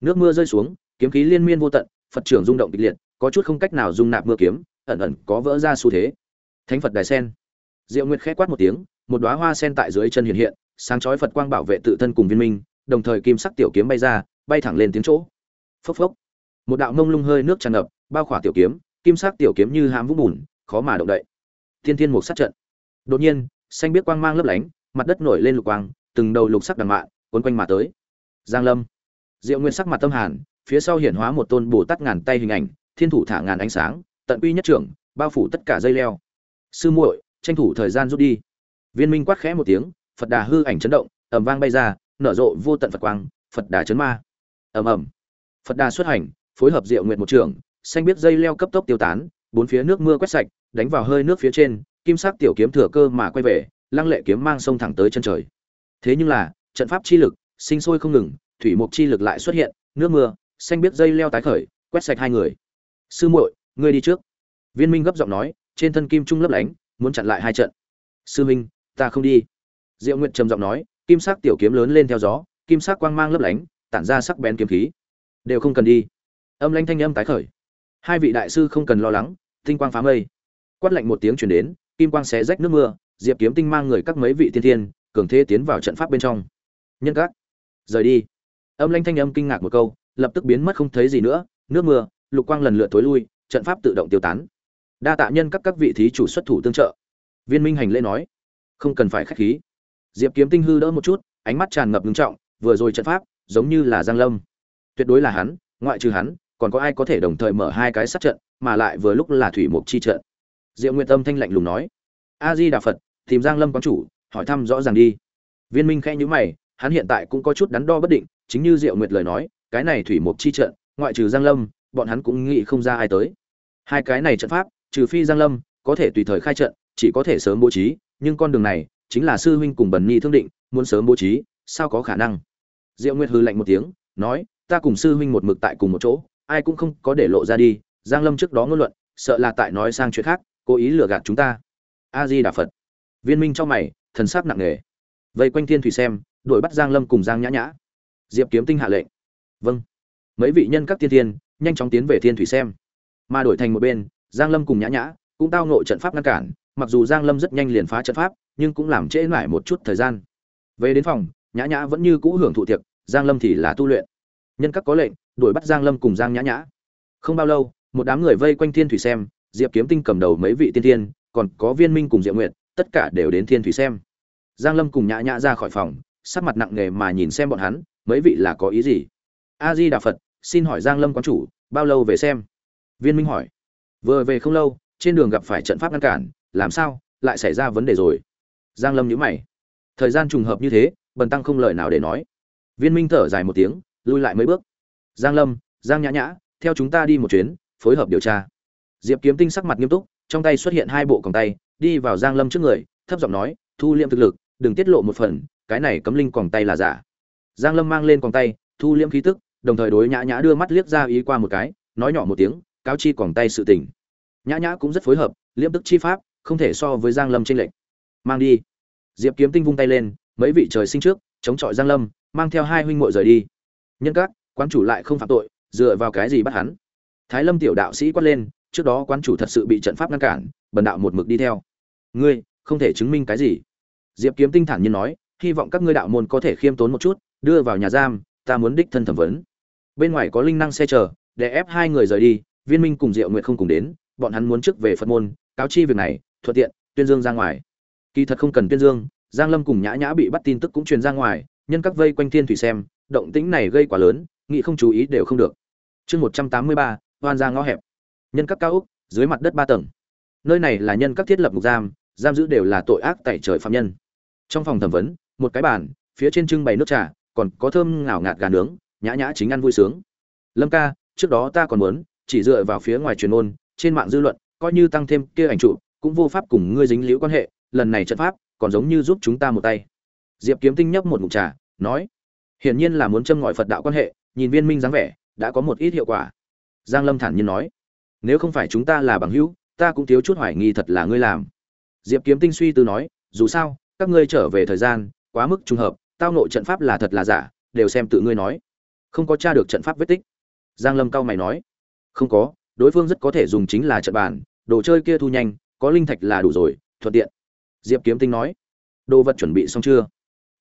nước mưa rơi xuống, kiếm khí liên miên vô tận, phật trưởng rung động kịch liệt, có chút không cách nào dung nạp mưa kiếm, ẩn ẩn có vỡ ra xu thế. Thánh phật đài sen. Diệu nguyệt khẽ quát một tiếng, một đóa hoa sen tại dưới chân hiện hiện, sáng chói phật quang bảo vệ tự thân cùng viên minh, đồng thời kim sắc tiểu kiếm bay ra, bay thẳng lên tiếng chỗ. Phốc phốc. Một đạo mông lung hơi nước tràn ngập, bao khỏa tiểu kiếm, kim sắc tiểu kiếm như hãm vũng bùn, khó mà động đậy. Thiên thiên một sát trận. Đột nhiên, xanh biết quang mang lấp lánh, mặt đất nổi lên lục quang, từng đầu lục sắc đằng mạ quấn quanh mà tới. Giang lâm diệu nguyên sắc mặt tâm hàn, phía sau hiển hóa một tôn bồ tát ngàn tay hình ảnh, thiên thủ thả ngàn ánh sáng, tận uy nhất trưởng, bao phủ tất cả dây leo. Sư muội, tranh thủ thời gian rút đi. Viên minh quát khẽ một tiếng, phật đà hư ảnh chấn động, ầm vang bay ra, nở rộ vô tận phật quang, phật đà chấn ma. Ầm ầm. Phật đà xuất hành, phối hợp diệu Nguyệt một trường xanh biết dây leo cấp tốc tiêu tán, bốn phía nước mưa quét sạch, đánh vào hơi nước phía trên, kim sắc tiểu kiếm thừa cơ mà quay về, lăng lệ kiếm mang sông thẳng tới chân trời. Thế nhưng là, trận pháp chi lực, sinh sôi không ngừng thủy mục chi lực lại xuất hiện, nước mưa, xanh biết dây leo tái khởi, quét sạch hai người. Sư muội, ngươi đi trước. Viên minh gấp giọng nói, trên thân kim trung lấp lánh, muốn chặn lại hai trận. Sư minh ta không đi. Diệu nguyện trầm giọng nói, kim sắc tiểu kiếm lớn lên theo gió, kim sắc quang mang lấp lánh, tản ra sắc bén kiếm khí. Đều không cần đi. Âm lanh thanh âm tái khởi. Hai vị đại sư không cần lo lắng, tinh quang phá mây. Quát lạnh một tiếng chuyển đến, kim quang xé rách nước mưa, diệp kiếm tinh mang người các mấy vị tiên thiên, cường thế tiến vào trận pháp bên trong. Nhân các, rời đi âm lanh thanh âm kinh ngạc một câu, lập tức biến mất không thấy gì nữa, nước mưa, lục quang lần lượt tối lui, trận pháp tự động tiêu tán. Đa tạ nhân các các vị thí chủ xuất thủ tương trợ. Viên minh hành lễ nói, không cần phải khách khí. Diệp kiếm tinh hư đỡ một chút, ánh mắt tràn ngập ngưng trọng, vừa rồi trận pháp, giống như là giang lâm. Tuyệt đối là hắn, ngoại trừ hắn, còn có ai có thể đồng thời mở hai cái sát trận, mà lại vừa lúc là thủy mục chi trận. Diệu nguyện tâm thanh lạnh lùng nói, a di đà phật, tìm giang lâm quán chủ, hỏi thăm rõ ràng đi. Viên minh khẽ nhíu mày, hắn hiện tại cũng có chút đắn đo bất định chính như diệu nguyệt lời nói, cái này thủy mục chi trận, ngoại trừ giang lâm, bọn hắn cũng nghĩ không ra ai tới. Hai cái này trận pháp, trừ phi giang lâm, có thể tùy thời khai trận, chỉ có thể sớm bố trí, nhưng con đường này, chính là sư huynh cùng bần nhi thương định, muốn sớm bố trí, sao có khả năng? Diệu nguyệt hư lạnh một tiếng, nói, ta cùng sư huynh một mực tại cùng một chỗ, ai cũng không có để lộ ra đi, giang lâm trước đó ngôn luận, sợ là tại nói sang chuyện khác, cố ý lừa gạt chúng ta. A di đà phật. Viên minh trong mày, thần sắc nặng nề. Vây quanh thiên thủy xem, đuổi bắt giang lâm cùng giang nhã nhã diệp kiếm tinh hạ lệnh. Vâng. Mấy vị nhân các tiên thiên, nhanh chóng tiến về thiên thủy xem. Mà đổi thành một bên, giang lâm cùng nhã nhã cũng tao nội trận pháp ngăn cản, mặc dù giang lâm rất nhanh liền phá trận pháp, nhưng cũng làm trễ lại một chút thời gian. Về đến phòng, nhã nhã vẫn như cũ hưởng thụ tiệc, giang lâm thì là tu luyện. Nhân các có lệnh, đuổi bắt giang lâm cùng giang nhã nhã. Không bao lâu, một đám người vây quanh thiên thủy xem, diệp kiếm tinh cầm đầu mấy vị tiên thiên, còn có viên minh cùng diệu nguyệt, tất cả đều đến thiên thủy xem. Giang lâm cùng nhã nhã ra khỏi phòng, sắc mặt nặng nề mà nhìn xem bọn hắn mấy vị là có ý gì? A di đà phật, xin hỏi giang lâm quán chủ, bao lâu về xem? Viên minh hỏi. Vừa về không lâu, trên đường gặp phải trận pháp ngăn cản, làm sao, lại xảy ra vấn đề rồi? Giang lâm nhíu mày. Thời gian trùng hợp như thế, bần tăng không lời nào để nói. Viên minh thở dài một tiếng lui lại mấy bước. Giang lâm, giang nhã nhã, theo chúng ta đi một chuyến, phối hợp điều tra. Diệp kiếm tinh sắc mặt nghiêm túc, trong tay xuất hiện hai bộ còng tay, đi vào giang lâm trước người, thấp giọng nói, thu liệm thực lực, đừng tiết lộ một phần, cái này cấm linh còng tay là giả giang lâm mang lên quòng tay, thu liễm khí tức, đồng thời đối nhã nhã đưa mắt liếc ra ý qua một cái, nói nhỏ một tiếng, cáo chi quòng tay sự tình. Nhã nhã cũng rất phối hợp, liễm tức chi pháp, không thể so với giang lâm trên lệnh mang đi. Diệp kiếm tinh vung tay lên, mấy vị trời sinh trước, chống chọi giang lâm, mang theo hai huynh muội rời đi. Nhân các, quán chủ lại không phạm tội, dựa vào cái gì bắt hắn? Thái lâm tiểu đạo sĩ quát lên, trước đó quán chủ thật sự bị trận pháp ngăn cản, bần đạo một mực đi theo. Ngươi, không thể chứng minh cái gì? Diệp kiếm tinh thản nhiên nói, hy vọng các ngươi đạo môn có thể khiêm tốn một chút đưa vào nhà giam, ta muốn đích thân thẩm vấn. Bên ngoài có linh năng xe chờ, để ép hai người rời đi, viên minh cùng diệu nguyện không cùng đến, bọn hắn muốn trước về phật môn, cáo chi việc này, thuận tiện, tuyên dương ra ngoài. Kỳ thật không cần tuyên dương, giang lâm cùng nhã nhã bị bắt tin tức cũng truyền ra ngoài, nhân các vây quanh thiên thủy xem, động tĩnh này gây quá lớn nghị không chú ý đều không được. Chương một trăm tám mươi ba, hoan ra ngõ hẹp. Nhân các cao úc dưới mặt đất ba tầng. Nơi này là nhân các thiết lập ngục giam giam giữ đều là tội ác tại trời phạm nhân. Trong phòng thẩm vấn, một cái bàn, phía trên trưng bày nước trà còn có thơm ngào ngạt gà nướng, nhã nhã chính ăn vui sướng. Lâm ca, trước đó ta còn muốn, chỉ dựa vào phía ngoài truyền ôn trên mạng dư luận, coi như tăng thêm kia ảnh trụ, cũng vô pháp cùng ngươi dính liễu quan hệ, lần này trận pháp, còn giống như giúp chúng ta một tay. Diệp kiếm tinh nhấp một ngụm trà, nói, hiển nhiên là muốn châm ngòi phật đạo quan hệ, nhìn viên minh dáng vẻ, đã có một ít hiệu quả. Giang lâm thản nhiên nói, nếu không phải chúng ta là bằng hữu, ta cũng thiếu chút hoài nghi thật là ngươi làm. Diệp kiếm tinh suy tư nói, dù sao, các ngươi trở về thời gian, quá mức trùng hợp tao nội trận pháp là thật là giả, đều xem tự ngươi nói. Không có tra được trận pháp vết tích. Giang lâm cao mày nói. Không có, đối phương rất có thể dùng chính là trận bàn, đồ chơi kia thu nhanh, có linh thạch là đủ rồi, thuận tiện. Diệp kiếm tinh nói. Đồ vật chuẩn bị xong chưa?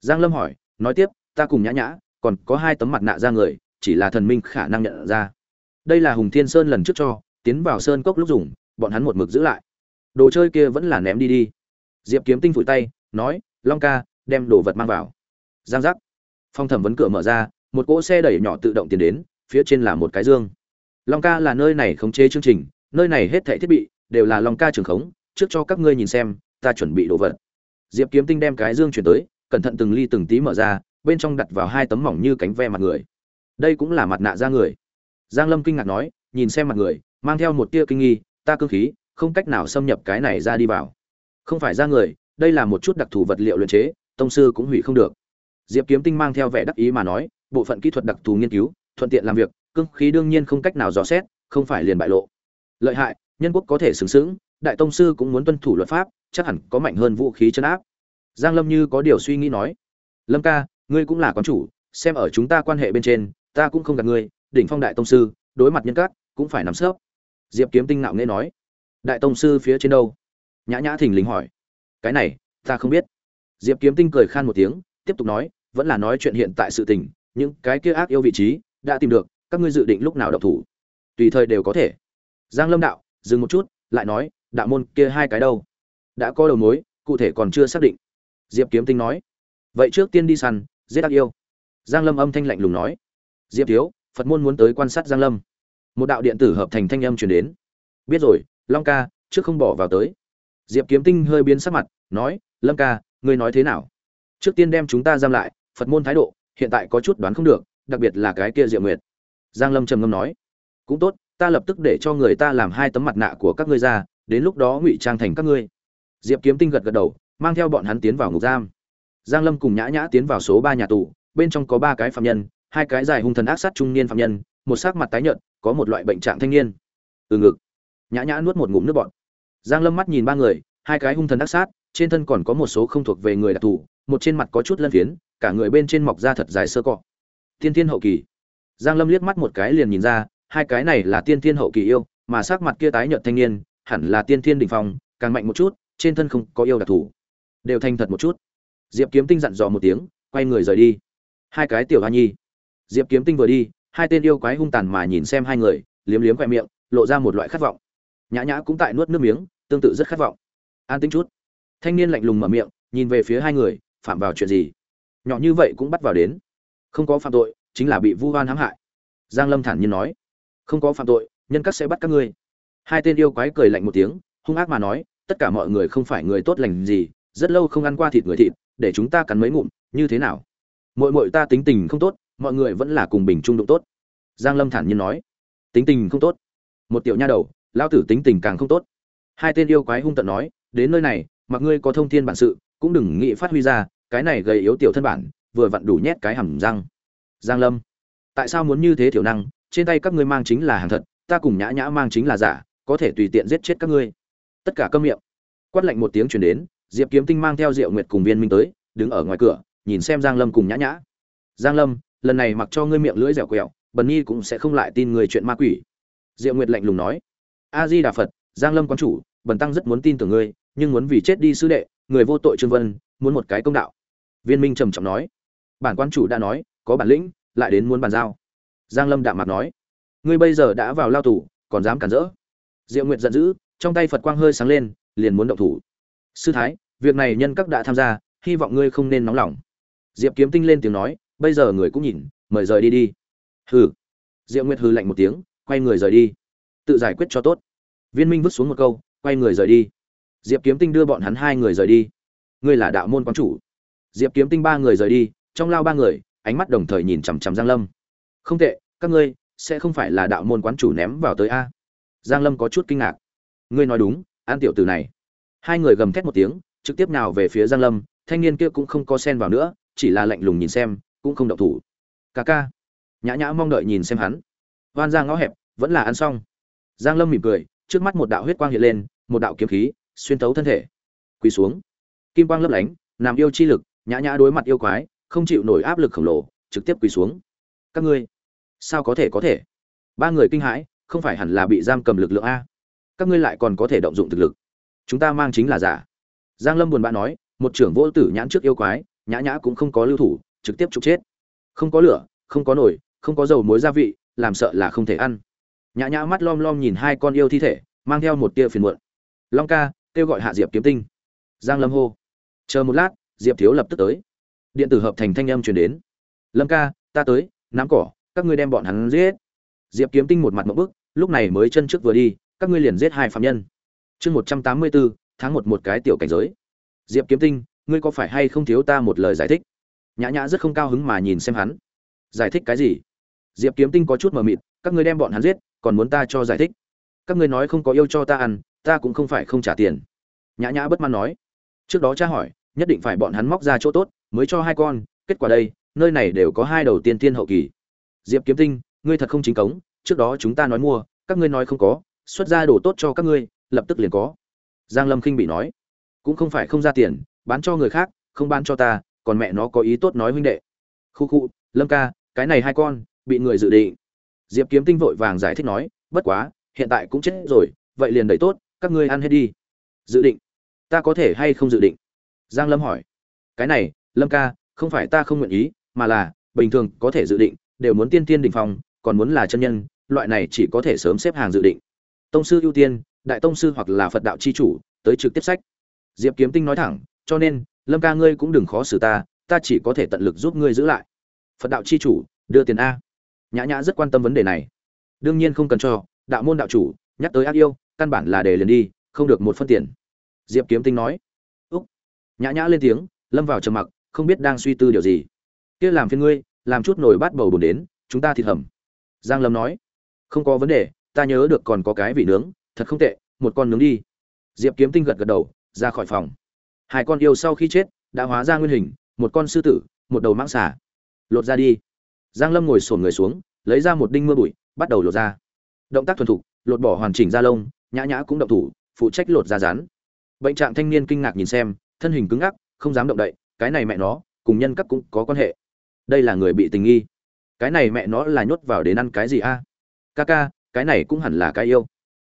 Giang lâm hỏi, nói tiếp, ta cùng nhã nhã, còn có hai tấm mặt nạ ra người, chỉ là thần minh khả năng nhận ra. Đây là hùng thiên sơn lần trước cho, tiến vào sơn cốc lúc dùng, bọn hắn một mực giữ lại. Đồ chơi kia vẫn là ném đi đi. Diệp kiếm tinh phủi tay, nói, long ca, đem đồ vật mang vào giang giác. Phong thẩm vấn cửa mở ra, một cỗ xe đẩy nhỏ tự động tiến đến, phía trên là một cái dương. Long ca là nơi này khống chế chương trình, nơi này hết thảy thiết bị đều là long ca trường khống, trước cho các ngươi nhìn xem, ta chuẩn bị đồ vật. Diệp kiếm tinh đem cái dương chuyển tới, cẩn thận từng ly từng tí mở ra, bên trong đặt vào hai tấm mỏng như cánh ve mặt người. Đây cũng là mặt nạ da người. Giang lâm kinh ngạc nói, nhìn xem mặt người, mang theo một tia kinh nghi, ta cương khí, không cách nào xâm nhập cái này ra đi vào. Không phải da người, đây là một chút đặc thù vật liệu luyện chế, tông sư cũng hủy không được diệp kiếm tinh mang theo vẻ đắc ý mà nói, bộ phận kỹ thuật đặc thù nghiên cứu, thuận tiện làm việc, cương khí đương nhiên không cách nào dò xét, không phải liền bại lộ. Lợi hại, nhân quốc có thể xứng xứng đại tông sư cũng muốn tuân thủ luật pháp, chắc hẳn có mạnh hơn vũ khí trấn áp. Giang lâm như có điều suy nghĩ nói, lâm ca, ngươi cũng là quán chủ, xem ở chúng ta quan hệ bên trên, ta cũng không gạt ngươi, đỉnh phong đại tông sư, đối mặt nhân cát cũng phải nắm sớp diệp kiếm tinh ngạo nghễ nói, đại tông sư phía trên đâu? Nhã nhã thình lình hỏi, cái này, ta không biết. Diệp kiếm tinh cười khan một tiếng, tiếp tục nói vẫn là nói chuyện hiện tại sự tình, những cái kia ác yêu vị trí, đã tìm được, các ngươi dự định lúc nào độc thủ? Tùy thời đều có thể. Giang lâm đạo, dừng một chút, lại nói, đạo môn kia hai cái đâu? Đã có đầu mối, cụ thể còn chưa xác định. Diệp kiếm tinh nói, vậy trước tiên đi săn, giết ác yêu. Giang lâm âm thanh lạnh lùng nói, diệp thiếu, phật môn muốn tới quan sát giang lâm. Một đạo điện tử hợp thành thanh âm truyền đến. Biết rồi, long ca, trước không bỏ vào tới. Diệp kiếm tinh hơi biến sắc mặt, nói, lâm ca, ngươi nói thế nào? Trước tiên đem chúng ta giam lại phật môn thái độ, hiện tại có chút đoán không được, đặc biệt là cái kia diệu nguyệt. Giang lâm trầm ngâm nói, cũng tốt, ta lập tức để cho người ta làm hai tấm mặt nạ của các ngươi ra, đến lúc đó ngụy trang thành các ngươi. Diệp kiếm tinh gật gật đầu, mang theo bọn hắn tiến vào ngục giam. Giang lâm cùng nhã nhã tiến vào số ba nhà tù, bên trong có ba cái phạm nhân, hai cái dài hung thần ác sát trung niên phạm nhân, một sắc mặt tái nhợt, có một loại bệnh trạng thanh niên. Từ ngực, nhã nhã nuốt một ngụm nước bọt. Giang lâm mắt nhìn ba người, hai cái hung thần ác sát, trên thân còn có một số không thuộc về người đặc thù, một trên mặt có chút lân phiến cả người bên trên mọc ra thật dài sơ cọ. Tiên thiên hậu kỳ. Giang lâm liếc mắt một cái liền nhìn ra, hai cái này là tiên thiên hậu kỳ yêu, mà sắc mặt kia tái nhợt thanh niên, hẳn là tiên thiên đỉnh phong, càng mạnh một chút, trên thân không có yêu đặc thù. Đều thành thật một chút. Diệp kiếm tinh dặn dò một tiếng, quay người rời đi. Hai cái tiểu hoa nhi. Diệp kiếm tinh vừa đi, hai tên yêu quái hung tàn mà nhìn xem hai người, liếm liếm khoe miệng, lộ ra một loại khát vọng. Nhã nhã cũng tại nuốt nước miếng, tương tự rất khát vọng. An tính chút. Thanh niên lạnh lùng mở miệng, nhìn về phía hai người, phạm vào chuyện gì? Nhỏ như vậy cũng bắt vào đến. Không có phạm tội, chính là bị vu oan hãm hại. Giang lâm thản nhiên nói. Không có phạm tội, nhân các sẽ bắt các ngươi. Hai tên yêu quái cười lạnh một tiếng, hung ác mà nói, tất cả mọi người không phải người tốt lành gì, rất lâu không ăn qua thịt người thịt, để chúng ta cắn mấy ngụm, như thế nào? Mội mội ta tính tình không tốt, mọi người vẫn là cùng bình trung độ tốt. Giang lâm thản nhiên nói. Tính tình không tốt. Một tiểu nha đầu lao tử tính tình càng không tốt. Hai tên yêu quái hung tận nói, đến nơi này, mặc ngươi có thông thiên bản sự, cũng đừng nghĩ phát huy ra cái này gây yếu tiểu thân bản, vừa vặn đủ nhét cái hầm răng. Giang lâm, tại sao muốn như thế thiểu năng? Trên tay các ngươi mang chính là hàng thật, ta cùng nhã nhã mang chính là giả, có thể tùy tiện giết chết các ngươi. Tất cả câm miệng. Quát lạnh một tiếng truyền đến, diệp kiếm tinh mang theo diệu nguyệt cùng viên minh tới, đứng ở ngoài cửa, nhìn xem giang lâm cùng nhã nhã. Giang lâm, lần này mặc cho ngươi miệng lưỡi dẻo quẹo, bần nhi cũng sẽ không lại tin người chuyện ma quỷ. Diệu nguyệt lạnh lùng nói, a di đà phật, giang lâm quán chủ, bần tăng rất muốn tin tưởng ngươi, nhưng muốn vì chết đi sư đệ, người vô tội trương vân, muốn một cái công đạo viên minh trầm trọng nói. Bản quan chủ đã nói, có bản lĩnh, lại đến muốn bàn giao. Giang lâm đạm mặt nói. Ngươi bây giờ đã vào lao tù, còn dám cản rỡ. Diệu nguyệt giận dữ, trong tay phật quang hơi sáng lên, liền muốn động thủ. Sư thái, việc này nhân các đã tham gia, hy vọng ngươi không nên nóng lòng. Diệp kiếm tinh lên tiếng nói, bây giờ người cũng nhìn, mời rời đi đi. Hừ. Diệu nguyệt hừ lạnh một tiếng, quay người rời đi. Tự giải quyết cho tốt. Viên minh vứt xuống một câu, quay người rời đi. Diệp kiếm tinh đưa bọn hắn hai người rời đi. Ngươi là đạo môn quán chủ diệp kiếm tinh ba người rời đi, trong lao ba người, ánh mắt đồng thời nhìn chằm chằm giang lâm. Không tệ, các ngươi sẽ không phải là đạo môn quán chủ ném vào tới a? Giang lâm có chút kinh ngạc. Ngươi nói đúng, an tiểu tử này. Hai người gầm thét một tiếng, trực tiếp nào về phía giang lâm, thanh niên kia cũng không có xen vào nữa, chỉ là lạnh lùng nhìn xem, cũng không động thủ. Ca ca. Nhã nhã mong đợi nhìn xem hắn. Hoan ra ngõ hẹp, vẫn là ăn xong. Giang lâm mỉm cười, trước mắt một đạo huyết quang hiện lên, một đạo kiếm khí xuyên tấu thân thể. Quỳ xuống. Kim quang lấp lánh làm yêu chi lực nhã nhã đối mặt yêu quái, không chịu nổi áp lực khổng lồ, trực tiếp quỳ xuống. Các ngươi, sao có thể có thể? Ba người kinh hãi, không phải hẳn là bị giam cầm lực lượng a? Các ngươi lại còn có thể động dụng thực lực. Chúng ta mang chính là giả. Giang lâm buồn bã nói, một trưởng vô tử nhãn trước yêu quái, nhã nhã cũng không có lưu thủ, trực tiếp trục chết. Không có lửa, không có nổi không có dầu muối gia vị, làm sợ là không thể ăn. Nhã nhã mắt lom lom nhìn hai con yêu thi thể, mang theo một tia phiền muộn. Long ca, kêu gọi hạ diệp kiếm tinh. Giang lâm hô. Chờ một lát diệp thiếu lập tức tới. Điện tử hợp thành thanh âm truyền đến. Lâm ca, ta tới, nắm cỏ, các ngươi đem bọn hắn giết. Diệp kiếm tinh một mặt một bức, lúc này mới chân trước vừa đi, các ngươi liền giết hai phạm nhân. Chương một trăm tám mươi bốn tháng một một cái tiểu cảnh giới. Diệp kiếm tinh, ngươi có phải hay không thiếu ta một lời giải thích? Nhã nhã rất không cao hứng mà nhìn xem hắn. Giải thích cái gì? Diệp kiếm tinh có chút mờ mịt, các ngươi đem bọn hắn giết, còn muốn ta cho giải thích? Các ngươi nói không có yêu cho ta ăn, ta cũng không phải không trả tiền. Nhã nhã bất mãn nói. Trước đó cha hỏi nhất định phải bọn hắn móc ra chỗ tốt, mới cho hai con, kết quả đây, nơi này đều có hai đầu tiên tiên hậu kỳ. Diệp kiếm tinh, ngươi thật không chính cống, trước đó chúng ta nói mua, các ngươi nói không có, xuất ra đồ tốt cho các ngươi, lập tức liền có. Giang lâm khinh bị nói, cũng không phải không ra tiền, bán cho người khác, không bán cho ta, còn mẹ nó có ý tốt nói huynh đệ. Khu khu, lâm ca, cái này hai con, bị người dự định. Diệp kiếm tinh vội vàng giải thích nói, bất quá, hiện tại cũng chết rồi, vậy liền đẩy tốt, các ngươi ăn hết đi. Dự định, ta có thể hay không dự định? Giang lâm hỏi. Cái này, lâm ca, không phải ta không nguyện ý, mà là, bình thường có thể dự định, đều muốn tiên tiên đỉnh phong, còn muốn là chân nhân, loại này chỉ có thể sớm xếp hàng dự định. Tông sư ưu tiên, đại tông sư hoặc là phật đạo chi chủ, tới trực tiếp sách. Diệp kiếm tinh nói thẳng, cho nên, lâm ca ngươi cũng đừng khó xử ta ta chỉ có thể tận lực giúp ngươi giữ lại. Phật đạo chi chủ, đưa tiền a. Nhã nhã rất quan tâm vấn đề này. Đương nhiên không cần cho, đạo môn đạo chủ, nhắc tới ác yêu, căn bản là để liền đi, không được một phân tiền. Diệp kiếm tinh nói nhã nhã lên tiếng, lâm vào trầm mặc, không biết đang suy tư điều gì. Kia làm phiên ngươi, làm chút nồi bát bầu bùn đến, chúng ta thịt hầm. Giang lâm nói, không có vấn đề, ta nhớ được còn có cái vị nướng, thật không tệ, một con nướng đi. Diệp kiếm tinh gật gật đầu, ra khỏi phòng. Hai con yêu sau khi chết, đã hóa ra nguyên hình, một con sư tử, một đầu mãng xà. Lột ra đi. Giang lâm ngồi sồn người xuống, lấy ra một đinh mưa bụi, bắt đầu lột ra. Động tác thuần thục, lột bỏ hoàn chỉnh da lông, nhã nhã cũng động thủ, phụ trách lột da rán. Bệnh trạng thanh niên kinh ngạc nhìn xem thân hình cứng ngắc, không dám động đậy, cái này mẹ nó, cùng nhân cấp cũng có quan hệ. Đây là người bị tình nghi. Cái này mẹ nó là nhốt vào đến ăn cái gì a? À? ca ca, cái này cũng hẳn là cái yêu.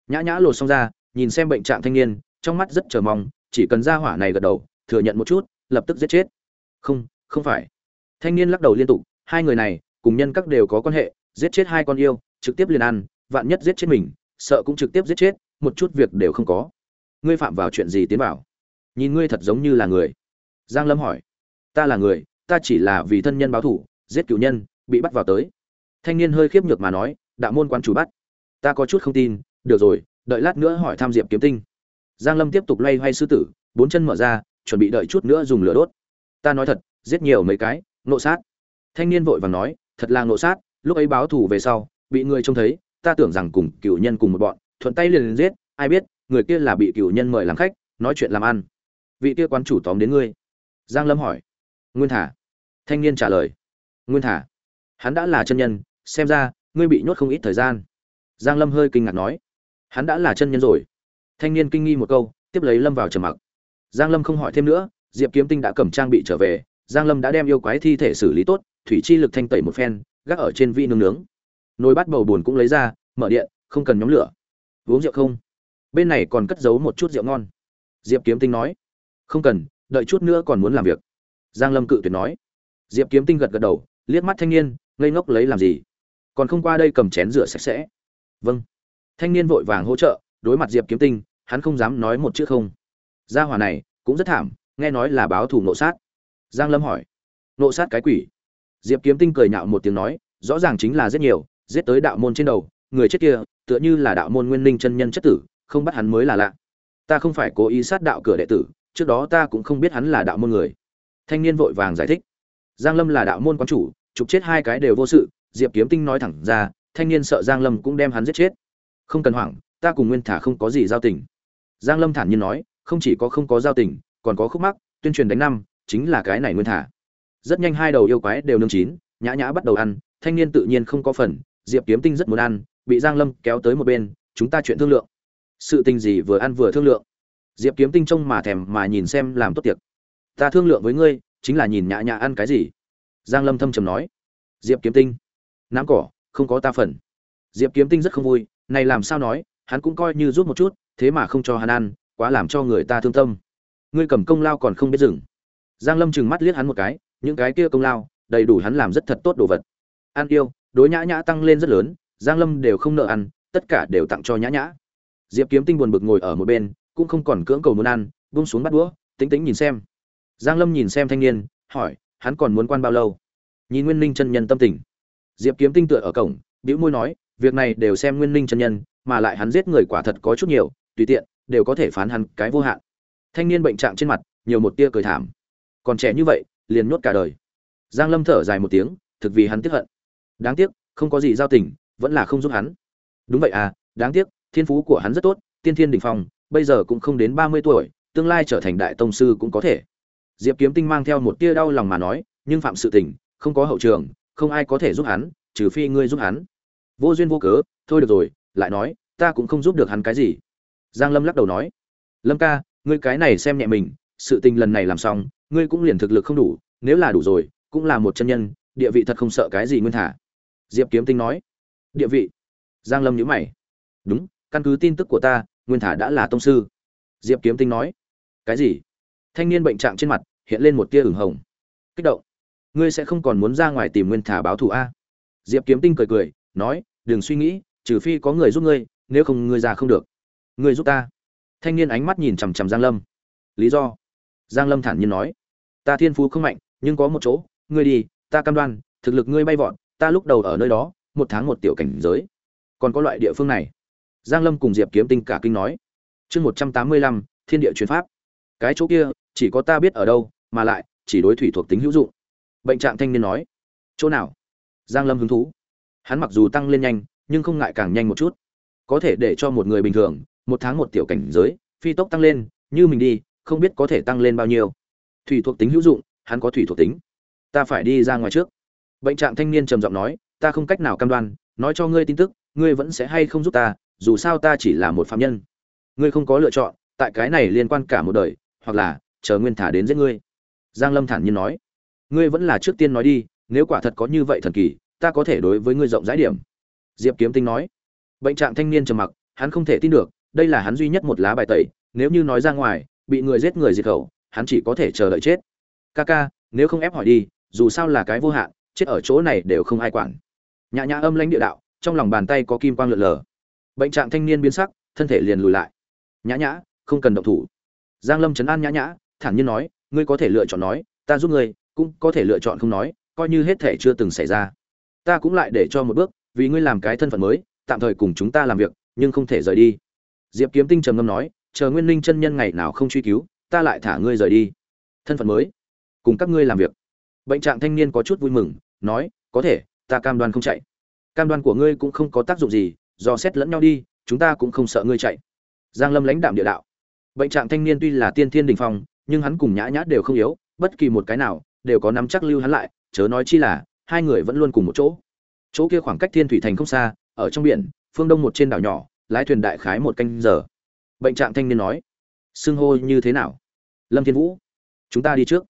Nhã nhã lột xong ra, nhìn xem bệnh trạng thanh niên, trong mắt rất chờ mong, chỉ cần ra hỏa này gật đầu, thừa nhận một chút, lập tức giết chết. Không không phải. Thanh niên lắc đầu liên tục, hai người này, cùng nhân các đều có quan hệ, giết chết hai con yêu, trực tiếp liền ăn, vạn nhất giết chết mình, sợ cũng trực tiếp giết chết, một chút việc đều không có. Ngươi phạm vào chuyện gì tiến bảo nhìn ngươi thật giống như là người. Giang lâm hỏi. Ta là người ta chỉ là vì thân nhân báo thủ giết cựu nhân bị bắt vào tới. Thanh niên hơi khiếp nhược mà nói đạo môn quan chủ bắt. Ta có chút không tin được rồi đợi lát nữa hỏi tham diệp kiếm tinh. Giang lâm tiếp tục loay hoay sư tử bốn chân mở ra chuẩn bị đợi chút nữa dùng lửa đốt. Ta nói thật giết nhiều mấy cái nộ sát. Thanh niên vội vàng nói thật là nộ sát lúc ấy báo thù về sau bị người trông thấy ta tưởng rằng cùng cựu nhân cùng một bọn thuận tay liền, liền giết ai biết người kia là bị cựu nhân mời làm khách nói chuyện làm ăn vị kia quán chủ tóm đến ngươi. Giang lâm hỏi. Nguyên thả. Thanh niên trả lời. Nguyên thả. Hắn đã là chân nhân, xem ra, ngươi bị nhốt không ít thời gian. Giang lâm hơi kinh ngạc nói. Hắn đã là chân nhân rồi. Thanh niên kinh nghi một câu, tiếp lấy lâm vào trầm mặc. Giang lâm không hỏi thêm nữa, diệp kiếm tinh đã cầm trang bị trở về, giang lâm đã đem yêu quái thi thể xử lý tốt, thủy chi lực thanh tẩy một phen, gác ở trên vi nướng nướng. Nồi bát bầu buồn cũng lấy ra, mở điện, không cần nhóm lửa. Uống rượu không? Bên này còn cất giấu một chút rượu ngon. Diệp kiếm tinh nói không cần, đợi chút nữa còn muốn làm việc. Giang lâm cự tuyệt nói. Diệp kiếm tinh gật gật đầu, liếc mắt thanh niên, ngây ngốc lấy làm gì? Còn không qua đây cầm chén rửa sạch sẽ. Vâng. Thanh niên vội vàng hỗ trợ, đối mặt diệp kiếm tinh, hắn không dám nói một chữ không. Gia hỏa này, cũng rất thảm, nghe nói là báo thù nộ sát. Giang lâm hỏi. Nộ sát cái quỷ? Diệp kiếm tinh cười nhạo một tiếng nói, rõ ràng chính là rất nhiều, giết tới đạo môn trên đầu, người chết kia, tựa như là đạo môn nguyên linh chân nhân chất tử, không bắt hắn mới là lạ. Ta không phải cố ý sát đạo cửa đệ tử trước đó ta cũng không biết hắn là đạo môn người. Thanh niên vội vàng giải thích. Giang lâm là đạo môn quán chủ, trục chết hai cái đều vô sự, diệp kiếm tinh nói thẳng ra, thanh niên sợ giang lâm cũng đem hắn giết chết. Không cần hoảng, ta cùng nguyên thả không có gì giao tình. Giang lâm thản nhiên nói, không chỉ có không có giao tình, còn có khúc mắc, tuyên truyền đánh năm, chính là cái này nguyên thả. Rất nhanh hai đầu yêu quái đều nương chín, nhã nhã bắt đầu ăn, thanh niên tự nhiên không có phần, diệp kiếm tinh rất muốn ăn, bị giang lâm kéo tới một bên, chúng ta chuyện thương lượng. Sự tình gì vừa ăn vừa thương lượng diệp kiếm tinh trông mà thèm mà nhìn xem làm tốt tiệc. Ta thương lượng với ngươi, chính là nhìn nhã nhã ăn cái gì? Giang lâm thâm trầm nói. Diệp kiếm tinh. Nắm cỏ, không có ta phần. Diệp kiếm tinh rất không vui, này làm sao nói, hắn cũng coi như rút một chút, thế mà không cho hắn ăn, quá làm cho người ta thương tâm. Ngươi cầm công lao còn không biết dừng. Giang lâm chừng mắt liếc hắn một cái, những cái kia công lao, đầy đủ hắn làm rất thật tốt đồ vật. Ăn yêu, đối nhã nhã tăng lên rất lớn, giang lâm đều không nợ ăn, tất cả đều tặng cho nhã nhã. Diệp kiếm tinh buồn bực ngồi ở một bên cũng không còn cưỡng cầu muốn ăn bung xuống bắt đũa tính tính nhìn xem. Giang lâm nhìn xem thanh niên, hỏi, hắn còn muốn quan bao lâu? Nhìn nguyên ninh chân nhân tâm tình. Diệp kiếm tinh tựa ở cổng, bĩu môi nói, việc này đều xem nguyên ninh chân nhân, mà lại hắn giết người quả thật có chút nhiều, tùy tiện, đều có thể phán hắn cái vô hạn. Thanh niên bệnh trạng trên mặt, nhiều một tia cười thảm. Còn trẻ như vậy, liền nuốt cả đời. Giang lâm thở dài một tiếng, thực vì hắn tiếc hận. Đáng tiếc, không có gì giao tình, vẫn là không giúp hắn. Đúng vậy à đáng tiếc, thiên phú của hắn rất tốt, tiên thiên đỉnh phong bây giờ cũng không đến ba mươi tuổi, tương lai trở thành đại tông sư cũng có thể. Diệp kiếm tinh mang theo một tia đau lòng mà nói, nhưng phạm sự tình, không có hậu trường, không ai có thể giúp hắn, trừ phi ngươi giúp hắn. Vô duyên vô cớ, thôi được rồi, lại nói, ta cũng không giúp được hắn cái gì. Giang lâm lắc đầu nói, lâm ca, ngươi cái này xem nhẹ mình, sự tình lần này làm xong, ngươi cũng liền thực lực không đủ, nếu là đủ rồi, cũng là một chân nhân, địa vị thật không sợ cái gì nguyên thả. Diệp kiếm tinh nói, địa vị. Giang lâm nhíu mày, đúng, căn cứ tin tức của ta nguyên thả đã là tông sư. Diệp kiếm tinh nói, cái gì? Thanh niên bệnh trạng trên mặt hiện lên một tia ửng hồng. Kích động, ngươi sẽ không còn muốn ra ngoài tìm nguyên thả báo thù a? Diệp kiếm tinh cười cười, nói, đừng suy nghĩ, trừ phi có người giúp ngươi, nếu không ngươi ra không được. Ngươi giúp ta. Thanh niên ánh mắt nhìn chằm chằm giang lâm. Lý do? Giang lâm thản nhiên nói, ta thiên phú không mạnh, nhưng có một chỗ, ngươi đi, ta cam đoan, thực lực ngươi bay vọt, ta lúc đầu ở nơi đó, một tháng một tiểu cảnh giới. Còn có loại địa phương này giang lâm cùng diệp kiếm tinh cả kinh nói. Chương một trăm tám mươi lăm, thiên địa truyền pháp. Cái chỗ kia, chỉ có ta biết ở đâu, mà lại, chỉ đối thủy thuộc tính hữu dụng. Bệnh trạng thanh niên nói. Chỗ nào? Giang lâm hứng thú. Hắn mặc dù tăng lên nhanh, nhưng không ngại càng nhanh một chút. Có thể để cho một người bình thường, một tháng một tiểu cảnh giới, phi tốc tăng lên, như mình đi, không biết có thể tăng lên bao nhiêu. Thủy thuộc tính hữu dụng, hắn có thủy thuộc tính. Ta phải đi ra ngoài trước. Bệnh trạng thanh niên trầm giọng nói, ta không cách nào cam đoan, nói cho ngươi tin tức, ngươi vẫn sẽ hay không giúp ta dù sao ta chỉ là một phạm nhân. Ngươi không có lựa chọn, tại cái này liên quan cả một đời, hoặc là, chờ nguyên thả đến giết ngươi. Giang lâm thản nhiên nói. Ngươi vẫn là trước tiên nói đi, nếu quả thật có như vậy thần kỳ, ta có thể đối với ngươi rộng rãi điểm. Diệp kiếm tinh nói. Bệnh trạng thanh niên trầm mặc, hắn không thể tin được, đây là hắn duy nhất một lá bài tẩy, nếu như nói ra ngoài, bị người giết người diệt khẩu, hắn chỉ có thể chờ đợi chết. Ca ca, nếu không ép hỏi đi, dù sao là cái vô hạn, chết ở chỗ này đều không ai quản. Nhã nhã âm lãnh địa đạo, trong lòng bàn tay có kim quang lượn lờ bệnh trạng thanh niên biến sắc, thân thể liền lùi lại. Nhã nhã, không cần động thủ. Giang lâm chấn an nhã nhã, thản nhiên nói, ngươi có thể lựa chọn nói, ta giúp ngươi, cũng có thể lựa chọn không nói, coi như hết thể chưa từng xảy ra. Ta cũng lại để cho một bước, vì ngươi làm cái thân phận mới, tạm thời cùng chúng ta làm việc, nhưng không thể rời đi. Diệp kiếm tinh trầm ngâm nói, chờ nguyên linh chân nhân ngày nào không truy cứu, ta lại thả ngươi rời đi. Thân phận mới, cùng các ngươi làm việc. Bệnh trạng thanh niên có chút vui mừng, nói, có thể, ta cam đoan không chạy. Cam đoan của ngươi cũng không có tác dụng gì do xét lẫn nhau đi, chúng ta cũng không sợ ngươi chạy. Giang lâm lãnh đạm địa đạo. Bệnh trạng thanh niên tuy là tiên thiên đình phong, nhưng hắn cùng nhã nhã đều không yếu, bất kỳ một cái nào đều có nắm chắc lưu hắn lại, chớ nói chi là hai người vẫn luôn cùng một chỗ. Chỗ kia khoảng cách thiên thủy thành không xa, ở trong biển, phương đông một trên đảo nhỏ, lái thuyền đại khái một canh giờ. Bệnh trạng thanh niên nói, xưng hô như thế nào? Lâm thiên vũ. Chúng ta đi trước.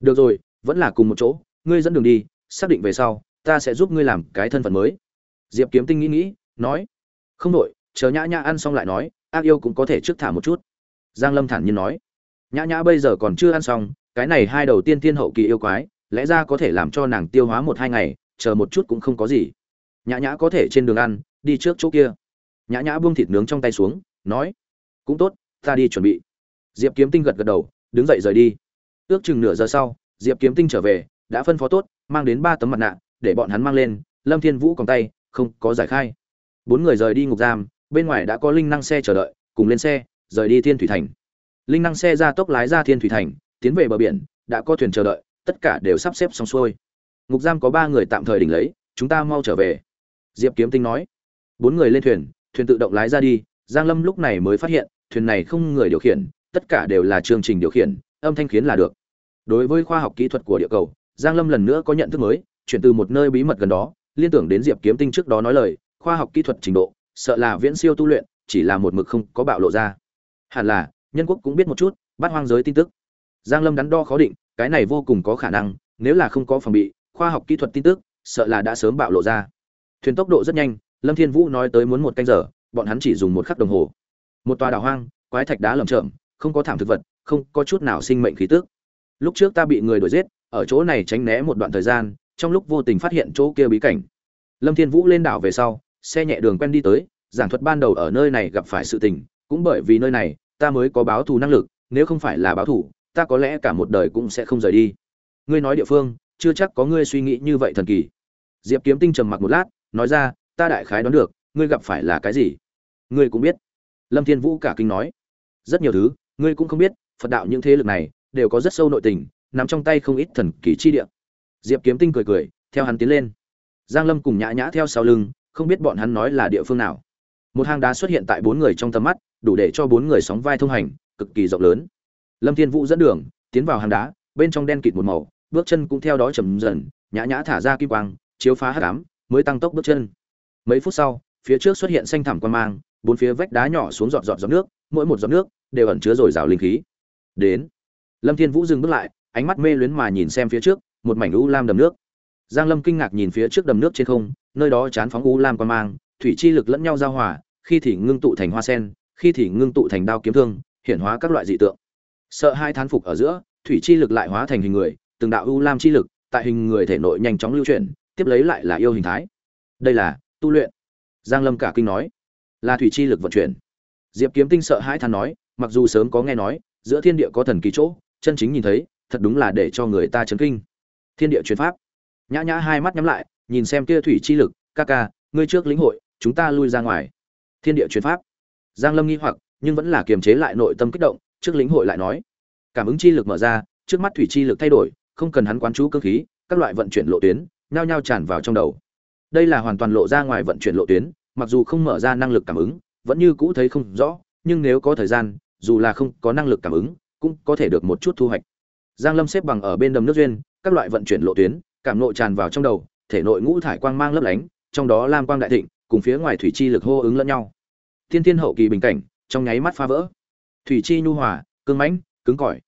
Được rồi, vẫn là cùng một chỗ, ngươi dẫn đường đi, xác định về sau, ta sẽ giúp ngươi làm cái thân phận mới. Diệp kiếm tinh nghĩ nghĩ nói, không đội chờ nhã nhã ăn xong lại nói, ác yêu cũng có thể trước thả một chút. Giang lâm thản nhiên nói, nhã nhã bây giờ còn chưa ăn xong, cái này hai đầu tiên thiên hậu kỳ yêu quái, lẽ ra có thể làm cho nàng tiêu hóa một hai ngày, chờ một chút cũng không có gì. Nhã nhã có thể trên đường ăn, đi trước chỗ kia. Nhã nhã buông thịt nướng trong tay xuống, nói, cũng tốt, ta đi chuẩn bị. Diệp kiếm tinh gật gật đầu, đứng dậy rời đi. Ước chừng nửa giờ sau, diệp kiếm tinh trở về, đã phân phó tốt, mang đến ba tấm mặt nạ, để bọn hắn mang lên, lâm thiên vũ còn tay, không có giải khai bốn người rời đi ngục giam, bên ngoài đã có linh năng xe chờ đợi, cùng lên xe, rời đi thiên thủy thành. Linh năng xe ra tốc lái ra thiên thủy thành, tiến về bờ biển, đã có thuyền chờ đợi, tất cả đều sắp xếp xong xuôi. Ngục giam có ba người tạm thời đỉnh lấy, chúng ta mau trở về. Diệp kiếm tinh nói. Bốn người lên thuyền thuyền tự động lái ra đi, giang lâm lúc này mới phát hiện, thuyền này không người điều khiển, tất cả đều là chương trình điều khiển, âm thanh khiến là được. Đối với khoa học kỹ thuật của địa cầu, giang lâm lần nữa có nhận thức mới, chuyển từ một nơi bí mật gần đó, liên tưởng đến diệp kiếm tinh trước đó nói lời khoa học kỹ thuật trình độ, sợ là viễn siêu tu luyện, chỉ là một mực không có bạo lộ ra. Hẳn là, nhân quốc cũng biết một chút, bắt hoang giới tin tức. Giang lâm đắn đo khó định, cái này vô cùng có khả năng, nếu là không có phòng bị, khoa học kỹ thuật tin tức, sợ là đã sớm bạo lộ ra. Thuyền tốc độ rất nhanh, lâm thiên vũ nói tới muốn một canh giờ, bọn hắn chỉ dùng một khắc đồng hồ. Một tòa đảo hoang, quái thạch đá lởm chởm, không có thảm thực vật, không có chút nào sinh mệnh khí tức. Lúc trước ta bị người đuổi giết, ở chỗ này tránh né một đoạn thời gian, trong lúc vô tình phát hiện chỗ kia bí cảnh. Lâm thiên vũ lên đảo về sau xe nhẹ đường quen đi tới, giảng thuật ban đầu ở nơi này gặp phải sự tình, cũng bởi vì nơi này, ta mới có báo thù năng lực, nếu không phải là báo thù, ta có lẽ cả một đời cũng sẽ không rời đi. Ngươi nói địa phương, chưa chắc có ngươi suy nghĩ như vậy thần kỳ. Diệp kiếm tinh trầm mặc một lát, nói ra, ta đại khái đoán được, ngươi gặp phải là cái gì? Ngươi cũng biết. Lâm thiên vũ cả kinh nói. Rất nhiều thứ, ngươi cũng không biết, phật đạo những thế lực này, đều có rất sâu nội tình, nằm trong tay không ít thần kỳ chi địa. Diệp kiếm tinh cười cười, theo hắn tiến lên. Giang lâm cùng nhã nhã theo sau lưng không biết bọn hắn nói là địa phương nào. Một hang đá xuất hiện tại bốn người trong tầm mắt, đủ để cho bốn người sóng vai thông hành, cực kỳ rộng lớn. Lâm thiên vũ dẫn đường, tiến vào hang đá, bên trong đen kịt một màu, bước chân cũng theo đó chậm dần, nhã nhã thả ra kim quang, chiếu phá hắc ám, mới tăng tốc bước chân. Mấy phút sau, phía trước xuất hiện xanh thẳm quan mang, bốn phía vách đá nhỏ xuống giọt giọt giọt nước, mỗi một giọt nước đều ẩn chứa dồi dào linh khí. Đến, lâm thiên vũ dừng bước lại, ánh mắt mê luyến mà nhìn xem phía trước, một mảnh u lam đầm nước. Giang lâm kinh ngạc nhìn phía trước đầm nước trên không nơi đó chán phóng u lam quan mang, thủy chi lực lẫn nhau giao hòa, khi thì ngưng tụ thành hoa sen, khi thì ngưng tụ thành đao kiếm thương hiện hóa các loại dị tượng. Sợ hai thán phục ở giữa, thủy chi lực lại hóa thành hình người, từng đạo u lam chi lực, tại hình người thể nội nhanh chóng lưu chuyển, tiếp lấy lại là yêu hình thái. Đây là tu luyện. Giang lâm cả kinh nói. Là thủy chi lực vận chuyển. Diệp kiếm tinh sợ hãi than nói, mặc dù sớm có nghe nói, giữa thiên địa có thần kỳ chỗ, chân chính nhìn thấy, thật đúng là để cho người ta chấn kinh. Thiên địa truyền pháp. Nhã nhã hai mắt nhắm lại nhìn xem kia thủy chi lực, ca ca, ngươi trước lĩnh hội, chúng ta lui ra ngoài. Thiên địa truyền pháp. Giang lâm nghi hoặc, nhưng vẫn là kiềm chế lại nội tâm kích động, trước lĩnh hội lại nói. Cảm ứng chi lực mở ra, trước mắt thủy chi lực thay đổi, không cần hắn quán chú cơ khí, các loại vận chuyển lộ tuyến, nhao nhao tràn vào trong đầu. Đây là hoàn toàn lộ ra ngoài vận chuyển lộ tuyến, mặc dù không mở ra năng lực cảm ứng, vẫn như cũ thấy không rõ, nhưng nếu có thời gian, dù là không có năng lực cảm ứng, cũng có thể được một chút thu hoạch. Giang lâm xếp bằng ở bên đầm nước duyên, các loại vận chuyển lộ tuyến, cảm nội tràn vào trong đầu thể nội ngũ thải quang mang lấp lánh, trong đó lam quang đại thịnh, cùng phía ngoài thủy chi lực hô ứng lẫn nhau. Thiên thiên hậu kỳ bình cảnh, trong nháy mắt phá vỡ. Thủy chi nhu hòa cứng mãnh, cứng cỏi.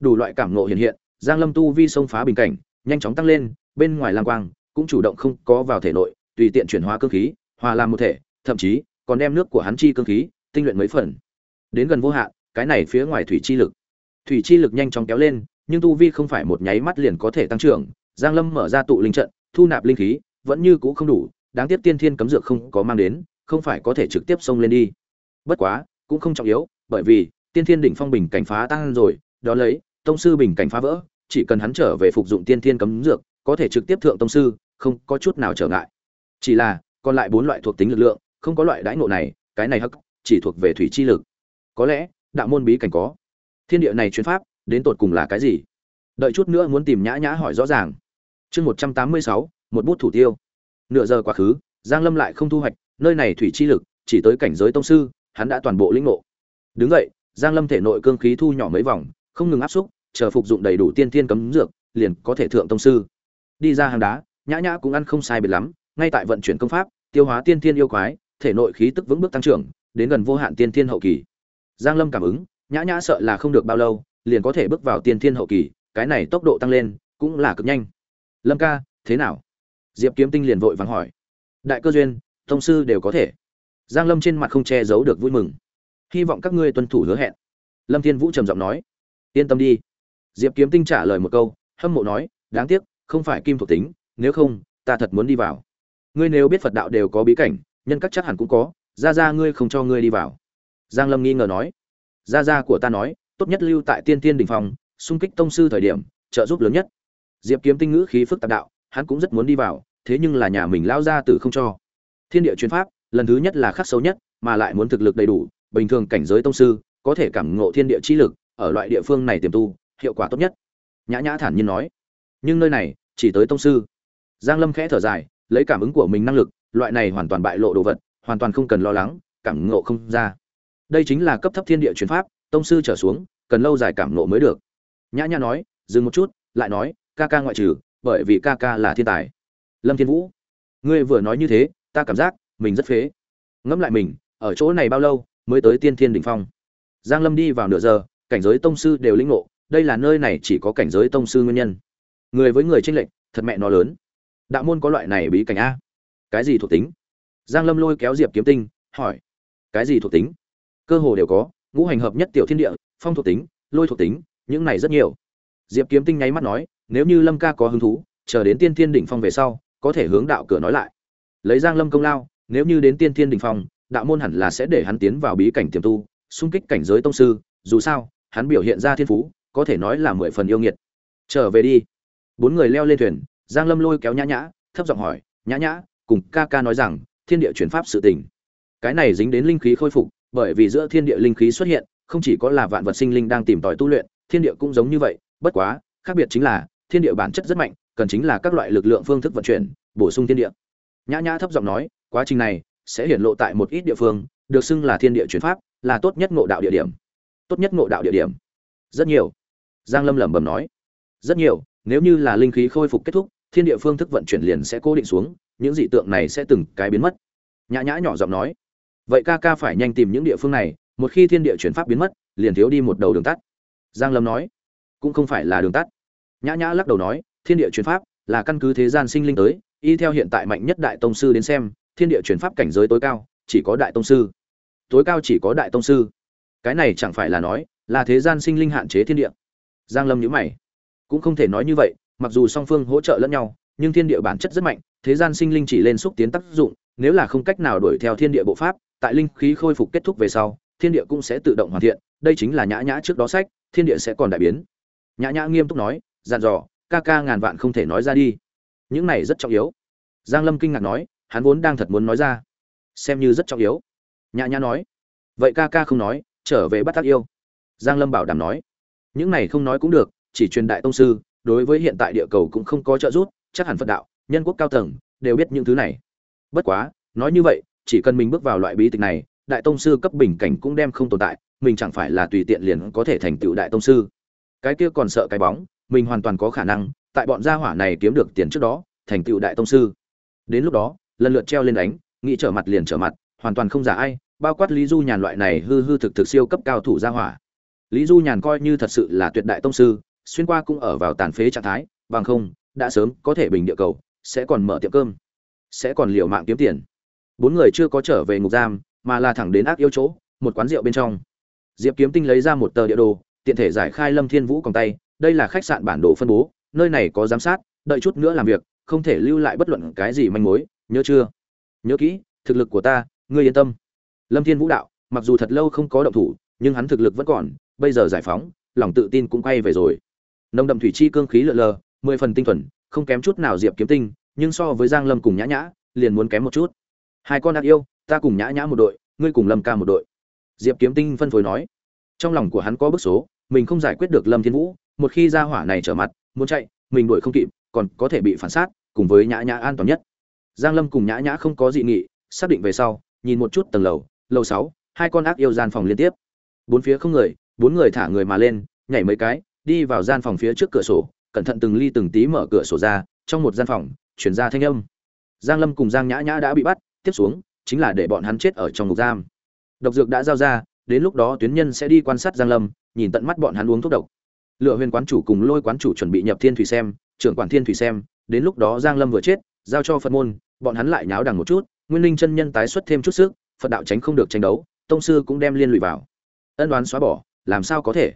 Đủ loại cảm ngộ hiện hiện, giang lâm tu vi sông phá bình cảnh, nhanh chóng tăng lên, bên ngoài lam quang cũng chủ động không có vào thể nội, tùy tiện chuyển hóa cương khí, hòa làm một thể, thậm chí còn đem nước của hắn chi cương khí tinh luyện mấy phần. Đến gần vô hạn, cái này phía ngoài thủy chi lực. Thủy chi lực nhanh chóng kéo lên, nhưng tu vi không phải một nháy mắt liền có thể tăng trưởng, giang lâm mở ra tụ linh trận thu nạp linh khí, vẫn như cũ không đủ, đáng tiếc tiên thiên cấm dược không có mang đến, không phải có thể trực tiếp xông lên đi. Bất quá, cũng không trọng yếu, bởi vì, tiên thiên đỉnh phong bình cảnh phá tăng rồi, đó lấy, tông sư bình cảnh phá vỡ, chỉ cần hắn trở về phục dụng tiên thiên cấm dược, có thể trực tiếp thượng tông sư, không có chút nào trở ngại. Chỉ là, còn lại bốn loại thuộc tính lực lượng, không có loại đãi ngộ này, cái này hắc, chỉ thuộc về thủy chi lực. Có lẽ, đạo môn bí cảnh có. Thiên địa này chuyến pháp, đến tột cùng là cái gì? Đợi chút nữa muốn tìm nhã nhã hỏi rõ ràng chương một trăm tám mươi sáu, một bút thủ tiêu. Nửa giờ quá khứ, giang lâm lại không thu hoạch, nơi này thủy chi lực, chỉ tới cảnh giới tông sư, hắn đã toàn bộ lĩnh ngộ. Đứng vậy giang lâm thể nội cương khí thu nhỏ mấy vòng, không ngừng áp xúc, chờ phục dụng đầy đủ tiên thiên cấm dược, liền có thể thượng tông sư. Đi ra hàng đá, nhã nhã cũng ăn không sai biệt lắm, ngay tại vận chuyển công pháp, tiêu hóa tiên thiên yêu quái, thể nội khí tức vững bước tăng trưởng, đến gần vô hạn tiên thiên hậu kỳ. Giang lâm cảm ứng, nhã nhã sợ là không được bao lâu, liền có thể bước vào tiên thiên hậu kỳ, cái này tốc độ tăng lên, cũng là cực nhanh lâm ca, thế nào? Diệp kiếm tinh liền vội vắng hỏi. Đại cơ duyên, thông sư đều có thể. Giang lâm trên mặt không che giấu được vui mừng. Hy vọng các ngươi tuân thủ hứa hẹn. Lâm thiên vũ trầm giọng nói. Yên tâm đi. Diệp kiếm tinh trả lời một câu, hâm mộ nói, đáng tiếc, không phải kim thuộc tính, nếu không, ta thật muốn đi vào. Ngươi nếu biết phật đạo đều có bí cảnh, nhân các chắc hẳn cũng có, ra ra ngươi không cho ngươi đi vào. Giang lâm nghi ngờ nói. Ra ra của ta nói, tốt nhất lưu tại tiên tiên đỉnh phòng, xung kích tông sư thời điểm, trợ giúp lớn nhất diệp kiếm tinh ngữ khí phức tạp đạo, hắn cũng rất muốn đi vào, thế nhưng là nhà mình lao ra từ không cho. Thiên địa chuyên pháp, lần thứ nhất là khắc sâu nhất, mà lại muốn thực lực đầy đủ, bình thường cảnh giới tông sư, có thể cảm ngộ thiên địa chi lực, ở loại địa phương này tiềm tu, hiệu quả tốt nhất. Nhã nhã thản nhiên nói. Nhưng nơi này, chỉ tới tông sư. Giang lâm khẽ thở dài, lấy cảm ứng của mình năng lực, loại này hoàn toàn bại lộ đồ vật, hoàn toàn không cần lo lắng, cảm ngộ không ra. Đây chính là cấp thấp thiên địa chuyển pháp, tông sư trở xuống, cần lâu dài cảm ngộ mới được. Nhã nhã nói, dừng một chút, lại nói ca ca ngoại trừ, bởi vì ca ca là thiên tài. Lâm thiên vũ, ngươi vừa nói như thế, ta cảm giác mình rất phế. Ngẫm lại mình, ở chỗ này bao lâu mới tới tiên thiên đỉnh phong? Giang lâm đi vào nửa giờ, cảnh giới tông sư đều linh ngộ, đây là nơi này chỉ có cảnh giới tông sư nguyên nhân. Người với người tranh lệch, thật mẹ nó lớn. Đạo môn có loại này bí cảnh a? Cái gì thuộc tính? Giang lâm lôi kéo diệp kiếm tinh, hỏi. Cái gì thuộc tính? Cơ hồ đều có, ngũ hành hợp nhất tiểu thiên địa, phong thuộc tính, lôi thuộc tính, những này rất nhiều. Diệp kiếm tinh nháy mắt nói nếu như lâm ca có hứng thú, chờ đến tiên thiên đỉnh phong về sau, có thể hướng đạo cửa nói lại. Lấy giang lâm công lao, nếu như đến tiên thiên đỉnh phong, đạo môn hẳn là sẽ để hắn tiến vào bí cảnh tiềm tu, xung kích cảnh giới tông sư, dù sao, hắn biểu hiện ra thiên phú, có thể nói là mười phần yêu nghiệt. Trở về đi. Bốn người leo lên thuyền, giang lâm lôi kéo nhã nhã, thấp giọng hỏi, nhã nhã, cùng ca ca nói rằng, thiên địa chuyển pháp sự tình. Cái này dính đến linh khí khôi phục, bởi vì giữa thiên địa linh khí xuất hiện, không chỉ có là vạn vật sinh linh đang tìm tòi tu luyện, thiên địa cũng giống như vậy, bất quá, khác biệt chính là thiên địa bản chất rất mạnh, cần chính là các loại lực lượng phương thức vận chuyển, bổ sung thiên địa. Nhã nhã thấp giọng nói, quá trình này sẽ hiển lộ tại một ít địa phương, được xưng là thiên địa chuyển pháp, là tốt nhất ngộ đạo địa điểm. Tốt nhất ngộ đạo địa điểm. Rất nhiều. Giang lâm lẩm bẩm nói. Rất nhiều, nếu như là linh khí khôi phục kết thúc, thiên địa phương thức vận chuyển liền sẽ cố định xuống, những dị tượng này sẽ từng cái biến mất. Nhã nhã nhỏ giọng nói. Vậy ca ca phải nhanh tìm những địa phương này, một khi thiên địa chuyển pháp biến mất, liền thiếu đi một đầu đường tắt. Giang lâm nói. Cũng không phải là đường tắt nhã nhã lắc đầu nói, thiên địa chuyển pháp là căn cứ thế gian sinh linh tới, y theo hiện tại mạnh nhất đại tông sư đến xem, thiên địa chuyển pháp cảnh giới tối cao chỉ có đại tông sư. Tối cao chỉ có đại tông sư. Cái này chẳng phải là nói là thế gian sinh linh hạn chế thiên địa? Giang lâm nhíu mày. Cũng không thể nói như vậy, mặc dù song phương hỗ trợ lẫn nhau, nhưng thiên địa bản chất rất mạnh, thế gian sinh linh chỉ lên xúc tiến tác dụng, nếu là không cách nào đuổi theo thiên địa bộ pháp, tại linh khí khôi phục kết thúc về sau, thiên địa cũng sẽ tự động hoàn thiện. Đây chính là nhã nhã trước đó sách, thiên địa sẽ còn đại biến. Nhã nhã nghiêm túc nói dặn dò, ca ca ngàn vạn không thể nói ra đi. Những này rất trọng yếu. Giang lâm kinh ngạc nói, hắn vốn đang thật muốn nói ra. Xem như rất trọng yếu. Nhã nhã nói, vậy ca ca không nói, trở về bắt tác yêu. Giang lâm bảo đảm nói, những này không nói cũng được, chỉ truyền đại tông sư, đối với hiện tại địa cầu cũng không có trợ giúp, chắc hẳn phật đạo, nhân quốc cao tầng, đều biết những thứ này. Bất quá, nói như vậy, chỉ cần mình bước vào loại bí tịch này, đại tông sư cấp bình cảnh cũng đem không tồn tại, mình chẳng phải là tùy tiện liền có thể thành tựu đại tông sư. Cái kia còn sợ cái bóng mình hoàn toàn có khả năng, tại bọn gia hỏa này kiếm được tiền trước đó, thành tựu đại tông sư. Đến lúc đó, lần lượt treo lên đánh nghĩ trở mặt liền trở mặt, hoàn toàn không giả ai, bao quát lý du nhàn loại này hư hư thực thực siêu cấp cao thủ gia hỏa. Lý du nhàn coi như thật sự là tuyệt đại tông sư, xuyên qua cũng ở vào tàn phế trạng thái, bằng không, đã sớm có thể bình địa cầu, sẽ còn mở tiệm cơm, sẽ còn liều mạng kiếm tiền. Bốn người chưa có trở về ngục giam, mà là thẳng đến ác yêu chỗ, một quán rượu bên trong. Diệp kiếm tinh lấy ra một tờ địa đồ, tiện thể giải khai lâm thiên vũ còn tay đây là khách sạn bản đồ phân bố, nơi này có giám sát, đợi chút nữa làm việc, không thể lưu lại bất luận cái gì manh mối, nhớ chưa? Nhớ kỹ, thực lực của ta, ngươi yên tâm. Lâm thiên vũ đạo, mặc dù thật lâu không có động thủ, nhưng hắn thực lực vẫn còn, bây giờ giải phóng, lòng tự tin cũng quay về rồi. Nồng đậm thủy chi cương khí lượn lờ, mười phần tinh thuần, không kém chút nào diệp kiếm tinh, nhưng so với giang lâm cùng nhã nhã, liền muốn kém một chút. Hai con đặc yêu, ta cùng nhã nhã một đội, ngươi cùng lâm ca một đội. Diệp kiếm tinh phân phối nói. Trong lòng của hắn có bức số, mình không giải quyết được lâm thiên vũ một khi ra hỏa này trở mặt, muốn chạy, mình đuổi không kịp, còn có thể bị phản sát, cùng với nhã nhã an toàn nhất. Giang lâm cùng nhã nhã không có dị nghị, xác định về sau, nhìn một chút tầng lầu lầu sáu, hai con ác yêu gian phòng liên tiếp. Bốn phía không người, bốn người thả người mà lên, nhảy mấy cái, đi vào gian phòng phía trước cửa sổ, cẩn thận từng ly từng tí mở cửa sổ ra, trong một gian phòng chuyển ra thanh âm. Giang lâm cùng giang nhã nhã đã bị bắt, tiếp xuống, chính là để bọn hắn chết ở trong ngục giam. Độc dược đã giao ra, đến lúc đó tuyến nhân sẽ đi quan sát giang lâm, nhìn tận mắt bọn hắn uống thuốc độc lựa huyền quán chủ cùng lôi quán chủ chuẩn bị nhập thiên thủy xem, trưởng quản thiên thủy xem, đến lúc đó giang lâm vừa chết, giao cho phật môn, bọn hắn lại nháo đằng một chút, nguyên linh chân nhân tái xuất thêm chút sức, phật đạo tránh không được tranh đấu, tông sư cũng đem liên lụy vào. Ân đoán xóa bỏ, làm sao có thể?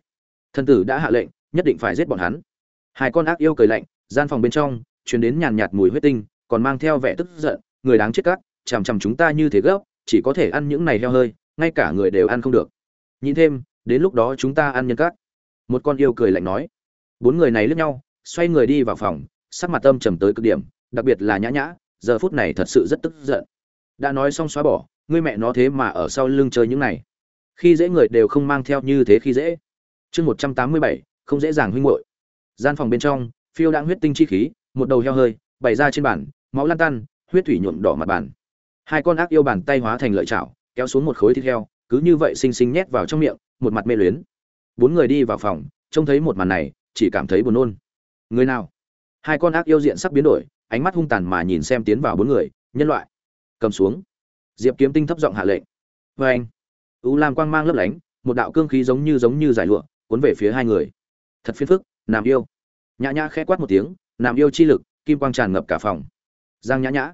Thần tử đã hạ lệnh, nhất định phải giết bọn hắn. Hai con ác yêu cười lạnh, gian phòng bên trong, truyền đến nhàn nhạt mùi huyết tinh, còn mang theo vẻ tức giận, người đáng chết cắt chằm chằm chúng ta như thế gấp, chỉ có thể ăn những này heo hơi, ngay cả người đều ăn không được. Nhìn thêm, đến lúc đó chúng ta ăn nhân cắt một con yêu cười lạnh nói. Bốn người này lướt nhau, xoay người đi vào phòng, sắc mặt tâm trầm tới cực điểm, đặc biệt là nhã nhã, giờ phút này thật sự rất tức giận. Đã nói xong xóa bỏ, ngươi mẹ nó thế mà ở sau lưng chơi những này. Khi dễ người đều không mang theo như thế khi dễ. Chương một trăm tám mươi bảy, không dễ dàng huynh hội gian phòng bên trong, phiêu đang huyết tinh chi khí, một đầu heo hơi, bày ra trên bàn, máu lan tan, huyết thủy nhuộm đỏ mặt bàn. Hai con ác yêu bàn tay hóa thành lợi chảo, kéo xuống một khối thịt heo, cứ như vậy xinh xinh nhét vào trong miệng, một mặt mê luyến bốn người đi vào phòng, trông thấy một màn này, chỉ cảm thấy buồn nôn. Người nào? Hai con ác yêu diện sắc biến đổi, ánh mắt hung tàn mà nhìn xem tiến vào bốn người, nhân loại. Cầm xuống. Diệp kiếm tinh thấp giọng hạ lệnh. Vê anh. U lam quang mang lấp lánh, một đạo cương khí giống như giống như giải lụa, cuốn về phía hai người. Thật phiền phức, nam yêu. Nhã nhã khẽ quát một tiếng, nam yêu chi lực, kim quang tràn ngập cả phòng. Giang nhã nhã.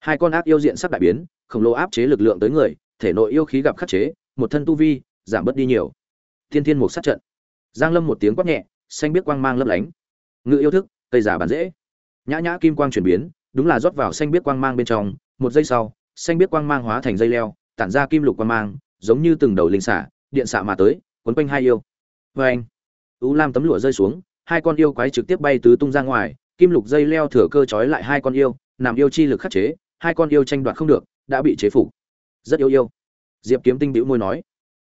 Hai con ác yêu diện sắc đại biến, khổng lồ áp chế lực lượng tới người, thể nội yêu khí gặp khắc chế, một thân tu vi, giảm bớt đi nhiều thiên thiên một sát trận. Giang lâm một tiếng quát nhẹ, xanh biết quang mang lấp lánh. Ngự yêu thức, cây giả bản dễ. Nhã nhã kim quang chuyển biến, đúng là rót vào xanh biết quang mang bên trong. Một giây sau, xanh biết quang mang hóa thành dây leo, tản ra kim lục quang mang, giống như từng đầu linh xả, điện xạ mà tới, quấn quanh hai yêu. Vê anh, u lam tấm lụa rơi xuống, hai con yêu quái trực tiếp bay tứ tung ra ngoài, kim lục dây leo thừa cơ trói lại hai con yêu làm yêu chi lực khắc chế, hai con yêu tranh đoạt không được, đã bị chế phục. Rất yêu yêu. Diệp kiếm tinh bĩu môi nói.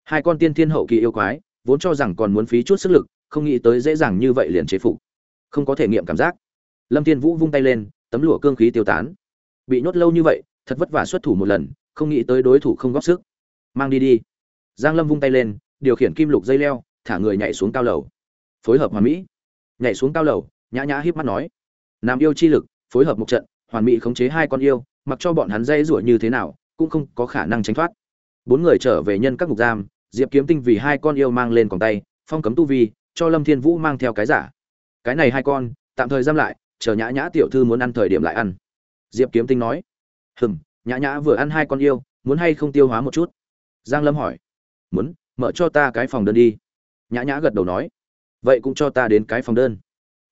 Hai con tiên thiên hậu kỳ yêu quái vốn cho rằng còn muốn phí chút sức lực, không nghĩ tới dễ dàng như vậy liền chế phục. Không có thể nghiệm cảm giác. Lâm thiên vũ vung tay lên, tấm lụa cương khí tiêu tán. Bị nhốt lâu như vậy, thật vất vả xuất thủ một lần, không nghĩ tới đối thủ không góp sức. Mang đi đi. Giang lâm vung tay lên, điều khiển kim lục dây leo, thả người nhảy xuống cao lầu. Phối hợp hoàn mỹ. Nhảy xuống cao lầu, nhã nhã híp mắt nói. Nam yêu chi lực, phối hợp một trận, hoàn mỹ khống chế hai con yêu, mặc cho bọn hắn dây rủa như thế nào, cũng không có khả năng tránh thoát. Bốn người trở về nhân các ngục giam diệp kiếm tinh vì hai con yêu mang lên còn tay, phong cấm tu vi, cho lâm thiên vũ mang theo cái giả. Cái này hai con, tạm thời giam lại, chờ nhã nhã tiểu thư muốn ăn thời điểm lại ăn. Diệp kiếm tinh nói. Hừm, nhã nhã vừa ăn hai con yêu, muốn hay không tiêu hóa một chút? Giang lâm hỏi. Muốn, mở cho ta cái phòng đơn đi. Nhã nhã gật đầu nói. Vậy cũng cho ta đến cái phòng đơn.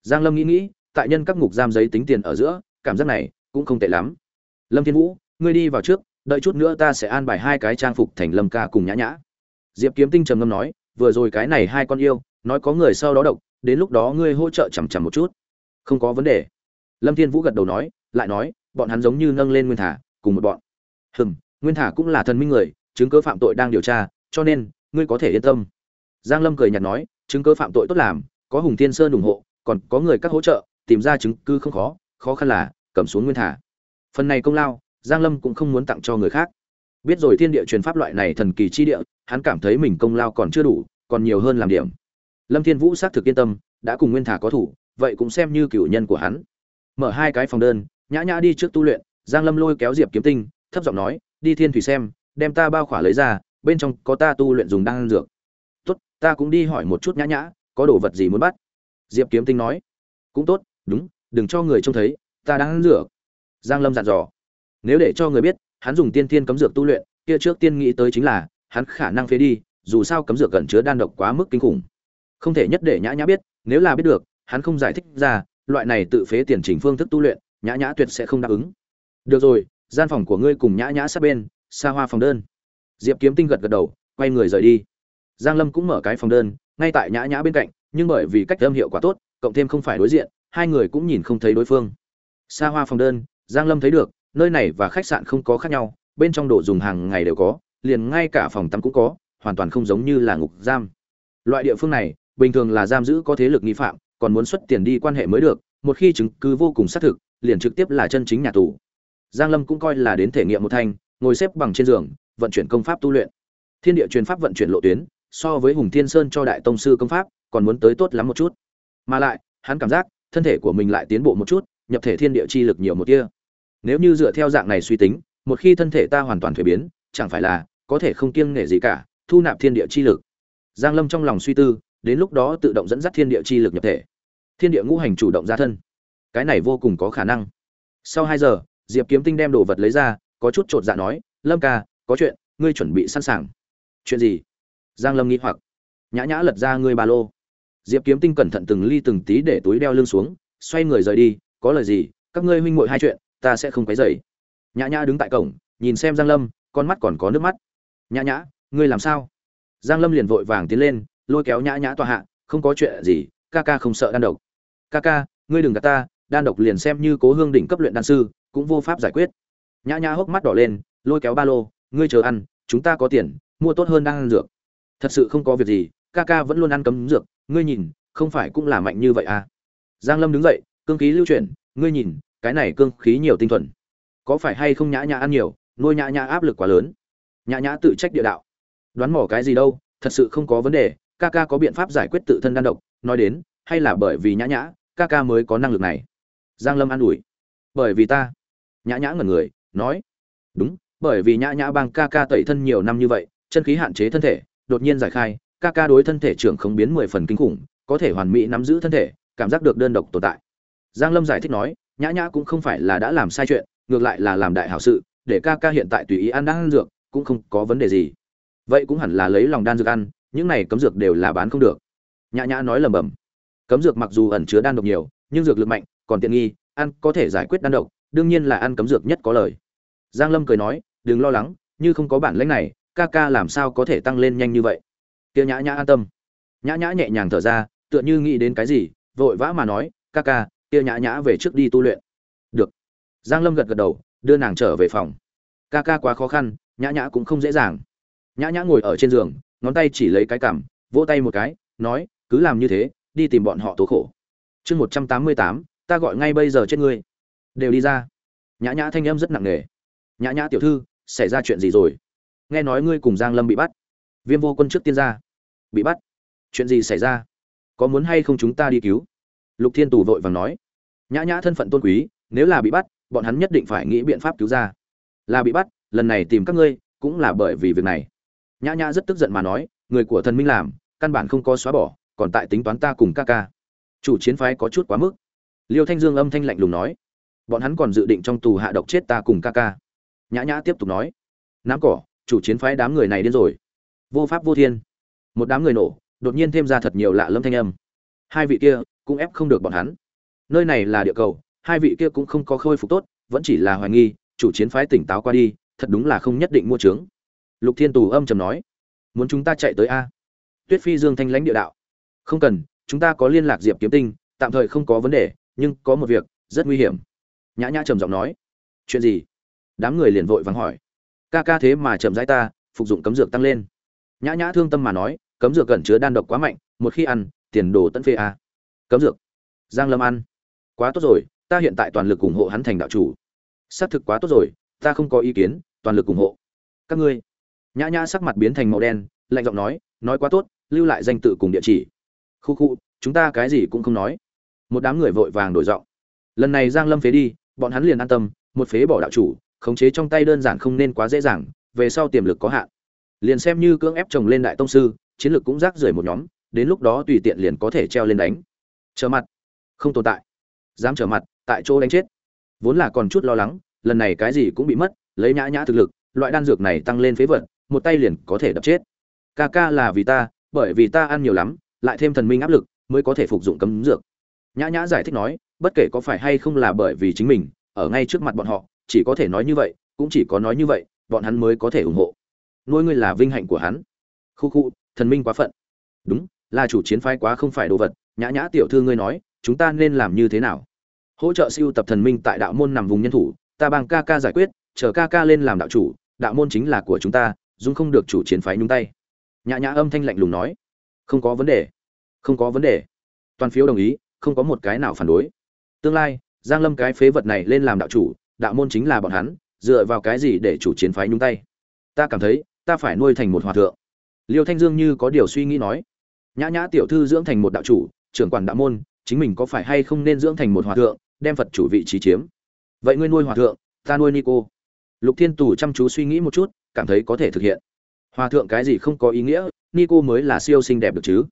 Giang lâm nghĩ nghĩ, tại nhân các ngục giam giấy tính tiền ở giữa, cảm giác này cũng không tệ lắm. Lâm thiên vũ, ngươi đi vào trước, đợi chút nữa ta sẽ an bài hai cái trang phục thành lâm ca cùng nhã nhã diệp kiếm tinh trầm ngâm nói, vừa rồi cái này hai con yêu, nói có người sau đó độc, đến lúc đó ngươi hỗ trợ chằm chằm một chút. Không có vấn đề. Lâm thiên vũ gật đầu nói, lại nói, bọn hắn giống như nâng lên nguyên thả, cùng một bọn. Hừm, nguyên thả cũng là thần minh người, chứng cứ phạm tội đang điều tra, cho nên, ngươi có thể yên tâm. Giang lâm cười nhạt nói, chứng cứ phạm tội tốt làm, có hùng thiên sơn ủng hộ, còn có người các hỗ trợ, tìm ra chứng cứ không khó khó khăn là cầm xuống nguyên thả. Phần này công lao, giang lâm cũng không muốn tặng cho người khác biết rồi thiên địa truyền pháp loại này thần kỳ chi địa, hắn cảm thấy mình công lao còn chưa đủ, còn nhiều hơn làm điểm. Lâm thiên vũ xác thực yên tâm, đã cùng nguyên thả có thủ, vậy cũng xem như cựu nhân của hắn. Mở hai cái phòng đơn, nhã nhã đi trước tu luyện, giang lâm lôi kéo diệp kiếm tinh, thấp giọng nói, đi thiên thủy xem, đem ta bao khỏa lấy ra, bên trong có ta tu luyện dùng đan dược. Tốt, ta cũng đi hỏi một chút nhã nhã, có đồ vật gì muốn bắt? Diệp kiếm tinh nói. Cũng tốt, đúng, đừng cho người trông thấy, ta đang ăn dược. Giang lâm dặn dò. Nếu để cho người biết hắn dùng tiên thiên cấm dược tu luyện, kia trước tiên nghĩ tới chính là, hắn khả năng phế đi, dù sao cấm dược gần chứa đan độc quá mức kinh khủng. Không thể nhất để nhã nhã biết, nếu là biết được, hắn không giải thích ra, loại này tự phế tiền trình phương thức tu luyện, nhã nhã tuyệt sẽ không đáp ứng. Được rồi, gian phòng của ngươi cùng nhã nhã sát bên, xa hoa phòng đơn. Diệp kiếm tinh gật gật đầu, quay người rời đi. Giang lâm cũng mở cái phòng đơn, ngay tại nhã nhã bên cạnh, nhưng bởi vì cách âm hiệu quả tốt, cộng thêm không phải đối diện, hai người cũng nhìn không thấy đối phương. Xa hoa phòng đơn, giang lâm thấy được nơi này và khách sạn không có khác nhau, bên trong đồ dùng hàng ngày đều có, liền ngay cả phòng tắm cũng có, hoàn toàn không giống như là ngục giam. Loại địa phương này, bình thường là giam giữ có thế lực nghi phạm, còn muốn xuất tiền đi quan hệ mới được, một khi chứng cứ vô cùng xác thực, liền trực tiếp là chân chính nhà tù. Giang lâm cũng coi là đến thể nghiệm một thanh, ngồi xếp bằng trên giường, vận chuyển công pháp tu luyện. Thiên địa truyền pháp vận chuyển lộ tuyến, so với hùng thiên sơn cho đại tông sư công pháp, còn muốn tới tốt lắm một chút. Mà lại, hắn cảm giác, thân thể của mình lại tiến bộ một chút, nhập thể thiên địa chi lực nhiều một tia nếu như dựa theo dạng này suy tính, một khi thân thể ta hoàn toàn thuế biến, chẳng phải là có thể không kiêng nể gì cả, thu nạp thiên địa chi lực. Giang lâm trong lòng suy tư, đến lúc đó tự động dẫn dắt thiên địa chi lực nhập thể. Thiên địa ngũ hành chủ động ra thân. Cái này vô cùng có khả năng. Sau hai giờ, diệp kiếm tinh đem đồ vật lấy ra, có chút trột dạ nói, lâm ca, có chuyện, ngươi chuẩn bị sẵn sàng. Chuyện gì? Giang lâm nghĩ hoặc. Nhã nhã lật ra ngươi ba lô. Diệp kiếm tinh cẩn thận từng ly từng tí để túi đeo lưng xuống, xoay người rời đi, có lời gì, các ngươi huynh muội hai chuyện ta sẽ không quấy rầy. Nhã nhã đứng tại cổng, nhìn xem giang lâm, con mắt còn có nước mắt. Nhã nhã, ngươi làm sao? Giang lâm liền vội vàng tiến lên, lôi kéo nhã nhã tòa hạ, không có chuyện gì, ca ca không sợ đan độc. Ca ca, ngươi đừng gạt ta, đan độc liền xem như cố hương đỉnh cấp luyện đan sư, cũng vô pháp giải quyết. Nhã nhã hốc mắt đỏ lên, lôi kéo ba lô, ngươi chờ ăn, chúng ta có tiền, mua tốt hơn đang ăn dược. Thật sự không có việc gì, ca ca vẫn luôn ăn cấm dược, ngươi nhìn, không phải cũng là mạnh như vậy à? Giang lâm đứng dậy, cương khí lưu chuyển, ngươi nhìn cái này cương khí nhiều tinh thuần. Có phải hay không nhã nhã ăn nhiều, nuôi nhã nhã áp lực quá lớn? Nhã nhã tự trách địa đạo. Đoán mỏ cái gì đâu, thật sự không có vấn đề, ca ca có biện pháp giải quyết tự thân đan độc, nói đến, hay là bởi vì nhã nhã, ca ca mới có năng lực này. Giang lâm an ủi. Bởi vì ta. Nhã nhã ngẩn người, nói. Đúng, bởi vì nhã nhã bang ca ca tẩy thân nhiều năm như vậy, chân khí hạn chế thân thể, đột nhiên giải khai, ca ca đối thân thể trưởng không biến mười phần kinh khủng, có thể hoàn mỹ nắm giữ thân thể, cảm giác được đơn độc tồn tại. Giang lâm giải thích nói nhã nhã cũng không phải là đã làm sai chuyện, ngược lại là làm đại hảo sự, để ca ca hiện tại tùy ý ăn đan dược, cũng không có vấn đề gì. Vậy cũng hẳn là lấy lòng đan dược ăn, những này cấm dược đều là bán không được. Nhã nhã nói lầm bầm cấm dược mặc dù ẩn chứa đan độc nhiều, nhưng dược lực mạnh, còn tiện nghi, ăn có thể giải quyết đan độc, đương nhiên là ăn cấm dược nhất có lời. Giang lâm cười nói, đừng lo lắng, như không có bản lĩnh này, ca ca làm sao có thể tăng lên nhanh như vậy? Kia nhã nhã an tâm. Nhã nhã nhẹ nhàng thở ra, tựa như nghĩ đến cái gì, vội vã mà nói, ca ca kia nhã nhã về trước đi tu luyện. Được. Giang lâm gật gật đầu, đưa nàng trở về phòng. Ca ca quá khó khăn, nhã nhã cũng không dễ dàng. Nhã nhã ngồi ở trên giường, ngón tay chỉ lấy cái cằm, vỗ tay một cái, nói, cứ làm như thế, đi tìm bọn họ tố khổ. Chương một trăm tám mươi tám, ta gọi ngay bây giờ chết ngươi. Đều đi ra. Nhã nhã thanh âm rất nặng nề. Nhã nhã tiểu thư, xảy ra chuyện gì rồi? Nghe nói ngươi cùng giang lâm bị bắt. Viêm vô quân trước tiên ra. Bị bắt? Chuyện gì xảy ra? Có muốn hay không chúng ta đi cứu? Lục thiên tù vội vàng nói, nhã nhã thân phận tôn quý, nếu là bị bắt, bọn hắn nhất định phải nghĩ biện pháp cứu ra. Là bị bắt, lần này tìm các ngươi cũng là bởi vì việc này. Nhã nhã rất tức giận mà nói, người của thần minh làm, căn bản không có xóa bỏ, còn tại tính toán ta cùng ca ca. Chủ chiến phái có chút quá mức. Liêu thanh dương âm thanh lạnh lùng nói, bọn hắn còn dự định trong tù hạ độc chết ta cùng ca ca. Nhã nhã tiếp tục nói, nám cỏ, chủ chiến phái đám người này đến rồi. Vô pháp vô thiên. Một đám người nổ, đột nhiên thêm ra thật nhiều lạ lâm thanh âm. Hai vị kia cũng ép không được bọn hắn. Nơi này là địa cầu, hai vị kia cũng không có khôi phục tốt, vẫn chỉ là hoài nghi, chủ chiến phái tỉnh táo qua đi, thật đúng là không nhất định mua trướng. Lục thiên tù âm trầm nói, muốn chúng ta chạy tới a? Tuyết phi dương thanh lãnh địa đạo, không cần, chúng ta có liên lạc diệp kiếm tinh, tạm thời không có vấn đề, nhưng có một việc, rất nguy hiểm. Nhã nhã trầm giọng nói, chuyện gì? Đám người liền vội vắng hỏi, ca ca thế mà chậm rãi ta, phục dụng cấm dược tăng lên. Nhã nhã thương tâm mà nói, cấm dược cẩn chứa đan độc quá mạnh, một khi ăn, tiền đồ tận phê a cấm dược. Giang lâm ăn. Quá tốt rồi, ta hiện tại toàn lực ủng hộ hắn thành đạo chủ. Xác thực quá tốt rồi, ta không có ý kiến, toàn lực ủng hộ. Các ngươi. Nhã nhã sắc mặt biến thành màu đen, lạnh giọng nói nói quá tốt, lưu lại danh tự cùng địa chỉ. Khu khu, chúng ta cái gì cũng không nói. Một đám người vội vàng đổi giọng. Lần này giang lâm phế đi, bọn hắn liền an tâm, một phế bỏ đạo chủ, khống chế trong tay đơn giản không nên quá dễ dàng, về sau tiềm lực có hạn. Liền xem như cưỡng ép chồng lên đại tông sư, chiến lược cũng rác rưởi một nhóm, đến lúc đó tùy tiện liền có thể treo lên đánh trở mặt. Không tồn tại. Dám trở mặt, tại chỗ đánh chết. Vốn là còn chút lo lắng, lần này cái gì cũng bị mất, lấy nhã nhã thực lực, loại đan dược này tăng lên phế vật, một tay liền có thể đập chết. Ca ca là vì ta, bởi vì ta ăn nhiều lắm, lại thêm thần minh áp lực, mới có thể phục dụng cấm dược. Nhã nhã giải thích nói, bất kể có phải hay không là bởi vì chính mình, ở ngay trước mặt bọn họ, chỉ có thể nói như vậy, cũng chỉ có nói như vậy, bọn hắn mới có thể ủng hộ. Nuôi ngươi là vinh hạnh của hắn. Khu khu, thần minh quá phận. Đúng, là chủ chiến phái quá không phải đồ vật nhã nhã tiểu thư ngươi nói, chúng ta nên làm như thế nào? Hỗ trợ siêu tập thần minh tại đạo môn nằm vùng nhân thủ, ta bằng ca ca giải quyết, chờ ca ca lên làm đạo chủ, đạo môn chính là của chúng ta dung không được chủ chiến phái nhúng tay. Nhã nhã âm thanh lạnh lùng nói. Không có vấn đề. Không có vấn đề. Toàn phiếu đồng ý, không có một cái nào phản đối. Tương lai, giang lâm cái phế vật này lên làm đạo chủ, đạo môn chính là bọn hắn, dựa vào cái gì để chủ chiến phái nhúng tay? Ta cảm thấy, ta phải nuôi thành một hòa thượng. Liêu thanh dương như có điều suy nghĩ nói. Nhã nhã tiểu thư dưỡng thành một đạo chủ trưởng quản đạo môn, chính mình có phải hay không nên dưỡng thành một hòa thượng, đem phật chủ vị trí chiếm? Vậy ngươi nuôi hòa thượng, ta nuôi nico lục thiên tù chăm chú suy nghĩ một chút, cảm thấy có thể thực hiện. Hòa thượng cái gì không có ý nghĩa nico mới là siêu xinh đẹp được chứ?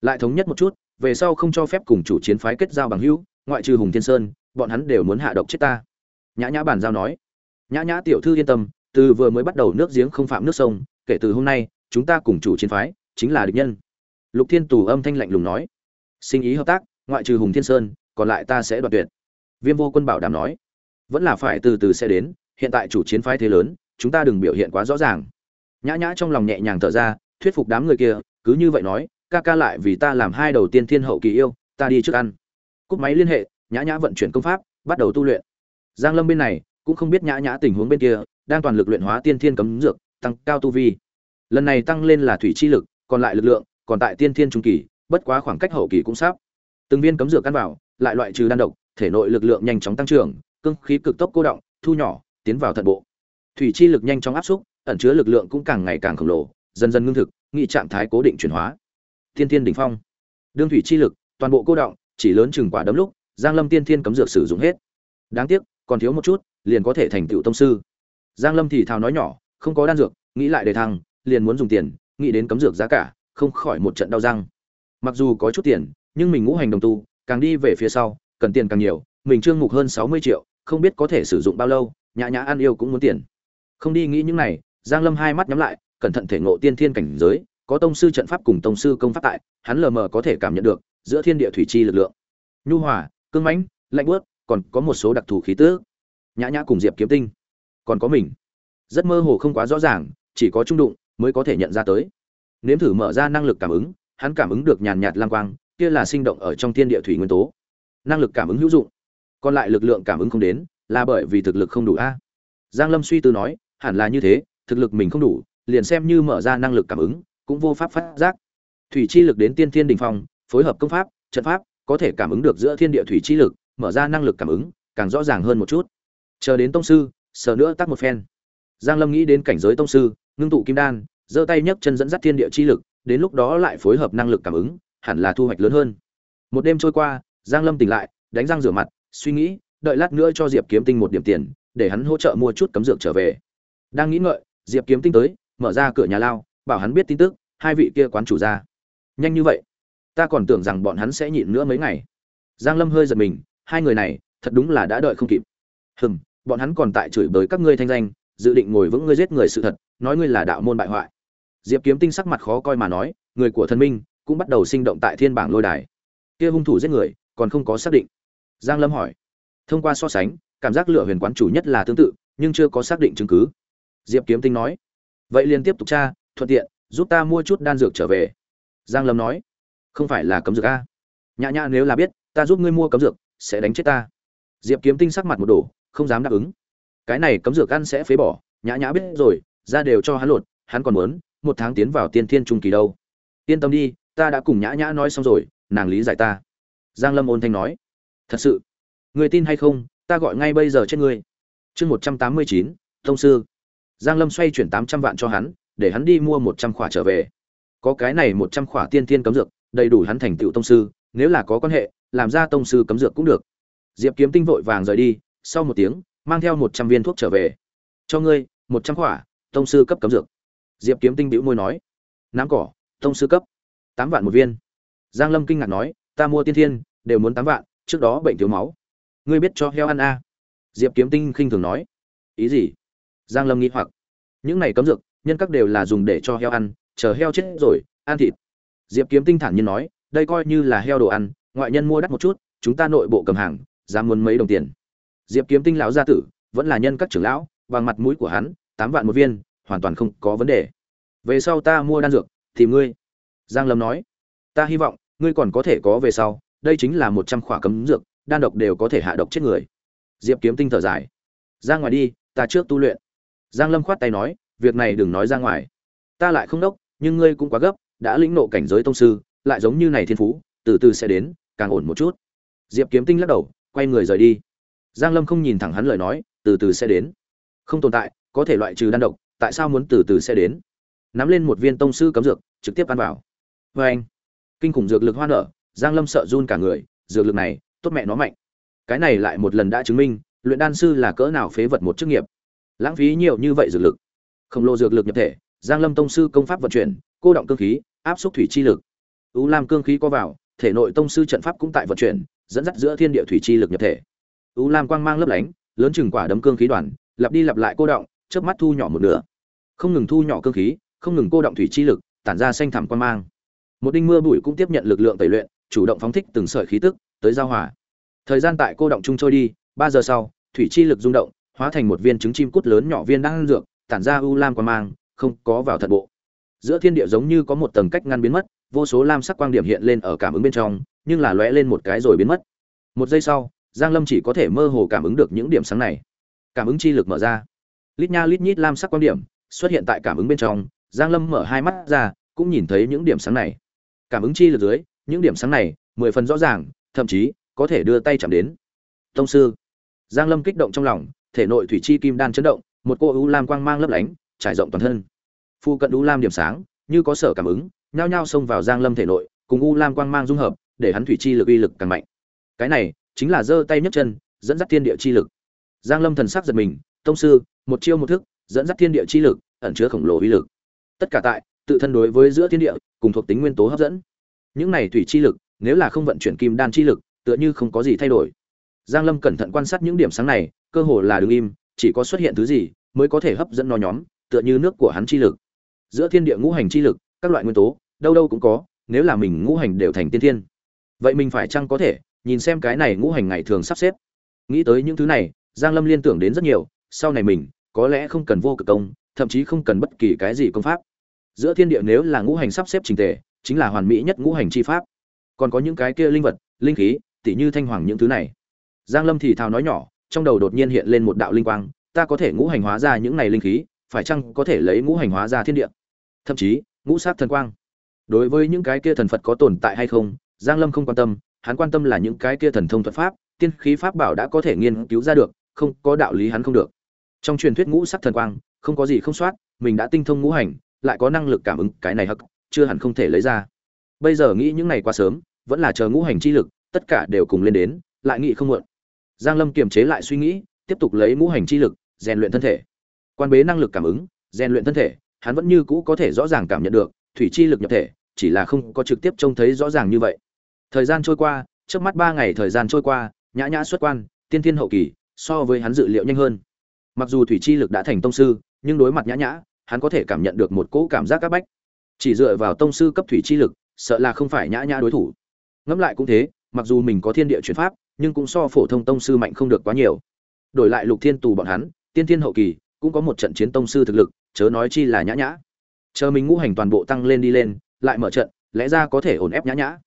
Lại thống nhất một chút, về sau không cho phép cùng chủ chiến phái kết giao bằng hữu, ngoại trừ hùng thiên sơn, bọn hắn đều muốn hạ độc chết ta. Nhã nhã bản giao nói. Nhã nhã tiểu thư yên tâm, từ vừa mới bắt đầu nước giếng không phạm nước sông, kể từ hôm nay, chúng ta cùng chủ chiến phái, chính là địch nhân. Lục thiên tù âm thanh lạnh lùng nói sinh ý hợp tác, ngoại trừ hùng thiên sơn, còn lại ta sẽ đoạt tuyệt. Viêm vô quân bảo đảm nói. Vẫn là phải từ từ sẽ đến, hiện tại chủ chiến phái thế lớn, chúng ta đừng biểu hiện quá rõ ràng. Nhã nhã trong lòng nhẹ nhàng thở ra, thuyết phục đám người kia, cứ như vậy nói, ca ca lại vì ta làm hai đầu tiên thiên hậu kỳ yêu, ta đi trước ăn. Cúp máy liên hệ, nhã nhã vận chuyển công pháp, bắt đầu tu luyện. Giang lâm bên này, cũng không biết nhã nhã tình huống bên kia, đang toàn lực luyện hóa tiên thiên cấm dược, tăng cao tu vi. Lần này tăng lên là thủy chi lực, còn lại lực lượng, còn tại tiên thiên trung kỳ bất quá khoảng cách hậu kỳ cũng sắp. Từng viên cấm dược căn vào, lại loại trừ đan độc, thể nội lực lượng nhanh chóng tăng trưởng, cương khí cực tốc cô động, thu nhỏ, tiến vào thận bộ. Thủy chi lực nhanh chóng áp xúc, ẩn chứa lực lượng cũng càng ngày càng khổng lồ, dần dần ngưng thực, nghị trạng thái cố định chuyển hóa. Tiên thiên đỉnh phong. Đương thủy chi lực, toàn bộ cô động, chỉ lớn chừng quả đấm lúc, giang lâm tiên thiên cấm dược sử dụng hết. Đáng tiếc, còn thiếu một chút, liền có thể thành tựu tông sư. Giang lâm thì thào nói nhỏ, không có đan dược, nghĩ lại để thăng, liền muốn dùng tiền, nghĩ đến cấm dược giá cả, không khỏi một trận đau răng mặc dù có chút tiền, nhưng mình ngũ hành đồng tu, càng đi về phía sau, cần tiền càng nhiều, mình trương mục hơn sáu mươi triệu, không biết có thể sử dụng bao lâu, nhã nhã ăn yêu cũng muốn tiền. Không đi nghĩ những này, giang lâm hai mắt nhắm lại, cẩn thận thể ngộ tiên thiên cảnh giới, có tông sư trận pháp cùng tông sư công pháp tại, hắn lờ mờ có thể cảm nhận được, giữa thiên địa thủy chi lực lượng. Nhu hòa, cương mãnh, lạnh bớt còn có một số đặc thù khí tứ nhã nhã cùng diệp kiếm tinh. Còn có mình. Rất mơ hồ không quá rõ ràng, chỉ có trung đụng mới có thể nhận ra tới. Nếm thử mở ra năng lực cảm ứng hắn cảm ứng được nhàn nhạt lang quang, kia là sinh động ở trong thiên địa thủy nguyên tố. Năng lực cảm ứng hữu dụng, còn lại lực lượng cảm ứng không đến, là bởi vì thực lực không đủ a. Giang lâm suy tư nói, hẳn là như thế, thực lực mình không đủ, liền xem như mở ra năng lực cảm ứng, cũng vô pháp phát giác. Thủy chi lực đến tiên thiên đỉnh phong, phối hợp công pháp, trận pháp, có thể cảm ứng được giữa thiên địa thủy chi lực, mở ra năng lực cảm ứng, càng rõ ràng hơn một chút. Chờ đến tông sư sờ nữa tắt một phen. Giang lâm nghĩ đến cảnh giới tông sư, ngưng tụ kim đan, giơ tay nhấc chân dẫn dắt thiên địa chi lực đến lúc đó lại phối hợp năng lực cảm ứng, hẳn là thu hoạch lớn hơn. Một đêm trôi qua, giang lâm tỉnh lại, đánh răng rửa mặt, suy nghĩ, đợi lát nữa cho diệp kiếm tinh một điểm tiền, để hắn hỗ trợ mua chút cấm dược trở về. Đang nghĩ ngợi, diệp kiếm tinh tới, mở ra cửa nhà lao, bảo hắn biết tin tức, hai vị kia quán chủ ra. Nhanh như vậy? Ta còn tưởng rằng bọn hắn sẽ nhịn nữa mấy ngày. Giang lâm hơi giật mình, hai người này, thật đúng là đã đợi không kịp. Hừm, bọn hắn còn tại chửi bới các ngươi thanh danh, dự định ngồi vững ngươi giết người sự thật, nói ngươi là đạo môn bại hoại diệp kiếm tinh sắc mặt khó coi mà nói, người của thần minh cũng bắt đầu sinh động tại thiên bảng lôi đài. Kia hung thủ giết người, còn không có xác định. Giang lâm hỏi. Thông qua so sánh, cảm giác lựa huyền quán chủ nhất là tương tự, nhưng chưa có xác định chứng cứ. Diệp kiếm tinh nói. Vậy liền tiếp tục tra, thuận tiện, giúp ta mua chút đan dược trở về. Giang lâm nói. Không phải là cấm dược a. Nhã nhã nếu là biết, ta giúp ngươi mua cấm dược, sẽ đánh chết ta. Diệp kiếm tinh sắc mặt một đổ, không dám đáp ứng. Cái này cấm dược ăn sẽ phế bỏ, nhã nhã biết rồi, ra đều cho hắn lột, hắn còn muốn một tháng tiến vào tiên thiên trung kỳ đâu. Yên tâm đi, ta đã cùng nhã nhã nói xong rồi, nàng lý giải ta. Giang lâm ôn thanh nói. Thật sự, người tin hay không, ta gọi ngay bây giờ trên ngươi. Chương một trăm tám mươi chín, thông sư. Giang lâm xoay chuyển tám trăm vạn cho hắn, để hắn đi mua một trăm khỏa trở về. Có cái này một trăm khỏa tiên thiên cấm dược, đầy đủ hắn thành tựu tông sư, nếu là có quan hệ, làm ra tông sư cấm dược cũng được. Diệp kiếm tinh vội vàng rời đi, sau một tiếng, mang theo một trăm viên thuốc trở về. Cho ngươi, một trăm khỏa, tông sư cấp cấm dược diệp kiếm tinh bĩu môi nói, nám cỏ tông sư cấp, tám vạn một viên. Giang lâm kinh ngạc nói, ta mua tiên thiên, đều muốn tám vạn, trước đó bệnh thiếu máu. Ngươi biết cho heo ăn a à? diệp kiếm tinh khinh thường nói, ý gì? Giang lâm nghĩ hoặc, những này cấm dược, nhân các đều là dùng để cho heo ăn, chờ heo chết rồi, ăn thịt. Diệp kiếm tinh thản nhiên nói, đây coi như là heo đồ ăn, ngoại nhân mua đắt một chút, chúng ta nội bộ cầm hàng, dám muốn mấy đồng tiền. Diệp kiếm tinh lão gia tử, vẫn là nhân các trưởng lão, bằng mặt mũi của hắn, tám vạn một viên hoàn toàn không có vấn đề. Về sau ta mua đan dược thì ngươi. Giang lâm nói. Ta hy vọng, ngươi còn có thể có về sau, đây chính là một trăm khỏa cấm dược, đan độc đều có thể hạ độc chết người. Diệp kiếm tinh thở dài. Ra ngoài đi, ta trước tu luyện. Giang lâm khoát tay nói, việc này đừng nói ra ngoài. Ta lại không đốc, nhưng ngươi cũng quá gấp, đã lĩnh nộ cảnh giới tông sư, lại giống như này thiên phú, từ từ sẽ đến, càng ổn một chút. Diệp kiếm tinh lắc đầu, quay người rời đi. Giang lâm không nhìn thẳng hắn lời nói, từ từ sẽ đến. Không tồn tại, có thể loại trừ đan độc tại sao muốn từ từ sẽ đến? Nắm lên một viên tông sư cấm dược, trực tiếp ăn vào. Vê anh, kinh khủng dược lực hoa nở, giang lâm sợ run cả người, dược lực này, tốt mẹ nó mạnh. Cái này lại một lần đã chứng minh, luyện đan sư là cỡ nào phế vật một chức nghiệp. Lãng phí nhiều như vậy dược lực. Khổng lồ dược lực nhập thể, giang lâm tông sư công pháp vận chuyển, cô động cương khí, áp xúc thủy chi lực. U lam cương khí có vào, thể nội tông sư trận pháp cũng tại vận chuyển, dẫn dắt giữa thiên địa thủy chi lực nhập thể. U lam quang mang lấp lánh, lớn chừng quả đấm cương khí đoàn, lặp đi lặp lại cô động, chớp mắt thu nhỏ một nửa không ngừng thu nhỏ cương khí, không ngừng cô động thủy chi lực, tản ra xanh thẳm quan mang. Một đinh mưa bụi cũng tiếp nhận lực lượng tẩy luyện, chủ động phóng thích từng sợi khí tức, tới giao hòa. Thời gian tại cô động chung trôi đi, ba giờ sau, thủy chi lực rung động, hóa thành một viên trứng chim cút lớn nhỏ viên đang dược, tản ra u lam quan mang, không có vào thật bộ. Giữa thiên địa giống như có một tầng cách ngăn biến mất, vô số lam sắc quang điểm hiện lên ở cảm ứng bên trong, nhưng là lóe lên một cái rồi biến mất. Một giây sau, giang lâm chỉ có thể mơ hồ cảm ứng được những điểm sáng này. Cảm ứng chi lực mở ra. Lít nha lít nhít lam sắc quang điểm xuất hiện tại cảm ứng bên trong, giang lâm mở hai mắt ra, cũng nhìn thấy những điểm sáng này. Cảm ứng chi lực dưới, những điểm sáng này, mười phần rõ ràng, thậm chí, có thể đưa tay chạm đến. Tông sư. Giang lâm kích động trong lòng, thể nội thủy chi kim đan chấn động, một cô u lam quang mang lấp lánh, trải rộng toàn thân. Phu cận u lam điểm sáng, như có sở cảm ứng, nhao nhao xông vào giang lâm thể nội, cùng u lam quang mang dung hợp, để hắn thủy chi lực uy lực càng mạnh. Cái này, chính là giơ tay nhấc chân, dẫn dắt thiên địa chi lực. Giang lâm thần sắc giật mình, tông sư, một chiêu một thức dẫn dắt thiên địa chi lực, ẩn chứa khổng lồ uy lực. Tất cả tại, tự thân đối với giữa thiên địa, cùng thuộc tính nguyên tố hấp dẫn. Những này thủy chi lực, nếu là không vận chuyển kim đan chi lực, tựa như không có gì thay đổi. Giang lâm cẩn thận quan sát những điểm sáng này, cơ hồ là đứng im, chỉ có xuất hiện thứ gì mới có thể hấp dẫn nó nhóm, tựa như nước của hắn chi lực. Giữa thiên địa ngũ hành chi lực, các loại nguyên tố, đâu đâu cũng có, nếu là mình ngũ hành đều thành tiên thiên. Vậy mình phải chăng có thể nhìn xem cái này ngũ hành ngày thường sắp xếp? Nghĩ tới những thứ này, giang lâm liên tưởng đến rất nhiều, sau này mình có lẽ không cần vô cực công, thậm chí không cần bất kỳ cái gì công pháp. Giữa thiên địa nếu là ngũ hành sắp xếp trình tề, chính là hoàn mỹ nhất ngũ hành chi pháp. Còn có những cái kia linh vật, linh khí, tỉ như thanh hoàng những thứ này. Giang lâm thì thào nói nhỏ, trong đầu đột nhiên hiện lên một đạo linh quang, ta có thể ngũ hành hóa ra những này linh khí, phải chăng có thể lấy ngũ hành hóa ra thiên địa? Thậm chí, ngũ sát thần quang. Đối với những cái kia thần phật có tồn tại hay không, giang lâm không quan tâm, hắn quan tâm là những cái kia thần thông thuật pháp, tiên khí pháp bảo đã có thể nghiên cứu ra được, không, có đạo lý hắn không được trong truyền thuyết ngũ sắc thần quang, không có gì không soát, mình đã tinh thông ngũ hành, lại có năng lực cảm ứng, cái này hắc, chưa hẳn không thể lấy ra. Bây giờ nghĩ những này quá sớm, vẫn là chờ ngũ hành chi lực, tất cả đều cùng lên đến, lại nghĩ không muộn. Giang lâm kiềm chế lại suy nghĩ, tiếp tục lấy ngũ hành chi lực, rèn luyện thân thể. Quan bế năng lực cảm ứng, rèn luyện thân thể, hắn vẫn như cũ có thể rõ ràng cảm nhận được, thủy chi lực nhập thể, chỉ là không có trực tiếp trông thấy rõ ràng như vậy. Thời gian trôi qua, trước mắt ba ngày thời gian trôi qua, nhã nhã xuất quan, tiên thiên hậu kỳ, so với hắn dự liệu nhanh hơn mặc dù thủy chi lực đã thành tông sư, nhưng đối mặt nhã nhã, hắn có thể cảm nhận được một cỗ cảm giác các bách. Chỉ dựa vào tông sư cấp thủy chi lực, sợ là không phải nhã nhã đối thủ. Ngẫm lại cũng thế, mặc dù mình có thiên địa chuyển pháp, nhưng cũng so phổ thông tông sư mạnh không được quá nhiều. Đổi lại lục thiên tù bọn hắn, tiên thiên hậu kỳ, cũng có một trận chiến tông sư thực lực, chớ nói chi là nhã nhã. Chờ mình ngũ hành toàn bộ tăng lên đi lên, lại mở trận, lẽ ra có thể ổn ép nhã nhã.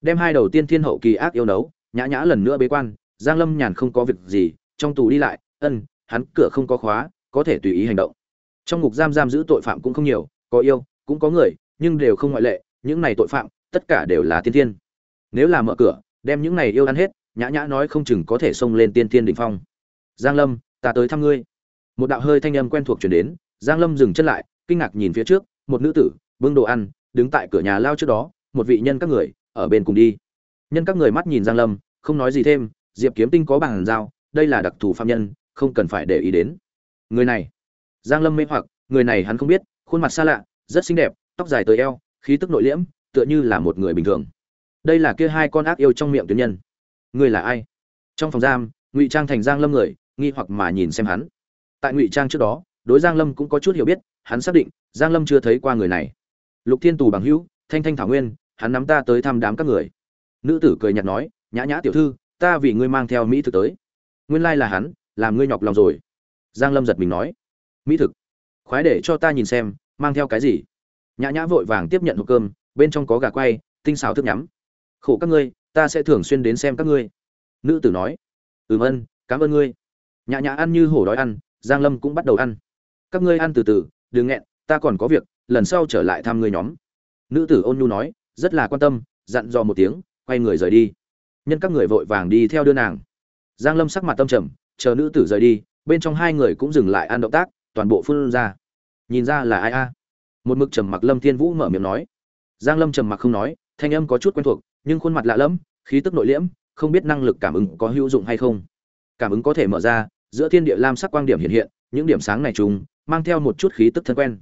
Đem hai đầu tiên thiên hậu kỳ ác yêu nấu nhã nhã lần nữa bế quan, giang lâm nhàn không có việc gì, trong tù đi lại, ân hắn cửa không có khóa, có thể tùy ý hành động. Trong ngục giam giam giữ tội phạm cũng không nhiều, có yêu, cũng có người, nhưng đều không ngoại lệ, những này tội phạm, tất cả đều là tiên thiên. Nếu là mở cửa, đem những này yêu ăn hết, nhã nhã nói không chừng có thể xông lên tiên thiên đỉnh phong. Giang lâm, ta tới thăm ngươi. Một đạo hơi thanh âm quen thuộc truyền đến, giang lâm dừng chân lại, kinh ngạc nhìn phía trước, một nữ tử, bưng đồ ăn, đứng tại cửa nhà lao trước đó, một vị nhân các người, ở bên cùng đi. Nhân các người mắt nhìn giang lâm, không nói gì thêm, diệp kiếm tinh có bằng dao đây là đặc thù phạm nhân không cần phải để ý đến. Người này, giang lâm mê hoặc, người này hắn không biết, khuôn mặt xa lạ, rất xinh đẹp, tóc dài tới eo, khí tức nội liễm, tựa như là một người bình thường. Đây là kia hai con ác yêu trong miệng tuyến nhân. Người là ai? Trong phòng giam, ngụy trang thành giang lâm người, nghi hoặc mà nhìn xem hắn. Tại ngụy trang trước đó, đối giang lâm cũng có chút hiểu biết, hắn xác định, giang lâm chưa thấy qua người này. Lục thiên tù bằng hữu, thanh thanh thảo nguyên, hắn nắm ta tới thăm đám các người. Nữ tử cười nhạt nói, nhã nhã tiểu thư, ta vì ngươi mang theo mỹ thực tới. Nguyên lai là hắn làm ngươi nhọc lòng rồi. Giang lâm giật mình nói, mỹ thực, khoái để cho ta nhìn xem, mang theo cái gì? Nhã nhã vội vàng tiếp nhận hộp cơm, bên trong có gà quay, tinh xào thức nhắm. Khổ các ngươi, ta sẽ thường xuyên đến xem các ngươi. Nữ tử nói, ừm ân, cảm ơn ngươi. Nhã nhã ăn như hổ đói ăn, giang lâm cũng bắt đầu ăn. Các ngươi ăn từ từ, đừng nghẹn, ta còn có việc, lần sau trở lại thăm ngươi nhóm. Nữ tử ôn nhu nói, rất là quan tâm, dặn dò một tiếng, quay người rời đi. Nhân các người vội vàng đi theo đưa nàng. Giang lâm sắc mặt tâm trầm chờ nữ tử rời đi, bên trong hai người cũng dừng lại ăn động tác, toàn bộ phun ra. Nhìn ra là ai a? Một mực trầm mặc lâm thiên vũ mở miệng nói. Giang lâm trầm mặc không nói, thanh âm có chút quen thuộc, nhưng khuôn mặt lạ lẫm, khí tức nội liễm, không biết năng lực cảm ứng có hữu dụng hay không. Cảm ứng có thể mở ra, giữa thiên địa lam sắc quang điểm hiện hiện, những điểm sáng này trùng, mang theo một chút khí tức thân quen.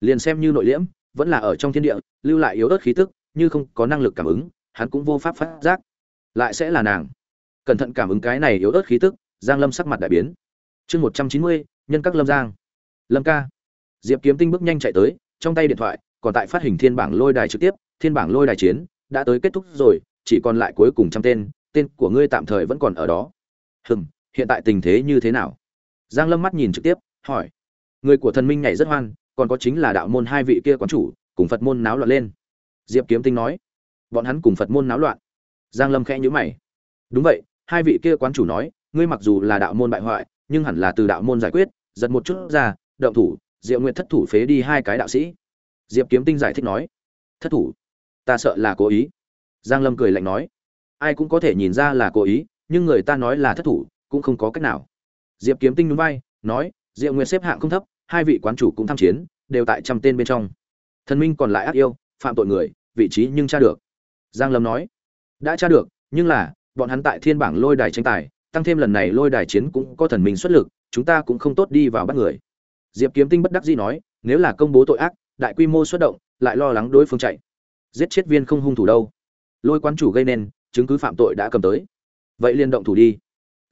Liền xem như nội liễm, vẫn là ở trong thiên địa, lưu lại yếu ớt khí tức, như không có năng lực cảm ứng, hắn cũng vô pháp phát giác. Lại sẽ là nàng. Cẩn thận cảm ứng cái này yếu ớt khí tức giang lâm sắc mặt đại biến. Chương một trăm chín mươi, nhân các lâm giang. Lâm ca. Diệp kiếm tinh bước nhanh chạy tới, trong tay điện thoại, còn tại phát hình thiên bảng lôi đài trực tiếp, thiên bảng lôi đài chiến đã tới kết thúc rồi, chỉ còn lại cuối cùng trăm tên tên của ngươi tạm thời vẫn còn ở đó. Hừm, hiện tại tình thế như thế nào? Giang lâm mắt nhìn trực tiếp, hỏi. Người của thần minh nhảy rất hoan, còn có chính là đạo môn hai vị kia quán chủ, cùng phật môn náo loạn lên. Diệp kiếm tinh nói. Bọn hắn cùng phật môn náo loạn. Giang lâm khẽ nhíu mày. Đúng vậy, hai vị kia quán chủ nói ngươi mặc dù là đạo môn bại hoại, nhưng hẳn là từ đạo môn giải quyết, giật một chút ra, động thủ, diệu nguyện thất thủ phế đi hai cái đạo sĩ. Diệp kiếm tinh giải thích nói, thất thủ? Ta sợ là cố ý. Giang lâm cười lạnh nói, ai cũng có thể nhìn ra là cố ý, nhưng người ta nói là thất thủ, cũng không có cách nào. Diệp kiếm tinh núi vai, nói, diệu nguyện xếp hạng không thấp, hai vị quán chủ cũng tham chiến, đều tại trăm tên bên trong. Thần minh còn lại ác yêu, phạm tội người, vị trí nhưng tra được. Giang lâm nói, đã tra được, nhưng là, bọn hắn tại thiên bảng lôi đài tranh tài tăng thêm lần này lôi đài chiến cũng có thần minh xuất lực, chúng ta cũng không tốt đi vào bắt người. Diệp kiếm tinh bất đắc dĩ nói, nếu là công bố tội ác, đại quy mô xuất động, lại lo lắng đối phương chạy. Giết chết viên không hung thủ đâu. Lôi quán chủ gây nên, chứng cứ phạm tội đã cầm tới. Vậy liên động thủ đi.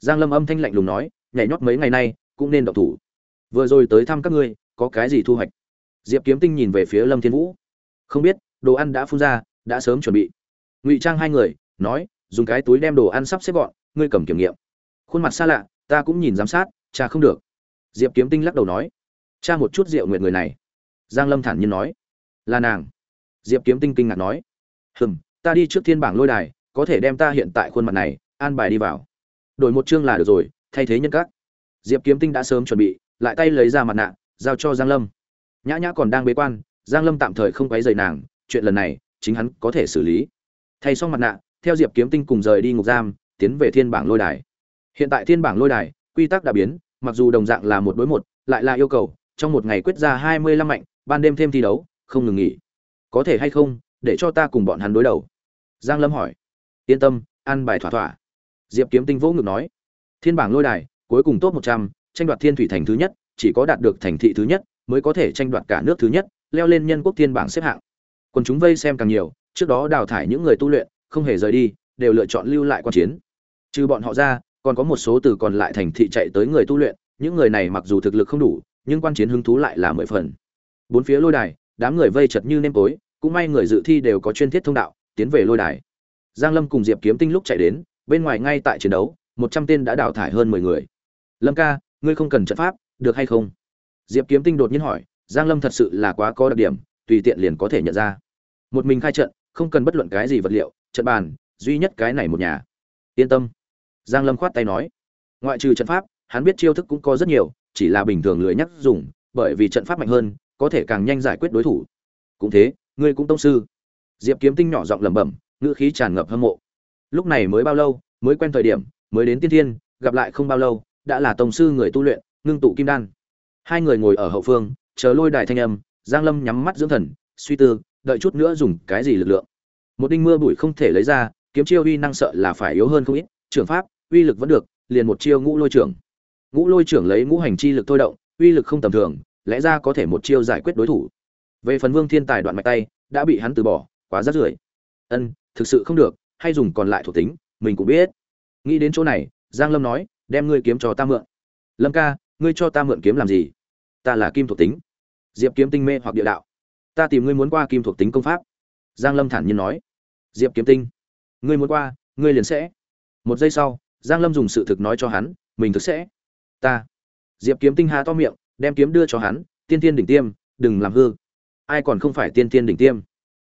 Giang lâm âm thanh lạnh lùng nói, nhảy nhót mấy ngày nay, cũng nên động thủ. Vừa rồi tới thăm các ngươi, có cái gì thu hoạch? Diệp kiếm tinh nhìn về phía lâm thiên vũ. Không biết, đồ ăn đã phun ra, đã sớm chuẩn bị. Ngụy trang hai người, nói, dùng cái túi đem đồ ăn sắp xếp gọn, ngươi cầm kiểm nghiệm khuôn mặt xa lạ, ta cũng nhìn giám sát, cha không được. Diệp kiếm tinh lắc đầu nói, cha một chút rượu nguyện người này. Giang lâm thản nhiên nói, là nàng. Diệp kiếm tinh kinh ngạc nói, hừm, ta đi trước thiên bảng lôi đài, có thể đem ta hiện tại khuôn mặt này, an bài đi vào. Đổi một chương là được rồi, thay thế nhân các. Diệp kiếm tinh đã sớm chuẩn bị, lại tay lấy ra mặt nạ, giao cho giang lâm. Nhã nhã còn đang bế quan, giang lâm tạm thời không quấy rầy nàng, chuyện lần này, chính hắn có thể xử lý. Thay xong mặt nạ, theo diệp kiếm tinh cùng rời đi ngục giam, tiến về thiên bảng lôi đài hiện tại thiên bảng lôi đài, quy tắc đã biến, mặc dù đồng dạng là một đối một, lại là yêu cầu, trong một ngày quyết ra hai mươi lăm mạnh, ban đêm thêm thi đấu, không ngừng nghỉ. Có thể hay không, để cho ta cùng bọn hắn đối đầu? Giang lâm hỏi. Yên tâm, ăn bài thỏa thỏa. Diệp kiếm tinh vỗ ngực nói. Thiên bảng lôi đài, cuối cùng top một trăm, tranh đoạt thiên thủy thành thứ nhất, chỉ có đạt được thành thị thứ nhất, mới có thể tranh đoạt cả nước thứ nhất, leo lên nhân quốc thiên bảng xếp hạng. Còn chúng vây xem càng nhiều, trước đó đào thải những người tu luyện, không hề rời đi, đều lựa chọn lưu lại quan chiến. Trừ bọn họ ra còn có một số từ còn lại thành thị chạy tới người tu luyện, những người này mặc dù thực lực không đủ, nhưng quan chiến hứng thú lại là mười phần. Bốn phía lôi đài, đám người vây chật như nêm tối, cũng may người dự thi đều có chuyên thiết thông đạo, tiến về lôi đài. Giang lâm cùng diệp kiếm tinh lúc chạy đến, bên ngoài ngay tại chiến đấu, một trăm tên đã đào thải hơn mười người. Lâm ca, ngươi không cần trận pháp, được hay không? Diệp kiếm tinh đột nhiên hỏi, giang lâm thật sự là quá có đặc điểm, tùy tiện liền có thể nhận ra. Một mình khai trận, không cần bất luận cái gì vật liệu, trận bàn, duy nhất cái này một nhà. Yên tâm giang lâm khoát tay nói, ngoại trừ trận pháp, hắn biết chiêu thức cũng có rất nhiều, chỉ là bình thường lười nhắc dùng, bởi vì trận pháp mạnh hơn, có thể càng nhanh giải quyết đối thủ. Cũng thế, ngươi cũng tông sư. Diệp kiếm tinh nhỏ giọng lẩm bẩm, ngữ khí tràn ngập hâm mộ. Lúc này mới bao lâu, mới quen thời điểm, mới đến tiên thiên, gặp lại không bao lâu, đã là tông sư người tu luyện, ngưng tụ kim đan. Hai người ngồi ở hậu phương, chờ lôi đài thanh âm, giang lâm nhắm mắt dưỡng thần, suy tư, đợi chút nữa dùng cái gì lực lượng. Một đinh mưa bụi không thể lấy ra, kiếm chiêu uy năng sợ là phải yếu hơn không ít, trưởng pháp uy lực vẫn được, liền một chiêu ngũ lôi trưởng. Ngũ lôi trưởng lấy ngũ hành chi lực thôi động, uy lực không tầm thường, lẽ ra có thể một chiêu giải quyết đối thủ. Về phần vương thiên tài đoạn mạch tay, đã bị hắn từ bỏ, quá rất rưởi. Ân, thực sự không được, hay dùng còn lại thuộc tính, mình cũng biết. Nghĩ đến chỗ này, giang lâm nói, đem ngươi kiếm cho ta mượn. Lâm ca, ngươi cho ta mượn kiếm làm gì? Ta là kim thuộc tính. Diệp kiếm tinh mê hoặc địa đạo. Ta tìm ngươi muốn qua kim thuộc tính công pháp. Giang lâm thản nhiên nói. Diệp kiếm tinh, ngươi muốn qua, ngươi liền sẽ. Một giây sau giang lâm dùng sự thực nói cho hắn, mình thực sẽ. Ta. Diệp kiếm tinh hà to miệng, đem kiếm đưa cho hắn, tiên tiên đỉnh tiêm, đừng làm hư. Ai còn không phải tiên tiên đỉnh tiêm?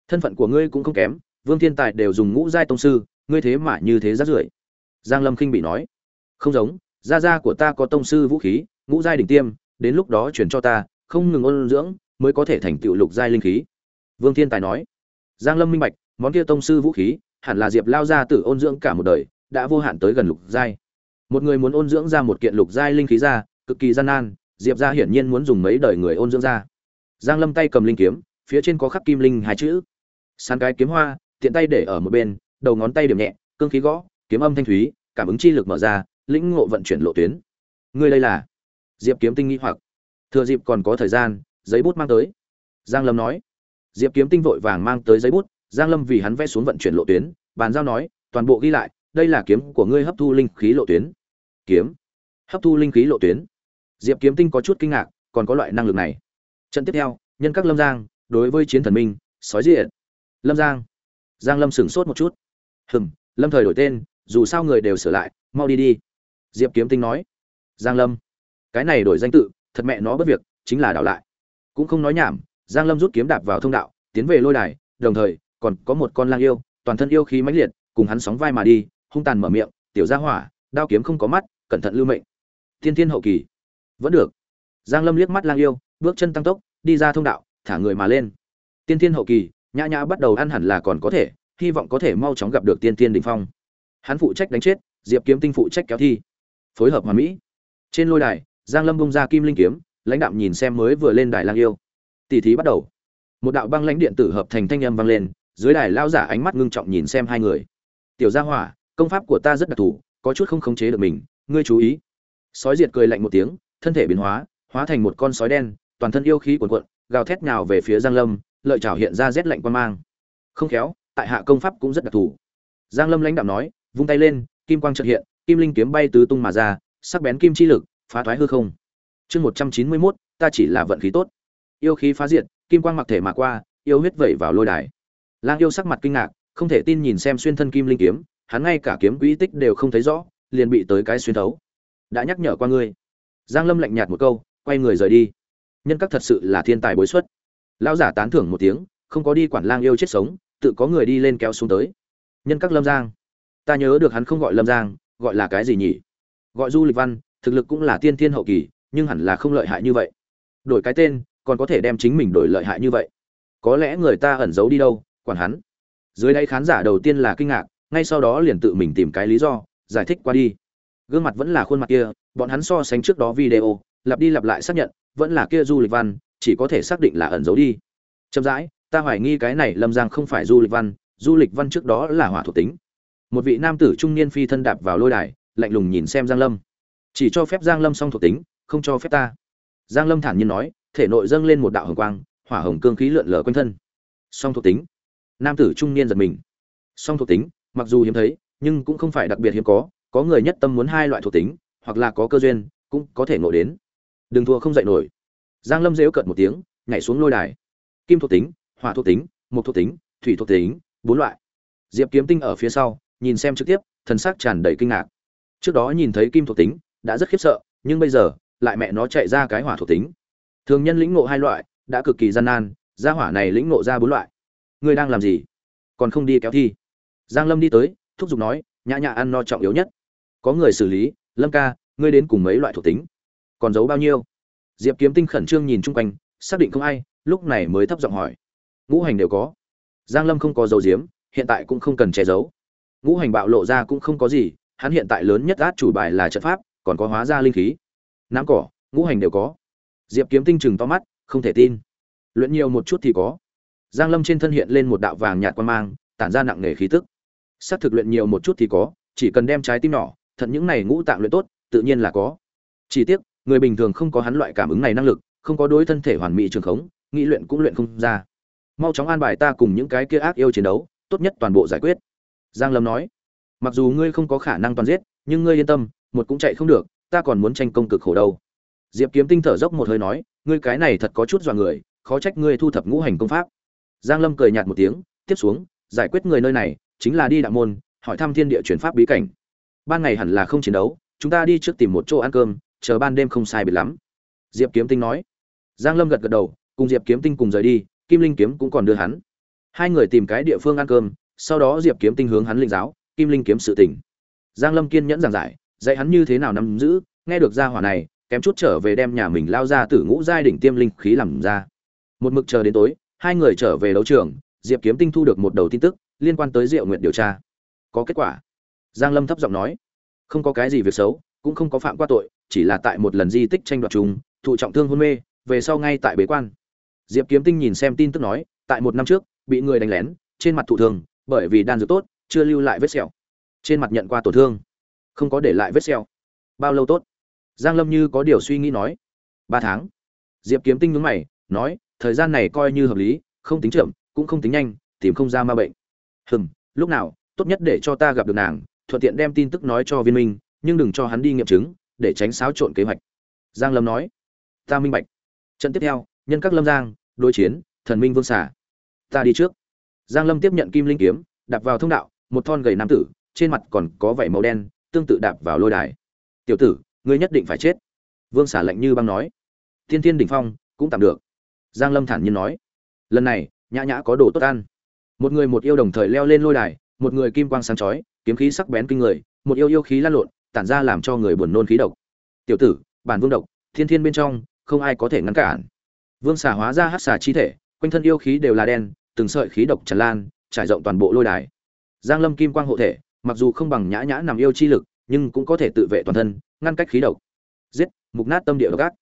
Thân phận của ngươi cũng không kém, vương thiên tài đều dùng ngũ giai tông sư, ngươi thế mà như thế rát rưởi. Giang lâm khinh bị nói, không giống, gia gia của ta có tông sư vũ khí, ngũ giai đỉnh tiêm, đến lúc đó chuyển cho ta, không ngừng ôn dưỡng, mới có thể thành tựu lục giai linh khí. Vương thiên tài nói, giang lâm minh bạch, món kia tông sư vũ khí, hẳn là diệp lao ra từ ôn dưỡng cả một đời đã vô hạn tới gần lục giai. Một người muốn ôn dưỡng ra một kiện lục giai linh khí ra, cực kỳ gian nan, diệp gia hiển nhiên muốn dùng mấy đời người ôn dưỡng ra. Giang lâm tay cầm linh kiếm, phía trên có khắc kim linh hai chữ. Sàn cái kiếm hoa, tiện tay để ở một bên, đầu ngón tay điểm nhẹ, cương khí gõ, kiếm âm thanh thúy, cảm ứng chi lực mở ra, lĩnh ngộ vận chuyển lộ tuyến. Ngươi đây là? Diệp kiếm tinh nghi hoặc. Thừa dịp còn có thời gian, giấy bút mang tới. Giang lâm nói. Diệp kiếm tinh vội vàng mang tới giấy bút, giang lâm vì hắn vẽ xuống vận chuyển lộ tuyến, bàn giao nói, toàn bộ ghi lại đây là kiếm của ngươi hấp thu linh khí lộ tuyến. Kiếm? Hấp thu linh khí lộ tuyến? Diệp kiếm tinh có chút kinh ngạc, còn có loại năng lực này. Trận tiếp theo, nhân các lâm giang, đối với chiến thần minh, sói diện lâm giang. Giang lâm sửng sốt một chút. Hừm, lâm thời đổi tên, dù sao người đều sửa lại, mau đi đi. Diệp kiếm tinh nói. Giang lâm. Cái này đổi danh tự, thật mẹ nó bất việc, chính là đảo lại. Cũng không nói nhảm, giang lâm rút kiếm đạp vào thông đạo, tiến về lôi đài, đồng thời, còn có một con lang yêu, toàn thân yêu khí mãnh liệt, cùng hắn sóng vai mà đi hung tàn mở miệng, tiểu gia hỏa, đao kiếm không có mắt, cẩn thận lưu mệnh. Tiên thiên hậu kỳ. Vẫn được. Giang lâm liếc mắt lang yêu, bước chân tăng tốc, đi ra thông đạo, thả người mà lên. Tiên thiên hậu kỳ, nhã nhã bắt đầu ăn hẳn là còn có thể, hy vọng có thể mau chóng gặp được tiên thiên đỉnh phong. Hắn phụ trách đánh chết, diệp kiếm tinh phụ trách kéo thi. Phối hợp hoàn mỹ. Trên lôi đài, giang lâm bung ra kim linh kiếm, lãnh đạm nhìn xem mới vừa lên đài lang yêu. Tỷ thí bắt đầu. Một đạo băng lãnh điện tử hợp thành thanh âm vang lên, dưới đài lao giả ánh mắt ngưng trọng nhìn xem hai người. Tiểu gia hỏa công pháp của ta rất đặc thù, có chút không khống chế được mình, ngươi chú ý. Sói diệt cười lạnh một tiếng, thân thể biến hóa hóa thành một con sói đen, toàn thân yêu khí cuồn cuộn, gào thét nhào về phía giang lâm, lợi chảo hiện ra rét lạnh quan mang. Không khéo, tại hạ công pháp cũng rất đặc thù. Giang lâm lãnh đạo nói, vung tay lên, kim quang chợt hiện, kim linh kiếm bay tứ tung mà ra, sắc bén kim chi lực, phá thoái hư không. Chương một trăm chín mươi mốt, ta chỉ là vận khí tốt. Yêu khí phá diệt, kim quang mặc thể mà qua, yêu huyết vẩy vào lôi đài. Lang yêu sắc mặt kinh ngạc, không thể tin nhìn xem xuyên thân kim linh kiếm hắn ngay cả kiếm quỹ tích đều không thấy rõ, liền bị tới cái xuyên thấu. Đã nhắc nhở qua ngươi. Giang lâm lạnh nhạt một câu, quay người rời đi. Nhân các thật sự là thiên tài bối xuất. Lão giả tán thưởng một tiếng, không có đi quản lang yêu chết sống, tự có người đi lên kéo xuống tới. Nhân các lâm giang. Ta nhớ được hắn không gọi lâm giang, gọi là cái gì nhỉ? Gọi du lịch văn, thực lực cũng là tiên thiên hậu kỳ, nhưng hẳn là không lợi hại như vậy. Đổi cái tên, còn có thể đem chính mình đổi lợi hại như vậy. Có lẽ người ta ẩn giấu đi đâu, quản hắn. Dưới đây khán giả đầu tiên là kinh ngạc ngay sau đó liền tự mình tìm cái lý do, giải thích qua đi. Gương mặt vẫn là khuôn mặt kia, bọn hắn so sánh trước đó video, lặp đi lặp lại xác nhận, vẫn là kia du lịch văn, chỉ có thể xác định là ẩn giấu đi. Chậm rãi, ta hoài nghi cái này lâm giang không phải du lịch văn, du lịch văn trước đó là hỏa thuộc tính. Một vị nam tử trung niên phi thân đạp vào lôi đài, lạnh lùng nhìn xem giang lâm. Chỉ cho phép giang lâm song thuộc tính, không cho phép ta. Giang lâm thản nhiên nói, thể nội dâng lên một đạo hồng quang, hỏa hồng cương khí lượn lờ quanh thân. Song thuộc tính. Nam tử trung niên giật mình. Song thuộc tính mặc dù hiếm thấy, nhưng cũng không phải đặc biệt hiếm có có người nhất tâm muốn hai loại thuộc tính, hoặc là có cơ duyên, cũng có thể ngộ đến. Đừng thua không dậy nổi. Giang lâm dễu cợt một tiếng, nhảy xuống lôi đài. Kim thuộc tính, hỏa thuộc tính, mộc thuộc tính, thủy thuộc tính, bốn loại. Diệp kiếm tinh ở phía sau, nhìn xem trực tiếp, thần sắc tràn đầy kinh ngạc. Trước đó nhìn thấy kim thuộc tính, đã rất khiếp sợ, nhưng bây giờ, lại mẹ nó chạy ra cái hỏa thuộc tính. Thường nhân lĩnh ngộ hai loại, đã cực kỳ gian nan gia hỏa này lĩnh ngộ ra bốn loại. Ngươi đang làm gì? Còn không đi kéo thi giang lâm đi tới, thúc giục nói, nhã nhã ăn no trọng yếu nhất. Có người xử lý, lâm ca, ngươi đến cùng mấy loại thuộc tính? Còn giấu bao nhiêu? Diệp kiếm tinh khẩn trương nhìn chung quanh, xác định không ai, lúc này mới thấp giọng hỏi, ngũ hành đều có. Giang lâm không có dấu diếm hiện tại cũng không cần che giấu. Ngũ hành bạo lộ ra cũng không có gì, hắn hiện tại lớn nhất át chủ bài là trận pháp, còn có hóa ra linh khí. Nám cỏ, ngũ hành đều có. Diệp kiếm tinh chừng to mắt, không thể tin. Luyện nhiều một chút thì có. Giang lâm trên thân hiện lên một đạo vàng nhạt quan mang, tản ra nặng nề khí tức xác thực luyện nhiều một chút thì có, chỉ cần đem trái tim nhỏ, thận những này ngũ tạng luyện tốt, tự nhiên là có. Chỉ tiếc, người bình thường không có hắn loại cảm ứng này năng lực, không có đối thân thể hoàn mỹ trường khống, nghĩ luyện cũng luyện không ra. Mau chóng an bài ta cùng những cái kia ác yêu chiến đấu, tốt nhất toàn bộ giải quyết. Giang lâm nói. Mặc dù ngươi không có khả năng toàn giết, nhưng ngươi yên tâm, một cũng chạy không được, ta còn muốn tranh công cực khổ đâu. Diệp kiếm tinh thở dốc một hơi nói, ngươi cái này thật có chút dọa người, khó trách ngươi thu thập ngũ hành công pháp. Giang lâm cười nhạt một tiếng, tiếp xuống, giải quyết người nơi này chính là đi đạo môn, hỏi thăm thiên địa chuyển pháp bí cảnh. Ban ngày hẳn là không chiến đấu, chúng ta đi trước tìm một chỗ ăn cơm, chờ ban đêm không sai biệt lắm. Diệp kiếm tinh nói. Giang lâm gật gật đầu, cùng diệp kiếm tinh cùng rời đi, kim linh kiếm cũng còn đưa hắn. Hai người tìm cái địa phương ăn cơm, sau đó diệp kiếm tinh hướng hắn linh giáo, kim linh kiếm sự tỉnh giang lâm kiên nhẫn giảng giải, dạy hắn như thế nào nắm giữ, nghe được gia hỏa này, kém chút trở về đem nhà mình lao ra từ ngũ giai đỉnh tiêm linh khí làm ra. Một mực chờ đến tối, hai người trở về đấu trường, diệp kiếm tinh thu được một đầu tin tức liên quan tới diệu Nguyệt điều tra. Có kết quả. Giang lâm thấp giọng nói. Không có cái gì việc xấu, cũng không có phạm qua tội, chỉ là tại một lần di tích tranh đoạt chung, thụ trọng thương hôn mê, về sau ngay tại bế quan. Diệp kiếm tinh nhìn xem tin tức nói, tại một năm trước, bị người đánh lén, trên mặt thụ thương bởi vì đan dược tốt, chưa lưu lại vết sẹo. Trên mặt nhận qua tổn thương. Không có để lại vết sẹo. Bao lâu tốt? Giang lâm như có điều suy nghĩ nói. Ba tháng. Diệp kiếm tinh nhướng mày, nói, thời gian này coi như hợp lý, không tính chậm, cũng không tính nhanh, tìm không ra ma bệnh hừm, lúc nào, tốt nhất để cho ta gặp được nàng, thuận tiện đem tin tức nói cho viên minh, nhưng đừng cho hắn đi nghiệm chứng, để tránh xáo trộn kế hoạch. Giang lâm nói. Ta minh bạch. Trận tiếp theo, nhân các lâm giang, đối chiến, thần minh vương xả ta đi trước. Giang lâm tiếp nhận kim linh kiếm, đạp vào thông đạo, một thon gầy nam tử, trên mặt còn có vảy màu đen, tương tự đạp vào lôi đài. Tiểu tử, ngươi nhất định phải chết. Vương xả lạnh như băng nói. Thiên thiên đỉnh phong, cũng tạm được. Giang lâm thản nhiên nói. Lần này, nhã nhã có đồ tốt ăn một người một yêu đồng thời leo lên lôi đài, một người kim quang sáng chói, kiếm khí sắc bén kinh người, một yêu yêu khí lan lộn, tản ra làm cho người buồn nôn khí độc. Tiểu tử, bản vương độc, thiên thiên bên trong, không ai có thể ngăn cản. Vương xà hóa ra hát xà chi thể, quanh thân yêu khí đều là đen, từng sợi khí độc tràn lan, trải rộng toàn bộ lôi đài. Giang lâm kim quang hộ thể, mặc dù không bằng nhã nhã nằm yêu chi lực, nhưng cũng có thể tự vệ toàn thân, ngăn cách khí độc. Giết, mục nát tâm địa độc ác.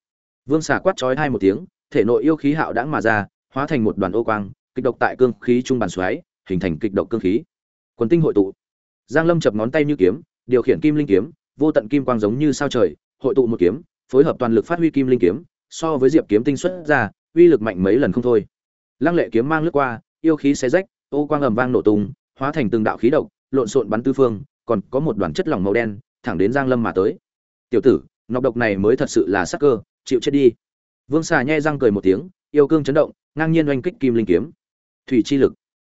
Vương xà quát chói hai một tiếng, thể nội yêu khí hạo đãng mà ra, hóa thành một đoàn ô quang kịch độc tại cương khí trung bàn xoáy, hình thành kịch độc cương khí. Quần tinh hội tụ. Giang lâm chập ngón tay như kiếm, điều khiển kim linh kiếm, vô tận kim quang giống như sao trời, hội tụ một kiếm, phối hợp toàn lực phát huy kim linh kiếm, so với diệp kiếm tinh xuất ra, uy lực mạnh mấy lần không thôi. Lăng lệ kiếm mang lướt qua, yêu khí xé rách, ô quang ầm vang nổ tung, hóa thành từng đạo khí độc, lộn xộn bắn tứ phương, còn có một đoàn chất lỏng màu đen, thẳng đến giang lâm mà tới. Tiểu tử, nọc độc này mới thật sự là sắc cơ, chịu chết đi. Vương xà nhe răng cười một tiếng, yêu cương chấn động, ngang nhiên oanh kích kim linh kiếm thủy chi lực.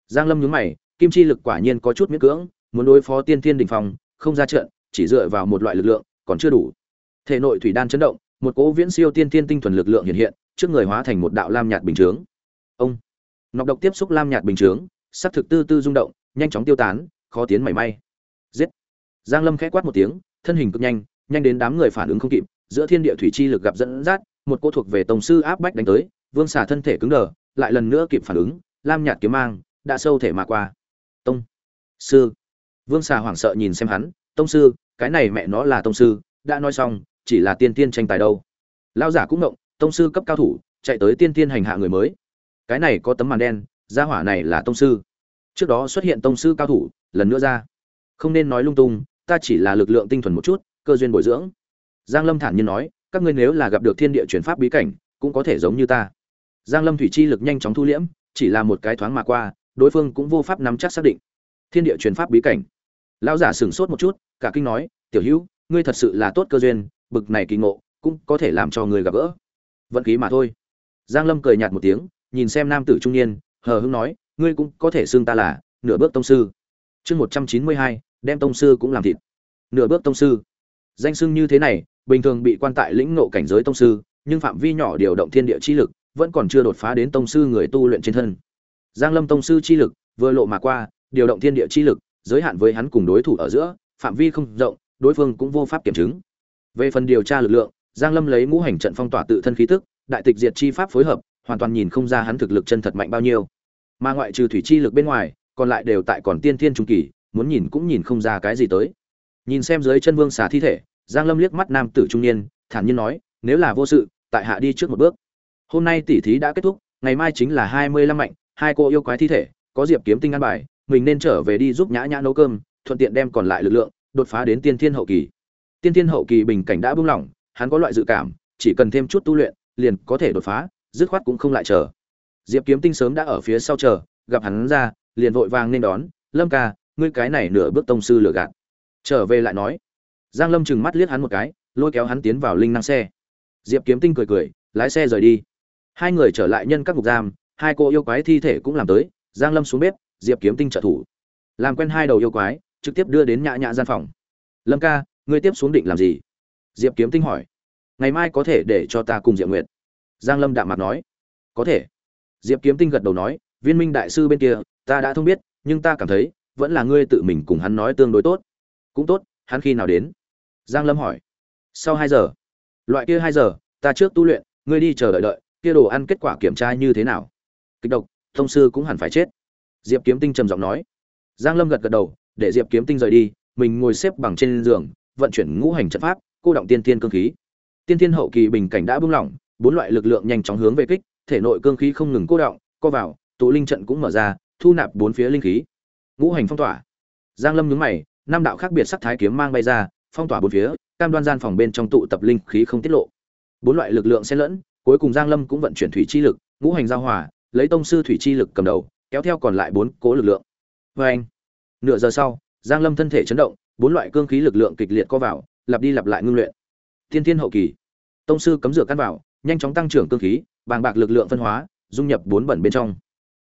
Giang lâm nhướng mày, kim chi lực quả nhiên có chút miễn cưỡng, muốn đối phó tiên thiên đỉnh phong, không ra trận, chỉ dựa vào một loại lực lượng, còn chưa đủ. Thể nội thủy đan chấn động, một cỗ viễn siêu tiên thiên tinh thuần lực lượng hiện hiện, trước người hóa thành một đạo lam nhạt bình chướng. Ông! Nọc độc tiếp xúc lam nhạt bình chướng, sắc thực tư tư rung động, nhanh chóng tiêu tán, khó tiến mảy may. Giết! Giang lâm khẽ quát một tiếng, thân hình cực nhanh nhanh đến đám người phản ứng không kịp, giữa thiên địa thủy chi lực gặp dẫn dắt, một cô thuộc về tổng sư áp bách đánh tới, vương xà thân thể cứng đờ, lại lần nữa kịp phản ứng lam nhạt kiếm mang, đã sâu thể mà qua. Tông sư. Vương xà hoảng sợ nhìn xem hắn, tông sư, cái này mẹ nó là tông sư, đã nói xong, chỉ là tiên tiên tranh tài đâu. Lao giả cũng ngộng, tông sư cấp cao thủ, chạy tới tiên tiên hành hạ người mới. Cái này có tấm màn đen, gia hỏa này là tông sư. Trước đó xuất hiện tông sư cao thủ, lần nữa ra. Không nên nói lung tung, ta chỉ là lực lượng tinh thuần một chút, cơ duyên bồi dưỡng. Giang lâm thản nhiên nói, các ngươi nếu là gặp được thiên địa chuyển pháp bí cảnh, cũng có thể giống như ta. Giang lâm thủy chi lực nhanh chóng thu liễm chỉ là một cái thoáng mà qua, đối phương cũng vô pháp nắm chắc xác định. Thiên địa truyền pháp bí cảnh. Lão giả sửng sốt một chút, cả kinh nói, tiểu hữu, ngươi thật sự là tốt cơ duyên, bực này kỳ ngộ, cũng có thể làm cho người gặp gỡ. Vận khí mà thôi. Giang lâm cười nhạt một tiếng, nhìn xem nam tử trung niên, hờ hững nói, ngươi cũng có thể xưng ta là nửa bước tông sư. Chương một trăm chín mươi hai, đem tông sư cũng làm thịt. Nửa bước tông sư. Danh xưng như thế này, bình thường bị quan tại lĩnh ngộ cảnh giới tông sư, nhưng phạm vi nhỏ điều động thiên địa chi lực vẫn còn chưa đột phá đến tông sư người tu luyện trên thân. Giang lâm tông sư chi lực vừa lộ mà qua, điều động thiên địa chi lực, giới hạn với hắn cùng đối thủ ở giữa, phạm vi không rộng, đối phương cũng vô pháp kiểm chứng. Về phần điều tra lực lượng, giang lâm lấy ngũ hành trận phong tỏa tự thân khí tức, đại tịch diệt chi pháp phối hợp, hoàn toàn nhìn không ra hắn thực lực chân thật mạnh bao nhiêu. Mà ngoại trừ thủy chi lực bên ngoài, còn lại đều tại còn tiên thiên trung kỳ, muốn nhìn cũng nhìn không ra cái gì tới. Nhìn xem dưới chân vương xà thi thể, giang lâm liếc mắt nam tử trung niên, thản nhiên nói, nếu là vô sự, tại hạ đi trước một bước hôm nay tỷ thí đã kết thúc, ngày mai chính là hai mươi lăm mạnh, hai cô yêu quái thi thể, có diệp kiếm tinh ăn bài, mình nên trở về đi giúp nhã nhã nấu cơm, thuận tiện đem còn lại lực lượng, đột phá đến tiên thiên hậu kỳ. Tiên thiên hậu kỳ bình cảnh đã buông lỏng, hắn có loại dự cảm, chỉ cần thêm chút tu luyện, liền có thể đột phá, dứt khoát cũng không lại chờ. Diệp kiếm tinh sớm đã ở phía sau chờ, gặp hắn ra, liền vội vàng nên đón, lâm ca, ngươi cái này nửa bước tông sư lừa gạt. Trở về lại nói. Giang lâm chừng mắt liếc hắn một cái, lôi kéo hắn tiến vào linh năng xe. Diệp kiếm tinh cười cười, lái xe rời đi hai người trở lại nhân các ngục giam, hai cô yêu quái thi thể cũng làm tới, giang lâm xuống bếp, diệp kiếm tinh trợ thủ. Làm quen hai đầu yêu quái, trực tiếp đưa đến nhã nhã gian phòng. Lâm ca, ngươi tiếp xuống định làm gì? Diệp kiếm tinh hỏi. Ngày mai có thể để cho ta cùng diệp nguyệt. Giang lâm đạm mặt nói. Có thể. Diệp kiếm tinh gật đầu nói. Viên minh đại sư bên kia, ta đã thông biết, nhưng ta cảm thấy, vẫn là ngươi tự mình cùng hắn nói tương đối tốt. Cũng tốt, hắn khi nào đến? Giang lâm hỏi. Sau hai giờ. Loại kia hai giờ, ta trước tu luyện, ngươi đi chờ đợi đợi kia đồ ăn kết quả kiểm tra như thế nào? Kịch độc, thông sư cũng hẳn phải chết. Diệp kiếm tinh trầm giọng nói. Giang lâm gật gật đầu, để diệp kiếm tinh rời đi, mình ngồi xếp bằng trên giường, vận chuyển ngũ hành trận pháp, cô động tiên thiên cương khí. Tiên thiên hậu kỳ bình cảnh đã buông lỏng, bốn loại lực lượng nhanh chóng hướng về kích, thể nội cương khí không ngừng cô động, co vào, tụ linh trận cũng mở ra, thu nạp bốn phía linh khí. Ngũ hành phong tỏa. Giang lâm nhướng mày, năm đạo khác biệt sắc thái kiếm mang bay ra, phong tỏa bốn phía, cam đoan gian phòng bên trong tụ tập linh khí không tiết lộ. Bốn loại lực lượng xen lẫn cuối cùng giang lâm cũng vận chuyển thủy chi lực, ngũ hành giao hòa, lấy tông sư thủy chi lực cầm đầu, kéo theo còn lại bốn cố lực lượng. Vê anh, nửa giờ sau, giang lâm thân thể chấn động, bốn loại cương khí lực lượng kịch liệt co vào, lặp đi lặp lại ngưng luyện. Thiên thiên hậu kỳ, tông sư cấm dược căn vào, nhanh chóng tăng trưởng cương khí, bàng bạc lực lượng phân hóa, dung nhập bốn bẩn bên trong.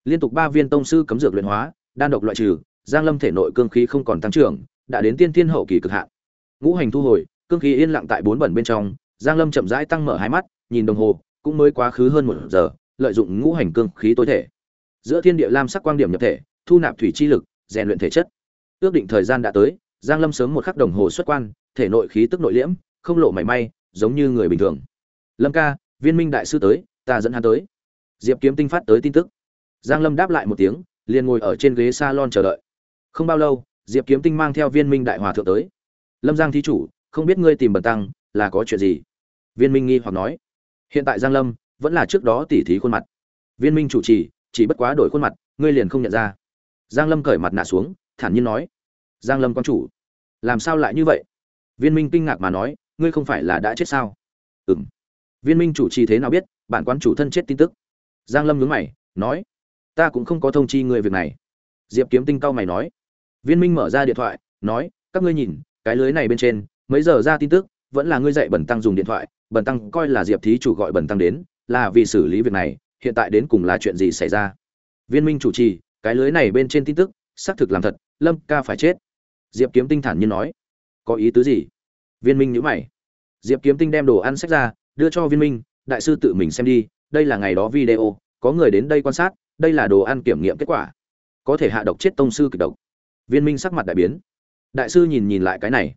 Liên tục ba viên tông sư cấm dược luyện hóa, đan độc loại trừ, giang lâm thể nội cương khí không còn tăng trưởng, đã đến tiên thiên hậu kỳ cực hạn. Ngũ hành thu hồi, cương khí yên lặng tại bốn bẩn bên trong, giang lâm chậm rãi tăng mở hai mắt, nhìn đồng hồ cũng mới quá khứ hơn một giờ, lợi dụng ngũ hành cương khí tối thể. Giữa thiên địa lam sắc quang điểm nhập thể, thu nạp thủy chi lực, rèn luyện thể chất. Ước định thời gian đã tới, giang lâm sớm một khắc đồng hồ xuất quan, thể nội khí tức nội liễm, không lộ mảy may, giống như người bình thường. Lâm ca, viên minh đại sư tới, ta dẫn hắn tới. Diệp kiếm tinh phát tới tin tức. Giang lâm đáp lại một tiếng, liền ngồi ở trên ghế salon chờ đợi. Không bao lâu, diệp kiếm tinh mang theo viên minh đại hòa thượng tới. Lâm giang thí chủ, không biết ngươi tìm bần tăng, là có chuyện gì? Viên minh nghi hoặc nói hiện tại giang lâm vẫn là trước đó tỉ thí khuôn mặt. Viên minh chủ trì, chỉ bất quá đổi khuôn mặt, ngươi liền không nhận ra. Giang lâm cởi mặt nạ xuống, thản nhiên nói. Giang lâm quan chủ, làm sao lại như vậy? Viên minh kinh ngạc mà nói, ngươi không phải là đã chết sao? Ừm. Viên minh chủ trì thế nào biết, bản quan chủ thân chết tin tức. Giang lâm nhướng mày, nói. Ta cũng không có thông chi người việc này. Diệp kiếm tinh cao mày nói. Viên minh mở ra điện thoại, nói, các ngươi nhìn, cái lưới này bên trên, mấy giờ ra tin tức, vẫn là ngươi dạy bẩn tăng dùng điện thoại Bần tăng coi là diệp thí chủ gọi Bần tăng đến, là vì xử lý việc này, hiện tại đến cùng là chuyện gì xảy ra? Viên minh chủ trì, cái lưới này bên trên tin tức, xác thực làm thật, lâm ca phải chết. Diệp kiếm tinh thản nhiên nói. Có ý tứ gì? Viên minh nhữ mày. Diệp kiếm tinh đem đồ ăn sách ra, đưa cho viên minh, đại sư tự mình xem đi, đây là ngày đó video, có người đến đây quan sát, đây là đồ ăn kiểm nghiệm kết quả. Có thể hạ độc chết tông sư kịch độc. Viên minh sắc mặt đại biến. Đại sư nhìn nhìn lại cái này.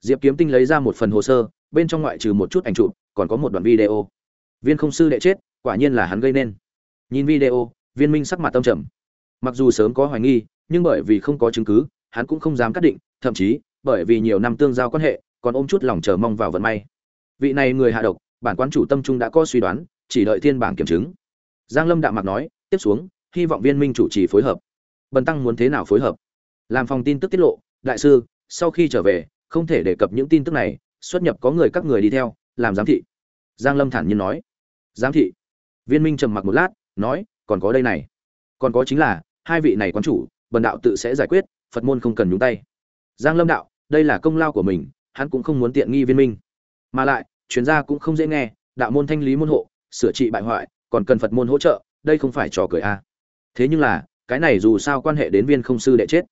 Diệp kiếm tinh lấy ra một phần hồ sơ bên trong ngoại trừ một chút ảnh chụp, còn có một đoạn video. Viên không sư đệ chết, quả nhiên là hắn gây nên. Nhìn video, viên minh sắc mặt tâm trầm. Mặc dù sớm có hoài nghi, nhưng bởi vì không có chứng cứ, hắn cũng không dám cắt định, thậm chí, bởi vì nhiều năm tương giao quan hệ, còn ôm chút lòng chờ mong vào vận may. Vị này người hạ độc, bản quán chủ tâm trung đã có suy đoán, chỉ đợi thiên bảng kiểm chứng. Giang lâm đạm mặc nói, tiếp xuống, hy vọng viên minh chủ trì phối hợp. Bần tăng muốn thế nào phối hợp? Làm phòng tin tức tiết lộ, đại sư, sau khi trở về, không thể đề cập những tin tức này xuất nhập có người các người đi theo, làm giám thị. Giang lâm thản nhiên nói. Giám thị? Viên minh trầm mặc một lát, nói, còn có đây này. Còn có chính là, hai vị này quán chủ, bần đạo tự sẽ giải quyết, phật môn không cần nhúng tay. Giang lâm đạo, đây là công lao của mình, hắn cũng không muốn tiện nghi viên minh. Mà lại, chuyên gia cũng không dễ nghe, đạo môn thanh lý môn hộ, sửa trị bại hoại, còn cần phật môn hỗ trợ, đây không phải trò cười a. Thế nhưng là, cái này dù sao quan hệ đến viên không sư đệ chết.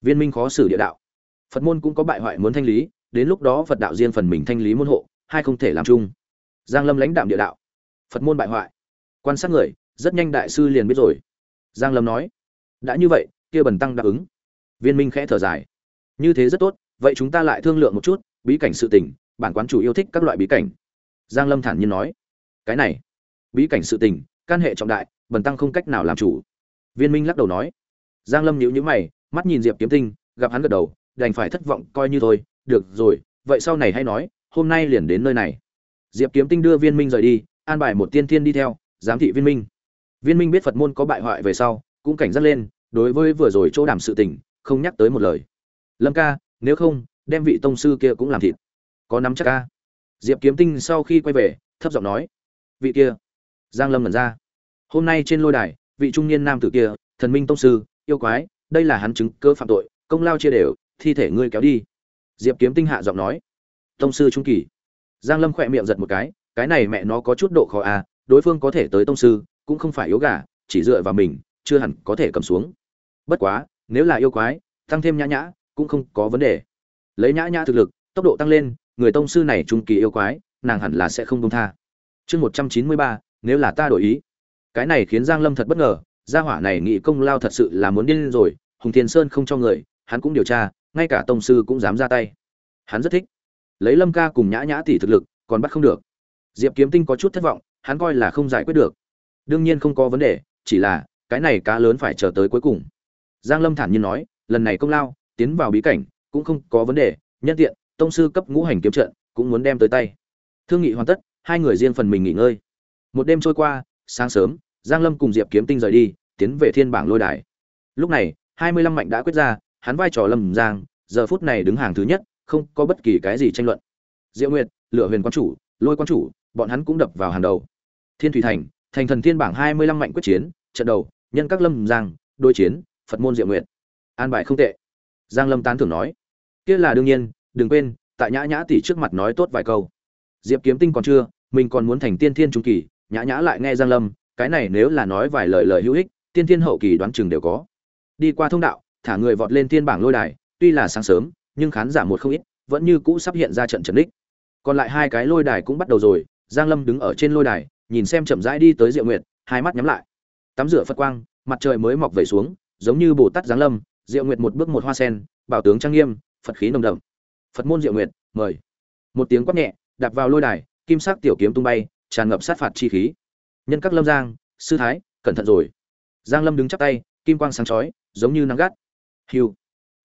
Viên minh khó xử địa đạo. Phật môn cũng có bại hoại muốn thanh lý đến lúc đó phật đạo riêng phần mình thanh lý môn hộ, hai không thể làm chung. Giang lâm lãnh đạm địa đạo. Phật môn bại hoại. Quan sát người, rất nhanh đại sư liền biết rồi. Giang lâm nói, đã như vậy, kia bần tăng đáp ứng. Viên minh khẽ thở dài, như thế rất tốt, vậy chúng ta lại thương lượng một chút, bí cảnh sự tình, bản quán chủ yêu thích các loại bí cảnh. Giang lâm thản nhiên nói, cái này, bí cảnh sự tình, can hệ trọng đại, bần tăng không cách nào làm chủ. Viên minh lắc đầu nói, giang lâm nhíu nhíu mày, mắt nhìn diệp kiếm tinh, gặp hắn gật đầu, đành phải thất vọng coi như thôi được rồi, vậy sau này hay nói, hôm nay liền đến nơi này. Diệp kiếm tinh đưa viên minh rời đi, an bài một tiên thiên đi theo, giám thị viên minh. Viên minh biết phật môn có bại hoại về sau, cũng cảnh giác lên, đối với vừa rồi chỗ đàm sự tình, không nhắc tới một lời. Lâm ca, nếu không, đem vị tông sư kia cũng làm thịt. Có nắm chắc ca? Diệp kiếm tinh sau khi quay về, thấp giọng nói, vị kia. Giang lâm ngẩn ra. Hôm nay trên lôi đài, vị trung niên nam tử kia, thần minh tông sư, yêu quái, đây là hắn chứng cơ phạm tội, công lao chia đều, thi thể ngươi kéo đi diệp kiếm tinh hạ giọng nói, tông sư trung kỳ. Giang lâm khỏe miệng giật một cái cái này mẹ nó có chút độ khó à đối phương có thể tới tông sư, cũng không phải yếu gà, chỉ dựa vào mình, chưa hẳn có thể cầm xuống. Bất quá, nếu là yêu quái, tăng thêm nhã nhã, cũng không có vấn đề. Lấy nhã nhã thực lực, tốc độ tăng lên, người tông sư này trung kỳ yêu quái, nàng hẳn là sẽ không công tha. Chương một trăm chín mươi ba, nếu là ta đổi ý. Cái này khiến giang lâm thật bất ngờ, gia hỏa này nghị công lao thật sự là muốn điên rồi, hùng thiên sơn không cho người, hắn cũng điều tra ngay cả tông sư cũng dám ra tay. Hắn rất thích. Lấy lâm ca cùng nhã nhã tỷ thực lực, còn bắt không được. Diệp kiếm tinh có chút thất vọng, hắn coi là không giải quyết được. Đương nhiên không có vấn đề, chỉ là, cái này cá lớn phải chờ tới cuối cùng. Giang lâm thản nhiên nói, lần này công lao, tiến vào bí cảnh, cũng không có vấn đề, nhân tiện, tông sư cấp ngũ hành kiếm trận, cũng muốn đem tới tay. Thương nghị hoàn tất, hai người riêng phần mình nghỉ ngơi. Một đêm trôi qua, sáng sớm, giang lâm cùng diệp kiếm tinh rời đi, tiến về thiên bảng lôi đài. Lúc này, hai mươi lăm mạnh đã quyết ra hắn vai trò lâm giang, giờ phút này đứng hàng thứ nhất, không có bất kỳ cái gì tranh luận. Diệu nguyệt lựa huyền quan chủ, lôi quan chủ, bọn hắn cũng đập vào hàng đầu. Thiên thủy thành thành thần thiên bảng hai mươi lăm mạnh quyết chiến, trận đầu, nhân các lâm giang đôi chiến, phật môn diệu nguyệt. An bài không tệ. Giang lâm tán thưởng nói, kia là đương nhiên, đừng quên, tại nhã nhã tỷ trước mặt nói tốt vài câu. Diệp kiếm tinh còn chưa, mình còn muốn thành tiên thiên trung kỳ, nhã nhã lại nghe giang lâm, cái này nếu là nói vài lời lời hữu ích, tiên thiên hậu kỳ đoán chừng đều có. Đi qua thông đạo thả người vọt lên thiên bảng lôi đài, tuy là sáng sớm, nhưng khán giả một không ít, vẫn như cũ sắp hiện ra trận trận đích. Còn lại hai cái lôi đài cũng bắt đầu rồi, giang lâm đứng ở trên lôi đài, nhìn xem chậm rãi đi tới diệu nguyệt, hai mắt nhắm lại. Tắm rửa phật quang, mặt trời mới mọc về xuống, giống như bồ tát giáng lâm, diệu nguyệt một bước một hoa sen, bảo tướng trang nghiêm, phật khí nồng đậm. Phật môn diệu nguyệt, mời. Một tiếng quát nhẹ, đạp vào lôi đài, kim sắc tiểu kiếm tung bay, tràn ngập sát phạt chi khí. Nhân các lâm giang, sư thái, cẩn thận rồi. Giang lâm đứng chắp tay, kim quang sáng chói, giống như nắng gắt. Hưu,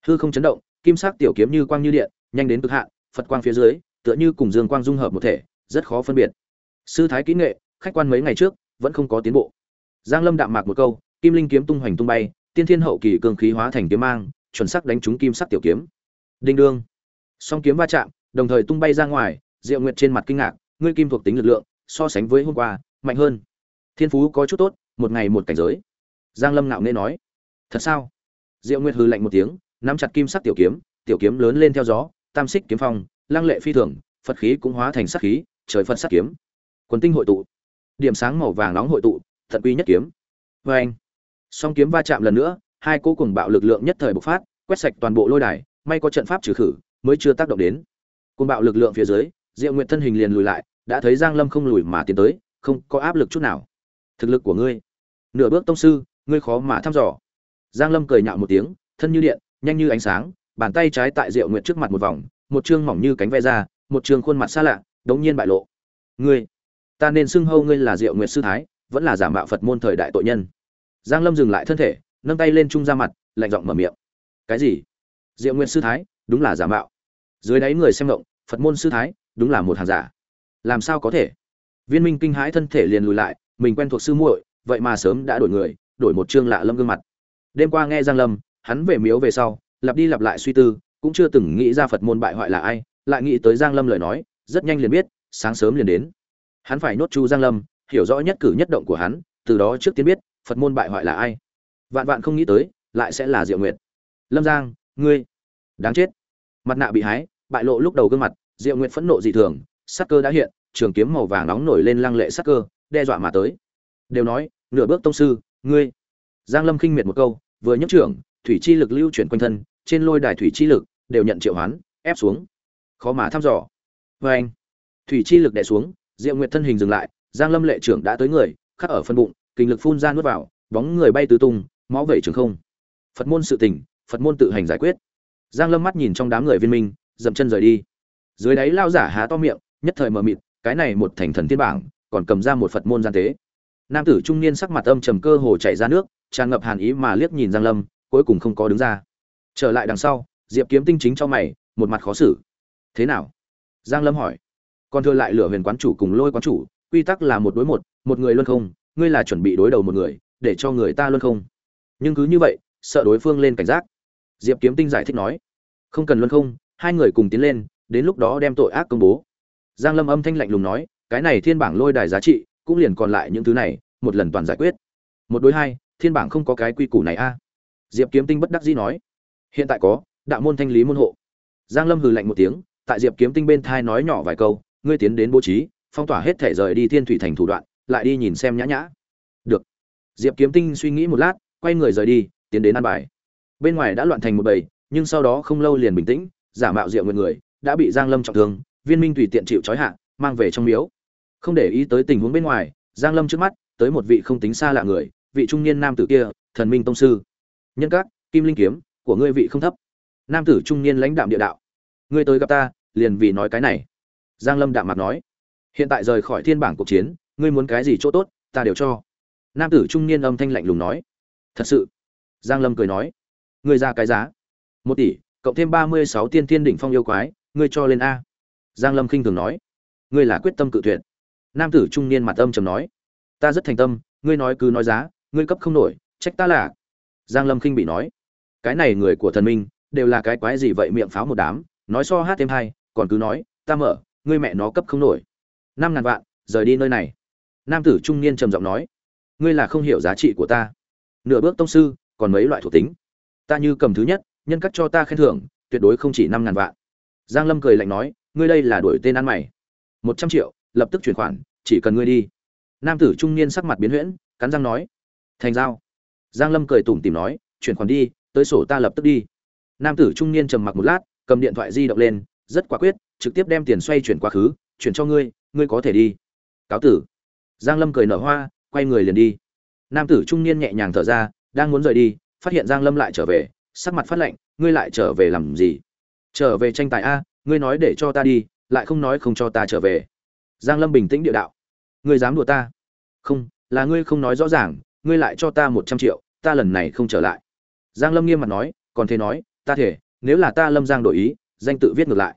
hư không chấn động kim sắc tiểu kiếm như quang như điện nhanh đến cực hạn phật quang phía dưới tựa như cùng dương quang dung hợp một thể rất khó phân biệt. Sư thái kỹ nghệ khách quan mấy ngày trước vẫn không có tiến bộ. Giang lâm đạm mạc một câu kim linh kiếm tung hoành tung bay tiên thiên hậu kỳ cường khí hóa thành kiếm mang chuẩn xác đánh trúng kim sắc tiểu kiếm. Đinh đương. Song kiếm va chạm đồng thời tung bay ra ngoài diệu nguyệt trên mặt kinh ngạc ngươi kim thuộc tính lực lượng so sánh với hôm qua mạnh hơn. Thiên phú có chút tốt một ngày một cảnh giới. Giang lâm ngạo nghễ nói. Thật sao? Diệu nguyệt hừ lạnh một tiếng, nắm chặt kim sắc tiểu kiếm tiểu kiếm lớn lên theo gió, tam xích kiếm phong, lăng lệ phi thường, phật khí cũng hóa thành sát khí, trời phật sát kiếm. Quần tinh hội tụ. Điểm sáng màu vàng nóng hội tụ thận quy nhất kiếm. Vê anh, song kiếm va chạm lần nữa, hai cỗ cùng bạo lực lượng nhất thời bộc phát, quét sạch toàn bộ lôi đài, may có trận pháp trừ khử, mới chưa tác động đến. Cùng bạo lực lượng phía dưới, diệu Nguyệt thân hình liền lùi lại, đã thấy giang lâm không lùi mà tiến tới, không có áp lực chút nào. Thực lực của ngươi. Nửa bước tông sư, ngươi khó mà thăm dò giang lâm cười nhạo một tiếng, thân như điện, nhanh như ánh sáng, bàn tay trái tại diệu Nguyệt trước mặt một vòng, một trương mỏng như cánh ve ra một trương khuôn mặt xa lạ, đống nhiên bại lộ. Ngươi, ta nên xưng hô ngươi là diệu Nguyệt sư thái, vẫn là giả mạo phật môn thời đại tội nhân. Giang lâm dừng lại thân thể, nâng tay lên trung ra mặt, lạnh giọng mở miệng. Cái gì? Diệu Nguyệt sư thái, đúng là giả mạo. Dưới đáy người xem động phật môn sư thái, đúng là một hàng giả. Làm sao có thể? Viên minh kinh hãi thân thể liền lùi lại, mình quen thuộc sư muội, vậy mà sớm đã đổi người, đổi một trương lạ lâm gương mặt đêm qua nghe giang lâm, hắn về miếu về sau, lặp đi lặp lại suy tư, cũng chưa từng nghĩ ra phật môn bại hoại là ai, lại nghĩ tới giang lâm lời nói, rất nhanh liền biết, sáng sớm liền đến. Hắn phải nốt chu giang lâm, hiểu rõ nhất cử nhất động của hắn, từ đó trước tiên biết, phật môn bại hoại là ai. Vạn vạn không nghĩ tới, lại sẽ là diệu nguyệt. Lâm giang, ngươi, đáng chết. Mặt nạ bị hái, bại lộ lúc đầu gương mặt, diệu nguyệt phẫn nộ dị thường, sắc cơ đã hiện, trường kiếm màu vàng nóng nổi lên lăng lệ sắc cơ, đe dọa mà tới. Đều nói, nửa bước tông sư, ngươi. Giang lâm khinh miệt một câu vừa nhấc trưởng, thủy chi lực lưu chuyển quanh thân, trên lôi đài thủy chi lực đều nhận triệu hoán, ép xuống. Khó mà thăm dò. Vê anh, thủy chi lực đè xuống, diệu nguyệt thân hình dừng lại, giang lâm lệ trưởng đã tới người, khắc ở phân bụng, kinh lực phun ra nuốt vào, bóng người bay tứ tung, máu vẩy trường không. Phật môn sự tình phật môn tự hành giải quyết. Giang lâm mắt nhìn trong đám người viên minh, dậm chân rời đi. Dưới đáy lao giả há to miệng, nhất thời mờ mịt, cái này một thành thần tiên bảng, còn cầm ra một phật môn gian tế. Nam tử trung niên sắc mặt âm trầm cơ hồ chảy ra nước tràn ngập hàn ý mà liếc nhìn giang lâm, cuối cùng không có đứng ra. Trở lại đằng sau, diệp kiếm tinh chính cho mày, một mặt khó xử. Thế nào? Giang lâm hỏi. Còn thừa lại lửa huyền quán chủ cùng lôi quán chủ, quy tắc là một đối một một người luân không, ngươi là chuẩn bị đối đầu một người, để cho người ta luân không. Nhưng cứ như vậy, sợ đối phương lên cảnh giác. Diệp kiếm tinh giải thích nói. Không cần luân không, hai người cùng tiến lên, đến lúc đó đem tội ác công bố. Giang lâm âm thanh lạnh lùng nói, cái này thiên bảng lôi đài giá trị, cũng liền còn lại những thứ này, một lần toàn giải quyết. Một đối hai thiên bảng không có cái quy củ này a. Diệp kiếm tinh bất đắc dĩ nói. Hiện tại có, đạo môn thanh lý môn hộ. Giang lâm hừ lạnh một tiếng, tại diệp kiếm tinh bên thai nói nhỏ vài câu, ngươi tiến đến bố trí, phong tỏa hết thể rời đi thiên thủy thành thủ đoạn, lại đi nhìn xem nhã nhã. Được. Diệp kiếm tinh suy nghĩ một lát, quay người rời đi, tiến đến ăn bài. Bên ngoài đã loạn thành một bầy, nhưng sau đó không lâu liền bình tĩnh, giả mạo rượu nguyện người, đã bị giang lâm trọng thương, viên minh tùy tiện chịu trói hạ, mang về trong miếu. Không để ý tới tình huống bên ngoài, giang lâm trước mắt, tới một vị không tính xa lạ người vị trung niên nam tử kia, thần minh tông sư. Nhân các, kim linh kiếm, của ngươi vị không thấp. Nam tử trung niên lãnh đạm địa đạo. Ngươi tới gặp ta, liền vì nói cái này. Giang lâm đạm mặt nói. Hiện tại rời khỏi thiên bảng cuộc chiến, ngươi muốn cái gì chỗ tốt, ta đều cho. Nam tử trung niên âm thanh lạnh lùng nói. Thật sự. Giang lâm cười nói. Ngươi ra cái giá. Một tỷ, cộng thêm ba mươi sáu tiên thiên đỉnh phong yêu quái, ngươi cho lên a. Giang lâm khinh thường nói. Ngươi là quyết tâm cự tuyệt. Nam tử trung niên mặt âm trầm nói. Ta rất thành tâm, ngươi nói cứ nói giá ngươi cấp không nổi, trách ta là giang lâm khinh bị nói. Cái này người của thần minh, đều là cái quái gì vậy miệng pháo một đám, nói so hát thêm hai, còn cứ nói, ta mở, ngươi mẹ nó cấp không nổi. Năm ngàn vạn, rời đi nơi này. Nam tử trung niên trầm giọng nói, ngươi là không hiểu giá trị của ta. Nửa bước tông sư, còn mấy loại thuộc tính. Ta như cầm thứ nhất, nhân cắt cho ta khen thưởng, tuyệt đối không chỉ năm ngàn vạn. Giang lâm cười lạnh nói, ngươi đây là đuổi tên ăn mày. Một trăm triệu, lập tức chuyển khoản, chỉ cần ngươi đi. Nam tử trung niên sắc mặt biến huyễn, cắn răng nói thành giao. Giang lâm cười tủm tỉm nói, chuyển khoản đi, tới sổ ta lập tức đi. Nam tử trung niên trầm mặc một lát, cầm điện thoại di động lên, rất quả quyết, trực tiếp đem tiền xoay chuyển quá khứ, chuyển cho ngươi ngươi có thể đi. Cáo tử. Giang lâm cười nở hoa, quay người liền đi. Nam tử trung niên nhẹ nhàng thở ra, đang muốn rời đi, phát hiện giang lâm lại trở về, sắc mặt phát lạnh, ngươi lại trở về làm gì? Trở về tranh tài a, ngươi nói để cho ta đi, lại không nói không cho ta trở về. Giang lâm bình tĩnh địa đạo. Ngươi dám đùa ta? Không, là ngươi không nói rõ ràng ngươi lại cho ta một trăm triệu, ta lần này không trở lại. Giang lâm nghiêm mặt nói, còn thế nói, ta thể, nếu là ta lâm giang đổi ý, danh tự viết ngược lại.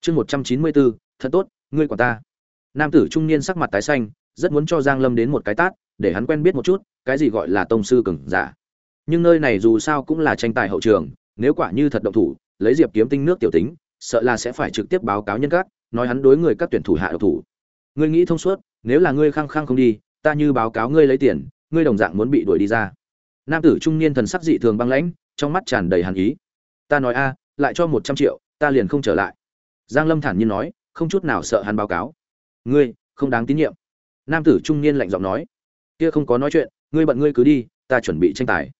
Chương một trăm chín mươi bốn, thật tốt, ngươi quả ta. Nam tử trung niên sắc mặt tái xanh, rất muốn cho giang lâm đến một cái tát, để hắn quen biết một chút, cái gì gọi là tông sư cường giả. Nhưng nơi này dù sao cũng là tranh tài hậu trường, nếu quả như thật động thủ, lấy diệp kiếm tinh nước tiểu tính, sợ là sẽ phải trực tiếp báo cáo nhân các, nói hắn đối người các tuyển thủ hạ độc thủ. Ngươi nghĩ thông suốt, nếu là ngươi khăng khăng không đi, ta như báo cáo ngươi lấy tiền ngươi đồng dạng muốn bị đuổi đi ra. Nam tử trung niên thần sắc dị thường băng lãnh, trong mắt tràn đầy hàn ý. Ta nói a, lại cho một trăm triệu, ta liền không trở lại. Giang lâm thản nhiên nói, không chút nào sợ hắn báo cáo. Ngươi, không đáng tín nhiệm. Nam tử trung niên lạnh giọng nói. Kia không có nói chuyện, ngươi bận ngươi cứ đi, ta chuẩn bị tranh tài.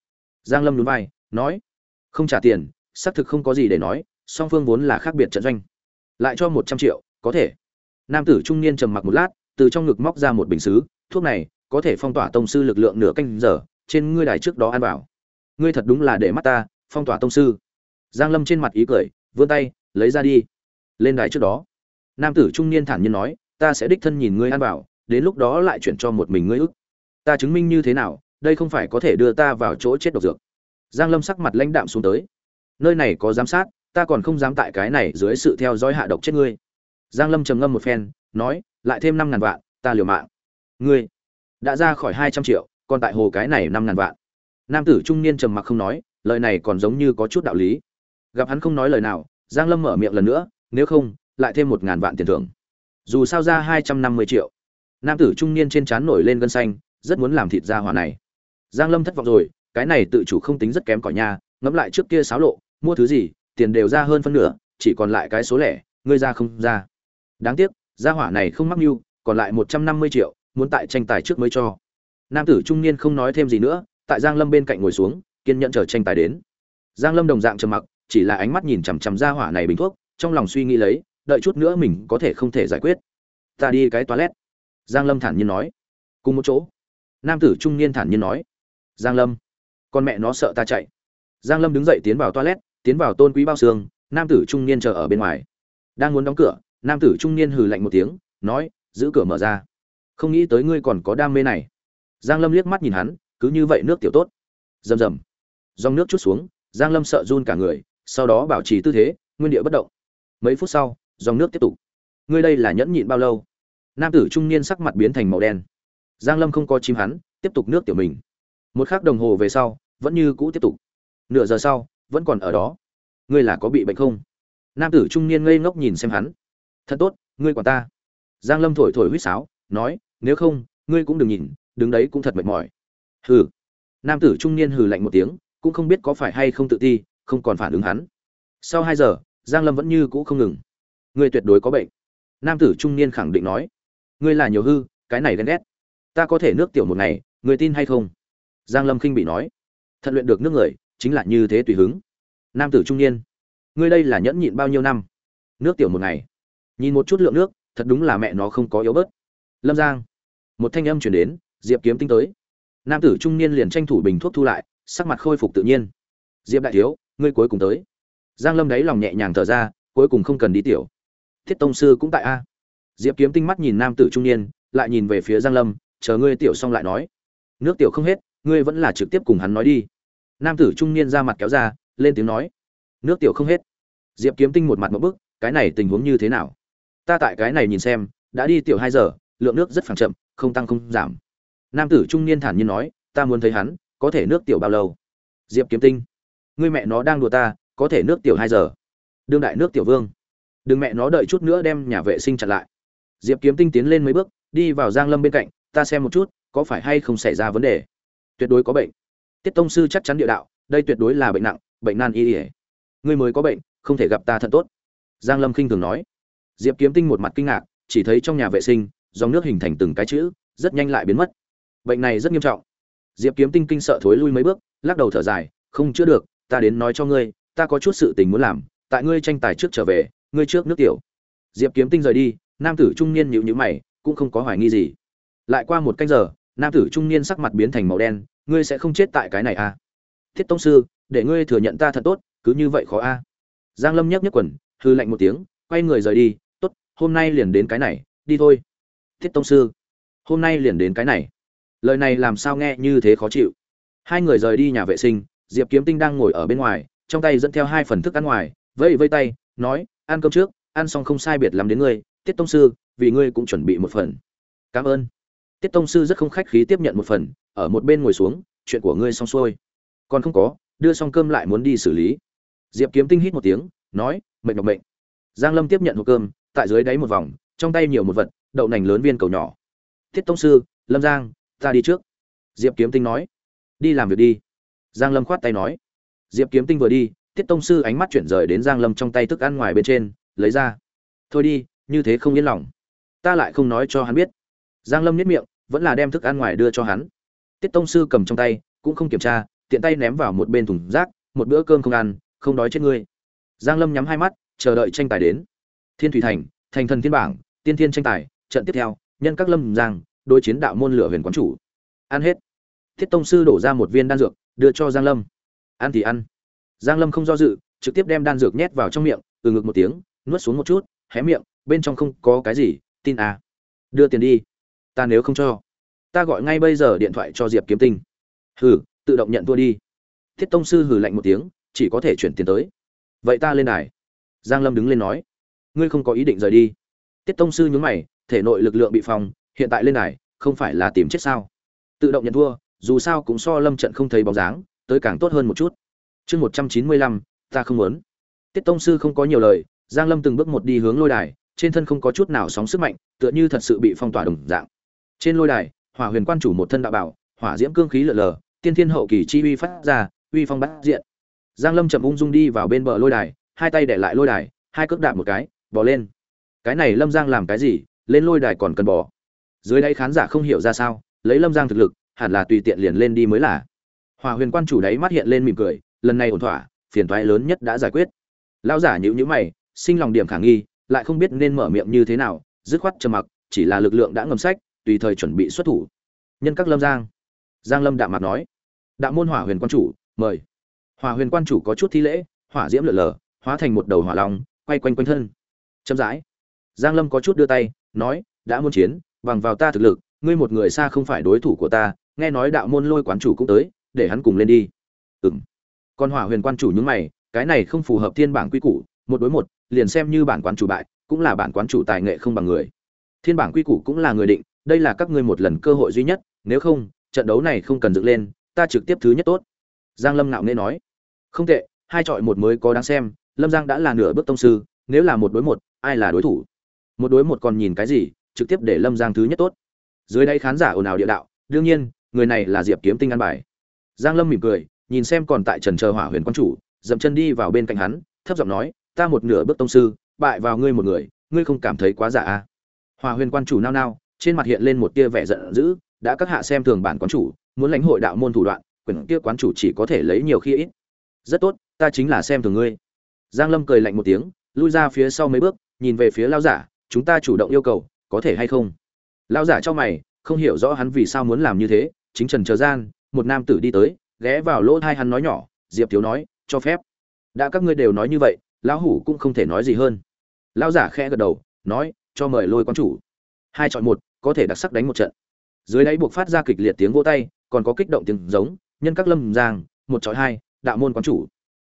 Giang lâm nhún vai, nói. Không trả tiền, xác thực không có gì để nói, song phương vốn là khác biệt trận doanh. Lại cho một trăm triệu, có thể. Nam tử trung niên trầm mặc một lát, từ trong ngực móc ra một bình xứ, thuốc này có thể phong tỏa tông sư lực lượng nửa canh giờ, trên ngươi đài trước đó ăn bảo ngươi thật đúng là để mắt ta, phong tỏa tông sư. Giang lâm trên mặt ý cười, vươn tay, lấy ra đi. Lên đài trước đó. Nam tử trung niên thản nhiên nói, ta sẽ đích thân nhìn ngươi ăn bảo đến lúc đó lại chuyển cho một mình ngươi ức. Ta chứng minh như thế nào, đây không phải có thể đưa ta vào chỗ chết độc dược. Giang lâm sắc mặt lãnh đạm xuống tới. Nơi này có giám sát, ta còn không dám tại cái này dưới sự theo dõi hạ độc chết ngươi. Giang lâm trầm ngâm một phen, nói, lại thêm năm ngàn vạn, ta liều mạng. Ngươi đã ra khỏi hai trăm triệu, còn tại hồ cái này năm ngàn vạn. Nam tử trung niên trầm mặc không nói, lời này còn giống như có chút đạo lý. Gặp hắn không nói lời nào, giang lâm mở miệng lần nữa, nếu không, lại thêm một ngàn vạn tiền thưởng. Dù sao ra hai trăm năm mươi triệu. Nam tử trung niên trên trán nổi lên gân xanh, rất muốn làm thịt ra hỏa này. Giang lâm thất vọng rồi, cái này tự chủ không tính rất kém cỏi nha, ngẫm lại trước kia xáo lộ, mua thứ gì, tiền đều ra hơn phân nửa, chỉ còn lại cái số lẻ, ngươi ra không ra. Đáng tiếc gia hỏa này không mắc mưu, còn lại một trăm năm mươi triệu muốn tại tranh tài trước mới cho. Nam tử trung niên không nói thêm gì nữa, tại giang lâm bên cạnh ngồi xuống, kiên nhẫn chờ tranh tài đến. Giang lâm đồng dạng trầm mặc, chỉ là ánh mắt nhìn chằm chằm gia hỏa này bình thuốc, trong lòng suy nghĩ lấy, đợi chút nữa mình có thể không thể giải quyết. Ta đi cái toilet. Giang lâm thản nhiên nói. Cùng một chỗ, nam tử trung niên thản nhiên nói. Giang lâm, con mẹ nó sợ ta chạy. Giang lâm đứng dậy tiến vào toilet, tiến vào tôn quý bao xương, nam tử trung niên chờ ở bên ngoài. Đang muốn đóng cửa, nam tử trung niên hừ lạnh một tiếng, nói, giữ cửa mở ra không nghĩ tới ngươi còn có đam mê này. Giang lâm liếc mắt nhìn hắn, cứ như vậy nước tiểu tốt. Rầm rầm. Dòng nước chút xuống, giang lâm sợ run cả người, sau đó bảo trì tư thế, nguyên địa bất động. Mấy phút sau, dòng nước tiếp tục. Ngươi đây là nhẫn nhịn bao lâu? Nam tử trung niên sắc mặt biến thành màu đen. Giang lâm không có chim hắn, tiếp tục nước tiểu mình. Một khắc đồng hồ về sau, vẫn như cũ tiếp tục. Nửa giờ sau, vẫn còn ở đó. Ngươi là có bị bệnh không? Nam tử trung niên ngây ngốc nhìn xem hắn. Thật tốt, ngươi quản ta. Giang lâm thổi thổi huýt sáo, nói nếu không, ngươi cũng đừng nhìn, đứng đấy cũng thật mệt mỏi. Hừ. Nam tử trung niên hừ lạnh một tiếng, cũng không biết có phải hay không tự ti, không còn phản ứng hắn. Sau hai giờ, giang lâm vẫn như cũ không ngừng. Ngươi tuyệt đối có bệnh. Nam tử trung niên khẳng định nói. Ngươi là nhiều hư, cái này ghen ghét. Ta có thể nước tiểu một ngày người tin hay không? Giang lâm khinh bị nói. Thật luyện được nước người, chính là như thế tùy hứng. Nam tử trung niên. Ngươi đây là nhẫn nhịn bao nhiêu năm? Nước tiểu một ngày. Nhìn một chút lượng nước, thật đúng là mẹ nó không có yếu bớt lâm giang. Một thanh âm chuyển đến, diệp kiếm tinh tới. Nam tử trung niên liền tranh thủ bình thuốc thu lại, sắc mặt khôi phục tự nhiên. Diệp đại thiếu, ngươi cuối cùng tới. Giang lâm đáy lòng nhẹ nhàng thở ra, cuối cùng không cần đi tiểu. Thiết tông sư cũng tại a. Diệp kiếm tinh mắt nhìn nam tử trung niên, lại nhìn về phía giang lâm, chờ ngươi tiểu xong lại nói. Nước tiểu không hết, ngươi vẫn là trực tiếp cùng hắn nói đi. Nam tử trung niên ra mặt kéo ra, lên tiếng nói. Nước tiểu không hết. Diệp kiếm tinh một mặt một bức, cái này tình huống như thế nào? Ta tại cái này nhìn xem, đã đi tiểu hai giờ lượng nước rất phẳng chậm, không tăng không giảm. Nam tử trung niên thản nhiên nói, ta muốn thấy hắn, có thể nước tiểu bao lâu? Diệp kiếm tinh, ngươi mẹ nó đang đùa ta, có thể nước tiểu hai giờ. Đương đại nước tiểu vương. Đừng mẹ nó đợi chút nữa đem nhà vệ sinh chặn lại. Diệp kiếm tinh tiến lên mấy bước, đi vào giang lâm bên cạnh, ta xem một chút, có phải hay không xảy ra vấn đề? Tuyệt đối có bệnh. Tiết tông sư chắc chắn địa đạo, đây tuyệt đối là bệnh nặng, bệnh nan y ỉa ngươi mới có bệnh, không thể gặp ta thật tốt. Giang lâm khinh thường nói. Diệp kiếm tinh một mặt kinh ngạc, chỉ thấy trong nhà vệ sinh dòng nước hình thành từng cái chữ, rất nhanh lại biến mất. Bệnh này rất nghiêm trọng. Diệp kiếm tinh kinh sợ thối lui mấy bước, lắc đầu thở dài, không, chữa được, ta đến nói cho ngươi, ta có chút sự tình muốn làm, tại ngươi tranh tài trước trở về, ngươi trước nước tiểu. Diệp kiếm tinh rời đi, nam tử trung niên nhịu nhữ mày, cũng không có hoài nghi gì. Lại qua một canh giờ, nam tử trung niên sắc mặt biến thành màu đen, ngươi sẽ không chết tại cái này à? Thiết tông sư, để ngươi thừa nhận ta thật tốt, cứ như vậy khó a. À. giang lâm nhấc nhấc quần, hư lạnh một tiếng, quay người rời đi, tốt, hôm nay liền đến cái này, đi thôi thiết tông sư. Hôm nay liền đến cái này. Lời này làm sao nghe như thế khó chịu. Hai người rời đi nhà vệ sinh, diệp kiếm tinh đang ngồi ở bên ngoài, trong tay dẫn theo hai phần thức ăn ngoài, vẫy vây tay, nói, ăn cơm trước, ăn xong không sai biệt lắm đến ngươi tiết tông sư, vì ngươi cũng chuẩn bị một phần. Cảm ơn. Tiết tông sư rất không khách khí tiếp nhận một phần, ở một bên ngồi xuống, chuyện của ngươi xong xuôi. Còn không có, đưa xong cơm lại muốn đi xử lý. Diệp kiếm tinh hít một tiếng, nói mệnh độc mệnh giang lâm tiếp nhận hộp cơm, tại dưới đáy một vòng trong tay nhiều một vật, đậu nành lớn viên cầu nhỏ. Thiết tông sư, lâm giang, ta đi trước. Diệp kiếm tinh nói. Đi làm việc đi. Giang lâm khoát tay nói. Diệp kiếm tinh vừa đi tiết tông sư ánh mắt chuyển rời đến giang lâm trong tay thức ăn ngoài bên trên, lấy ra. Thôi đi, như thế không yên lòng. Ta lại không nói cho hắn biết. Giang lâm nhếch miệng, vẫn là đem thức ăn ngoài đưa cho hắn. Tiết tông sư cầm trong tay, cũng không kiểm tra, tiện tay ném vào một bên thùng rác, một bữa cơm không ăn, không đói chết ngươi. Giang lâm nhắm hai mắt, chờ đợi tranh tài đến. Thiên thủy thành thành thần thiên bảng tiên thiên tranh tài, trận tiếp theo, nhân các lâm giang, đối chiến đạo môn lửa huyền quán chủ. Ăn hết. Thiết tông sư đổ ra một viên đan dược, đưa cho giang lâm. Ăn thì ăn. Giang lâm không do dự, trực tiếp đem đan dược nhét vào trong miệng từ ngực một tiếng, nuốt xuống một chút, hé miệng, bên trong không có cái gì, tin à. Đưa tiền đi. Ta nếu không cho. Ta gọi ngay bây giờ điện thoại cho diệp kiếm tinh. Hừ, tự động nhận thua đi. Thiết tông sư hừ lạnh một tiếng, chỉ có thể chuyển tiền tới. Vậy ta lên đài. Giang lâm đứng lên nói. Ngươi không có ý định rời đi tiết tông sư nhướng mày, thể nội lực lượng bị phòng hiện tại lên đài, không phải là tìm chết sao? Tự động nhận thua, dù sao cũng so lâm trận không thấy bóng dáng, tới càng tốt hơn một chút. Chương một trăm chín mươi lăm, ta không muốn. Tiết tông sư không có nhiều lời, giang lâm từng bước một đi hướng lôi đài, trên thân không có chút nào sóng sức mạnh, tựa như thật sự bị phong tỏa đồng dạng. Trên lôi đài, hỏa huyền quan chủ một thân đạo bảo, hỏa diễm cương khí lở lờ, tiên thiên hậu kỳ chi uy phát ra, uy phong bắt diện. Giang lâm chậm ung dung đi vào bên bờ lôi đài, hai tay để lại lôi đài, hai cước đạp một cái bỏ lên cái này lâm giang làm cái gì, lên lôi đài còn cần bỏ. Dưới đây khán giả không hiểu ra sao, lấy lâm giang thực lực, hẳn là tùy tiện liền lên đi mới là. Hòa huyền quan chủ đấy mắt hiện lên mỉm cười, lần này ổn thỏa, phiền toái lớn nhất đã giải quyết. Lão giả nhữ nhữ mày, sinh lòng điểm khả nghi, lại không biết nên mở miệng như thế nào, dứt khoát trầm mặc, chỉ là lực lượng đã ngầm sách, tùy thời chuẩn bị xuất thủ. Nhân các lâm giang. Giang lâm đạm mặt nói. Đạo môn hỏa huyền quan chủ, mời. Hỏa huyền quan chủ có chút thi lễ, hỏa diễm lở lờ hóa thành một đầu hỏa long, quay quanh quanh thân. Chậm rãi giang lâm có chút đưa tay, nói, đã muốn chiến, bằng vào ta thực lực, ngươi một người xa không phải đối thủ của ta, nghe nói đạo môn lôi quán chủ cũng tới, để hắn cùng lên đi. Ừm. Con hỏa huyền quan chủ nhướng mày, cái này không phù hợp thiên bảng quy củ, một đối một, liền xem như bản quán chủ bại, cũng là bản quán chủ tài nghệ không bằng người. Thiên bảng quy củ cũng là người định, đây là các ngươi một lần cơ hội duy nhất, nếu không, trận đấu này không cần dựng lên, ta trực tiếp thứ nhất tốt. Giang lâm ngạo nghễ nói. Không tệ, hai chọi một mới có đáng xem, lâm giang đã là nửa bước tông sư, nếu là một đối một, ai là đối thủ? Một đối một còn nhìn cái gì, trực tiếp để lâm giang thứ nhất tốt. Dưới đây khán giả ồn ào địa đạo, đương nhiên, người này là diệp kiếm tinh ăn bài. Giang lâm mỉm cười, nhìn xem còn tại trần chờ hỏa huyền quan chủ, dậm chân đi vào bên cạnh hắn, thấp giọng nói, ta một nửa bước tông sư, bại vào ngươi một người, ngươi không cảm thấy quá giả à? Hỏa huyền quan chủ nao nao, trên mặt hiện lên một tia vẻ giận dữ, đã các hạ xem thường bản quán chủ, muốn lãnh hội đạo môn thủ đoạn quyền kia quán chủ chỉ có thể lấy nhiều khi ít. Rất tốt, ta chính là xem thường ngươi. Giang lâm cười lạnh một tiếng, lui ra phía sau mấy bước, nhìn về phía lao giả chúng ta chủ động yêu cầu, có thể hay không? Lao giả cho mày, không hiểu rõ hắn vì sao muốn làm như thế, chính trần chờ gian, một nam tử đi tới, ghé vào lỗ thai hắn nói nhỏ, diệp thiếu nói, cho phép. Đã các ngươi đều nói như vậy, lão hủ cũng không thể nói gì hơn. Lão giả khẽ gật đầu, nói, cho mời lôi quán chủ. Hai chọn một, có thể đặc sắc đánh một trận. Dưới đáy buộc phát ra kịch liệt tiếng vỗ tay, còn có kích động tiếng giống, nhân các lâm giang, một chọi hai, đạo môn quán chủ.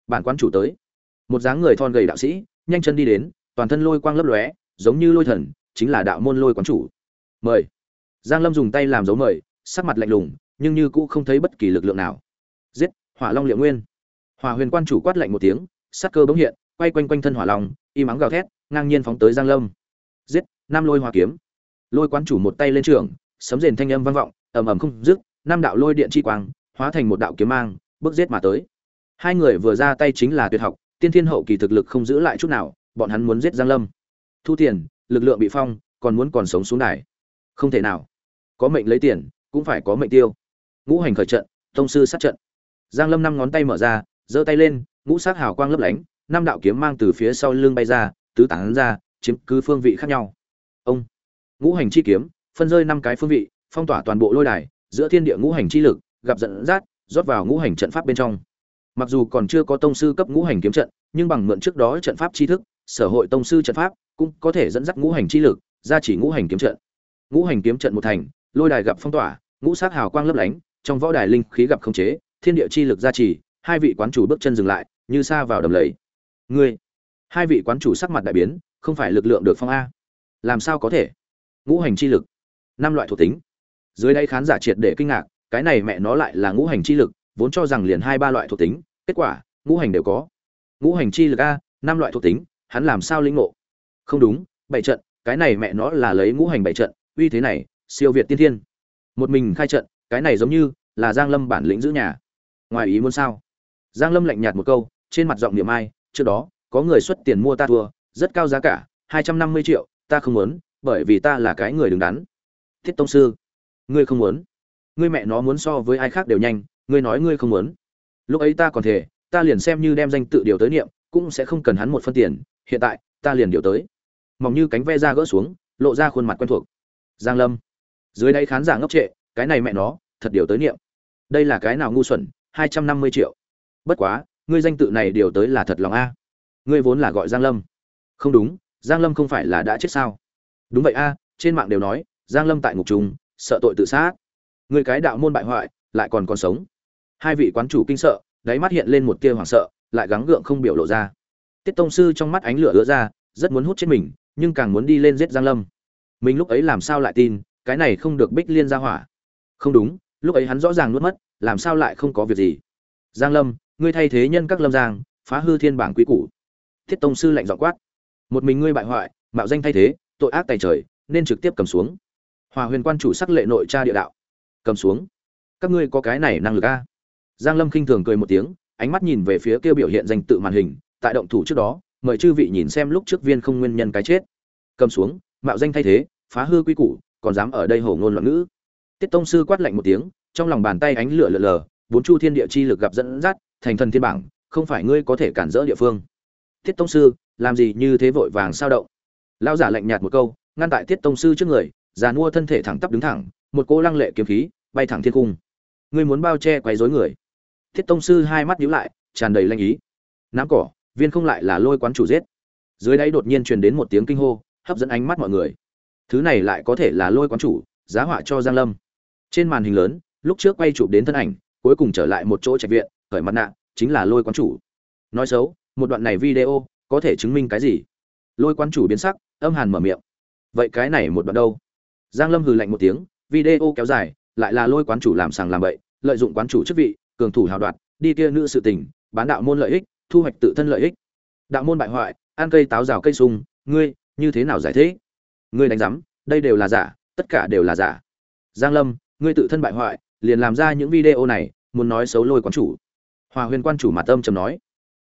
Bản quán chủ tới. Một dáng người thon gầy đạo sĩ, nhanh chân đi đến, toàn thân lôi quang lấp lóe giống như lôi thần, chính là đạo môn lôi quán chủ. Mời. Giang lâm dùng tay làm dấu mời, sắc mặt lạnh lùng, nhưng như cũ không thấy bất kỳ lực lượng nào. Giết, hỏa long liệu nguyên. Hỏa huyền quan chủ quát lạnh một tiếng, sắc cơ bỗng hiện, quay quanh quanh thân hỏa long y mắng gào thét, ngang nhiên phóng tới giang lâm. Giết nam lôi hỏa kiếm. Lôi quán chủ một tay lên trường, sấm rền thanh âm vang vọng, ầm ầm không dứt nam đạo lôi điện chi quang, hóa thành một đạo kiếm mang, bước giết mà tới. Hai người vừa ra tay chính là tuyệt học, tiên thiên hậu kỳ thực lực không giữ lại chút nào, bọn hắn muốn giết giang lâm thu tiền, lực lượng bị phong, còn muốn còn sống xuống đài. Không thể nào. Có mệnh lấy tiền, cũng phải có mệnh tiêu. Ngũ hành khởi trận, tông sư sát trận. Giang lâm năm ngón tay mở ra, giơ tay lên, ngũ sát hào quang lấp lánh, năm đạo kiếm mang từ phía sau lưng bay ra, tứ tán ra, chiếm cứ phương vị khác nhau. Ông. Ngũ hành chi kiếm, phân rơi năm cái phương vị, phong tỏa toàn bộ lôi đài, giữa thiên địa ngũ hành chi lực, gặp dẫn dắt, rót vào ngũ hành trận pháp bên trong. Mặc dù còn chưa có tông sư cấp ngũ hành kiếm trận, nhưng bằng mượn trước đó trận pháp tri thức, sở hội tông sư trận pháp cũng có thể dẫn dắt ngũ hành chi lực ra chỉ ngũ hành kiếm trận. Ngũ hành kiếm trận một thành, lôi đài gặp phong tỏa, ngũ sát hào quang lấp lánh, trong võ đài linh khí gặp khống chế, thiên địa chi lực gia trì, hai vị quán chủ bước chân dừng lại, như xa vào đầm lầy. Ngươi, hai vị quán chủ sắc mặt đại biến, không phải lực lượng được phong a. Làm sao có thể? Ngũ hành chi lực, năm loại thuộc tính. Dưới đây khán giả triệt để kinh ngạc, cái này mẹ nó lại là ngũ hành chi lực, vốn cho rằng liền hai ba loại thuộc tính, kết quả, ngũ hành đều có. Ngũ hành chi lực a, năm loại thuộc tính, hắn làm sao linh ngộ? Không đúng, bảy trận, cái này mẹ nó là lấy ngũ hành bảy trận, uy thế này, siêu việt tiên thiên. Một mình khai trận, cái này giống như là giang lâm bản lĩnh giữ nhà. Ngoài ý muốn sao? Giang lâm lạnh nhạt một câu, trên mặt giọng niệm ai, trước đó, có người xuất tiền mua ta thua, rất cao giá cả, hai trăm năm mươi triệu, ta không muốn, bởi vì ta là cái người đứng đắn. Thiết tông sư, ngươi không muốn. Ngươi mẹ nó muốn so với ai khác đều nhanh, ngươi nói ngươi không muốn. Lúc ấy ta còn thể ta liền xem như đem danh tự điều tới niệm, cũng sẽ không cần hắn một phân tiền, hiện tại, ta liền điều tới mỏng như cánh ve ra gỡ xuống, lộ ra khuôn mặt quen thuộc. Giang lâm. Dưới đây khán giả ngốc trệ, cái này mẹ nó, thật điều tới niệm. Đây là cái nào ngu xuẩn, hai trăm năm mươi triệu. Bất quá, ngươi danh tự này điều tới là thật lòng a. Ngươi vốn là gọi giang lâm. Không đúng, giang lâm không phải là đã chết sao? Đúng vậy a, trên mạng đều nói, giang lâm tại ngục trùng, sợ tội tự sát. Người cái đạo môn bại hoại, lại còn còn sống. Hai vị quán chủ kinh sợ, đáy mắt hiện lên một tia hoảng sợ, lại gắng gượng không biểu lộ ra. Tiết tông sư trong mắt ánh lửa ứa ra, rất muốn hút chết mình nhưng càng muốn đi lên giết giang lâm. Mình lúc ấy làm sao lại tin, cái này không được bích liên ra hỏa? Không đúng, lúc ấy hắn rõ ràng nuốt mất, làm sao lại không có việc gì? Giang lâm, ngươi thay thế nhân các lâm giang, phá hư thiên bảng quý củ. Thiết tông sư lạnh giọng quát. Một mình ngươi bại hoại, mạo danh thay thế, tội ác tày trời, nên trực tiếp cầm xuống. Hòa huyền quan chủ sắc lệ nội tra địa đạo. Cầm xuống. Các ngươi có cái này năng lực a? Giang lâm khinh thường cười một tiếng, ánh mắt nhìn về phía kia biểu hiện danh tự màn hình, tại động thủ trước đó mời chư vị nhìn xem lúc trước viên không nguyên nhân cái chết. Cầm xuống, mạo danh thay thế, phá hư quy củ, còn dám ở đây hổ ngôn loạn ngữ. Tiết tông sư quát lạnh một tiếng, trong lòng bàn tay ánh lửa lờ lờ, bốn chu thiên địa chi lực gặp dẫn dắt, thành thần thiên bảng, không phải ngươi có thể cản rỡ địa phương. Tiết tông sư, làm gì như thế vội vàng sao động? Lao giả lạnh nhạt một câu, ngăn tại tiết tông sư trước người, già mua thân thể thẳng tắp đứng thẳng, một cỗ lăng lệ kiếm khí, bay thẳng thiên cung. Ngươi muốn bao che quấy rối người. Tiết tông sư hai mắt nhíu lại, tràn đầy lanh ý. Nắm cỏ viên không lại là lôi quán chủ giết. Dưới đáy đột nhiên truyền đến một tiếng kinh hô, hấp dẫn ánh mắt mọi người. Thứ này lại có thể là lôi quán chủ, giá họa cho giang lâm. Trên màn hình lớn, lúc trước quay chụp đến thân ảnh, cuối cùng trở lại một chỗ trạch viện, khởi mặt nạ, chính là lôi quán chủ. Nói xấu, một đoạn này video, có thể chứng minh cái gì? Lôi quán chủ biến sắc, âm hàn mở miệng. Vậy cái này một đoạn đâu? Giang lâm hừ lạnh một tiếng, video kéo dài, lại là lôi quán chủ làm sàng làm bậy, lợi dụng quán chủ chức vị, cường thủ hào đoạt, đi kia nữ sự tình, bán đạo môn lợi ích thu hoạch tự thân lợi ích. Đạo môn bại hoại, ăn cây táo rào cây sung, ngươi, như thế nào giải thế ngươi đánh giám, đây đều là giả, tất cả đều là giả. Giang lâm, ngươi tự thân bại hoại, liền làm ra những video này, muốn nói xấu lôi quán chủ. Hòa huyền quan chủ mặt âm trầm nói.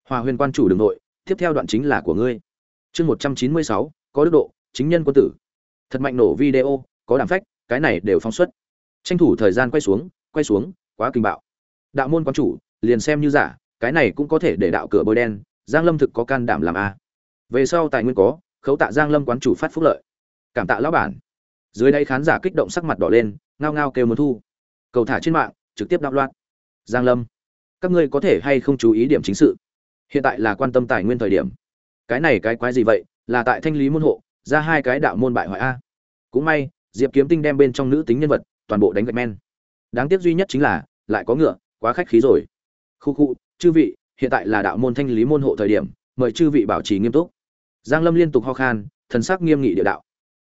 Hòa huyền quan chủ đường nội, tiếp theo đoạn chính là của ngươi. Chương một trăm chín mươi sáu, có đức độ, chính nhân quân tử. Thật mạnh nổ video, có đảm phách, cái này đều phóng xuất. Tranh thủ thời gian quay xuống quay xuống, quá kinh bạo. Đạo môn quan chủ, liền xem như giả cái này cũng có thể để đạo cửa bôi đen, giang lâm thực có can đảm làm a. Về sau tài nguyên có, khấu tạ giang lâm quán chủ phát phúc lợi. Cảm tạ lão bản. Dưới đây khán giả kích động sắc mặt đỏ lên, ngao ngao kêu muốn thu. Cầu thả trên mạng, trực tiếp đạo loạn. Giang lâm, các ngươi có thể hay không chú ý điểm chính sự? Hiện tại là quan tâm tài nguyên thời điểm. Cái này cái quái gì vậy? Là tại thanh lý môn hộ, ra hai cái đạo môn bại hoại a. Cũng may, diệp kiếm tinh đem bên trong nữ tính nhân vật toàn bộ đánh gạch men. Đáng tiếc duy nhất chính là, lại có ngựa, quá khách khí rồi. Khu khu chư vị, hiện tại là đạo môn thanh lý môn hộ thời điểm, mời chư vị bảo trì nghiêm túc. Giang lâm liên tục ho khan, thần sắc nghiêm nghị địa đạo.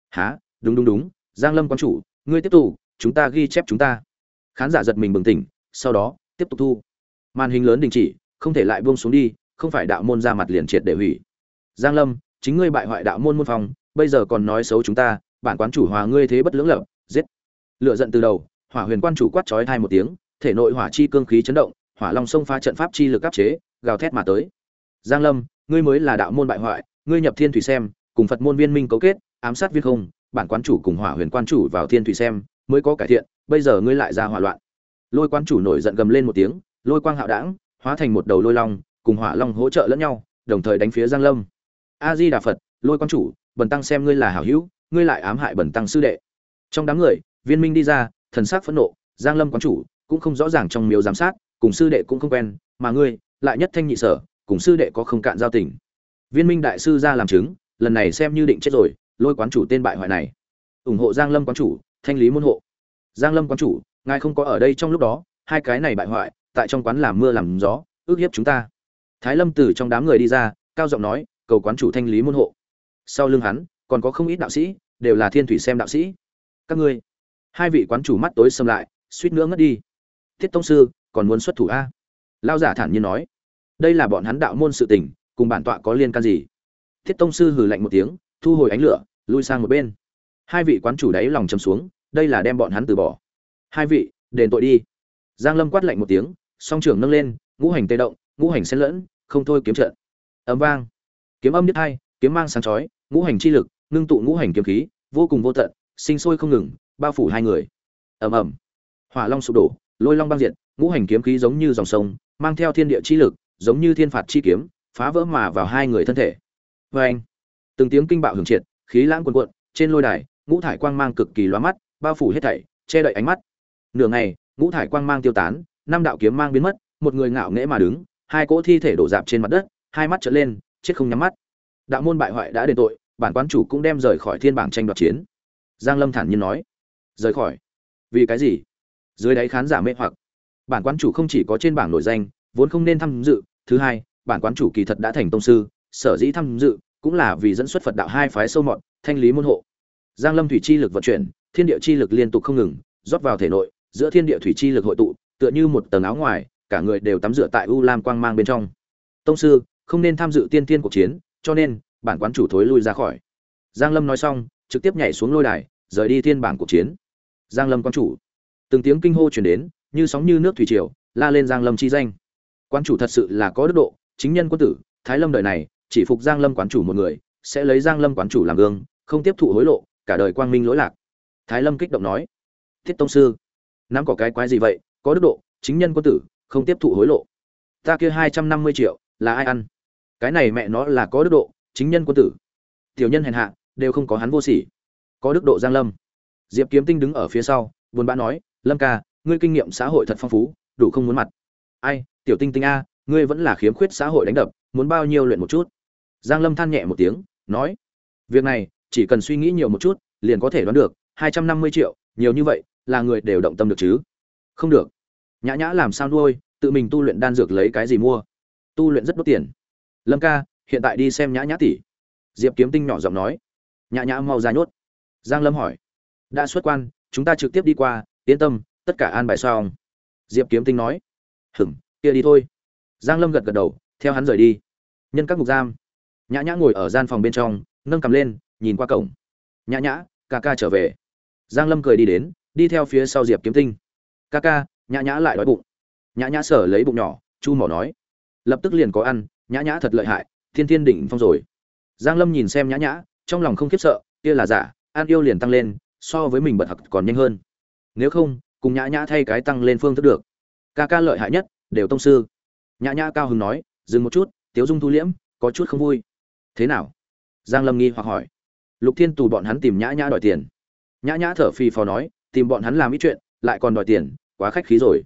Há đúng đúng đúng, giang lâm quan chủ, ngươi tiếp tục, chúng ta ghi chép chúng ta. Khán giả giật mình bừng tỉnh, sau đó, tiếp tục thu. Màn hình lớn đình chỉ, không thể lại buông xuống đi, không phải đạo môn ra mặt liền triệt để hủy. Giang lâm, chính ngươi bại hoại đạo môn môn phòng bây giờ còn nói xấu chúng ta, bản quán chủ hòa ngươi thế bất lưỡng lập, giết. Lựa giận từ đầu, hỏa huyền quan chủ quát chói thai một tiếng, thể nội hỏa chi cương khí chấn động hỏa long sông phá trận pháp chi lực áp chế, gào thét mà tới. Giang lâm, ngươi mới là đạo môn bại hoại, ngươi nhập thiên thủy xem, cùng phật môn viên minh cấu kết, ám sát viên không, bản quán chủ cùng hỏa huyền quan chủ vào thiên thủy xem, mới có cải thiện, bây giờ ngươi lại ra hỏa loạn. Lôi quan chủ nổi giận gầm lên một tiếng, lôi quang hạo đảng hóa thành một đầu lôi long, cùng hỏa long hỗ trợ lẫn nhau, đồng thời đánh phía giang lâm. A di đà phật, lôi quan chủ, bần tăng xem ngươi là hảo hữu, ngươi lại ám hại bần tăng sư đệ. Trong đám người, viên minh đi ra, thần sắc phẫn nộ, giang lâm quán chủ cũng không rõ ràng trong miếu giám sát cùng sư đệ cũng không quen, mà ngươi, lại nhất thanh nhị sở, cùng sư đệ có không cạn giao tình. Viên minh đại sư ra làm chứng, lần này xem như định chết rồi, lôi quán chủ tên bại hoại này. Ủng hộ giang lâm quán chủ, thanh lý môn hộ. Giang lâm quán chủ, ngài không có ở đây trong lúc đó, hai cái này bại hoại, tại trong quán làm mưa làm gió, ước hiếp chúng ta. Thái lâm từ trong đám người đi ra, cao giọng nói, cầu quán chủ thanh lý môn hộ. Sau lưng hắn, còn có không ít đạo sĩ, đều là thiên thủy xem đạo sĩ. Các ngươi, hai vị quán chủ mắt tối xâm lại, suýt nữa ngất đi. Thiết tông sư còn muốn xuất thủ a? Lao giả thản nhiên nói, đây là bọn hắn đạo môn sự tình, cùng bản tọa có liên can gì? Thiết tông sư hừ lạnh một tiếng, thu hồi ánh lửa, lui sang một bên. Hai vị quán chủ đáy lòng chầm xuống, đây là đem bọn hắn từ bỏ. Hai vị, đền tội đi. Giang lâm quát lạnh một tiếng, song trưởng nâng lên, ngũ hành tê động, ngũ hành xen lẫn, không thôi kiếm trận. Ấm vang. Kiếm âm nhất hai, kiếm mang sáng chói, ngũ hành chi lực, ngưng tụ ngũ hành kiếm khí, vô cùng vô tận, sinh sôi không ngừng, bao phủ hai người. Ầm ầm. Hỏa long sụp đổ, lôi long băng diện ngũ hành kiếm khí giống như dòng sông, mang theo thiên địa chi lực, giống như thiên phạt chi kiếm, phá vỡ mà vào hai người thân thể. Và anh, từng tiếng kinh bạo hưởng triệt, khí lãng cuồn cuộn, trên lôi đài, ngũ thải quang mang cực kỳ lóa mắt, bao phủ hết thảy, che đậy ánh mắt. Nửa ngày, ngũ thải quang mang tiêu tán, năm đạo kiếm mang biến mất, một người ngạo nghễ mà đứng, hai cỗ thi thể đổ dạp trên mặt đất, hai mắt trợn lên, chết không nhắm mắt. Đạo môn bại hoại đã đền tội, bản quán chủ cũng đem rời khỏi thiên bảng tranh đoạt chiến. Giang lâm thản nhiên nói. Rời khỏi? Vì cái gì? Dưới đáy khán giả mê hoặc bản quán chủ không chỉ có trên bảng nổi danh, vốn không nên tham dự. Thứ hai, bản quán chủ kỳ thật đã thành tông sư, sở dĩ tham dự cũng là vì dẫn xuất phật đạo hai phái sâu mọt, thanh lý môn hộ. Giang lâm thủy chi lực vận chuyển, thiên địa chi lực liên tục không ngừng, rót vào thể nội, giữa thiên địa thủy chi lực hội tụ, tựa như một tầng áo ngoài, cả người đều tắm rửa tại u lam quang mang bên trong. Tông sư, không nên tham dự tiên tiên cuộc chiến, cho nên, bản quán chủ thối lui ra khỏi. Giang lâm nói xong, trực tiếp nhảy xuống lôi đài, rời đi thiên bảng cuộc chiến. Giang lâm quán chủ. Từng tiếng kinh hô truyền đến như sóng như nước thủy triều, la lên giang lâm chi danh. Quán chủ thật sự là có đức độ, chính nhân quân tử, thái lâm đời này, chỉ phục giang lâm quán chủ một người, sẽ lấy giang lâm quán chủ làm gương, không tiếp thụ hối lộ, cả đời quang minh lỗi lạc. Thái lâm kích động nói, thiết tông sư, nắm có cái quái gì vậy? Có đức độ, chính nhân quân tử, không tiếp thụ hối lộ. Ta kia hai trăm năm mươi triệu, là ai ăn? Cái này mẹ nó là có đức độ, chính nhân quân tử. Tiểu nhân hèn hạ, đều không có hắn vô sỉ. Có đức độ giang lâm. Diệp kiếm tinh đứng ở phía sau, buồn bã nói, lâm ca ngươi kinh nghiệm xã hội thật phong phú, đủ không muốn mặt. Ai, tiểu tinh tinh a, ngươi vẫn là khiếm khuyết xã hội đánh đập, muốn bao nhiêu luyện một chút? Giang lâm than nhẹ một tiếng, nói, việc này, chỉ cần suy nghĩ nhiều một chút, liền có thể đoán được, hai trăm năm mươi triệu, nhiều như vậy, là người đều động tâm được chứ? Không được. Nhã nhã làm sao nuôi, tự mình tu luyện đan dược lấy cái gì mua? Tu luyện rất đốt tiền. Lâm ca, hiện tại đi xem nhã nhã tỷ. Diệp kiếm tinh nhỏ giọng nói. Nhã nhã mau ra nhốt. Giang lâm hỏi. Đã xuất quan, chúng ta trực tiếp đi qua, yên tâm tất cả an bài xong. Diệp kiếm tinh nói hửng kia đi thôi. Giang lâm gật gật đầu, theo hắn rời đi. Nhân các ngục giam. Nhã nhã ngồi ở gian phòng bên trong, nâng cầm lên, nhìn qua cổng. Nhã nhã, ca ca trở về. Giang lâm cười đi đến, đi theo phía sau diệp kiếm tinh. Ca ca, nhã nhã lại đói bụng. Nhã nhã sở lấy bụng nhỏ, chu mỏ nói, lập tức liền có ăn, nhã nhã thật lợi hại, thiên thiên đỉnh phong rồi. Giang lâm nhìn xem nhã nhã, trong lòng không khiếp sợ, kia là giả an yêu liền tăng lên, so với mình bật học còn nhanh hơn. Nếu không cùng nhã nhã thay cái tăng lên phương thức được. Ca ca lợi hại nhất, đều tông sư. Nhã nhã cao hứng nói, dừng một chút, tiếu dung thu liễm, có chút không vui. Thế nào? Giang lâm nghi hoặc hỏi. Lục thiên tù bọn hắn tìm nhã nhã đòi tiền. Nhã nhã thở phì phò nói, tìm bọn hắn làm ít chuyện, lại còn đòi tiền, quá khách khí rồi.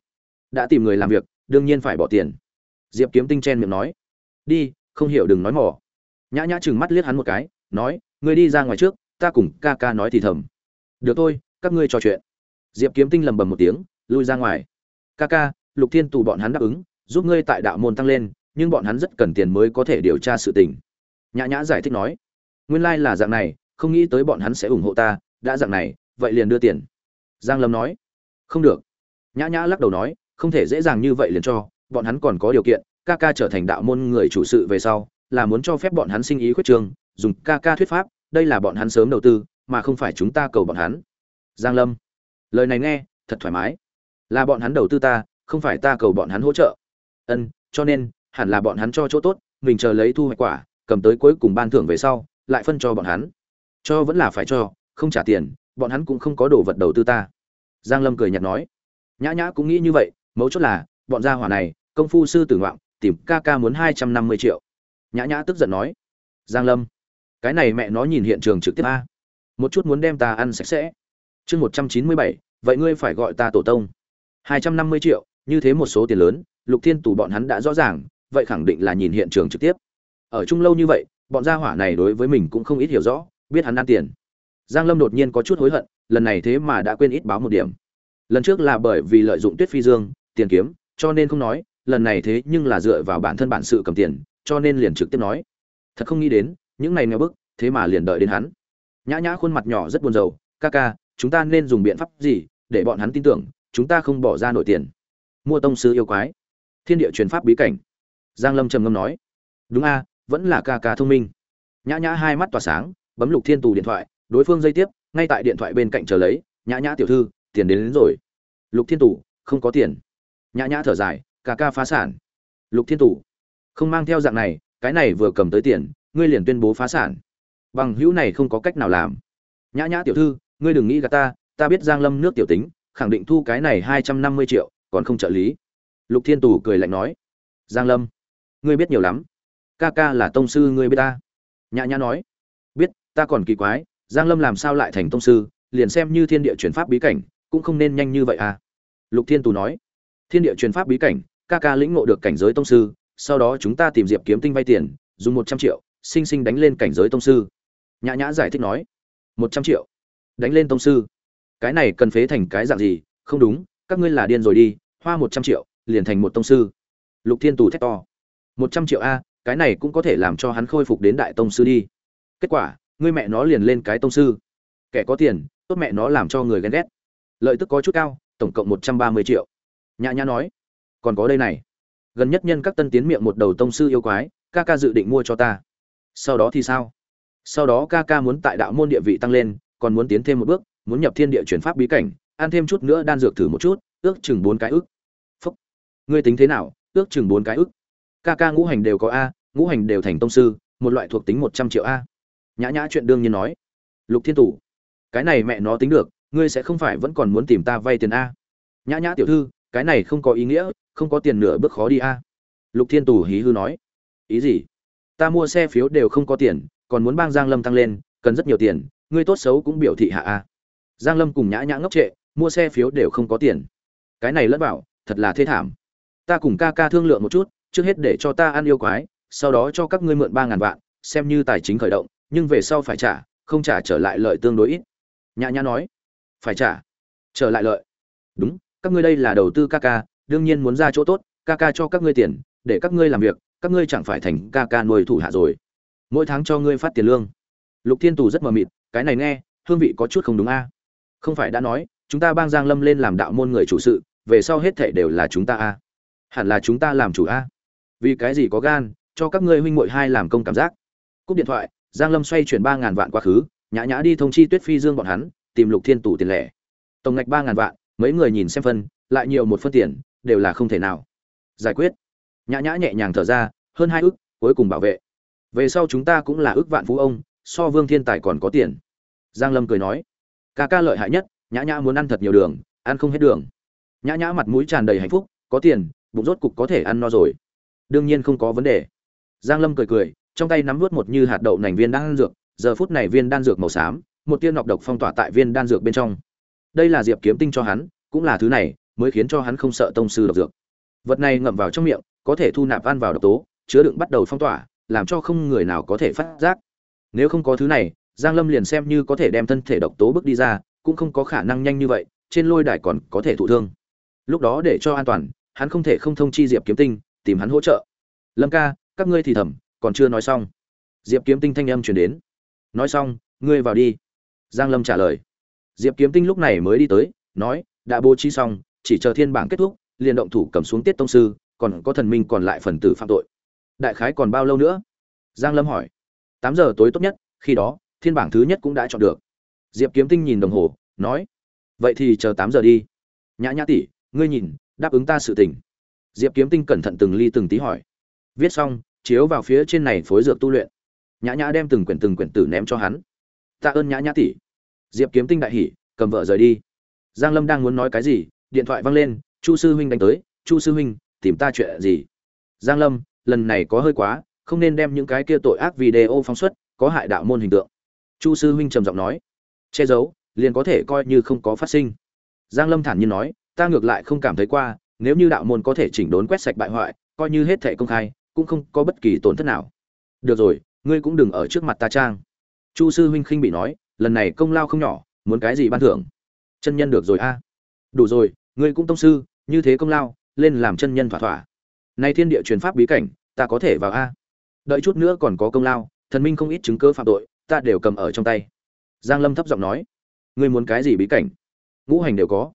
Đã tìm người làm việc, đương nhiên phải bỏ tiền. Diệp kiếm tinh chen miệng nói. Đi, không hiểu đừng nói mỏ. Nhã nhã chừng mắt liếc hắn một cái, nói, ngươi đi ra ngoài trước, ta cùng ca ca nói thì thầm. Được thôi, các ngươi trò chuyện diệp kiếm tinh lầm bầm một tiếng, lui ra ngoài. Ca ca, lục thiên tù bọn hắn đáp ứng, giúp ngươi tại đạo môn tăng lên, nhưng bọn hắn rất cần tiền mới có thể điều tra sự tình. Nhã nhã giải thích nói, nguyên lai là dạng này, không nghĩ tới bọn hắn sẽ ủng hộ ta, đã dạng này, vậy liền đưa tiền. Giang lâm nói, không được. Nhã nhã lắc đầu nói, không thể dễ dàng như vậy liền cho, bọn hắn còn có điều kiện, ca ca trở thành đạo môn người chủ sự về sau, là muốn cho phép bọn hắn sinh ý khuyết trường, dùng ca ca thuyết pháp, đây là bọn hắn sớm đầu tư, mà không phải chúng ta cầu bọn hắn. Giang lâm lời này nghe, thật thoải mái. Là bọn hắn đầu tư ta, không phải ta cầu bọn hắn hỗ trợ. Ân, cho nên, hẳn là bọn hắn cho chỗ tốt, mình chờ lấy thu hoạch quả, cầm tới cuối cùng ban thưởng về sau, lại phân cho bọn hắn. Cho vẫn là phải cho, không trả tiền, bọn hắn cũng không có đồ vật đầu tư ta. Giang lâm cười nhạt nói. Nhã nhã cũng nghĩ như vậy, mấu chốt là, bọn gia hỏa này, công phu sư tử ngoạm, tìm ca ca muốn hai trăm năm mươi triệu. Nhã nhã tức giận nói. Giang lâm. Cái này mẹ nó nhìn hiện trường trực tiếp a. Một chút muốn đem ta ăn sạch sẽ chương một trăm chín mươi bảy, vậy ngươi phải gọi ta tổ tông. Hai trăm năm mươi triệu, như thế một số tiền lớn, lục thiên tù bọn hắn đã rõ ràng, vậy khẳng định là nhìn hiện trường trực tiếp. Ở chung lâu như vậy, bọn gia hỏa này đối với mình cũng không ít hiểu rõ, biết hắn ăn tiền. Giang lâm đột nhiên có chút hối hận, lần này thế mà đã quên ít báo một điểm. Lần trước là bởi vì lợi dụng tuyết phi dương, tiền kiếm, cho nên không nói, lần này thế nhưng là dựa vào bản thân bản sự cầm tiền, cho nên liền trực tiếp nói. Thật không nghĩ đến, những này nghe bức, thế mà liền đợi đến hắn. Nhã nhã khuôn mặt nhỏ rất buồn rầu, ca ca chúng ta nên dùng biện pháp gì để bọn hắn tin tưởng chúng ta không bỏ ra nổi tiền? Mua tông sư yêu quái. Thiên địa truyền pháp bí cảnh. Giang lâm trầm ngâm nói. Đúng a vẫn là ca ca thông minh. Nhã nhã hai mắt tỏa sáng bấm lục thiên tù điện thoại đối phương dây tiếp ngay tại điện thoại bên cạnh chờ lấy nhã nhã tiểu thư tiền đến, đến rồi. Lục thiên tù không có tiền. Nhã nhã thở dài ca ca phá sản. Lục thiên tù không mang theo dạng này cái này vừa cầm tới tiền ngươi liền tuyên bố phá sản. Bằng hữu này không có cách nào làm. Nhã nhã tiểu thư ngươi đừng nghĩ gạt ta ta biết giang lâm nước tiểu tính, khẳng định thu cái này hai trăm năm mươi triệu, còn không trợ lý. Lục thiên tù cười lạnh nói. Giang lâm, ngươi biết nhiều lắm. Ca ca là tông sư, ngươi biết ta. Nhã nhã nói. Biết, ta còn kỳ quái, giang lâm làm sao lại thành tông sư, liền xem như thiên địa chuyển pháp bí cảnh, cũng không nên nhanh như vậy à. Lục thiên tù nói. Thiên địa truyền pháp bí cảnh, ca ca lĩnh ngộ được cảnh giới tông sư, sau đó chúng ta tìm diệp kiếm tinh vay tiền, dùng một trăm triệu, sinh sinh đánh lên cảnh giới tông sư. Nhã nhã giải thích nói. Một trăm triệu đánh lên tông sư. Cái này cần phế thành cái dạng gì? Không đúng, các ngươi là điên rồi đi, hoa một trăm triệu, liền thành một tông sư. Lục thiên tù thét to. Một trăm triệu a, cái này cũng có thể làm cho hắn khôi phục đến đại tông sư đi. Kết quả, ngươi mẹ nó liền lên cái tông sư. Kẻ có tiền, tốt mẹ nó làm cho người ghen ghét. Lợi tức có chút cao, tổng cộng một trăm ba mươi triệu. Nhã nhã nói, còn có đây này. Gần nhất nhân các tân tiến miệng một đầu tông sư yêu quái, ca ca dự định mua cho ta. Sau đó thì sao? Sau đó ca ca muốn tại đạo môn địa vị tăng lên còn muốn tiến thêm một bước, muốn nhập thiên địa chuyển pháp bí cảnh, ăn thêm chút nữa đan dược thử một chút, ước chừng bốn cái ước Phốc. ngươi tính thế nào? Ước chừng bốn cái ước ca ca ngũ hành đều có a, ngũ hành đều thành tông sư, một loại thuộc tính một trăm triệu a. Nhã nhã chuyện đương nhiên nói. Lục thiên tủ cái này mẹ nó tính được, ngươi sẽ không phải vẫn còn muốn tìm ta vay tiền a. Nhã nhã tiểu thư, cái này không có ý nghĩa, không có tiền nửa bước khó đi a. Lục thiên tù hí hư nói. Ý gì? Ta mua xe phiếu đều không có tiền, còn muốn bang giang lâm tăng lên, cần rất nhiều tiền ngươi tốt xấu cũng biểu thị hạ a. Giang lâm cùng nhã nhã ngốc trệ, mua xe phiếu đều không có tiền. Cái này lẫn bảo thật là thê thảm. Ta cùng ca ca thương lượng một chút, trước hết để cho ta ăn yêu quái, sau đó cho các ngươi mượn ba ngàn vạn, xem như tài chính khởi động, nhưng về sau phải trả, không trả trở lại lợi tương đối ít. Nhã nhã nói. Phải trả. Trở lại lợi. Đúng, các ngươi đây là đầu tư ca ca, đương nhiên muốn ra chỗ tốt, ca ca cho các ngươi tiền, để các ngươi làm việc, các ngươi chẳng phải thành ca ca nuôi thủ hạ rồi. Mỗi tháng cho ngươi phát tiền lương. Lục thiên tù rất mờ mịt cái này nghe, hương vị có chút không đúng a. Không phải đã nói, chúng ta bang giang lâm lên làm đạo môn người chủ sự, về sau hết thể đều là chúng ta a. Hẳn là chúng ta làm chủ a. Vì cái gì có gan, cho các ngươi huynh muội hai làm công cảm giác. Cúp điện thoại, giang lâm xoay chuyển ba ngàn vạn quá khứ, nhã nhã đi thông chi tuyết phi dương bọn hắn, tìm lục thiên tủ tiền lẻ. Tổng ngạch ba ngàn vạn, mấy người nhìn xem phân, lại nhiều một phân tiền, đều là không thể nào. Giải quyết. Nhã nhã nhẹ nhàng thở ra, hơn hai ước cuối cùng bảo vệ. Về sau chúng ta cũng là ước vạn phú ông so vương thiên tài còn có tiền. Giang lâm cười nói ca ca lợi hại nhất, nhã nhã muốn ăn thật nhiều đường, ăn không hết đường. Nhã nhã mặt mũi tràn đầy hạnh phúc, có tiền, bụng rốt cục có thể ăn no rồi. Đương nhiên không có vấn đề. Giang lâm cười cười, trong tay nắm vút một như hạt đậu nành viên đan dược, giờ phút này viên đan dược màu xám, một tia nọc độc phong tỏa tại viên đan dược bên trong. Đây là diệp kiếm tinh cho hắn, cũng là thứ này, mới khiến cho hắn không sợ tông sư độc dược. Vật này ngậm vào trong miệng, có thể thu nạp ăn vào độc tố, chứa đựng bắt đầu phong tỏa, làm cho không người nào có thể phát giác nếu không có thứ này, giang lâm liền xem như có thể đem thân thể độc tố bước đi ra, cũng không có khả năng nhanh như vậy, trên lôi đài còn có thể thụ thương. Lúc đó để cho an toàn, hắn không thể không thông chi diệp kiếm tinh, tìm hắn hỗ trợ. Lâm ca, các ngươi thì thầm, còn chưa nói xong. Diệp kiếm tinh thanh âm truyền đến. Nói xong, ngươi vào đi. Giang lâm trả lời. Diệp kiếm tinh lúc này mới đi tới, nói, đã bố trí xong, chỉ chờ thiên bảng kết thúc, liền động thủ cầm xuống tiết tông sư, còn có thần minh còn lại phần tử phạm tội. Đại khái còn bao lâu nữa? Giang lâm hỏi tám giờ tối tốt nhất, khi đó, thiên bảng thứ nhất cũng đã chọn được. Diệp kiếm tinh nhìn đồng hồ, nói, vậy thì chờ tám giờ đi. Nhã nhã tỷ, ngươi nhìn, đáp ứng ta sự tình. Diệp kiếm tinh cẩn thận từng ly từng tí hỏi. Viết xong, chiếu vào phía trên này phối dược tu luyện. Nhã nhã đem từng quyển từng quyển tử ném cho hắn. Tạ ơn nhã nhã tỷ. Diệp kiếm tinh đại hỉ, cầm vợ rời đi. Giang lâm đang muốn nói cái gì, điện thoại vang lên, chu sư huynh đánh tới, chu sư huynh, tìm ta chuyện gì? Giang lâm, lần này có hơi quá không nên đem những cái kia tội ác video phóng xuất, có hại đạo môn hình tượng. Chu sư huynh trầm giọng nói. Che giấu, liền có thể coi như không có phát sinh. Giang lâm thản nhiên nói, ta ngược lại không cảm thấy qua, nếu như đạo môn có thể chỉnh đốn quét sạch bại hoại, coi như hết thệ công khai, cũng không có bất kỳ tổn thất nào. Được rồi, ngươi cũng đừng ở trước mặt ta trang. Chu sư huynh khinh bị nói, lần này công lao không nhỏ, muốn cái gì ban thưởng? Chân nhân được rồi a. Đủ rồi, ngươi cũng tông sư, như thế công lao, lên làm chân nhân thỏa thỏa. Nay thiên địa truyền pháp bí cảnh, ta có thể vào a đợi chút nữa còn có công lao, thần minh không ít chứng cơ phạm tội, ta đều cầm ở trong tay. Giang lâm thấp giọng nói. Ngươi muốn cái gì bí cảnh? Ngũ hành đều có.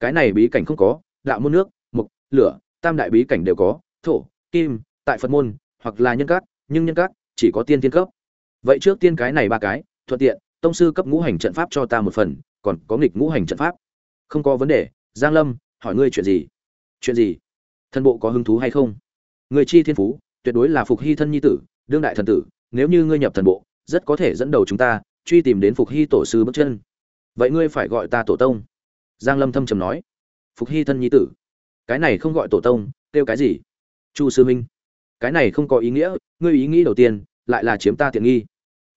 Cái này bí cảnh không có, đạo môn nước mục lửa, tam đại bí cảnh đều có, thổ, kim, tại phật môn, hoặc là nhân các, nhưng nhân các chỉ có tiên tiên cấp. Vậy trước tiên cái này ba cái, thuận tiện, tông sư cấp ngũ hành trận pháp cho ta một phần, còn có nghịch ngũ hành trận pháp. Không có vấn đề, giang lâm, hỏi ngươi chuyện gì? Chuyện gì? Thân bộ có hứng thú hay không? Người chi thiên phú tuyệt đối là phục hy thân nhi tử, đương đại thần tử, nếu như ngươi nhập thần bộ, rất có thể dẫn đầu chúng ta, truy tìm đến phục hy tổ sư bước chân. Vậy ngươi phải gọi ta tổ tông. Giang lâm thâm trầm nói. Phục hy thân nhi tử? Cái này không gọi tổ tông, kêu cái gì? Chu sư minh cái này không có ý nghĩa, ngươi ý nghĩ đầu tiên, lại là chiếm ta tiện nghi.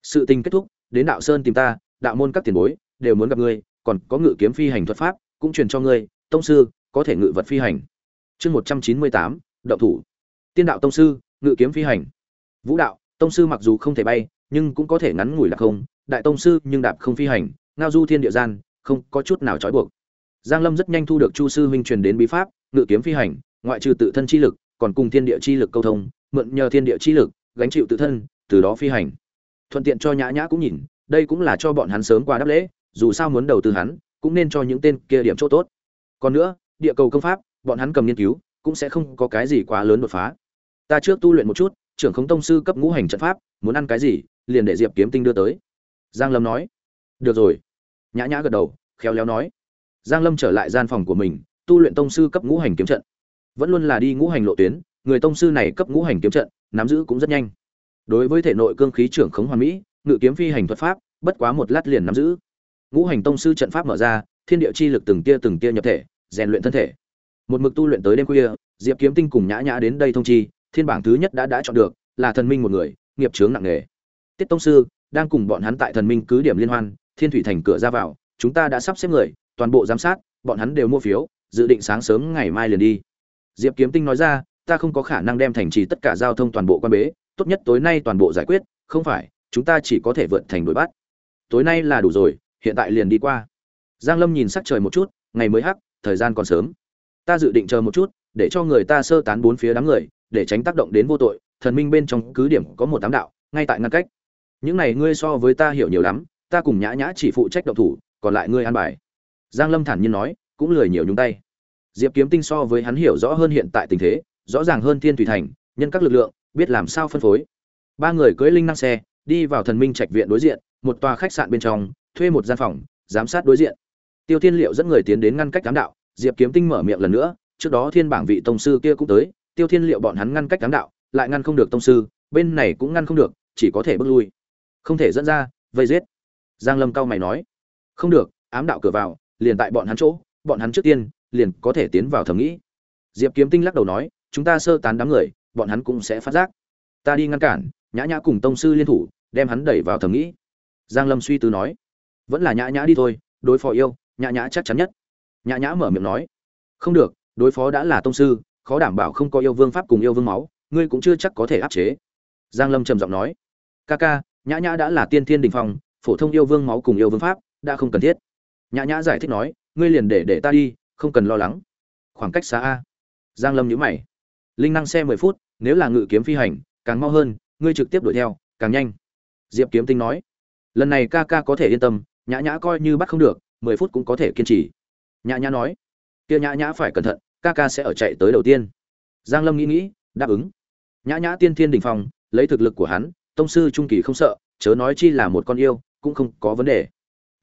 Sự tình kết thúc, đến đạo sơn tìm ta, đạo môn các tiền bối đều muốn gặp ngươi, còn có ngự kiếm phi hành thuật pháp cũng truyền cho ngươi, tông sư có thể ngự vật phi hành. Chương một trăm chín mươi tám, động thủ. Tiên đạo tông sư ngự kiếm phi hành. Vũ đạo, tông sư mặc dù không thể bay, nhưng cũng có thể ngắn ngủi là không. Đại tông sư nhưng đạp không phi hành, ngao du thiên địa gian, không có chút nào trói buộc. Giang lâm rất nhanh thu được chu sư huynh truyền đến bí pháp, ngự kiếm phi hành, ngoại trừ tự thân chi lực, còn cùng thiên địa chi lực câu thông, mượn nhờ thiên địa chi lực, gánh chịu tự thân, từ đó phi hành. Thuận tiện cho nhã nhã cũng nhìn, đây cũng là cho bọn hắn sớm qua đáp lễ, dù sao muốn đầu tư hắn, cũng nên cho những tên kia điểm chỗ tốt. Còn nữa, địa cầu công pháp, bọn hắn cầm nghiên cứu, cũng sẽ không có cái gì quá lớn đột phá ta trước tu luyện một chút, trưởng khống tông sư cấp ngũ hành trận pháp, muốn ăn cái gì, liền để diệp kiếm tinh đưa tới. Giang lâm nói. Được rồi. Nhã nhã gật đầu, khéo léo nói. Giang lâm trở lại gian phòng của mình, tu luyện tông sư cấp ngũ hành kiếm trận. Vẫn luôn là đi ngũ hành lộ tuyến, người tông sư này cấp ngũ hành kiếm trận, nắm giữ cũng rất nhanh. Đối với thể nội cương khí trưởng khống hoàn mỹ, ngự kiếm phi hành thuật pháp, bất quá một lát liền nắm giữ. Ngũ hành tông sư trận pháp mở ra, thiên địa chi lực từng tia từng tia nhập thể, rèn luyện thân thể. Một mực tu luyện tới đêm khuya, diệp kiếm tinh cùng nhã nhã đến đây thông chi thiên bảng thứ nhất đã đã chọn được, là thần minh một người, nghiệp chướng nặng nề. Tiết tông sư, đang cùng bọn hắn tại thần minh cứ điểm liên hoan, thiên thủy thành cửa ra vào, chúng ta đã sắp xếp người, toàn bộ giám sát, bọn hắn đều mua phiếu, dự định sáng sớm ngày mai liền đi. Diệp kiếm tinh nói ra, ta không có khả năng đem thành trì tất cả giao thông toàn bộ quan bế, tốt nhất tối nay toàn bộ giải quyết, không phải, chúng ta chỉ có thể vượt thành đuổi bắt. Tối nay là đủ rồi, hiện tại liền đi qua. Giang lâm nhìn sắc trời một chút, ngày mới hắc, thời gian còn sớm. Ta dự định chờ một chút, để cho người ta sơ tán bốn phía đám người để tránh tác động đến vô tội, thần minh bên trong cứ điểm có một tám đạo, ngay tại ngăn cách. Những này ngươi so với ta hiểu nhiều lắm, ta cùng nhã nhã chỉ phụ trách động thủ, còn lại ngươi an bài. Giang lâm thản nhiên nói, cũng lười nhiều nhúng tay. Diệp kiếm tinh so với hắn hiểu rõ hơn hiện tại tình thế, rõ ràng hơn thiên thủy thành, nhân các lực lượng, biết làm sao phân phối. Ba người cưỡi linh năng xe, đi vào thần minh trạch viện đối diện, một tòa khách sạn bên trong, thuê một gian phòng, giám sát đối diện. Tiêu thiên liệu dẫn người tiến đến ngăn cách đám đạo, diệp kiếm tinh mở miệng lần nữa, trước đó thiên bảng vị tông sư kia cũng tới tiêu thiên liệu bọn hắn ngăn cách đám đạo, lại ngăn không được tông sư, bên này cũng ngăn không được, chỉ có thể bước lui. Không thể dẫn ra, vây giết. Giang lâm cao mày nói. Không được, ám đạo cửa vào, liền tại bọn hắn chỗ, bọn hắn trước tiên, liền có thể tiến vào thầm nghĩ. Diệp kiếm tinh lắc đầu nói, chúng ta sơ tán đám người, bọn hắn cũng sẽ phát giác. Ta đi ngăn cản, nhã nhã cùng tông sư liên thủ, đem hắn đẩy vào thầm nghĩ. Giang lâm suy tư nói. Vẫn là nhã nhã đi thôi, đối phó yêu, nhã nhã chắc chắn nhất. Nhã nhã mở miệng nói. Không được, đối phó đã là tông sư khó đảm bảo không có yêu vương pháp cùng yêu vương máu, ngươi cũng chưa chắc có thể áp chế. Giang lâm trầm giọng nói. Ca ca, nhã nhã đã là tiên thiên đình phong, phổ thông yêu vương máu cùng yêu vương pháp đã không cần thiết. Nhã nhã giải thích nói, ngươi liền để để ta đi, không cần lo lắng. Khoảng cách xa a. Giang lâm nhíu mày. Linh năng xe mười phút, nếu là ngự kiếm phi hành, càng mau hơn, ngươi trực tiếp đuổi theo, càng nhanh. Diệp kiếm tinh nói. Lần này ca ca có thể yên tâm, nhã nhã coi như bắt không được, mười phút cũng có thể kiên trì. Nhã nhã nói. Kia nhã nhã phải cẩn thận ca ca sẽ ở chạy tới đầu tiên. Giang lâm nghĩ nghĩ, đáp ứng. Nhã nhã tiên thiên đình phong lấy thực lực của hắn, tông sư trung kỳ không sợ, chớ nói chi là một con yêu, cũng không có vấn đề.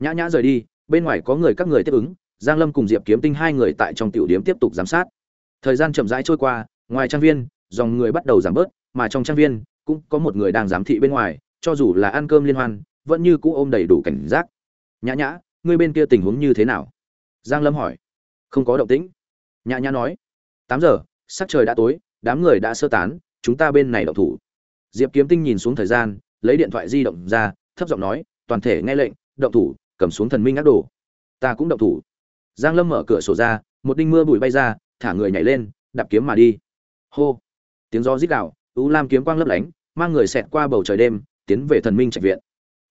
Nhã nhã rời đi, bên ngoài có người các người tiếp ứng, giang lâm cùng diệp kiếm tinh hai người tại trong tiểu điếm tiếp tục giám sát. Thời gian chậm rãi trôi qua, ngoài trang viên, dòng người bắt đầu giảm bớt, mà trong trang viên, cũng có một người đang giám thị bên ngoài, cho dù là ăn cơm liên hoan, vẫn như cũ ôm đầy đủ cảnh giác. Nhã nhã, ngươi bên kia tình huống như thế nào? Giang lâm hỏi. Không có động tĩnh nhã nhã nói, tám giờ, sắc trời đã tối, đám người đã sơ tán, chúng ta bên này động thủ. Diệp kiếm tinh nhìn xuống thời gian, lấy điện thoại di động ra, thấp giọng nói, toàn thể nghe lệnh, động thủ, cầm xuống thần minh ác đồ. Ta cũng động thủ. Giang lâm mở cửa sổ ra, một đinh mưa bụi bay ra, thả người nhảy lên, đạp kiếm mà đi. Hô! Tiếng gió rít đạo u lam kiếm quang lấp lánh, mang người xẹt qua bầu trời đêm, tiến về thần minh trạch viện.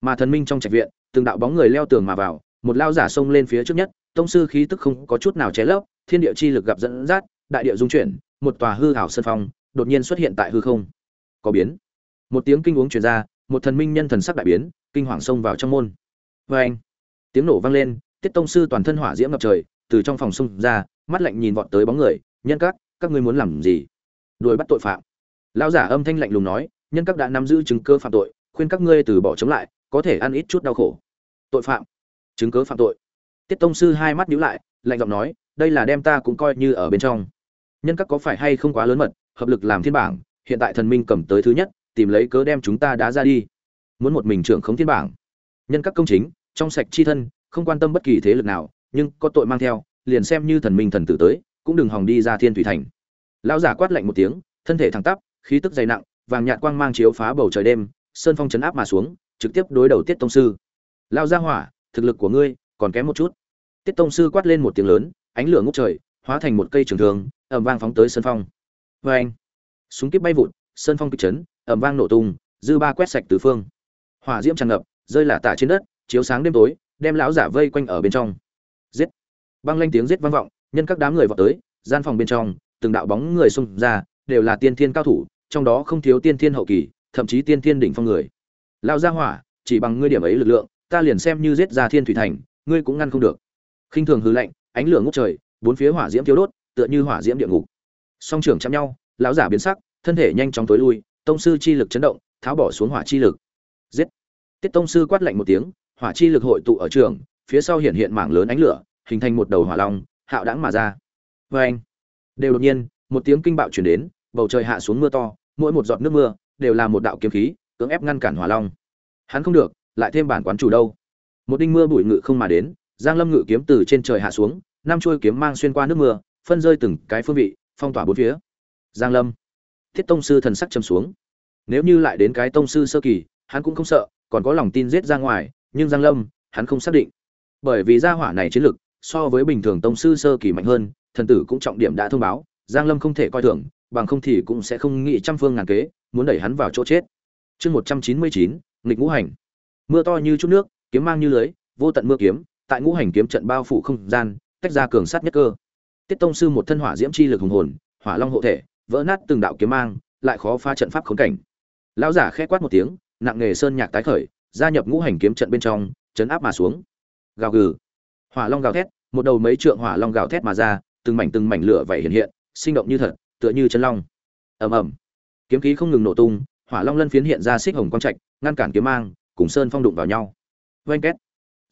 Mà thần minh trong trạch viện, từng đạo bóng người leo tường mà vào, một lao giả xông lên phía trước nhất, tông sư khí tức không có chút nào che lấp thiên địa chi lực gặp dẫn dắt, đại địa dung chuyển, một tòa hư ảo sân phong đột nhiên xuất hiện tại hư không. Có biến. Một tiếng kinh uống truyền ra, một thần minh nhân thần sắc đại biến, kinh hoàng xông vào trong môn. Oeng! anh, tiếng nổ vang lên, tiết tông sư toàn thân hỏa diễm ngập trời, từ trong phòng xông ra, mắt lạnh nhìn vọt tới bóng người, nhân các các ngươi muốn làm gì? Đuổi bắt tội phạm. Lão giả âm thanh lạnh lùng nói, nhân các đã nắm giữ chứng cứ phạm tội, khuyên các ngươi từ bỏ chống lại, có thể ăn ít chút đau khổ. Tội phạm. Chứng cứ phạm tội. Tiết tông sư hai mắt nhíu lại, lạnh giọng nói đây là đem ta cũng coi như ở bên trong. Nhân các có phải hay không quá lớn mật, hợp lực làm thiên bảng, hiện tại thần minh cầm tới thứ nhất, tìm lấy cớ đem chúng ta đá ra đi. Muốn một mình trưởng khống thiên bảng. Nhân các công chính, trong sạch chi thân, không quan tâm bất kỳ thế lực nào, nhưng có tội mang theo, liền xem như thần minh thần tử tới, cũng đừng hòng đi ra thiên thủy thành. Lão giả quát lạnh một tiếng, thân thể thẳng tắp, khí tức dày nặng, vàng nhạt quang mang chiếu phá bầu trời đêm, sơn phong chấn áp mà xuống, trực tiếp đối đầu tiết tông sư. Lao ra hỏa, thực lực của ngươi còn kém một chút. Tiết tông sư quát lên một tiếng lớn ánh lửa ngút trời, hóa thành một cây trường thường ẩm vang phóng tới sơn phong. Vê anh, súng kíp bay vụt sơn phong kịch chấn ẩm vang nổ tung, dư ba quét sạch từ phương. Hỏa diễm tràn ngập, rơi lả tả trên đất, chiếu sáng đêm tối, đem lão giả vây quanh ở bên trong. Giết! Băng lanh tiếng giết vang vọng, nhân các đám người vào tới, gian phòng bên trong, từng đạo bóng người xung ra, đều là tiên thiên cao thủ, trong đó không thiếu tiên thiên hậu kỳ, thậm chí tiên thiên đỉnh phong người. Lão gia hỏa, chỉ bằng ngươi điểm ấy lực lượng, ta liền xem như giết ra thiên thủy thành, ngươi cũng ngăn không được. Khinh thường hư lạnh ánh lửa ngút trời, bốn phía hỏa diễm thiếu đốt, tựa như hỏa diễm địa ngục. Song trưởng chạm nhau, lão giả biến sắc, thân thể nhanh chóng tối lui, tông sư chi lực chấn động, tháo bỏ xuống hỏa chi lực. Giết! Tiết tông sư quát lạnh một tiếng, hỏa chi lực hội tụ ở trường, phía sau hiện hiện mảng lớn ánh lửa, hình thành một đầu hỏa long, hạo đãng mà ra. Vê anh đều đột nhiên, một tiếng kinh bạo chuyển đến, bầu trời hạ xuống mưa to, mỗi một giọt nước mưa, đều là một đạo kiếm khí, cưỡng ép ngăn cản hỏa long. Hắn không được, lại thêm bản quán chủ đâu. Một đinh mưa bụi ngự không mà đến giang lâm ngự kiếm từ trên trời hạ xuống, năm chuôi kiếm mang xuyên qua nước mưa, phân rơi từng cái phương vị, phong tỏa bốn phía. Giang lâm. Thiết tông sư thần sắc trầm xuống. Nếu như lại đến cái tông sư sơ kỳ, hắn cũng không sợ, còn có lòng tin giết ra ngoài, nhưng giang lâm, hắn không xác định. Bởi vì gia hỏa này chiến lực, so với bình thường tông sư sơ kỳ mạnh hơn, thần tử cũng trọng điểm đã thông báo, giang lâm không thể coi thường, bằng không thì cũng sẽ không nghĩ trăm phương ngàn kế, muốn đẩy hắn vào chỗ chết. Chương một trăm chín mươi chín, nghịch ngũ hành. Mưa to như chút nước, kiếm mang như lưới, vô tận mưa kiếm tại ngũ hành kiếm trận bao phủ không gian, tách ra cường sát nhất cơ. Tiết tông sư một thân hỏa diễm chi lực hùng hồn, hỏa long hộ thể, vỡ nát từng đạo kiếm mang, lại khó pha trận pháp khốn cảnh. Lão giả khẽ quát một tiếng, nặng nghề sơn nhạc tái khởi, gia nhập ngũ hành kiếm trận bên trong, chấn áp mà xuống. Gào gừ. Hỏa long gào thét, một đầu mấy trượng hỏa long gào thét mà ra, từng mảnh từng mảnh lửa vảy hiện hiện, sinh động như thật, tựa như chân long. Ầm ầm. Kiếm khí không ngừng nổ tung, hỏa long lân phiến hiện ra xích hồng quang trạch, ngăn cản kiếm mang, cùng sơn phong đụng vào nhau. Oanh két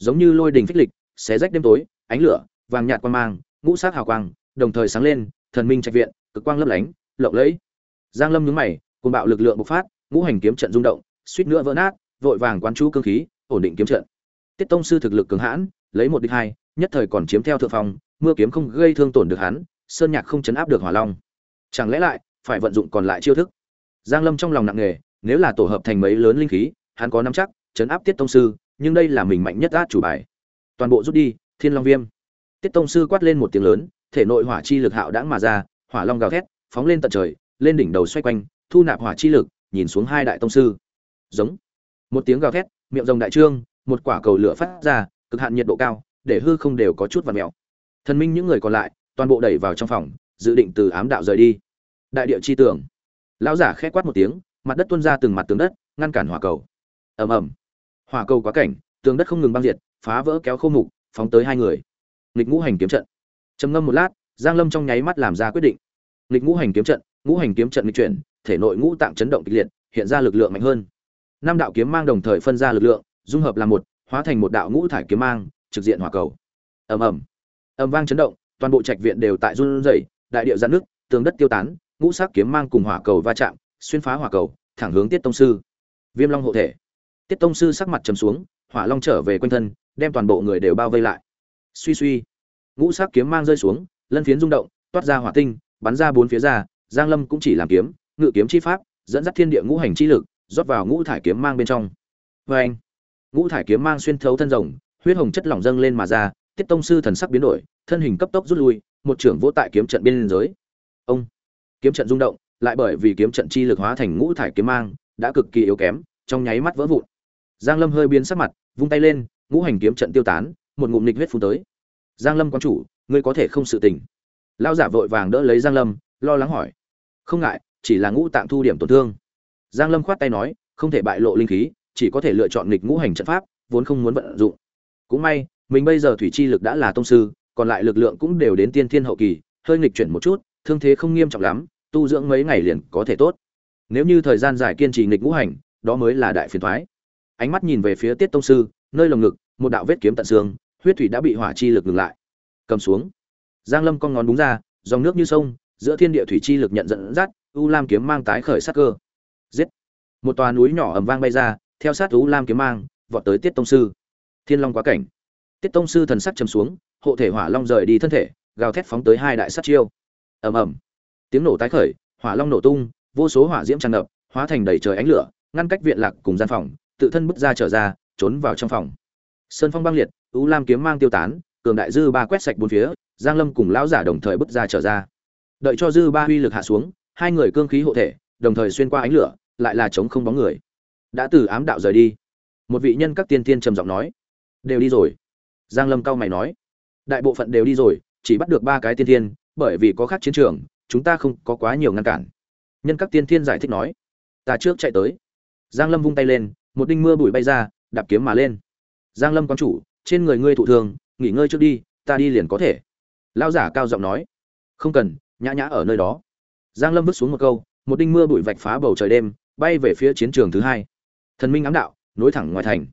giống như lôi đình phích lịch, xé rách đêm tối, ánh lửa, vàng nhạt quang mang, ngũ sát hào quang, đồng thời sáng lên, thần minh trạch viện, cực quang lấp lánh, lộng lẫy. Giang lâm nhướng mày cùng bạo lực lượng bộc phát, ngũ hành kiếm trận rung động, suýt nữa vỡ nát, vội vàng quán chú cương khí, ổn định kiếm trận. Tiết tông sư thực lực cường hãn, lấy một địch hai, nhất thời còn chiếm theo thượng phòng mưa kiếm không gây thương tổn được hắn, sơn nhạc không chấn áp được hỏa long. Chẳng lẽ lại, phải vận dụng còn lại chiêu thức? Giang lâm trong lòng nặng nề, nếu là tổ hợp thành mấy lớn linh khí, hắn có nắm chắc, chấn áp tiết tông sư nhưng đây là mình mạnh nhất át chủ bài. Toàn bộ rút đi, thiên long viêm. Tiết tông sư quát lên một tiếng lớn, thể nội hỏa chi lực hạo đãng mà ra, hỏa long gào thét, phóng lên tận trời, lên đỉnh đầu xoay quanh, thu nạp hỏa chi lực, nhìn xuống hai đại tông sư. Giống. Một tiếng gào thét, miệng rồng đại trương, một quả cầu lửa phát ra, cực hạn nhiệt độ cao, để hư không đều có chút vặt mèo. Thần minh những người còn lại, toàn bộ đẩy vào trong phòng, dự định từ ám đạo rời đi. Đại địa chi tưởng. Lão giả khẽ quát một tiếng, mặt đất tuôn ra từng mặt tường đất, ngăn cản hỏa cầu. Ầm ầm hỏa cầu quá cảnh, tường đất không ngừng băng diệt, phá vỡ kéo khô mục, phóng tới hai người. Nghịch ngũ hành kiếm trận. Trầm ngâm một lát, giang lâm trong nháy mắt làm ra quyết định. Nghịch ngũ hành kiếm trận, ngũ hành kiếm trận nghịch chuyển, thể nội ngũ tạng chấn động kịch liệt, hiện ra lực lượng mạnh hơn. Năm đạo kiếm mang đồng thời phân ra lực lượng, dung hợp làm một, hóa thành một đạo ngũ thải kiếm mang, trực diện hỏa cầu. Ầm ầm. Ầm vang chấn động, toàn bộ trạch viện đều tại run rẩy, đại địa giãn nước tường đất tiêu tán, ngũ sắc kiếm mang cùng hỏa cầu va chạm, xuyên phá hỏa cầu, thẳng hướng tiết tông sư. Viêm long hộ thể tiết tông sư sắc mặt trầm xuống, hỏa long trở về quanh thân, đem toàn bộ người đều bao vây lại. Suy suy, ngũ sắc kiếm mang rơi xuống, lân phiến rung động, toát ra hỏa tinh, bắn ra bốn phía ra, giang lâm cũng chỉ làm kiếm, ngự kiếm chi pháp, dẫn dắt thiên địa ngũ hành chi lực, rót vào ngũ thải kiếm mang bên trong. Vê anh ngũ thải kiếm mang xuyên thấu thân rồng, huyết hồng chất lỏng dâng lên mà ra, tiết tông sư thần sắc biến đổi, thân hình cấp tốc rút lui, một trưởng vỗ tại kiếm trận biên giới ông. Kiếm trận rung động, lại bởi vì kiếm trận chi lực hóa thành ngũ thải kiếm mang, đã cực kỳ yếu kém, trong nháy mắt vỡ vụn giang lâm hơi biến sắc mặt, vung tay lên, ngũ hành kiếm trận tiêu tán, một ngụm nịch huyết phun tới. Giang lâm quan chủ, ngươi có thể không sự tình. Lão giả vội vàng đỡ lấy giang lâm, lo lắng hỏi. Không ngại, chỉ là ngũ tạng thu điểm tổn thương. Giang lâm khoát tay nói, không thể bại lộ linh khí, chỉ có thể lựa chọn nghịch ngũ hành trận pháp, vốn không muốn vận dụng. Cũng may, mình bây giờ thủy chi lực đã là tông sư, còn lại lực lượng cũng đều đến tiên thiên hậu kỳ, hơi nghịch chuyển một chút, thương thế không nghiêm trọng lắm, tu dưỡng mấy ngày liền có thể tốt. Nếu như thời gian dài kiên trì nghịch ngũ hành, đó mới là đại phiền thoái ánh mắt nhìn về phía tiết tông sư, nơi lồng ngực, một đạo vết kiếm tận xương, huyết thủy đã bị hỏa chi lực ngừng lại. Cầm xuống. Giang lâm con ngón đúng ra, dòng nước như sông, giữa thiên địa thủy chi lực nhận dẫn dắt, u lam kiếm mang tái khởi sát cơ. Giết. Một tòa núi nhỏ ầm vang bay ra, theo sát u lam kiếm mang, vọt tới tiết tông sư. Thiên long quá cảnh. Tiết tông sư thần sắc trầm xuống, hộ thể hỏa long rời đi thân thể, gào thét phóng tới hai đại sát chiêu. Ầm ầm. Tiếng nổ tái khởi, hỏa long nổ tung, vô số hỏa diễm tràn ngập, hóa thành đầy trời ánh lửa, ngăn cách viện lạc cùng gian phòng tự thân bước ra trở ra, trốn vào trong phòng. Sơn phong băng liệt u lam kiếm mang tiêu tán, cường đại dư ba quét sạch bốn phía, giang lâm cùng lão giả đồng thời bước ra trở ra. Đợi cho dư ba uy lực hạ xuống, hai người cương khí hộ thể, đồng thời xuyên qua ánh lửa, lại là chống không bóng người. Đã từ ám đạo rời đi. Một vị nhân các tiên tiên trầm giọng nói, đều đi rồi. Giang lâm cao mày nói, đại bộ phận đều đi rồi, chỉ bắt được ba cái tiên tiên, bởi vì có khác chiến trường, chúng ta không có quá nhiều ngăn cản. Nhân các tiên tiên giải thích nói, ta trước chạy tới. Giang lâm vung tay lên một đinh mưa bụi bay ra, đạp kiếm mà lên. Giang lâm quan chủ, trên người ngươi thụ thương nghỉ ngơi trước đi, ta đi liền có thể. Lao giả cao giọng nói. Không cần, nhã nhã ở nơi đó. Giang lâm vứt xuống một câu, một đinh mưa bụi vạch phá bầu trời đêm, bay về phía chiến trường thứ hai. Thần minh ám đạo, nối thẳng ngoài thành.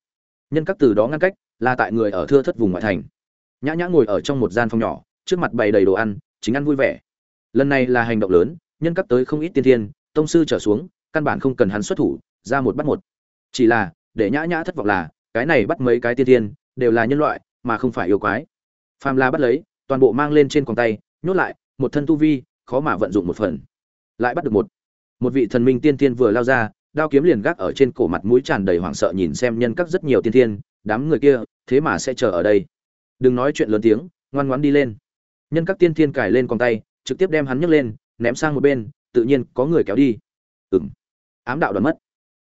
Nhân các từ đó ngăn cách, là tại người ở thưa thất vùng ngoại thành. Nhã nhã ngồi ở trong một gian phòng nhỏ, trước mặt bày đầy đồ ăn, chính ăn vui vẻ. Lần này là hành động lớn, nhân các tới không ít tiên thiên, tông sư trở xuống, căn bản không cần hắn xuất thủ, ra một bắt một chỉ là, để nhã nhã thất vọng là, cái này bắt mấy cái tiên thiên đều là nhân loại, mà không phải yêu quái. Phàm la bắt lấy, toàn bộ mang lên trên quòng tay, nhốt lại, một thân tu vi, khó mà vận dụng một phần. Lại bắt được một. Một vị thần minh tiên tiên vừa lao ra, đao kiếm liền gác ở trên cổ mặt mũi tràn đầy hoảng sợ nhìn xem nhân các rất nhiều tiên tiên, đám người kia, thế mà sẽ chờ ở đây. Đừng nói chuyện lớn tiếng, ngoan ngoãn đi lên. Nhân các tiên tiên cài lên con tay, trực tiếp đem hắn nhấc lên, ném sang một bên, tự nhiên có người kéo đi. Ừng ám đạo đoán mất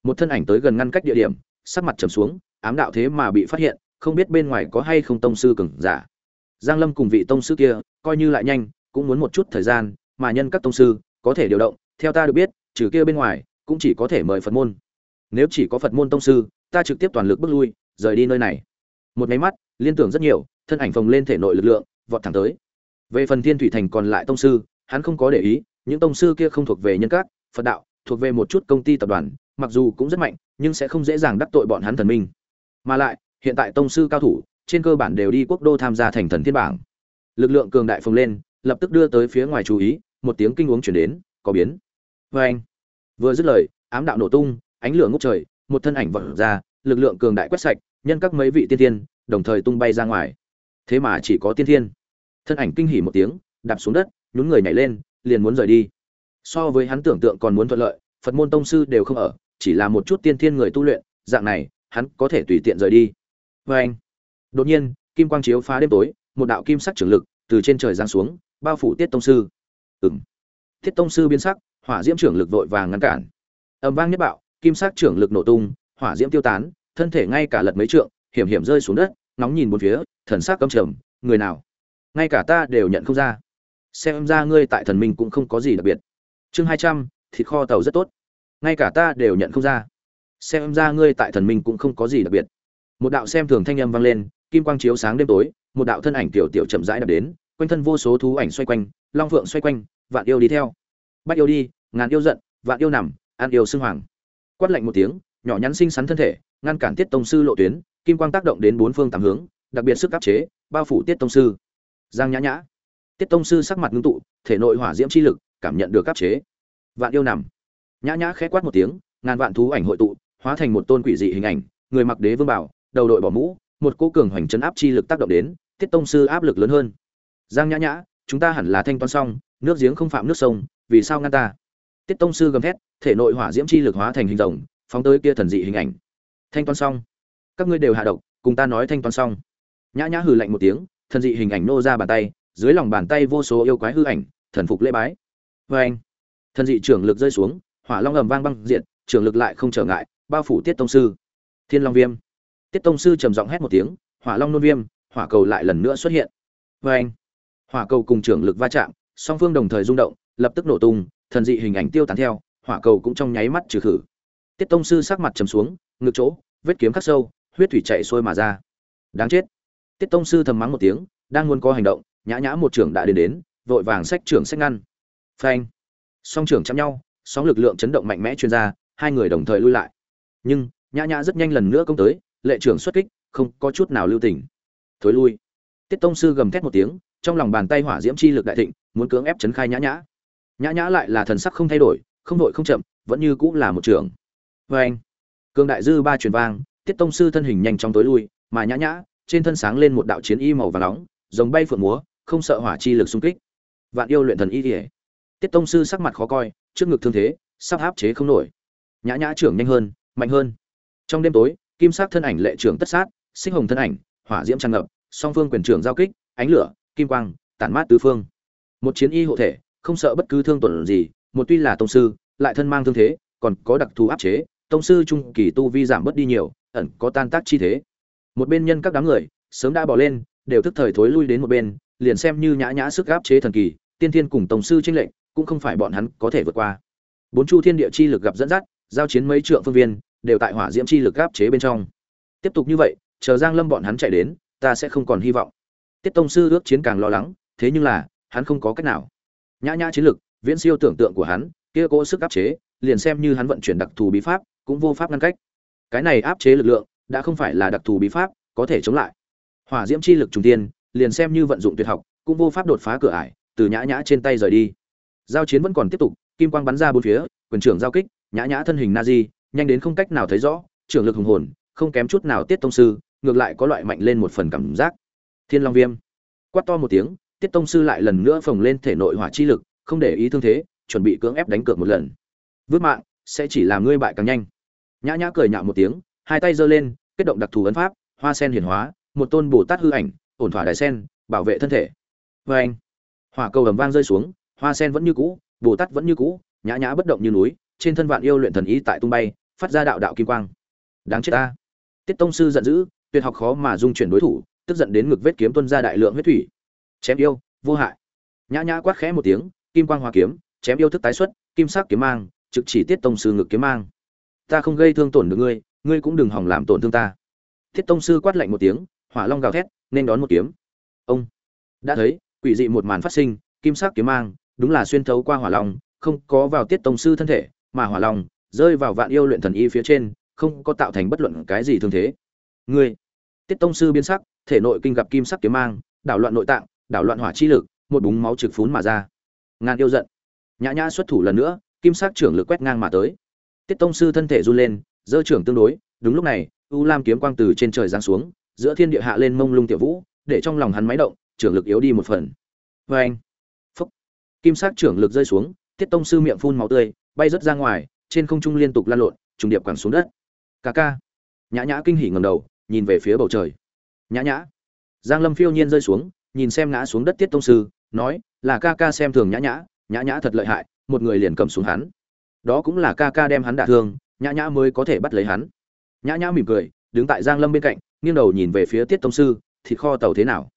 một thân ảnh tới gần ngăn cách địa điểm, sắc mặt trầm xuống, ám đạo thế mà bị phát hiện, không biết bên ngoài có hay không tông sư cường giả. Giang lâm cùng vị tông sư kia, coi như lại nhanh, cũng muốn một chút thời gian, mà nhân các tông sư, có thể điều động, theo ta được biết, trừ kia bên ngoài, cũng chỉ có thể mời phật môn. Nếu chỉ có phật môn tông sư, ta trực tiếp toàn lực bước lui, rời đi nơi này. Một máy mắt, liên tưởng rất nhiều, thân ảnh phồng lên thể nội lực lượng, vọt thẳng tới. Về phần thiên thủy thành còn lại tông sư, hắn không có để ý, những tông sư kia không thuộc về nhân các, phật đạo, thuộc về một chút công ty tập đoàn mặc dù cũng rất mạnh, nhưng sẽ không dễ dàng đắc tội bọn hắn thần minh. Mà lại, hiện tại tông sư cao thủ, trên cơ bản đều đi quốc đô tham gia thành thần thiên bảng. Lực lượng cường đại phồng lên, lập tức đưa tới phía ngoài chú ý, một tiếng kinh uống chuyển đến, có biến. Vê anh, vừa dứt lời, ám đạo nổ tung, ánh lửa ngút trời, một thân ảnh vọt ra, lực lượng cường đại quét sạch, nhân các mấy vị tiên thiên, đồng thời tung bay ra ngoài. Thế mà chỉ có tiên thiên. Thân ảnh kinh hỉ một tiếng, đạp xuống đất, nhún người nhảy lên, liền muốn rời đi. So với hắn tưởng tượng còn muốn thuận lợi phật môn tông sư đều không ở, chỉ là một chút tiên thiên người tu luyện, dạng này, hắn có thể tùy tiện rời đi. Vê anh, đột nhiên, kim quang chiếu phá đêm tối, một đạo kim sắc trưởng lực từ trên trời giáng xuống, bao phủ tiết tông sư. Ừng tiết tông sư biến sắc, hỏa diễm trưởng lực vội vàng ngăn cản. Ầm vang nhất bạo, kim sắc trưởng lực nổ tung, hỏa diễm tiêu tán, thân thể ngay cả lật mấy trượng, hiểm hiểm rơi xuống đất nóng nhìn một phía, thần sắc căm trầm, người nào? Ngay cả ta đều nhận không ra. Xem ra ngươi tại thần minh cũng không có gì đặc biệt. Chương hai trăm thịt kho tàu rất tốt. Ngay cả ta đều nhận không ra. Xem ra ngươi tại thần minh cũng không có gì đặc biệt. Một đạo xem thường thanh âm vang lên, kim quang chiếu sáng đêm tối, một đạo thân ảnh tiểu tiểu chậm rãi đập đến, quanh thân vô số thú ảnh xoay quanh, long phượng xoay quanh, vạn yêu đi theo. Bắt yêu đi, ngàn yêu giận, vạn yêu nằm an yêu xưng hoàng. Quát lạnh một tiếng, nhỏ nhắn xinh xắn thân thể, ngăn cản tiết tông sư lộ tuyến, kim quang tác động đến bốn phương tám hướng, đặc biệt sức áp chế, bao phủ tiết tông sư. Giang nhã nhã. Tiết tông sư sắc mặt ngưng tụ, thể nội hỏa diễm chi lực, cảm nhận được áp chế vạn yêu nằm. Nhã nhã khẽ quát một tiếng, ngàn vạn thú ảnh hội tụ, hóa thành một tôn quỷ dị hình ảnh, người mặc đế vương bảo, đầu đội bỏ mũ, một cô cường hoành chấn áp chi lực tác động đến, tiết tông sư áp lực lớn hơn. Giang nhã nhã, chúng ta hẳn là thanh toán xong, nước giếng không phạm nước sông, vì sao ngăn ta? Tiết tông sư gầm thét, thể nội hỏa diễm chi lực hóa thành hình rồng, phóng tới kia thần dị hình ảnh. Thanh toán xong. Các ngươi đều hạ độc, cùng ta nói thanh toán xong. Nhã nhã hừ lạnh một tiếng, thần dị hình ảnh nô ra bàn tay, dưới lòng bàn tay vô số yêu quái hư ảnh, thần phục lễ bái. Vê anh thần dị trưởng lực rơi xuống, hỏa long ầm vang băng diện trưởng lực lại không trở ngại, bao phủ tiết tông sư. Thiên long viêm. Tiết tông sư trầm giọng hét một tiếng, hỏa long nôn viêm, hỏa cầu lại lần nữa xuất hiện. Vê anh hỏa cầu cùng trưởng lực va chạm, song phương đồng thời rung động, lập tức nổ tung, thần dị hình ảnh tiêu tán theo, hỏa cầu cũng trong nháy mắt trừ khử. Tiết tông sư sắc mặt trầm xuống, ngực chỗ, vết kiếm khắc sâu, huyết thủy chạy sôi mà ra. Đáng chết. Tiết tông sư thầm mắng một tiếng, đang muốn có hành động, nhã nhã một trưởng đã đến đến, vội vàng sách trưởng sách ngăn. Phanh song trưởng chạm nhau, sóng lực lượng chấn động mạnh mẽ chuyên ra hai người đồng thời lui lại. Nhưng, nhã nhã rất nhanh lần nữa công tới, lệ trưởng xuất kích, không có chút nào lưu tình. Thối lui. Tiết tông sư gầm thét một tiếng, trong lòng bàn tay hỏa diễm chi lực đại thịnh, muốn cưỡng ép chấn khai nhã nhã. Nhã nhã lại là thần sắc không thay đổi, không đội không chậm, vẫn như cũng là một trưởng. Vê anh. Cương đại dư ba truyền vang, tiết tông sư thân hình nhanh chóng tối lui, mà nhã nhã, trên thân sáng lên một đạo chiến y màu vàng nóng giống bay phượng múa, không sợ hỏa chi lực xung kích. Vạn yêu luyện thần y thể tiết tông sư sắc mặt khó coi, trước ngực thương thế, sắp áp chế không nổi. Nhã nhã trưởng nhanh hơn, mạnh hơn. Trong đêm tối, kim sắc thân ảnh lệ trưởng tất sát sinh hồng thân ảnh, hỏa diễm tràn ngập, song phương quyền trưởng giao kích, ánh lửa, kim quang, tản mát tứ phương. Một chiến y hộ thể, không sợ bất cứ thương tổn gì, một tuy là tông sư, lại thân mang thương thế, còn có đặc thù áp chế, tông sư trung kỳ tu vi giảm bớt đi nhiều, ẩn có tan tác chi thế. Một bên nhân các đám người, sớm đã bỏ lên, đều thức thời thối lui đến một bên, liền xem như nhã nhã sức áp chế thần kỳ, tiên thiên cùng tông sư tranh lệnh cũng không phải bọn hắn có thể vượt qua. Bốn chu thiên địa chi lực gặp dẫn dắt, giao chiến mấy trượng phương viên, đều tại hỏa diễm chi lực áp chế bên trong. Tiếp tục như vậy, chờ giang lâm bọn hắn chạy đến, ta sẽ không còn hy vọng. Tiết tông sư ước chiến càng lo lắng, thế nhưng là, hắn không có cách nào. Nhã nhã chiến lực, viễn siêu tưởng tượng của hắn, kia cố sức áp chế, liền xem như hắn vận chuyển đặc thù bí pháp, cũng vô pháp ngăn cách. Cái này áp chế lực lượng, đã không phải là đặc thù bí pháp, có thể chống lại. Hỏa diễm chi lực trùng tiên liền xem như vận dụng tuyệt học, cũng vô pháp đột phá cửa ải, từ nhã nhã trên tay rời đi giao chiến vẫn còn tiếp tục, kim quang bắn ra bốn phía, quyền trưởng giao kích, nhã nhã thân hình na di nhanh đến không cách nào thấy rõ, trưởng lực hùng hồn, không kém chút nào tiết tông sư, ngược lại có loại mạnh lên một phần cảm giác. Thiên long viêm. Quát to một tiếng, tiết tông sư lại lần nữa phồng lên thể nội hỏa chi lực, không để ý thương thế, chuẩn bị cưỡng ép đánh cược một lần. Vứt mạng, sẽ chỉ làm ngươi bại càng nhanh. Nhã nhã cười nhạo một tiếng, hai tay giơ lên, kết động đặc thù ấn pháp, hoa sen hiển hóa, một tôn bồ tát hư ảnh, ổn thỏa đại sen, bảo vệ thân thể. Vê anh hỏa cầu ầm vang rơi xuống hoa sen vẫn như cũ, bồ tát vẫn như cũ, nhã nhã bất động như núi, trên thân vạn yêu luyện thần ý tại tung bay, phát ra đạo đạo kim quang. Đáng chết ta. Tiết tông sư giận dữ, tuyệt học khó mà dung chuyển đối thủ, tức giận đến ngực vết kiếm tuân ra đại lượng huyết thủy. Chém yêu, vô hại. Nhã nhã quát khẽ một tiếng, kim quang hoa kiếm, chém yêu thức tái xuất, kim sắc kiếm mang, trực chỉ tiết tông sư ngực kiếm mang. Ta không gây thương tổn được ngươi ngươi cũng đừng hỏng làm tổn thương ta. Tiết tông sư quát lạnh một tiếng, hỏa long gào thét, nên đón một kiếm. Ông, đã thấy, quỷ dị một màn phát sinh, kim sắc kiếm mang đúng là xuyên thấu qua hỏa long, không có vào tiết tông sư thân thể, mà hỏa long rơi vào vạn yêu luyện thần y phía trên, không có tạo thành bất luận cái gì thương thế. Ngươi, tiết tông sư biến sắc, thể nội kinh gặp kim sắc kiếm mang, đảo loạn nội tạng, đảo loạn hỏa chi lực, một búng máu trực phún mà ra. Ngàn yêu giận. Nhã nhã xuất thủ lần nữa, kim sắc trưởng lực quét ngang mà tới. Tiết tông sư thân thể run lên dơ trưởng tương đối, đúng lúc này, u lam kiếm quang từ trên trời giáng xuống, giữa thiên địa hạ lên mông lung tiểu vũ, để trong lòng hắn máy động, trưởng lực yếu đi một phần. Vê anh kim sắc trưởng lực rơi xuống, tiết tông sư miệng phun máu tươi, bay rớt ra ngoài, trên không trung liên tục lan lộn, trùng điệp quẳng xuống đất. Ca ca. Nhã nhã kinh hỉ ngầm đầu, nhìn về phía bầu trời. Nhã nhã. Giang lâm phiêu nhiên rơi xuống, nhìn xem ngã xuống đất tiết tông sư, nói, là ca ca xem thường nhã nhã nhã nhã thật lợi hại, một người liền cầm xuống hắn. Đó cũng là ca ca đem hắn đả thương, nhã nhã mới có thể bắt lấy hắn. Nhã nhã mỉm cười, đứng tại giang lâm bên cạnh, nghiêng đầu nhìn về phía tiết tông sư, thịt kho tàu thế nào?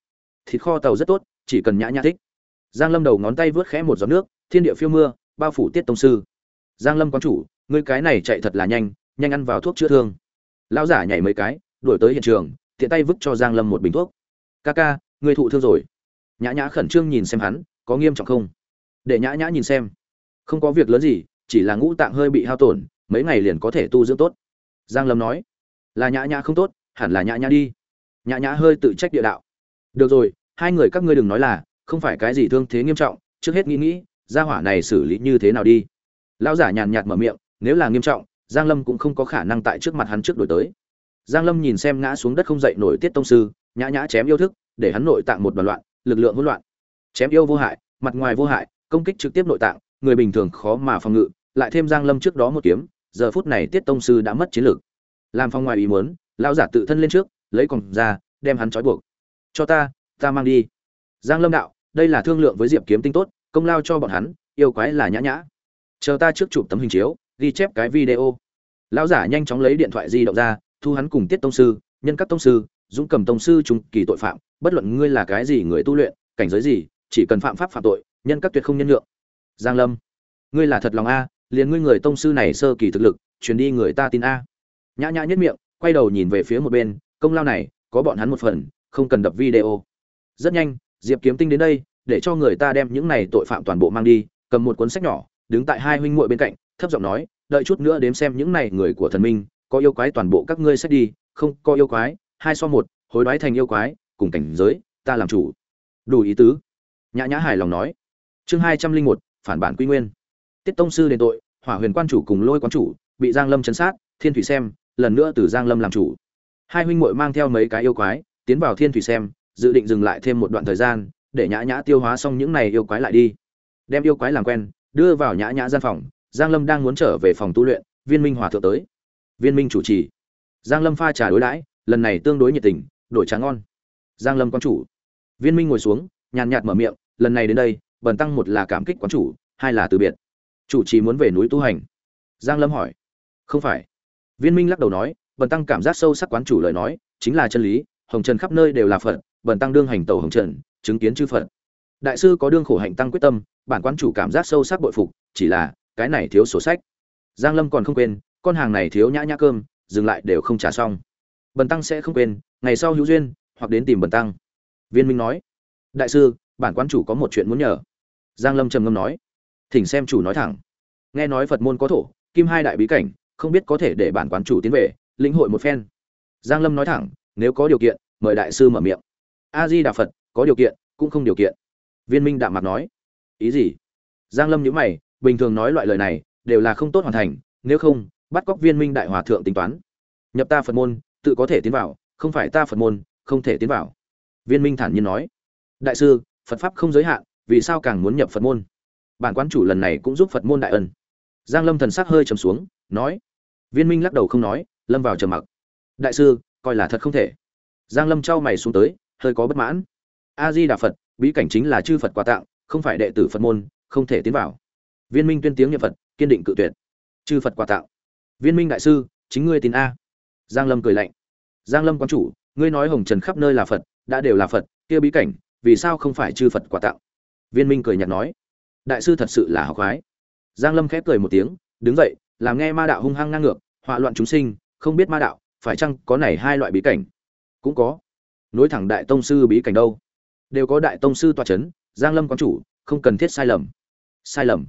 Thịt kho tàu rất tốt, chỉ cần nhã nhã thích giang lâm đầu ngón tay vớt khẽ một giọt nước, thiên địa phiêu mưa, bao phủ tiết tông sư. Giang lâm quán chủ, ngươi cái này chạy thật là nhanh nhanh ăn vào thuốc chữa thương. Lão giả nhảy mấy cái, đuổi tới hiện trường, tiện tay vứt cho giang lâm một bình thuốc. Ca ca, ngươi thụ thương rồi. Nhã nhã khẩn trương nhìn xem hắn, có nghiêm trọng không? Để nhã nhã nhìn xem. Không có việc lớn gì, chỉ là ngũ tạng hơi bị hao tổn, mấy ngày liền có thể tu dưỡng tốt. Giang lâm nói. Là nhã nhã không tốt, hẳn là nhã nhã đi. Nhã nhã hơi tự trách địa đạo. Được rồi, hai người các ngươi đừng nói là không phải cái gì thương thế nghiêm trọng, trước hết nghĩ nghĩ, gia hỏa này xử lý như thế nào đi. Lão giả nhàn nhạt mở miệng, nếu là nghiêm trọng, giang lâm cũng không có khả năng tại trước mặt hắn trước đổi tới. Giang lâm nhìn xem ngã xuống đất không dậy nổi tiết tông sư, nhã nhã chém yêu thức, để hắn nội tạng một đoàn loạn, lực lượng hỗn loạn. Chém yêu vô hại, mặt ngoài vô hại, công kích trực tiếp nội tạng, người bình thường khó mà phòng ngự, lại thêm giang lâm trước đó một kiếm, giờ phút này tiết tông sư đã mất chiến lược làm phong ngoài ý muốn, lão giả tự thân lên trước, lấy còn ra, đem hắn trói buộc. Cho ta ta mang đi. Giang lâm đạo đây là thương lượng với diệp kiếm tinh tốt, công lao cho bọn hắn, yêu quái là nhã nhã. Chờ ta trước chụp tấm hình chiếu, ghi chép cái video. Lão giả nhanh chóng lấy điện thoại di động ra, thu hắn cùng tiết tông sư, nhân các tông sư, dũng cầm tông sư trung kỳ tội phạm, bất luận ngươi là cái gì người tu luyện, cảnh giới gì, chỉ cần phạm pháp phạm tội, nhân các tuyệt không nhân lượng giang lâm, ngươi là thật lòng a, liền ngươi người tông sư này sơ kỳ thực lực, truyền đi người ta tin a. Nhã nhã nhất miệng, quay đầu nhìn về phía một bên, công lao này, có bọn hắn một phần, không cần đập video. Rất nhanh diệp kiếm tinh đến đây, để cho người ta đem những này tội phạm toàn bộ mang đi, cầm một cuốn sách nhỏ, đứng tại hai huynh muội bên cạnh, thấp giọng nói, đợi chút nữa đếm xem những này người của thần minh, có yêu quái toàn bộ các ngươi sẽ đi, không có yêu quái, hai so một, hối đoái thành yêu quái, cùng cảnh giới, ta làm chủ. Đủ ý tứ. Nhã nhã hài lòng nói. Chương hai trăm linh một, phản bản quy nguyên. Tiết tông sư đền tội, hỏa huyền quan chủ cùng lôi quan chủ, bị giang lâm chấn sát, thiên thủy xem, lần nữa từ giang lâm làm chủ. Hai huynh muội mang theo mấy cái yêu quái, tiến vào thiên thủy xem dự định dừng lại thêm một đoạn thời gian, để nhã nhã tiêu hóa xong những này yêu quái lại đi. Đem yêu quái làm quen, đưa vào nhã nhã gian phòng, giang lâm đang muốn trở về phòng tu luyện, viên minh hòa thượng tới. Viên minh chủ trì. Giang lâm pha trà đối đãi, lần này tương đối nhiệt tình, đổi trà ngon. Giang lâm quan chủ. Viên minh ngồi xuống, nhàn nhạt mở miệng, lần này đến đây, bần tăng một là cảm kích quán chủ, hai là từ biệt. Chủ trì muốn về núi tu hành. Giang lâm hỏi. Không phải. Viên minh lắc đầu nói, bần tăng cảm giác sâu sắc quán chủ lời nói, chính là chân lý, hồng trần khắp nơi đều là phật bần tăng đương hành tẩu hồng trần, chứng kiến chư phật. Đại sư có đương khổ hạnh tăng quyết tâm, bản quan chủ cảm giác sâu sắc bội phục, chỉ là, cái này thiếu sổ sách. Giang lâm còn không quên, con hàng này thiếu nhã nhã cơm, dừng lại đều không trả xong. Bần tăng sẽ không quên, ngày sau hữu duyên, hoặc đến tìm bần tăng. Viên minh nói, đại sư, bản quán chủ có một chuyện muốn nhờ. Giang lâm trầm ngâm nói, thỉnh xem chủ nói thẳng. Nghe nói phật môn có thổ, kim hai đại bí cảnh, không biết có thể để bản quán chủ tiến về, lĩnh hội một phen. Giang lâm nói thẳng, nếu có điều kiện, mời đại sư mở miệng a di đà phật, có điều kiện, cũng không điều kiện. Viên minh đạm mặt nói. Ý gì? Giang lâm nhíu mày, bình thường nói loại lời này, đều là không tốt hoàn thành, nếu không, bắt cóc viên minh đại hòa thượng tính toán. Nhập ta phật môn, tự có thể tiến vào, không phải ta phật môn, không thể tiến vào. Viên minh thản nhiên nói. Đại sư, phật pháp không giới hạn, vì sao càng muốn nhập phật môn? Bản quán chủ lần này cũng giúp phật môn đại ân. Giang lâm thần sắc hơi trầm xuống, nói. Viên minh lắc đầu không nói, lâm vào trầm mặc. Đại sư, coi là thật không thể. Giang lâm trao mày xuống tới hơi có bất mãn. A di đà phật, bí cảnh chính là chư phật quà tặng, không phải đệ tử phật môn, không thể tiến vào. Viên minh tuyên tiếng niệm phật, kiên định cự tuyệt. Chư phật quà tặng. Viên minh đại sư, chính ngươi tin a. Giang lâm cười lạnh. Giang lâm quan chủ, ngươi nói hồng trần khắp nơi là phật, đã đều là phật, kia bí cảnh, vì sao không phải chư phật quà tặng? Viên minh cười nhạt nói. Đại sư thật sự là học khoái. Giang lâm khép cười một tiếng, đứng dậy, làm nghe ma đạo hung hăng ngang ngược, họa loạn chúng sinh, không biết ma đạo, phải chăng có này hai loại bí cảnh? Cũng có nối thẳng đại tông sư bí cảnh đâu. Đều có đại tông sư tọa chấn, giang lâm quán chủ, không cần thiết sai lầm. Sai lầm.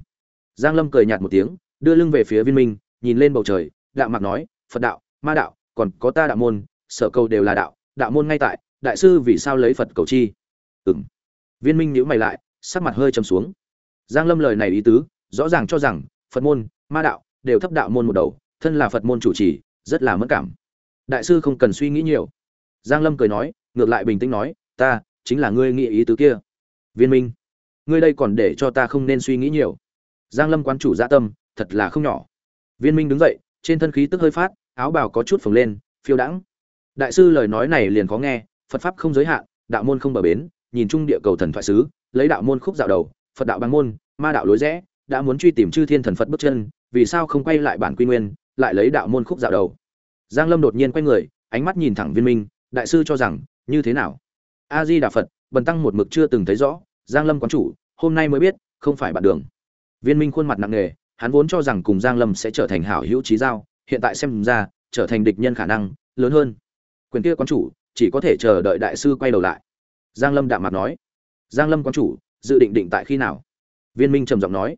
Giang lâm cười nhạt một tiếng, đưa lưng về phía viên minh, nhìn lên bầu trời đạo mạc nói, phật đạo, ma đạo, còn có ta đạo môn, sở cầu đều là đạo đạo môn ngay tại, đại sư vì sao lấy phật cầu chi? Ừm. Viên minh nhíu mày lại, sắc mặt hơi trầm xuống. Giang lâm lời này ý tứ, rõ ràng cho rằng, phật môn, ma đạo, đều thấp đạo môn một đầu, thân là phật môn chủ trì, rất là mất cảm. Đại sư không cần suy nghĩ nhiều. Giang lâm cười nói ngược lại bình tĩnh nói, ta, chính là ngươi nghĩ ý tứ kia. Viên minh, ngươi đây còn để cho ta không nên suy nghĩ nhiều. Giang lâm quan chủ dạ tâm, thật là không nhỏ. Viên minh đứng dậy, trên thân khí tức hơi phát, áo bào có chút phồng lên, phiêu đãng. Đại sư lời nói này liền có nghe, phật pháp không giới hạn, đạo môn không bờ bến, nhìn chung địa cầu thần thoại sứ, lấy đạo môn khúc dạo đầu, phật đạo bằng môn, ma đạo lối rẽ, đã muốn truy tìm chư thiên thần phật bước chân, vì sao không quay lại bản quy nguyên, lại lấy đạo môn khúc dạo đầu. Giang lâm đột nhiên quay người, ánh mắt nhìn thẳng viên minh, đại sư cho rằng như thế nào? A di đà phật, bần tăng một mực chưa từng thấy rõ, giang lâm quán chủ, hôm nay mới biết, không phải bạn đường. Viên minh khuôn mặt nặng nề, hắn vốn cho rằng cùng giang lâm sẽ trở thành hảo hữu trí giao, hiện tại xem ra, trở thành địch nhân khả năng, lớn hơn. Quyền kia quán chủ, chỉ có thể chờ đợi đại sư quay đầu lại. Giang lâm đạm mặt nói. Giang lâm quán chủ, dự định định tại khi nào? Viên minh trầm giọng nói.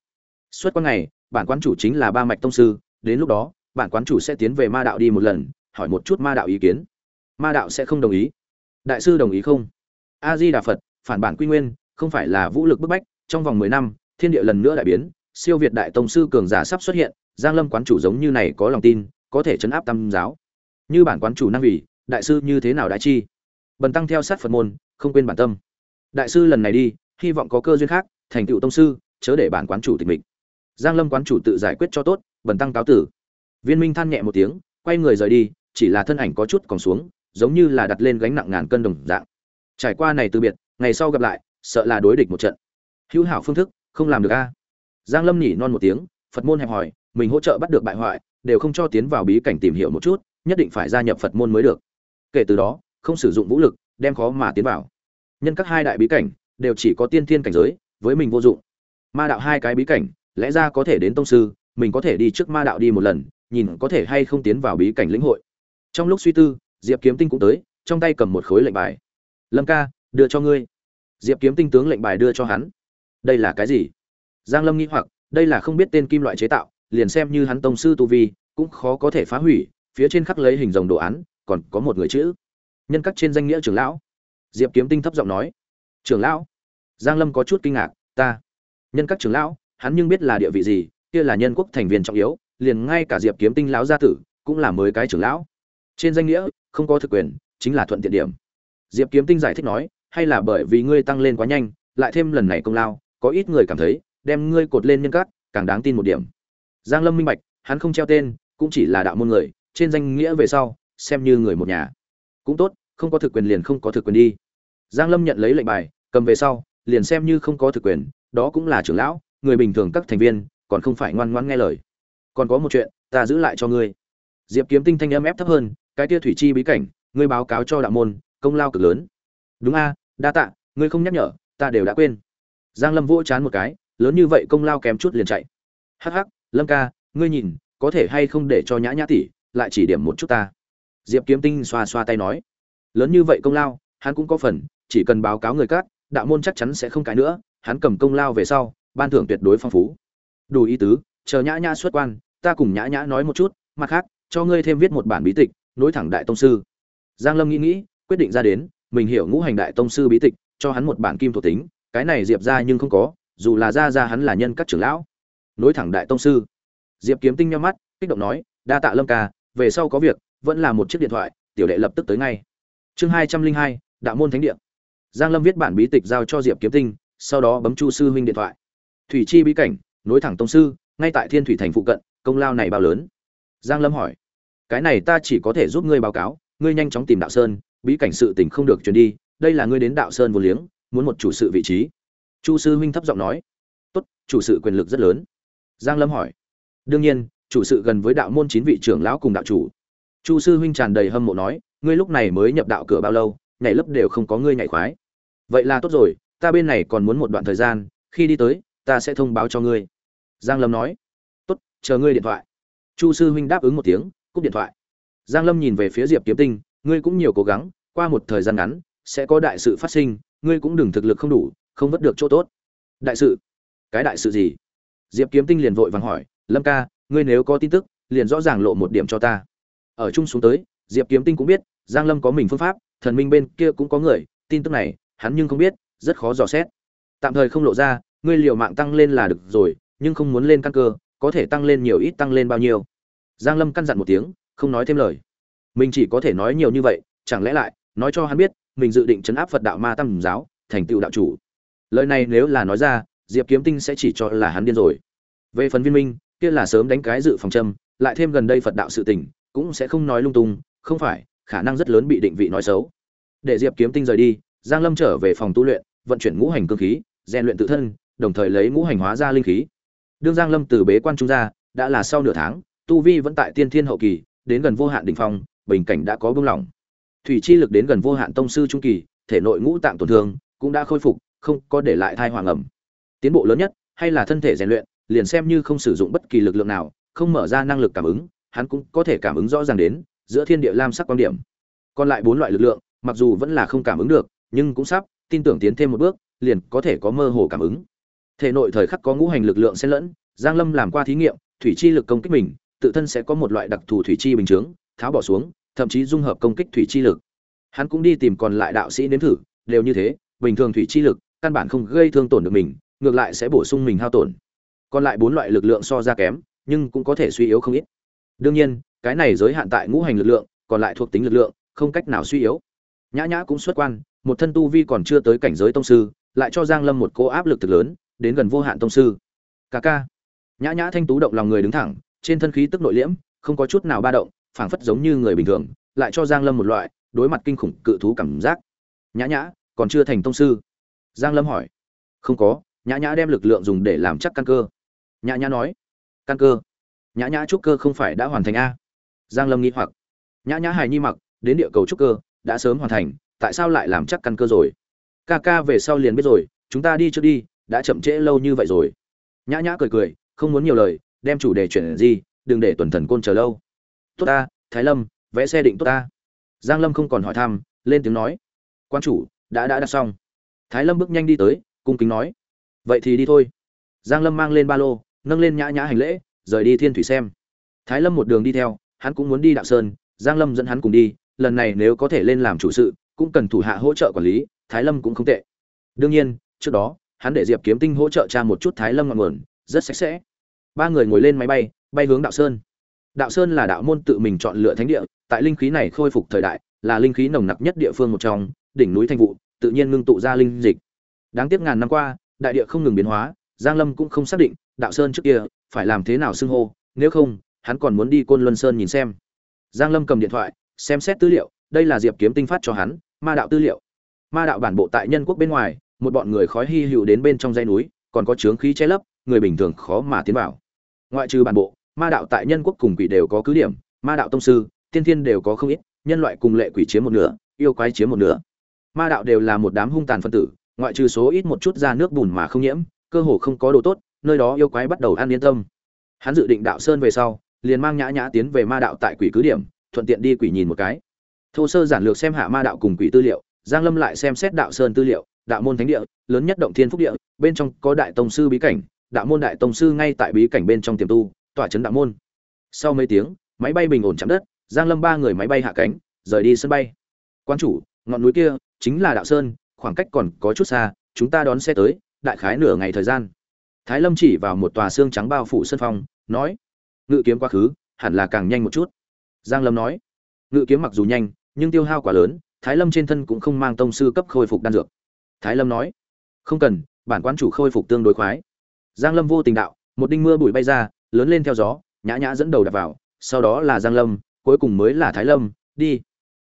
Suốt qua ngày, bản quán chủ chính là ba mạch tông sư, đến lúc đó, bản quán chủ sẽ tiến về ma đạo đi một lần, hỏi một chút ma đạo ý kiến. Ma đạo sẽ không đồng ý đại sư đồng ý không? A di đà phật, phản bản quy nguyên, không phải là vũ lực bức bách, trong vòng mười năm, thiên địa lần nữa đại biến, siêu việt đại tông sư cường giả sắp xuất hiện, giang lâm quán chủ giống như này có lòng tin, có thể chấn áp tam giáo. Như bản quán chủ năng vì, đại sư như thế nào đại chi? Bần tăng theo sát phật môn, không quên bản tâm. Đại sư lần này đi, hy vọng có cơ duyên khác, thành tựu tông sư, chớ để bản quán chủ tịch mịch. Giang lâm quán chủ tự giải quyết cho tốt, bần tăng cáo tử. Viên minh than nhẹ một tiếng, quay người rời đi, chỉ là thân ảnh có chút còn xuống giống như là đặt lên gánh nặng ngàn cân đồng dạng. Trải qua này từ biệt, ngày sau gặp lại, sợ là đối địch một trận. Hữu hảo phương thức, không làm được a. Giang lâm nhỉ non một tiếng, phật môn hẹp hỏi mình hỗ trợ bắt được bại hoại, đều không cho tiến vào bí cảnh tìm hiểu một chút, nhất định phải gia nhập phật môn mới được. Kể từ đó, không sử dụng vũ lực, đem khó mà tiến vào. Nhân các hai đại bí cảnh, đều chỉ có tiên thiên cảnh giới, với mình vô dụng. Ma đạo hai cái bí cảnh, lẽ ra có thể đến tông sư, mình có thể đi trước ma đạo đi một lần, nhìn có thể hay không tiến vào bí cảnh lĩnh hội. Trong lúc suy tư diệp kiếm tinh cũng tới, trong tay cầm một khối lệnh bài. Lâm ca, đưa cho ngươi. Diệp kiếm tinh tướng lệnh bài đưa cho hắn. Đây là cái gì? Giang lâm nghĩ hoặc, đây là không biết tên kim loại chế tạo, liền xem như hắn tông sư tu vi, cũng khó có thể phá hủy, phía trên khắc lấy hình rồng đồ án, còn có một người chữ. Nhân các trên danh nghĩa trưởng lão. Diệp kiếm tinh thấp giọng nói. Trưởng lão? Giang lâm có chút kinh ngạc, ta. Nhân các trưởng lão, hắn nhưng biết là địa vị gì, kia là nhân quốc thành viên trọng yếu, liền ngay cả diệp kiếm tinh lão gia tử, cũng là mới cái trưởng lão. Trên danh nghĩa không có thực quyền, chính là thuận tiện điểm. Diệp kiếm tinh giải thích nói, hay là bởi vì ngươi tăng lên quá nhanh, lại thêm lần này công lao, có ít người cảm thấy, đem ngươi cột lên nhân cát, càng đáng tin một điểm. Giang lâm minh bạch, hắn không treo tên, cũng chỉ là đạo môn người, trên danh nghĩa về sau, xem như người một nhà. Cũng tốt, không có thực quyền liền không có thực quyền đi. Giang lâm nhận lấy lệnh bài, cầm về sau, liền xem như không có thực quyền, đó cũng là trưởng lão, người bình thường các thành viên, còn không phải ngoan ngoãn nghe lời. Còn có một chuyện, ta giữ lại cho ngươi. Diệp kiếm tinh thanh âm ép thấp hơn cái tia thủy chi bí cảnh, ngươi báo cáo cho đạo môn, công lao cực lớn. Đúng a, đa tạ, ngươi không nhắc nhở, ta đều đã quên. Giang lâm vỗ chán một cái, lớn như vậy công lao kém chút liền chạy. Hắc hắc, lâm ca, ngươi nhìn, có thể hay không để cho nhã nhã tỷ lại chỉ điểm một chút ta? Diệp kiếm tinh xoa xoa tay nói. Lớn như vậy công lao, hắn cũng có phần, chỉ cần báo cáo người các đạo môn chắc chắn sẽ không cãi nữa, hắn cầm công lao về sau, ban thưởng tuyệt đối phong phú. Đủ ý tứ, chờ nhã nhã xuất quan, ta cùng nhã nhã nói một chút, mặt khác, cho ngươi thêm viết một bản bí tịch nối thẳng đại tông sư. Giang lâm nghĩ nghĩ, quyết định ra đến, mình hiểu ngũ hành đại tông sư bí tịch, cho hắn một bản kim thuộc tính, cái này diệp ra nhưng không có, dù là ra ra hắn là nhân các trưởng lão. Nối thẳng đại tông sư. Diệp kiếm tinh nhắm mắt, kích động nói, đa tạ lâm ca, về sau có việc, vẫn là một chiếc điện thoại, tiểu đệ lập tức tới ngay. Chương hai trăm linh hai, đạo môn thánh địa. Giang lâm viết bản bí tịch giao cho diệp kiếm tinh, sau đó bấm chu sư huynh điện thoại. Thủy chi bí cảnh, nối thẳng tông sư, ngay tại thiên thủy thành phụ cận, công lao này bao lớn? Giang lâm hỏi cái này ta chỉ có thể giúp ngươi báo cáo, ngươi nhanh chóng tìm đạo sơn, bí cảnh sự tình không được truyền đi, đây là ngươi đến đạo sơn vô liếng, muốn một chủ sự vị trí. Chu sư huynh thấp giọng nói. Tốt, chủ sự quyền lực rất lớn. Giang lâm hỏi. Đương nhiên, chủ sự gần với đạo môn chín vị trưởng lão cùng đạo chủ. Chu sư huynh tràn đầy hâm mộ nói, ngươi lúc này mới nhập đạo cửa bao lâu, nhảy lớp đều không có ngươi nhảy khoái. Vậy là tốt rồi, ta bên này còn muốn một đoạn thời gian, khi đi tới, ta sẽ thông báo cho ngươi. Giang lâm nói. Tốt, chờ ngươi điện thoại. Chu sư huynh đáp ứng một tiếng cúp điện thoại. Giang lâm nhìn về phía diệp kiếm tinh, ngươi cũng nhiều cố gắng, qua một thời gian ngắn, sẽ có đại sự phát sinh, ngươi cũng đừng thực lực không đủ, không vất được chỗ tốt. Đại sự? Cái đại sự gì? Diệp kiếm tinh liền vội vàng hỏi, lâm ca, ngươi nếu có tin tức, liền rõ ràng lộ một điểm cho ta. Ở chung xuống tới, diệp kiếm tinh cũng biết, giang lâm có mình phương pháp, thần minh bên kia cũng có người, tin tức này, hắn nhưng không biết, rất khó dò xét. Tạm thời không lộ ra, ngươi liều mạng tăng lên là được rồi, nhưng không muốn lên căn cơ, có thể tăng lên nhiều ít tăng lên bao nhiêu giang lâm căn dặn một tiếng, không nói thêm lời. Mình chỉ có thể nói nhiều như vậy, chẳng lẽ lại, nói cho hắn biết, mình dự định chấn áp phật đạo ma tam giáo, thành tựu đạo chủ. Lời này nếu là nói ra, diệp kiếm tinh sẽ chỉ cho là hắn điên rồi. Về phần viên minh, kia là sớm đánh cái dự phòng châm, lại thêm gần đây phật đạo sự tình, cũng sẽ không nói lung tung, không phải, khả năng rất lớn bị định vị nói xấu. Để diệp kiếm tinh rời đi, giang lâm trở về phòng tu luyện, vận chuyển ngũ hành cương khí, rèn luyện tự thân, đồng thời lấy ngũ hành hóa ra linh khí. Đương giang lâm từ bế quan trung ra đã là sau nửa tháng tu vi vẫn tại tiên thiên hậu kỳ, đến gần vô hạn đỉnh phong, bình cảnh đã có bưng lỏng thủy chi lực đến gần vô hạn tông sư trung kỳ, thể nội ngũ tạng tổn thương cũng đã khôi phục, không có để lại thai hoàng ẩm. Tiến bộ lớn nhất, hay là thân thể rèn luyện, liền xem như không sử dụng bất kỳ lực lượng nào, không mở ra năng lực cảm ứng, hắn cũng có thể cảm ứng rõ ràng đến giữa thiên địa lam sắc quan điểm. Còn lại bốn loại lực lượng, mặc dù vẫn là không cảm ứng được, nhưng cũng sắp tin tưởng tiến thêm một bước, liền có thể có mơ hồ cảm ứng. Thể nội thời khắc có ngũ hành lực lượng xen lẫn, giang lâm làm qua thí nghiệm, thủy chi lực công kích mình tự thân sẽ có một loại đặc thù thủy chi bình chướng, tháo bỏ xuống, thậm chí dung hợp công kích thủy chi lực. Hắn cũng đi tìm còn lại đạo sĩ nếm thử, đều như thế, bình thường thủy chi lực, căn bản không gây thương tổn được mình, ngược lại sẽ bổ sung mình hao tổn. Còn lại bốn loại lực lượng so ra kém, nhưng cũng có thể suy yếu không ít. Đương nhiên, cái này giới hạn tại ngũ hành lực lượng, còn lại thuộc tính lực lượng, không cách nào suy yếu. Nhã nhã cũng xuất quan, một thân tu vi còn chưa tới cảnh giới tông sư, lại cho giang lâm một cô áp lực thực lớn, đến gần vô hạn tông sư. Ca ca. Nhã nhã thanh tú động lòng người đứng thẳng trên thân khí tức nội liễm, không có chút nào ba động, phảng phất giống như người bình thường, lại cho giang lâm một loại đối mặt kinh khủng cự thú cảm giác. Nhã nhã, còn chưa thành tông sư? Giang lâm hỏi. Không có, nhã nhã đem lực lượng dùng để làm chắc căn cơ. Nhã nhã nói. Căn cơ? Nhã nhã trúc cơ không phải đã hoàn thành a? Giang lâm nghĩ hoặc. Nhã nhã hài nhi mặc, đến địa cầu trúc cơ, đã sớm hoàn thành, tại sao lại làm chắc căn cơ rồi? Ca ca về sau liền biết rồi, chúng ta đi trước đi, đã chậm trễ lâu như vậy rồi. Nhã nhã cười cười, không muốn nhiều lời đem chủ đề chuyển gì đừng để tuần thần côn chờ lâu. Tốt ta, thái lâm, vẽ xe định tốt ta. Giang lâm không còn hỏi thăm, lên tiếng nói. Quan chủ, đã đã đặt xong. Thái lâm bước nhanh đi tới, cung kính nói. Vậy thì đi thôi. Giang lâm mang lên ba lô, nâng lên nhã nhã hành lễ, rời đi thiên thủy xem. Thái lâm một đường đi theo, hắn cũng muốn đi đạo sơn, giang lâm dẫn hắn cùng đi, lần này nếu có thể lên làm chủ sự, cũng cần thủ hạ hỗ trợ quản lý, thái lâm cũng không tệ. Đương nhiên, trước đó, hắn để diệp kiếm tinh hỗ trợ cha một chút thái lâm ngọn nguồn, rất sạch sẽ ba người ngồi lên máy bay bay hướng đạo sơn. Đạo sơn là đạo môn tự mình chọn lựa thánh địa, tại linh khí này khôi phục thời đại, là linh khí nồng nặc nhất địa phương một trong, đỉnh núi thanh vụ, tự nhiên ngưng tụ ra linh dịch. Đáng tiếc ngàn năm qua, đại địa không ngừng biến hóa, giang lâm cũng không xác định đạo sơn trước kia phải làm thế nào xưng hô, nếu không, hắn còn muốn đi côn luân sơn nhìn xem. Giang lâm cầm điện thoại, xem xét tư liệu, đây là diệp kiếm tinh phát cho hắn, ma đạo tư liệu. Ma đạo bản bộ tại nhân quốc bên ngoài, một bọn người khói hy hữu đến bên trong dãy núi, còn có chướng khí che lấp, người bình thường khó mà tiến vào ngoại trừ bản bộ, ma đạo tại nhân quốc cùng quỷ đều có cứ điểm, ma đạo tông sư, tiên thiên đều có không ít, nhân loại cùng lệ quỷ chiếm một nửa, yêu quái chiếm một nửa. Ma đạo đều là một đám hung tàn phân tử, ngoại trừ số ít một chút ra nước bùn mà không nhiễm, cơ hồ không có đồ tốt, nơi đó yêu quái bắt đầu ăn yên tâm. Hắn dự định đạo sơn về sau, liền mang nhã nhã tiến về ma đạo tại quỷ cứ điểm, thuận tiện đi quỷ nhìn một cái. Thô sơ giản lược xem hạ ma đạo cùng quỷ tư liệu, giang lâm lại xem xét đạo sơn tư liệu, đạo môn thánh địa, lớn nhất động thiên phúc địa, bên trong có đại tông sư bí cảnh đạo môn đại tông sư ngay tại bí cảnh bên trong tiềm tu, tỏa chấn đạo môn. Sau mấy tiếng, máy bay bình ổn chạm đất, giang lâm ba người máy bay hạ cánh, rời đi sân bay. Quan chủ, ngọn núi kia chính là đạo sơn, khoảng cách còn có chút xa, chúng ta đón xe tới, đại khái nửa ngày thời gian. Thái lâm chỉ vào một tòa xương trắng bao phủ sân phong, nói, ngự kiếm quá khứ, hẳn là càng nhanh một chút. Giang lâm nói, ngự kiếm mặc dù nhanh, nhưng tiêu hao quá lớn, thái lâm trên thân cũng không mang tông sư cấp khôi phục đan dược. Thái lâm nói, không cần, bản quan chủ khôi phục tương đối khoái giang lâm vô tình đạo, một đinh mưa bụi bay ra, lớn lên theo gió, nhã nhã dẫn đầu đạp vào, sau đó là giang lâm, cuối cùng mới là thái lâm, đi.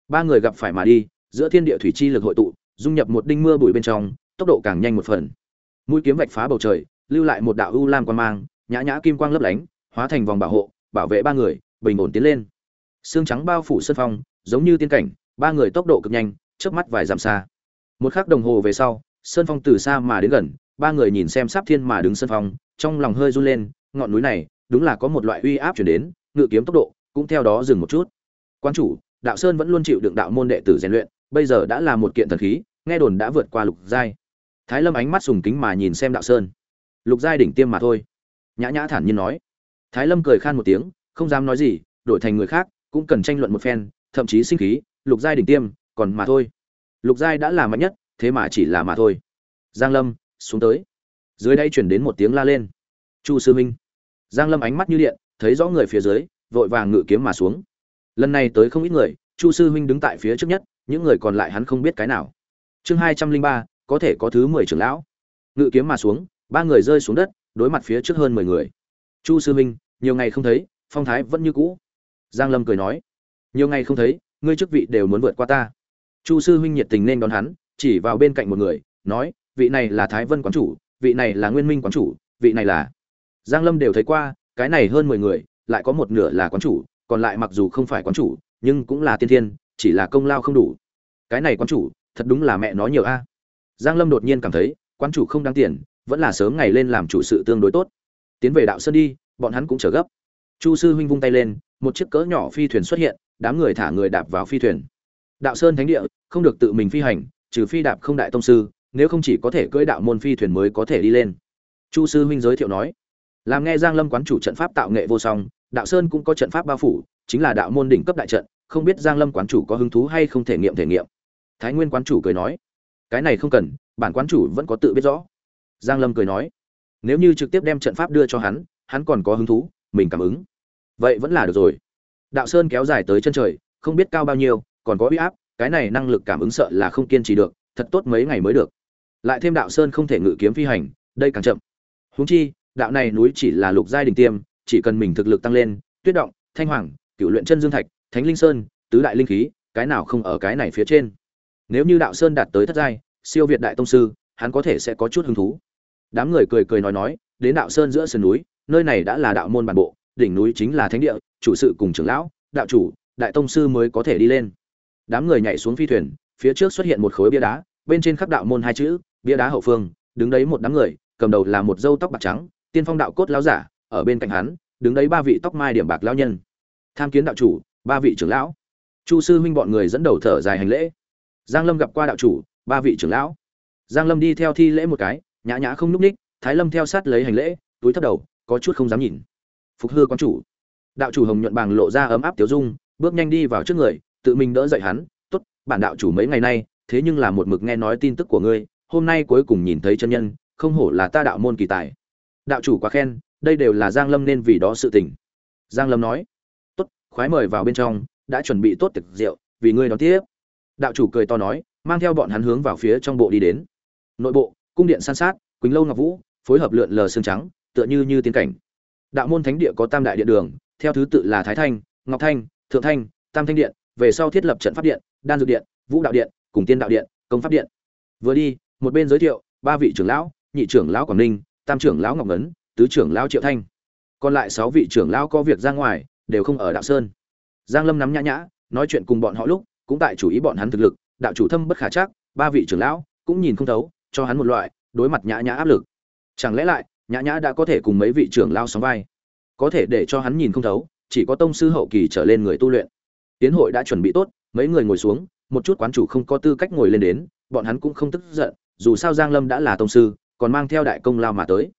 Ba người gặp phải mà đi, giữa thiên địa thủy chi lực hội tụ, dung nhập một đinh mưa bụi bên trong, tốc độ càng nhanh một phần. Mũi kiếm vạch phá bầu trời, lưu lại một đạo u lam quan mang, nhã nhã kim quang lấp lánh, hóa thành vòng bảo hộ, bảo vệ ba người, bình ổn tiến lên. Xương trắng bao phủ sân phong, giống như tiên cảnh, ba người tốc độ cực nhanh trước mắt vài dặm xa. Một khắc đồng hồ về sau sơn phong từ xa mà đến gần ba người nhìn xem sắp thiên mà đứng sân phong trong lòng hơi run lên, ngọn núi này, đúng là có một loại uy áp chuyển đến, ngự kiếm tốc độ, cũng theo đó dừng một chút. Quan chủ, đạo sơn vẫn luôn chịu đựng đạo môn đệ tử rèn luyện, bây giờ đã là một kiện thần khí, nghe đồn đã vượt qua lục giai. Thái lâm ánh mắt sùng kính mà nhìn xem đạo sơn. Lục giai đỉnh tiêm mà thôi. Nhã nhã thản nhiên nói. Thái lâm cười khan một tiếng, không dám nói gì, đổi thành người khác, cũng cần tranh luận một phen, thậm chí sinh khí, lục giai đỉnh tiêm, còn mà thôi. Lục giai đã là mạnh nhất, thế mà chỉ là mà thôi. Giang lâm xuống tới. Dưới đây chuyển đến một tiếng la lên. Chu sư minh. Giang lâm ánh mắt như điện, thấy rõ người phía dưới, vội vàng ngự kiếm mà xuống. Lần này tới không ít người, chu sư huynh đứng tại phía trước nhất, những người còn lại hắn không biết cái nào. Chương hai trăm linh ba, có thể có thứ mười trưởng lão. Ngự kiếm mà xuống, ba người rơi xuống đất, đối mặt phía trước hơn mười người. Chu sư huynh, nhiều ngày không thấy, phong thái vẫn như cũ. Giang lâm cười nói. Nhiều ngày không thấy, ngươi chức vị đều muốn vượt qua ta. Chu sư huynh nhiệt tình nên đón hắn, chỉ vào bên cạnh một người, nói vị này là thái vân quán chủ, vị này là nguyên minh quán chủ, vị này là giang lâm đều thấy qua, cái này hơn mười người, lại có một nửa là quán chủ, còn lại mặc dù không phải quán chủ, nhưng cũng là tiên thiên, chỉ là công lao không đủ. Cái này quán chủ, thật đúng là mẹ nói nhiều a. Giang lâm đột nhiên cảm thấy, quán chủ không đáng tiền, vẫn là sớm ngày lên làm chủ sự tương đối tốt. Tiến về đạo sơn đi, bọn hắn cũng trở gấp. Chu sư huynh vung tay lên, một chiếc cỡ nhỏ phi thuyền xuất hiện, đám người thả người đạp vào phi thuyền. Đạo sơn thánh địa, không được tự mình phi hành, trừ phi đạp không đại tông sư nếu không chỉ có thể cưỡi đạo môn phi thuyền mới có thể đi lên. Chu sư huynh giới thiệu nói, làm nghe giang lâm quán chủ trận pháp tạo nghệ vô song, đạo sơn cũng có trận pháp bao phủ, chính là đạo môn đỉnh cấp đại trận, không biết giang lâm quán chủ có hứng thú hay không thể nghiệm thể nghiệm. Thái nguyên quán chủ cười nói, cái này không cần, bản quán chủ vẫn có tự biết rõ. Giang lâm cười nói, nếu như trực tiếp đem trận pháp đưa cho hắn hắn còn có hứng thú, mình cảm ứng. Vậy vẫn là được rồi. Đạo sơn kéo dài tới chân trời, không biết cao bao nhiêu, còn có uy áp, cái này năng lực cảm ứng sợ là không kiên trì được, thật tốt mấy ngày mới được lại thêm đạo sơn không thể ngự kiếm phi hành, đây càng chậm. Huống chi, đạo này núi chỉ là lục giai đình tiêm, chỉ cần mình thực lực tăng lên, tuyết động, thanh hoàng cựu luyện chân dương thạch, thánh linh sơn, tứ đại linh khí, cái nào không ở cái này phía trên. Nếu như đạo sơn đạt tới thất giai, siêu việt đại tông sư, hắn có thể sẽ có chút hứng thú. Đám người cười cười nói nói, đến đạo sơn giữa sườn núi, nơi này đã là đạo môn bản bộ, đỉnh núi chính là thánh địa, chủ sự cùng trưởng lão, đạo chủ, đại tông sư mới có thể đi lên. Đám người nhảy xuống phi thuyền, phía trước xuất hiện một khối bia đá, bên trên khắc đạo môn hai chữ bia đá hậu phương, đứng đấy một đám người, cầm đầu là một dâu tóc bạc trắng, tiên phong đạo cốt lão giả, ở bên cạnh hắn, đứng đấy ba vị tóc mai điểm bạc lão nhân. Tham kiến đạo chủ, ba vị trưởng lão. Chu sư huynh bọn người dẫn đầu thở dài hành lễ. Giang lâm gặp qua đạo chủ, ba vị trưởng lão. Giang lâm đi theo thi lễ một cái, nhã nhã không núp ních, thái lâm theo sát lấy hành lễ, túi thấp đầu, có chút không dám nhìn. Phục hư quan chủ. Đạo chủ hồng nhuận bàng lộ ra ấm áp tiểu dung, bước nhanh đi vào trước người, tự mình đỡ dậy hắn, tốt, bản đạo chủ mấy ngày nay, thế nhưng là một mực nghe nói tin tức của ngươi hôm nay cuối cùng nhìn thấy chân nhân không hổ là ta đạo môn kỳ tài. Đạo chủ quá khen đây đều là giang lâm nên vì đó sự tình. Giang lâm nói tốt, khoái mời vào bên trong đã chuẩn bị tốt tiệc rượu vì ngươi đón tiếp. Đạo chủ cười to nói mang theo bọn hắn hướng vào phía trong bộ đi đến. Nội bộ cung điện san sát quỳnh lâu ngọc vũ phối hợp lượn lờ xương trắng tựa như như tiến cảnh. Đạo môn thánh địa có tam đại điện đường theo thứ tự là thái thanh ngọc thanh thượng thanh tam thanh điện về sau thiết lập trận pháp điện đan dược điện vũ đạo điện cùng tiên đạo điện công pháp điện. Vừa đi một bên giới thiệu, ba vị trưởng lão, nhị trưởng lão quảng ninh, tam trưởng lão ngọc ngấn, tứ trưởng lão triệu thanh. Còn lại sáu vị trưởng lão có việc ra ngoài, đều không ở đạo sơn. Giang lâm nắm nhã nhã, nói chuyện cùng bọn họ lúc, cũng tại chủ ý bọn hắn thực lực, đạo chủ thâm bất khả chắc, ba vị trưởng lão cũng nhìn không thấu, cho hắn một loại đối mặt nhã nhã áp lực. Chẳng lẽ lại, nhã nhã đã có thể cùng mấy vị trưởng lao sóng vai? Có thể để cho hắn nhìn không thấu, chỉ có tông sư hậu kỳ trở lên người tu luyện. Tiến hội đã chuẩn bị tốt, mấy người ngồi xuống, một chút quán chủ không có tư cách ngồi lên đến, bọn hắn cũng không tức giận dù sao giang lâm đã là tông sư, còn mang theo đại công lao mà tới.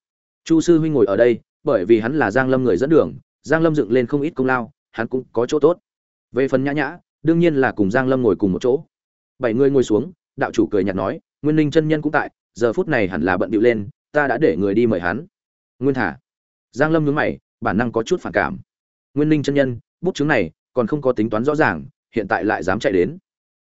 Chu sư huynh ngồi ở đây, bởi vì hắn là giang lâm người dẫn đường, giang lâm dựng lên không ít công lao, hắn cũng có chỗ tốt. Về phần nhã nhã, đương nhiên là cùng giang lâm ngồi cùng một chỗ. Bảy người ngồi xuống, đạo chủ cười nhạt nói, nguyên linh chân nhân cũng tại, giờ phút này hẳn là bận điệu lên, ta đã để người đi mời hắn. Nguyên thả. Giang lâm nhướng mày, bản năng có chút phản cảm. Nguyên linh chân nhân, bút chứng này còn không có tính toán rõ ràng, hiện tại lại dám chạy đến.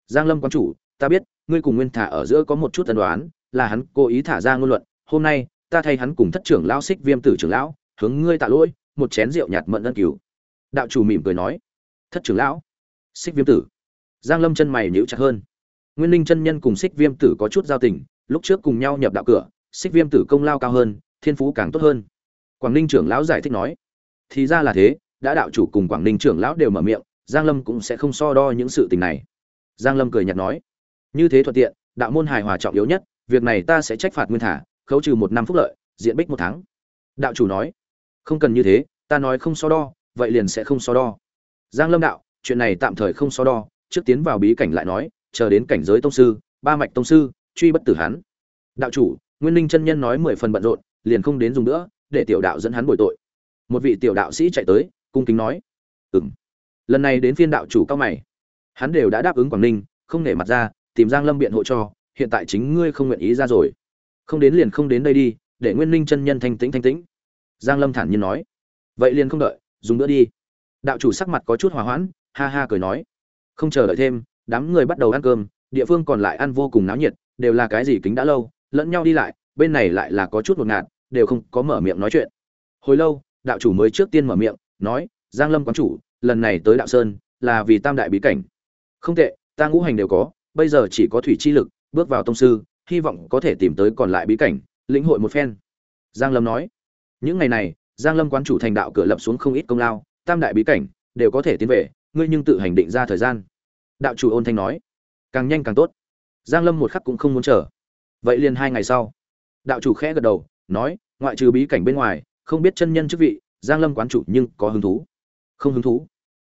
Giang lâm quan chủ, ta biết ngươi cùng nguyên thả ở giữa có một chút tân đoán, là hắn cố ý thả ra ngôn luận, hôm nay, ta thay hắn cùng thất trưởng lão xích viêm tử trưởng lão, hướng ngươi tạ lỗi, một chén rượu nhạt mận ân cửu. Đạo chủ mỉm cười nói. Thất trưởng lão? Xích viêm tử. Giang lâm chân mày nhíu chặt hơn. Nguyên linh chân nhân cùng xích viêm tử có chút giao tình, lúc trước cùng nhau nhập đạo cửa, xích viêm tử công lao cao hơn, thiên phú càng tốt hơn. Quảng ninh trưởng lão giải thích nói. Thì ra là thế, đã đạo chủ cùng quảng ninh trưởng lão đều mở miệng, giang lâm cũng sẽ không so đo những sự tình này. Giang lâm cười nhạt nói như thế thuận tiện, đạo môn hài hòa trọng yếu nhất, việc này ta sẽ trách phạt nguyên thả, khấu trừ một năm phúc lợi, diện bích một tháng. Đạo chủ nói, không cần như thế, ta nói không so đo, vậy liền sẽ không so đo. Giang lâm đạo, chuyện này tạm thời không so đo, trước tiến vào bí cảnh lại nói, chờ đến cảnh giới tông sư, ba mạch tông sư, truy bất tử hắn. Đạo chủ, nguyên ninh chân nhân nói mười phần bận rộn, liền không đến dùng nữa, để tiểu đạo dẫn hắn bồi tội. Một vị tiểu đạo sĩ chạy tới, cung kính nói, ừm. Lần này đến phiên đạo chủ cao mày. Hắn đều đã đáp ứng quảng ninh, không nể mặt ra tìm giang lâm biện hộ cho, hiện tại chính ngươi không nguyện ý ra rồi. Không đến liền không đến đây đi, để nguyên ninh chân nhân thanh tĩnh thanh tĩnh. Giang lâm thản nhiên nói. Vậy liền không đợi, dùng nữa đi. Đạo chủ sắc mặt có chút hòa hoãn, ha ha cười nói. Không chờ đợi thêm, đám người bắt đầu ăn cơm, địa phương còn lại ăn vô cùng náo nhiệt, đều là cái gì kính đã lâu, lẫn nhau đi lại, bên này lại là có chút ngột ngạt, đều không có mở miệng nói chuyện. Hồi lâu, đạo chủ mới trước tiên mở miệng, nói, giang lâm quán chủ, lần này tới đạo sơn, là vì tam đại bí cảnh. Không tệ, ta ngũ hành đều có bây giờ chỉ có thủy chi lực, bước vào tông sư, hy vọng có thể tìm tới còn lại bí cảnh, lĩnh hội một phen. Giang lâm nói. Những ngày này, giang lâm quán chủ thành đạo cửa lập xuống không ít công lao, tam đại bí cảnh đều có thể tiến về, ngươi nhưng tự hành định ra thời gian. Đạo chủ ôn thanh nói. Càng nhanh càng tốt. Giang lâm một khắc cũng không muốn chờ. Vậy liền hai ngày sau. Đạo chủ khẽ gật đầu, nói, ngoại trừ bí cảnh bên ngoài, không biết chân nhân chức vị, giang lâm quán chủ nhưng có hứng thú. Không hứng thú?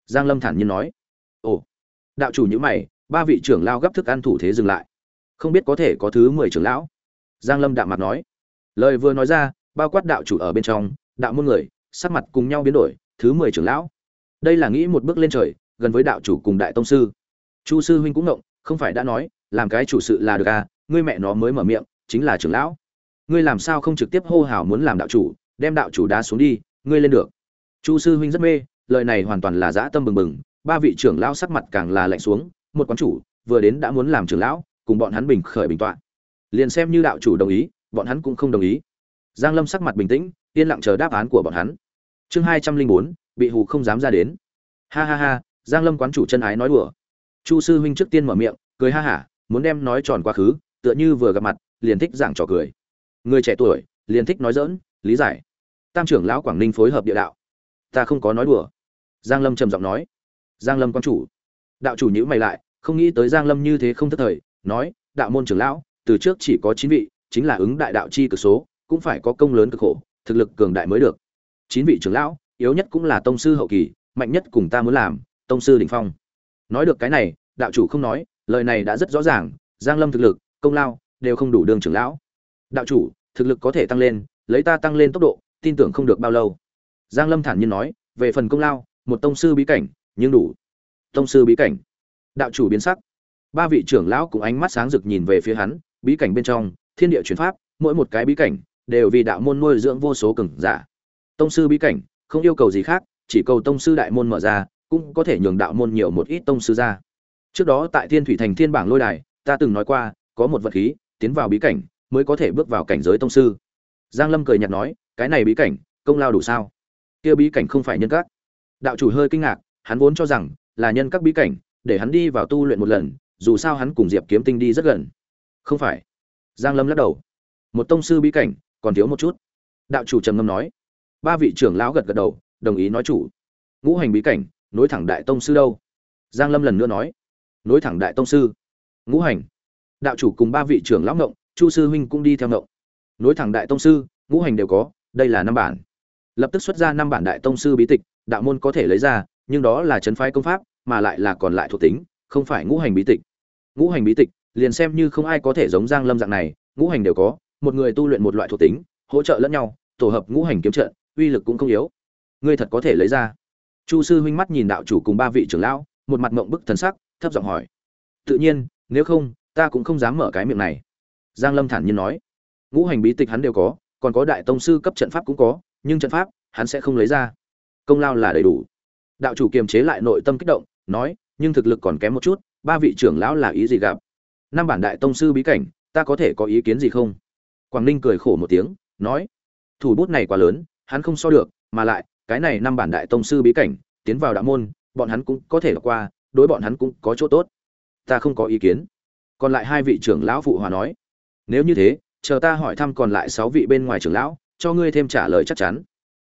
Giang lâm thản nhiên nói. Ồ. Đạo chủ nhữ mày ba vị trưởng lao gấp thức ăn thủ thế dừng lại. Không biết có thể có thứ mười trưởng lão. Giang lâm đạm mặt nói. Lời vừa nói ra, bao quát đạo chủ ở bên trong, đạo môn người, sắc mặt cùng nhau biến đổi, thứ mười trưởng lão. Đây là nghĩ một bước lên trời, gần với đạo chủ cùng đại tông sư. Chu sư huynh cũng ngộng, không phải đã nói, làm cái chủ sự là được à ngươi mẹ nó mới mở miệng, chính là trưởng lão. Ngươi làm sao không trực tiếp hô hào muốn làm đạo chủ, đem đạo chủ đá xuống đi, ngươi lên được. Chu sư huynh rất mê, lời này hoàn toàn là dã tâm bừng bừng, ba vị trưởng lão sắc mặt càng là lạnh xuống một quán chủ vừa đến đã muốn làm trưởng lão, cùng bọn hắn bình khởi bình tọa. Liền xem như đạo chủ đồng ý, bọn hắn cũng không đồng ý. Giang lâm sắc mặt bình tĩnh, yên lặng chờ đáp án của bọn hắn. Chương hai trăm linh bốn, bị hù không dám ra đến. Ha ha ha, giang lâm quán chủ chân ái nói đùa. Chu sư huynh trước tiên mở miệng, cười ha hả, muốn đem nói tròn quá khứ, tựa như vừa gặp mặt, liền thích giảng trò cười. Người trẻ tuổi, liền thích nói dỡn lý giải. Tam trưởng lão quảng ninh phối hợp địa đạo. Ta không có nói đùa. Giang lâm trầm giọng nói. Giang lâm quán chủ. Đạo chủ nhữ mày lại không nghĩ tới giang lâm như thế không thất thời, nói, đạo môn trưởng lão, từ trước chỉ có chín vị, chính là ứng đại đạo chi cực số, cũng phải có công lớn cực khổ, thực lực cường đại mới được. Chín vị trưởng lão, yếu nhất cũng là tông sư hậu kỳ, mạnh nhất cùng ta muốn làm, tông sư đỉnh phong. Nói được cái này, đạo chủ không nói, lời này đã rất rõ ràng, giang lâm thực lực, công lao, đều không đủ đường trưởng lão. Đạo chủ, thực lực có thể tăng lên, lấy ta tăng lên tốc độ, tin tưởng không được bao lâu. Giang lâm thản nhiên nói, về phần công lao, một tông sư bí cảnh, nhưng đủ. Tông sư bí cảnh? Đạo chủ biến sắc. Ba vị trưởng lão cũng ánh mắt sáng rực nhìn về phía hắn, bí cảnh bên trong, thiên địa chuyển pháp, mỗi một cái bí cảnh đều vì đạo môn nuôi dưỡng vô số cường giả. Tông sư bí cảnh, không yêu cầu gì khác, chỉ cầu tông sư đại môn mở ra, cũng có thể nhường đạo môn nhiều một ít tông sư ra. Trước đó tại thiên thủy thành thiên bảng lôi đài, ta từng nói qua, có một vật khí, tiến vào bí cảnh, mới có thể bước vào cảnh giới tông sư. Giang lâm cười nhạt nói, cái này bí cảnh, công lao đủ sao? Kia bí cảnh không phải nhân các. Đạo chủ hơi kinh ngạc, hắn vốn cho rằng là nhân các bí cảnh để hắn đi vào tu luyện một lần, dù sao hắn cùng diệp kiếm tinh đi rất gần. Không phải. Giang lâm lắc đầu. Một tông sư bí cảnh, còn thiếu một chút. Đạo chủ trầm ngâm nói. Ba vị trưởng lão gật gật đầu, đồng ý nói chủ. Ngũ hành bí cảnh, nối thẳng đại tông sư đâu? Giang lâm lần nữa nói. Nối thẳng đại tông sư. Ngũ hành. Đạo chủ cùng ba vị trưởng lão ngộng, chu sư huynh cũng đi theo ngộng. Nối thẳng đại tông sư, ngũ hành đều có, đây là năm bản. Lập tức xuất ra năm bản đại tông sư bí tịch, đạo môn có thể lấy ra, nhưng đó là trấn phái công pháp mà lại là còn lại thuộc tính, không phải ngũ hành bí tịch. Ngũ hành bí tịch, liền xem như không ai có thể giống giang lâm dạng này, ngũ hành đều có, một người tu luyện một loại thuộc tính, hỗ trợ lẫn nhau, tổ hợp ngũ hành kiếm trận, uy lực cũng không yếu. Ngươi thật có thể lấy ra. Chu sư huynh mắt nhìn đạo chủ cùng ba vị trưởng lão, một mặt mộng bức thần sắc, thấp giọng hỏi. Tự nhiên, nếu không, ta cũng không dám mở cái miệng này. Giang lâm thản nhiên nói. Ngũ hành bí tịch hắn đều có, còn có đại tông sư cấp trận pháp cũng có, nhưng trận pháp, hắn sẽ không lấy ra. Công lao là đầy đủ. Đạo chủ kiềm chế lại nội tâm kích động nói, nhưng thực lực còn kém một chút, ba vị trưởng lão là ý gì gặp? Năm bản đại tông sư bí cảnh, ta có thể có ý kiến gì không? Quảng ninh cười khổ một tiếng, nói, thủ bút này quá lớn, hắn không so được, mà lại, cái này năm bản đại tông sư bí cảnh, tiến vào đạo môn, bọn hắn cũng có thể đọc qua, đối bọn hắn cũng có chỗ tốt. Ta không có ý kiến. Còn lại hai vị trưởng lão phụ hòa nói, nếu như thế, chờ ta hỏi thăm còn lại sáu vị bên ngoài trưởng lão, cho ngươi thêm trả lời chắc chắn.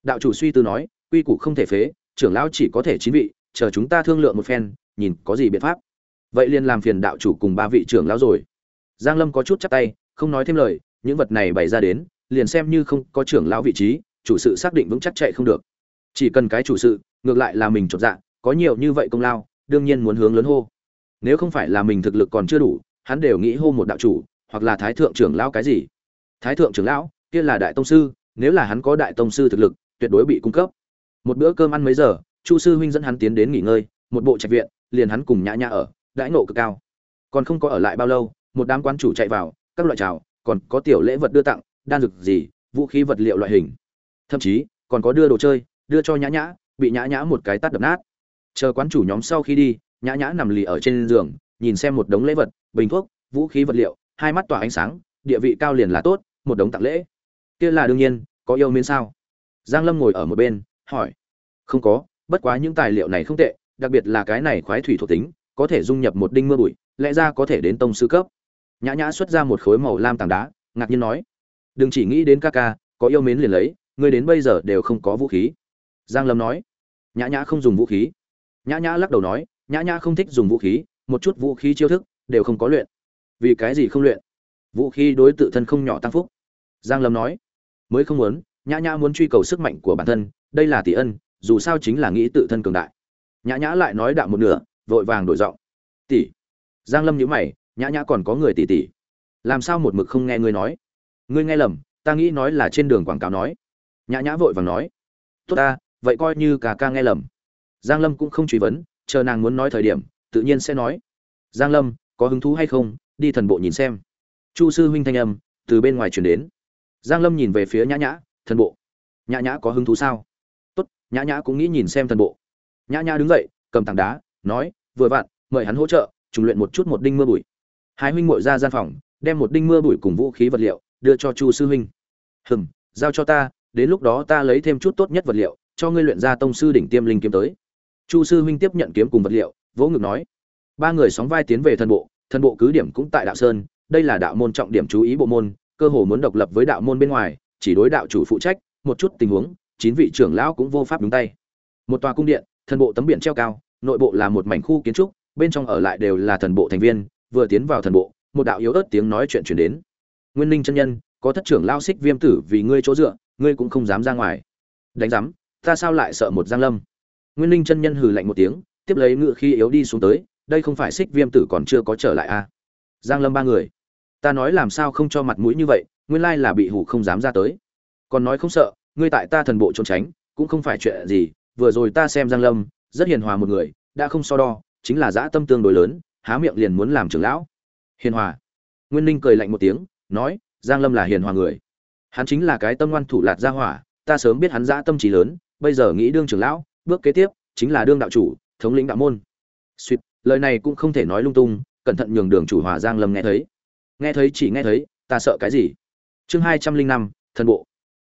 Đạo chủ suy tư nói, quy củ không thể phế, trưởng lão chỉ có thể chín vị chờ chúng ta thương lượng một phen, nhìn có gì biện pháp. Vậy liền làm phiền đạo chủ cùng ba vị trưởng lão rồi. Giang lâm có chút chắc tay, không nói thêm lời, những vật này bày ra đến, liền xem như không có trưởng lão vị trí, chủ sự xác định vững chắc chạy không được. Chỉ cần cái chủ sự, ngược lại là mình chột dạ có nhiều như vậy công lao, đương nhiên muốn hướng lớn hô. Nếu không phải là mình thực lực còn chưa đủ, hắn đều nghĩ hô một đạo chủ, hoặc là thái thượng trưởng lão cái gì. Thái thượng trưởng lão, kia là đại tông sư, nếu là hắn có đại tông sư thực lực, tuyệt đối bị cung cấp. Một bữa cơm ăn mấy giờ chu sư huynh dẫn hắn tiến đến nghỉ ngơi, một bộ trạch viện, liền hắn cùng nhã nhã ở, đãi nộ cực cao. Còn không có ở lại bao lâu, một đám quan chủ chạy vào, các loại trào còn có tiểu lễ vật đưa tặng, đan dược gì, vũ khí vật liệu loại hình. Thậm chí, còn có đưa đồ chơi, đưa cho nhã nhã, bị nhã nhã một cái tắt đập nát. Chờ quán chủ nhóm sau khi đi, nhã nhã nằm lì ở trên giường, nhìn xem một đống lễ vật, bình thuốc, vũ khí vật liệu, hai mắt tỏa ánh sáng, địa vị cao liền là tốt, một đống tặng lễ. Kia là đương nhiên, có yêu miên sao? Giang lâm ngồi ở một bên, hỏi. Không có bất quá những tài liệu này không tệ, đặc biệt là cái này khoái thủy thuộc tính, có thể dung nhập một đinh mưa bụi, lẽ ra có thể đến tông sư cấp. Nhã nhã xuất ra một khối màu lam tảng đá, ngạc nhiên nói, đừng chỉ nghĩ đến ca ca, có yêu mến liền lấy, ngươi đến bây giờ đều không có vũ khí. Giang lâm nói, nhã nhã không dùng vũ khí. Nhã nhã lắc đầu nói, nhã nhã không thích dùng vũ khí, một chút vũ khí chiêu thức đều không có luyện. Vì cái gì không luyện? Vũ khí đối tự thân không nhỏ tăng phúc. Giang lâm nói, mới không muốn, nhã nhã muốn truy cầu sức mạnh của bản thân, đây là tỷ ân dù sao chính là nghĩ tự thân cường đại. Nhã nhã lại nói đạo một nửa, vội vàng đổi giọng. Tỷ. Giang lâm nhíu mày, nhã nhã còn có người tỷ tỷ. Làm sao một mực không nghe ngươi nói? Ngươi nghe lầm, ta nghĩ nói là trên đường quảng cáo nói. Nhã nhã vội vàng nói, tốt ta, vậy coi như cả ca nghe lầm. Giang lâm cũng không truy vấn, chờ nàng muốn nói thời điểm, tự nhiên sẽ nói, giang lâm, có hứng thú hay không? Đi thần bộ nhìn xem. Chu sư huynh thanh âm từ bên ngoài truyền đến. Giang lâm nhìn về phía nhã nhã, thần bộ, nhã nhã có hứng thú sao? Nhã nhã cũng nghĩ nhìn xem thần bộ. Nhã nhã đứng dậy, cầm tảng đá, nói, vừa vặn, mời hắn hỗ trợ, trùng luyện một chút một đinh mưa bụi. Hai huynh muội ra gian phòng, đem một đinh mưa bụi cùng vũ khí vật liệu đưa cho chu sư huynh. Hừm, giao cho ta, đến lúc đó ta lấy thêm chút tốt nhất vật liệu, cho ngươi luyện ra tông sư đỉnh tiêm linh kiếm tới. Chu sư huynh tiếp nhận kiếm cùng vật liệu, vỗ ngực nói, ba người sóng vai tiến về thần bộ thần bộ cứ điểm cũng tại đạo sơn, đây là đạo môn trọng điểm chú ý bộ môn, cơ hồ muốn độc lập với đạo môn bên ngoài, chỉ đối đạo chủ phụ trách, một chút tình huống chín vị trưởng lão cũng vô pháp đúng tay. Một tòa cung điện, thần bộ tấm biển treo cao, nội bộ là một mảnh khu kiến trúc, bên trong ở lại đều là thần bộ thành viên, vừa tiến vào thần bộ, một đạo yếu ớt tiếng nói chuyện chuyển đến. Nguyên ninh chân nhân, có thất trưởng lao xích viêm tử vì ngươi chỗ dựa, ngươi cũng không dám ra ngoài. Đánh giám, ta sao lại sợ một giang lâm? Nguyên ninh chân nhân hừ lạnh một tiếng, tiếp lấy ngựa khi yếu đi xuống tới, đây không phải xích viêm tử còn chưa có trở lại à? Giang lâm ba người. Ta nói làm sao không cho mặt mũi như vậy, nguyên lai là bị hủ không dám ra tới. Còn nói không sợ ngươi tại ta thần bộ trốn tránh, cũng không phải chuyện gì, vừa rồi ta xem giang lâm, rất hiền hòa một người, đã không so đo, chính là dã tâm tương đối lớn, há miệng liền muốn làm trưởng lão. Hiền hòa. Nguyên ninh cười lạnh một tiếng, nói, giang lâm là hiền hòa người. Hắn chính là cái tâm ngoan thủ lạt gia hỏa, ta sớm biết hắn dã tâm trí lớn, bây giờ nghĩ đương trưởng lão, bước kế tiếp, chính là đương đạo chủ, thống lĩnh đạo môn. Suýt, lời này cũng không thể nói lung tung, cẩn thận nhường đường chủ hòa giang lâm nghe thấy. Nghe thấy chỉ nghe thấy, ta sợ cái gì? Chương hai trăm linh năm, thần bộ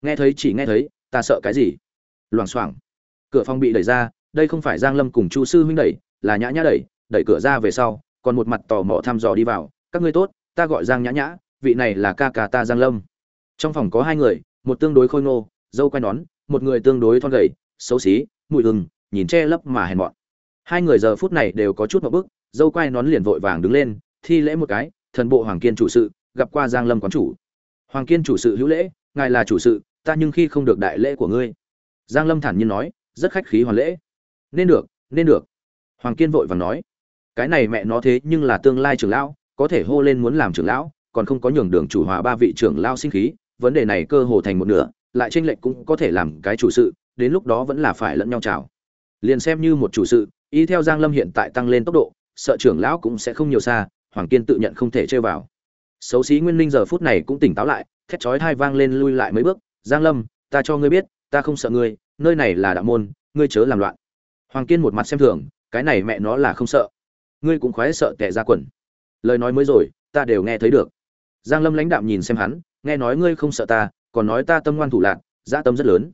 nghe thấy chỉ nghe thấy, ta sợ cái gì? Loảng xoảng. Cửa phòng bị đẩy ra, đây không phải giang lâm cùng chu sư huynh đẩy, là nhã nhã đẩy. Đẩy cửa ra về sau, còn một mặt tò mò thăm dò đi vào. Các ngươi tốt, ta gọi giang nhã nhã, vị này là ca ca ta giang lâm. Trong phòng có hai người, một tương đối khôi ngô, dâu quai nón, một người tương đối thon gầy, xấu xí, mùi hừng, nhìn che lấp mà hèn mọn. Hai người giờ phút này đều có chút một bức, dâu quai nón liền vội vàng đứng lên, thi lễ một cái, thần bộ hoàng kiên chủ sự, gặp qua giang lâm quán chủ. Hoàng kiên chủ sự hữu lễ ngài là chủ sự, ta nhưng khi không được đại lễ của ngươi. Giang lâm thản nhiên nói, rất khách khí hoàn lễ. Nên được nên được. Hoàng kiên vội vàng nói, cái này mẹ nó thế nhưng là tương lai trưởng lão, có thể hô lên muốn làm trưởng lão, còn không có nhường đường chủ hòa ba vị trưởng lão sinh khí, vấn đề này cơ hồ thành một nửa, lại tranh lệch cũng có thể làm cái chủ sự, đến lúc đó vẫn là phải lẫn nhau chào. Liền xem như một chủ sự ý theo giang lâm hiện tại tăng lên tốc độ, sợ trưởng lão cũng sẽ không nhiều xa, hoàng kiên tự nhận không thể chơi vào. Xấu xí nguyên linh giờ phút này cũng tỉnh táo lại thét chói hai vang lên lui lại mấy bước, giang lâm, ta cho ngươi biết, ta không sợ ngươi, nơi này là đạo môn, ngươi chớ làm loạn. Hoàng kiên một mặt xem thường, cái này mẹ nó là không sợ. Ngươi cũng khoái sợ tệ ra quần. Lời nói mới rồi, ta đều nghe thấy được. Giang lâm lãnh đạm nhìn xem hắn, nghe nói ngươi không sợ ta, còn nói ta tâm ngoan thủ lạc, dã tâm rất lớn.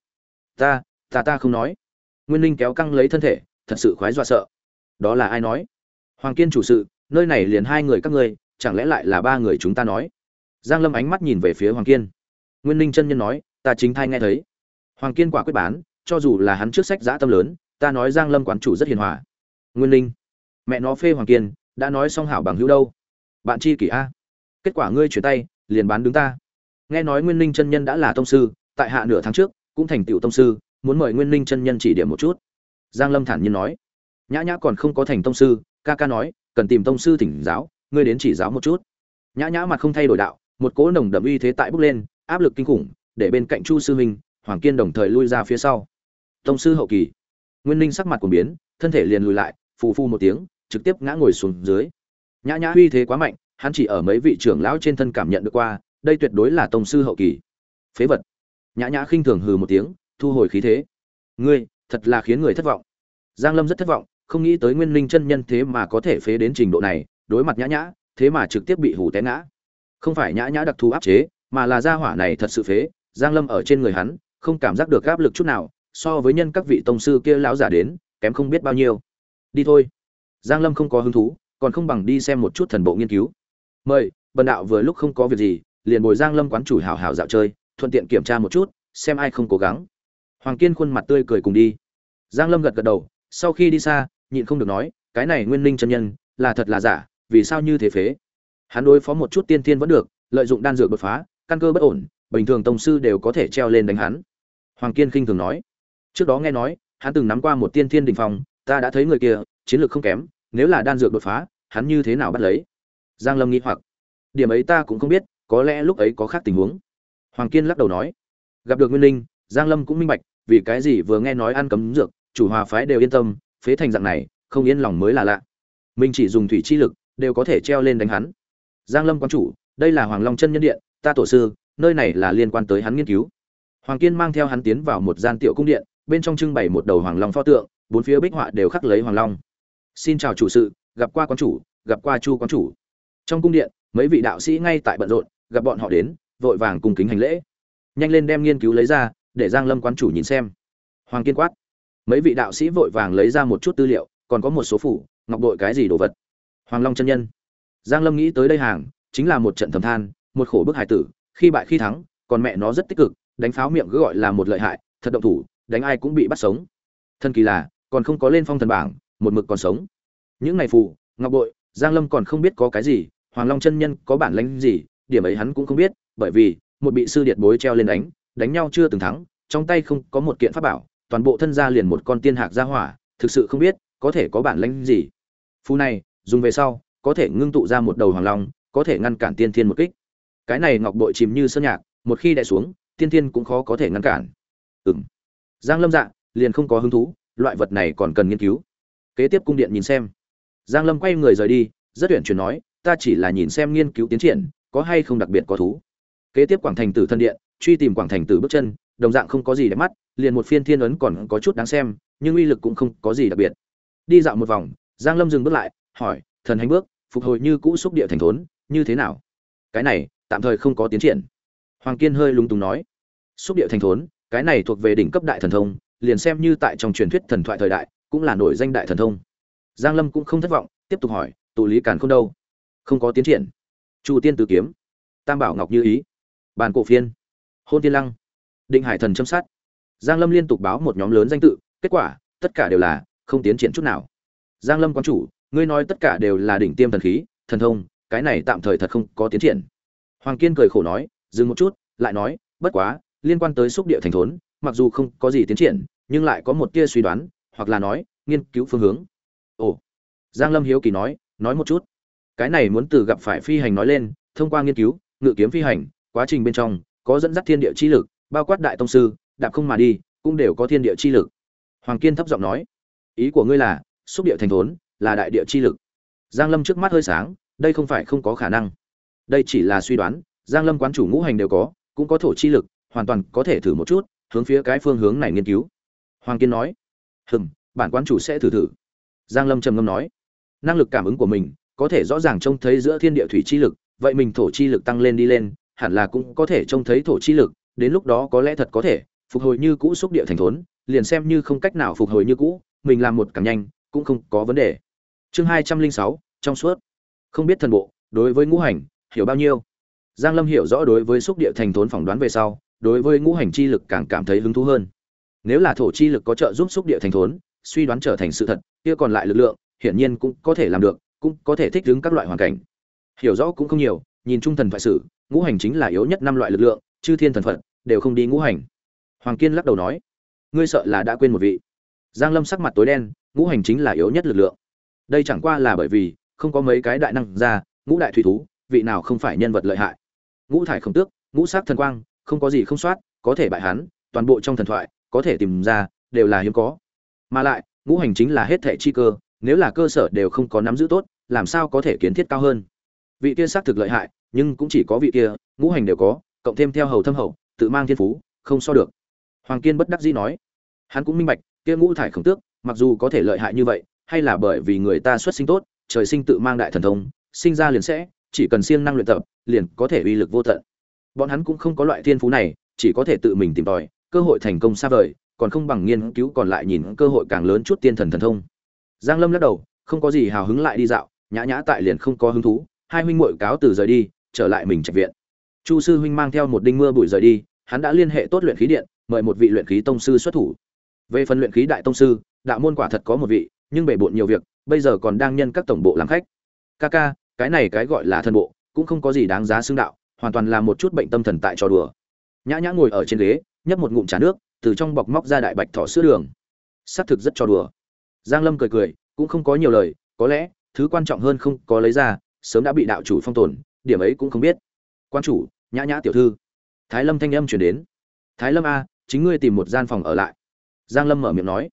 Ta ta ta không nói. Nguyên linh kéo căng lấy thân thể, thật sự khoái dọa sợ. Đó là ai nói? Hoàng kiên chủ sự, nơi này liền hai người các ngươi, chẳng lẽ lại là ba người chúng ta nói? Giang lâm ánh mắt nhìn về phía hoàng kiên. Nguyên linh chân nhân nói, ta chính thay nghe thấy. Hoàng kiên quả quyết bán, cho dù là hắn trước sách giã tâm lớn, ta nói giang lâm quán chủ rất hiền hòa. Nguyên linh mẹ nó phê hoàng kiên, đã nói xong hảo bằng hữu đâu? Bạn chi kỷ a. Kết quả ngươi chuyển tay, liền bán đứng ta. Nghe nói nguyên linh chân nhân đã là tông sư, tại hạ nửa tháng trước, cũng thành tựu tông sư, muốn mời nguyên linh chân nhân chỉ điểm một chút. Giang lâm thản nhiên nói. Nhã nhã còn không có thành tông sư, ca ca nói, cần tìm tông sư thỉnh giáo, ngươi đến chỉ giáo một chút. Nhã nhã mặt không thay đổi đạo một cỗ nồng đậm uy thế tại bốc lên, áp lực kinh khủng, để bên cạnh chu sư minh, hoàng kiên đồng thời lui ra phía sau. Tông sư hậu kỳ. Nguyên ninh sắc mặt của biến, thân thể liền lùi lại, phù phu một tiếng, trực tiếp ngã ngồi xuống dưới. Nhã nhã uy thế quá mạnh, hắn chỉ ở mấy vị trưởng lão trên thân cảm nhận được qua, đây tuyệt đối là tông sư hậu kỳ. Phế vật. Nhã nhã khinh thường hừ một tiếng, thu hồi khí thế. Ngươi, thật là khiến người thất vọng. Giang lâm rất thất vọng, không nghĩ tới nguyên linh chân nhân thế mà có thể phế đến trình độ này, đối mặt nhã nhã, thế mà trực tiếp bị hủ té ngã không phải nhã nhã đặc thù áp chế, mà là gia hỏa này thật sự phế, giang lâm ở trên người hắn, không cảm giác được áp lực chút nào, so với nhân các vị tông sư kia lão giả đến, kém không biết bao nhiêu. Đi thôi. Giang lâm không có hứng thú, còn không bằng đi xem một chút thần bộ nghiên cứu. Mời, bần đạo vừa lúc không có việc gì, liền bồi giang lâm quán chủ hào hào dạo chơi, thuận tiện kiểm tra một chút, xem ai không cố gắng. Hoàng kiên khuôn mặt tươi cười cùng đi. Giang lâm gật gật đầu, sau khi đi xa, nhịn không được nói, cái này nguyên linh chân nhân, là thật là giả, vì sao như thế phế? Hắn đối phó một chút tiên thiên vẫn được, lợi dụng đan dược đột phá, căn cơ bất ổn, bình thường tông sư đều có thể treo lên đánh hắn. Hoàng kiên khinh thường nói. Trước đó nghe nói, hắn từng nắm qua một tiên thiên đình phong, ta đã thấy người kia, chiến lược không kém, nếu là đan dược đột phá, hắn như thế nào bắt lấy? Giang lâm nghĩ hoặc. Điểm ấy ta cũng không biết, có lẽ lúc ấy có khác tình huống. Hoàng kiên lắc đầu nói. Gặp được nguyên linh, giang lâm cũng minh bạch, vì cái gì vừa nghe nói ăn cấm dược, chủ hòa phái đều yên tâm, phế thành dạng này, không yên lòng mới là lạ. Mình chỉ dùng thủy chi lực, đều có thể treo lên đánh hắn giang lâm quan chủ, đây là hoàng long chân nhân điện, ta tổ sư, nơi này là liên quan tới hắn nghiên cứu. Hoàng kiên mang theo hắn tiến vào một gian tiểu cung điện, bên trong trưng bày một đầu hoàng long pho tượng, bốn phía bích họa đều khắc lấy hoàng long. Xin chào chủ sự, gặp qua quan chủ, gặp qua chu quan chủ. Trong cung điện, mấy vị đạo sĩ ngay tại bận rộn, gặp bọn họ đến, vội vàng cùng kính hành lễ. Nhanh lên đem nghiên cứu lấy ra, để giang lâm quan chủ nhìn xem. Hoàng kiên quát. Mấy vị đạo sĩ vội vàng lấy ra một chút tư liệu, còn có một số phủ, ngọc đội cái gì đồ vật. Hoàng long chân nhân giang lâm nghĩ tới đây hàng, chính là một trận thầm than, một khổ bức hải tử, khi bại khi thắng, còn mẹ nó rất tích cực, đánh pháo miệng cứ gọi là một lợi hại, thật động thủ, đánh ai cũng bị bắt sống. Thân kỳ là, còn không có lên phong thần bảng, một mực còn sống. Những ngày phù, ngọc bội, giang lâm còn không biết có cái gì, hoàng long chân nhân có bản lĩnh gì, điểm ấy hắn cũng không biết, bởi vì, một bị sư điệt bối treo lên đánh đánh nhau chưa từng thắng, trong tay không có một kiện pháp bảo, toàn bộ thân gia liền một con tiên hạc ra hỏa, thực sự không biết, có thể có bản lĩnh gì. Phù này, dùng về sau có thể ngưng tụ ra một đầu hoàng long, có thể ngăn cản tiên thiên một kích. Cái này ngọc bội chìm như sơn nhạc, một khi đè xuống, tiên thiên cũng khó có thể ngăn cản. Ừm. Giang lâm dạ liền không có hứng thú, loại vật này còn cần nghiên cứu. Kế tiếp cung điện nhìn xem. Giang lâm quay người rời đi, rất tuyển chuyển nói, ta chỉ là nhìn xem nghiên cứu tiến triển, có hay không đặc biệt có thú. Kế tiếp quảng thành tử thân điện, truy tìm quảng thành tử bước chân, đồng dạng không có gì để mắt, liền một phiên thiên ấn còn có chút đáng xem, nhưng uy lực cũng không có gì đặc biệt. Đi dạo một vòng, giang lâm dừng bước lại, hỏi, thần hành bước phục hồi như cũ xúc địa thành thốn, như thế nào? Cái này, tạm thời không có tiến triển. Hoàng kiên hơi lung túng nói. Xúc địa thành thốn, cái này thuộc về đỉnh cấp đại thần thông, liền xem như tại trong truyền thuyết thần thoại thời đại, cũng là nổi danh đại thần thông. Giang lâm cũng không thất vọng, tiếp tục hỏi, tụ lý càn không đâu? Không có tiến triển. Chu tiên tử kiếm. Tam bảo ngọc như ý. Bàn cổ phiên. Hôn tiên lăng. Định hải thần châm sát. Giang lâm liên tục báo một nhóm lớn danh tự, kết quả, tất cả đều là không tiến triển chút nào. Giang lâm quán chủ ngươi nói tất cả đều là đỉnh tiêm thần khí, thần thông, cái này tạm thời thật không có tiến triển. Hoàng kiên cười khổ nói, dừng một chút, lại nói, bất quá, liên quan tới xúc địa thành thốn, mặc dù không có gì tiến triển, nhưng lại có một tia suy đoán, hoặc là nói, nghiên cứu phương hướng. Ồ. Giang lâm hiếu kỳ nói nói một chút. Cái này muốn từ gặp phải phi hành nói lên, thông qua nghiên cứu, ngự kiếm phi hành, quá trình bên trong, có dẫn dắt thiên địa chi lực, bao quát đại tông sư, đạp không mà đi, cũng đều có thiên địa chi lực. Hoàng kiên thấp giọng nói, ý của ngươi là, xúc địa thành thốn là đại địa chi lực. Giang lâm trước mắt hơi sáng, đây không phải không có khả năng. Đây chỉ là suy đoán, giang lâm quán chủ ngũ hành đều có, cũng có thổ chi lực, hoàn toàn có thể thử một chút, hướng phía cái phương hướng này nghiên cứu. Hoàng kiên nói, hừm, bản quán chủ sẽ thử thử. Giang lâm trầm ngâm nói, năng lực cảm ứng của mình, có thể rõ ràng trông thấy giữa thiên địa thủy chi lực, vậy mình thổ chi lực tăng lên đi lên, hẳn là cũng có thể trông thấy thổ chi lực, đến lúc đó có lẽ thật có thể, phục hồi như cũ xúc địa thành thốn, liền xem như không cách nào phục hồi như cũ, mình làm một càng nhanh, cũng không có vấn đề chương hai trăm linh sáu, trong suốt. Không biết thần bộ, đối với ngũ hành, hiểu bao nhiêu? Giang lâm hiểu rõ đối với xúc địa thành thốn phỏng đoán về sau, đối với ngũ hành chi lực càng cảm thấy hứng thú hơn. Nếu là thổ chi lực có trợ giúp xúc địa thành thốn, suy đoán trở thành sự thật, kia còn lại lực lượng, hiển nhiên cũng có thể làm được, cũng có thể thích ứng các loại hoàn cảnh. Hiểu rõ cũng không nhiều, nhìn trung thần thoại sử, ngũ hành chính là yếu nhất năm loại lực lượng, chư thiên thần phật, đều không đi ngũ hành. Hoàng kiên lắc đầu nói, ngươi sợ là đã quên một vị. Giang lâm sắc mặt tối đen, ngũ hành chính là yếu nhất lực lượng đây chẳng qua là bởi vì không có mấy cái đại năng ra, ngũ đại thủy thú, vị nào không phải nhân vật lợi hại. Ngũ thải không tước, ngũ sắc thần quang, không có gì không soát, có thể bại hắn, toàn bộ trong thần thoại, có thể tìm ra, đều là hiếm có. Mà lại, ngũ hành chính là hết thệ chi cơ, nếu là cơ sở đều không có nắm giữ tốt, làm sao có thể kiến thiết cao hơn? Vị kia xác thực lợi hại, nhưng cũng chỉ có vị kia, ngũ hành đều có, cộng thêm theo hầu thâm hậu, tự mang thiên phú, không so được. Hoàng kiên bất đắc dĩ nói. Hắn cũng minh bạch, kia ngũ thải khổng tước, mặc dù có thể lợi hại như vậy hay là bởi vì người ta xuất sinh tốt, trời sinh tự mang đại thần thông, sinh ra liền sẽ, chỉ cần siêng năng luyện tập, liền có thể uy lực vô tận. Bọn hắn cũng không có loại thiên phú này, chỉ có thể tự mình tìm tòi, cơ hội thành công xa vời, còn không bằng nghiên cứu còn lại nhìn cơ hội càng lớn chút tiên thần thần thông. Giang lâm lắc đầu, không có gì hào hứng lại đi dạo, nhã nhã tại liền không có hứng thú, hai huynh muội cáo từ rời đi, trở lại mình trạch viện. Chu sư huynh mang theo một đinh mưa bụi rời đi, hắn đã liên hệ tốt luyện khí điện, mời một vị luyện khí tông sư xuất thủ. Về phần luyện khí đại tông sư, đạo môn quả thật có một vị nhưng bể bộn nhiều việc, bây giờ còn đang nhân các tổng bộ làm khách. Ca ca, cái này cái gọi là thân bộ, cũng không có gì đáng giá xưng đạo, hoàn toàn là một chút bệnh tâm thần tại trò đùa. Nhã nhã ngồi ở trên ghế, nhấp một ngụm trà nước, từ trong bọc móc ra đại bạch thỏ sữa đường. Xác thực rất trò đùa. Giang lâm cười cười, cũng không có nhiều lời, có lẽ, thứ quan trọng hơn không có lấy ra, sớm đã bị đạo chủ phong tồn, điểm ấy cũng không biết. Quan chủ, nhã nhã tiểu thư. Thái lâm thanh âm chuyển đến. Thái lâm a, chính ngươi tìm một gian phòng ở lại. Giang lâm mở miệng nói.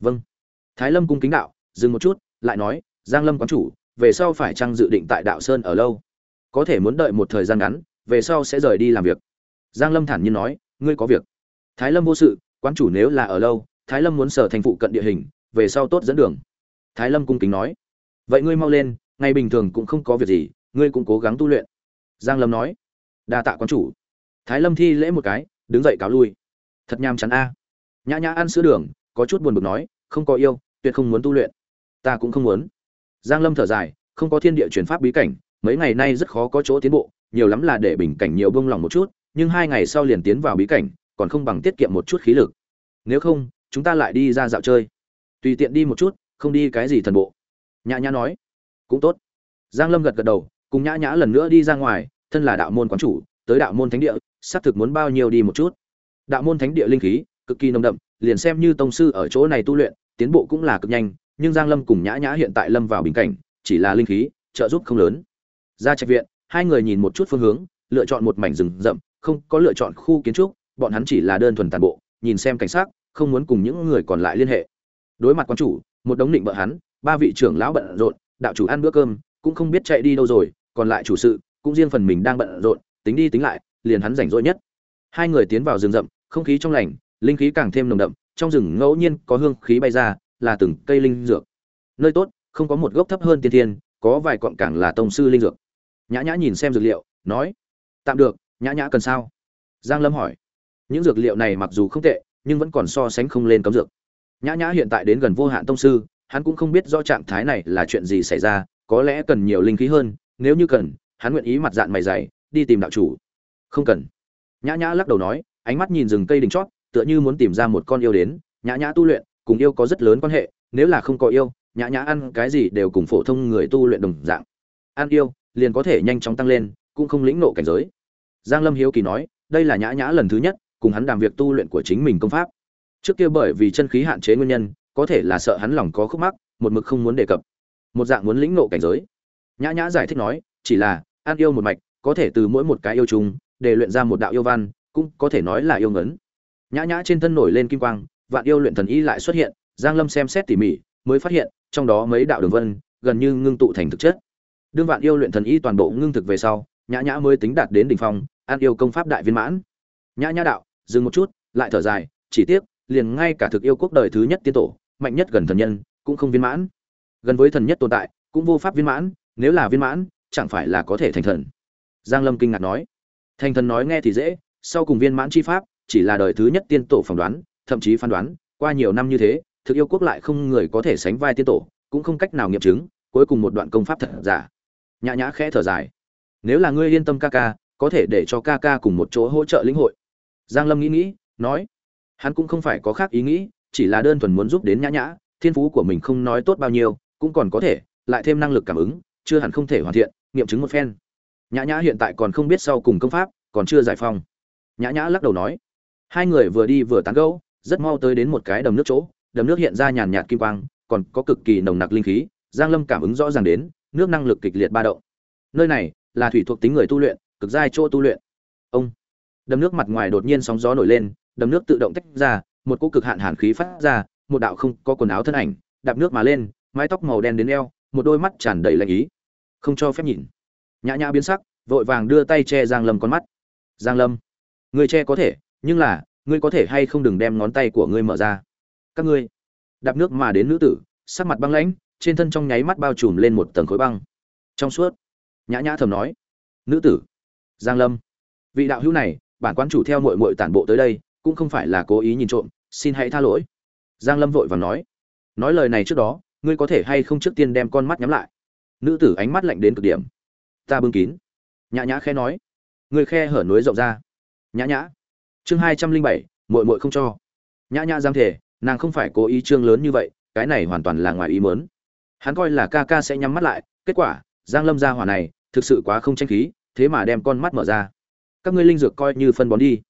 Vâng thái lâm cung kính đạo, dừng một chút, lại nói, giang lâm quán chủ, về sau phải chăng dự định tại đạo sơn ở lâu? Có thể muốn đợi một thời gian ngắn, về sau sẽ rời đi làm việc. Giang lâm thản nhiên nói, ngươi có việc. Thái lâm vô sự, quán chủ nếu là ở lâu, thái lâm muốn sở thành phụ cận địa hình, về sau tốt dẫn đường. Thái lâm cung kính nói, vậy ngươi mau lên ngày bình thường cũng không có việc gì, ngươi cũng cố gắng tu luyện. Giang lâm nói, đa tạ quán chủ. Thái lâm thi lễ một cái, đứng dậy cáo lui. Thật nham chắn a. Nhã nhã ăn sữa đường, có chút buồn bực nói, không có yêu tuyệt không muốn tu luyện. Ta cũng không muốn. Giang lâm thở dài, không có thiên địa chuyển pháp bí cảnh, mấy ngày nay rất khó có chỗ tiến bộ, nhiều lắm là để bình cảnh nhiều bông lòng một chút, nhưng hai ngày sau liền tiến vào bí cảnh, còn không bằng tiết kiệm một chút khí lực. Nếu không, chúng ta lại đi ra dạo chơi. Tùy tiện đi một chút, không đi cái gì thần bộ. Nhã nhã nói. Cũng tốt. Giang lâm gật gật đầu, cùng nhã nhã lần nữa đi ra ngoài, thân là đạo môn quán chủ, tới đạo môn thánh địa, xác thực muốn bao nhiêu đi một chút. Đạo môn thánh địa linh khí, cực kỳ nồng đậm, liền xem như tông sư ở chỗ này tu luyện tiến bộ cũng là cực nhanh, nhưng giang lâm cùng nhã nhã hiện tại lâm vào bình cảnh, chỉ là linh khí, trợ giúp không lớn. Ra trạch viện, hai người nhìn một chút phương hướng, lựa chọn một mảnh rừng rậm, không có lựa chọn khu kiến trúc, bọn hắn chỉ là đơn thuần tàn bộ, nhìn xem cảnh sát không muốn cùng những người còn lại liên hệ. Đối mặt quan chủ, một đống định bợ hắn, ba vị trưởng lão bận rộn, đạo chủ ăn bữa cơm, cũng không biết chạy đi đâu rồi, còn lại chủ sự, cũng riêng phần mình đang bận rộn, tính đi tính lại, liền hắn rảnh rỗi nhất. Hai người tiến vào rừng rậm, không khí trong lành, linh khí càng thêm nồng đậm trong rừng ngẫu nhiên có hương khí bay ra, là từng cây linh dược. Nơi tốt, không có một gốc thấp hơn tiên thiên, có vài cọng càng là tông sư linh dược. Nhã nhã nhìn xem dược liệu, nói, tạm được, nhã nhã cần sao? Giang lâm hỏi. Những dược liệu này mặc dù không tệ, nhưng vẫn còn so sánh không lên cấm dược. Nhã nhã hiện tại đến gần vô hạn tông sư, hắn cũng không biết do trạng thái này là chuyện gì xảy ra, có lẽ cần nhiều linh khí hơn, nếu như cần, hắn nguyện ý mặt dạng mày dày, đi tìm đạo chủ. Không cần. Nhã nhã lắc đầu nói, ánh mắt nhìn rừng cây đỉnh chót tựa như muốn tìm ra một con yêu đến, nhã nhã tu luyện, cùng yêu có rất lớn quan hệ, nếu là không có yêu, nhã nhã ăn cái gì đều cùng phổ thông người tu luyện đồng dạng. Ăn yêu, liền có thể nhanh chóng tăng lên, cũng không lĩnh nộ cảnh giới. Giang lâm hiếu kỳ nói, đây là nhã nhã lần thứ nhất, cùng hắn đàm việc tu luyện của chính mình công pháp. Trước kia bởi vì chân khí hạn chế nguyên nhân, có thể là sợ hắn lòng có khúc mắc, một mực không muốn đề cập. Một dạng muốn lĩnh nộ cảnh giới. Nhã nhã giải thích nói, chỉ là, ăn yêu một mạch, có thể từ mỗi một cái yêu chung, để luyện ra một đạo yêu văn, cũng có thể nói là yêu ngấn nhã nhã trên thân nổi lên kim quang, vạn yêu luyện thần y lại xuất hiện, giang lâm xem xét tỉ mỉ, mới phát hiện, trong đó mấy đạo đường vân, gần như ngưng tụ thành thực chất. Đương vạn yêu luyện thần y toàn bộ ngưng thực về sau, nhã nhã mới tính đạt đến đỉnh phong, an yêu công pháp đại viên mãn. Nhã nhã đạo, dừng một chút, lại thở dài, chỉ tiếc, liền ngay cả thực yêu quốc đời thứ nhất tiên tổ, mạnh nhất gần thần nhân, cũng không viên mãn. Gần với thần nhất tồn tại, cũng vô pháp viên mãn, nếu là viên mãn, chẳng phải là có thể thành thần. Giang lâm kinh ngạc nói. Thành thần nói nghe thì dễ, sau cùng viên mãn chi pháp chỉ là đời thứ nhất tiên tổ phỏng đoán, thậm chí phán đoán, qua nhiều năm như thế, thực yêu quốc lại không người có thể sánh vai tiên tổ, cũng không cách nào nghiệm chứng, cuối cùng một đoạn công pháp thật giả. Nhã nhã khẽ thở dài. Nếu là ngươi yên tâm ca ca, có thể để cho ca ca cùng một chỗ hỗ trợ lĩnh hội. Giang lâm nghĩ nghĩ, nói. Hắn cũng không phải có khác ý nghĩ, chỉ là đơn thuần muốn giúp đến nhã nhã, thiên phú của mình không nói tốt bao nhiêu, cũng còn có thể, lại thêm năng lực cảm ứng, chưa hẳn không thể hoàn thiện, nghiệm chứng một phen. Nhã nhã hiện tại còn không biết sau cùng công pháp, còn chưa giải phong. Nhã nhã lắc đầu nói hai người vừa đi vừa tán gẫu, rất mau tới đến một cái đầm nước chỗ, đầm nước hiện ra nhàn nhạt kim quang, còn có cực kỳ nồng nặc linh khí, giang lâm cảm ứng rõ ràng đến, nước năng lực kịch liệt ba động. Nơi này là thủy thuộc tính người tu luyện, cực giai chỗ tu luyện. Ông, đầm nước mặt ngoài đột nhiên sóng gió nổi lên, đầm nước tự động tách ra, một cỗ cực hạn hàn khí phát ra, một đạo không có quần áo thân ảnh, đạp nước mà lên, mái tóc màu đen đến eo, một đôi mắt tràn đầy lạnh ý. Không cho phép nhìn. Nhã nhã biến sắc, vội vàng đưa tay che giang lâm con mắt. Giang lâm, người che có thể nhưng là, ngươi có thể hay không đừng đem ngón tay của ngươi mở ra. Các ngươi, đạp nước mà đến nữ tử, sắc mặt băng lãnh, trên thân trong nháy mắt bao trùm lên một tầng khối băng. Trong suốt, nhã nhã thầm nói, nữ tử, giang lâm, vị đạo hữu này, bản quán chủ theo muội muội tản bộ tới đây, cũng không phải là cố ý nhìn trộm, xin hãy tha lỗi. Giang lâm vội vàng nói nói lời này trước đó, ngươi có thể hay không trước tiên đem con mắt nhắm lại? Nữ tử ánh mắt lạnh đến cực điểm. Ta bưng kín. Nhã nhã khe nói, ngươi khe hở núi rộng ra. Nhã nhã chương hai trăm linh bảy, muội muội không cho. Nhã nhã giang thể, nàng không phải cố ý trương lớn như vậy, cái này hoàn toàn là ngoài ý mớn hắn coi là ca ca sẽ nhắm mắt lại, kết quả, giang lâm gia hỏa này, thực sự quá không tranh khí, thế mà đem con mắt mở ra. Các ngươi linh dược coi như phân bón đi.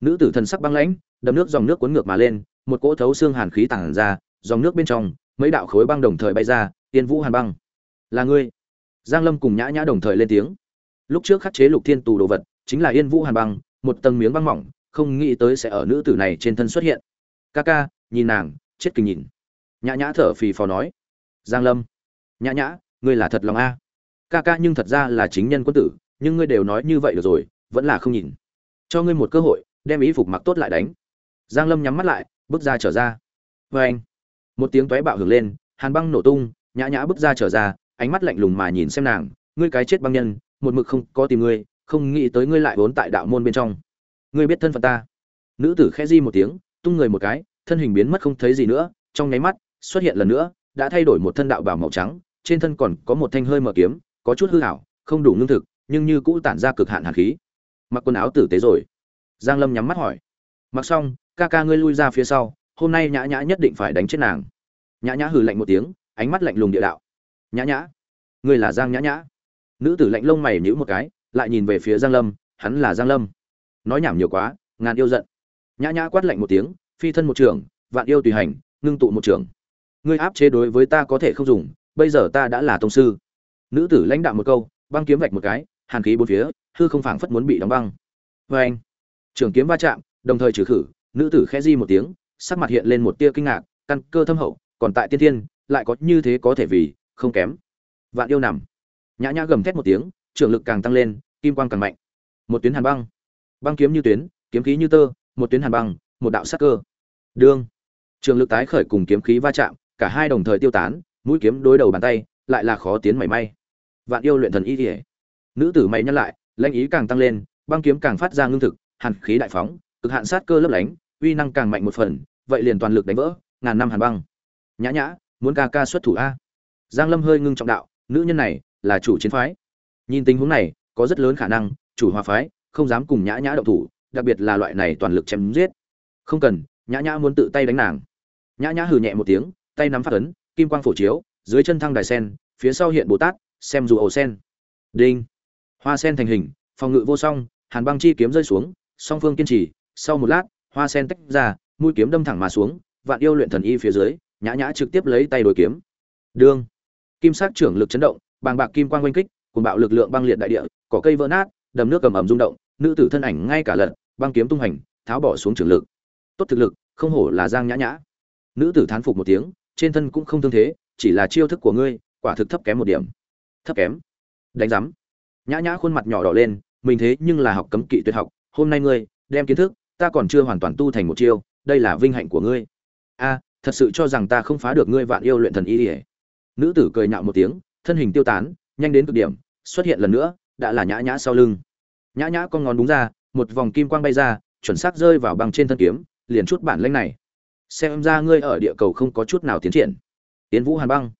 Nữ tử thần sắc băng lãnh, đầm nước dòng nước cuốn ngược mà lên, một cỗ thấu xương hàn khí tản ra, dòng nước bên trong, mấy đạo khối băng đồng thời bay ra, tiên vũ hàn băng. Là ngươi. Giang lâm cùng nhã nhã đồng thời lên tiếng. Lúc trước khắc chế lục thiên tù đồ vật, chính là yên vũ hàn băng, một tầng miếng băng mỏng không nghĩ tới sẽ ở nữ tử này trên thân xuất hiện. Ca ca, nhìn nàng, chết kinh nhìn. Nhã nhã thở phì phò nói. Giang lâm. Nhã nhã, ngươi là thật lòng a? Ca ca nhưng thật ra là chính nhân quân tử, nhưng ngươi đều nói như vậy được rồi, vẫn là không nhìn. Cho ngươi một cơ hội, đem ý phục mặc tốt lại đánh. Giang lâm nhắm mắt lại, bước ra trở ra. Vê anh. Một tiếng tóe bạo hưởng lên, hàn băng nổ tung, nhã nhã bước ra trở ra, ánh mắt lạnh lùng mà nhìn xem nàng. Ngươi cái chết băng nhân, một mực không có tìm ngươi, không nghĩ tới ngươi lại vốn tại đạo môn bên trong ngươi biết thân phận ta. Nữ tử khẽ di một tiếng, tung người một cái, thân hình biến mất không thấy gì nữa, trong nháy mắt, xuất hiện lần nữa, đã thay đổi một thân đạo bào màu trắng, trên thân còn có một thanh hơi mở kiếm, có chút hư hảo không đủ ngưng thực, nhưng như cũ tản ra cực hạn hàn khí. Mặc quần áo tử tế rồi. Giang lâm nhắm mắt hỏi. Mặc xong, ca ca ngươi lui ra phía sau, hôm nay nhã nhã nhất định phải đánh chết nàng. Nhã nhã hừ lạnh một tiếng, ánh mắt lạnh lùng địa đạo. Nhã nhã, ngươi là giang nhã nhã. Nữ tử lạnh lông mày nhíu một cái, lại nhìn về phía giang lâm, hắn là giang lâm nói nhảm nhiều quá, ngàn yêu giận. Nhã nhã quát lạnh một tiếng, phi thân một trường, vạn yêu tùy hành, ngưng tụ một trường. Ngươi áp chế đối với ta có thể không dùng, bây giờ ta đã là tông sư. Nữ tử lãnh đạo một câu, băng kiếm vạch một cái, hàn khí bốn phía, hư không phảng phất muốn bị đóng băng. Vê anh, trường kiếm va chạm, đồng thời trừ khử, nữ tử khẽ di một tiếng, sắc mặt hiện lên một tia kinh ngạc, căn cơ thâm hậu, còn tại tiên thiên, lại có như thế có thể vì, không kém. Vạn yêu nằm. Nhã nhã gầm thét một tiếng, trường lực càng tăng lên, kim quang càng mạnh. Một tuyến hàn băng băng kiếm như tuyến, kiếm khí như tơ, một tuyến hàn băng, một đạo sắc cơ. Đương. Trường lực tái khởi cùng kiếm khí va chạm, cả hai đồng thời tiêu tán, mũi kiếm đối đầu bàn tay, lại là khó tiến mảy may. Vạn yêu luyện thần y thể nữ tử mày nhắc lại, lãnh ý càng tăng lên, băng kiếm càng phát ra ngưng thực, hàn khí đại phóng, cực hạn sát cơ lấp lánh, uy năng càng mạnh một phần, vậy liền toàn lực đánh vỡ, ngàn năm hàn băng. Nhã nhã, muốn ca ca xuất thủ a. Giang lâm hơi ngưng trọng đạo, nữ nhân này là chủ chiến phái. Nhìn tình huống này, có rất lớn khả năng, chủ hòa phái không dám cùng nhã nhã động thủ, đặc biệt là loại này toàn lực chém giết. Không cần, nhã nhã muốn tự tay đánh nàng. Nhã nhã hừ nhẹ một tiếng, tay nắm phát ấn, kim quang phổ chiếu, dưới chân thăng đài sen, phía sau hiện bồ tát, xem dù ổ sen. Đinh. Hoa sen thành hình, phòng ngự vô song, hàn băng chi kiếm rơi xuống, song phương kiên trì, sau một lát, hoa sen tách ra, mũi kiếm đâm thẳng mà xuống, vạn yêu luyện thần y phía dưới, nhã nhã trực tiếp lấy tay đổi kiếm. Đương. Kim sắc trưởng lực chấn động, bàng bạc kim quang oanh kích cùng bạo lực lượng băng liệt đại địa, cỏ cây vỡ nát, đầm nước cầm ẩm rung động nữ tử thân ảnh ngay cả lật, băng kiếm tung hành tháo bỏ xuống trường lực. Tốt thực lực, không hổ là giang nhã nhã. Nữ tử thán phục một tiếng, trên thân cũng không thương thế, chỉ là chiêu thức của ngươi, quả thực thấp kém một điểm. Thấp kém. Đánh giám nhã nhã khuôn mặt nhỏ đỏ lên, mình thế nhưng là học cấm kỵ tuyệt học, hôm nay ngươi, đem kiến thức, ta còn chưa hoàn toàn tu thành một chiêu, đây là vinh hạnh của ngươi. A, thật sự cho rằng ta không phá được ngươi vạn yêu luyện thần y ỉa nữ tử cười nhạo một tiếng, thân hình tiêu tán, nhanh đến cực điểm, xuất hiện lần nữa, đã là nhã nhã sau lưng nhã nhã con ngón đúng ra, một vòng kim quang bay ra, chuẩn xác rơi vào bằng trên thân kiếm, liền chút bản lĩnh này. Xem ra ngươi ở địa cầu không có chút nào tiến triển. Tiến vũ hàn băng.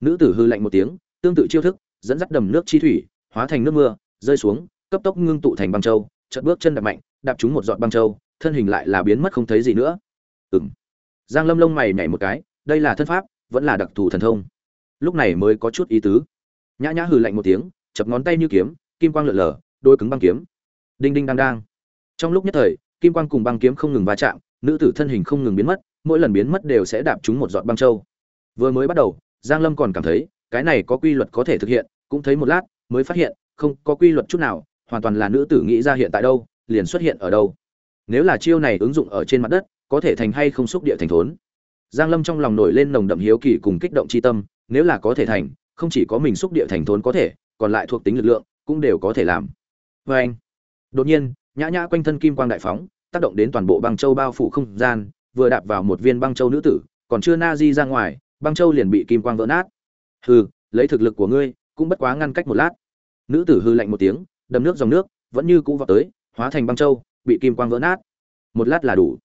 Nữ tử hư lạnh một tiếng, tương tự chiêu thức, dẫn dắt đầm nước chi thủy, hóa thành nước mưa, rơi xuống, cấp tốc ngưng tụ thành băng châu, chợt bước chân đạp mạnh, đạp trúng một giọt băng châu, thân hình lại là biến mất không thấy gì nữa. Ừng giang lâm lông mày nhảy một cái, đây là thân pháp, vẫn là đặc thù thần thông. Lúc này mới có chút ý tứ. Nhã nhã hừ lạnh một tiếng, chập ngón tay như kiếm, kim quang lượn lờ đôi cứng băng kiếm. Đinh đinh đang đang. Trong lúc nhất thời, kim quang cùng băng kiếm không ngừng va chạm, nữ tử thân hình không ngừng biến mất, mỗi lần biến mất đều sẽ đạp trúng một giọt băng châu. Vừa mới bắt đầu, giang lâm còn cảm thấy, cái này có quy luật có thể thực hiện, cũng thấy một lát, mới phát hiện, không có quy luật chút nào, hoàn toàn là nữ tử nghĩ ra hiện tại đâu, liền xuất hiện ở đâu. Nếu là chiêu này ứng dụng ở trên mặt đất, có thể thành hay không xúc địa thành thốn. Giang lâm trong lòng nổi lên nồng đậm hiếu kỳ cùng kích động chi tâm, nếu là có thể thành, không chỉ có mình xúc địa thành thốn có thể, còn lại thuộc tính lực lượng, cũng đều có thể làm với anh. Đột nhiên, nhã nhã quanh thân kim quang đại phóng, tác động đến toàn bộ băng châu bao phủ không gian, vừa đạp vào một viên băng châu nữ tử, còn chưa na di ra ngoài, băng châu liền bị kim quang vỡ nát. Hừ, lấy thực lực của ngươi, cũng bất quá ngăn cách một lát. Nữ tử hư lạnh một tiếng đầm nước dòng nước, vẫn như cũ vào tới, hóa thành băng châu, bị kim quang vỡ nát. Một lát là đủ.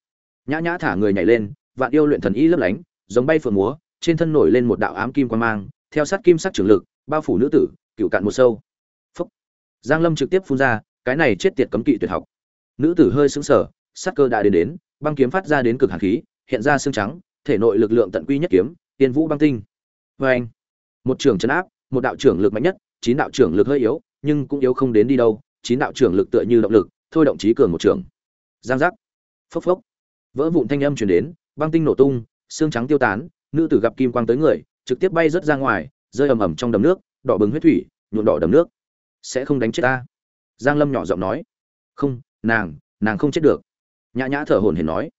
Nhã nhã thả người nhảy lên, vạn yêu luyện thần y lấp lánh, giống bay phượng múa, trên thân nổi lên một đạo ám kim quang mang, theo sát kim sắc trường lực, bao phủ nữ tử, cựu cạn một sâu giang lâm trực tiếp phun ra, cái này chết tiệt cấm kỵ tuyệt học. Nữ tử hơi sững sờ, sát cơ đã đến đến, băng kiếm phát ra đến cực hàn khí, hiện ra xương trắng, thể nội lực lượng tận quy nhất kiếm, tiên vũ băng tinh. Vê anh, một trường chấn áp, một đạo trưởng lực mạnh nhất, chín đạo trưởng lực hơi yếu, nhưng cũng yếu không đến đi đâu, chín đạo trưởng lực tựa như động lực, thôi động trí cường một trường giang giác. Phốc phốc. Vỡ vụn thanh âm truyền đến, băng tinh nổ tung, xương trắng tiêu tán, nữ tử gặp kim quang tới người, trực tiếp bay rớt ra ngoài, rơi ầm ầm trong đầm nước, đỏ bừng huyết thủy, nhuộm đỏ đầm nước sẽ không đánh chết ta. Giang lâm nhỏ giọng nói. Không, nàng nàng không chết được. Nhã nhã thở hổn hển nói.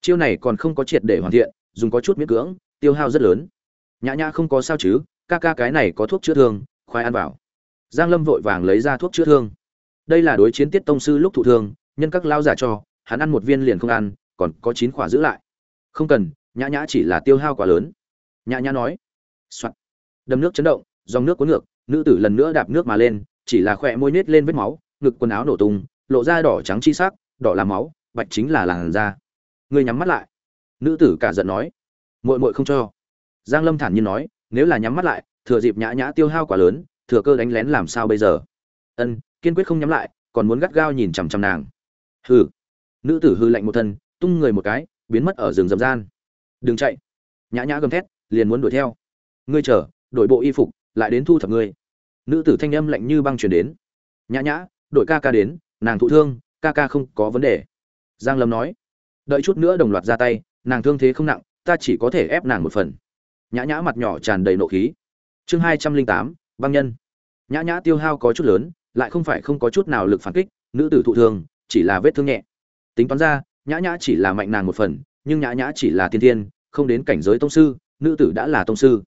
Chiêu này còn không có triệt để hoàn thiện, dùng có chút miễn cưỡng, tiêu hao rất lớn. Nhã nhã không có sao chứ, ca ca cái này có thuốc chữa thương, khoai ăn vào. Giang lâm vội vàng lấy ra thuốc chữa thương. Đây là đối chiến tiết tông sư lúc thụ thương, nhân các lao giả cho, hắn ăn một viên liền không ăn, còn có chín khỏa giữ lại. Không cần, nhã nhã chỉ là tiêu hao quá lớn. Nhã nhã nói. Soạn. đầm nước chấn động, dòng nước cuốn ngược, nữ tử lần nữa đạp nước mà lên chỉ là khỏe môi nết lên vết máu, ngực quần áo nổ tung, lộ ra đỏ trắng chi sắc, đỏ là máu, bạch chính là làn da. Ngươi nhắm mắt lại. Nữ tử cả giận nói, muội muội không cho. Giang lâm thản nhiên nói, nếu là nhắm mắt lại, thừa dịp nhã nhã tiêu hao quá lớn, thừa cơ đánh lén làm sao bây giờ? Ân, kiên quyết không nhắm lại, còn muốn gắt gao nhìn chằm chằm nàng. Hừ. Nữ tử hư lạnh một thân, tung người một cái, biến mất ở rừng rậm gian. Đừng chạy. Nhã nhã gầm thét, liền muốn đuổi theo. Ngươi chờ, đổi bộ y phục, lại đến thu thập ngươi nữ tử thanh âm lạnh như băng truyền đến. Nhã nhã, đội ca ca đến, nàng thụ thương, ca ca không có vấn đề. Giang lâm nói. Đợi chút nữa đồng loạt ra tay, nàng thương thế không nặng, ta chỉ có thể ép nàng một phần. Nhã nhã mặt nhỏ tràn đầy nộ khí. Chương hai trăm linh tám, băng nhân. Nhã nhã tiêu hao có chút lớn, lại không phải không có chút nào lực phản kích, nữ tử thụ thương, chỉ là vết thương nhẹ. Tính toán ra, nhã nhã chỉ là mạnh nàng một phần, nhưng nhã nhã chỉ là tiên thiên không đến cảnh giới tông sư, nữ tử đã là tông sư.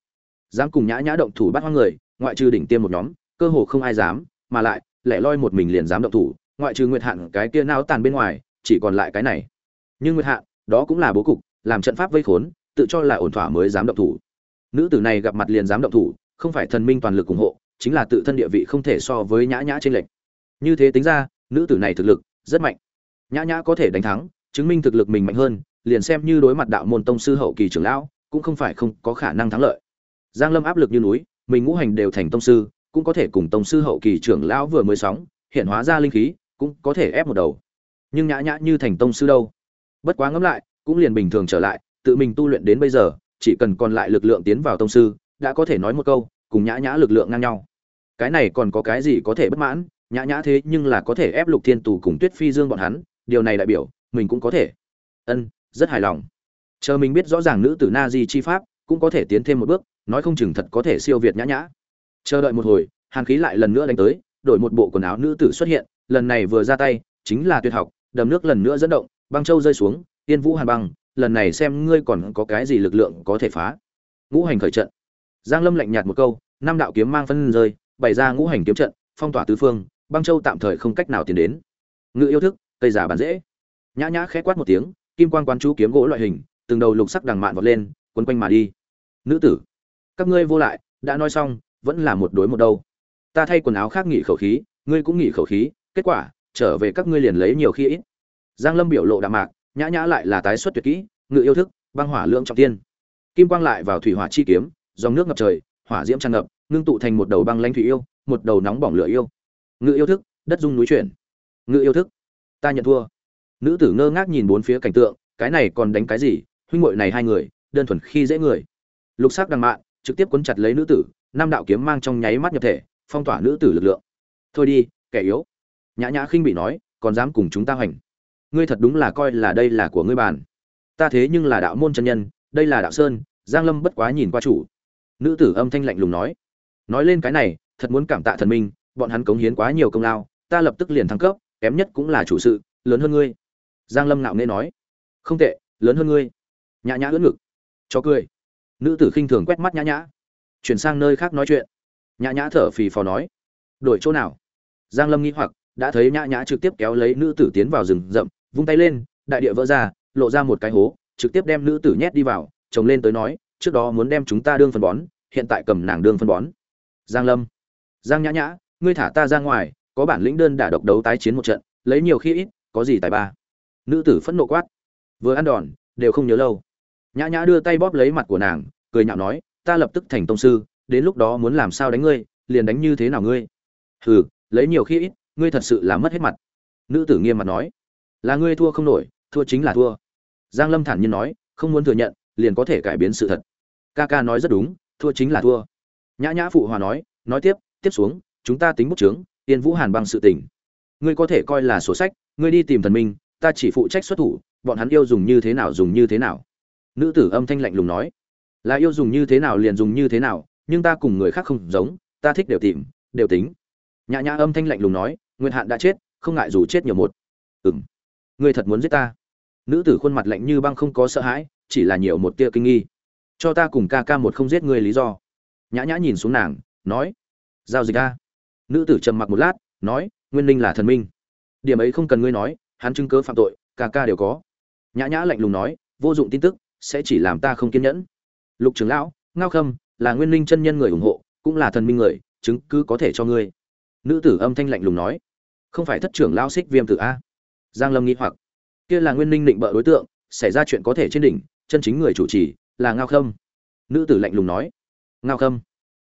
Dám cùng nhã nhã động thủ bắt hoang người ngoại trừ đỉnh tiêm một nhóm, cơ hồ không ai dám, mà lại, lẻ loi một mình liền dám động thủ, ngoại trừ nguyệt hạn cái kia nao tàn bên ngoài, chỉ còn lại cái này. Nhưng nguyệt hạn đó cũng là bố cục, làm trận pháp vây khốn, tự cho là ổn thỏa mới dám động thủ. Nữ tử này gặp mặt liền dám động thủ, không phải thần minh toàn lực ủng hộ, chính là tự thân địa vị không thể so với nhã nhã trên lệnh như thế tính ra, nữ tử này thực lực rất mạnh. Nhã nhã có thể đánh thắng, chứng minh thực lực mình mạnh hơn, liền xem như đối mặt đạo môn tông sư hậu kỳ trưởng lão, cũng không phải không có khả năng thắng lợi. Giang lâm áp lực như núi mình ngũ hành đều thành tông sư, cũng có thể cùng tông sư hậu kỳ trưởng lão vừa mới sóng, hiện hóa ra linh khí, cũng có thể ép một đầu. Nhưng nhã nhã như thành tông sư đâu? Bất quá ngẫm lại, cũng liền bình thường trở lại, tự mình tu luyện đến bây giờ, chỉ cần còn lại lực lượng tiến vào tông sư, đã có thể nói một câu, cùng nhã nhã lực lượng ngang nhau. Cái này còn có cái gì có thể bất mãn? Nhã nhã thế nhưng là có thể ép lục thiên tù cùng tuyết phi dương bọn hắn, điều này đại biểu, mình cũng có thể. Ân, rất hài lòng. Chờ mình biết rõ ràng nữ tử na di chi pháp, cũng có thể tiến thêm một bước nói không chừng thật có thể siêu việt nhã nhã. Chờ đợi một hồi, hàn khí lại lần nữa đánh tới, đổi một bộ quần áo nữ tử xuất hiện, lần này vừa ra tay, chính là tuyệt học, đầm nước lần nữa dẫn động, băng châu rơi xuống, yên vũ hàn băng, lần này xem ngươi còn có cái gì lực lượng có thể phá. Ngũ hành khởi trận. Giang lâm lạnh nhạt một câu, năm đạo kiếm mang phân rơi, bày ra ngũ hành kiếm trận, phong tỏa tứ phương, băng châu tạm thời không cách nào tiến đến. Ngự yêu thức, cây giả bản dễ. Nhã nhã khẽ quát một tiếng, kim quan quan chú kiếm gỗ loại hình, từng đầu lục sắc đằng mạn vọt lên, quấn quanh mà đi. Nữ tử các ngươi vô lại, đã nói xong, vẫn là một đối một đâu. Ta thay quần áo khác nghỉ khẩu khí, ngươi cũng nghỉ khẩu khí, kết quả, trở về các ngươi liền lấy nhiều khi ít. Giang lâm biểu lộ đạm mạc, nhã nhã lại là tái xuất tuyệt kỹ, ngự yêu thức, băng hỏa lượng trọng tiên. Kim quang lại vào thủy hỏa chi kiếm, dòng nước ngập trời, hỏa diễm tràn ngập, ngưng tụ thành một đầu băng lãnh thủy yêu, một đầu nóng bỏng lửa yêu. Ngự yêu thức, đất dung núi chuyển. Ngự yêu thức, ta nhận thua. Nữ tử ngơ ngác nhìn bốn phía cảnh tượng, cái này còn đánh cái gì? Huynh muội này hai người, đơn thuần khi dễ người. Lục sắc đằng mạn trực tiếp quấn chặt lấy nữ tử, năm đạo kiếm mang trong nháy mắt nhập thể, phong tỏa nữ tử lực lượng. Thôi đi, kẻ yếu. Nhã nhã khinh bị nói, còn dám cùng chúng ta hành? ngươi thật đúng là coi là đây là của ngươi bàn. Ta thế nhưng là đạo môn chân nhân, đây là đạo sơn, giang lâm bất quá nhìn qua chủ. Nữ tử âm thanh lạnh lùng nói. Nói lên cái này, thật muốn cảm tạ thần minh, bọn hắn cống hiến quá nhiều công lao, ta lập tức liền thăng cấp, kém nhất cũng là chủ sự, lớn hơn ngươi. Giang lâm ngạo nghễ nói. Không tệ, lớn hơn ngươi. Nhã nhã ưỡn ngực. Cho cười nữ tử khinh thường quét mắt nhã nhã. Chuyển sang nơi khác nói chuyện. Nhã nhã thở phì phò nói, đổi chỗ nào? Giang lâm nghĩ hoặc, đã thấy nhã nhã trực tiếp kéo lấy nữ tử tiến vào rừng rậm, vung tay lên, đại địa vỡ ra, lộ ra một cái hố, trực tiếp đem nữ tử nhét đi vào, chồng lên tới nói, trước đó muốn đem chúng ta đương phân bón, hiện tại cầm nàng đương phân bón. Giang lâm, giang nhã nhã, ngươi thả ta ra ngoài, có bản lĩnh đơn đả độc đấu tái chiến một trận, lấy nhiều khi ít, có gì tài ba. Nữ tử phẫn nộ quát, vừa ăn đòn, đều không nhớ lâu nhã nhã đưa tay bóp lấy mặt của nàng, cười nhạo nói, ta lập tức thành tông sư, đến lúc đó muốn làm sao đánh ngươi, liền đánh như thế nào ngươi? Hừ, lấy nhiều khi ít, ngươi thật sự là mất hết mặt. Nữ tử nghiêm mặt nói, là ngươi thua không nổi, thua chính là thua. Giang lâm thản nhiên nói, không muốn thừa nhận, liền có thể cải biến sự thật. Ca ca nói rất đúng, thua chính là thua. Nhã nhã phụ hòa nói nói tiếp tiếp xuống, chúng ta tính bút trướng yên vũ hàn bằng sự tình. Ngươi có thể coi là sổ sách, ngươi đi tìm thần minh, ta chỉ phụ trách xuất thủ, bọn hắn yêu dùng như thế nào dùng như thế nào nữ tử âm thanh lạnh lùng nói, là yêu dùng như thế nào liền dùng như thế nào, nhưng ta cùng người khác không giống, ta thích đều tìm, đều tính. Nhã nhã âm thanh lạnh lùng nói nguyên hạn đã chết, không ngại dù chết nhiều một. Ừng ngươi thật muốn giết ta? Nữ tử khuôn mặt lạnh như băng không có sợ hãi, chỉ là nhiều một tia kinh nghi. Cho ta cùng ca ca một không giết ngươi lý do. Nhã nhã nhìn xuống nàng, nói, giao dịch a. Nữ tử trầm mặc một lát, nói, nguyên linh là thần minh. Điểm ấy không cần ngươi nói, hắn chứng cớ phạm tội, ca ca đều có. Nhã nhã lạnh lùng nói, vô dụng tin tức sẽ chỉ làm ta không kiên nhẫn. Lục trưởng lão, ngao khâm, là nguyên linh chân nhân người ủng hộ, cũng là thần minh người, chứng cứ có thể cho ngươi. Nữ tử âm thanh lạnh lùng nói. Không phải thất trưởng lão xích viêm tử a. Giang lâm nghĩ hoặc. Kia là nguyên linh định bợ đối tượng, xảy ra chuyện có thể trên đỉnh, chân chính người chủ trì là ngao khâm. Nữ tử lạnh lùng nói. Ngao khâm.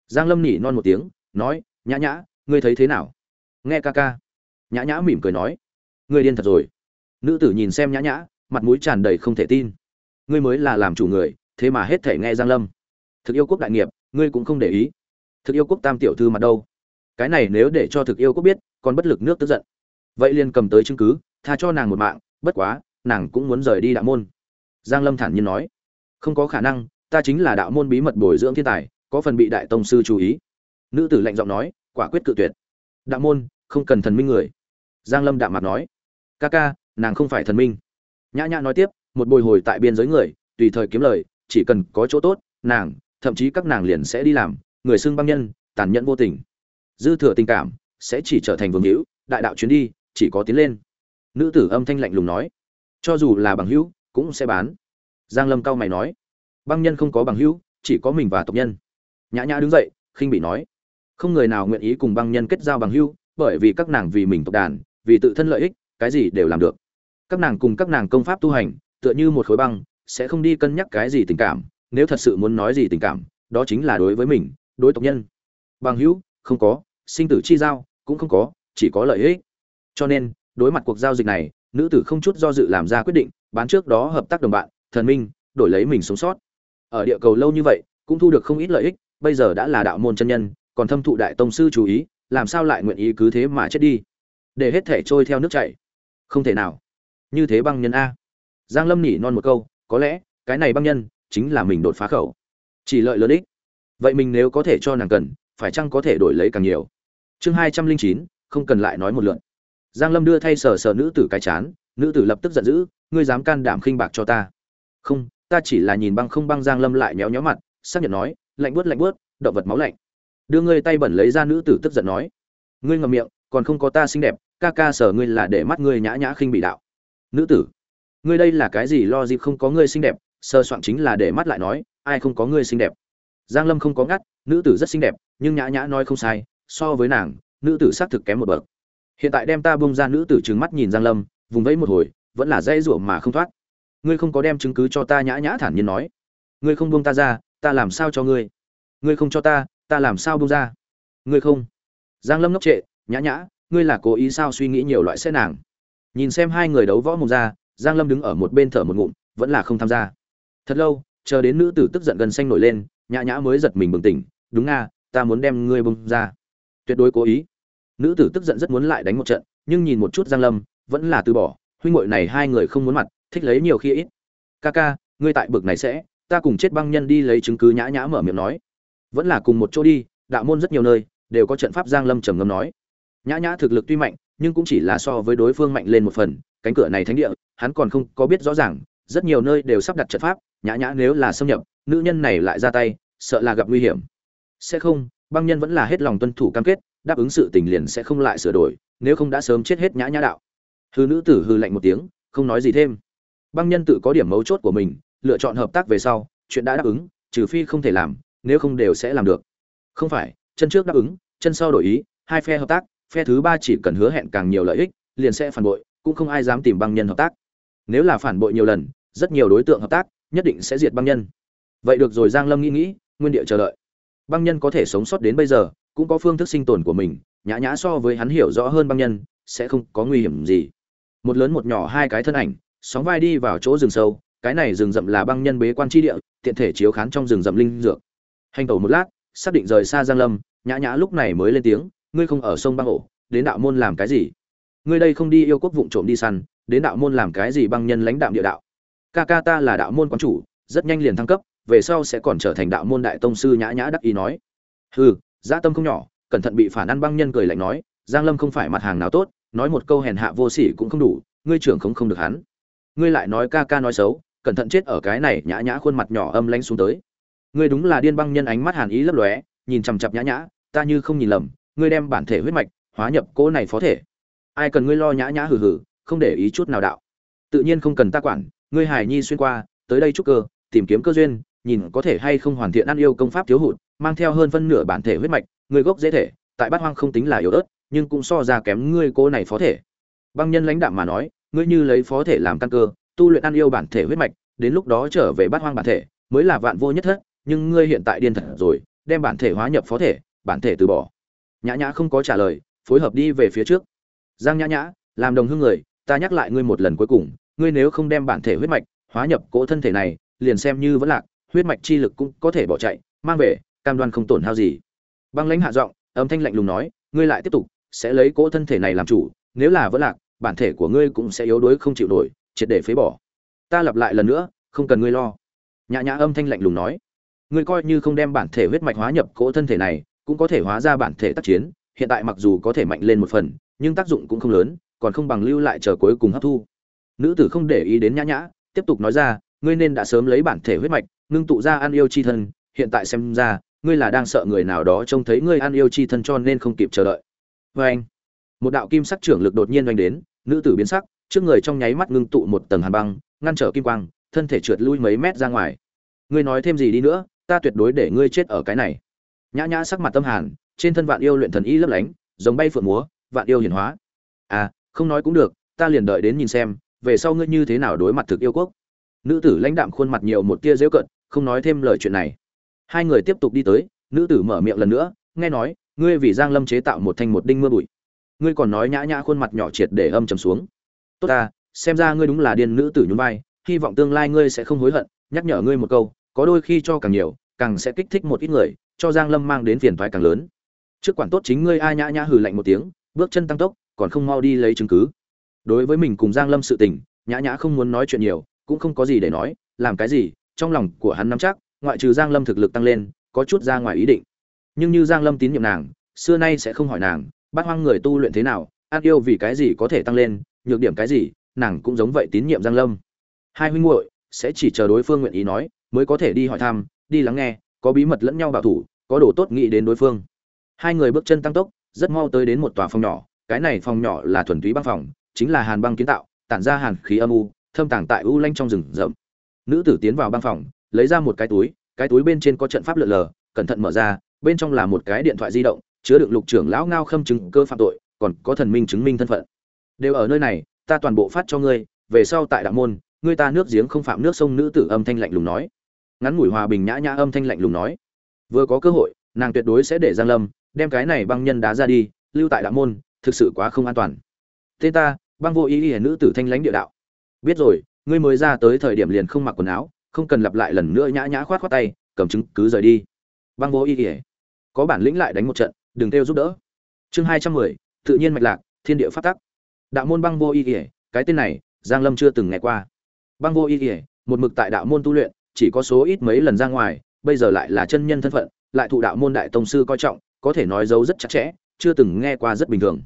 Giang lâm nhỉ non một tiếng, nói, nhã nhã, ngươi thấy thế nào? Nghe ca ca. Nhã nhã mỉm cười nói. Ngươi điên thật rồi. Nữ tử nhìn xem nhã nhã, mặt mũi tràn đầy không thể tin ngươi mới là làm chủ người, thế mà hết thể nghe giang lâm. Thực yêu quốc đại nghiệp, ngươi cũng không để ý. Thực yêu quốc tam tiểu thư mặt đâu? Cái này nếu để cho thực yêu quốc biết, còn bất lực nước tức giận. Vậy liền cầm tới chứng cứ, tha cho nàng một mạng, bất quá, nàng cũng muốn rời đi đạo môn. Giang lâm thản nhiên nói, không có khả năng, ta chính là đạo môn bí mật bồi dưỡng thiên tài, có phần bị đại tông sư chú ý. Nữ tử lạnh giọng nói, quả quyết cự tuyệt. Đạo môn, không cần thần minh người. Giang lâm đạm mặt nói, ca ca, nàng không phải thần minh. Nhã nhã nói tiếp một bồi hồi tại biên giới người, tùy thời kiếm lời, chỉ cần có chỗ tốt, nàng, thậm chí các nàng liền sẽ đi làm, người xưng băng nhân, tàn nhẫn vô tình. Dư thừa tình cảm, sẽ chỉ trở thành vương hữu, đại đạo chuyến đi, chỉ có tiến lên. Nữ tử âm thanh lạnh lùng nói, cho dù là bằng hữu, cũng sẽ bán. Giang lâm cao mày nói, băng nhân không có bằng hữu, chỉ có mình và tộc nhân. Nhã nhã đứng dậy, khinh bị nói, không người nào nguyện ý cùng băng nhân kết giao bằng hữu, bởi vì các nàng vì mình tộc đàn, vì tự thân lợi ích, cái gì đều làm được. Các nàng cùng các nàng công pháp tu hành tựa như một khối băng, sẽ không đi cân nhắc cái gì tình cảm, nếu thật sự muốn nói gì tình cảm, đó chính là đối với mình, đối tộc nhân. Bằng hữu, không có, sinh tử chi giao, cũng không có, chỉ có lợi ích. Cho nên, đối mặt cuộc giao dịch này, nữ tử không chút do dự làm ra quyết định, bán trước đó hợp tác đồng bạn, thần minh, đổi lấy mình sống sót. Ở địa cầu lâu như vậy, cũng thu được không ít lợi ích, bây giờ đã là đạo môn chân nhân, còn thâm thụ đại tông sư chú ý, làm sao lại nguyện ý cứ thế mà chết đi? Để hết thể trôi theo nước chảy. Không thể nào. Như thế băng nhân a giang lâm nỉ non một câu, có lẽ, cái này băng nhân, chính là mình đột phá khẩu. Chỉ lợi lớn ích. Vậy mình nếu có thể cho nàng cần, phải chăng có thể đổi lấy càng nhiều? Chương hai trăm linh chín, không cần lại nói một lượn giang lâm đưa thay sờ sờ nữ tử cái chán, nữ tử lập tức giận dữ, ngươi dám can đảm khinh bạc cho ta. Không, ta chỉ là nhìn băng không băng giang lâm lại méo nhéo mặt, xác nhận nói, lạnh buốt lạnh buốt, động vật máu lạnh. Đưa ngươi tay bẩn lấy ra nữ tử tức giận nói, ngươi ngậm miệng, còn không có ta xinh đẹp, ca ca sở ngươi là để mắt ngươi nhã nhã khinh bị đạo. Nữ tử ngươi đây là cái gì lo gì không có ngươi xinh đẹp, sơ soạn chính là để mắt lại nói, ai không có ngươi xinh đẹp. Giang lâm không có ngắt, nữ tử rất xinh đẹp, nhưng nhã nhã nói không sai, so với nàng, nữ tử xác thực kém một bậc. Hiện tại đem ta bông ra, nữ tử trừng mắt nhìn giang lâm, vùng vẫy một hồi, vẫn là dây rủa mà không thoát. Ngươi không có đem chứng cứ cho ta, nhã nhã thản nhiên nói. Ngươi không buông ta ra, ta làm sao cho ngươi? Ngươi không cho ta ta làm sao buông ra? Ngươi không? Giang lâm ngốc trệ, nhã nhã, ngươi là cố ý sao suy nghĩ nhiều loại sẽ nàng. Nhìn xem hai người đấu võ mồm ra giang lâm đứng ở một bên thở một ngụm, vẫn là không tham gia. Thật lâu, chờ đến nữ tử tức giận gần xanh nổi lên, nhã nhã mới giật mình bừng tỉnh, đúng nga, ta muốn đem ngươi bông ra. Tuyệt đối cố ý. Nữ tử tức giận rất muốn lại đánh một trận, nhưng nhìn một chút giang lâm, vẫn là từ bỏ. Huynh muội này hai người không muốn mặt, thích lấy nhiều khi ít. Ca ca, ngươi tại bực này sẽ, ta cùng chết băng nhân đi lấy chứng cứ nhã nhã mở miệng nói. Vẫn là cùng một chỗ đi, đạo môn rất nhiều nơi, đều có trận pháp giang lâm trầm ngâm nói. Nhã nhã thực lực tuy mạnh nhưng cũng chỉ là so với đối phương mạnh lên một phần, cánh cửa này thánh địa, hắn còn không có biết rõ ràng, rất nhiều nơi đều sắp đặt trận pháp, nhã nhã nếu là xâm nhập, nữ nhân này lại ra tay, sợ là gặp nguy hiểm. Sẽ không, băng nhân vẫn là hết lòng tuân thủ cam kết, đáp ứng sự tình liền sẽ không lại sửa đổi, nếu không đã sớm chết hết nhã nhã đạo. Hư nữ tử hư lạnh một tiếng, không nói gì thêm. Băng nhân tự có điểm mấu chốt của mình, lựa chọn hợp tác về sau, chuyện đã đáp ứng, trừ phi không thể làm, nếu không đều sẽ làm được. Không phải, chân trước đáp ứng, chân sau đổi ý, hai phe hợp tác phe thứ ba chỉ cần hứa hẹn càng nhiều lợi ích, liền sẽ phản bội, cũng không ai dám tìm băng nhân hợp tác. Nếu là phản bội nhiều lần, rất nhiều đối tượng hợp tác, nhất định sẽ diệt băng nhân. Vậy được rồi, giang lâm nghĩ nghĩ, nguyên địa chờ đợi. Băng nhân có thể sống sót đến bây giờ, cũng có phương thức sinh tồn của mình, nhã nhã so với hắn hiểu rõ hơn băng nhân, sẽ không có nguy hiểm gì. Một lớn một nhỏ hai cái thân ảnh, sóng vai đi vào chỗ rừng sâu, cái này rừng rậm là băng nhân bế quan tri địa, tiện thể chiếu khán trong rừng rậm linh dược. Hành tẩu một lát, xác định rời xa giang lâm, nhã nhã lúc này mới lên tiếng ngươi không ở sông băng ổ, đến đạo môn làm cái gì? Ngươi đây không đi yêu quốc vụng trộm đi săn, đến đạo môn làm cái gì băng nhân lãnh đạm địa đạo? Ca ca ta là đạo môn quán chủ, rất nhanh liền thăng cấp, về sau sẽ còn trở thành đạo môn đại tông sư nhã nhã đắc ý nói. Hừ, dã tâm không nhỏ, cẩn thận bị phản ăn băng nhân cười lạnh nói, giang lâm không phải mặt hàng nào tốt, nói một câu hèn hạ vô sỉ cũng không đủ, ngươi trưởng không không được hắn. Ngươi lại nói ca ca nói xấu, cẩn thận chết ở cái này nhã nhã khuôn mặt nhỏ âm lanh xuống tới. Ngươi đúng là điên băng nhân ánh mắt hàn ý lấp lóe, nhìn chằm chặp nhã nhã, ta như không nhìn lầm ngươi đem bản thể huyết mạch hóa nhập cỗ này phó thể. Ai cần ngươi lo nhã nhã hừ hừ, không để ý chút nào đạo. Tự nhiên không cần ta quản, ngươi hài nhi xuyên qua, tới đây trúc cơ, tìm kiếm cơ duyên, nhìn có thể hay không hoàn thiện ăn yêu công pháp thiếu hụt, mang theo hơn phân nửa bản thể huyết mạch người gốc dễ thể, tại bát hoang không tính là yếu ớt, nhưng cũng so ra kém ngươi cô này phó thể. Băng nhân lãnh đạm mà nói, ngươi như lấy phó thể làm căn cơ, tu luyện ăn yêu bản thể huyết mạch, đến lúc đó trở về bát hoang bản thể, mới là vạn vô nhất thất, nhưng ngươi hiện tại điên thật rồi, đem bản thể hóa nhập phó thể, bản thể từ bỏ nhã nhã không có trả lời, phối hợp đi về phía trước. Giang nhã nhã, làm đồng hương người, ta nhắc lại ngươi một lần cuối cùng, ngươi nếu không đem bản thể huyết mạch hóa nhập cỗ thân thể này, liền xem như vẫn lạc, huyết mạch chi lực cũng có thể bỏ chạy, mang về, cam đoan không tổn hao gì. Băng lãnh hạ giọng, âm thanh lạnh lùng nói, ngươi lại tiếp tục, sẽ lấy cỗ thân thể này làm chủ, nếu là vẫn lạc, bản thể của ngươi cũng sẽ yếu đuối không chịu nổi, triệt để phế bỏ. Ta lặp lại lần nữa, không cần ngươi lo. Nhã nhã âm thanh lạnh lùng nói, ngươi coi như không đem bản thể huyết mạch hóa nhập cỗ thân thể này cũng có thể hóa ra bản thể tác chiến, hiện tại mặc dù có thể mạnh lên một phần, nhưng tác dụng cũng không lớn, còn không bằng lưu lại chờ cuối cùng hấp thu. Nữ tử không để ý đến nhã nhã, tiếp tục nói ra, ngươi nên đã sớm lấy bản thể huyết mạch, ngưng tụ ra ăn yêu chi thân, hiện tại xem ra, ngươi là đang sợ người nào đó trông thấy ngươi ăn yêu chi thân cho nên không kịp chờ đợi. Vê anh, một đạo kim sắc trưởng lực đột nhiên oanh đến, nữ tử biến sắc, trước người trong nháy mắt ngưng tụ một tầng hàn băng, ngăn trở kim quang, thân thể trượt lui mấy mét ra ngoài. Ngươi nói thêm gì đi nữa, ta tuyệt đối để ngươi chết ở cái này nhã nhã sắc mặt tâm hàn, trên thân vạn yêu luyện thần y lấp lánh, giống bay phượng múa, vạn yêu hiển hóa. À không nói cũng được, ta liền đợi đến nhìn xem, về sau ngươi như thế nào đối mặt thực yêu quốc. Nữ tử lãnh đạm khuôn mặt nhiều một tia dễu cận, không nói thêm lời chuyện này. Hai người tiếp tục đi tới, nữ tử mở miệng lần nữa, nghe nói, ngươi vì giang lâm chế tạo một thanh một đinh mưa bụi. Ngươi còn nói nhã nhã khuôn mặt nhỏ triệt để âm trầm xuống. Tốt ta, xem ra ngươi đúng là điên nữ tử nhún vai, hy vọng tương lai ngươi sẽ không hối hận, nhắc nhở ngươi một câu, có đôi khi cho càng nhiều, càng sẽ kích thích một ít người cho giang lâm mang đến phiền toái càng lớn. Trước quản tốt chính ngươi a nhã nhã hừ lạnh một tiếng, bước chân tăng tốc, còn không mau đi lấy chứng cứ. Đối với mình cùng giang lâm sự tình, nhã nhã không muốn nói chuyện nhiều, cũng không có gì để nói, làm cái gì, trong lòng của hắn nắm chắc, ngoại trừ giang lâm thực lực tăng lên, có chút ra ngoài ý định. Nhưng như giang lâm tín nhiệm nàng, xưa nay sẽ không hỏi nàng, bát hoang người tu luyện thế nào an yêu vì cái gì có thể tăng lên, nhược điểm cái gì, nàng cũng giống vậy tín nhiệm giang lâm. Hai huynh muội sẽ chỉ chờ đối phương nguyện ý nói, mới có thể đi hỏi thăm, đi lắng nghe có bí mật lẫn nhau bảo thủ, có đồ tốt nghĩ đến đối phương. Hai người bước chân tăng tốc, rất mau tới đến một tòa phòng nhỏ, cái này phòng nhỏ là thuần túy băng phòng, chính là hàn băng kiến tạo, tản ra hàn khí âm u, thâm tàng tại u lanh trong rừng rậm. Nữ tử tiến vào băng phòng, lấy ra một cái túi cái túi bên trên có trận pháp lượn lờ, cẩn thận mở ra, bên trong là một cái điện thoại di động, chứa đựng lục trưởng lão ngao khâm chứng cơ phạm tội, còn có thần minh chứng minh thân phận. Đều ở nơi này, ta toàn bộ phát cho ngươi, về sau tại đạo môn, ngươi ta nước giếng không phạm nước sông nữ tử âm thanh lạnh lùng nói ngắn ngủi hòa bình nhã nhã âm thanh lạnh lùng nói. Vừa có cơ hội, nàng tuyệt đối sẽ để giang lâm đem cái này băng nhân đá ra đi, lưu tại đạo môn, thực sự quá không an toàn. Tên ta, băng vô ý y nữ tử thanh lãnh địa đạo. Biết rồi, ngươi mới ra tới thời điểm liền không mặc quần áo, không cần lặp lại lần nữa nhã nhã khoát khoát tay, cầm chứng cứ rời đi. Băng vô ý y, có bản lĩnh lại đánh một trận, đừng kêu giúp đỡ. Chương hai trăm mười, tự nhiên mạch lạc, thiên địa phát tắc. Đạo môn băng vô ý y, cái tên này, giang lâm chưa từng nghe qua. Băng vô ý ý một mực tại đạo môn tu luyện chỉ có số ít mấy lần ra ngoài, bây giờ lại là chân nhân thân phận, lại thụ đạo môn đại tông sư coi trọng, có thể nói dấu rất chặt chẽ, chưa từng nghe qua rất bình thường.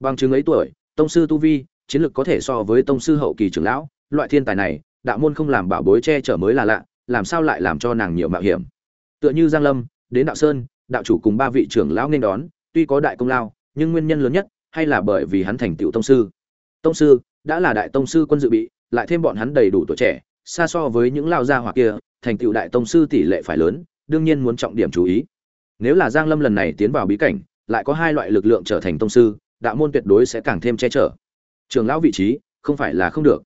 Bằng chứng ấy tuổi, tông sư tu vi, chiến lược có thể so với tông sư hậu kỳ trưởng lão, loại thiên tài này, đạo môn không làm bảo bối che chở mới là lạ, làm sao lại làm cho nàng nhiều mạo hiểm. Tựa như giang lâm, đến đạo sơn, đạo chủ cùng ba vị trưởng lão nên đón, tuy có đại công lao, nhưng nguyên nhân lớn nhất, hay là bởi vì hắn thành tựu tông sư. Tông sư, đã là đại tông sư quân dự bị, lại thêm bọn hắn đầy đủ tuổi trẻ xa so với những lao gia hỏa kia, thành tựu đại tông sư tỷ lệ phải lớn, đương nhiên muốn trọng điểm chú ý. Nếu là giang lâm lần này tiến vào bí cảnh, lại có hai loại lực lượng trở thành tông sư, đạo môn tuyệt đối sẽ càng thêm che chở. Trường lão vị trí, không phải là không được.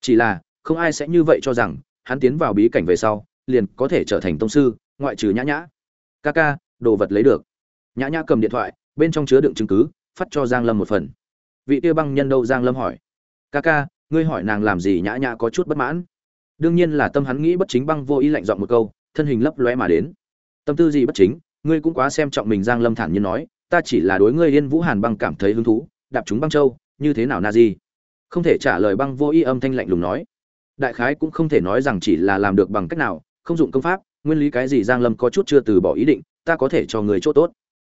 Chỉ là, không ai sẽ như vậy cho rằng, hắn tiến vào bí cảnh về sau, liền có thể trở thành tông sư, ngoại trừ nhã nhã. Kaka đồ vật lấy được. Nhã nhã cầm điện thoại, bên trong chứa đựng chứng cứ, phát cho giang lâm một phần. Vị tiêu băng nhân đâu? Giang lâm hỏi. Kaka ngươi hỏi nàng làm gì? Nhã nhã có chút bất mãn đương nhiên là tâm hắn nghĩ bất chính băng vô ý lạnh giọng một câu, thân hình lấp lóe mà đến. Tâm tư gì bất chính, ngươi cũng quá xem trọng mình, giang lâm thản nhiên nói, ta chỉ là đối ngươi yên vũ hàn băng cảm thấy hứng thú, đạp chúng băng châu, như thế nào na gì không thể trả lời băng vô ý âm thanh lạnh lùng nói. Đại khái cũng không thể nói rằng chỉ là làm được bằng cách nào, không dụng công pháp, nguyên lý cái gì giang lâm có chút chưa từ bỏ ý định, ta có thể cho người chỗ tốt.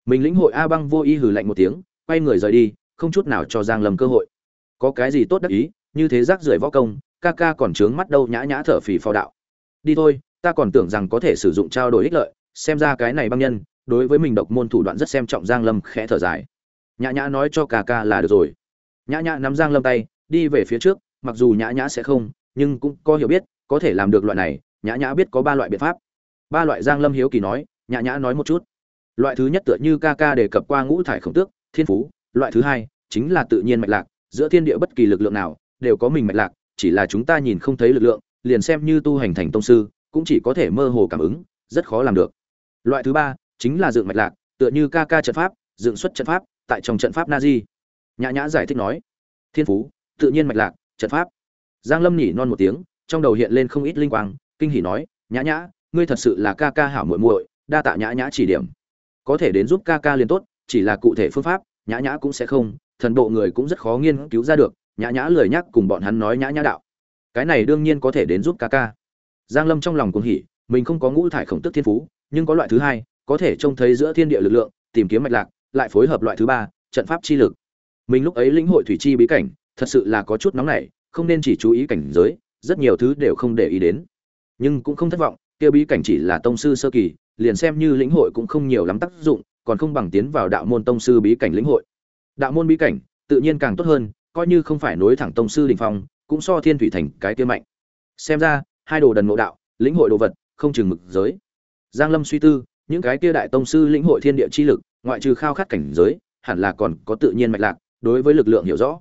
Mình lĩnh hội a băng vô ý hừ lạnh một tiếng, quay người rời đi, không chút nào cho giang lâm cơ hội. Có cái gì tốt đắc ý, như thế rác rưởi võ công ca ca còn trướng mắt đâu nhã nhã thở phì phò đạo. Đi thôi, ta còn tưởng rằng có thể sử dụng trao đổi ích lợi, xem ra cái này băng nhân, đối với mình độc môn thủ đoạn rất xem trọng giang lâm khẽ thở dài. Nhã nhã nói cho ca ca là được rồi. Nhã nhã nắm giang lâm tay, đi về phía trước, mặc dù nhã nhã sẽ không, nhưng cũng có hiểu biết, có thể làm được loại này, nhã nhã biết có ba loại biện pháp. Ba loại giang lâm hiếu kỳ nói, nhã nhã nói một chút. Loại thứ nhất tựa như ca ca đề cập qua ngũ thải khổng tước, thiên phú, loại thứ hai chính là tự nhiên mạch lạc, giữa thiên địa bất kỳ lực lượng nào đều có mình mạch lạc chỉ là chúng ta nhìn không thấy lực lượng, liền xem như tu hành thành tông sư, cũng chỉ có thể mơ hồ cảm ứng, rất khó làm được. Loại thứ ba chính là dựng mạch lạc, tựa như ca ca trận pháp, dựng xuất trận pháp, tại trong trận pháp Nazi. nhã nhã giải thích nói, thiên phú, tự nhiên mạch lạc, trận pháp. Giang lâm nhỉ non một tiếng, trong đầu hiện lên không ít linh quang, kinh hỉ nói, nhã nhã, ngươi thật sự là ca ca hảo muội muội, đa tạ nhã nhã chỉ điểm. Có thể đến giúp ca ca liền tốt, chỉ là cụ thể phương pháp, nhã nhã cũng sẽ không, thần độ người cũng rất khó nghiên cứu ra được nhã nhã lười nhắc cùng bọn hắn nói nhã nhã đạo. Cái này đương nhiên có thể đến giúp ca ca. Giang lâm trong lòng cuồng hỉ, mình không có ngũ thải khổng tức thiên phú, nhưng có loại thứ hai, có thể trông thấy giữa thiên địa lực lượng, tìm kiếm mạch lạc, lại phối hợp loại thứ ba, trận pháp chi lực. Mình lúc ấy lĩnh hội thủy chi bí cảnh, thật sự là có chút nóng nảy, không nên chỉ chú ý cảnh giới, rất nhiều thứ đều không để ý đến. Nhưng cũng không thất vọng, kia bí cảnh chỉ là tông sư sơ kỳ, liền xem như lĩnh hội cũng không nhiều lắm tác dụng, còn không bằng tiến vào đạo môn tông sư bí cảnh lĩnh hội. Đạo môn bí cảnh, tự nhiên càng tốt hơn coi như không phải nối thẳng tông sư đình phong, cũng so thiên thủy thành cái kia mạnh. Xem ra, hai đồ đần ngộ đạo, lĩnh hội đồ vật, không chừng mực giới. Giang lâm suy tư, những cái kia đại tông sư lĩnh hội thiên địa chi lực, ngoại trừ khao khát cảnh giới, hẳn là còn có tự nhiên mạch lạc, đối với lực lượng hiểu rõ.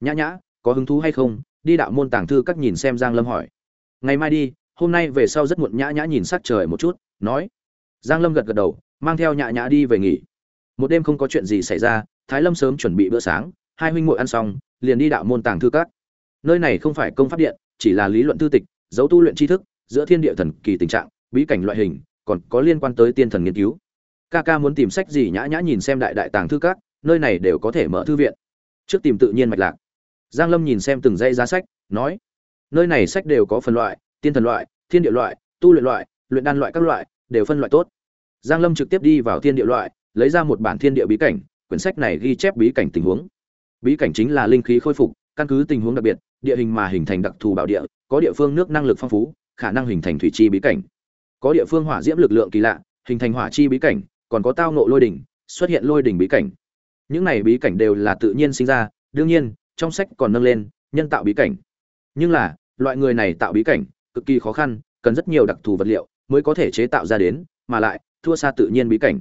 Nhã nhã, có hứng thú hay không? Đi đạo môn tàng thư các nhìn xem giang lâm hỏi. Ngày mai đi, hôm nay về sau rất muộn, nhã nhã nhìn sắc trời một chút, nói. Giang lâm gật gật đầu, mang theo nhã nhã đi về nghỉ. Một đêm không có chuyện gì xảy ra, thái lâm sớm chuẩn bị bữa sáng hai huynh muội ăn xong, liền đi đạo môn tàng thư các. Nơi này không phải công pháp điện, chỉ là lý luận thư tịch, dấu tu luyện tri thức, giữa thiên địa thần kỳ tình trạng, bí cảnh loại hình, còn có liên quan tới tiên thần nghiên cứu. Ca ca muốn tìm sách gì nhã nhã nhìn xem đại đại tàng thư các, nơi này đều có thể mở thư viện. Trước tìm tự nhiên mạch lạc. Giang lâm nhìn xem từng dãy giá sách, nói, nơi này sách đều có phân loại, tiên thần loại, thiên địa loại, tu luyện loại, luyện đan loại các loại, đều phân loại tốt. Giang lâm trực tiếp đi vào thiên địa loại, lấy ra một bản thiên địa bí cảnh, quyển sách này ghi chép bí cảnh tình huống bí cảnh chính là linh khí khôi phục, căn cứ tình huống đặc biệt, địa hình mà hình thành đặc thù bảo địa, có địa phương nước năng lực phong phú, khả năng hình thành thủy chi bí cảnh. Có địa phương hỏa diễm lực lượng kỳ lạ, hình thành hỏa chi bí cảnh, còn có tao nộ lôi đỉnh, xuất hiện lôi đỉnh bí cảnh. Những này bí cảnh đều là tự nhiên sinh ra, đương nhiên, trong sách còn nâng lên nhân tạo bí cảnh. Nhưng là, loại người này tạo bí cảnh, cực kỳ khó khăn, cần rất nhiều đặc thù vật liệu mới có thể chế tạo ra đến, mà lại, thua xa tự nhiên bí cảnh.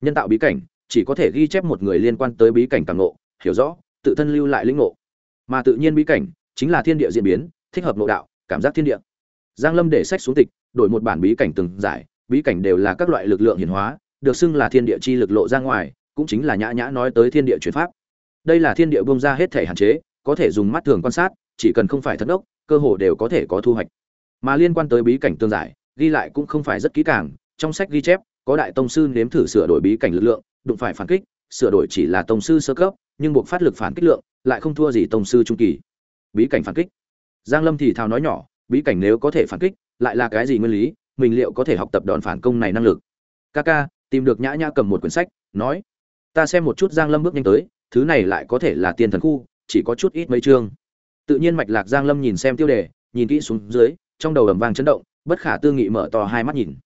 Nhân tạo bí cảnh, chỉ có thể ghi chép một người liên quan tới bí cảnh càng ngộ, hiểu rõ tự thân lưu lại lĩnh ngộ. Mà tự nhiên bí cảnh chính là thiên địa diễn biến thích hợp nội đạo cảm giác thiên địa. Giang lâm để sách xuống tịch đổi một bản bí cảnh từng giải bí cảnh đều là các loại lực lượng hiển hóa được xưng là thiên địa chi lực lộ ra ngoài cũng chính là nhã nhã nói tới thiên địa chuyển pháp. Đây là thiên địa bung ra hết thể hạn chế có thể dùng mắt thường quan sát chỉ cần không phải thất đốc, cơ hồ đều có thể có thu hoạch. Mà liên quan tới bí cảnh tương giải ghi lại cũng không phải rất kỹ càng trong sách ghi chép có đại tông sư nếm thử sửa đổi bí cảnh lực lượng đụng phải phản kích sửa đổi chỉ là tông sư sơ cấp nhưng buộc phát lực phản kích lượng lại không thua gì tông sư trung kỳ. Bí cảnh phản kích. Giang lâm thì thào nói nhỏ, bí cảnh nếu có thể phản kích, lại là cái gì nguyên lý? Mình liệu có thể học tập đòn phản công này năng lực? Ca ca tìm được nhã nhã cầm một quyển sách, nói, ta xem một chút giang lâm bước nhanh tới, thứ này lại có thể là tiên thần khu, chỉ có chút ít mấy chương. Tự nhiên mạch lạc giang lâm nhìn xem tiêu đề, nhìn kỹ xuống dưới, trong đầu ầm vang chấn động, bất khả tư nghị mở to hai mắt nhìn.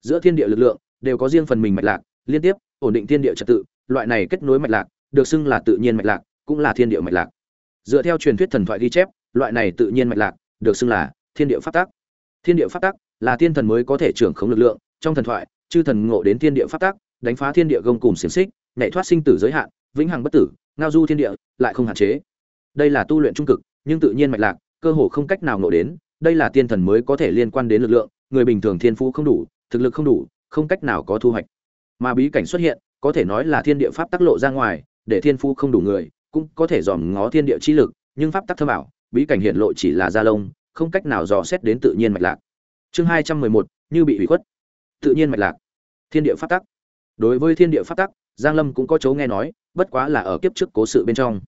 Giữa thiên địa lực lượng đều có riêng phần mình mạch lạc, liên tiếp, ổn định thiên địa trật tự, loại này kết nối mạch lạc được xưng là tự nhiên mạch lạc, cũng là thiên địa mạch lạc. Dựa theo truyền thuyết thần thoại ghi chép, loại này tự nhiên mạch lạc được xưng là thiên địa pháp tắc. Thiên địa pháp tắc là thiên thần mới có thể trưởng khống lực lượng trong thần thoại, chư thần ngộ đến thiên địa pháp tắc, đánh phá thiên địa gông cùm xiềng xích, nhảy thoát sinh tử giới hạn, vĩnh hằng bất tử, ngao du thiên địa, lại không hạn chế. Đây là tu luyện trung cực, nhưng tự nhiên mạch lạc, cơ hồ không cách nào ngộ đến, đây là tiên thần mới có thể liên quan đến lực lượng, người bình thường thiên phú không đủ, thực lực không đủ, không cách nào có thu hoạch. Mà bí cảnh xuất hiện, có thể nói là thiên địa pháp tác lộ ra ngoài để thiên phú không đủ người, cũng có thể dòm ngó thiên địa chi lực, nhưng pháp tắc thơ bảo bí cảnh hiện lộ chỉ là gia lông, không cách nào dò xét đến tự nhiên mạch lạc. Chương hai trăm mười một, như bị hủy khuất. Tự nhiên mạch lạc. Thiên địa pháp tắc. Đối với thiên địa pháp tắc, giang lâm cũng có chỗ nghe nói, bất quá là ở kiếp trước cố sự bên trong.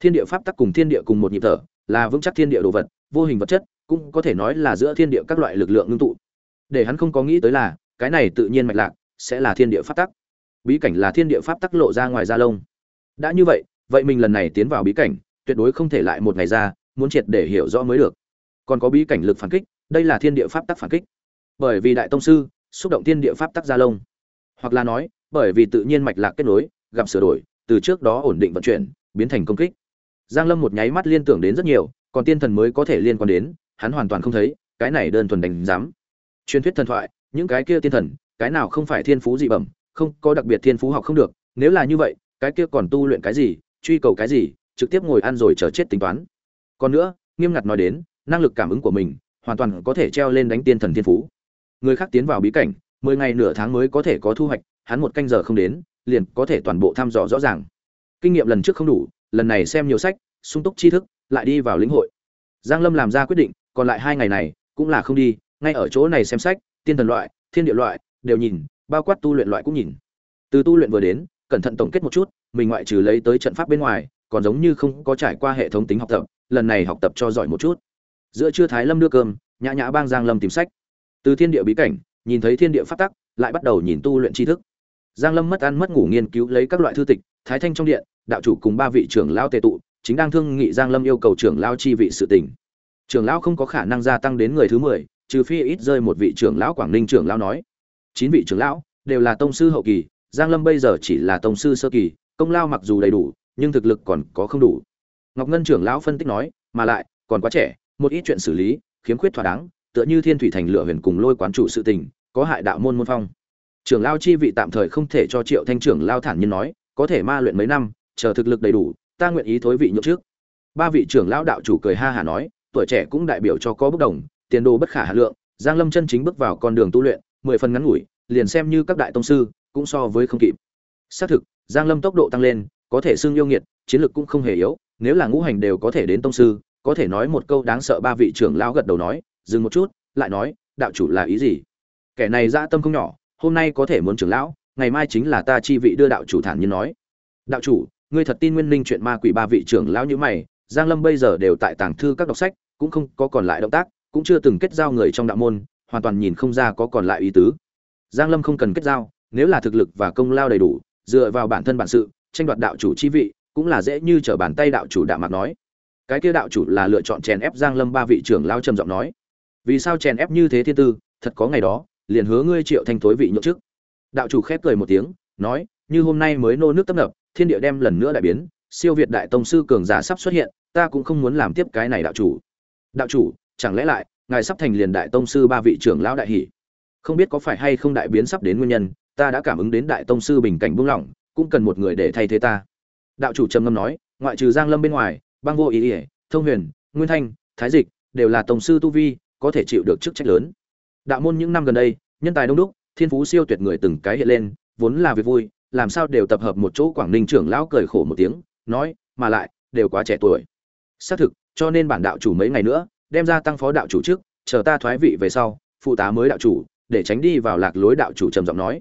Thiên địa pháp tắc cùng thiên địa cùng một nhịp thở, là vững chắc thiên địa đồ vật, vô hình vật chất, cũng có thể nói là giữa thiên địa các loại lực lượng ngưng tụ. Để hắn không có nghĩ tới là, cái này tự nhiên mạch lạc, sẽ là thiên địa pháp tắc. Bí cảnh là thiên địa pháp tắc lộ ra ngoài da lông đã như vậy vậy mình lần này tiến vào bí cảnh, tuyệt đối không thể lại một ngày ra, muốn triệt để hiểu rõ mới được. Còn có bí cảnh lực phản kích, đây là thiên địa pháp tắc phản kích. Bởi vì đại tông sư, xúc động thiên địa pháp tắc gia lông. Hoặc là nói, bởi vì tự nhiên mạch lạc kết nối, gặp sửa đổi, từ trước đó ổn định vận chuyển, biến thành công kích. Giang lâm một nháy mắt liên tưởng đến rất nhiều, còn tiên thần mới có thể liên quan đến, hắn hoàn toàn không thấy, cái này đơn thuần đánh giám. Truyền thuyết thần thoại, những cái kia tiên thần, cái nào không phải thiên phú dị bẩm, không có đặc biệt thiên phú học không được, nếu là như vậy cái kia còn tu luyện cái gì, truy cầu cái gì, trực tiếp ngồi ăn rồi chờ chết tính toán. Còn nữa, nghiêm ngặt nói đến, năng lực cảm ứng của mình, hoàn toàn có thể treo lên đánh tiên thần thiên phú. Người khác tiến vào bí cảnh, mười ngày nửa tháng mới có thể có thu hoạch, hắn một canh giờ không đến, liền có thể toàn bộ thăm dò rõ ràng. Kinh nghiệm lần trước không đủ, lần này xem nhiều sách, sung túc tri thức, lại đi vào lĩnh hội. Giang lâm làm ra quyết định, còn lại hai ngày này, cũng là không đi, ngay ở chỗ này xem sách, tiên thần loại, thiên địa loại, đều nhìn, bao quát tu luyện loại cũng nhìn. Từ tu luyện vừa đến cẩn thận tổng kết một chút, mình ngoại trừ lấy tới trận pháp bên ngoài, còn giống như không có trải qua hệ thống tính học tập, lần này học tập cho giỏi một chút. Giữa trưa thái lâm đưa cơm, nhã nhã bang giang lâm tìm sách. Từ thiên địa bí cảnh, nhìn thấy thiên địa phát tắc, lại bắt đầu nhìn tu luyện tri thức. Giang lâm mất ăn mất ngủ nghiên cứu lấy các loại thư tịch, thái thanh trong điện, đạo chủ cùng ba vị trưởng lao tề tụ, chính đang thương nghị giang lâm yêu cầu trưởng lao chi vị sự tình. Trưởng lão không có khả năng gia tăng đến người thứ mười, trừ phi ít rơi một vị trưởng lão quảng ninh trưởng lão nói. Chín vị trưởng lão đều là tông sư hậu kỳ giang lâm bây giờ chỉ là tông sư sơ kỳ, công lao mặc dù đầy đủ, nhưng thực lực còn có không đủ. Ngọc ngân trưởng lão phân tích nói, mà lại, còn quá trẻ, một ít chuyện xử lý, khiếm khuyết thỏa đáng, tựa như thiên thủy thành lửa huyền cùng lôi quán chủ sự tình, có hại đạo môn môn phong. Trưởng Lão chi vị tạm thời không thể cho triệu thanh trưởng lao thản nhiên nói, có thể ma luyện mấy năm, chờ thực lực đầy đủ, ta nguyện ý thối vị nhượng trước. Ba vị trưởng lão đạo chủ cười ha hà nói, tuổi trẻ cũng đại biểu cho có bất đồng, tiền đồ bất khả hà lượng, giang lâm chân chính bước vào con đường tu luyện, mười phần ngắn ngủi, liền xem như các đại tông sư cũng so với không kịp. Xác thực, giang lâm tốc độ tăng lên, có thể xưng yêu nghiệt, chiến lược cũng không hề yếu, nếu là ngũ hành đều có thể đến tông sư, có thể nói một câu đáng sợ ba vị trưởng lão gật đầu nói, dừng một chút, lại nói, đạo chủ là ý gì? Kẻ này dạ tâm không nhỏ, hôm nay có thể muốn trưởng lão, ngày mai chính là ta chi vị đưa đạo chủ thản nhiên nói. Đạo chủ, ngươi thật tin nguyên linh chuyện ma quỷ ba vị trưởng lão như mày, giang lâm bây giờ đều tại tàng thư các đọc sách, cũng không có còn lại động tác, cũng chưa từng kết giao người trong đạo môn, hoàn toàn nhìn không ra có còn lại ý tứ. Giang lâm không cần kết giao nếu là thực lực và công lao đầy đủ, dựa vào bản thân bản sự, tranh đoạt đạo chủ chi vị, cũng là dễ như trở bàn tay đạo chủ đạm mặt nói. Cái kia đạo chủ là lựa chọn chèn ép giang lâm ba vị trưởng lao trầm giọng nói. Vì sao chèn ép như thế thiên tư, thật có ngày đó, liền hứa ngươi triệu thanh thối vị nhượng chức. Đạo chủ khép cười một tiếng, nói, như hôm nay mới nô nước tấp nập, thiên địa đem lần nữa đại biến, siêu việt đại tông sư cường giả sắp xuất hiện, ta cũng không muốn làm tiếp cái này đạo chủ. Đạo chủ, chẳng lẽ lại, ngài sắp thành liền đại tông sư ba vị trưởng lão đại hỷ? Không biết có phải hay không đại biến sắp đến nguyên nhân ta đã cảm ứng đến đại tông sư bình cảnh buông lỏng, cũng cần một người để thay thế ta. Đạo chủ trầm ngâm nói, ngoại trừ giang lâm bên ngoài, băng vô ý ỉa thông huyền, nguyên thanh, thái dịch, đều là tông sư tu vi, có thể chịu được chức trách lớn. Đạo môn những năm gần đây, nhân tài đông đúc, thiên phú siêu tuyệt người từng cái hiện lên, vốn là việc vui, làm sao đều tập hợp một chỗ quảng ninh trưởng lão cười khổ một tiếng, nói, mà lại, đều quá trẻ tuổi. Xác thực, cho nên bản đạo chủ mấy ngày nữa, đem ra tăng phó đạo chủ trước, chờ ta thoái vị về sau, phụ tá mới đạo chủ, để tránh đi vào lạc lối đạo chủ trầm giọng nói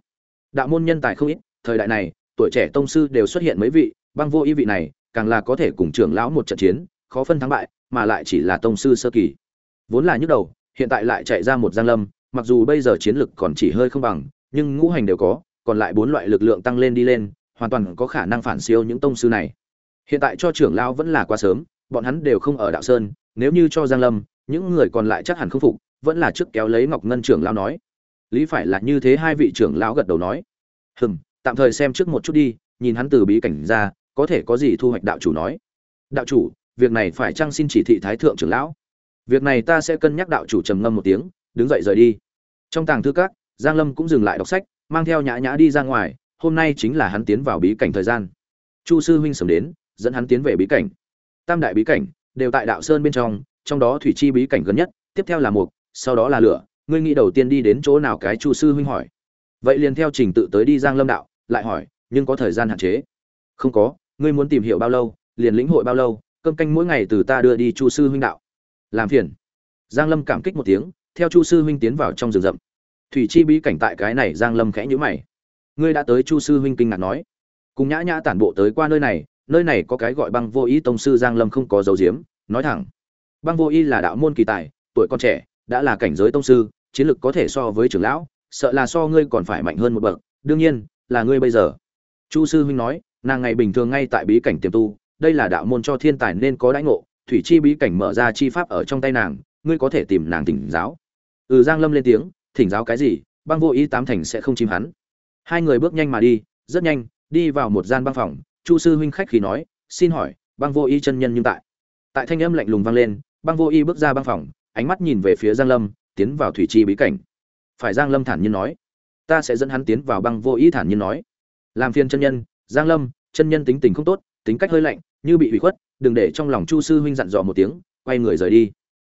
đạo môn nhân tài không ít, thời đại này, tuổi trẻ tông sư đều xuất hiện mấy vị, băng vô ý vị này, càng là có thể cùng trưởng lão một trận chiến, khó phân thắng bại, mà lại chỉ là tông sư sơ kỳ. Vốn là nhức đầu, hiện tại lại chạy ra một giang lâm, mặc dù bây giờ chiến lực còn chỉ hơi không bằng, nhưng ngũ hành đều có, còn lại bốn loại lực lượng tăng lên đi lên, hoàn toàn có khả năng phản siêu những tông sư này. Hiện tại cho trưởng lão vẫn là quá sớm, bọn hắn đều không ở đạo sơn, nếu như cho giang lâm, những người còn lại chắc hẳn không phục, vẫn là trước kéo lấy ngọc ngân trưởng lão nói lý phải là như thế hai vị trưởng lão gật đầu nói. Hừm, tạm thời xem trước một chút đi, nhìn hắn từ bí cảnh ra, có thể có gì thu hoạch đạo chủ nói. Đạo chủ, việc này phải chăng xin chỉ thị thái thượng trưởng lão? Việc này ta sẽ cân nhắc đạo chủ trầm ngâm một tiếng, đứng dậy rời đi. Trong tàng thư các, giang lâm cũng dừng lại đọc sách, mang theo nhã nhã đi ra ngoài, hôm nay chính là hắn tiến vào bí cảnh thời gian. Chu sư huynh sớm đến, dẫn hắn tiến về bí cảnh. Tam đại bí cảnh, đều tại đạo sơn bên trong trong đó thủy chi bí cảnh gần nhất, tiếp theo là mục, sau đó là lửa ngươi nghĩ đầu tiên đi đến chỗ nào cái chu sư huynh hỏi. Vậy liền theo trình tự tới đi giang lâm đạo, lại hỏi, nhưng có thời gian hạn chế? Không có, ngươi muốn tìm hiểu bao lâu, liền lĩnh hội bao lâu, cơm canh mỗi ngày từ ta đưa đi chu sư huynh đạo. Làm phiền. Giang lâm cảm kích một tiếng, theo chu sư huynh tiến vào trong rừng rậm. Thủy chi bí cảnh tại cái này giang lâm khẽ nhíu mày. Ngươi đã tới chu sư huynh kinh ngạc nói. Cùng nhã nhã tản bộ tới qua nơi này nơi này có cái gọi băng vô ý tông sư giang lâm không có dấu diếm, nói thẳng. Băng vô ý là đạo môn kỳ tài, tuổi còn trẻ đã là cảnh giới tông sư, chiến lực có thể so với trưởng lão, sợ là so ngươi còn phải mạnh hơn một bậc. Đương nhiên, là ngươi bây giờ. Chu sư huynh nói, nàng ngày bình thường ngay tại bí cảnh tiềm tu, đây là đạo môn cho thiên tài nên có đãi ngộ, thủy chi bí cảnh mở ra chi pháp ở trong tay nàng, ngươi có thể tìm nàng thỉnh giáo. Ừ giang lâm lên tiếng, thỉnh giáo cái gì? Băng vô ý tám thành sẽ không chìm hắn. Hai người bước nhanh mà đi, rất nhanh, đi vào một gian băng phòng. Chu sư huynh khách khí nói, xin hỏi, băng vô y chân nhân nhưng tại. Tại thanh âm lạnh lùng vang lên, băng vô y bước ra băng phòng ánh mắt nhìn về phía giang lâm tiến vào thủy chi bí cảnh. Phải giang lâm thản nhiên nói ta sẽ dẫn hắn tiến vào băng vô ý thản nhiên nói. Làm phiền chân nhân giang lâm chân nhân tính tình không tốt tính cách hơi lạnh như bị hủy khuất đừng để trong lòng chu sư huynh dặn dò một tiếng quay người rời đi.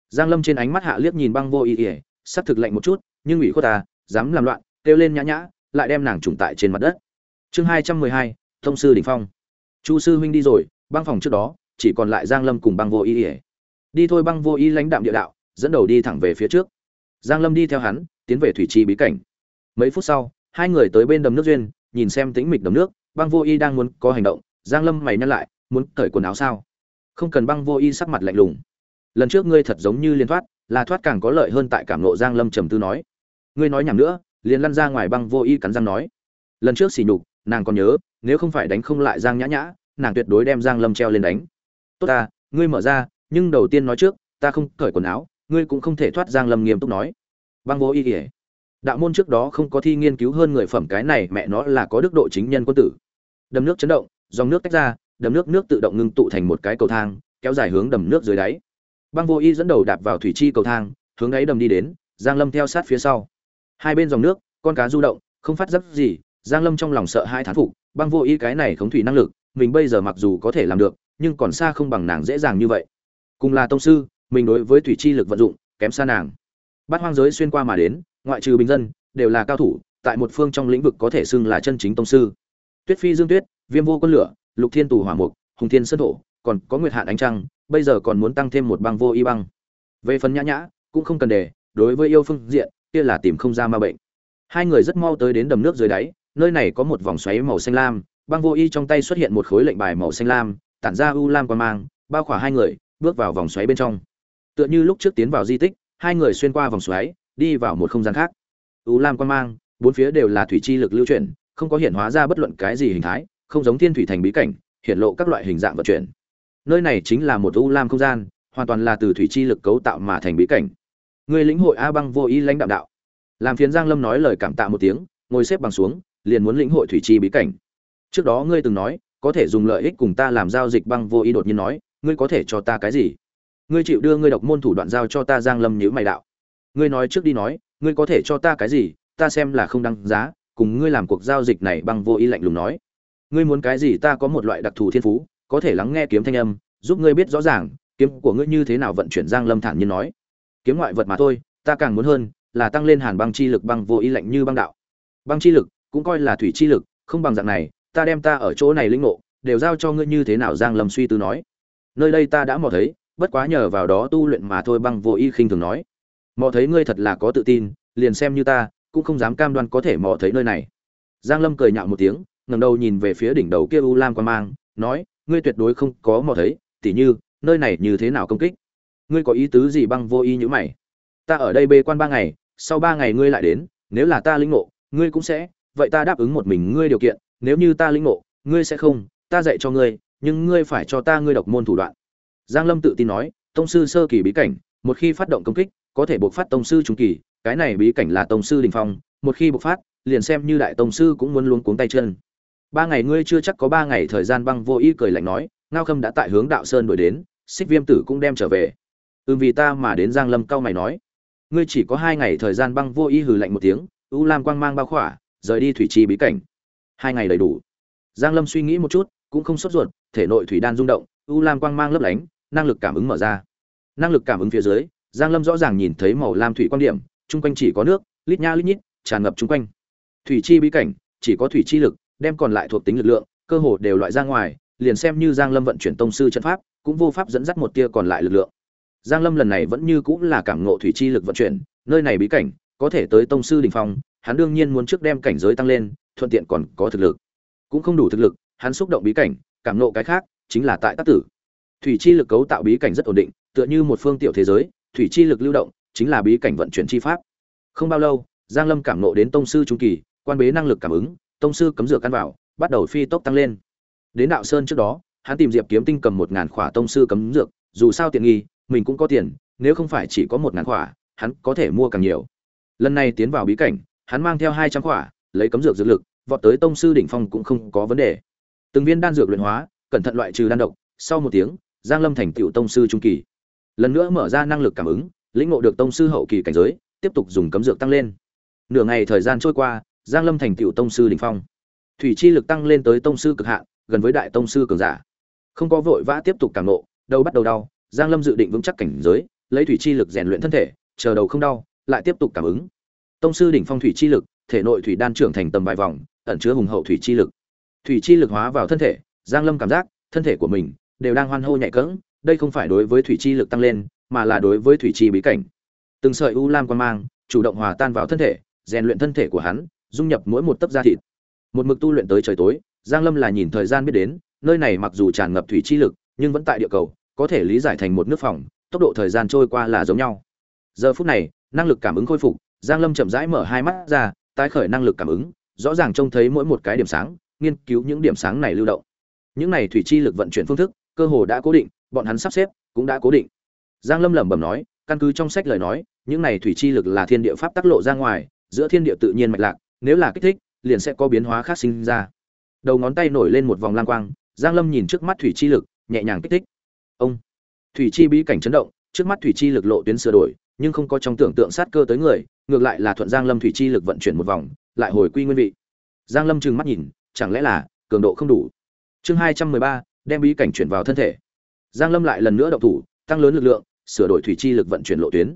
Giang lâm trên ánh mắt hạ liếc nhìn băng vô ý, ỉa sắc thực lạnh một chút nhưng ủy khuất ta dám làm loạn kêu lên nhã nhã lại đem nàng trùng tại trên mặt đất. Chương hai trăm mười hai thông sư đỉnh phong. Chu sư huynh đi rồi băng phòng trước đó chỉ còn lại giang lâm cùng băng vô ý. ỉa. Đi thôi băng vô ý lãnh đạm địa đạo dẫn đầu đi thẳng về phía trước. Giang lâm đi theo hắn, tiến về thủy trì bí cảnh. Mấy phút sau, hai người tới bên đầm nước duyên, nhìn xem tĩnh mịch đầm nước, băng vô y đang muốn có hành động, giang lâm mày nhăn lại, muốn cởi quần áo sao? Không cần băng vô y sắc mặt lạnh lùng. Lần trước ngươi thật giống như liên thoát, là thoát càng có lợi hơn tại cảm nộ giang lâm trầm tư nói. Ngươi nói nhảm nữa, liền lăn ra ngoài băng vô y cắn răng nói. Lần trước xỉ nhục, nàng còn nhớ, nếu không phải đánh không lại giang nhã nhã, nàng tuyệt đối đem giang lâm treo lên đánh. Tốt ta, ngươi mở ra, nhưng đầu tiên nói trước, ta không cởi quần áo ngươi cũng không thể thoát giang lâm nghiêm túc nói. Băng vô ý ỉa đạo môn trước đó không có thi nghiên cứu hơn người phẩm cái này, mẹ nó là có đức độ chính nhân quân tử. Đầm nước chấn động, dòng nước tách ra, đầm nước nước tự động ngưng tụ thành một cái cầu thang, kéo dài hướng đầm nước dưới đáy. Băng vô y dẫn đầu đạp vào thủy chi cầu thang, hướng ấy đầm đi đến, giang lâm theo sát phía sau. Hai bên dòng nước, con cá du động, không phát giác gì, giang lâm trong lòng sợ hai thán phục, băng vô y cái này khống thủy năng lực, mình bây giờ mặc dù có thể làm được, nhưng còn xa không bằng nàng dễ dàng như vậy. Cùng là tông sư mình đối với thủy chi lực vận dụng, kém xa nàng. Bát hoang giới xuyên qua mà đến, ngoại trừ bình dân, đều là cao thủ, tại một phương trong lĩnh vực có thể xưng là chân chính tông sư. Tuyết phi dương tuyết, viêm vô quân lửa, lục thiên tù hỏa mục, hùng thiên sơn thổ, còn có nguyệt hạn ánh trăng, bây giờ còn muốn tăng thêm một băng vô y băng. Về phần nhã nhã, cũng không cần để đối với yêu phương diện, kia là tìm không ra ma bệnh. Hai người rất mau tới đến đầm nước dưới đáy, nơi này có một vòng xoáy màu xanh lam, băng vô y trong tay xuất hiện một khối lệnh bài màu xanh lam, tản ra u lam quan mang, bao khỏa hai người, bước vào vòng xoáy bên trong tựa như lúc trước tiến vào di tích, hai người xuyên qua vòng xoáy, đi vào một không gian khác. U lam quan mang, bốn phía đều là thủy chi lực lưu chuyển, không có hiện hóa ra bất luận cái gì hình thái, không giống thiên thủy thành bí cảnh, hiện lộ các loại hình dạng vận chuyển. Nơi này chính là một u lam không gian, hoàn toàn là từ thủy chi lực cấu tạo mà thành bí cảnh. Người lĩnh hội a băng vô ý lãnh đạo đạo. Làm phiến giang lâm nói lời cảm tạ một tiếng, ngồi xếp bằng xuống, liền muốn lĩnh hội thủy chi bí cảnh. Trước đó ngươi từng nói, có thể dùng lợi ích cùng ta làm giao dịch băng vô ý đột nhiên nói, ngươi có thể cho ta cái gì? Ngươi chịu đưa ngươi độc môn thủ đoạn giao cho ta giang lâm nhữ mày đạo. Ngươi nói trước đi nói, ngươi có thể cho ta cái gì, ta xem là không đăng giá, cùng ngươi làm cuộc giao dịch này bằng vô ý lạnh lùng nói. Ngươi muốn cái gì ta có một loại đặc thù thiên phú, có thể lắng nghe kiếm thanh âm, giúp ngươi biết rõ ràng, kiếm của ngươi như thế nào vận chuyển giang lâm thản nhiên nói. Kiếm ngoại vật mà thôi, ta càng muốn hơn, là tăng lên hàn băng chi lực băng vô ý lạnh như băng đạo. Băng chi lực, cũng coi là thủy chi lực, không bằng dạng này, ta đem ta ở chỗ này linh ngộ, đều giao cho ngươi như thế nào giang lâm suy tư nói. Nơi đây ta đã mò thấy bất quá nhờ vào đó tu luyện mà thôi băng vô y khinh thường nói. Mò thấy ngươi thật là có tự tin, liền xem như ta, cũng không dám cam đoan có thể mò thấy nơi này. Giang lâm cười nhạo một tiếng, ngẩng đầu nhìn về phía đỉnh đầu kia u lam quan mang, nói, ngươi tuyệt đối không có mò thấy, tỉ như, nơi này như thế nào công kích? Ngươi có ý tứ gì băng vô y như mày? Ta ở đây bê quan ba ngày, sau ba ngày ngươi lại đến, nếu là ta linh ngộ, ngươi cũng sẽ, vậy ta đáp ứng một mình ngươi điều kiện, nếu như ta linh ngộ, ngươi sẽ không, ta dạy cho ngươi, nhưng ngươi phải cho ta ngươi độc môn thủ đoạn giang lâm tự tin nói, tông sư sơ kỳ bí cảnh, một khi phát động công kích, có thể buộc phát tông sư trung kỳ, cái này bí cảnh là tông sư đỉnh phong, một khi bộc phát, liền xem như đại tông sư cũng muốn luống cuống tay chân. Ba ngày ngươi chưa chắc có ba ngày thời gian băng vô ý cười lạnh nói, ngao khâm đã tại hướng đạo sơn đuổi đến, xích viêm tử cũng đem trở về. Ừ vì ta mà đến giang lâm cao mày nói. Ngươi chỉ có hai ngày thời gian băng vô ý hừ lạnh một tiếng, u lam quang mang bao khỏa, rời đi thủy trì bí cảnh. Hai ngày đầy đủ. Giang lâm suy nghĩ một chút, cũng không sốt ruột, thể nội thủy đan rung động, u lam quang mang lấp lánh năng lực cảm ứng mở ra. Năng lực cảm ứng phía dưới, giang lâm rõ ràng nhìn thấy màu lam thủy quan điểm, chung quanh chỉ có nước, lít nha lít nhít, tràn ngập chung quanh. Thủy chi bí cảnh, chỉ có thủy chi lực, đem còn lại thuộc tính lực lượng, cơ hồ đều loại ra ngoài, liền xem như giang lâm vận chuyển tông sư trận pháp, cũng vô pháp dẫn dắt một tia còn lại lực lượng. Giang lâm lần này vẫn như cũng là cảm ngộ thủy chi lực vận chuyển, nơi này bí cảnh, có thể tới tông sư đỉnh phong, hắn đương nhiên muốn trước đem cảnh giới tăng lên, thuận tiện còn có thực lực. Cũng không đủ thực lực, hắn xúc động bí cảnh, cảm ngộ cái khác, chính là tại tác tử thủy chi lực cấu tạo bí cảnh rất ổn định, tựa như một phương tiểu thế giới, thủy chi lực lưu động, chính là bí cảnh vận chuyển chi pháp. Không bao lâu, giang lâm cảm ngộ đến tông sư trung kỳ, quan bế năng lực cảm ứng, tông sư cấm dược căn vào, bắt đầu phi tốc tăng lên. Đến đạo sơn trước đó, hắn tìm diệp kiếm tinh cầm một ngàn khỏa tông sư cấm dược, dù sao tiện nghi, mình cũng có tiền, nếu không phải chỉ có một ngàn khỏa, hắn có thể mua càng nhiều. Lần này tiến vào bí cảnh, hắn mang theo hai trăm khỏa, lấy cấm dược dược lực, vọt tới tông sư đỉnh phong cũng không có vấn đề. Từng viên đan dược luyện hóa, cẩn thận loại trừ đan độc, sau một tiếng giang lâm thành tựu tông sư trung kỳ. Lần nữa mở ra năng lực cảm ứng, lĩnh ngộ được tông sư hậu kỳ cảnh giới, tiếp tục dùng cấm dược tăng lên. Nửa ngày thời gian trôi qua, giang lâm thành tựu tông sư đỉnh phong. Thủy chi lực tăng lên tới tông sư cực hạn, gần với đại tông sư cường giả. Không có vội vã tiếp tục cảm nộ đầu bắt đầu đau, giang lâm dự định vững chắc cảnh giới, lấy thủy chi lực rèn luyện thân thể, chờ đầu không đau, lại tiếp tục cảm ứng. Tông sư đỉnh phong thủy chi lực, thể nội thủy đan trưởng thành tầm vài vòng, ẩn chứa hùng hậu thủy chi lực. Thủy chi lực hóa vào thân thể, giang lâm cảm giác, thân thể của mình đều đang hoan hô nhạy cẫng, đây không phải đối với thủy chi lực tăng lên, mà là đối với thủy chi bí cảnh. Từng sợi u lam quan mang, chủ động hòa tan vào thân thể, rèn luyện thân thể của hắn, dung nhập mỗi một tấc da thịt. Một mực tu luyện tới trời tối, giang lâm là nhìn thời gian biết đến, nơi này mặc dù tràn ngập thủy chi lực, nhưng vẫn tại địa cầu, có thể lý giải thành một nước phòng, tốc độ thời gian trôi qua là giống nhau. Giờ phút này, năng lực cảm ứng khôi phục, giang lâm chậm rãi mở hai mắt ra, tái khởi năng lực cảm ứng, rõ ràng trông thấy mỗi một cái điểm sáng, nghiên cứu những điểm sáng này lưu động. Những này thủy chi lực vận chuyển phương thức cơ hồ đã cố định, bọn hắn sắp xếp cũng đã cố định. Giang lâm lẩm bẩm nói, căn cứ trong sách lời nói, những này thủy chi lực là thiên địa pháp tác lộ ra ngoài, giữa thiên địa tự nhiên mạch lạc, nếu là kích thích, liền sẽ có biến hóa khác sinh ra. Đầu ngón tay nổi lên một vòng lang quang, giang lâm nhìn trước mắt thủy chi lực, nhẹ nhàng kích thích. Ông! Thủy chi bí cảnh chấn động, trước mắt thủy chi lực lộ tuyến sửa đổi, nhưng không có trong tưởng tượng sát cơ tới người, ngược lại là thuận giang lâm thủy chi lực vận chuyển một vòng, lại hồi quy nguyên vị. Giang lâm trừng mắt nhìn, chẳng lẽ là cường độ không đủ? Chương hai trăm mười ba đem bí cảnh chuyển vào thân thể. Giang lâm lại lần nữa động thủ, tăng lớn lực lượng, sửa đổi thủy chi lực vận chuyển lộ tuyến.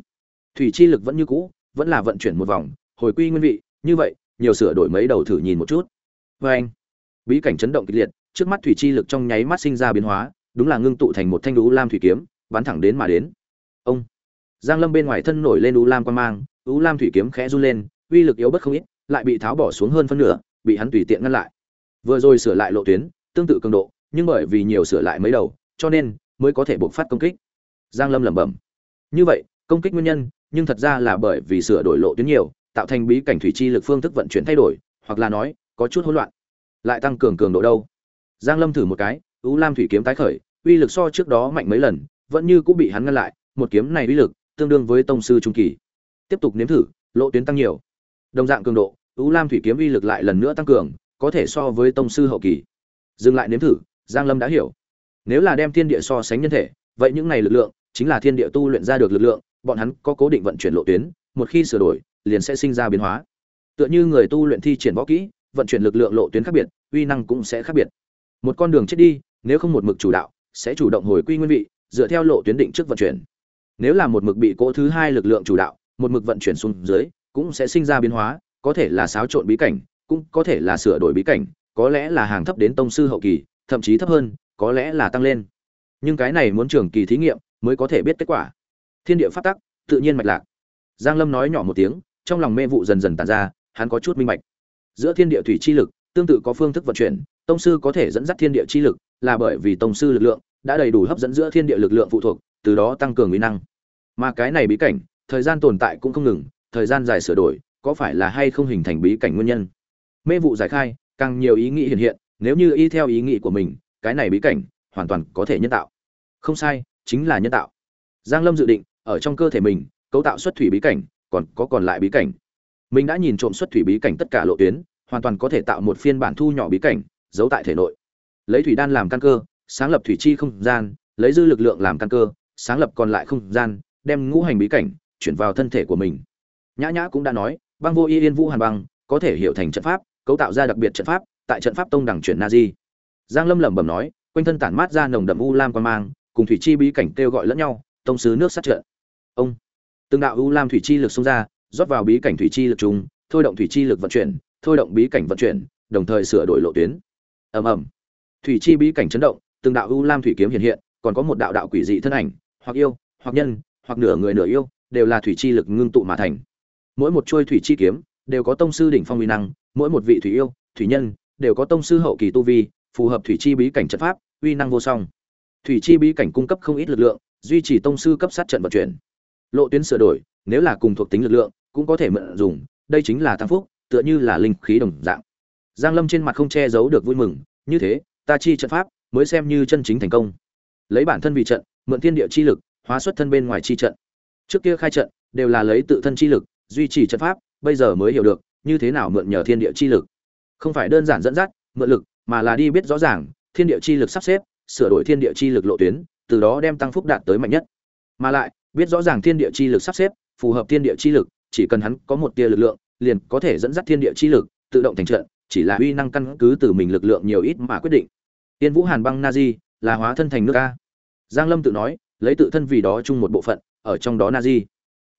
Thủy chi lực vẫn như cũ, vẫn là vận chuyển một vòng, hồi quy nguyên vị, như vậy, nhiều sửa đổi mấy đầu thử nhìn một chút. Với anh, bí cảnh chấn động kịch liệt, trước mắt thủy chi lực trong nháy mắt sinh ra biến hóa, đúng là ngưng tụ thành một thanh đũ lam thủy kiếm, bắn thẳng đến mà đến. Ông, giang lâm bên ngoài thân nổi lên đũ lam quan mang đũ lam thủy kiếm khẽ run lên, uy lực yếu bất không ít, lại bị tháo bỏ xuống hơn phân nửa, bị hắn tùy tiện ngăn lại. Vừa rồi sửa lại lộ tuyến, tương tự cường độ nhưng bởi vì nhiều sửa lại mấy đầu, cho nên mới có thể bộc phát công kích. Giang lâm lẩm bẩm. Như vậy, công kích nguyên nhân, nhưng thật ra là bởi vì sửa đổi lộ tuyến nhiều, tạo thành bí cảnh thủy chi lực phương thức vận chuyển thay đổi, hoặc là nói, có chút hỗn loạn. Lại tăng cường cường độ đâu? Giang lâm thử một cái, U lam thủy kiếm tái khởi, uy lực so trước đó mạnh mấy lần, vẫn như cũng bị hắn ngăn lại, một kiếm này uy lực, tương đương với tông sư trung kỳ. Tiếp tục nếm thử, lộ tuyến tăng nhiều. Đồng dạng cường độ, U lam thủy kiếm uy lực lại lần nữa tăng cường, có thể so với tông sư hậu kỳ. Dừng lại nếm thử giang lâm đã hiểu. Nếu là đem thiên địa so sánh nhân thể, vậy những này lực lượng chính là thiên địa tu luyện ra được lực lượng, bọn hắn có cố định vận chuyển lộ tuyến, một khi sửa đổi, liền sẽ sinh ra biến hóa. Tựa như người tu luyện thi triển võ kỹ, vận chuyển lực lượng lộ tuyến khác biệt, uy năng cũng sẽ khác biệt. Một con đường chết đi, nếu không một mực chủ đạo, sẽ chủ động hồi quy nguyên vị, dựa theo lộ tuyến định trước vận chuyển. Nếu là một mực bị cỗ thứ hai lực lượng chủ đạo, một mực vận chuyển xuống dưới, cũng sẽ sinh ra biến hóa, có thể là xáo trộn bí cảnh, cũng có thể là sửa đổi bí cảnh, có lẽ là hàng thấp đến tông sư hậu kỳ thậm chí thấp hơn, có lẽ là tăng lên. Nhưng cái này muốn trường kỳ thí nghiệm mới có thể biết kết quả. Thiên địa phát tắc, tự nhiên mạch lạc. Giang lâm nói nhỏ một tiếng, trong lòng mê vụ dần dần tàn ra, hắn có chút minh bạch. Giữa thiên địa thủy chi lực, tương tự có phương thức vận chuyển, tông sư có thể dẫn dắt thiên địa chi lực, là bởi vì tông sư lực lượng đã đầy đủ hấp dẫn giữa thiên địa lực lượng phụ thuộc, từ đó tăng cường uy năng. Mà cái này bí cảnh, thời gian tồn tại cũng không ngừng, thời gian dài sửa đổi, có phải là hay không hình thành bí cảnh nguyên nhân? Mê vụ giải khai, càng nhiều ý nghĩ hiện hiện nếu như y theo ý nghĩ của mình, cái này bí cảnh hoàn toàn có thể nhân tạo. Không sai, chính là nhân tạo. Giang lâm dự định, ở trong cơ thể mình, cấu tạo xuất thủy bí cảnh, còn có còn lại bí cảnh. Mình đã nhìn trộm xuất thủy bí cảnh tất cả lộ tuyến, hoàn toàn có thể tạo một phiên bản thu nhỏ bí cảnh, giấu tại thể nội. Lấy thủy đan làm căn cơ, sáng lập thủy chi không gian, lấy dư lực lượng làm căn cơ, sáng lập còn lại không gian, đem ngũ hành bí cảnh chuyển vào thân thể của mình. Nhã nhã cũng đã nói, băng vô y yên vũ hàn băng, có thể hiểu thành trận pháp, cấu tạo ra đặc biệt trận pháp tại trận pháp tông đẳng chuyển na di giang lâm lẩm bẩm nói, quanh thân tản mát ra nồng đậm u lam quan mang, cùng thủy chi bí cảnh kêu gọi lẫn nhau, tông sứ nước sát trận ông, từng đạo u lam thủy chi lực xông ra, rót vào bí cảnh thủy chi lực trùng, thôi động thủy chi lực vận chuyển, thôi động bí cảnh vận chuyển, đồng thời sửa đổi lộ tuyến. Ầm ầm. Thủy chi bí cảnh chấn động, từng đạo u lam thủy kiếm hiện hiện, còn có một đạo đạo quỷ dị thân ảnh, hoặc yêu, hoặc nhân, hoặc nửa người nửa yêu, đều là thủy chi lực ngưng tụ mà thành. Mỗi một chuôi thủy chi kiếm, đều có tông sư đỉnh phong uy năng, mỗi một vị thủy yêu, thủy nhân đều có tông sư hậu kỳ tu vi, phù hợp thủy chi bí cảnh trận pháp, uy năng vô song. Thủy chi bí cảnh cung cấp không ít lực lượng, duy trì tông sư cấp sát trận vận chuyển. Lộ tuyến sửa đổi, nếu là cùng thuộc tính lực lượng, cũng có thể mượn dùng, đây chính là tăng phúc, tựa như là linh khí đồng dạng. Giang lâm trên mặt không che giấu được vui mừng, như thế, ta chi trận pháp, mới xem như chân chính thành công. Lấy bản thân vì trận, mượn thiên địa chi lực, hóa xuất thân bên ngoài chi trận. Trước kia khai trận, đều là lấy tự thân chi lực, duy trì trận pháp, bây giờ mới hiểu được, như thế nào mượn nhờ thiên địa chi lực không phải đơn giản dẫn dắt, mượn lực, mà là đi biết rõ ràng, thiên địa chi lực sắp xếp, sửa đổi thiên địa chi lực lộ tuyến, từ đó đem tăng phúc đạt tới mạnh nhất. Mà lại, biết rõ ràng thiên địa chi lực sắp xếp, phù hợp thiên địa chi lực, chỉ cần hắn có một tia lực lượng, liền có thể dẫn dắt thiên địa chi lực, tự động thành trận, chỉ là uy năng căn cứ từ mình lực lượng nhiều ít mà quyết định. Tiên vũ hàn băng na di là hóa thân thành nước a. Giang lâm tự nói, lấy tự thân vì đó chung một bộ phận, ở trong đó na di.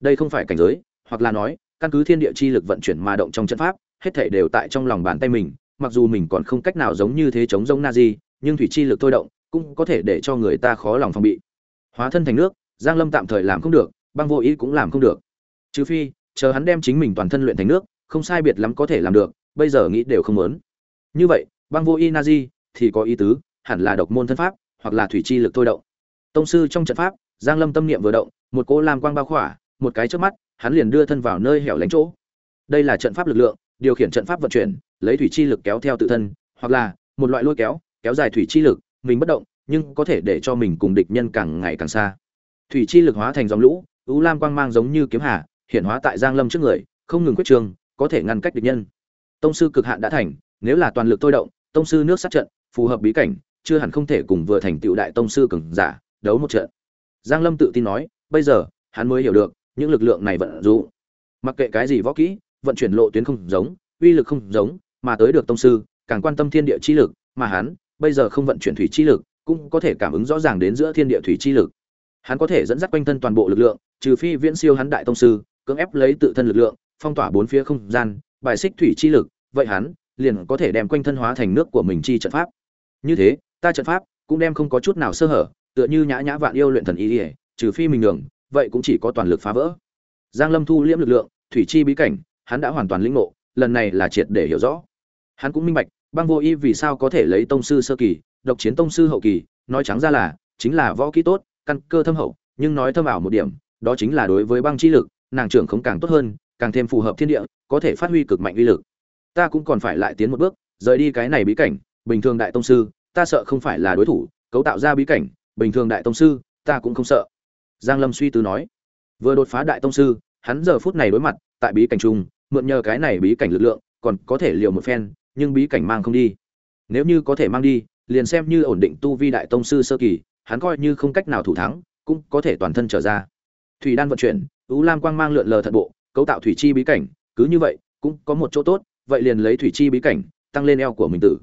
Đây không phải cảnh giới, hoặc là nói căn cứ thiên địa chi lực vận chuyển mà động trong trận pháp, hết thảy đều tại trong lòng bàn tay mình, mặc dù mình còn không cách nào giống như thế chống giống nazi, nhưng thủy chi lực thôi động cũng có thể để cho người ta khó lòng phòng bị. Hóa thân thành nước, giang lâm tạm thời làm không được, băng vô ý cũng làm không được. Trừ phi, chờ hắn đem chính mình toàn thân luyện thành nước, không sai biệt lắm có thể làm được, bây giờ nghĩ đều không muốn. Như vậy, băng vô y nazi thì có ý tứ, hẳn là độc môn thân pháp, hoặc là thủy chi lực thôi động. Tông sư trong trận pháp, giang lâm tâm niệm vừa động, một cỗ lam quang bao khỏa, một cái trước mắt hắn liền đưa thân vào nơi hẻo lánh chỗ. Đây là trận pháp lực lượng, điều khiển trận pháp vận chuyển, lấy thủy chi lực kéo theo tự thân, hoặc là một loại lôi kéo kéo dài thủy chi lực, mình bất động, nhưng có thể để cho mình cùng địch nhân càng ngày càng xa. Thủy chi lực hóa thành dòng lũ ưu lam quang mang giống như kiếm hà, hiện hóa tại giang lâm trước người, không ngừng quyết trường, có thể ngăn cách địch nhân. Tông sư cực hạn đã thành, nếu là toàn lực thôi động, tông sư nước sát trận, phù hợp bí cảnh, chưa hẳn không thể cùng vừa thành tựu đại tông sư cường giả, đấu một trận. Giang lâm tự tin nói, bây giờ, hắn mới hiểu được những lực lượng này vận dụng. Mặc kệ cái gì võ kỹ, vận chuyển lộ tuyến không giống, uy lực không giống, mà tới được tông sư, càng quan tâm thiên địa chi lực, mà hắn, bây giờ không vận chuyển thủy chi lực, cũng có thể cảm ứng rõ ràng đến giữa thiên địa thủy chi lực. Hắn có thể dẫn dắt quanh thân toàn bộ lực lượng, trừ phi viễn siêu hắn đại tông sư, cưỡng ép lấy tự thân lực lượng, phong tỏa bốn phía không gian, bài xích thủy chi lực, vậy hắn liền có thể đem quanh thân hóa thành nước của mình chi trận pháp. Như thế, ta trận pháp cũng đem không có chút nào sơ hở, tựa như nhã nhã vạn yêu luyện thần ý ỉa trừ phi mình đường vậy cũng chỉ có toàn lực phá vỡ. Giang lâm thu liễm lực lượng, thủy chi bí cảnh, hắn đã hoàn toàn lĩnh ngộ, lần này là triệt để hiểu rõ. Hắn cũng minh bạch, băng vô y vì sao có thể lấy tông sư sơ kỳ, độc chiến tông sư hậu kỳ, nói trắng ra là, chính là võ kỹ tốt, căn cơ thâm hậu, nhưng nói thâm ảo một điểm, đó chính là đối với băng chi lực, nàng trưởng không càng tốt hơn, càng thêm phù hợp thiên địa, có thể phát huy cực mạnh uy lực. Ta cũng còn phải lại tiến một bước, rời đi cái này bí cảnh, bình thường đại tông sư, ta sợ không phải là đối thủ, cấu tạo ra bí cảnh, bình thường đại tông sư, ta cũng không sợ giang lâm suy tư nói. Vừa đột phá đại tông sư hắn giờ phút này đối mặt tại bí cảnh trung, mượn nhờ cái này bí cảnh lực lượng còn có thể liều một phen nhưng bí cảnh mang không đi. Nếu như có thể mang đi liền xem như ổn định tu vi đại tông sư sơ kỳ hắn coi như không cách nào thủ thắng cũng có thể toàn thân trở ra. Thủy đan vận chuyển U lam quang mang lượn lờ thật bộ cấu tạo thủy chi bí cảnh cứ như vậy cũng có một chỗ tốt vậy liền lấy thủy chi bí cảnh tăng lên eo của mình tử.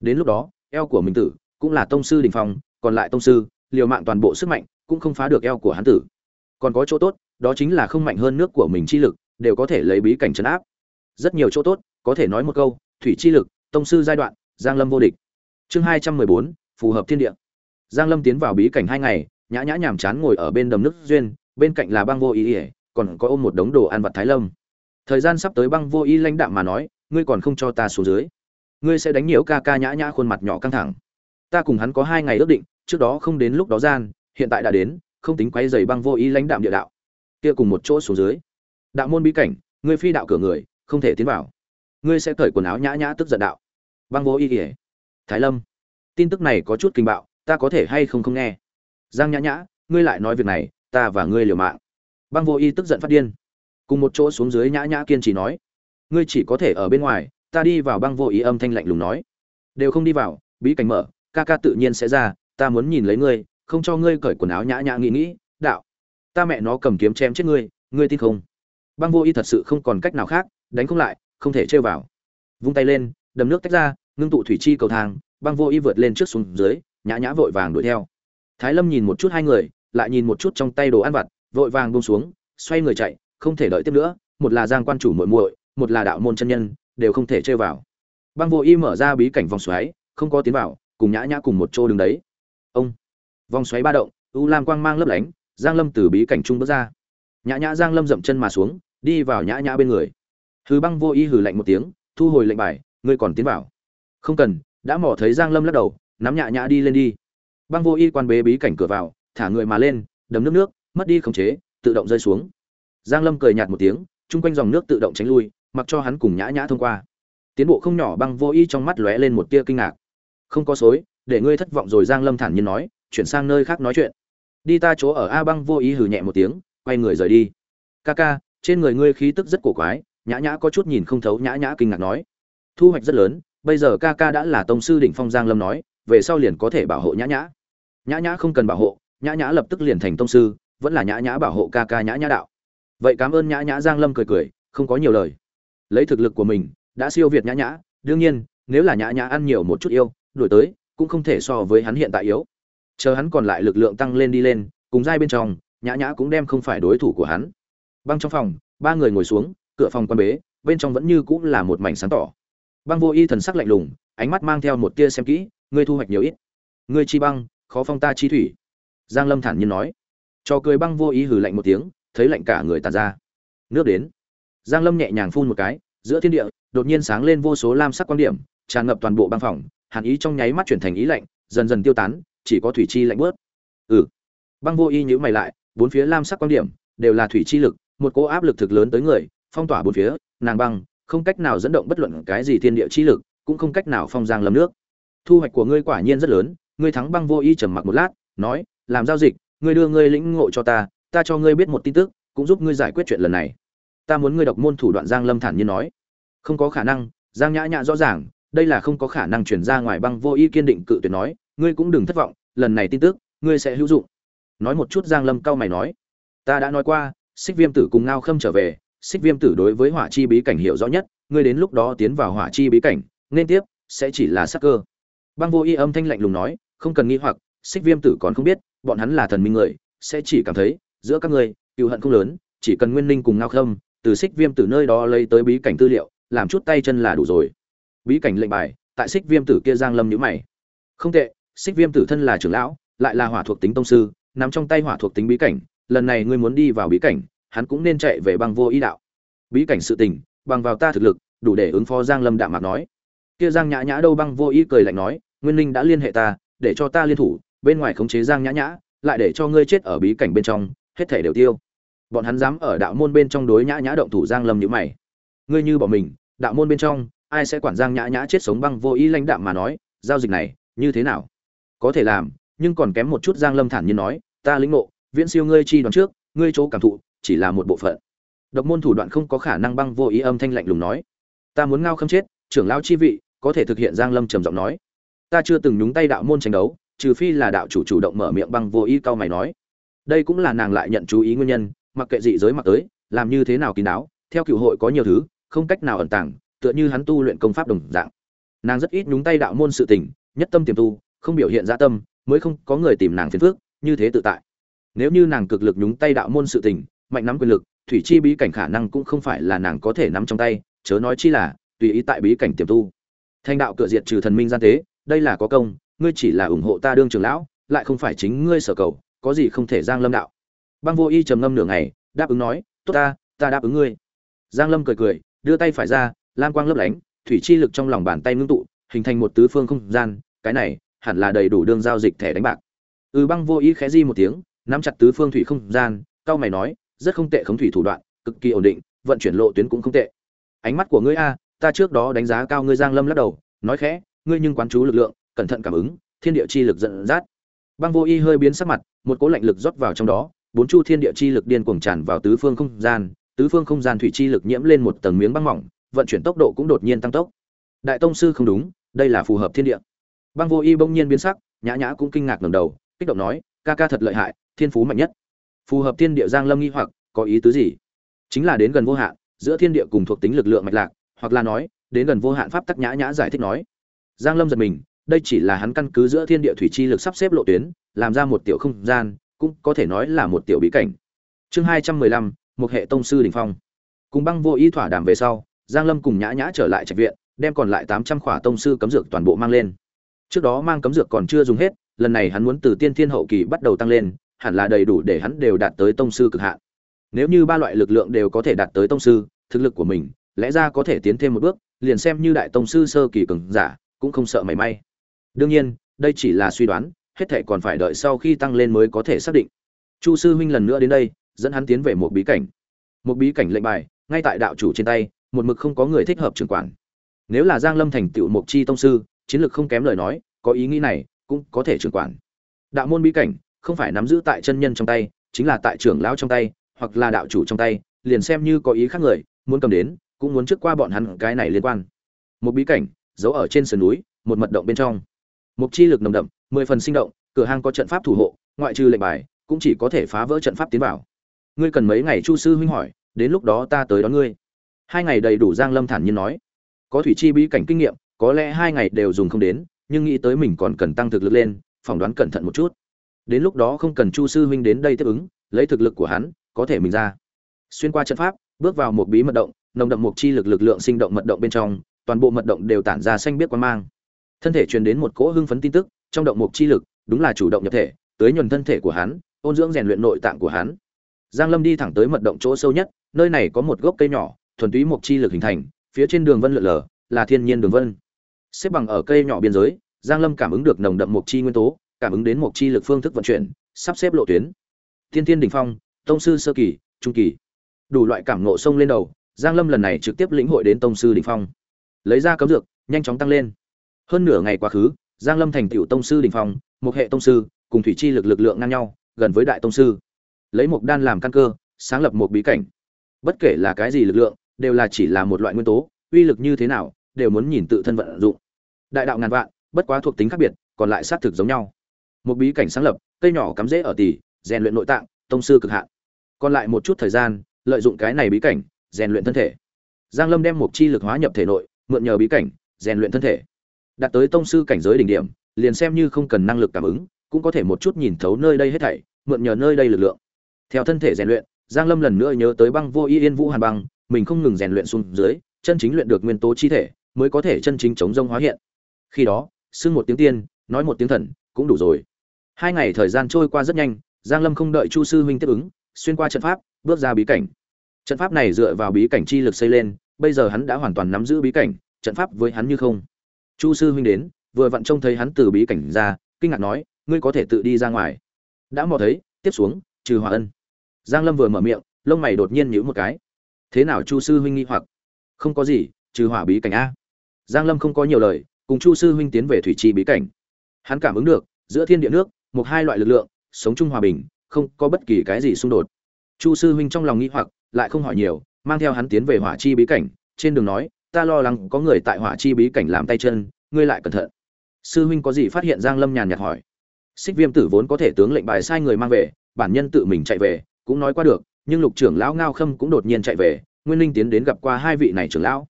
Đến lúc đó eo của mình tử cũng là tông sư đỉnh phong còn lại tông sư liều mạng toàn bộ sức mạnh cũng không phá được eo của hắn tử. Còn có chỗ tốt, đó chính là không mạnh hơn nước của mình chi lực, đều có thể lấy bí cảnh chấn áp. Rất nhiều chỗ tốt, có thể nói một câu, thủy chi lực, tông sư giai đoạn, giang lâm vô địch. Chương hai trăm mười bốn, phù hợp thiên địa. Giang lâm tiến vào bí cảnh hai ngày, nhã nhã nhàm chán ngồi ở bên đầm nước duyên, bên cạnh là băng vô ý ỉa còn có ôm một đống đồ ăn vặt thái lâm. Thời gian sắp tới băng vô ý lãnh đạm mà nói, ngươi còn không cho ta xuống dưới. Ngươi sẽ đánh nhiễu ca ca nhã nhã khuôn mặt nhỏ căng thẳng. Ta cùng hắn có hai ngày ước định, trước đó không đến lúc đó gian hiện tại đã đến, không tính quay dày băng vô ý lãnh đạm địa đạo. Kia cùng một chỗ xuống dưới. Đạo môn bí cảnh, ngươi phi đạo cửa người, không thể tiến vào. Ngươi sẽ cởi quần áo nhã nhã tức giận đạo. Băng vô ý ỉa thái lâm. Tin tức này có chút kinh bạo, ta có thể hay không không nghe? Giang nhã nhã, ngươi lại nói việc này, ta và ngươi liều mạng. Băng vô y tức giận phát điên. Cùng một chỗ xuống dưới nhã nhã kiên trì nói. Ngươi chỉ có thể ở bên ngoài, ta đi vào băng vô ý âm thanh lạnh lùng nói. Đều không đi vào, bí cảnh mở, ca ca tự nhiên sẽ ra, ta muốn nhìn lấy ngươi không cho ngươi cởi quần áo nhã nhã nghĩ nghĩ, đạo, ta mẹ nó cầm kiếm chém chết ngươi ngươi tin không? Băng vô y thật sự không còn cách nào khác, đánh không lại, không thể trêu vào. Vung tay lên, đầm nước tách ra, ngưng tụ thủy chi cầu thang, băng vô y vượt lên trước xuống dưới, nhã nhã vội vàng đuổi theo. Thái lâm nhìn một chút hai người, lại nhìn một chút trong tay đồ ăn vặt, vội vàng buông xuống, xoay người chạy, không thể đợi tiếp nữa, một là giang quan chủ muội muội, một là đạo môn chân nhân, đều không thể chơi vào. Băng vô y mở ra bí cảnh vòng xoáy, không có tiến vào, cùng nhã nhã cùng một chỗ đứng đấy. Ông vòng xoáy ba động, u lam quang mang lấp lánh, giang lâm từ bí cảnh trung bước ra. Nhã nhã giang lâm dậm chân mà xuống, đi vào nhã nhã bên người. Hư băng vô y hừ lạnh một tiếng, thu hồi lệnh bài, ngươi còn tiến vào? Không cần. Đã mò thấy giang lâm lắc đầu, nắm nhã nhã đi lên đi. Băng vô y quan bế bí cảnh cửa vào, thả người mà lên, đấm nước nước, mất đi khống chế, tự động rơi xuống. Giang lâm cười nhạt một tiếng, chung quanh dòng nước tự động tránh lui, mặc cho hắn cùng nhã nhã thông qua. Tiến bộ không nhỏ, băng vô y trong mắt lóe lên một tia kinh ngạc. Không có xối, để ngươi thất vọng rồi, giang lâm thản nhiên nói chuyển sang nơi khác nói chuyện. Đi ta chỗ ở a băng vô ý hừ nhẹ một tiếng, quay người rời đi. Ca ca, trên người ngươi khí tức rất cổ quái, nhã nhã có chút nhìn không thấu nhã nhã kinh ngạc nói. Thu hoạch rất lớn, bây giờ ca ca đã là tông sư đỉnh phong giang lâm nói, về sau liền có thể bảo hộ nhã nhã. Nhã nhã không cần bảo hộ, nhã nhã lập tức liền thành tông sư, vẫn là nhã nhã bảo hộ ca ca nhã nhã đạo. Vậy cảm ơn nhã nhã, giang lâm cười cười, không có nhiều lời. Lấy thực lực của mình, đã siêu việt nhã nhã, đương nhiên, nếu là nhã nhã ăn nhiều một chút yêu, đổi tới, cũng không thể so với hắn hiện tại yếu chờ hắn còn lại lực lượng tăng lên đi lên, cùng giai bên trong, nhã nhã cũng đem không phải đối thủ của hắn. Băng trong phòng, ba người ngồi xuống, cửa phòng quan bế, bên trong vẫn như cũng là một mảnh sáng tỏ. Băng vô y thần sắc lạnh lùng, ánh mắt mang theo một tia xem kỹ, ngươi thu hoạch nhiều ít. Ngươi chi băng, khó phong ta chi thủy. Giang lâm thản nhiên nói. Cho cười băng vô ý hừ lạnh một tiếng, thấy lạnh cả người tàn ra. Nước đến. Giang lâm nhẹ nhàng phun một cái, giữa thiên địa, đột nhiên sáng lên vô số lam sắc quan điểm, tràn ngập toàn bộ băng phòng, hàn ý trong nháy mắt chuyển thành ý lạnh, dần dần tiêu tán chỉ có thủy chi lạnh bớt. Ừ. Băng vô y nhữ mày lại, bốn phía lam sắc quan điểm đều là thủy chi lực, một cỗ áp lực thực lớn tới người, phong tỏa bốn phía, nàng băng, không cách nào dẫn động bất luận cái gì thiên địa chi lực, cũng không cách nào phong giang lâm nước. Thu hoạch của ngươi quả nhiên rất lớn, ngươi thắng băng vô y trầm mặc một lát, nói, làm giao dịch, ngươi đưa ngươi lĩnh ngộ cho ta ta cho ngươi biết một tin tức, cũng giúp ngươi giải quyết chuyện lần này. Ta muốn ngươi đọc môn thủ đoạn giang lâm thản nhiên nói. Không có khả năng, giang nhã nhã rõ ràng, đây là không có khả năng chuyển ra ngoài băng vô y kiên định cự tuyệt nói ngươi cũng đừng thất vọng, lần này tin tức, ngươi sẽ hữu dụng. Nói một chút giang lâm cao mày nói. Ta đã nói qua, xích viêm tử cùng ngao khâm trở về, xích viêm tử đối với hỏa chi bí cảnh hiểu rõ nhất, ngươi đến lúc đó tiến vào hỏa chi bí cảnh, nên tiếp, sẽ chỉ là sắc cơ. Băng vô y âm thanh lạnh lùng nói, không cần nghi hoặc, xích viêm tử còn không biết, bọn hắn là thần minh người, sẽ chỉ cảm thấy, giữa các ngươi cựu hận không lớn, chỉ cần nguyên ninh cùng ngao khâm, từ xích viêm tử nơi đó lấy tới bí cảnh tư liệu, làm chút tay chân là đủ rồi. Bí cảnh lệnh bài, tại xích viêm tử kia giang lâm nhữ mày. Không tệ xích viêm tử thân là trưởng lão, lại là hỏa thuộc tính tông sư, nằm trong tay hỏa thuộc tính bí cảnh, lần này ngươi muốn đi vào bí cảnh, hắn cũng nên chạy về băng vô ý đạo. Bí cảnh sự tình, bằng vào ta thực lực, đủ để ứng phó giang lâm đạm mạc nói. Kia giang nhã nhã đâu băng vô ý cười lạnh nói, nguyên linh đã liên hệ ta, để cho ta liên thủ, bên ngoài khống chế giang nhã nhã, lại để cho ngươi chết ở bí cảnh bên trong, hết thể đều tiêu. Bọn hắn dám ở đạo môn bên trong đối nhã nhã động thủ, giang lâm như mày. Ngươi như bỏ mình, đạo môn bên trong, ai sẽ quản giang nhã nhã chết sống băng vô ý lãnh đạm mà nói, giao dịch này, như thế nào? Có thể làm, nhưng còn kém một chút giang lâm thản nhiên nói, ta lĩnh ngộ, viễn siêu ngươi chi đoán trước, ngươi chỗ cảm thụ, chỉ là một bộ phận. Độc môn thủ đoạn không có khả năng băng vô ý âm thanh lạnh lùng nói, ta muốn ngao khâm chết, trưởng lão chi vị, có thể thực hiện giang lâm trầm giọng nói. Ta chưa từng nhúng tay đạo môn tranh đấu, trừ phi là đạo chủ chủ động mở miệng băng vô ý cao mày nói. Đây cũng là nàng lại nhận chú ý nguyên nhân, mặc kệ dị giới mặc tới, làm như thế nào kín đáo, theo cựu hội có nhiều thứ, không cách nào ẩn tàng, tựa như hắn tu luyện công pháp đồng dạng. Nàng rất ít nhúng tay đạo môn sự tình, nhất tâm tiềm tu không biểu hiện ra tâm, mới không có người tìm nàng phiền phước như thế tự tại. Nếu như nàng cực lực nhúng tay đạo môn sự tình, mạnh nắm quyền lực, thủy chi bí cảnh khả năng cũng không phải là nàng có thể nắm trong tay, chớ nói chi là, tùy ý tại bí cảnh tiềm tu. Thanh đạo cửa diệt trừ thần minh gian tế, đây là có công, ngươi chỉ là ủng hộ ta đương trường lão, lại không phải chính ngươi sở cầu, có gì không thể giang lâm đạo. Băng vô y trầm ngâm nửa ngày, đáp ứng nói, tốt ta ta đáp ứng ngươi. Giang lâm cười cười, đưa tay phải ra, lam quang lấp lánh, thủy chi lực trong lòng bàn tay ngưng tụ, hình thành một tứ phương không gian, cái này hẳn là đầy đủ đương giao dịch thẻ đánh bạc. Ừ băng vô ý khẽ di một tiếng, nắm chặt tứ phương thủy không gian cao mày nói, rất không tệ khống thủy thủ đoạn, cực kỳ ổn định, vận chuyển lộ tuyến cũng không tệ. Ánh mắt của ngươi a, ta trước đó đánh giá cao ngươi giang lâm lắc đầu, nói khẽ, ngươi nhưng quán chú lực lượng, cẩn thận cảm ứng, thiên địa chi lực dẫn dắt. Băng vô y hơi biến sắc mặt, một cỗ lạnh lực rót vào trong đó, bốn chu thiên địa chi lực điên cuồng tràn vào tứ phương không gian, tứ phương không gian thủy chi lực nhiễm lên một tầng miếng băng mỏng, vận chuyển tốc độ cũng đột nhiên tăng tốc. Đại tông sư không đúng, đây là phù hợp thiên địa băng vô y bỗng nhiên biến sắc, nhã nhã cũng kinh ngạc ngẩng đầu, kích động nói, ca ca thật lợi hại, thiên phú mạnh nhất. Phù hợp thiên địa giang lâm nghi hoặc, có ý tứ gì? Chính là đến gần vô hạn, giữa thiên địa cùng thuộc tính lực lượng mạch lạc, hoặc là nói, đến gần vô hạn pháp tắc nhã nhã giải thích nói. Giang lâm giật mình, đây chỉ là hắn căn cứ giữa thiên địa thủy chi lực sắp xếp lộ tuyến, làm ra một tiểu không gian, cũng có thể nói là một tiểu bí cảnh. Chương hai trăm mười lăm một hệ tông sư đỉnh phong. Cùng băng vô ý thỏa đàm về sau, giang lâm cùng nhã nhã trở lại trạch viện, đem còn lại tám trăm khỏa tông sư cấm dược toàn bộ mang lên trước đó mang cấm dược còn chưa dùng hết, lần này hắn muốn từ tiên thiên hậu kỳ bắt đầu tăng lên, hẳn là đầy đủ để hắn đều đạt tới tông sư cực hạn. Nếu như ba loại lực lượng đều có thể đạt tới tông sư, thực lực của mình, lẽ ra có thể tiến thêm một bước, liền xem như đại tông sư sơ kỳ cường giả, cũng không sợ mảy may. Đương nhiên, đây chỉ là suy đoán, hết thảy còn phải đợi sau khi tăng lên mới có thể xác định. Chu sư huynh lần nữa đến đây, dẫn hắn tiến về một bí cảnh. Một bí cảnh lệnh bài, ngay tại đạo chủ trên tay, một mực không có người thích hợp trưởng quản. Nếu là giang lâm thành tựu mục chi tông sư chiến lược không kém lời nói, có ý nghĩ này, cũng có thể trưởng quản. Đạo môn bí cảnh, không phải nắm giữ tại chân nhân trong tay, chính là tại trưởng lão trong tay, hoặc là đạo chủ trong tay, liền xem như có ý khác người, muốn cầm đến, cũng muốn trước qua bọn hắn cái này liên quan. Một bí cảnh, giấu ở trên sườn núi, một mật động bên trong. Một chi lực nồng đậm, mười phần sinh động, cửa hàng có trận pháp thủ hộ, ngoại trừ lệnh bài, cũng chỉ có thể phá vỡ trận pháp tiến vào. Ngươi cần mấy ngày chu sư huynh hỏi, đến lúc đó ta tới đón ngươi. Hai ngày đầy đủ giang lâm thản nhiên nói. Có thủy chi bí cảnh kinh nghiệm có lẽ hai ngày đều dùng không đến, nhưng nghĩ tới mình còn cần tăng thực lực lên, phỏng đoán cẩn thận một chút. Đến lúc đó không cần chu sư huynh đến đây tiếp ứng, lấy thực lực của hắn, có thể mình ra. Xuyên qua trận pháp, bước vào một bí mật động, nồng đậm một chi lực lực lượng sinh động mật động bên trong, toàn bộ mật động đều tản ra xanh biết quan mang. Thân thể truyền đến một cỗ hưng phấn tin tức, trong động mục chi lực, đúng là chủ động nhập thể tới nhuần thân thể của hắn, ôn dưỡng rèn luyện nội tạng của hắn. Giang lâm đi thẳng tới mật động chỗ sâu nhất, nơi này có một gốc cây nhỏ, thuần túy mục chi lực hình thành, phía trên đường vân lượn lờ, là thiên nhiên đường vân xếp bằng ở cây nhỏ biên giới, giang lâm cảm ứng được nồng đậm một chi nguyên tố, cảm ứng đến một chi lực phương thức vận chuyển, sắp xếp lộ tuyến. Thiên thiên đỉnh phong, tông sư sơ kỳ, trung kỳ. Đủ loại cảm ngộ sông lên đầu, giang lâm lần này trực tiếp lĩnh hội đến tông sư đỉnh phong. Lấy ra cấm dược, nhanh chóng tăng lên. Hơn nửa ngày quá khứ, giang lâm thành tựu tông sư đỉnh phong, một hệ tông sư, cùng thủy chi lực lực lượng ngang nhau, gần với đại tông sư. Lấy một đan làm căn cơ, sáng lập một bí cảnh. Bất kể là cái gì lực lượng, đều là chỉ là một loại nguyên tố, uy lực như thế nào, đều muốn nhìn tự thân vận dụng đại đạo ngàn vạn, bất quá thuộc tính khác biệt, còn lại xác thực giống nhau. Một bí cảnh sáng lập, cây nhỏ cắm rễ ở tỷ rèn luyện nội tạng, tông sư cực hạn. Còn lại một chút thời gian, lợi dụng cái này bí cảnh, rèn luyện thân thể. Giang lâm đem một chi lực hóa nhập thể nội, mượn nhờ bí cảnh, rèn luyện thân thể. Đạt tới tông sư cảnh giới đỉnh điểm, liền xem như không cần năng lực cảm ứng, cũng có thể một chút nhìn thấu nơi đây hết thảy, mượn nhờ nơi đây lực lượng. Theo thân thể rèn luyện, giang lâm lần nữa nhớ tới băng vô y yên vũ hàn băng, mình không ngừng rèn luyện xuống dưới, chân chính luyện được nguyên tố chi thể, mới có thể chân chính chống rông hóa hiện khi đó xưng một tiếng tiên, nói một tiếng thần, cũng đủ rồi. Hai ngày thời gian trôi qua rất nhanh, giang lâm không đợi chu sư huynh tiếp ứng, xuyên qua trận pháp, bước ra bí cảnh. Trận pháp này dựa vào bí cảnh chi lực xây lên, bây giờ hắn đã hoàn toàn nắm giữ bí cảnh, trận pháp với hắn như không. Chu sư huynh đến, vừa vặn trông thấy hắn từ bí cảnh ra, kinh ngạc nói, ngươi có thể tự đi ra ngoài. Đã mò thấy, tiếp xuống, trừ hòa ân. Giang lâm vừa mở miệng, lông mày đột nhiên nhíu một cái. Thế nào chu sư huynh nghi hoặc? Không có gì, trừ hỏa bí cảnh a. Giang lâm không có nhiều lời cùng chu sư huynh tiến về thủy trì bí cảnh. Hắn cảm ứng được, giữa thiên địa nước, một hai loại lực lượng, sống chung hòa bình, không có bất kỳ cái gì xung đột. Chu sư huynh trong lòng nghĩ hoặc, lại không hỏi nhiều, mang theo hắn tiến về hỏa chi bí cảnh, trên đường nói, ta lo lắng có người tại hỏa chi bí cảnh làm tay chân, ngươi lại cẩn thận. Sư huynh có gì phát hiện giang lâm nhàn nhạt hỏi. Xích viêm tử vốn có thể tướng lệnh bài sai người mang về, bản nhân tự mình chạy về, cũng nói qua được, nhưng lục trưởng lão ngao khâm cũng đột nhiên chạy về, nguyên linh tiến đến gặp qua hai vị này trưởng lão.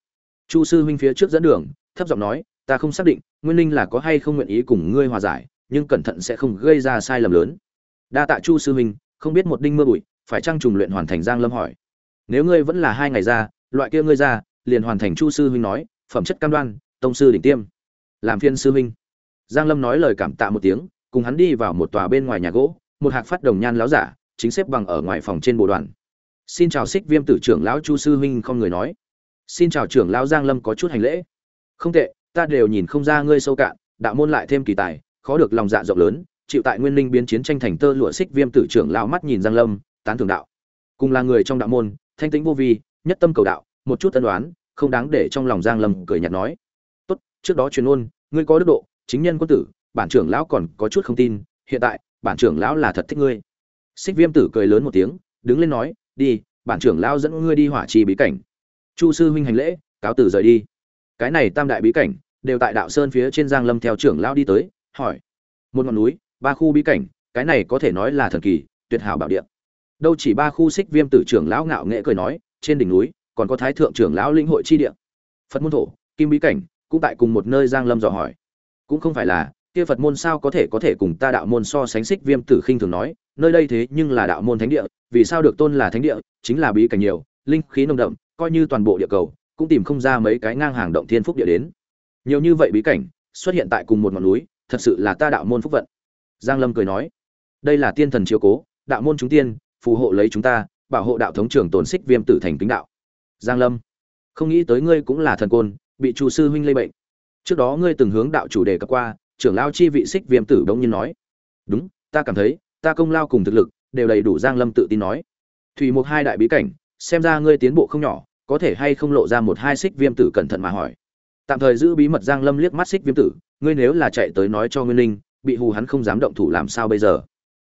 Chu sư huynh phía trước dẫn đường, thấp giọng nói ta không xác định, nguyên linh là có hay không nguyện ý cùng ngươi hòa giải, nhưng cẩn thận sẽ không gây ra sai lầm lớn. Đa tạ chu sư huynh, không biết một đinh mưa bụi, phải trang trùng luyện hoàn thành giang lâm hỏi. Nếu ngươi vẫn là hai ngày ra, loại kia ngươi ra, liền hoàn thành chu sư huynh nói, phẩm chất cam đoan, tông sư đỉnh tiêm. Làm phiên sư huynh. Giang lâm nói lời cảm tạ một tiếng, cùng hắn đi vào một tòa bên ngoài nhà gỗ, một hạc phát đồng nhan láo giả, chính xếp bằng ở ngoài phòng trên bộ đoàn. Xin chào xích viêm tử trưởng lão chu sư huynh không người nói. Xin chào trưởng lão giang lâm có chút hành lễ. Không tệ ta đều nhìn không ra ngươi sâu cạn, đạo môn lại thêm kỳ tài, khó được lòng dạ rộng lớn, chịu tại nguyên linh biến chiến tranh thành tơ lụa xích viêm tử trưởng lão mắt nhìn giang lâm, tán thưởng đạo. Cùng là người trong đạo môn, thanh tĩnh vô vi, nhất tâm cầu đạo, một chút tân đoán không đáng để trong lòng giang lâm cười nhạt nói. Tốt, trước đó truyền ôn, ngươi có đức độ, chính nhân quân tử, bản trưởng lão còn có chút không tin, hiện tại, bản trưởng lão là thật thích ngươi. Xích viêm tử cười lớn một tiếng, đứng lên nói, đi, bản trưởng lão dẫn ngươi đi hỏa trì bí cảnh. Chu sư huynh hành lễ, cáo tử rời đi. Cái này tam đại bí cảnh đều tại đạo sơn phía trên giang lâm theo trưởng lão đi tới, hỏi, một ngọn núi, ba khu bí cảnh, cái này có thể nói là thần kỳ, tuyệt hảo bảo địa. Đâu chỉ ba khu xích viêm tử trưởng lão ngạo nghệ cười nói, trên đỉnh núi, còn có thái thượng trưởng lão linh hội chi địa. Phật môn thổ, kim bí cảnh, cũng tại cùng một nơi giang lâm dò hỏi. Cũng không phải là, kia phật môn sao có thể có thể cùng ta đạo môn so sánh xích viêm tử khinh thường nói, nơi đây thế nhưng là đạo môn thánh địa, vì sao được tôn là thánh địa, chính là bí cảnh nhiều, linh khí nồng đậm, coi như toàn bộ địa cầu, cũng tìm không ra mấy cái ngang hàng động thiên phúc địa đến nhiều như vậy bí cảnh xuất hiện tại cùng một ngọn núi, thật sự là ta đạo môn phúc vận. Giang lâm cười nói, đây là tiên thần chiếu cố, đạo môn chúng tiên, phù hộ lấy chúng ta, bảo hộ đạo thống trưởng tồn xích viêm tử thành kính đạo. Giang lâm, không nghĩ tới ngươi cũng là thần côn, bị chủ sư huynh lây bệnh. Trước đó ngươi từng hướng đạo chủ đề cập qua, trưởng lao chi vị xích viêm tử đống nhiên nói, đúng, ta cảm thấy, ta công lao cùng thực lực đều đầy đủ, giang lâm tự tin nói. Thủy một hai đại bí cảnh, xem ra ngươi tiến bộ không nhỏ, có thể hay không lộ ra một hai xích viêm tử cẩn thận mà hỏi tạm thời giữ bí mật giang lâm liếc mắt xích viêm tử, ngươi nếu là chạy tới nói cho nguyên linh, bị hù hắn không dám động thủ làm sao bây giờ?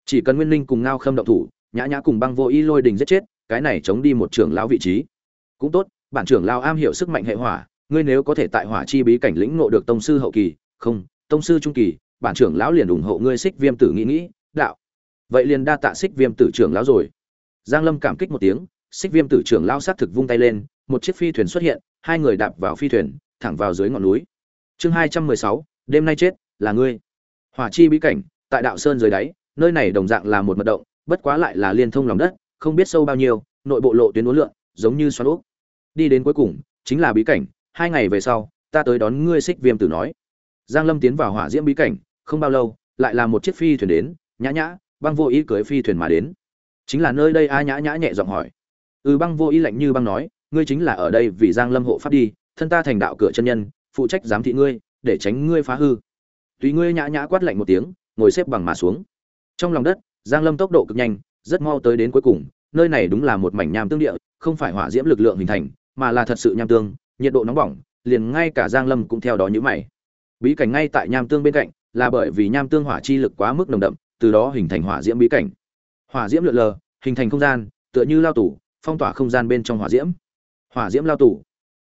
Chỉ cần nguyên linh cùng ngao khâm động thủ, nhã nhã cùng băng vô y lôi đình giết chết, cái này chống đi một trưởng lão vị trí. Cũng tốt, bản trưởng lão am hiểu sức mạnh hệ hỏa, ngươi nếu có thể tại hỏa chi bí cảnh lĩnh ngộ được tông sư hậu kỳ, không, tông sư trung kỳ, bản trưởng lão liền ủng hộ ngươi xích viêm tử nghĩ nghĩ, đạo. Vậy liền đa tạ xích viêm tử trưởng lão rồi. Giang lâm cảm kích một tiếng, xích viêm tử trưởng lão sát thực vung tay lên, một chiếc phi thuyền xuất hiện, hai người đạp vào phi thuyền thẳng vào dưới ngọn núi. Chương hai trăm mười sáu, đêm nay chết, là ngươi. Hỏa chi bí cảnh, tại đạo sơn dưới đáy, nơi này đồng dạng là một mật động, bất quá lại là liên thông lòng đất, không biết sâu bao nhiêu, nội bộ lộ tuyến uốn lượn, giống như xoắn ốc. đi đến cuối cùng, chính là bí cảnh, hai ngày về sau, ta tới đón ngươi xích viêm tử nói. Giang lâm tiến vào hỏa diễm bí cảnh, không bao lâu, lại là một chiếc phi thuyền đến, nhã nhã, băng vô ý cưới phi thuyền mà đến. Chính là nơi đây a nhã nhã nhẹ giọng hỏi. Ừ băng vô ý lạnh như băng nói, ngươi chính là ở đây vì giang lâm hộ pháp đi thân ta thành đạo cửa chân nhân, phụ trách giám thị ngươi, để tránh ngươi phá hư. Tùy ngươi nhã nhã quát lạnh một tiếng, ngồi xếp bằng mà xuống. Trong lòng đất, giang lâm tốc độ cực nhanh, rất mau tới đến cuối cùng, nơi này đúng là một mảnh nham tương địa, không phải hỏa diễm lực lượng hình thành, mà là thật sự nham tương, nhiệt độ nóng bỏng, liền ngay cả giang lâm cũng theo đó như mày. Bí cảnh ngay tại nham tương bên cạnh, là bởi vì nham tương hỏa chi lực quá mức nồng đậm, từ đó hình thành hỏa diễm bí cảnh. Hỏa diễm lượn lờ, hình thành không gian, tựa như lao tủ phong tỏa không gian bên trong hỏa diễm. Hỏa diễm lao tủ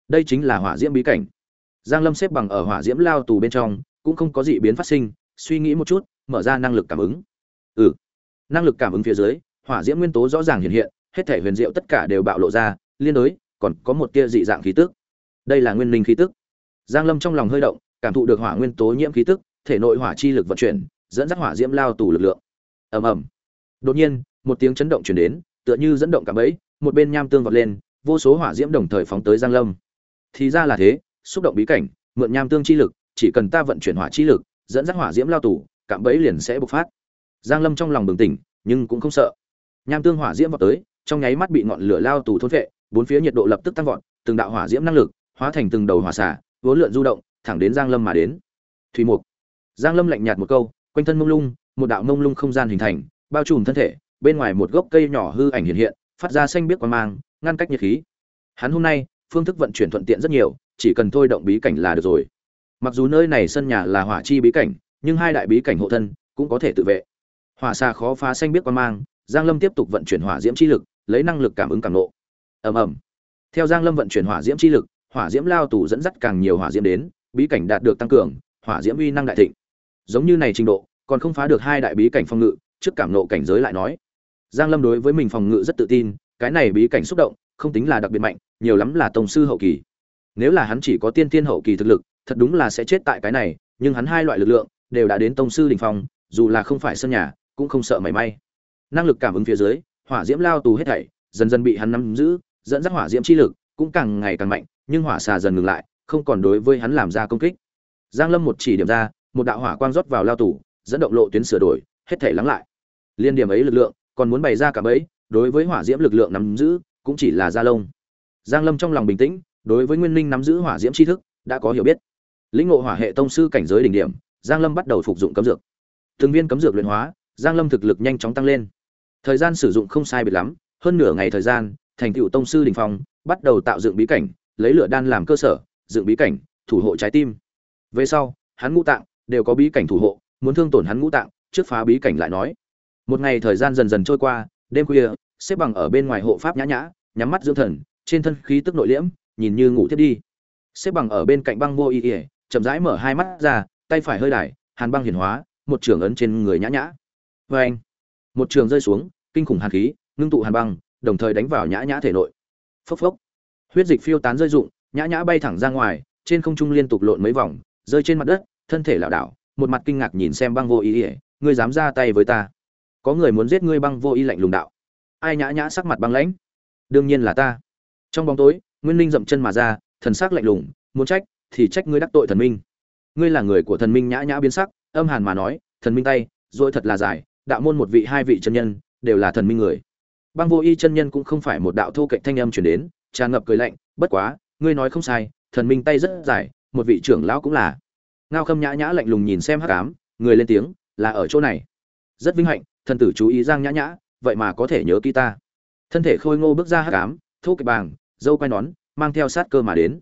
đây chính là hỏa diễm bí cảnh. Giang lâm xếp bằng ở hỏa diễm lao tù bên trong, cũng không có gì biến phát sinh, suy nghĩ một chút, mở ra năng lực cảm ứng. Ừ. Năng lực cảm ứng phía dưới, hỏa diễm nguyên tố rõ ràng hiện hiện, hết thể huyền diệu tất cả đều bạo lộ ra, liên đối, còn có một tia dị dạng khí tức. Đây là nguyên linh khí tức. Giang lâm trong lòng hơi động, cảm thụ được hỏa nguyên tố nhiễm khí tức, thể nội hỏa chi lực vận chuyển, dẫn dắt hỏa diễm lao tù lực lượng. Ầm ầm. Đột nhiên, một tiếng chấn động truyền đến, tựa như dẫn động cả bẫy, một bên nham tương vọt lên, vô số hỏa diễm đồng thời phóng tới giang lâm thì ra là thế, xúc động bí cảnh, mượn nham tương chi lực, chỉ cần ta vận chuyển hỏa chi lực, dẫn dắt hỏa diễm lao tù, cạm bẫy liền sẽ bộc phát. Giang lâm trong lòng bừng tỉnh, nhưng cũng không sợ. Nham tương hỏa diễm vọt tới, trong nháy mắt bị ngọn lửa lao tù thôn vệ bốn phía nhiệt độ lập tức tăng vọt, từng đạo hỏa diễm năng lực, hóa thành từng đầu hỏa xả, vốn lượn du động, thẳng đến giang lâm mà đến. Thủy mục. Giang lâm lạnh nhạt một câu, quanh thân mông lung, một đạo mông lung không gian hình thành, bao trùm thân thể, bên ngoài một gốc cây nhỏ hư ảnh hiện hiện, phát ra xanh biếc quang mang, ngăn cách nhiệt khí. Hắn hôm nay phương thức vận chuyển thuận tiện rất nhiều, chỉ cần thôi động bí cảnh là được rồi. Mặc dù nơi này sân nhà là hỏa chi bí cảnh, nhưng hai đại bí cảnh hộ thân cũng có thể tự vệ. Hỏa xa khó phá xanh biết quan mang, giang lâm tiếp tục vận chuyển hỏa diễm chi lực, lấy năng lực cảm ứng cảm nộ. Ầm ầm. Theo giang lâm vận chuyển hỏa diễm chi lực, hỏa diễm lao tù dẫn dắt càng nhiều hỏa diễm đến, bí cảnh đạt được tăng cường, hỏa diễm uy năng đại thịnh. Giống như này trình độ, còn không phá được hai đại bí cảnh phòng ngự, trước cảm nộ cảnh giới lại nói. Giang lâm đối với mình phòng ngự rất tự tin, cái này bí cảnh xúc động không tính là đặc biệt mạnh, nhiều lắm là tông sư hậu kỳ. Nếu là hắn chỉ có tiên tiên hậu kỳ thực lực, thật đúng là sẽ chết tại cái này, nhưng hắn hai loại lực lượng đều đã đến tông sư đỉnh phong, dù là không phải sân nhà, cũng không sợ mảy may. Năng lực cảm ứng phía dưới, hỏa diễm lao tù hết thảy, dần dần bị hắn nắm giữ, dẫn dắt hỏa diễm chi lực cũng càng ngày càng mạnh, nhưng hỏa xà dần ngừng lại, không còn đối với hắn làm ra công kích. Giang lâm một chỉ điểm ra, một đạo hỏa quang rót vào lao tù, dẫn động lộ tuyến sửa đổi, hết thảy lắng lại. Liên điểm ấy lực lượng, còn muốn bày ra cả bấy đối với hỏa diễm lực lượng nắm giữ cũng chỉ là da lông giang lâm trong lòng bình tĩnh, đối với nguyên linh nắm giữ hỏa diễm tri thức, đã có hiểu biết. Lĩnh ngộ hỏa hệ tông sư cảnh giới đỉnh điểm, giang lâm bắt đầu phục dụng cấm dược. Từng viên cấm dược luyện hóa, giang lâm thực lực nhanh chóng tăng lên. Thời gian sử dụng không sai biệt lắm, hơn nửa ngày thời gian, thành tựu tông sư đỉnh phong, bắt đầu tạo dựng bí cảnh, lấy lửa đan làm cơ sở, dựng bí cảnh, thủ hộ trái tim. Về sau, hắn ngũ tạng đều có bí cảnh thủ hộ, muốn thương tổn hắn ngũ tạng, trước phá bí cảnh lại nói. Một ngày thời gian dần dần trôi qua, đêm khuya, xếp bằng ở bên ngoài hộ pháp nhã nhã nhắm mắt dưỡng thần, trên thân khí tức nội liễm, nhìn như ngủ thiết đi. Xếp bằng ở bên cạnh băng vô y ỉa chậm rãi mở hai mắt ra, tay phải hơi đải hàn băng hiển hóa, một trường ấn trên người nhã nhã. Vê anh, một trường rơi xuống, kinh khủng hàn khí, ngưng tụ hàn băng, đồng thời đánh vào nhã nhã thể nội. Phốc phốc. Huyết dịch phiêu tán rơi rụng, nhã nhã bay thẳng ra ngoài, trên không trung liên tục lộn mấy vòng, rơi trên mặt đất, thân thể lảo đảo, một mặt kinh ngạc nhìn xem băng vô ý ỉa ngươi dám ra tay với ta. Có người muốn giết ngươi băng vô ý lạnh lùng đạo. Ai nhã nhã sắc mặt băng lãnh? Đương nhiên là ta. Trong bóng tối, nguyên linh dậm chân mà ra, thần sắc lạnh lùng, muốn trách thì trách ngươi đắc tội thần minh. Ngươi là người của thần minh nhã nhã biến sắc, âm hàn mà nói, thần minh tay rồi thật là dài, đạo môn một vị hai vị chân nhân, đều là thần minh người. Băng vô y chân nhân cũng không phải một đạo thô cạnh thanh âm chuyển đến, tràn ngập cười lạnh, bất quá, ngươi nói không sai, thần minh tay rất dài, một vị trưởng lão cũng là. Ngao khâm nhã nhã lạnh lùng nhìn xem hắc ám, người lên tiếng, là ở chỗ này. Rất vinh hạnh, thần tử chú ý giang nhã nhã, vậy mà có thể nhớ kỹ ta thân thể khôi ngô bước ra hắc ám, thô kịch bàng, dâu quai nón, mang theo sát cơ mà đến.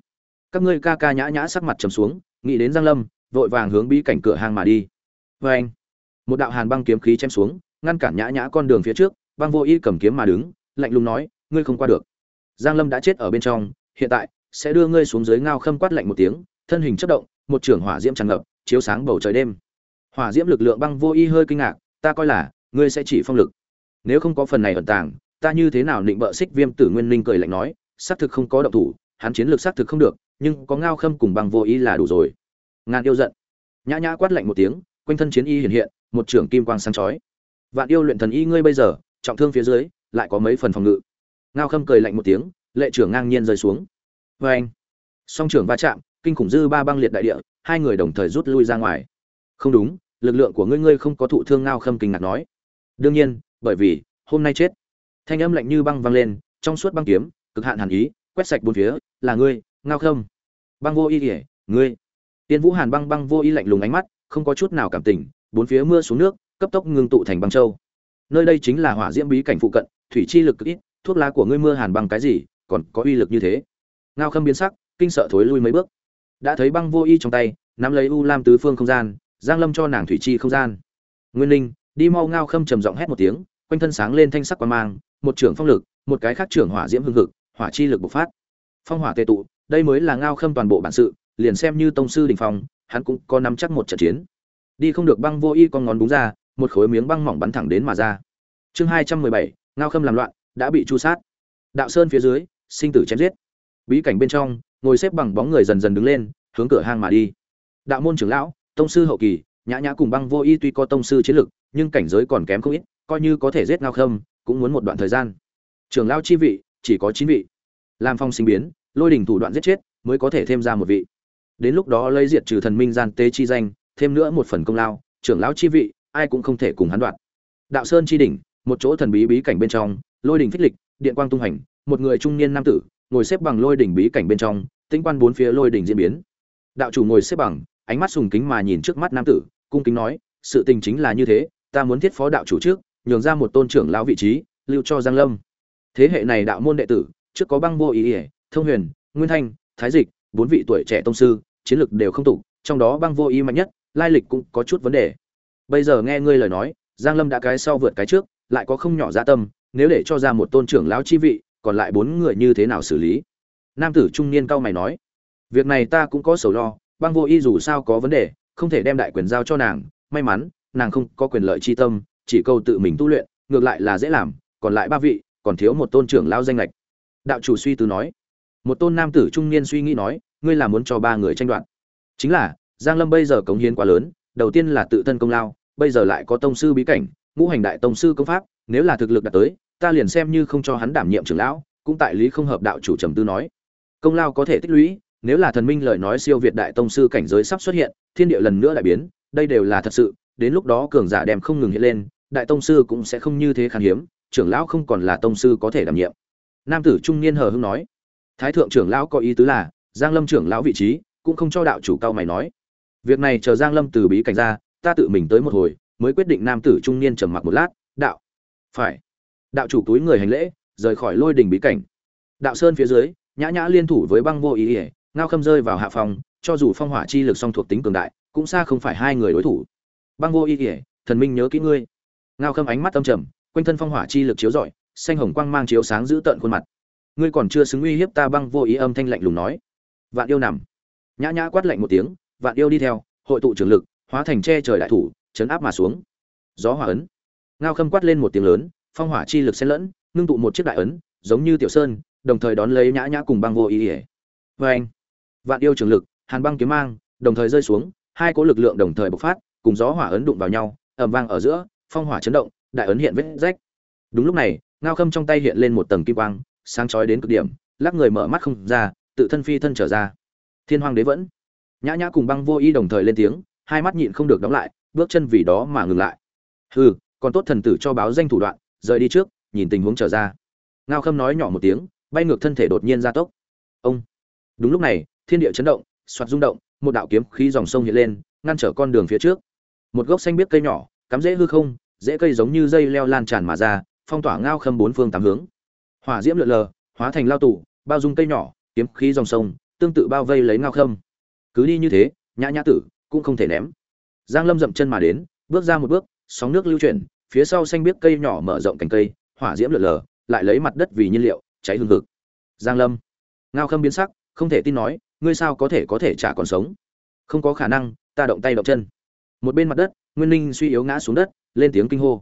Các ngươi ca ca nhã nhã sắc mặt trầm xuống, nghĩ đến giang lâm, vội vàng hướng bí cảnh cửa hàng mà đi. Vê anh, một đạo hàn băng kiếm khí chém xuống, ngăn cản nhã nhã con đường phía trước, băng vô y cầm kiếm mà đứng, lạnh lùng nói, ngươi không qua được. Giang lâm đã chết ở bên trong, hiện tại sẽ đưa ngươi xuống dưới ngao khâm quát lạnh một tiếng, thân hình chất động, một trường hỏa diễm tràn ngập, chiếu sáng bầu trời đêm. Hỏa diễm lực lượng băng vô y hơi kinh ngạc, ta coi là ngươi sẽ chỉ phong lực. Nếu không có phần này ẩn tàng ta như thế nào định bợ xích viêm tử nguyên linh cười lạnh nói, xác thực không có động thủ, hắn chiến lược xác thực không được, nhưng có ngao khâm cùng bằng vô ý là đủ rồi. Ngàn yêu giận. Nhã nhã quát lạnh một tiếng, quanh thân chiến y hiện hiện, một trưởng kim quang sáng chói. Vạn yêu luyện thần y ngươi bây giờ, trọng thương phía dưới, lại có mấy phần phòng ngự. Ngao khâm cười lạnh một tiếng, lệ trưởng ngang nhiên rơi xuống. Vê anh, song trưởng va chạm, kinh khủng dư ba băng liệt đại địa, hai người đồng thời rút lui ra ngoài. Không đúng, lực lượng của ngươi ngươi không có thụ thương ngao khâm kinh ngạc nói. Đương nhiên, bởi vì, hôm nay chết thanh âm lạnh như băng vang lên, trong suốt băng kiếm, cực hạn hàn ý, quét sạch bốn phía, là ngươi, ngao khâm. Băng vô y kỉa ngươi. Tiên vũ hàn băng băng vô y lạnh lùng ánh mắt, không có chút nào cảm tình, bốn phía mưa xuống nước, cấp tốc ngưng tụ thành băng châu. Nơi đây chính là hỏa diễm bí cảnh phụ cận, thủy chi lực cực ít, thuốc lá của ngươi mưa hàn băng cái gì, còn có uy lực như thế. Ngao khâm biến sắc, kinh sợ thối lui mấy bước. Đã thấy băng vô y trong tay, nắm lấy u lam tứ phương không gian, giang lâm cho nàng thủy chi không gian. Nguyên linh đi mau, ngao khâm trầm giọng hét một tiếng, quanh thân sáng lên thanh sắc quan mang một trưởng phong lực, một cái khác trưởng hỏa diễm hương hực, hỏa chi lực bộc phát. Phong hỏa tề tụ, đây mới là ngao khâm toàn bộ bản sự, liền xem như tông sư đỉnh phong, hắn cũng có nắm chắc một trận chiến. Đi không được băng vô y con ngón đúng ra, một khối miếng băng mỏng bắn thẳng đến mà ra. Chương hai trăm mười bảy, ngao khâm làm loạn, đã bị chu sát. Đạo sơn phía dưới, sinh tử chém giết. Bí cảnh bên trong, ngồi xếp bằng bóng người dần dần đứng lên, hướng cửa hang mà đi. Đạo môn trưởng lão, tông sư hậu kỳ, nhã nhã cùng băng vô y tuy có tông sư chiến lực, nhưng cảnh giới còn kém không ít, coi như có thể giết ngao khâm cũng muốn một đoạn thời gian. Trưởng lão chi vị, chỉ có chín vị. Làm phong sinh biến, lôi đỉnh thủ đoạn giết chết, mới có thể thêm ra một vị. Đến lúc đó lấy diệt trừ thần minh gian tế chi danh, thêm nữa một phần công lao trưởng lão chi vị, ai cũng không thể cùng hắn đoạt đạo sơn chi đỉnh, một chỗ thần bí bí cảnh bên trong, lôi đỉnh phích lịch, điện quang tung hành, một người trung niên nam tử, ngồi xếp bằng lôi đỉnh bí cảnh bên trong tinh quan bốn phía lôi đỉnh diễn biến. Đạo chủ ngồi xếp bằng, ánh mắt sùng kính mà nhìn trước mắt nam tử, cung kính nói, sự tình chính là như thế, ta muốn thiết phó đạo chủ trước nhường ra một tôn trưởng lão vị trí lưu cho giang lâm. Thế hệ này đạo môn đệ tử trước có băng vô ý ỉa thông huyền nguyên thanh thái dịch bốn vị tuổi trẻ tông sư chiến lực đều không tụ, trong đó băng vô ý mạnh nhất lai lịch cũng có chút vấn đề. Bây giờ nghe ngươi lời nói giang lâm đã cái sau vượt cái trước lại có không nhỏ dạ tâm nếu để cho ra một tôn trưởng lão chi vị còn lại bốn người như thế nào xử lý? Nam tử trung niên cao mày nói việc này ta cũng có sầu lo băng vô y dù sao có vấn đề không thể đem đại quyền giao cho nàng may mắn nàng không có quyền lợi chi tâm chỉ câu tự mình tu luyện, ngược lại là dễ làm, còn lại ba vị, còn thiếu một tôn trưởng lão danh lệch đạo chủ suy tư nói. Một tôn nam tử trung niên suy nghĩ nói, ngươi là muốn cho ba người tranh đoạt. Chính là, giang lâm bây giờ cống hiến quá lớn, đầu tiên là tự thân công lao, bây giờ lại có tông sư bí cảnh, ngũ hành đại tông sư công pháp, nếu là thực lực đạt tới, ta liền xem như không cho hắn đảm nhiệm trưởng lão, cũng tại lý không hợp đạo chủ trầm tư nói. Công lao có thể tích lũy, nếu là thần minh lời nói siêu việt đại tông sư cảnh giới sắp xuất hiện, thiên địa lần nữa đại biến, đây đều là thật sự, đến lúc đó cường giả đem không ngừng hiện lên đại tông sư cũng sẽ không như thế khan hiếm, trưởng lão không còn là tông sư có thể đảm nhiệm. Nam tử trung niên hờ hưng nói, thái thượng trưởng lão có ý tứ là, giang lâm trưởng lão vị trí cũng không cho đạo chủ cao mày nói. Việc này chờ giang lâm từ bí cảnh ra, ta tự mình tới một hồi, mới quyết định nam tử trung niên trầm mặc một lát, đạo, phải. Đạo chủ túi người hành lễ, rời khỏi lôi đình bí cảnh. Đạo sơn phía dưới, nhã nhã liên thủ với băng vô ý ỉa, ngao khâm rơi vào hạ phòng, cho dù phong hỏa chi lực song thuộc tính cường đại, cũng xa không phải hai người đối thủ. Băng vô ý ỉa, thần minh nhớ kỹ ngươi ngao khâm ánh mắt âm trầm, quanh thân phong hỏa chi lực chiếu rọi, xanh hồng quang mang chiếu sáng giữ tợn khuôn mặt. Ngươi còn chưa xứng uy hiếp ta băng vô ý âm thanh lạnh lùng nói. Vạn yêu nằm. Nhã nhã quát lạnh một tiếng, vạn yêu đi theo, hội tụ trường lực, hóa thành che trời đại thủ, chấn áp mà xuống. Gió hỏa ấn. Ngao khâm quát lên một tiếng lớn, phong hỏa chi lực xen lẫn, ngưng tụ một chiếc đại ấn, giống như tiểu sơn, đồng thời đón lấy nhã nhã cùng băng vô ý ỉa. Vê anh, vạn yêu trường lực, hàn băng kiếm mang, đồng thời rơi xuống, hai cỗ lực lượng đồng thời bộc phát, cùng gió hỏa ấn đụng vào nhau ẩm vang ở giữa phong hỏa chấn động, đại ấn hiện vết rách. Đúng lúc này, ngao khâm trong tay hiện lên một tầng kim quang, sáng chói đến cực điểm, lắc người mở mắt không ra, tự thân phi thân trở ra. Thiên hoàng đế vẫn. Nhã nhã cùng băng vô y đồng thời lên tiếng, hai mắt nhịn không được đóng lại, bước chân vì đó mà ngừng lại. Hừ, còn tốt thần tử cho báo danh thủ đoạn, rời đi trước, nhìn tình huống trở ra. Ngao khâm nói nhỏ một tiếng, bay ngược thân thể đột nhiên ra tốc. Ông. Đúng lúc này, thiên địa chấn động, soạt rung động, một đạo kiếm khí dòng sông hiện lên, ngăn trở con đường phía trước. Một gốc xanh biếc cây nhỏ, cắm rễ hư không dễ cây giống như dây leo lan tràn mà ra, phong tỏa ngao khâm bốn phương tám hướng. Hỏa diễm lượn lờ, hóa thành lao tủ bao dung cây nhỏ, kiếm khí dòng sông, tương tự bao vây lấy ngao khâm. Cứ đi như thế, nhã nhã tử cũng không thể ném. Giang lâm dậm chân mà đến, bước ra một bước, sóng nước lưu chuyển, phía sau xanh biếc cây nhỏ mở rộng cành cây, hỏa diễm lượn lờ, lại lấy mặt đất vì nhiên liệu, cháy hương hực. Giang lâm, ngao khâm biến sắc, không thể tin nói, ngươi sao có thể có thể trả còn sống? Không có khả năng, ta động tay động chân. Một bên mặt đất, nguyên linh suy yếu ngã xuống đất lên tiếng kinh hô.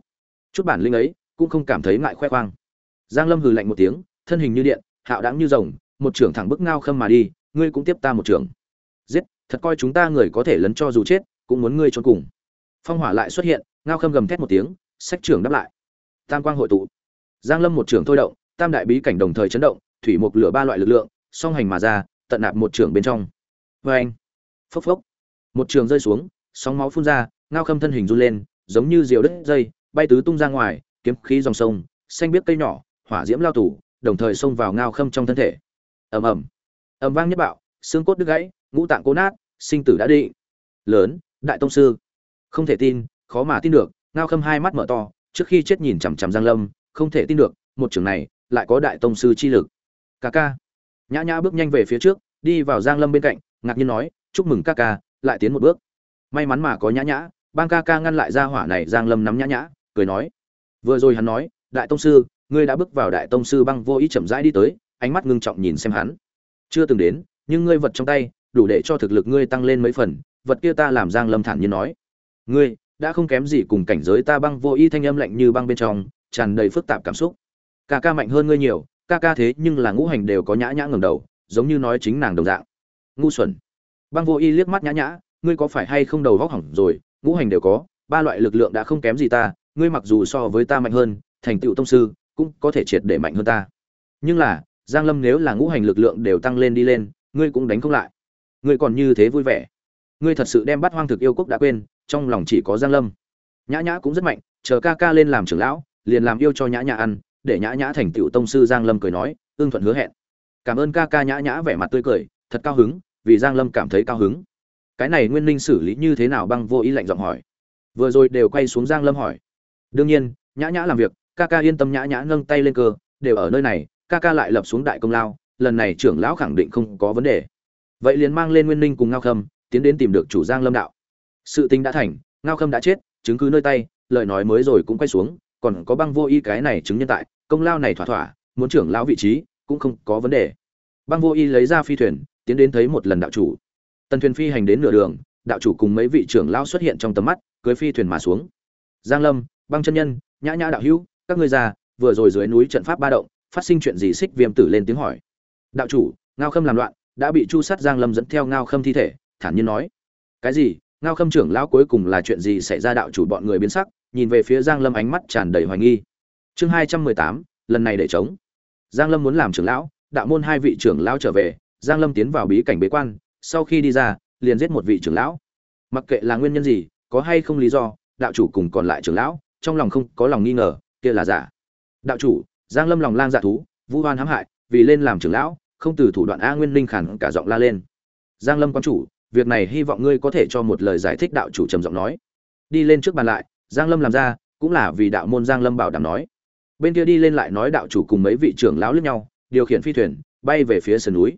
Chút bản linh ấy cũng không cảm thấy ngại khoe khoang. Giang lâm hừ lạnh một tiếng, thân hình như điện, hạo đáng như rồng, một trưởng thẳng bức ngao khâm mà đi, ngươi cũng tiếp ta một trưởng. Giết, thật coi chúng ta người có thể lấn cho dù chết, cũng muốn ngươi trốn cùng. Phong hỏa lại xuất hiện, ngao khâm gầm thét một tiếng sách trưởng đáp lại. Tam quang hội tụ. Giang lâm một trưởng thôi động, tam đại bí cảnh đồng thời chấn động, thủy mục lửa ba loại lực lượng, song hành mà ra, tận nạp một trưởng bên trong. Vê anh. Phốc phốc. Một trường rơi xuống, sóng máu phun ra, ngao khâm thân hình run lên giống như diều đất dây, bay tứ tung ra ngoài, kiếm khí dòng sông, xanh biếc cây nhỏ, hỏa diễm lao tủ đồng thời xông vào ngao khâm trong thân thể. Ầm ầm. Ầm vang nhất bạo, xương cốt đứt gãy, ngũ tạng cố nát, sinh tử đã định. Lớn, đại tông sư. Không thể tin, khó mà tin được, ngao khâm hai mắt mở to, trước khi chết nhìn chằm chằm giang lâm, không thể tin được, một trường này, lại có đại tông sư chi lực. Ca ca. Nhã nhã bước nhanh về phía trước, đi vào giang lâm bên cạnh, ngạc nhiên nói, chúc mừng ca ca, lại tiến một bước. May mắn mà có nhã nhã bang ca ca ngăn lại ra hỏa này giang lâm nắm nhã nhã, cười nói. Vừa rồi hắn nói, đại tông sư, ngươi đã bước vào đại tông sư băng vô ý chậm rãi đi tới, ánh mắt ngưng trọng nhìn xem hắn. Chưa từng đến, nhưng ngươi vật trong tay, đủ để cho thực lực ngươi tăng lên mấy phần, vật kia ta làm giang lâm thản nhiên nói. Ngươi, đã không kém gì cùng cảnh giới ta băng vô ý thanh âm lạnh như băng bên trong, tràn đầy phức tạp cảm xúc. Ca ca mạnh hơn ngươi nhiều, ca ca thế nhưng là ngũ hành đều có nhã nhã ngẩng đầu, giống như nói chính nàng đồng dạng. Ngu xuẩn. Băng vô y liếc mắt nhã nhã, ngươi có phải hay không đầu vóc hỏng rồi ngũ hành đều có, ba loại lực lượng đã không kém gì ta, ngươi mặc dù so với ta mạnh hơn, thành tựu tông sư, cũng có thể triệt để mạnh hơn ta. Nhưng là, giang lâm nếu là ngũ hành lực lượng đều tăng lên đi lên, ngươi cũng đánh không lại. Ngươi còn như thế vui vẻ. Ngươi thật sự đem bắt hoang thực yêu quốc đã quên, trong lòng chỉ có giang lâm. Nhã nhã cũng rất mạnh, chờ ca ca lên làm trưởng lão, liền làm yêu cho nhã nhã ăn, để nhã nhã thành tựu tông sư giang lâm cười nói ương thuận hứa hẹn. Cảm ơn ca ca nhã nhã vẻ mặt tươi cười, thật cao hứng, vì giang lâm cảm thấy cao hứng cái này nguyên ninh xử lý như thế nào băng vô ý lạnh giọng hỏi. Vừa rồi đều quay xuống giang lâm hỏi. Đương nhiên, nhã nhã làm việc, ca ca yên tâm nhã nhã nâng tay lên cơ, đều ở nơi này, ca ca lại lập xuống đại công lao, lần này trưởng lão khẳng định không có vấn đề. Vậy liền mang lên nguyên ninh cùng ngao khâm, tiến đến tìm được chủ giang lâm đạo. Sự tình đã thành, ngao khâm đã chết, chứng cứ nơi tay, lời nói mới rồi cũng quay xuống, còn có băng vô y cái này chứng nhân tại, công lao này thỏa thỏa, muốn trưởng lão vị trí, cũng không có vấn đề. Băng vô y lấy ra phi thuyền, tiến đến thấy một lần đạo chủ tần thuyền phi hành đến nửa đường, đạo chủ cùng mấy vị trưởng lão xuất hiện trong tầm mắt, cưới phi thuyền mà xuống. Giang lâm, băng chân nhân, nhã nhã đạo hữu, các ngươi già, vừa rồi dưới núi trận pháp ba động, phát sinh chuyện gì xích viêm tử lên tiếng hỏi. Đạo chủ, ngao khâm làm loạn, đã bị chu sát giang lâm dẫn theo ngao khâm thi thể, thản nhiên nói. Cái gì? Ngao khâm trưởng lão cuối cùng là chuyện gì xảy ra đạo chủ bọn người biến sắc, nhìn về phía giang lâm ánh mắt tràn đầy hoài nghi. Chương hai trăm mười tám, lần này để chống giang lâm muốn làm trưởng lão, đạo môn hai vị trưởng lão trở về, giang lâm tiến vào bí cảnh bế quan sau khi đi ra, liền giết một vị trưởng lão. Mặc kệ là nguyên nhân gì, có hay không lý do, đạo chủ cùng còn lại trưởng lão, trong lòng không có lòng nghi ngờ, kia là giả. Đạo chủ, giang lâm lòng lang dạ thú, vu hoan hãm hại, vì lên làm trưởng lão, không từ thủ đoạn a nguyên linh khản cả giọng la lên. Giang lâm quan chủ, việc này hy vọng ngươi có thể cho một lời giải thích, đạo chủ trầm giọng nói. Đi lên trước bàn lại, giang lâm làm ra, cũng là vì đạo môn giang lâm bảo đảm nói. Bên kia đi lên lại nói đạo chủ cùng mấy vị trưởng lão lướt nhau, điều khiển phi thuyền, bay về phía sườn núi.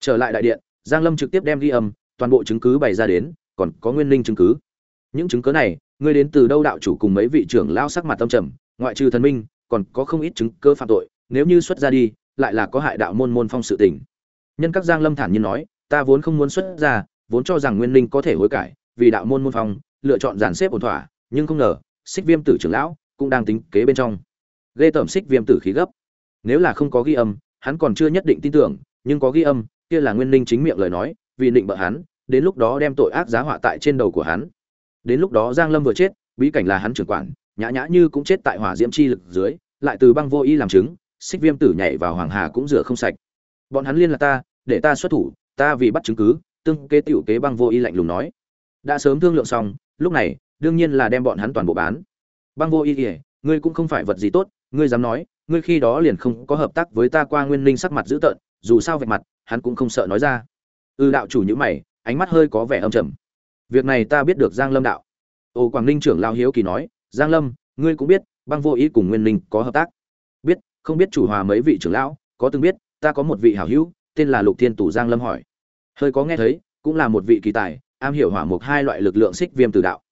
Trở lại đại điện giang lâm trực tiếp đem ghi âm, toàn bộ chứng cứ bày ra đến, còn có nguyên linh chứng cứ. Những chứng cứ này, ngươi đến từ đâu đạo chủ cùng mấy vị trưởng lao sắc mặt tâm trầm, ngoại trừ thần minh, còn có không ít chứng cứ phạm tội, nếu như xuất ra đi, lại là có hại đạo môn môn phong sự tình. Nhân các giang lâm thản nhiên nói, ta vốn không muốn xuất ra, vốn cho rằng nguyên linh có thể hối cải, vì đạo môn môn phong, lựa chọn giản xếp ổn thỏa, nhưng không ngờ, xích viêm tử trưởng lão cũng đang tính kế bên trong. Gây tẩm xích viêm tử khí gấp. Nếu là không có ghi âm, hắn còn chưa nhất định tin tưởng, nhưng có ghi âm kia là nguyên linh chính miệng lời nói, vì định bợ hắn, đến lúc đó đem tội ác giá họa tại trên đầu của hắn. Đến lúc đó giang lâm vừa chết, bí cảnh là hắn trưởng quản, nhã nhã như cũng chết tại hỏa diễm chi lực dưới, lại từ băng vô y làm chứng, xích viêm tử nhảy vào hoàng hà cũng rửa không sạch. Bọn hắn liên là ta, để ta xuất thủ, ta vì bắt chứng cứ, tương kế tiểu kế băng vô y lạnh lùng nói. Đã sớm thương lượng xong, lúc này, đương nhiên là đem bọn hắn toàn bộ bán. Băng vô y kể ngươi cũng không phải vật gì tốt, ngươi dám nói, ngươi khi đó liền không có hợp tác với ta qua nguyên linh sắc mặt dữ tợn, dù sao vạch mặt hắn cũng không sợ nói ra. Ư ừ, đạo chủ như mày ánh mắt hơi có vẻ âm trầm. Việc này ta biết được giang lâm đạo. Ô quảng ninh trưởng lao hiếu kỳ nói giang lâm ngươi cũng biết băng vô ý cùng nguyên linh có hợp tác. Biết không biết chủ hòa mấy vị trưởng lão có từng biết ta có một vị hảo hữu tên là lục thiên tủ giang lâm hỏi. Hơi có nghe thấy cũng là một vị kỳ tài am hiểu hỏa mục hai loại lực lượng xích viêm từ đạo.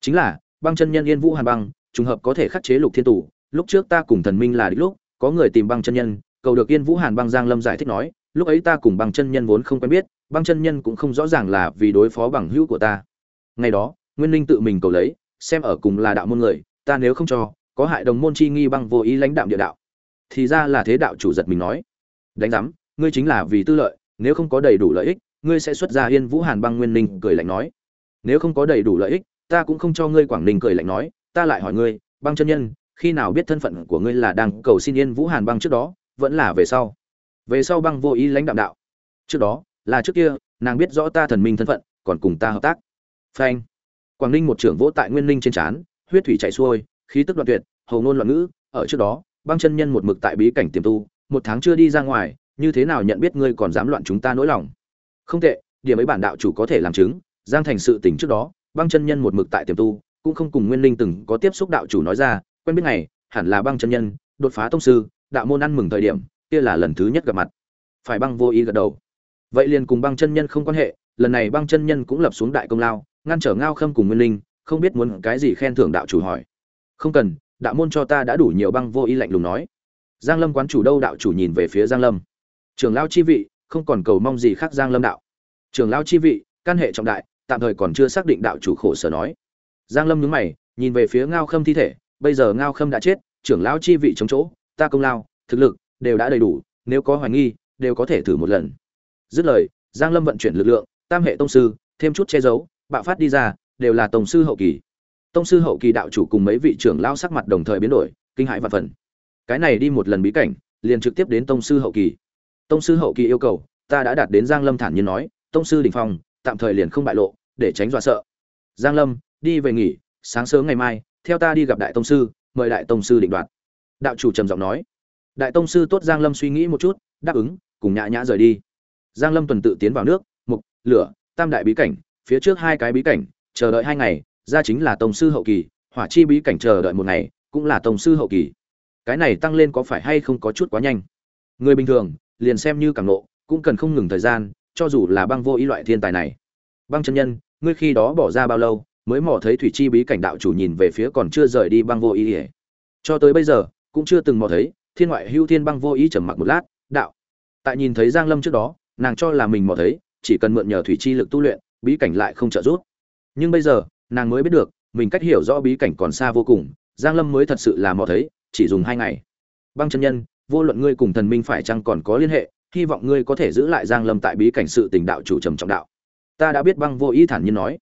Chính là băng chân nhân yên vũ hàn băng trùng hợp có thể khắc chế lục thiên tủ lúc trước ta cùng thần minh là đích lúc có người tìm băng chân nhân cầu được yên vũ hàn băng giang lâm giải thích nói lúc ấy ta cùng băng chân nhân vốn không quen biết, băng chân nhân cũng không rõ ràng là vì đối phó bằng hữu của ta. Ngày đó, nguyên linh tự mình cầu lấy, xem ở cùng là đạo môn người, ta nếu không cho, có hại đồng môn chi nghi băng vô ý lãnh đạm địa đạo. Thì ra là thế đạo chủ giật mình nói, đánh giám, ngươi chính là vì tư lợi, nếu không có đầy đủ lợi ích, ngươi sẽ xuất ra yên vũ hàn băng nguyên linh cười lạnh nói. Nếu không có đầy đủ lợi ích, ta cũng không cho ngươi quảng ninh cười lạnh nói, ta lại hỏi ngươi, băng chân nhân, khi nào biết thân phận của ngươi là đang cầu xin yên vũ hàn băng trước đó, vẫn là về sau? Về sau băng vô ý lãnh đạm đạo. Trước đó, là trước kia, nàng biết rõ ta thần minh thân phận, còn cùng ta hợp tác. Phanh. Quảng ninh một trưởng vỗ tại nguyên ninh trên trán, huyết thủy chảy xuôi, khí tức đoạn tuyệt, hầu ngôn loạn ngữ. Ở trước đó, băng chân nhân một mực tại bí cảnh tiềm tu, một tháng chưa đi ra ngoài, như thế nào nhận biết ngươi còn dám loạn chúng ta nỗi lòng? Không tệ, điểm ấy bản đạo chủ có thể làm chứng. Giang thành sự tình trước đó, băng chân nhân một mực tại tiềm tu, cũng không cùng nguyên linh từng có tiếp xúc đạo chủ nói ra. Quen biết này hẳn là băng chân nhân, đột phá tông sư, đạo môn ăn mừng thời điểm kia là lần thứ nhất gặp mặt. Phải băng vô ý gật đầu. Vậy liền cùng băng chân nhân không quan hệ, lần này băng chân nhân cũng lập xuống đại công lao, ngăn trở ngao khâm cùng nguyên linh, không biết muốn cái gì khen thưởng đạo chủ hỏi. Không cần, đạo môn cho ta đã đủ nhiều băng vô ý lạnh lùng nói. Giang lâm quán chủ đâu đạo chủ nhìn về phía giang lâm. Trưởng lao chi vị, không còn cầu mong gì khác giang lâm đạo. Trưởng lao chi vị, căn hệ trọng đại, tạm thời còn chưa xác định đạo chủ khổ sở nói. Giang lâm nhướng mày, nhìn về phía ngao khâm thi thể, bây giờ ngao khâm đã chết trưởng lão chi vị chống chỗ, ta công lao, thực lực đều đã đầy đủ, nếu có hoài nghi, đều có thể thử một lần. Dứt lời, giang lâm vận chuyển lực lượng, tam hệ tông sư, thêm chút che giấu, bạo phát đi ra, đều là tông sư hậu kỳ. Tông sư hậu kỳ đạo chủ cùng mấy vị trưởng lao sắc mặt đồng thời biến đổi, kinh hãi và phần. Cái này đi một lần bí cảnh, liền trực tiếp đến tông sư hậu kỳ. Tông sư hậu kỳ yêu cầu, ta đã đạt đến giang lâm thản nhiên nói, tông sư đỉnh phong, tạm thời liền không bại lộ, để tránh dọa sợ. Giang lâm, đi về nghỉ, sáng sớm ngày mai, theo ta đi gặp đại tông sư, mời đại tông sư định đoạt. Đạo chủ trầm giọng nói đại tông sư tốt giang lâm suy nghĩ một chút, đáp ứng, cùng nhã nhã rời đi. Giang lâm tuần tự tiến vào nước, mục, lửa, tam đại bí cảnh, phía trước hai cái bí cảnh, chờ đợi hai ngày, ra chính là tông sư hậu kỳ, hỏa chi bí cảnh chờ đợi một ngày, cũng là tông sư hậu kỳ. Cái này tăng lên có phải hay không có chút quá nhanh? Người bình thường, liền xem như cảm nộ, cũng cần không ngừng thời gian, cho dù là băng vô ý loại thiên tài này. Băng chân nhân, ngươi khi đó bỏ ra bao lâu, mới mò thấy thủy chi bí cảnh đạo chủ nhìn về phía còn chưa rời đi băng vô ý ỉa cho tới bây giờ, cũng chưa từng mò thấy thiên ngoại hưu thiên băng vô ý trầm mặc một lát, đạo. Tại nhìn thấy giang lâm trước đó, nàng cho là mình mò thấy, chỉ cần mượn nhờ thủy chi lực tu luyện, bí cảnh lại không trợ giúp. Nhưng bây giờ, nàng mới biết được, mình cách hiểu rõ bí cảnh còn xa vô cùng, giang lâm mới thật sự là mò thấy, chỉ dùng hai ngày. Băng chân nhân, vô luận ngươi cùng thần minh phải chăng còn có liên hệ, hy vọng ngươi có thể giữ lại giang lâm tại bí cảnh sự tình đạo chủ trầm trọng đạo. Ta đã biết băng vô ý thản nhiên nói.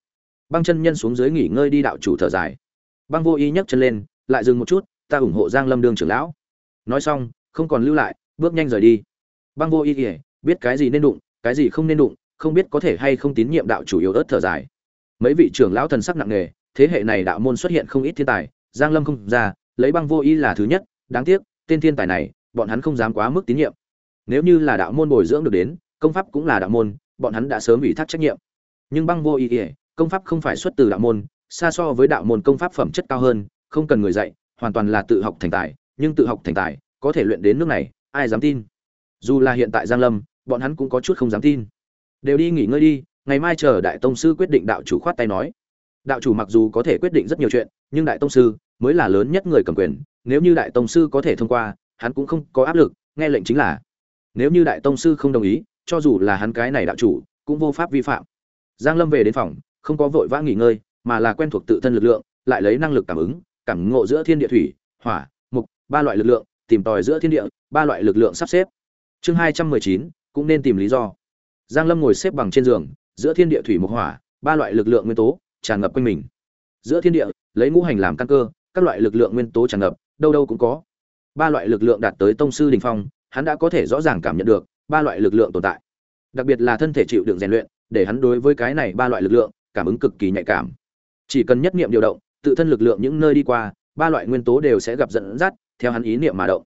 Băng chân nhân xuống dưới nghỉ ngơi đi đạo chủ thở dài. Băng vô ý nhấc chân lên, lại dừng một chút, ta ủng hộ giang lâm đương trưởng lão nói xong, không còn lưu lại, bước nhanh rời đi. Băng vô ý kỉa biết cái gì nên đụng, cái gì không nên đụng, không biết có thể hay không tín nhiệm đạo chủ yếu ớt thở dài. Mấy vị trưởng lão thần sắc nặng nề, thế hệ này đạo môn xuất hiện không ít thiên tài, giang lâm không ra, lấy băng vô ý là thứ nhất, đáng tiếc, tên thiên tài này, bọn hắn không dám quá mức tín nhiệm. Nếu như là đạo môn bồi dưỡng được đến, công pháp cũng là đạo môn, bọn hắn đã sớm ủy thác trách nhiệm. Nhưng băng vô ý kỉa công pháp không phải xuất từ đạo môn, xa so với đạo môn công pháp phẩm chất cao hơn, không cần người dạy, hoàn toàn là tự học thành tài nhưng tự học thành tài, có thể luyện đến nước này, ai dám tin? Dù là hiện tại giang lâm, bọn hắn cũng có chút không dám tin. Đều đi nghỉ ngơi đi, ngày mai chờ đại tông sư quyết định đạo chủ khoát tay nói. Đạo chủ mặc dù có thể quyết định rất nhiều chuyện, nhưng đại tông sư mới là lớn nhất người cầm quyền, nếu như đại tông sư có thể thông qua, hắn cũng không có áp lực, nghe lệnh chính là. Nếu như đại tông sư không đồng ý, cho dù là hắn cái này đạo chủ, cũng vô pháp vi phạm. Giang lâm về đến phòng, không có vội vã nghỉ ngơi, mà là quen thuộc tự thân lực lượng, lại lấy năng lực cảm ứng, cảm ngộ giữa thiên địa thủy, hỏa ba loại lực lượng, tìm tòi giữa thiên địa, ba loại lực lượng sắp xếp. Chương hai trăm mười chín, cũng nên tìm lý do. Giang lâm ngồi xếp bằng trên giường, giữa thiên địa thủy mục hỏa, ba loại lực lượng nguyên tố tràn ngập quanh mình. Giữa thiên địa, lấy ngũ hành làm căn cơ, các loại lực lượng nguyên tố tràn ngập, đâu đâu cũng có. Ba loại lực lượng đạt tới tông sư đình phong, hắn đã có thể rõ ràng cảm nhận được ba loại lực lượng tồn tại. Đặc biệt là thân thể chịu đựng rèn luyện, để hắn đối với cái này ba loại lực lượng cảm ứng cực kỳ nhạy cảm. Chỉ cần nhất niệm điều động, tự thân lực lượng những nơi đi qua, ba loại nguyên tố đều sẽ gặp dẫn dắt theo hắn ý niệm mà động.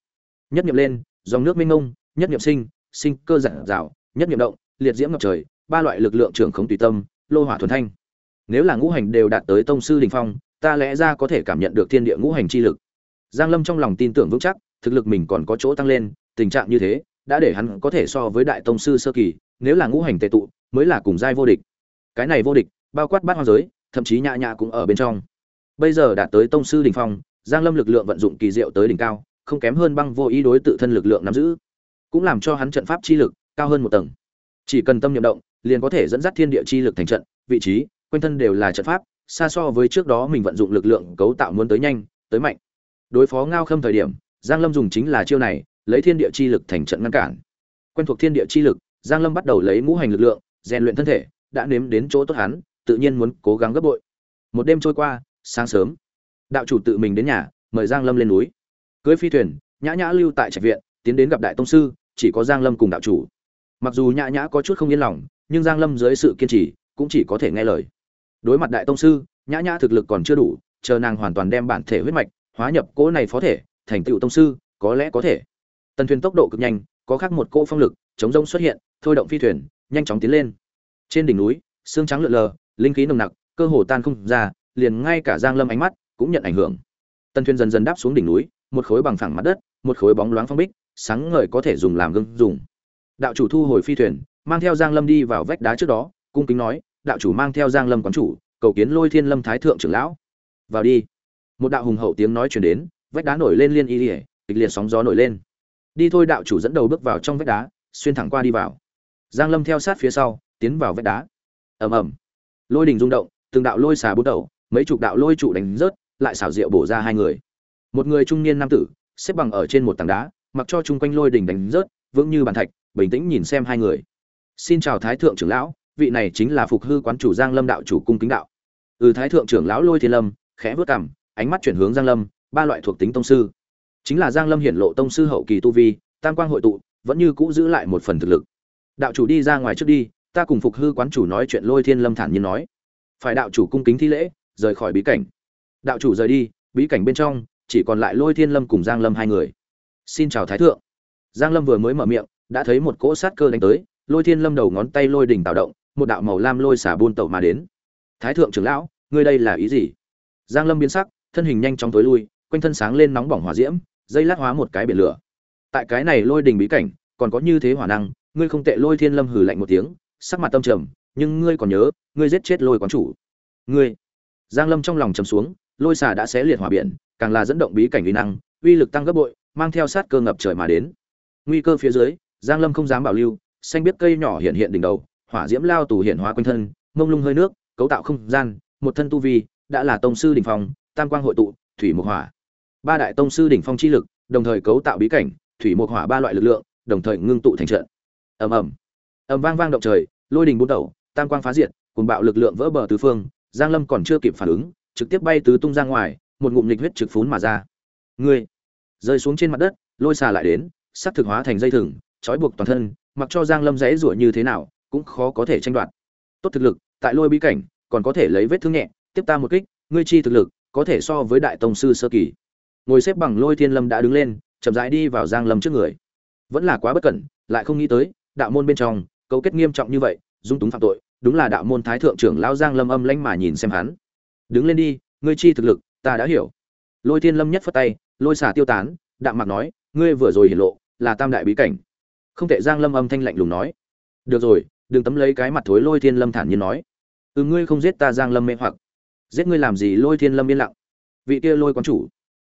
Nhất niệm lên, dòng nước mênh mông, nhất niệm sinh sinh cơ giản rào nhất niệm động, liệt diễm ngập trời, ba loại lực lượng trưởng khống tùy tâm, lô hỏa thuần thanh. Nếu là ngũ hành đều đạt tới tông sư đình phong, ta lẽ ra có thể cảm nhận được thiên địa ngũ hành chi lực. Giang lâm trong lòng tin tưởng vững chắc, thực lực mình còn có chỗ tăng lên, tình trạng như thế, đã để hắn có thể so với đại tông sư sơ kỳ, nếu là ngũ hành tệ tụ, mới là cùng giai vô địch. Cái này vô địch, bao quát bát hoang giới, thậm chí nhã nhã cũng ở bên trong. Bây giờ đạt tới tông sư đỉnh phong giang lâm lực lượng vận dụng kỳ diệu tới đỉnh cao, không kém hơn băng vô ý đối tự thân lực lượng nắm giữ. Cũng làm cho hắn trận pháp chi lực cao hơn một tầng. Chỉ cần tâm niệm động, liền có thể dẫn dắt thiên địa chi lực thành trận, vị trí, quanh thân đều là trận pháp, xa so với trước đó mình vận dụng lực lượng cấu tạo muốn tới nhanh, tới mạnh. Đối phó ngao khâm thời điểm, giang lâm dùng chính là chiêu này, lấy thiên địa chi lực thành trận ngăn cản. Quen thuộc thiên địa chi lực, giang lâm bắt đầu lấy ngũ hành lực lượng, rèn luyện thân thể, đã nếm đến chỗ tốt hắn, tự nhiên muốn cố gắng gấp bội. Một đêm trôi qua, sáng sớm đạo chủ tự mình đến nhà, mời giang lâm lên núi. Cưới phi thuyền, nhã nhã lưu tại trạch viện, tiến đến gặp đại tông sư, chỉ có giang lâm cùng đạo chủ. Mặc dù nhã nhã có chút không yên lòng, nhưng giang lâm dưới sự kiên trì, cũng chỉ có thể nghe lời. Đối mặt đại tông sư, nhã nhã thực lực còn chưa đủ, chờ nàng hoàn toàn đem bản thể huyết mạch hóa nhập cỗ này phó thể, thành tựu tông sư, có lẽ có thể. Tần thuyền tốc độ cực nhanh, có khác một cỗ phong lực, chống rông xuất hiện, thôi động phi thuyền, nhanh chóng tiến lên. Trên đỉnh núi, xương trắng lượn lờ, linh khí nồng nặc, cơ hồ tan không ra, liền ngay cả giang lâm ánh mắt cũng nhận ảnh hưởng. Tần thuyền dần dần đáp xuống đỉnh núi, một khối bằng phẳng mặt đất, một khối bóng loáng phong bích, sáng ngời có thể dùng làm gương dùng. Đạo chủ thu hồi phi thuyền, mang theo giang lâm đi vào vách đá trước đó, cung kính nói, đạo chủ mang theo giang lâm quán chủ, cầu kiến lôi thiên lâm thái thượng trưởng lão. Vào đi. Một đạo hùng hậu tiếng nói truyền đến, vách đá nổi lên liên y ỉa kịch liệt sóng gió nổi lên. Đi thôi đạo chủ dẫn đầu bước vào trong vách đá, xuyên thẳng qua đi vào. Giang lâm theo sát phía sau, tiến vào vách đá. Ầm ầm. Lôi đình rung động, từng đạo lôi xà bút đầu, mấy chục đạo lôi trụ đánh rớt lại xảo diệu bổ ra hai người. Một người trung niên nam tử, xếp bằng ở trên một tảng đá, mặc cho chung quanh lôi đỉnh đánh rớt, vững như bàn thạch, bình tĩnh nhìn xem hai người. Xin chào thái thượng trưởng lão, vị này chính là phục hư quán chủ giang lâm đạo chủ cung kính đạo. Ừ thái thượng trưởng lão lôi thiên lâm, khẽ vớt cằm, ánh mắt chuyển hướng giang lâm, ba loại thuộc tính tông sư. Chính là giang lâm hiển lộ tông sư hậu kỳ tu vi, tam quang hội tụ, vẫn như cũ giữ lại một phần thực lực. Đạo chủ đi ra ngoài trước đi, ta cùng phục hư quán chủ nói chuyện lôi thiên lâm thản nhiên nói. Phải đạo chủ cung kính thi lễ, rời khỏi bí cảnh đạo chủ rời đi, bí cảnh bên trong, chỉ còn lại lôi thiên lâm cùng giang lâm hai người. Xin chào thái thượng. Giang lâm vừa mới mở miệng, đã thấy một cỗ sát cơ đánh tới, lôi thiên lâm đầu ngón tay lôi đỉnh tạo động, một đạo màu lam lôi xả buôn tẩu mà đến. Thái thượng trưởng lão, ngươi đây là ý gì? Giang lâm biến sắc, thân hình nhanh chóng tối lui, quanh thân sáng lên nóng bỏng hỏa diễm, dây lát hóa một cái biển lửa. Tại cái này lôi đình bí cảnh, còn có như thế hỏa năng, ngươi không tệ lôi thiên lâm hừ lạnh một tiếng, sắc mặt tâm trầm, nhưng ngươi còn nhớ, ngươi giết chết lôi quán chủ. Ngươi. Giang lâm trong lòng trầm xuống lôi xà đã xé liệt hỏa biển, càng là dẫn động bí cảnh uy năng, uy lực tăng gấp bội, mang theo sát cơ ngập trời mà đến. Nguy cơ phía dưới, giang lâm không dám bảo lưu, xanh biết cây nhỏ hiện hiện đỉnh đầu, hỏa diễm lao tù hiện hóa quanh thân, mông lung hơi nước, cấu tạo không gian, một thân tu vi, đã là tông sư đỉnh phong, tam quang hội tụ, thủy mục hỏa. Ba đại tông sư đỉnh phong chi lực, đồng thời cấu tạo bí cảnh, thủy mục hỏa ba loại lực lượng, đồng thời ngưng tụ thành trận. Ầm ầm. Ầm vang vang động trời, lôi đình bốn đầu tam quang phá diệt cùng bạo lực lượng vỡ bờ tứ phương, giang lâm còn chưa kịp phản ứng trực tiếp bay tứ tung ra ngoài, một ngụm nghịch huyết trực phún mà ra. Ngươi, rơi xuống trên mặt đất, lôi xà lại đến sắc thực hóa thành dây thừng, trói buộc toàn thân, mặc cho giang lâm dễ rủa như thế nào, cũng khó có thể tranh đoạt. Tốt thực lực, tại lôi bí cảnh, còn có thể lấy vết thương nhẹ, tiếp ta một kích, ngươi chi thực lực, có thể so với đại tông sư sơ kỳ. Ngồi xếp bằng lôi thiên lâm đã đứng lên, chậm rãi đi vào giang lâm trước người. Vẫn là quá bất cẩn, lại không nghĩ tới, đạo môn bên trong, cấu kết nghiêm trọng như vậy, dung túng phạm tội, đúng là đạo môn thái thượng trưởng lão giang lâm âm lãnh mà nhìn xem hắn đứng lên đi, ngươi chi thực lực, ta đã hiểu. Lôi thiên lâm nhất phất tay, lôi xả tiêu tán, đạm mạc nói, ngươi vừa rồi hiển lộ, là tam đại bí cảnh. Không thể giang lâm âm thanh lạnh lùng nói. Được rồi, đừng tấm lấy cái mặt thối lôi thiên lâm thản nhiên nói. Ừ ngươi không giết ta giang lâm mê hoặc. Giết ngươi làm gì lôi thiên lâm yên lặng. Vị kia lôi quán chủ,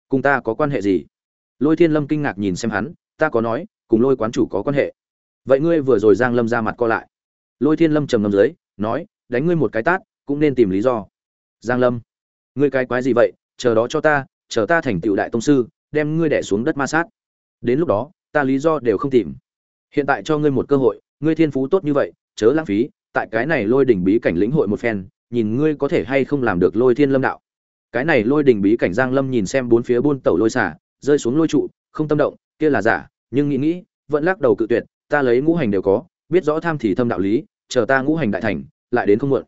cùng ta có quan hệ gì? Lôi thiên lâm kinh ngạc nhìn xem hắn, ta có nói, cùng lôi quán chủ có quan hệ. Vậy ngươi vừa rồi giang lâm ra mặt co lại. Lôi thiên lâm trầm ngâm dưới, nói, đánh ngươi một cái tát, cũng nên tìm lý do giang lâm. Ngươi cái quái gì vậy? Chờ đó cho ta, chờ ta thành tựu đại tông sư, đem ngươi đẻ xuống đất ma sát. Đến lúc đó, ta lý do đều không tìm. Hiện tại cho ngươi một cơ hội, ngươi thiên phú tốt như vậy, chớ lãng phí, tại cái này lôi đỉnh bí cảnh lĩnh hội một phen, nhìn ngươi có thể hay không làm được lôi thiên lâm đạo. Cái này lôi đỉnh bí cảnh giang lâm nhìn xem bốn phía buôn tẩu lôi xả, rơi xuống lôi trụ, không tâm động, kia là giả, nhưng nghĩ nghĩ, vẫn lắc đầu cự tuyệt, ta lấy ngũ hành đều có, biết rõ tham thì thâm đạo lý, chờ ta ngũ hành đại thành, lại đến không muộn.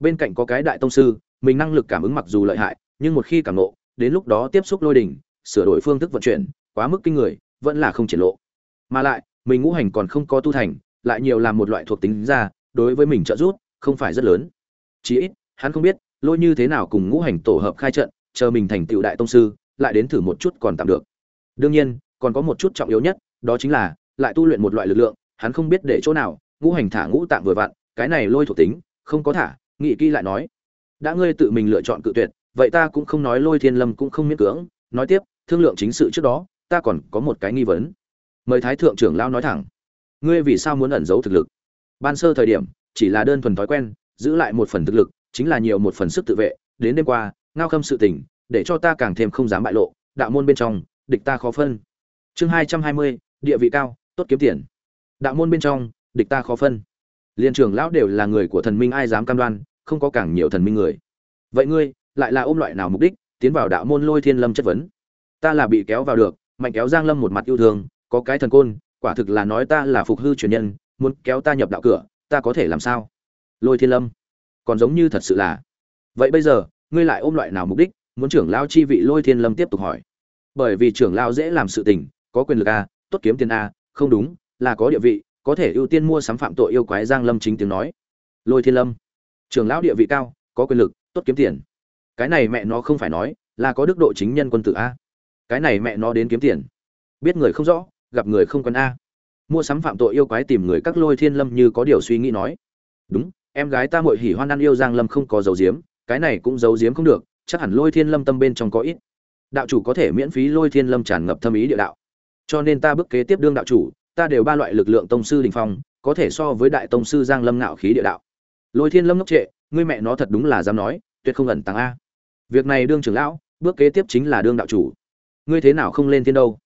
Bên cạnh có cái đại tông sư mình năng lực cảm ứng mặc dù lợi hại, nhưng một khi cảm nộ đến lúc đó tiếp xúc lôi đỉnh sửa đổi phương thức vận chuyển, quá mức kinh người, vẫn là không triển lộ. Mà lại, mình ngũ hành còn không có tu thành, lại nhiều làm một loại thuộc tính ra, đối với mình trợ giúp, không phải rất lớn. Chí ít, hắn không biết, lôi như thế nào cùng ngũ hành tổ hợp khai trận, chờ mình thành tựu đại tông sư, lại đến thử một chút còn tạm được. Đương nhiên, còn có một chút trọng yếu nhất, đó chính là, lại tu luyện một loại lực lượng, hắn không biết để chỗ nào, ngũ hành thả ngũ tạng vừa vặn, cái này lôi thuộc tính, không có thả, nghị kỹ lại nói đã ngươi tự mình lựa chọn cự tuyệt, vậy ta cũng không nói lôi thiên lâm cũng không miễn cưỡng. Nói tiếp, thương lượng chính sự trước đó, ta còn có một cái nghi vấn. Mời thái thượng trưởng lao nói thẳng. Ngươi vì sao muốn ẩn giấu thực lực? Ban sơ thời điểm, chỉ là đơn thuần thói quen, giữ lại một phần thực lực, chính là nhiều một phần sức tự vệ. Đến đêm qua, ngao khâm sự tình, để cho ta càng thêm không dám bại lộ. Đạo môn bên trong, địch ta khó phân. Chương hai trăm hai mươi, địa vị cao, tốt kiếm tiền. Đạo môn bên trong, địch ta khó phân. Liên trưởng lão đều là người của thần minh ai dám cam đoan không có càng nhiều thần minh người. Vậy ngươi, lại là ôm loại nào mục đích, tiến vào đạo môn lôi thiên lâm chất vấn? Ta là bị kéo vào được, mạnh kéo giang lâm một mặt yêu thương, có cái thần côn, quả thực là nói ta là phục hư truyền nhân, muốn kéo ta nhập đạo cửa, ta có thể làm sao? Lôi thiên lâm, còn giống như thật sự là. Vậy bây giờ, ngươi lại ôm loại nào mục đích, muốn trưởng lao chi vị lôi thiên lâm tiếp tục hỏi? Bởi vì trưởng lao dễ làm sự tình, có quyền lực a, tốt kiếm tiền a, không đúng, là có địa vị, có thể ưu tiên mua sắm phạm tội yêu quái giang lâm chính tiếng nói. Lôi thiên lâm trưởng lão địa vị cao, có quyền lực, tốt kiếm tiền. Cái này mẹ nó không phải nói là có đức độ chính nhân quân tử a. Cái này mẹ nó đến kiếm tiền. Biết người không rõ, gặp người không quân a. Mua sắm phạm tội yêu quái tìm người các lôi thiên lâm như có điều suy nghĩ nói. Đúng, em gái ta muội hỉ hoan ăn yêu giang lâm không có dấu diếm, cái này cũng dấu diếm không được, chắc hẳn lôi thiên lâm tâm bên trong có ít. Đạo chủ có thể miễn phí lôi thiên lâm tràn ngập thâm ý địa đạo. Cho nên ta bước kế tiếp đương đạo chủ, ta đều ba loại lực lượng tông sư đình phong, có thể so với đại tông sư giang lâm ngạo khí địa đạo lôi thiên lâm ngốc trệ, ngươi mẹ nó thật đúng là dám nói, tuyệt không ẩn tàng a. Việc này đương trưởng lão, bước kế tiếp chính là đương đạo chủ. Ngươi thế nào không lên thiên đâu?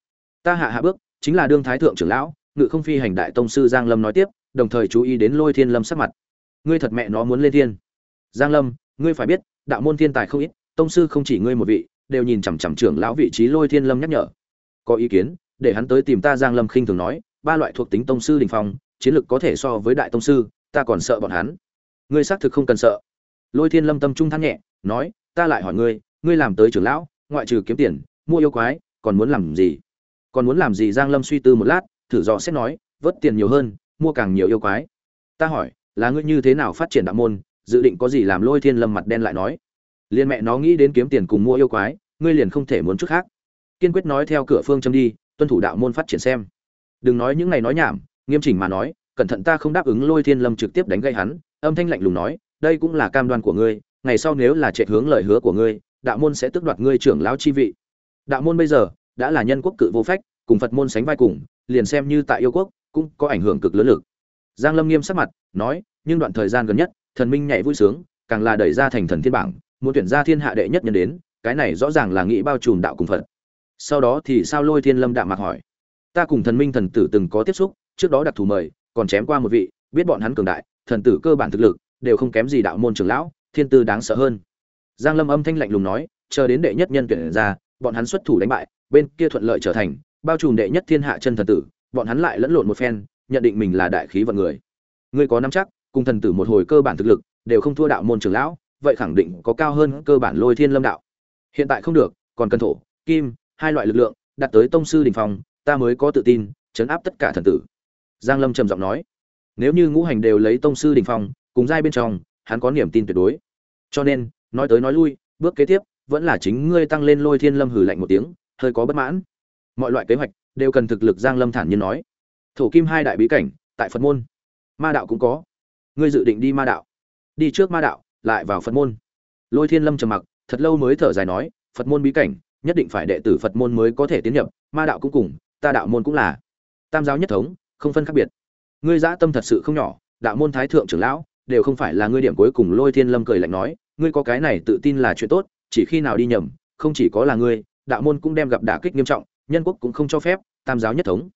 Ta hạ hạ bước, chính là đương thái thượng trưởng lão, ngự không phi hành đại tông sư giang lâm nói tiếp, đồng thời chú ý đến lôi thiên lâm sắc mặt. Ngươi thật mẹ nó muốn lên thiên. Giang lâm, ngươi phải biết, đạo môn thiên tài không ít, tông sư không chỉ ngươi một vị, đều nhìn chằm chằm trưởng lão vị trí lôi thiên lâm nhắc nhở. Có ý kiến, để hắn tới tìm ta giang lâm khinh thường nói, ba loại thuộc tính tông sư đình phong, chiến lực có thể so với đại tông sư, ta còn sợ bọn hắn ngươi xác thực không cần sợ. Lôi thiên lâm tâm trung than nhẹ, nói, ta lại hỏi ngươi ngươi làm tới trưởng lão, ngoại trừ kiếm tiền, mua yêu quái, còn muốn làm gì? Còn muốn làm gì? Giang lâm suy tư một lát, thử dò xét nói, vớt tiền nhiều hơn, mua càng nhiều yêu quái. Ta hỏi, là ngươi như thế nào phát triển đạo môn? Dự định có gì làm? Lôi thiên lâm mặt đen lại nói. Liền mẹ nó nghĩ đến kiếm tiền cùng mua yêu quái, ngươi liền không thể muốn chút khác. Kiên quyết nói theo cửa phương châm đi, tuân thủ đạo môn phát triển xem. Đừng nói những ngày nói nhảm, nghiêm chỉnh mà nói, cẩn thận ta không đáp ứng lôi thiên lâm trực tiếp đánh gây hắn âm thanh lạnh lùng nói, đây cũng là cam đoan của ngươi, ngày sau nếu là trệ hướng lời hứa của ngươi, đạo môn sẽ tước đoạt ngươi trưởng lão chi vị. Đạo môn bây giờ đã là nhân quốc cự vô phách, cùng phật môn sánh vai cùng, liền xem như tại yêu quốc cũng có ảnh hưởng cực lớn lực. Giang lâm nghiêm sắc mặt, nói, nhưng đoạn thời gian gần nhất, thần minh nhảy vui sướng, càng là đẩy ra thành thần thiên bảng, muốn tuyển ra thiên hạ đệ nhất nhân đến, cái này rõ ràng là nghĩ bao trùm đạo cùng phật. Sau đó thì sao lôi thiên lâm đạm mạc hỏi, ta cùng thần minh thần tử từng có tiếp xúc, trước đó đặc thù mời, còn chém qua một vị, biết bọn hắn cường đại thần tử cơ bản thực lực, đều không kém gì đạo môn trưởng lão, thiên tư đáng sợ hơn. Giang lâm âm thanh lạnh lùng nói, chờ đến đệ nhất nhân tuyển ra, bọn hắn xuất thủ đánh bại, bên kia thuận lợi trở thành, bao trùm đệ nhất thiên hạ chân thần tử, bọn hắn lại lẫn lộn một phen, nhận định mình là đại khí vận người. Ngươi có nắm chắc, cùng thần tử một hồi cơ bản thực lực, đều không thua đạo môn trưởng lão, vậy khẳng định có cao hơn cơ bản lôi thiên lâm đạo. Hiện tại không được, còn cần thổ, kim, hai loại lực lượng, đạt tới tông sư đỉnh phong, ta mới có tự tin, chấn áp tất cả thần tử. Giang lâm trầm giọng nói nếu như ngũ hành đều lấy tông sư đình phong, cùng giai bên trong, hắn có niềm tin tuyệt đối. Cho nên, nói tới nói lui, bước kế tiếp, vẫn là chính ngươi tăng lên lôi thiên lâm hừ lạnh một tiếng, hơi có bất mãn. Mọi loại kế hoạch đều cần thực lực giang lâm thản nhiên nói. Thổ kim hai đại bí cảnh, tại phật môn. Ma đạo cũng có. Ngươi dự định đi ma đạo. Đi trước ma đạo, lại vào phật môn. Lôi thiên lâm trầm mặc, thật lâu mới thở dài nói, phật môn bí cảnh, nhất định phải đệ tử phật môn mới có thể tiến nhập, ma đạo cũng cùng, ta đạo môn cũng là. Tam giáo nhất thống, không phân khác biệt ngươi dã tâm thật sự không nhỏ, đạo môn thái thượng trưởng lão, đều không phải là ngươi điểm cuối cùng lôi thiên lâm cười lạnh nói, ngươi có cái này tự tin là chuyện tốt, chỉ khi nào đi nhầm, không chỉ có là ngươi, đạo môn cũng đem gặp đả kích nghiêm trọng, nhân quốc cũng không cho phép, tam giáo nhất thống.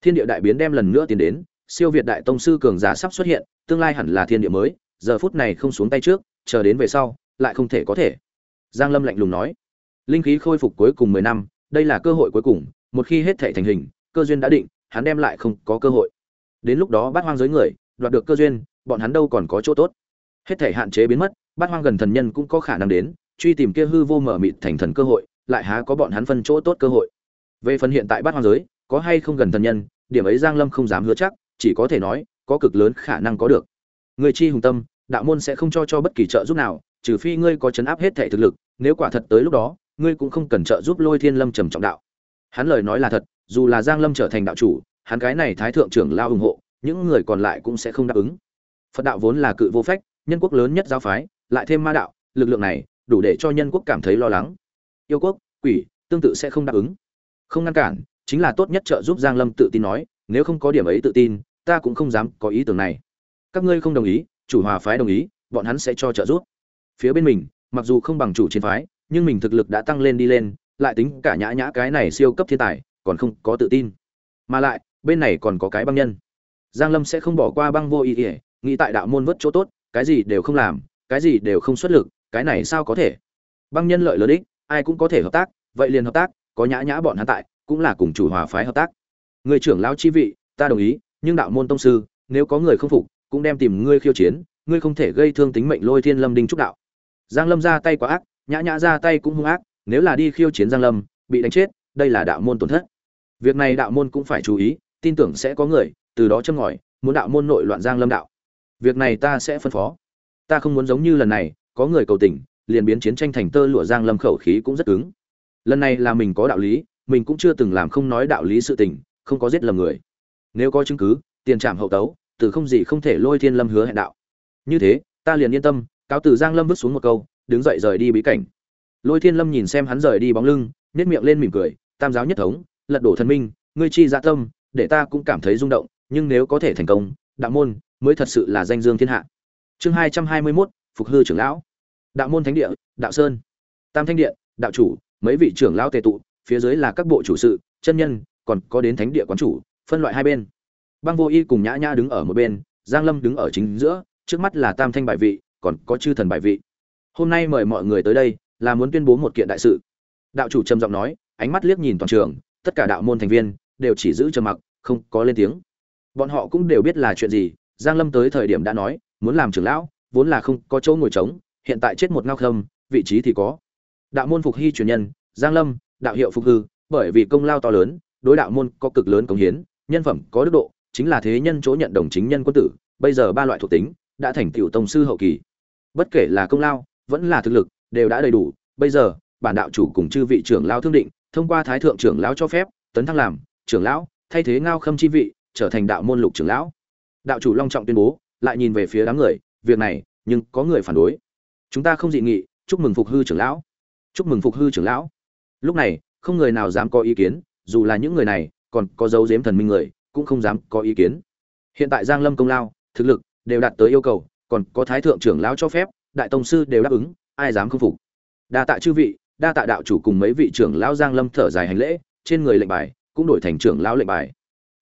Thiên địa đại biến đem lần nữa tiến đến, siêu việt đại tông sư cường giả sắp xuất hiện, tương lai hẳn là thiên địa mới, giờ phút này không xuống tay trước, chờ đến về sau, lại không thể có thể. Giang lâm lạnh lùng nói. Linh khí khôi phục cuối cùng mười năm, đây là cơ hội cuối cùng, một khi hết thể thành hình, cơ duyên đã định, hắn đem lại không có cơ hội đến lúc đó bát hoang giới người, đoạt được cơ duyên, bọn hắn đâu còn có chỗ tốt. Hết thể hạn chế biến mất, bát hoang gần thần nhân cũng có khả năng đến, truy tìm kia hư vô mở mịt thành thần cơ hội, lại há có bọn hắn phân chỗ tốt cơ hội. Về phần hiện tại bát hoang giới, có hay không gần thần nhân, điểm ấy giang lâm không dám hứa chắc, chỉ có thể nói, có cực lớn khả năng có được. Người chi hùng tâm, đạo môn sẽ không cho cho bất kỳ trợ giúp nào, trừ phi ngươi có chấn áp hết thể thực lực, nếu quả thật tới lúc đó, ngươi cũng không cần trợ giúp lôi thiên lâm trầm trọng đạo. Hắn lời nói là thật, dù là giang lâm trở thành đạo chủ hắn cái này thái thượng trưởng lao ủng hộ, những người còn lại cũng sẽ không đáp ứng. Phật đạo vốn là cự vô phách, nhân quốc lớn nhất giáo phái, lại thêm ma đạo, lực lượng này đủ để cho nhân quốc cảm thấy lo lắng. Yêu quốc, quỷ, tương tự sẽ không đáp ứng. Không ngăn cản, chính là tốt nhất trợ giúp giang lâm tự tin nói, nếu không có điểm ấy tự tin, ta cũng không dám có ý tưởng này. Các ngươi không đồng ý, chủ hòa phái đồng ý, bọn hắn sẽ cho trợ giúp. Phía bên mình, mặc dù không bằng chủ chiến phái, nhưng mình thực lực đã tăng lên đi lên, lại tính cả nhã nhã cái này siêu cấp thiên tài, còn không có tự tin. Mà lại bên này còn có cái băng nhân. Giang lâm sẽ không bỏ qua băng vô ý ỉa nghĩ tại đạo môn vớt chỗ tốt, cái gì đều không làm, cái gì đều không xuất lực, cái này sao có thể? Băng nhân lợi lớn ích ai cũng có thể hợp tác, vậy liền hợp tác, có nhã nhã bọn hắn tại, cũng là cùng chủ hòa phái hợp tác. Người trưởng lão chi vị, ta đồng ý, nhưng đạo môn tông sư, nếu có người không phục, cũng đem tìm ngươi khiêu chiến, ngươi không thể gây thương tính mệnh lôi thiên lâm đinh trúc đạo. Giang lâm ra tay quá ác, nhã nhã ra tay cũng hung ác, nếu là đi khiêu chiến giang lâm, bị đánh chết, đây là đạo môn tổn thất. Việc này đạo môn cũng phải chú ý tin tưởng sẽ có người, từ đó châm ngòi, muốn đạo môn nội loạn giang lâm đạo. Việc này ta sẽ phân phó. Ta không muốn giống như lần này, có người cầu tình, liền biến chiến tranh thành tơ lụa giang lâm khẩu khí cũng rất cứng. Lần này là mình có đạo lý, mình cũng chưa từng làm không nói đạo lý sự tình, không có giết lầm người. Nếu có chứng cứ, tiền trảm hậu tấu, từ không gì không thể lôi thiên lâm hứa hẹn đạo. Như thế, ta liền yên tâm, cáo từ giang lâm vứt xuống một câu, đứng dậy rời đi bí cảnh. Lôi thiên lâm nhìn xem hắn rời đi bóng lưng nét miệng lên mỉm cười, tam giáo nhất thống, lật đổ thần minh, ngươi chi dạ tâm để ta cũng cảm thấy rung động nhưng nếu có thể thành công đạo môn mới thật sự là danh dương thiên hạ. Chương hai trăm hai mươi 221, phục hư trưởng lão. Đạo môn thánh địa đạo sơn. Tam thanh điện đạo chủ mấy vị trưởng lão tề tụ phía dưới là các bộ chủ sự chân nhân còn có đến thánh địa quán chủ phân loại hai bên. Băng vô y cùng nhã nhã đứng ở một bên giang lâm đứng ở chính giữa trước mắt là tam thanh bài vị còn có chư thần bài vị. Hôm nay mời mọi người tới đây là muốn tuyên bố một kiện đại sự. Đạo chủ trầm giọng nói ánh mắt liếc nhìn toàn trường tất cả đạo môn thành viên đều chỉ giữ trầm mặc, không có lên tiếng. Bọn họ cũng đều biết là chuyện gì, giang lâm tới thời điểm đã nói, muốn làm trưởng lão, vốn là không có chỗ ngồi trống, hiện tại chết một ngao khâm, vị trí thì có. Đạo môn phục hy truyền nhân, giang lâm, đạo hiệu phục hư, bởi vì công lao to lớn, đối đạo môn có cực lớn công hiến, nhân phẩm có đức độ, chính là thế nhân chỗ nhận đồng chính nhân quân tử, bây giờ ba loại thuộc tính, đã thành tiểu tông sư hậu kỳ. Bất kể là công lao, vẫn là thực lực, đều đã đầy đủ, bây giờ, bản đạo chủ cùng chư vị trưởng lao thương định, thông qua thái thượng trưởng lão cho phép, tấn thăng làm trưởng lão, thay thế ngao khâm chi vị, trở thành đạo môn lục trưởng lão. Đạo chủ long trọng tuyên bố, lại nhìn về phía đám người, việc này, nhưng có người phản đối. Chúng ta không dị nghị, chúc mừng phục hư trưởng lão. Chúc mừng phục hư trưởng lão. Lúc này, không người nào dám có ý kiến, dù là những người này, còn có dấu giếm thần minh người, cũng không dám có ý kiến. Hiện tại giang lâm công lao, thực lực, đều đạt tới yêu cầu, còn có thái thượng trưởng lão cho phép, đại tông sư đều đáp ứng, ai dám không phục. Đa tạ chư vị, đa tạ đạo chủ cùng mấy vị trưởng lão giang lâm thở dài hành lễ, trên người lệnh bài cũng đổi thành trưởng lão lệnh bài.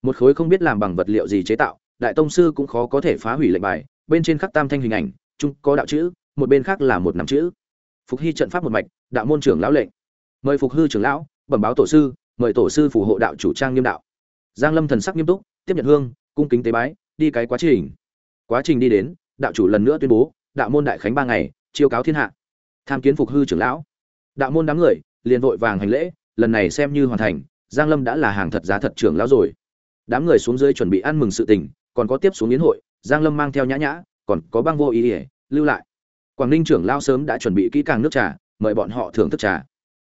Một khối không biết làm bằng vật liệu gì chế tạo, đại tông sư cũng khó có thể phá hủy lệnh bài, bên trên khắc tam thanh hình ảnh, chung có đạo chữ, một bên khác là một nắm chữ. Phục hy trận pháp một mạch, đạo môn trưởng lão lệnh. Mời phục hư trưởng lão, bẩm báo tổ sư, mời tổ sư phù hộ đạo chủ trang nghiêm đạo. Giang lâm thần sắc nghiêm túc, tiếp nhận hương, cung kính tế bái, đi cái quá trình. Quá trình đi đến, đạo chủ lần nữa tuyên bố, đạo môn đại khánh ba ngày, chiêu cáo thiên hạ. Tham kiến phục hư trưởng lão. Đạo môn đám người, liền vội vàng hành lễ, lần này xem như hoàn thành giang lâm đã là hàng thật giá thật trưởng lão rồi. Đám người xuống dưới chuẩn bị ăn mừng sự tình, còn có tiếp xuống yến hội, giang lâm mang theo nhã nhã, còn có băng vô ý ỉa lưu lại. Quảng ninh trưởng lão sớm đã chuẩn bị kỹ càng nước trà, mời bọn họ thưởng thức trà.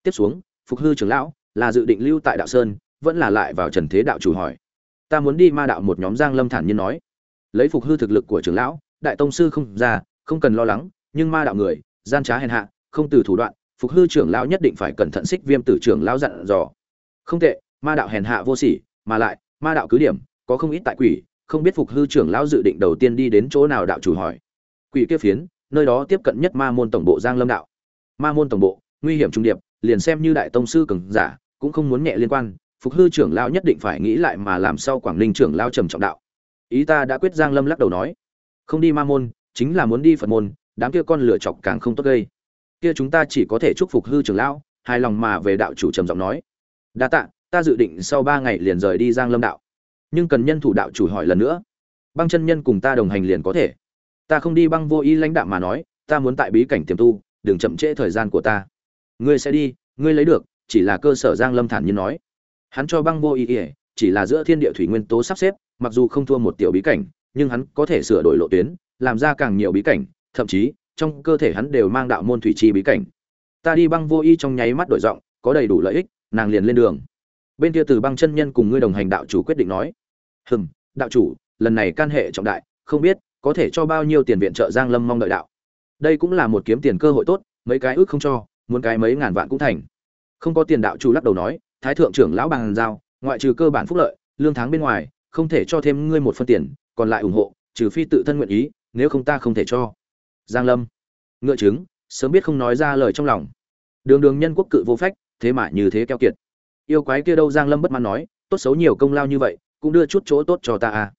Tiếp xuống, phục hư trưởng lão là dự định lưu tại đạo sơn, vẫn là lại vào trần thế đạo chủ hỏi. Ta muốn đi ma đạo một nhóm giang lâm thản nhiên nói. Lấy phục hư thực lực của trưởng lão, đại tông sư không ra không cần lo lắng, nhưng ma đạo người, gian trá hèn hạ, không từ thủ đoạn, phục hư trưởng lão nhất định phải cẩn thận xích viêm tử trưởng lão dặn dò không tệ, ma đạo hèn hạ vô sỉ, mà lại, ma đạo cứ điểm, có không ít tại quỷ, không biết phục hư trưởng lão dự định đầu tiên đi đến chỗ nào đạo chủ hỏi. Quỷ kia phiến, nơi đó tiếp cận nhất ma môn tổng bộ giang lâm đạo. Ma môn tổng bộ, nguy hiểm trung điệp, liền xem như đại tông sư cường giả, cũng không muốn nhẹ liên quan, phục hư trưởng lão nhất định phải nghĩ lại mà làm sao quảng ninh trưởng lão trầm trọng đạo. Ý ta đã quyết giang lâm lắc đầu nói. Không đi ma môn, chính là muốn đi phật môn, đám kia con lửa chọc càng không tốt gây. Kia chúng ta chỉ có thể chúc phục hư trưởng lão, hài lòng mà về đạo chủ trầm giọng nói đa tạ, ta dự định sau ba ngày liền rời đi giang lâm đạo. Nhưng cần nhân thủ đạo chủ hỏi lần nữa. Băng chân nhân cùng ta đồng hành liền có thể. Ta không đi băng vô ý lãnh đạo mà nói, ta muốn tại bí cảnh tiềm tu, đừng chậm trễ thời gian của ta. Ngươi sẽ đi, ngươi lấy được, chỉ là cơ sở giang lâm thản nhiên nói. Hắn cho băng vô ý ỉa chỉ là giữa thiên địa thủy nguyên tố sắp xếp, mặc dù không thua một tiểu bí cảnh, nhưng hắn có thể sửa đổi lộ tuyến, làm ra càng nhiều bí cảnh, thậm chí, trong cơ thể hắn đều mang đạo môn thủy chi bí cảnh. Ta đi băng vô y trong nháy mắt đổi giọng, có đầy đủ lợi ích nàng liền lên đường. Bên kia từ băng chân nhân cùng ngươi đồng hành đạo chủ quyết định nói, hừm, đạo chủ, lần này can hệ trọng đại, không biết có thể cho bao nhiêu tiền viện trợ giang lâm mong đợi đạo. Đây cũng là một kiếm tiền cơ hội tốt, mấy cái ước không cho, muốn cái mấy ngàn vạn cũng thành. Không có tiền đạo chủ lắc đầu nói, thái thượng trưởng lão bằng giao, ngoại trừ cơ bản phúc lợi, lương tháng bên ngoài, không thể cho thêm ngươi một phân tiền, còn lại ủng hộ, trừ phi tự thân nguyện ý, nếu không ta không thể cho. Giang lâm, ngựa chứng sớm biết không nói ra lời trong lòng. Đường đường nhân quốc cự vô phách thế mà như thế keo kiệt. Yêu quái kia đâu giang lâm bất mãn nói, tốt xấu nhiều công lao như vậy, cũng đưa chút chỗ tốt cho ta à.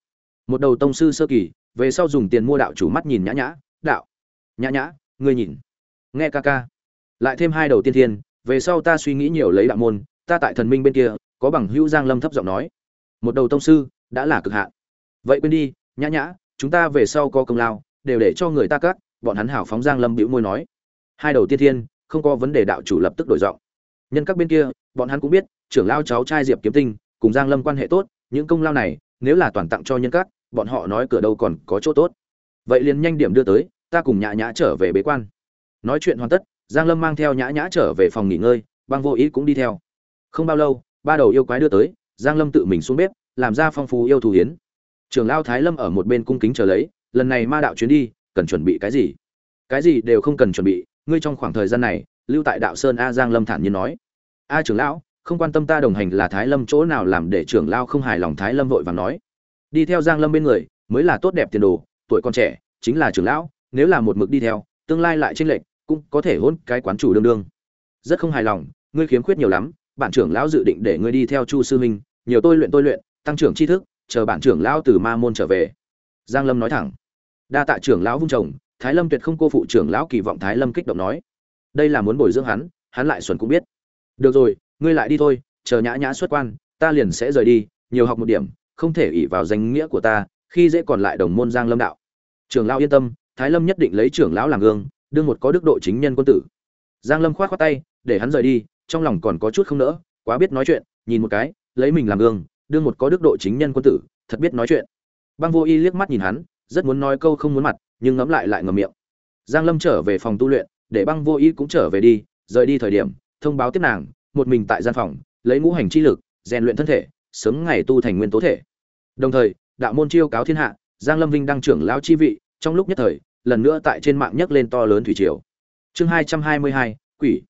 Một đầu tông sư sơ kỳ, về sau dùng tiền mua đạo chủ mắt nhìn nhã nhã, đạo. Nhã nhã, ngươi nhìn. Nghe ca ca. Lại thêm hai đầu tiên thiên, về sau ta suy nghĩ nhiều lấy đạo môn, ta tại thần minh bên kia, có bằng hữu giang lâm thấp giọng nói. Một đầu tông sư, đã là cực hạn. Vậy quên đi, nhã nhã, chúng ta về sau có công lao, đều để cho người ta cắt, bọn hắn hảo phóng giang lâm bĩu môi nói. Hai đầu tiên thiên, không có vấn đề đạo chủ lập tức đổi giọng nhân các bên kia, bọn hắn cũng biết, trưởng lao cháu trai diệp kiếm tinh cùng giang lâm quan hệ tốt, những công lao này, nếu là toàn tặng cho nhân các, bọn họ nói cửa đâu còn có chỗ tốt. Vậy liền nhanh điểm đưa tới, ta cùng nhã nhã trở về bế quan. Nói chuyện hoàn tất, giang lâm mang theo nhã nhã trở về phòng nghỉ ngơi, băng vô ý cũng đi theo. Không bao lâu, ba đầu yêu quái đưa tới, giang lâm tự mình xuống bếp, làm ra phong phú yêu thù hiến trưởng lao thái lâm ở một bên cung kính chờ lấy, lần này ma đạo chuyến đi, cần chuẩn bị cái gì? Cái gì đều không cần chuẩn bị, ngươi trong khoảng thời gian này lưu tại đạo sơn a giang lâm thản nhiên nói. A trưởng lão, không quan tâm ta đồng hành là thái lâm chỗ nào làm để trưởng lao không hài lòng thái lâm vội vàng nói. Đi theo giang lâm bên người, mới là tốt đẹp tiền đồ, tuổi còn trẻ, chính là trưởng lão, nếu là một mực đi theo, tương lai lại trên lệch, cũng có thể hôn cái quán chủ đương đương. Rất không hài lòng, ngươi khiếm khuyết nhiều lắm, bản trưởng lão dự định để ngươi đi theo chu sư huynh, nhiều tôi luyện tôi luyện, tăng trưởng tri thức, chờ bản trưởng lão từ ma môn trở về. Giang lâm nói thẳng. Đa tạ trưởng lão vung chồng, thái lâm tuyệt không cô phụ trưởng lão kỳ vọng thái lâm kích động nói đây là muốn bồi dưỡng hắn hắn lại xuẩn cũng biết. Được rồi, ngươi lại đi thôi, chờ nhã nhã xuất quan, ta liền sẽ rời đi, nhiều học một điểm, không thể ỉ vào danh nghĩa của ta, khi dễ còn lại đồng môn giang lâm đạo. Trưởng lão yên tâm, thái lâm nhất định lấy trưởng lão làm gương, đương một có đức độ chính nhân quân tử. Giang lâm khoát khoát tay, để hắn rời đi, trong lòng còn có chút không nỡ, quá biết nói chuyện, nhìn một cái, lấy mình làm gương, đương một có đức độ chính nhân quân tử, thật biết nói chuyện. Băng vô y liếc mắt nhìn hắn, rất muốn nói câu không muốn mặt, nhưng ngẫm lại lại ngầm miệng. Giang lâm trở về phòng tu luyện để băng vô ý cũng trở về đi, rời đi thời điểm, thông báo tiếp nàng, một mình tại gian phòng, lấy ngũ hành chi lực, rèn luyện thân thể, sớm ngày tu thành nguyên tố thể. Đồng thời, đạo môn chiêu cáo thiên hạ, giang lâm vinh đăng trưởng lão chi vị, trong lúc nhất thời, lần nữa tại trên mạng nhấc lên to lớn thủy triều. Chương hai trăm hai mươi hai, quỷ.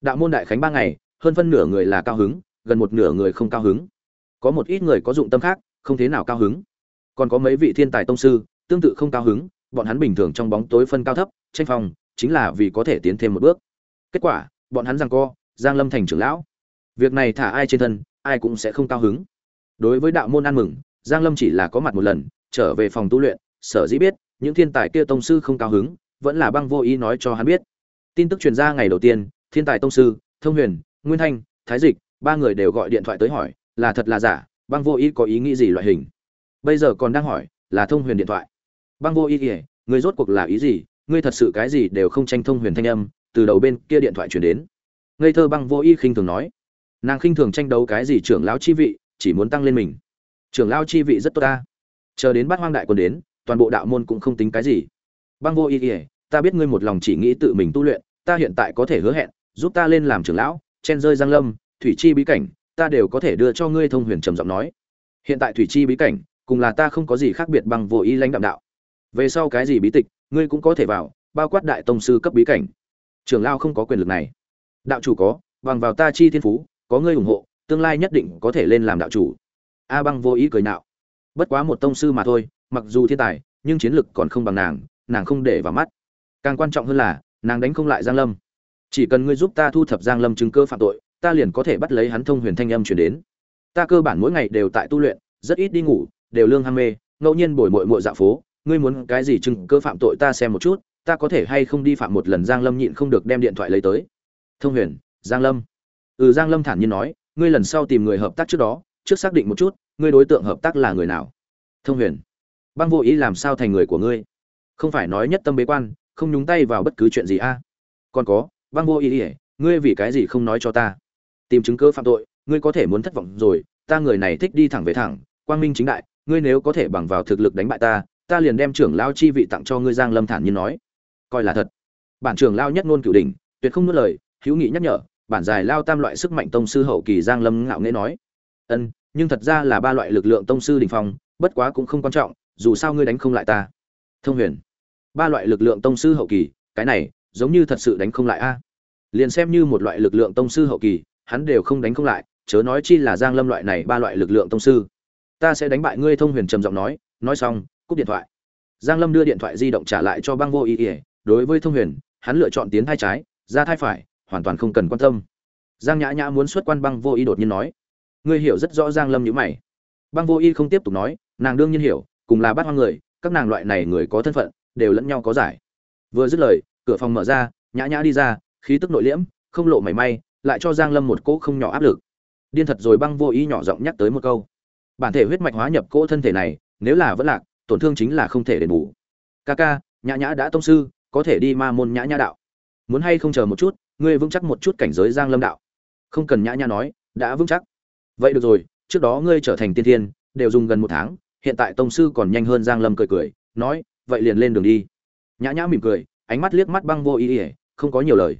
Đạo môn đại khánh ba ngày, hơn phân nửa người là cao hứng, gần một nửa người không cao hứng. Có một ít người có dụng tâm khác, không thế nào cao hứng. Còn có mấy vị thiên tài tông sư, tương tự không cao hứng, bọn hắn bình thường trong bóng tối phân cao thấp, tranh phòng chính là vì có thể tiến thêm một bước. Kết quả, bọn hắn rằng co, giang lâm thành trưởng lão. Việc này thả ai trên thân, ai cũng sẽ không cao hứng. Đối với đạo môn ăn mừng, giang lâm chỉ là có mặt một lần, trở về phòng tu luyện, sở dĩ biết, những thiên tài kia tông sư không cao hứng, vẫn là băng vô ý nói cho hắn biết. Tin tức truyền ra ngày đầu tiên, thiên tài tông sư, thông huyền, nguyên thanh, thái dịch, ba người đều gọi điện thoại tới hỏi, là thật là giả, băng vô ý có ý nghĩ gì loại hình? Bây giờ còn đang hỏi, là thông huyền điện thoại. Băng vô ý kể người rốt cuộc là ý gì? Ngươi thật sự cái gì đều không tranh thông huyền thanh âm, từ đầu bên kia điện thoại chuyển đến. Ngây thơ băng vô Y khinh thường nói. Nàng khinh thường tranh đấu cái gì trưởng lão chi vị, chỉ muốn tăng lên mình. Trưởng lão chi vị rất tốt ta. Chờ đến bát hoang đại quân đến, toàn bộ đạo môn cũng không tính cái gì. Băng vô y kể ta biết ngươi một lòng chỉ nghĩ tự mình tu luyện, ta hiện tại có thể hứa hẹn, giúp ta lên làm trưởng lão, chen rơi giang lâm, thủy chi bí cảnh, ta đều có thể đưa cho ngươi thông huyền trầm giọng nói. Hiện tại thủy chi bí cảnh, cùng là ta không có gì khác biệt bằng vô Y lãnh đạm đạo. Về sau cái gì bí tịch ngươi cũng có thể vào, bao quát đại tông sư cấp bí cảnh. Trưởng Lao không có quyền lực này. Đạo chủ có, bằng vào ta chi thiên phú, có ngươi ủng hộ, tương lai nhất định có thể lên làm đạo chủ. A băng vô ý cười nạo. Bất quá một tông sư mà thôi, mặc dù thiên tài, nhưng chiến lực còn không bằng nàng nàng không để vào mắt. Càng quan trọng hơn là, nàng đánh không lại giang lâm. Chỉ cần ngươi giúp ta thu thập giang lâm chứng cơ phạm tội, ta liền có thể bắt lấy hắn thông huyền thanh âm chuyển đến. Ta cơ bản mỗi ngày đều tại tu luyện, rất ít đi ngủ, đều lương ham mê, ngẫu nhiên bồi mội mội dạo phố ngươi muốn cái gì chứng cơ phạm tội ta xem một chút, ta có thể hay không đi phạm một lần giang lâm nhịn không được đem điện thoại lấy tới. Thông huyền, giang lâm. Ừ giang lâm thản nhiên nói, ngươi lần sau tìm người hợp tác trước đó, trước xác định một chút, ngươi đối tượng hợp tác là người nào. Thông huyền, băng vô ý làm sao thành người của ngươi? Không phải nói nhất tâm bế quan, không nhúng tay vào bất cứ chuyện gì a? À? còn có, băng vô ý ỉa ngươi vì cái gì không nói cho ta? Tìm chứng cơ phạm tội, ngươi có thể muốn thất vọng rồi, ta người này thích đi thẳng về thẳng, quang minh chính đại, ngươi nếu có thể bằng vào thực lực đánh bại ta ta liền đem trưởng lao chi vị tặng cho ngươi giang lâm thản nhiên nói. Coi là thật. Bản trưởng lao nhất ngôn cửu đỉnh, tuyệt không nuốt lời, hữu nghị nhắc nhở, bản giải lao tam loại sức mạnh tông sư hậu kỳ giang lâm ngạo nghễ nói. Ân, nhưng thật ra là ba loại lực lượng tông sư đỉnh phong, bất quá cũng không quan trọng, dù sao ngươi đánh không lại ta. Thông huyền. Ba loại lực lượng tông sư hậu kỳ, cái này, giống như thật sự đánh không lại a. Liền xem như một loại lực lượng tông sư hậu kỳ, hắn đều không đánh không lại, chớ nói chi là giang lâm loại này ba loại lực lượng tông sư. Ta sẽ đánh bại ngươi thông huyền trầm giọng nói nói xong cúp điện thoại. Giang lâm đưa điện thoại di động trả lại cho băng vô ý ỉa đối với thông huyền, hắn lựa chọn tiến thai trái, ra thai phải, hoàn toàn không cần quan tâm. Giang nhã nhã muốn xuất quan băng vô ý đột nhiên nói. Ngươi hiểu rất rõ giang lâm như mày. Băng vô ý không tiếp tục nói, nàng đương nhiên hiểu, cùng là bắt hoang người, các nàng loại này người có thân phận, đều lẫn nhau có giải. Vừa dứt lời, cửa phòng mở ra, nhã nhã đi ra, khí tức nội liễm, không lộ mảy may, lại cho giang lâm một cỗ không nhỏ áp lực. Điên thật rồi băng vô ý nhỏ giọng nhắc tới một câu. Bản thể huyết mạch hóa nhập cỗ thân thể này, nếu là vẫn lạc tổn thương chính là không thể đền bù. Ca ca, nhã nhã đã tông sư, có thể đi ma môn nhã nhã đạo. Muốn hay không chờ một chút, ngươi vững chắc một chút cảnh giới giang lâm đạo. Không cần nhã nhã nói, đã vững chắc. Vậy được rồi, trước đó ngươi trở thành tiên thiên, đều dùng gần một tháng, hiện tại tông sư còn nhanh hơn giang lâm cười cười, nói, vậy liền lên đường đi. Nhã nhã mỉm cười, ánh mắt liếc mắt băng vô ý ỉa không có nhiều lời.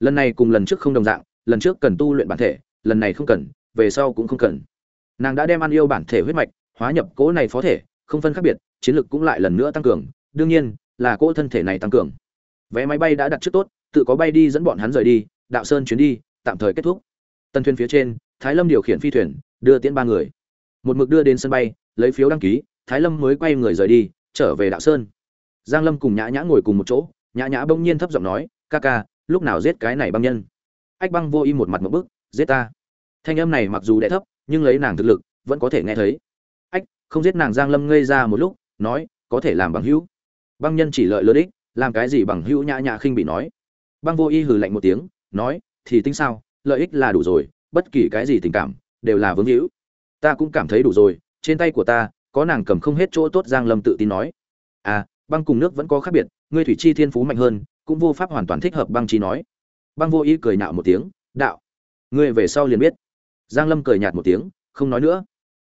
Lần này cùng lần trước không đồng dạng, lần trước cần tu luyện bản thể, lần này không cần, về sau cũng không cần. Nàng đã đem ăn yêu bản thể huyết mạch, hóa nhập cỗ này phó thể không phân khác biệt, chiến lực cũng lại lần nữa tăng cường, đương nhiên, là cỗ thân thể này tăng cường. Vé máy bay đã đặt trước tốt, tự có bay đi dẫn bọn hắn rời đi, đạo sơn chuyến đi, tạm thời kết thúc. Tân thuyền phía trên, thái lâm điều khiển phi thuyền, đưa tiễn ba người. Một mực đưa đến sân bay, lấy phiếu đăng ký, thái lâm mới quay người rời đi, trở về đạo sơn. Giang lâm cùng nhã nhã ngồi cùng một chỗ, nhã nhã bỗng nhiên thấp giọng nói, ca ca, lúc nào giết cái này băng nhân? Ách băng vô y một mặt một bức, giết ta. Thanh âm này mặc dù đẻ thấp, nhưng lấy nàng thực lực, vẫn có thể nghe thấy không giết nàng giang lâm ngây ra một lúc, nói, có thể làm bằng hữu. Băng nhân chỉ lợi lớn ích, làm cái gì bằng hữu nhã nhã khinh bị nói? Băng vô y hừ lạnh một tiếng, nói, thì tính sao, lợi ích là đủ rồi, bất kỳ cái gì tình cảm đều là vướng hữu ta cũng cảm thấy đủ rồi, trên tay của ta, có nàng cầm không hết chỗ tốt giang lâm tự tin nói. À băng cùng nước vẫn có khác biệt, ngươi thủy chi thiên phú mạnh hơn, cũng vô pháp hoàn toàn thích hợp băng chi nói. Băng vô ý cười nạo một tiếng, đạo, ngươi về sau liền biết. Giang lâm cười nhạt một tiếng, không nói nữa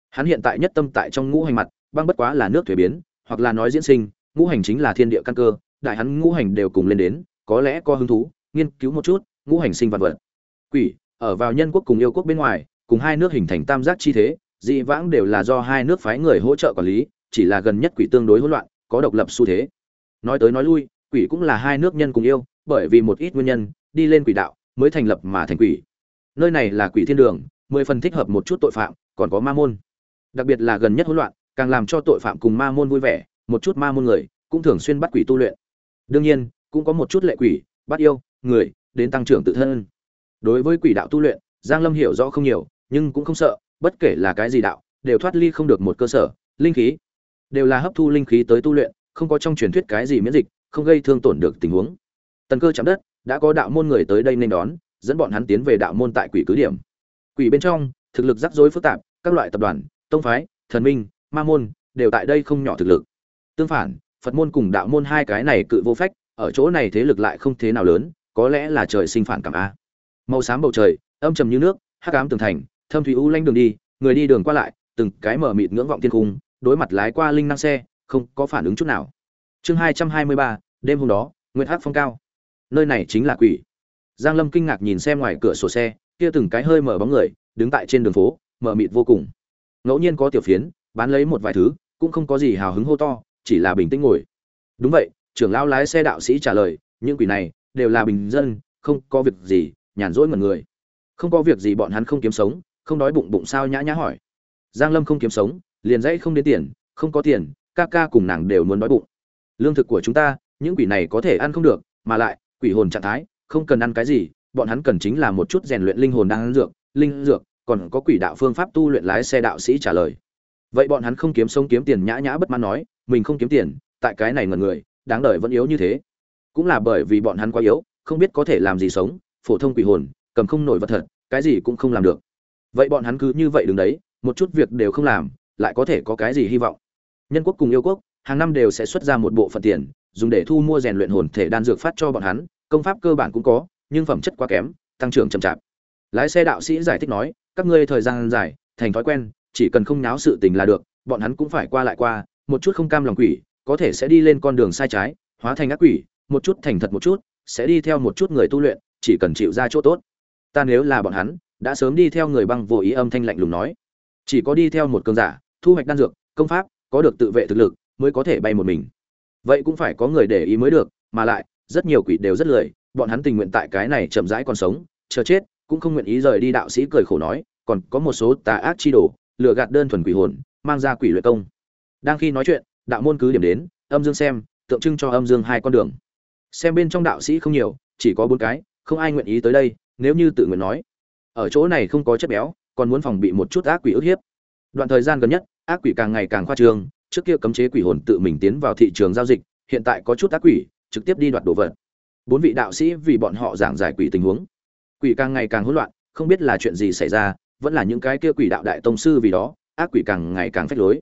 hắn hiện tại nhất tâm tại trong ngũ hành mặt, băng bất quá là nước thuế biến, hoặc là nói diễn sinh, ngũ hành chính là thiên địa căn cơ, đại hắn ngũ hành đều cùng lên đến, có lẽ có hứng thú, nghiên cứu một chút, ngũ hành sinh vật vật. Quỷ, ở vào nhân quốc cùng yêu quốc bên ngoài, cùng hai nước hình thành tam giác chi thế, dị vãng đều là do hai nước phái người hỗ trợ quản lý, chỉ là gần nhất quỷ tương đối hỗn loạn, có độc lập xu thế. Nói tới nói lui, quỷ cũng là hai nước nhân cùng yêu, bởi vì một ít nguyên nhân, đi lên quỷ đạo, mới thành lập mà thành quỷ. Nơi này là quỷ thiên đường, mười phần thích hợp một chút tội phạm, còn có ma môn đặc biệt là gần nhất hỗn loạn, càng làm cho tội phạm cùng ma môn vui vẻ, một chút ma môn người cũng thường xuyên bắt quỷ tu luyện. Đương nhiên, cũng có một chút lệ quỷ, bắt yêu, người, đến tăng trưởng tự thân. Đối với quỷ đạo tu luyện, giang lâm hiểu rõ không nhiều, nhưng cũng không sợ, bất kể là cái gì đạo, đều thoát ly không được một cơ sở, linh khí. Đều là hấp thu linh khí tới tu luyện, không có trong truyền thuyết cái gì miễn dịch, không gây thương tổn được tình huống. Tần cơ chạm đất, đã có đạo môn người tới đây nên đón, dẫn bọn hắn tiến về đạo môn tại quỷ cứ điểm. Quỷ bên trong, thực lực rắc rối phức tạp, các loại tập đoàn tông phái, thần minh, ma môn, đều tại đây không nhỏ thực lực. Tương phản, phật môn cùng đạo môn hai cái này cự vô phách, ở chỗ này thế lực lại không thế nào lớn, có lẽ là trời sinh phản cảm a. Màu xám bầu trời, âm trầm như nước, hắc ám tường thành, thâm thủy u lanh đường đi, người đi đường qua lại, từng cái mở mịt ngưỡng vọng thiên cung, đối mặt lái qua linh năng xe, không có phản ứng chút nào. Chương hai trăm hai mươi ba, đêm hôm đó, nguyệt hắc phong cao. Nơi này chính là quỷ. Giang lâm kinh ngạc nhìn xem ngoài cửa sổ xe, kia từng cái hơi mở bóng người, đứng tại trên đường phố, mở mịt vô cùng ngẫu nhiên có tiểu phiến, bán lấy một vài thứ, cũng không có gì hào hứng hô to, chỉ là bình tĩnh ngồi. Đúng vậy, trưởng lão lái xe đạo sĩ trả lời, những quỷ này, đều là bình dân, không có việc gì, nhàn rỗi mật người. Không có việc gì bọn hắn không kiếm sống, không đói bụng bụng sao nhã nhã hỏi. Giang lâm không kiếm sống, liền dãy không đến tiền, không có tiền, ca ca cùng nàng đều muốn đói bụng. Lương thực của chúng ta, những quỷ này có thể ăn không được, mà lại, quỷ hồn trạng thái, không cần ăn cái gì, bọn hắn cần chính là một chút rèn luyện linh hồn đang ăn dược, linh dược còn có quỷ đạo phương pháp tu luyện lái xe đạo sĩ trả lời. Vậy bọn hắn không kiếm sống kiếm tiền nhã nhã bất mãn nói, mình không kiếm tiền, tại cái này ngần người, đáng đời vẫn yếu như thế. Cũng là bởi vì bọn hắn quá yếu, không biết có thể làm gì sống, phổ thông quỷ hồn, cầm không nổi vật thật, cái gì cũng không làm được. Vậy bọn hắn cứ như vậy đứng đấy, một chút việc đều không làm, lại có thể có cái gì hy vọng? Nhân quốc cùng yêu quốc, hàng năm đều sẽ xuất ra một bộ phận tiền, dùng để thu mua rèn luyện hồn thể đan dược phát cho bọn hắn, công pháp cơ bản cũng có, nhưng phẩm chất quá kém, tăng trưởng chậm chạp. Lái xe đạo sĩ giải thích nói các ngươi thời gian dài, thành thói quen, chỉ cần không náo sự tình là được, bọn hắn cũng phải qua lại qua, một chút không cam lòng quỷ, có thể sẽ đi lên con đường sai trái, hóa thành ác quỷ, một chút thành thật một chút, sẽ đi theo một chút người tu luyện, chỉ cần chịu ra chỗ tốt. Ta nếu là bọn hắn, đã sớm đi theo người băng vô ý âm thanh lạnh lùng nói. Chỉ có đi theo một cường giả, thu hoạch đan dược, công pháp, có được tự vệ thực lực, mới có thể bay một mình. Vậy cũng phải có người để ý mới được, mà lại, rất nhiều quỷ đều rất lười, bọn hắn tình nguyện tại cái này chậm rãi còn sống, chờ chết cũng không nguyện ý rời đi đạo sĩ cười khổ nói, còn có một số tà ác chi đồ, lừa gạt đơn thuần quỷ hồn, mang ra quỷ luyện công. Đang khi nói chuyện, đạo môn cứ điểm đến, âm dương xem, tượng trưng cho âm dương hai con đường. Xem bên trong đạo sĩ không nhiều, chỉ có bốn cái, không ai nguyện ý tới đây, nếu như tự nguyện nói. Ở chỗ này không có chất béo, còn muốn phòng bị một chút ác quỷ ức hiếp. Đoạn thời gian gần nhất, ác quỷ càng ngày càng khoa trương, trước kia cấm chế quỷ hồn tự mình tiến vào thị trường giao dịch, hiện tại có chút ác quỷ, trực tiếp đi đoạt đồ vật. Bốn vị đạo sĩ vì bọn họ giảng giải quỷ tình huống quỷ càng ngày càng hỗn loạn, không biết là chuyện gì xảy ra, vẫn là những cái kia quỷ đạo đại tông sư vì đó, ác quỷ càng ngày càng phách lối.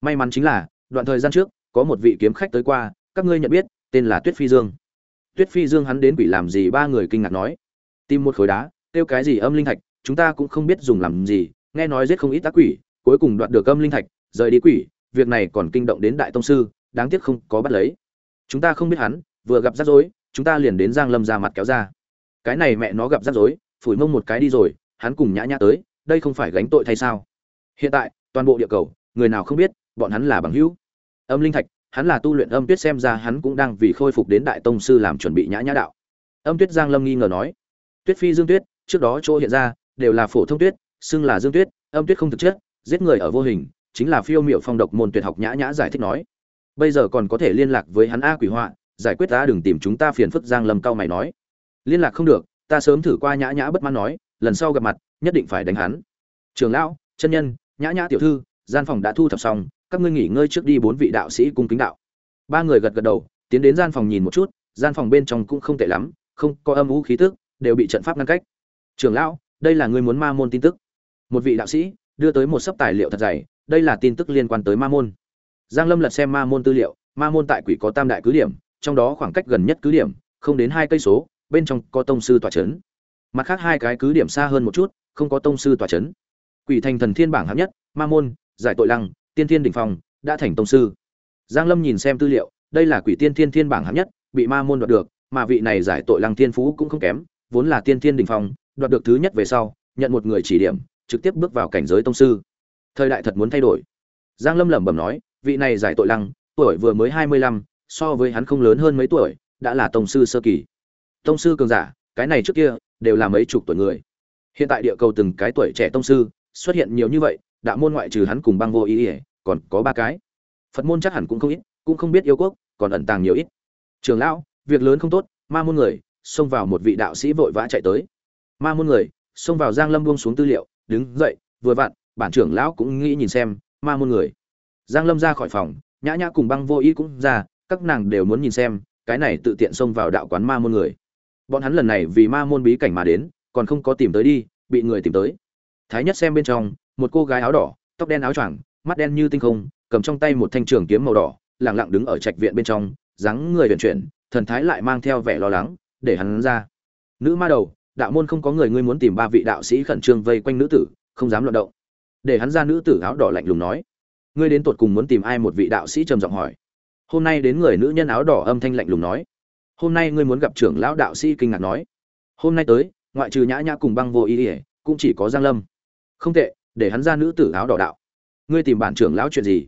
May mắn chính là, đoạn thời gian trước, có một vị kiếm khách tới qua, các ngươi nhận biết, tên là tuyết phi dương. Tuyết phi dương hắn đến quỷ làm gì ba người kinh ngạc nói. Tìm một khối đá tiêu cái gì âm linh thạch, chúng ta cũng không biết dùng làm gì, nghe nói giết không ít ác quỷ, cuối cùng đoạt được âm linh thạch, rời đi quỷ, việc này còn kinh động đến đại tông sư, đáng tiếc không có bắt lấy. Chúng ta không biết hắn, vừa gặp rắc rối, chúng ta liền đến giang lâm ra mặt kéo ra cái này mẹ nó gặp rắc rối, phủi mông một cái đi rồi, hắn cùng nhã nhã tới, đây không phải gánh tội thay sao? Hiện tại, toàn bộ địa cầu, người nào không biết, bọn hắn là bằng hữu. Âm linh thạch, hắn là tu luyện âm tuyết xem ra hắn cũng đang vì khôi phục đến đại tông sư làm chuẩn bị nhã nhã đạo. Âm tuyết giang lâm nghi ngờ nói, tuyết phi dương tuyết, trước đó chỗ hiện ra, đều là phổ thông tuyết, xưng là dương tuyết, âm tuyết không thực chất, giết người ở vô hình, chính là phiêu miệu phong độc môn tuyệt học nhã nhã giải thích nói. Bây giờ còn có thể liên lạc với hắn a quỷ họa, giải quyết ta đừng tìm chúng ta phiền phức giang lâm cao mày nói liên lạc không được, ta sớm thử qua nhã nhã bất mãn nói, lần sau gặp mặt, nhất định phải đánh hắn. Trường lão, chân nhân, nhã nhã tiểu thư, gian phòng đã thu thập xong, các ngươi nghỉ ngơi trước đi bốn vị đạo sĩ cung kính đạo. Ba người gật gật đầu, tiến đến gian phòng nhìn một chút, gian phòng bên trong cũng không tệ lắm, không có âm u khí tức, đều bị trận pháp ngăn cách. Trường lão, đây là ngươi muốn ma môn tin tức. Một vị đạo sĩ, đưa tới một sấp tài liệu thật dày, đây là tin tức liên quan tới ma môn. Giang lâm lật xem ma môn tư liệu, ma môn tại quỷ có tam đại cứ điểm, trong đó khoảng cách gần nhất cứ điểm, không đến hai cây số bên trong có tông sư tòa chấn. Mặt khác hai cái cứ điểm xa hơn một chút không có tông sư tòa chấn. Quỷ thành thần thiên bảng hạng nhất ma môn giải tội lăng tiên thiên đỉnh phong đã thành tông sư. Giang lâm nhìn xem tư liệu đây là quỷ tiên thiên thiên bảng hạng nhất bị ma môn đoạt được mà vị này giải tội lăng thiên phú cũng không kém vốn là tiên thiên đỉnh phong đoạt được thứ nhất về sau nhận một người chỉ điểm trực tiếp bước vào cảnh giới tông sư. Thời đại thật muốn thay đổi. Giang lâm lẩm bẩm nói vị này giải tội lăng tuổi vừa mới hai mươi lăm, so với hắn không lớn hơn mấy tuổi đã là tông sư sơ kỳ tông sư cường giả, cái này trước kia đều là mấy chục tuổi người. Hiện tại địa cầu từng cái tuổi trẻ tông sư xuất hiện nhiều như vậy, đạo môn ngoại trừ hắn cùng băng vô ý ỉa còn có ba cái. Phật môn chắc hẳn cũng không ít, cũng không biết yêu quốc, còn ẩn tàng nhiều ít. Trường lão, việc lớn không tốt, ma môn người, xông vào một vị đạo sĩ vội vã chạy tới. Ma môn người, xông vào giang lâm buông xuống tư liệu, đứng dậy, vừa vặn, bản trưởng lão cũng nghĩ nhìn xem, ma môn người. Giang lâm ra khỏi phòng, nhã nhã cùng băng vô ý cũng ra, các nàng đều muốn nhìn xem, cái này tự tiện xông vào đạo quán ma môn người bọn hắn lần này vì ma môn bí cảnh mà đến, còn không có tìm tới đi, bị người tìm tới. Thái nhất xem bên trong, một cô gái áo đỏ, tóc đen áo choàng, mắt đen như tinh không, cầm trong tay một thanh trường kiếm màu đỏ lẳng lặng đứng ở trạch viện bên trong, dáng người vận chuyển, thần thái lại mang theo vẻ lo lắng, để hắn ra. Nữ ma đầu, đạo môn không có người, ngươi muốn tìm ba vị đạo sĩ khẩn trương vây quanh nữ tử, không dám luận động. Để hắn ra nữ tử áo đỏ lạnh lùng nói. Ngươi đến tột cùng muốn tìm ai một vị đạo sĩ trầm giọng hỏi. Hôm nay đến người nữ nhân áo đỏ âm thanh lạnh lùng nói hôm nay ngươi muốn gặp trưởng lão đạo sĩ kinh ngạc nói. Hôm nay tới, ngoại trừ nhã nhã cùng băng vô ý ỉa cũng chỉ có giang lâm. Không tệ, để hắn ra nữ tử áo đỏ đạo. Ngươi tìm bản trưởng lão chuyện gì?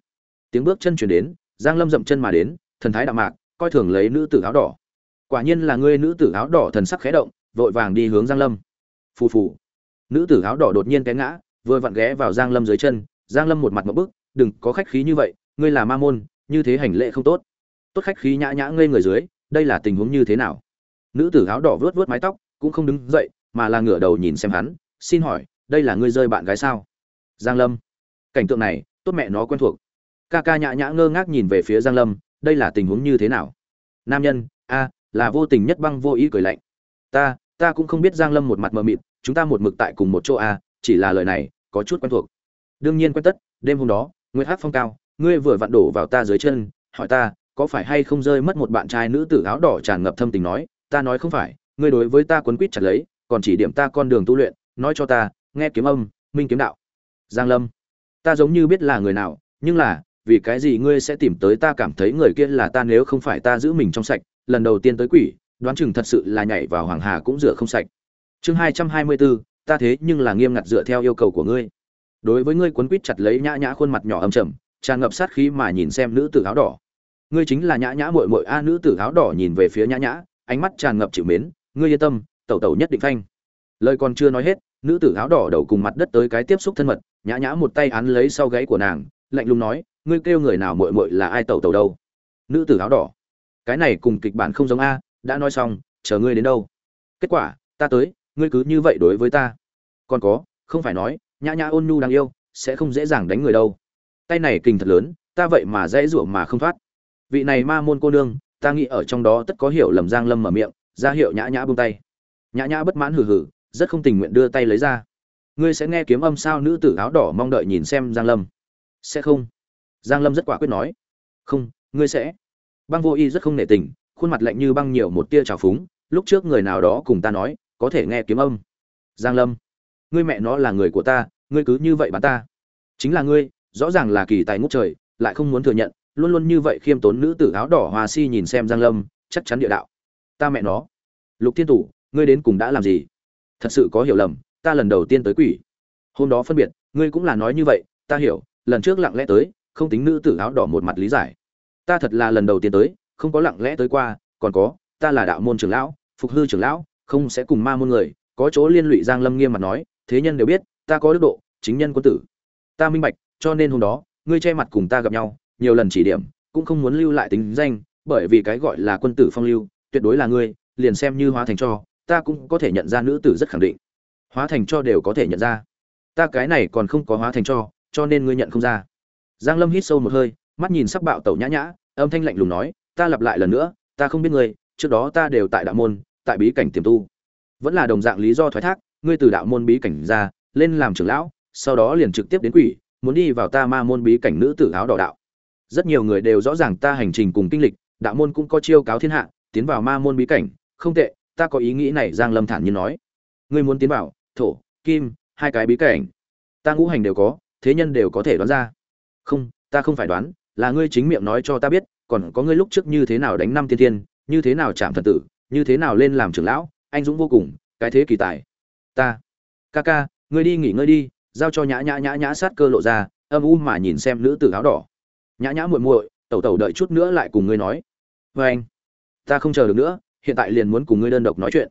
Tiếng bước chân chuyển đến, giang lâm dậm chân mà đến, thần thái đạo mạc, coi thường lấy nữ tử áo đỏ. Quả nhiên là ngươi nữ tử áo đỏ thần sắc khẽ động, vội vàng đi hướng giang lâm. Phù phù. Nữ tử áo đỏ đột nhiên té ngã, vừa vặn ghé vào giang lâm dưới chân, giang lâm một mặt một bức, đừng có khách khí như vậy, ngươi là ma môn, như thế hành lễ không tốt. Tốt khách khí nhã nhã ngây người dưới đây là tình huống như thế nào? Nữ tử áo đỏ vớt vớt mái tóc, cũng không đứng dậy, mà là ngửa đầu nhìn xem hắn, xin hỏi, đây là ngươi rơi bạn gái sao? Giang lâm. Cảnh tượng này, tốt mẹ nó quen thuộc. Ca ca nhã nhã ngơ ngác nhìn về phía giang lâm, đây là tình huống như thế nào? Nam nhân, a, là vô tình nhất băng vô ý cười lạnh. Ta ta cũng không biết giang lâm một mặt mờ mịt, chúng ta một mực tại cùng một chỗ a, chỉ là lời này, có chút quen thuộc. Đương nhiên quen tất, đêm hôm đó nguyễn hát phong cao, ngươi vừa vặn đổ vào ta dưới chân, hỏi ta có phải hay không rơi mất một bạn trai nữ tử áo đỏ tràn ngập thâm tình nói, ta nói không phải, ngươi đối với ta quấn quýt chặt lấy, còn chỉ điểm ta con đường tu luyện, nói cho ta, nghe kiếm âm, minh kiếm đạo. Giang lâm, ta giống như biết là người nào, nhưng là, vì cái gì ngươi sẽ tìm tới ta cảm thấy người kia là ta nếu không phải ta giữ mình trong sạch, lần đầu tiên tới quỷ, đoán chừng thật sự là nhảy vào hoàng hà cũng rửa không sạch. Chương hai trăm hai mươi bốn ta thế nhưng là nghiêm ngặt dựa theo yêu cầu của ngươi. Đối với ngươi quấn quýt chặt lấy nhã nhã khuôn mặt nhỏ âm trầm, tràn ngập sát khí mà nhìn xem nữ tử áo đỏ ngươi chính là nhã nhã muội muội a, nữ tử áo đỏ nhìn về phía nhã nhã, ánh mắt tràn ngập chịu mến, ngươi yên tâm, tẩu tẩu nhất định phanh. Lời còn chưa nói hết, nữ tử áo đỏ đầu cùng mặt đất tới cái tiếp xúc thân mật, nhã nhã một tay án lấy sau gáy của nàng, lạnh lùng nói, ngươi kêu người nào muội muội là ai tẩu tẩu đâu? Nữ tử áo đỏ, cái này cùng kịch bản không giống a, đã nói xong, chờ ngươi đến đâu? Kết quả, ta tới, ngươi cứ như vậy đối với ta. Còn có, không phải nói, nhã nhã ôn nhu đáng yêu, sẽ không dễ dàng đánh người đâu. Tay này kinh thật lớn, ta vậy mà dễ rủa mà không thoát vị này ma môn cô nương, ta nghĩ ở trong đó tất có hiểu lầm giang lâm mở miệng, ra hiệu nhã nhã buông tay. Nhã nhã bất mãn hừ hừ, rất không tình nguyện đưa tay lấy ra. Ngươi sẽ nghe kiếm âm sao nữ tử áo đỏ mong đợi nhìn xem giang lâm. Sẽ không. Giang lâm rất quả quyết nói. Không, ngươi sẽ. Băng vô y rất không nể tình, khuôn mặt lạnh như băng nhiều một tia trào phúng, lúc trước người nào đó cùng ta nói, có thể nghe kiếm âm. Giang lâm, ngươi mẹ nó là người của ta, ngươi cứ như vậy bán ta. Chính là ngươi, rõ ràng là kỳ tài ngút trời, lại không muốn thừa nhận luôn luôn như vậy khiêm tốn nữ tử áo đỏ hòa si nhìn xem giang lâm, chắc chắn địa đạo. Ta mẹ nó. Lục thiên tủ, ngươi đến cùng đã làm gì? Thật sự có hiểu lầm, ta lần đầu tiên tới quỷ. Hôm đó phân biệt, ngươi cũng là nói như vậy, ta hiểu, lần trước lặng lẽ tới, không tính nữ tử áo đỏ một mặt lý giải. Ta thật là lần đầu tiên tới, không có lặng lẽ tới qua, còn có, ta là đạo môn trưởng lão, phục hư trưởng lão, không sẽ cùng ma môn người, có chỗ liên lụy giang lâm nghiêm mặt nói, thế nhân đều biết, ta có đức độ, chính nhân quân tử. Ta minh bạch, cho nên hôm đó, ngươi che mặt cùng ta gặp nhau nhiều lần chỉ điểm, cũng không muốn lưu lại tính danh, bởi vì cái gọi là quân tử phong lưu, tuyệt đối là ngươi, liền xem như hóa thành cho, ta cũng có thể nhận ra nữ tử rất khẳng định. Hóa thành cho đều có thể nhận ra. Ta cái này còn không có hóa thành cho cho nên ngươi nhận không ra. Giang lâm hít sâu một hơi, mắt nhìn sắc bạo tẩu nhã nhã, âm thanh lạnh lùng nói, ta lặp lại lần nữa, ta không biết ngươi, trước đó ta đều tại đạo môn, tại bí cảnh tiềm tu. Vẫn là đồng dạng lý do thoái thác, ngươi từ đạo môn bí cảnh ra, lên làm trưởng lão, sau đó liền trực tiếp đến quỷ, muốn đi vào ta ma môn bí cảnh nữ tử áo đỏ đạo rất nhiều người đều rõ ràng ta hành trình cùng kinh lịch, đạo môn cũng có chiêu cáo thiên hạ, tiến vào ma môn bí cảnh. Không tệ, ta có ý nghĩ này, giang lâm thản nhiên nói. Ngươi muốn tiến vào, thổ, kim, hai cái bí cảnh. Ta ngũ hành đều có, thế nhân đều có thể đoán ra. Không, ta không phải đoán, là ngươi chính miệng nói cho ta biết, còn có ngươi lúc trước như thế nào đánh năm tiên thiên, như thế nào chạm thần tử, như thế nào lên làm trưởng lão, anh dũng vô cùng, cái thế kỳ tài. Ta, ca ca, ngươi đi nghỉ ngơi đi, giao cho nhã nhã nhã nhã sát cơ lộ ra, âm u mà nhìn xem nữ tử áo đỏ nhã nhã muội muội, tẩu tẩu đợi chút nữa lại cùng ngươi nói. Vê anh, ta không chờ được nữa, hiện tại liền muốn cùng ngươi đơn độc nói chuyện.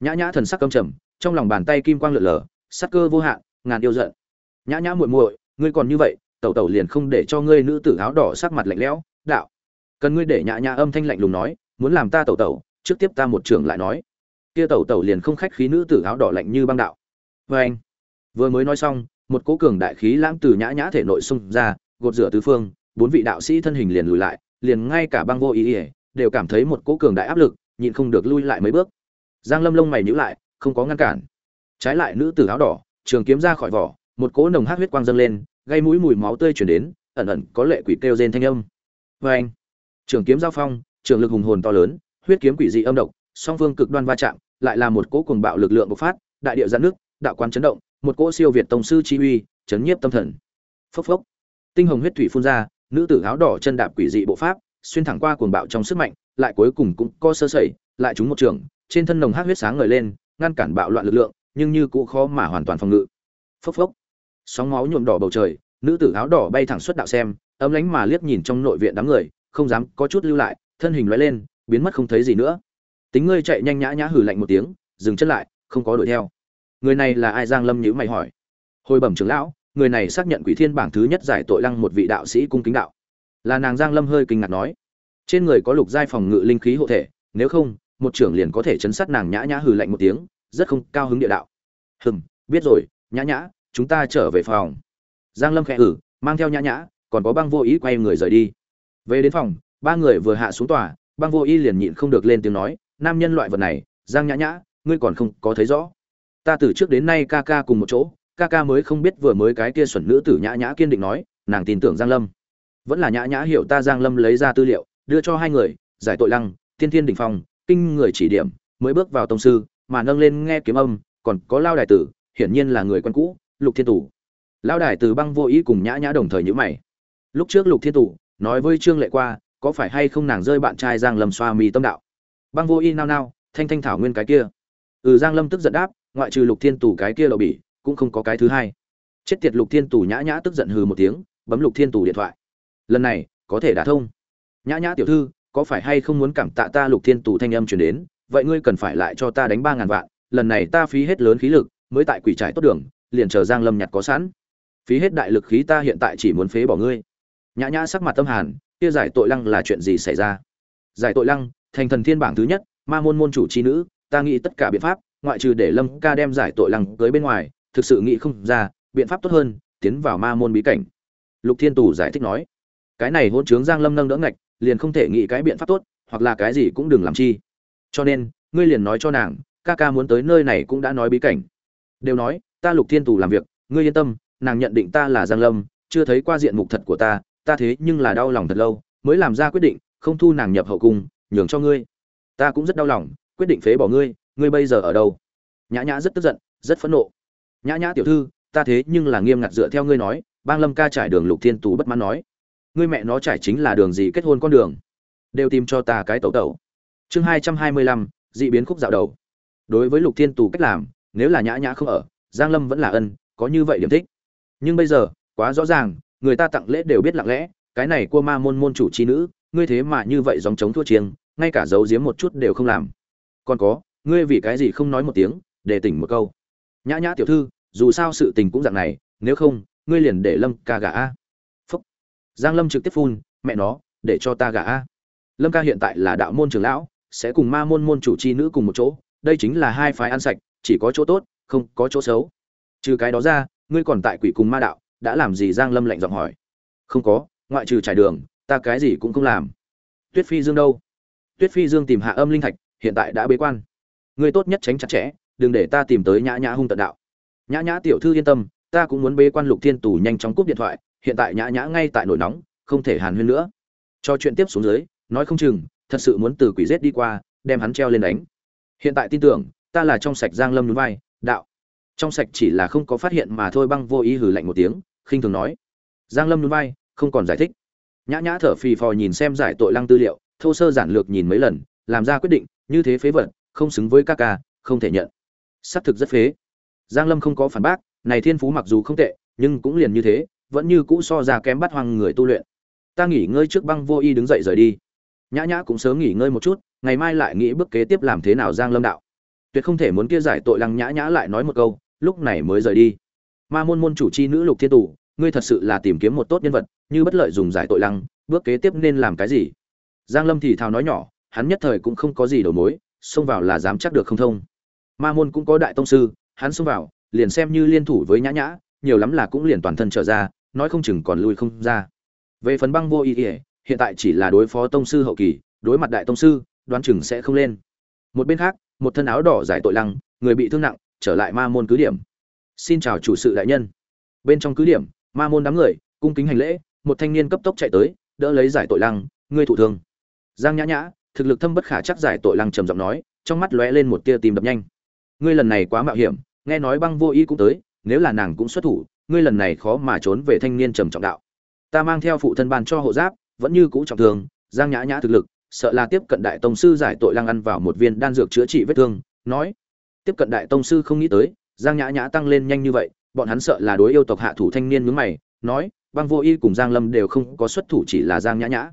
Nhã nhã thần sắc căm trầm, trong lòng bàn tay kim quang lượn lờ sát cơ vô hạn, ngàn yêu giận. Nhã nhã muội muội, ngươi còn như vậy, tẩu tẩu liền không để cho ngươi nữ tử áo đỏ sắc mặt lạnh lẽo, đạo. Cần ngươi để nhã nhã âm thanh lạnh lùng nói, muốn làm ta tẩu tẩu, trước tiếp ta một trưởng lại nói. Kia tẩu tẩu liền không khách khí nữ tử áo đỏ lạnh như băng đạo. Vê anh, vừa mới nói xong, một cỗ cường đại khí lãng từ nhã nhã thể nội xung ra, gột rửa tứ phương bốn vị đạo sĩ thân hình liền lùi lại, liền ngay cả băng vô ý ỉa, đều cảm thấy một cỗ cường đại áp lực, nhịn không được lui lại mấy bước. Giang lâm lông mày nhữ lại, không có ngăn cản. Trái lại nữ tử áo đỏ, trường kiếm ra khỏi vỏ, một cỗ nồng hát huyết quang dâng lên, gây mũi mùi máu tươi chuyển đến, ẩn ẩn có lệ quỷ kêu rên thanh âm. Vê anh, trường kiếm giao phong, trường lực hùng hồn to lớn, huyết kiếm quỷ dị âm độc, song phương cực đoan va chạm, lại là một cỗ cuồng bạo lực lượng bộc phát, đại địa giãn nước đạo quan chấn động, một cỗ siêu việt tông sư chi uy, chấn nhiếp tâm thần. Phốc phốc, tinh hồng huyết thủy phun ra nữ tử áo đỏ chân đạp quỷ dị bộ pháp, xuyên thẳng qua cuồng bạo trong sức mạnh, lại cuối cùng cũng co sơ sẩy, lại trúng một trường, trên thân nồng hát huyết sáng ngời lên, ngăn cản bạo loạn lực lượng, nhưng như cũ khó mà hoàn toàn phòng ngự. Phốc phốc. Sóng máu nhuộm đỏ bầu trời, nữ tử áo đỏ bay thẳng xuất đạo xem, ấm lánh mà liếc nhìn trong nội viện đám người, không dám có chút lưu lại, thân hình lóe lên, biến mất không thấy gì nữa. Tính ngươi chạy nhanh nhã nhã hử lạnh một tiếng, dừng chân lại, không có đuổi theo. Người này là ai? Giang lâm nhữ mày hỏi. Hồi bẩm trưởng lão người này xác nhận quỷ thiên bảng thứ nhất giải tội lăng một vị đạo sĩ cung kính đạo. Là nàng giang lâm hơi kinh ngạc nói, trên người có lục giai phòng ngự linh khí hộ thể, nếu không, một trưởng liền có thể chấn sát nàng nhã nhã hừ lạnh một tiếng, rất không cao hứng địa đạo. Hừm, biết rồi, nhã nhã, chúng ta trở về phòng. Giang lâm khẽ ử mang theo nhã nhã, còn có băng vô ý quay người rời đi. Về đến phòng, ba người vừa hạ xuống tòa, băng vô ý liền nhịn không được lên tiếng nói, nam nhân loại vật này, giang nhã nhã, ngươi còn không có thấy rõ. Ta từ trước đến nay ca ca cùng một chỗ ca ca mới không biết vừa mới cái kia xuẩn nữ tử nhã nhã kiên định nói, nàng tin tưởng giang lâm. Vẫn là nhã nhã hiểu ta giang lâm lấy ra tư liệu, đưa cho hai người, giải tội lăng, thiên thiên đỉnh phong, kinh người chỉ điểm, mới bước vào tông sư, mà nâng lên nghe kiếm âm, còn có lao đài tử, hiển nhiên là người quen cũ, lục thiên tủ lao đài tử băng vô ý cùng nhã nhã đồng thời nhữ mày. Lúc trước lục thiên tủ nói với trương lệ qua, có phải hay không nàng rơi bạn trai giang lâm xoa mì tâm đạo? Băng vô y nao nao, thanh thanh thảo nguyên cái kia. Ừ giang lâm tức giận đáp, ngoại trừ lục thiên tủ cái kia lộ bỉ cũng không có cái thứ hai. Chết tiệt lục thiên tù nhã nhã tức giận hừ một tiếng, bấm lục thiên tù điện thoại. Lần này, có thể đả thông. Nhã nhã tiểu thư, có phải hay không muốn cảm tạ ta lục thiên tù thanh âm truyền đến? Vậy ngươi cần phải lại cho ta đánh ba ngàn vạn, lần này ta phí hết lớn khí lực, mới tại quỷ trải tốt đường, liền chờ giang lâm nhặt có sẵn. Phí hết đại lực khí ta hiện tại chỉ muốn phế bỏ ngươi. Nhã nhã sắc mặt tâm hàn, kia giải tội lăng là chuyện gì xảy ra? Giải tội lăng, thành thần thiên bảng thứ nhất, ma môn môn chủ chi nữ, ta nghĩ tất cả biện pháp, ngoại trừ để lâm ca đem giải tội lăng tới bên ngoài thực sự nghĩ không ra, biện pháp tốt hơn, tiến vào ma môn bí cảnh. Lục thiên tù giải thích nói, cái này hôn chướng giang lâm nâng đỡ ngạch, liền không thể nghĩ cái biện pháp tốt, hoặc là cái gì cũng đừng làm chi. Cho nên, ngươi liền nói cho nàng, ca ca muốn tới nơi này cũng đã nói bí cảnh. Đều nói, ta lục thiên tù làm việc, ngươi yên tâm, nàng nhận định ta là giang lâm, chưa thấy qua diện mục thật của ta ta thế nhưng là đau lòng thật lâu, mới làm ra quyết định, không thu nàng nhập hậu cung, nhường cho ngươi. Ta cũng rất đau lòng, quyết định phế bỏ ngươi ngươi bây giờ ở đâu? Nhã nhã rất tức giận, rất phẫn nộ nhã nhã tiểu thư, ta thế nhưng là nghiêm ngặt dựa theo ngươi nói, bang lâm ca trải đường lục thiên tù bất mãn nói. Ngươi mẹ nó trải chính là đường gì kết hôn con đường? Đều tìm cho ta cái tẩu tẩu. Chương hai trăm hai mươi lăm, dị biến khúc dạo đầu. Đối với lục thiên tù cách làm, nếu là nhã nhã không ở, giang lâm vẫn là ân, có như vậy điểm thích. Nhưng bây giờ, quá rõ ràng, người ta tặng lễ đều biết lặng lẽ, cái này cua ma môn môn chủ chi nữ, ngươi thế mà như vậy dòng chống thua chiêng, ngay cả giấu giếm một chút đều không làm. Còn có, ngươi vì cái gì không nói một tiếng, để tỉnh một câu. Nhã nhã tiểu thư dù sao sự tình cũng dạng này, nếu không, ngươi liền để lâm ca gà a. Phúc. Giang lâm trực tiếp phun, mẹ nó, để cho ta gà a. Lâm ca hiện tại là đạo môn trưởng lão, sẽ cùng ma môn môn chủ chi nữ cùng một chỗ, đây chính là hai phái ăn sạch, chỉ có chỗ tốt, không có chỗ xấu. Trừ cái đó ra, ngươi còn tại quỷ cùng ma đạo, đã làm gì giang lâm lạnh giọng hỏi. Không có, ngoại trừ trải đường, ta cái gì cũng không làm. Tuyết phi dương đâu? Tuyết phi dương tìm hạ âm linh thạch, hiện tại đã bế quan. Ngươi tốt nhất tránh chặt chẽ, đừng để ta tìm tới nhã nhã hung tận đạo nhã nhã tiểu thư yên tâm, ta cũng muốn bế quan lục thiên tù nhanh chóng cúp điện thoại, hiện tại nhã nhã ngay tại nổi nóng, không thể hàn huyên nữa. Cho chuyện tiếp xuống dưới, nói không chừng, thật sự muốn từ quỷ rết đi qua, đem hắn treo lên đánh. Hiện tại tin tưởng, ta là trong sạch giang lâm núi vai, đạo. Trong sạch chỉ là không có phát hiện mà thôi, băng vô ý hử lạnh một tiếng, khinh thường nói. Giang lâm núi vai, không còn giải thích. Nhã nhã thở phì phò nhìn xem giải tội lăng tư liệu, thô sơ giản lược nhìn mấy lần, làm ra quyết định, như thế phế vật, không xứng với các ca, không thể nhận. Xác thực rất phế giang lâm không có phản bác, này thiên phú mặc dù không tệ, nhưng cũng liền như thế, vẫn như cũ so ra kém bắt hoang người tu luyện. Ta nghỉ ngơi trước băng vô y đứng dậy rời đi. Nhã nhã cũng sớm nghỉ ngơi một chút, ngày mai lại nghĩ bước kế tiếp làm thế nào giang lâm đạo. Tuyệt không thể muốn kia giải tội lăng nhã nhã lại nói một câu, lúc này mới rời đi. Ma môn môn chủ chi nữ lục thiên tù, ngươi thật sự là tìm kiếm một tốt nhân vật, như bất lợi dùng giải tội lăng, bước kế tiếp nên làm cái gì? Giang lâm thì thào nói nhỏ, hắn nhất thời cũng không có gì đầu mối, xông vào là dám chắc được không thông. Ma môn cũng có đại tông sư hắn xông vào, liền xem như liên thủ với nhã nhã, nhiều lắm là cũng liền toàn thân trở ra, nói không chừng còn lui không ra. Về phần băng vô ý ý hiện tại chỉ là đối phó tông sư hậu kỳ, đối mặt đại tông sư, đoán chừng sẽ không lên. Một bên khác, một thân áo đỏ giải tội lăng, người bị thương nặng, trở lại ma môn cứ điểm. Xin chào chủ sự đại nhân. Bên trong cứ điểm, ma môn đám người, cung kính hành lễ, một thanh niên cấp tốc chạy tới, đỡ lấy giải tội lăng, ngươi thụ thương. Giang nhã nhã, thực lực thâm bất khả chắc giải tội lăng trầm giọng nói, trong mắt lóe lên một tia tìm đập nhanh ngươi lần này quá mạo hiểm, nghe nói băng vô y cũng tới, nếu là nàng cũng xuất thủ, ngươi lần này khó mà trốn về thanh niên trầm trọng đạo. Ta mang theo phụ thân ban cho hộ giáp, vẫn như cũ trọng thương, giang nhã nhã thực lực, sợ là tiếp cận đại tông sư giải tội lăng ăn vào một viên đan dược chữa trị vết thương, nói. Tiếp cận đại tông sư không nghĩ tới, giang nhã nhã tăng lên nhanh như vậy, bọn hắn sợ là đối yêu tộc hạ thủ thanh niên nhướng mày, nói, băng vô y cùng giang lâm đều không có xuất thủ chỉ là giang nhã nhã.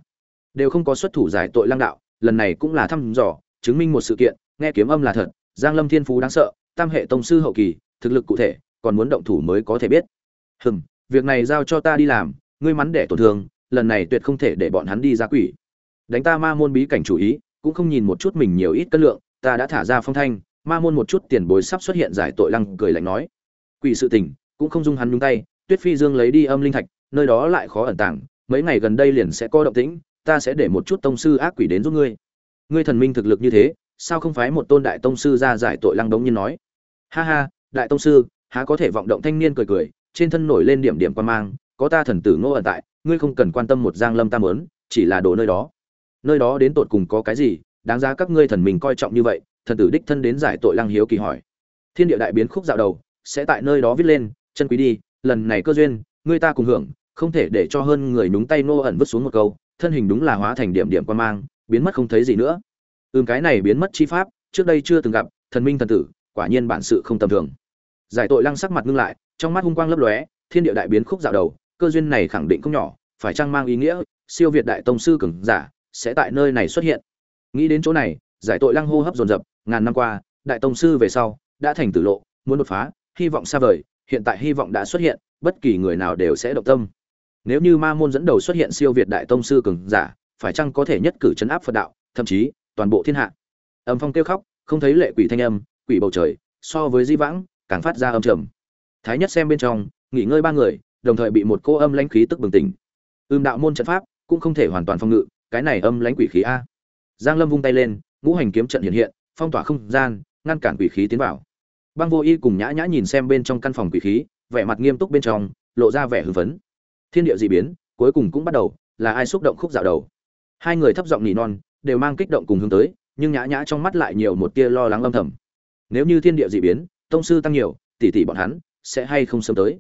Đều không có xuất thủ giải tội lăng đạo, lần này cũng là thăm dò, chứng minh một sự kiện, nghe kiếm âm là thật giang lâm thiên phú đáng sợ, tam hệ tông sư hậu kỳ, thực lực cụ thể, còn muốn động thủ mới có thể biết. Hừm, việc này giao cho ta đi làm, ngươi mắn để tổn thương, lần này tuyệt không thể để bọn hắn đi ra quỷ. Đánh ta ma môn bí cảnh chủ ý, cũng không nhìn một chút mình nhiều ít cân lượng, ta đã thả ra phong thanh, ma môn một chút tiền bối sắp xuất hiện giải tội lăng, cười lạnh nói. Quỷ sự tình, cũng không dung hắn nhúng tay, tuyết phi dương lấy đi âm linh thạch, nơi đó lại khó ẩn tàng, mấy ngày gần đây liền sẽ có động tĩnh, ta sẽ để một chút tông sư ác quỷ đến giúp ngươi. Ngươi thần minh thực lực như thế sao không phái một tôn đại tông sư ra giải tội lăng đống nhiên nói? Ha ha, đại tông sư, há có thể vọng động thanh niên cười cười, trên thân nổi lên điểm điểm quan mang, có ta thần tử ngô ẩn tại, ngươi không cần quan tâm một giang lâm ta mớn chỉ là đồ nơi đó. Nơi đó đến tột cùng có cái gì, đáng giá các ngươi thần mình coi trọng như vậy, thần tử đích thân đến giải tội lăng hiếu kỳ hỏi. Thiên địa đại biến khúc dạo đầu, sẽ tại nơi đó viết lên, chân quý đi, lần này cơ duyên, ngươi ta cùng hưởng, không thể để cho hơn người nhúng tay nô ẩn vứt xuống một câu, thân hình đúng là hóa thành điểm điểm quan mang, biến mất không thấy gì nữa ừm, cái này biến mất chi pháp, trước đây chưa từng gặp, thần minh thần tử, quả nhiên bản sự không tầm thường. Giải tội lăng sắc mặt ngưng lại, trong mắt hung quang lấp lóe, thiên địa đại biến khúc dạo đầu, cơ duyên này khẳng định không nhỏ, phải chăng mang ý nghĩa, siêu việt đại tông sư cường giả, sẽ tại nơi này xuất hiện. Nghĩ đến chỗ này, giải tội lăng hô hấp dồn dập, ngàn năm qua, đại tông sư về sau, đã thành tử lộ, muốn đột phá, hy vọng xa vời, hiện tại hy vọng đã xuất hiện, bất kỳ người nào đều sẽ động tâm. Nếu như ma môn dẫn đầu xuất hiện siêu việt đại tông sư cường giả, phải chăng có thể nhất cử chấn áp phật đạo, thậm chí toàn bộ thiên hạ. Âm phong kêu khóc, không thấy lệ quỷ thanh âm, quỷ bầu trời, so với di vãng, càng phát ra âm trầm. Thái nhất xem bên trong, nghỉ ngơi ba người, đồng thời bị một cô âm lãnh khí tức bừng tỉnh. Ưm đạo môn trận pháp cũng không thể hoàn toàn phong ngự, cái này âm lãnh quỷ khí a. Giang lâm vung tay lên, ngũ hành kiếm trận hiện hiện, phong tỏa không gian, ngăn cản quỷ khí tiến vào. Băng vô y cùng nhã nhã nhìn xem bên trong căn phòng quỷ khí, vẻ mặt nghiêm túc bên trong, lộ ra vẻ hưng phấn. Thiên địa dị biến, cuối cùng cũng bắt đầu, là ai xúc động khúc dạo đầu. Hai người thấp giọng nỉ non đều mang kích động cùng hướng tới, nhưng nhã nhã trong mắt lại nhiều một tia lo lắng âm thầm. Nếu như thiên địa dị biến, tông sư tăng nhiều, tỷ tỷ bọn hắn sẽ hay không sớm tới?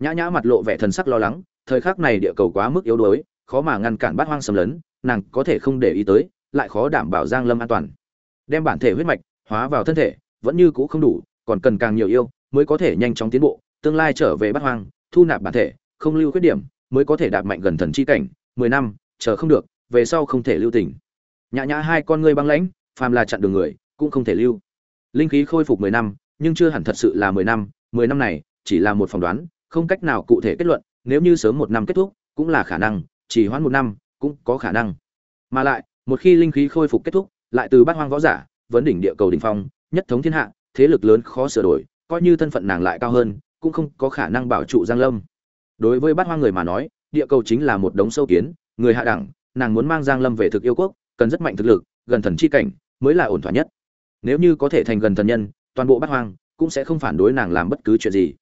Nhã nhã mặt lộ vẻ thần sắc lo lắng, thời khắc này địa cầu quá mức yếu đuối, khó mà ngăn cản bát hoang xâm lấn, nàng có thể không để ý tới, lại khó đảm bảo giang lâm an toàn. Đem bản thể huyết mạch hóa vào thân thể, vẫn như cũ không đủ, còn cần càng nhiều yêu mới có thể nhanh chóng tiến bộ, tương lai trở về bát hoang, thu nạp bản thể, không lưu khuyết điểm, mới có thể đạt mạnh gần thần chi cảnh, mười năm, chờ không được, về sau không thể lưu tình nhã nhã hai con ngươi băng lãnh, phàm là chặn đường người, cũng không thể lưu. Linh khí khôi phục mười năm, nhưng chưa hẳn thật sự là mười năm mười năm này, chỉ là một phỏng đoán, không cách nào cụ thể kết luận, nếu như sớm một năm kết thúc, cũng là khả năng, chỉ hoãn một năm, cũng có khả năng. Mà lại, một khi linh khí khôi phục kết thúc, lại từ bát hoang võ giả, vấn đỉnh địa cầu đỉnh phong, nhất thống thiên hạ, thế lực lớn khó sửa đổi, coi như thân phận nàng lại cao hơn, cũng không có khả năng bảo trụ giang lâm. Đối với bát hoang người mà nói, địa cầu chính là một đống sâu kiến, người hạ đẳng, nàng muốn mang giang lâm về thực yêu quốc cần rất mạnh thực lực, gần thần chi cảnh mới là ổn thỏa nhất. Nếu như có thể thành gần thần nhân, toàn bộ bát hoang cũng sẽ không phản đối nàng làm bất cứ chuyện gì.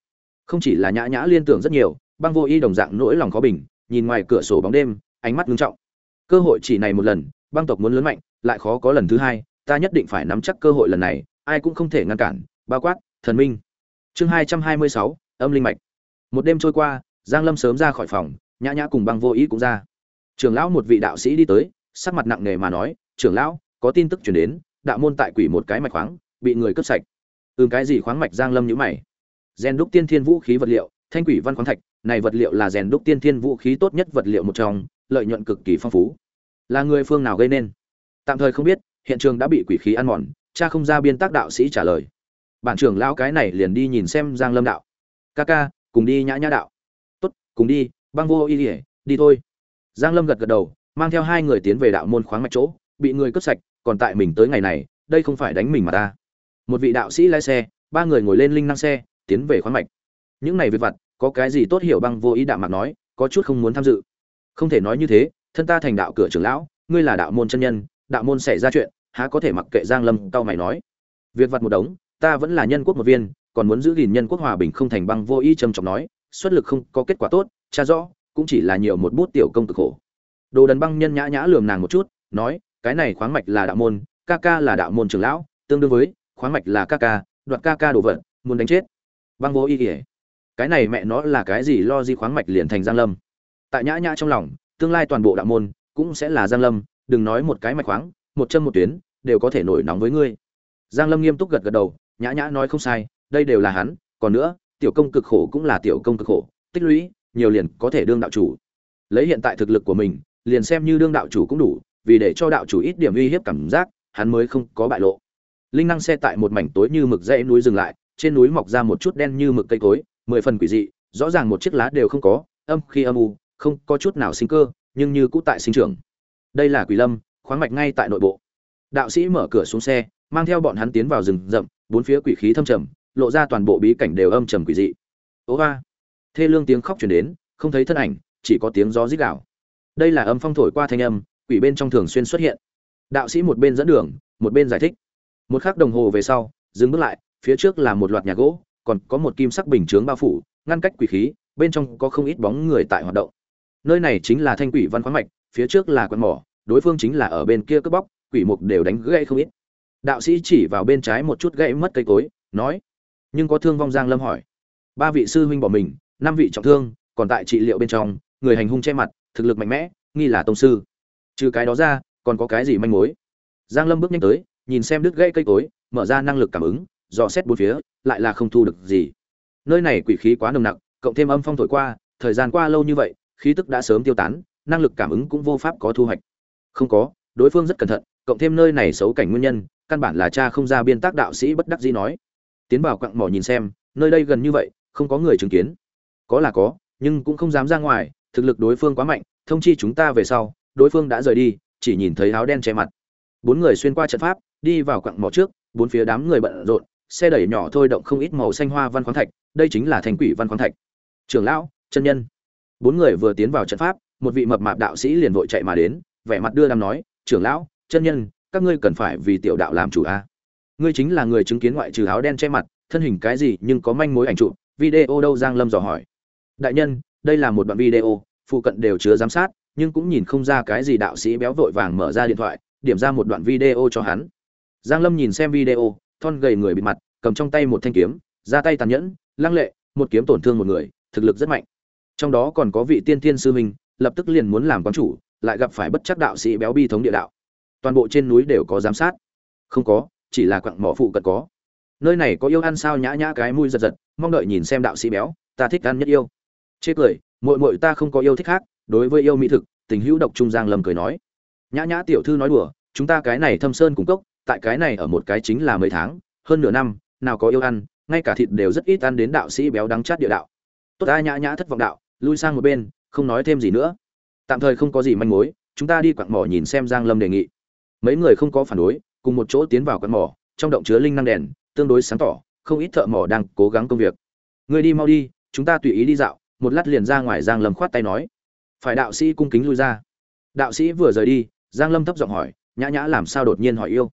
Không chỉ là nhã nhã liên tưởng rất nhiều, băng vô y đồng dạng nỗi lòng khó bình, nhìn ngoài cửa sổ bóng đêm, ánh mắt ngưng trọng. Cơ hội chỉ này một lần, băng tộc muốn lớn mạnh, lại khó có lần thứ hai, ta nhất định phải nắm chắc cơ hội lần này, ai cũng không thể ngăn cản, bao quát thần minh. Chương hai trăm hai mươi sáu, âm linh mạch. Một đêm trôi qua, giang lâm sớm ra khỏi phòng, nhã nhã cùng băng vô ý cũng ra. Trưởng lão một vị đạo sĩ đi tới sắc mặt nặng nề mà nói, trưởng lão, có tin tức chuyển đến, đạo môn tại quỷ một cái mạch khoáng, bị người cướp sạch. Ừm, cái gì khoáng mạch? Giang lâm nhữ mày. Rèn đúc tiên thiên vũ khí vật liệu, thanh quỷ văn khoáng thạch, này vật liệu là rèn đúc tiên thiên vũ khí tốt nhất vật liệu một trong, lợi nhuận cực kỳ phong phú. Là người phương nào gây nên? Tạm thời không biết, hiện trường đã bị quỷ khí ăn mòn, cha không ra biên tác đạo sĩ trả lời. Bản trưởng lão cái này liền đi nhìn xem giang lâm đạo. Ca ca, cùng đi nhã nhã đạo. Tốt, cùng đi, băng vô y ỉa đi thôi. Giang lâm gật gật đầu mang theo hai người tiến về đạo môn khoáng mạch chỗ, bị người cướp sạch, còn tại mình tới ngày này, đây không phải đánh mình mà ta. Một vị đạo sĩ lái xe, ba người ngồi lên linh năng xe, tiến về khoáng mạch. Những này việc vặt, có cái gì tốt hiểu băng vô ý đạo mạc nói, có chút không muốn tham dự. Không thể nói như thế, thân ta thành đạo cửa trưởng lão, ngươi là đạo môn chân nhân, đạo môn xảy ra chuyện, há có thể mặc kệ giang lâm tao mày nói. Việc vặt một đống, ta vẫn là nhân quốc một viên, còn muốn giữ gìn nhân quốc hòa bình không thành băng vô ý trầm trọng nói, xuất lực không có kết quả tốt, cha rõ, cũng chỉ là nhiều một bút tiểu công cực khổ đồ đần băng nhân nhã nhã lườm nàng một chút, nói, cái này khoáng mạch là đạo môn, ca ca là đạo môn trưởng lão, tương đương với, khoáng mạch là ca ca, đoạt ca ca đồ vật, muốn đánh chết. Băng vô ý ỉa cái này mẹ nó là cái gì lo di khoáng mạch liền thành giang lâm. Tại nhã nhã trong lòng, tương lai toàn bộ đạo môn cũng sẽ là giang lâm, đừng nói một cái mạch khoáng, một chân một tuyến, đều có thể nổi nóng với ngươi. Giang lâm nghiêm túc gật gật đầu, nhã nhã nói không sai, đây đều là hắn, còn nữa, tiểu công cực khổ cũng là tiểu công cực khổ, tích lũy, nhiều liền có thể đương đạo chủ. Lấy hiện tại thực lực của mình liền xem như đương đạo chủ cũng đủ, vì để cho đạo chủ ít điểm uy hiếp cảm giác, hắn mới không có bại lộ. Linh năng xe tại một mảnh tối như mực dãy núi dừng lại, trên núi mọc ra một chút đen như mực cây cối, mười phần quỷ dị, rõ ràng một chiếc lá đều không có, âm khi âm u, không có chút nào sinh cơ, nhưng như cũ tại sinh trưởng. Đây là quỷ lâm, khoáng mạch ngay tại nội bộ. Đạo sĩ mở cửa xuống xe, mang theo bọn hắn tiến vào rừng rậm, bốn phía quỷ khí thâm trầm, lộ ra toàn bộ bí cảnh đều âm trầm quỷ dị. Ố va. Thê lương tiếng khóc chuyển đến, không thấy thân ảnh, chỉ có tiếng gió rít gạo đây là âm phong thổi qua thanh âm, quỷ bên trong thường xuyên xuất hiện. Đạo sĩ một bên dẫn đường, một bên giải thích. Một khắc đồng hồ về sau, dừng bước lại, phía trước là một loạt nhà gỗ, còn có một kim sắc bình chướng bao phủ, ngăn cách quỷ khí, bên trong có không ít bóng người tại hoạt động. Nơi này chính là thanh quỷ văn khoáng mạch, phía trước là quán mỏ, đối phương chính là ở bên kia cướp bóc, quỷ mục đều đánh gãy không ít. Đạo sĩ chỉ vào bên trái một chút gãy mất cây cối, nói, nhưng có thương vong giang lâm hỏi. Ba vị sư huynh bỏ mình, năm vị trọng thương, còn tại trị liệu bên trong, người hành hung che mặt thực lực mạnh mẽ, nghi là tông sư. Trừ cái đó ra, còn có cái gì manh mối? Giang lâm bước nhanh tới, nhìn xem đứt gãy cây cối, mở ra năng lực cảm ứng, dò xét bốn phía, lại là không thu được gì. Nơi này quỷ khí quá nồng nặc, cộng thêm âm phong thổi qua, thời gian qua lâu như vậy, khí tức đã sớm tiêu tán, năng lực cảm ứng cũng vô pháp có thu hoạch. Không có, đối phương rất cẩn thận, cộng thêm nơi này xấu cảnh nguyên nhân, căn bản là cha không ra biên tác đạo sĩ bất đắc dĩ nói. Tiến vào quặng mỏ nhìn xem, nơi đây gần như vậy, không có người chứng kiến. Có là có, nhưng cũng không dám ra ngoài thực lực đối phương quá mạnh, thông chi chúng ta về sau, đối phương đã rời đi, chỉ nhìn thấy áo đen che mặt. Bốn người xuyên qua trận pháp, đi vào quặng mỏ trước, bốn phía đám người bận rộn, xe đẩy nhỏ thôi động không ít màu xanh hoa văn khoáng thạch, đây chính là thành quỷ văn khoáng thạch. Trưởng lão, chân nhân. Bốn người vừa tiến vào trận pháp, một vị mập mạp đạo sĩ liền vội chạy mà đến, vẻ mặt đưa đàm nói, trưởng lão, chân nhân, các ngươi cần phải vì tiểu đạo làm chủ a. Ngươi chính là người chứng kiến ngoại trừ áo đen che mặt, thân hình cái gì nhưng có manh mối ảnh trụ. video đâu giang lâm dò hỏi. Đại nhân đây là một đoạn video, phụ cận đều chứa giám sát, nhưng cũng nhìn không ra cái gì đạo sĩ béo vội vàng mở ra điện thoại, điểm ra một đoạn video cho hắn. Giang lâm nhìn xem video, thon gầy người bị mặt, cầm trong tay một thanh kiếm, ra tay tàn nhẫn, lăng lệ, một kiếm tổn thương một người, thực lực rất mạnh. Trong đó còn có vị tiên thiên sư minh lập tức liền muốn làm quán chủ, lại gặp phải bất chắc đạo sĩ béo bi thống địa đạo. Toàn bộ trên núi đều có giám sát. Không có, chỉ là quặng mỏ phụ cận có. Nơi này có yêu ăn sao nhã nhã cái mũi giật giật, mong đợi nhìn xem đạo sĩ béo, ta thích ăn nhất yêu chê cười, muội muội ta không có yêu thích khác, đối với yêu mỹ thực, tình hữu độc trung giang lâm cười nói. Nhã nhã tiểu thư nói đùa, chúng ta cái này thâm sơn cung cốc, tại cái này ở một cái chính là mấy tháng, hơn nửa năm, nào có yêu ăn, ngay cả thịt đều rất ít ăn đến đạo sĩ béo đắng chát địa đạo. Tốt ta, nhã nhã, thất vọng đạo, lui sang một bên, không nói thêm gì nữa. Tạm thời không có gì manh mối, chúng ta đi quặng mỏ nhìn xem giang lâm đề nghị. Mấy người không có phản đối, cùng một chỗ tiến vào quặng mỏ, trong động chứa linh năng đèn, tương đối sáng tỏ, không ít thợ mỏ đang cố gắng công việc. Người đi mau đi, chúng ta tùy ý đi dạo một lát liền ra ngoài giang lâm khoát tay nói. Phải đạo sĩ cung kính lui ra. Đạo sĩ vừa rời đi, giang lâm thấp giọng hỏi, nhã nhã làm sao đột nhiên hỏi yêu?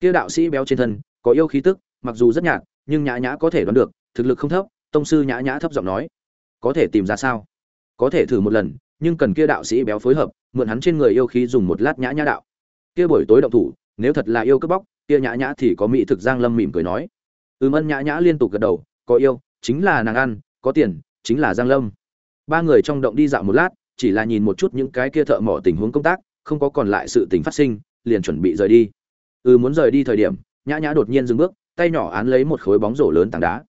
Kia đạo sĩ béo trên thân, có yêu khí tức, mặc dù rất nhạt, nhưng nhã nhã có thể đoán được, thực lực không thấp, tông sư nhã nhã thấp giọng nói, có thể tìm ra sao? Có thể thử một lần, nhưng cần kia đạo sĩ béo phối hợp, mượn hắn trên người yêu khí dùng một lát nhã nhã đạo. Kia buổi tối động thủ, nếu thật là yêu cướp bóc, kia nhã nhã thì có mỹ thực giang lâm mỉm cười nói. Ừm ân nhã nhã liên tục gật đầu, có yêu, chính là nàng ăn, có tiền chính là giang lâm. Ba người trong động đi dạo một lát, chỉ là nhìn một chút những cái kia thợ mỏ tình huống công tác, không có còn lại sự tình phát sinh, liền chuẩn bị rời đi. Ừ muốn rời đi thời điểm, nhã nhã đột nhiên dừng bước, tay nhỏ án lấy một khối bóng rổ lớn tảng đá.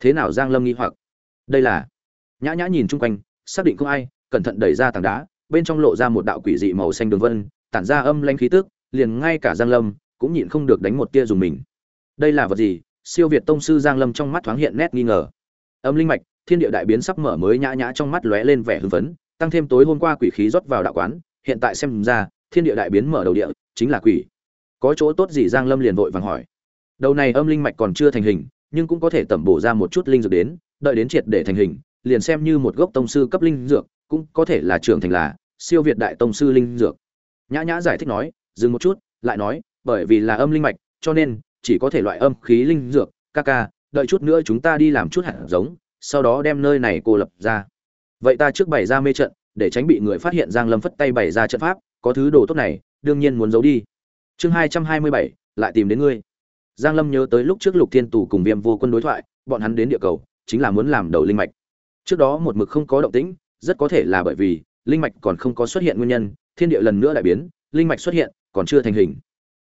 Thế nào giang lâm nghi hoặc? Đây là? Nhã nhã nhìn chung quanh, xác định không ai, cẩn thận đẩy ra tảng đá, bên trong lộ ra một đạo quỷ dị màu xanh đường vân, tản ra âm lanh khí tức, liền ngay cả giang lâm cũng nhịn không được đánh một tia dùng mình. Đây là vật gì? Siêu việt tông sư giang lâm trong mắt thoáng hiện nét nghi ngờ. Âm linh mạch thiên địa đại biến sắp mở mới nhã nhã trong mắt lóe lên vẻ hưng phấn, tăng thêm tối hôm qua quỷ khí rót vào đạo quán, hiện tại xem ra, thiên địa đại biến mở đầu địa, chính là quỷ. Có chỗ tốt gì giang lâm liền vội vàng hỏi. Đầu này âm linh mạch còn chưa thành hình, nhưng cũng có thể tẩm bổ ra một chút linh dược đến, đợi đến triệt để thành hình, liền xem như một gốc tông sư cấp linh dược, cũng có thể là trưởng thành là siêu việt đại tông sư linh dược. Nhã nhã giải thích nói, dừng một chút, lại nói, bởi vì là âm linh mạch, cho nên, chỉ có thể loại âm khí linh dược, ca ca, đợi chút nữa chúng ta đi làm chút hạt giống sau đó đem nơi này cô lập ra. Vậy ta trước bày ra mê trận, để tránh bị người phát hiện giang lâm phất tay bày ra trận pháp, có thứ đồ tốt này, đương nhiên muốn giấu đi. Chương hai trăm hai mươi bảy, lại tìm đến ngươi. Giang lâm nhớ tới lúc trước lục thiên tù cùng viêm vô quân đối thoại, bọn hắn đến địa cầu, chính là muốn làm đầu linh mạch. Trước đó một mực không có động tĩnh, rất có thể là bởi vì, linh mạch còn không có xuất hiện nguyên nhân, thiên địa lần nữa đại biến, linh mạch xuất hiện, còn chưa thành hình.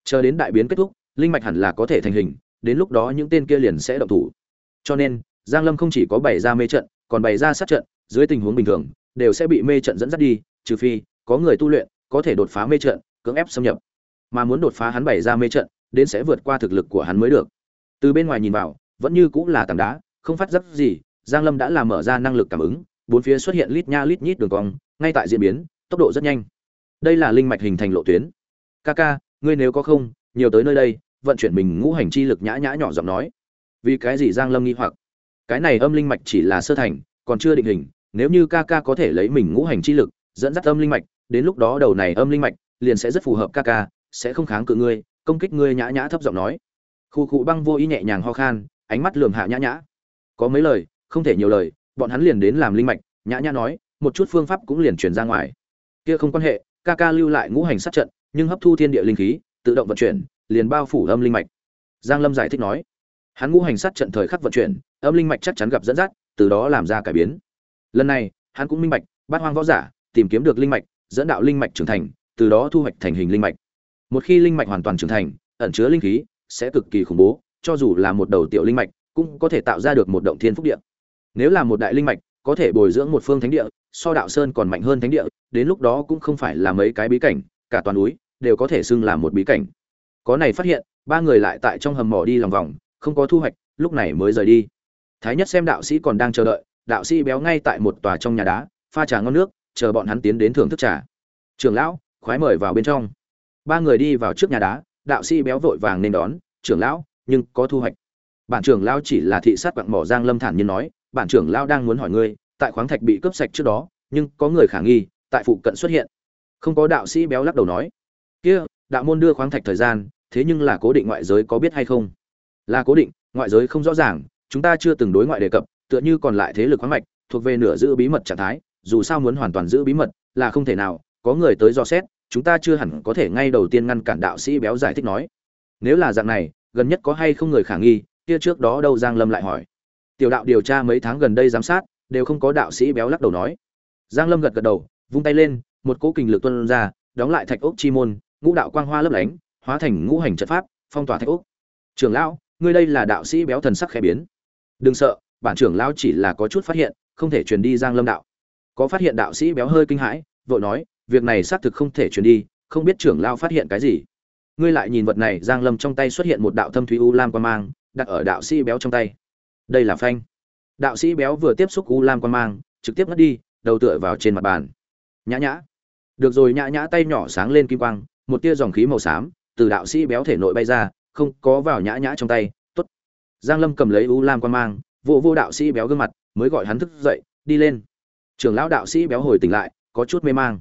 Chờ đến đại biến kết thúc, linh mạch hẳn là có thể thành hình, đến lúc đó những tên kia liền sẽ động thủ. Cho nên giang lâm không chỉ có bày ra mê trận còn bày ra sát trận dưới tình huống bình thường đều sẽ bị mê trận dẫn dắt đi trừ phi có người tu luyện có thể đột phá mê trận cưỡng ép xâm nhập. Mà muốn đột phá hắn bày ra mê trận đến sẽ vượt qua thực lực của hắn mới được. Từ bên ngoài nhìn vào vẫn như cũng là tảng đá không phát giác gì giang lâm đã làm mở ra năng lực cảm ứng bốn phía xuất hiện lít nha lít nhít đường cong ngay tại diễn biến tốc độ rất nhanh. Đây là linh mạch hình thành lộ tuyến. Kaka, ngươi nếu có không nhiều tới nơi đây vận chuyển mình ngũ hành chi lực nhã nhã nhỏ giọng nói. Vì cái gì giang lâm nghi hoặc? Cái này âm linh mạch chỉ là sơ thành còn chưa định hình nếu như Kaka có thể lấy mình ngũ hành chi lực dẫn dắt âm linh mạch đến lúc đó đầu này âm linh mạch liền sẽ rất phù hợp Kaka, sẽ không kháng cự ngươi công kích ngươi nhã nhã thấp giọng nói. Khu cụ băng vô ý nhẹ nhàng ho khan ánh mắt lườm hạ nhã nhã. Có mấy lời không thể nhiều lời bọn hắn liền đến làm linh mạch nhã nhã nói một chút phương pháp cũng liền truyền ra ngoài. Kia không quan hệ ca ca lưu lại ngũ hành sát trận nhưng hấp thu thiên địa linh khí tự động vận chuyển liền bao phủ âm linh mạch. Giang lâm giải thích nói hắn ngũ hành sát trận thời khắc vận chuyển, âm linh mạch chắc chắn gặp dẫn dắt, từ đó làm ra cải biến. Lần này, hắn cũng minh bạch, bát hoang võ giả, tìm kiếm được linh mạch, dẫn đạo linh mạch trưởng thành, từ đó thu hoạch thành hình linh mạch. Một khi linh mạch hoàn toàn trưởng thành, ẩn chứa linh khí, sẽ cực kỳ khủng bố, cho dù là một đầu tiểu linh mạch, cũng có thể tạo ra được một động thiên phúc địa. Nếu là một đại linh mạch, có thể bồi dưỡng một phương thánh địa, so đạo sơn còn mạnh hơn thánh địa, đến lúc đó cũng không phải là mấy cái bí cảnh, cả toàn núi, đều có thể xưng là một bí cảnh. Có này phát hiện, ba người lại tại trong hầm mỏ đi lòng vòng không có thu hoạch, lúc này mới rời đi. Thái nhất xem đạo sĩ còn đang chờ đợi, đạo sĩ béo ngay tại một tòa trong nhà đá, pha trà ngon nước, chờ bọn hắn tiến đến thưởng thức trà. Trưởng lão, khoái mời vào bên trong. Ba người đi vào trước nhà đá, đạo sĩ béo vội vàng nên đón, trưởng lão, nhưng có thu hoạch. Bản trưởng lão chỉ là thị sát quặng mỏ giang lâm thản nhiên nói, bản trưởng lão đang muốn hỏi ngươi, tại khoáng thạch bị cướp sạch trước đó, nhưng có người khả nghi, tại phụ cận xuất hiện. Không có đạo sĩ béo lắc đầu nói, kia, đạo môn đưa khoáng thạch thời gian, thế nhưng là cố định ngoại giới có biết hay không? Là cố định, ngoại giới không rõ ràng, chúng ta chưa từng đối ngoại đề cập, tựa như còn lại thế lực khoáng mạch, thuộc về nửa giữ bí mật trạng thái, dù sao muốn hoàn toàn giữ bí mật là không thể nào, có người tới do xét, chúng ta chưa hẳn có thể ngay đầu tiên ngăn cản đạo sĩ béo giải thích nói. Nếu là dạng này, gần nhất có hay không người khả nghi, kia trước đó đâu giang lâm lại hỏi. Tiểu đạo điều tra mấy tháng gần đây giám sát, đều không có đạo sĩ béo lắc đầu nói. Giang lâm gật gật đầu, vung tay lên, một cỗ kình lực tuôn ra, đóng lại thạch ốc chi môn, ngũ đạo quang hoa lấp lánh, hóa thành ngũ hành trận pháp, phong tỏa thạch ốc. Trưởng lão ngươi đây là đạo sĩ béo thần sắc khẽ biến. Đừng sợ, bản trưởng lão chỉ là có chút phát hiện, không thể truyền đi giang lâm đạo. Có phát hiện đạo sĩ béo hơi kinh hãi, vội nói, việc này xác thực không thể truyền đi, không biết trưởng lão phát hiện cái gì. Ngươi lại nhìn vật này, giang lâm trong tay xuất hiện một đạo thâm thúy u lam quan mang, đặt ở đạo sĩ béo trong tay. Đây là phanh. Đạo sĩ béo vừa tiếp xúc u lam quan mang, trực tiếp ngất đi, đầu tựa vào trên mặt bàn. Nhã nhã. Được rồi, nhã nhã tay nhỏ sáng lên kim quang, một tia dòng khí màu xám từ đạo sĩ béo thể nội bay ra không có vào nhã nhã trong tay, tốt. Giang lâm cầm lấy u lam quan mang, vô vô đạo sĩ béo gương mặt, mới gọi hắn thức dậy, đi lên. Trưởng lão đạo sĩ béo hồi tỉnh lại, có chút mê mang.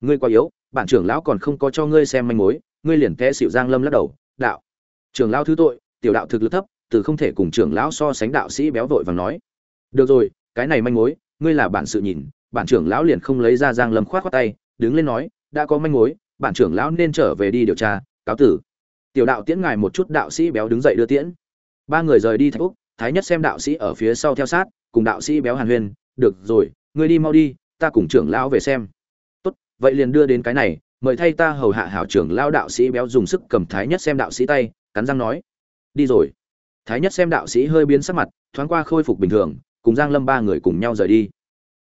Ngươi quá yếu, bản trưởng lão còn không có cho ngươi xem manh mối, ngươi liền té xịu giang lâm lắc đầu, đạo. Trưởng lão thứ tội, tiểu đạo thực lực thấp, từ không thể cùng trưởng lão so sánh đạo sĩ béo vội vàng nói. Được rồi, cái này manh mối, ngươi là bản sự nhìn. Bản trưởng lão liền không lấy ra giang lâm khoát khoát tay, đứng lên nói, đã có manh mối, bản trưởng lão nên trở về đi điều tra, cáo tử tiểu đạo tiễn ngài một chút đạo sĩ béo đứng dậy đưa tiễn. Ba người rời đi thạch úc, thái nhất xem đạo sĩ ở phía sau theo sát, cùng đạo sĩ béo hàn huyên, được rồi, ngươi đi mau đi, ta cùng trưởng lão về xem. Tốt, vậy liền đưa đến cái này, mời thay ta hầu hạ hảo trưởng lão đạo sĩ béo dùng sức cầm thái nhất xem đạo sĩ tay, cắn răng nói. Đi rồi. Thái nhất xem đạo sĩ hơi biến sắc mặt, thoáng qua khôi phục bình thường, cùng giang lâm ba người cùng nhau rời đi.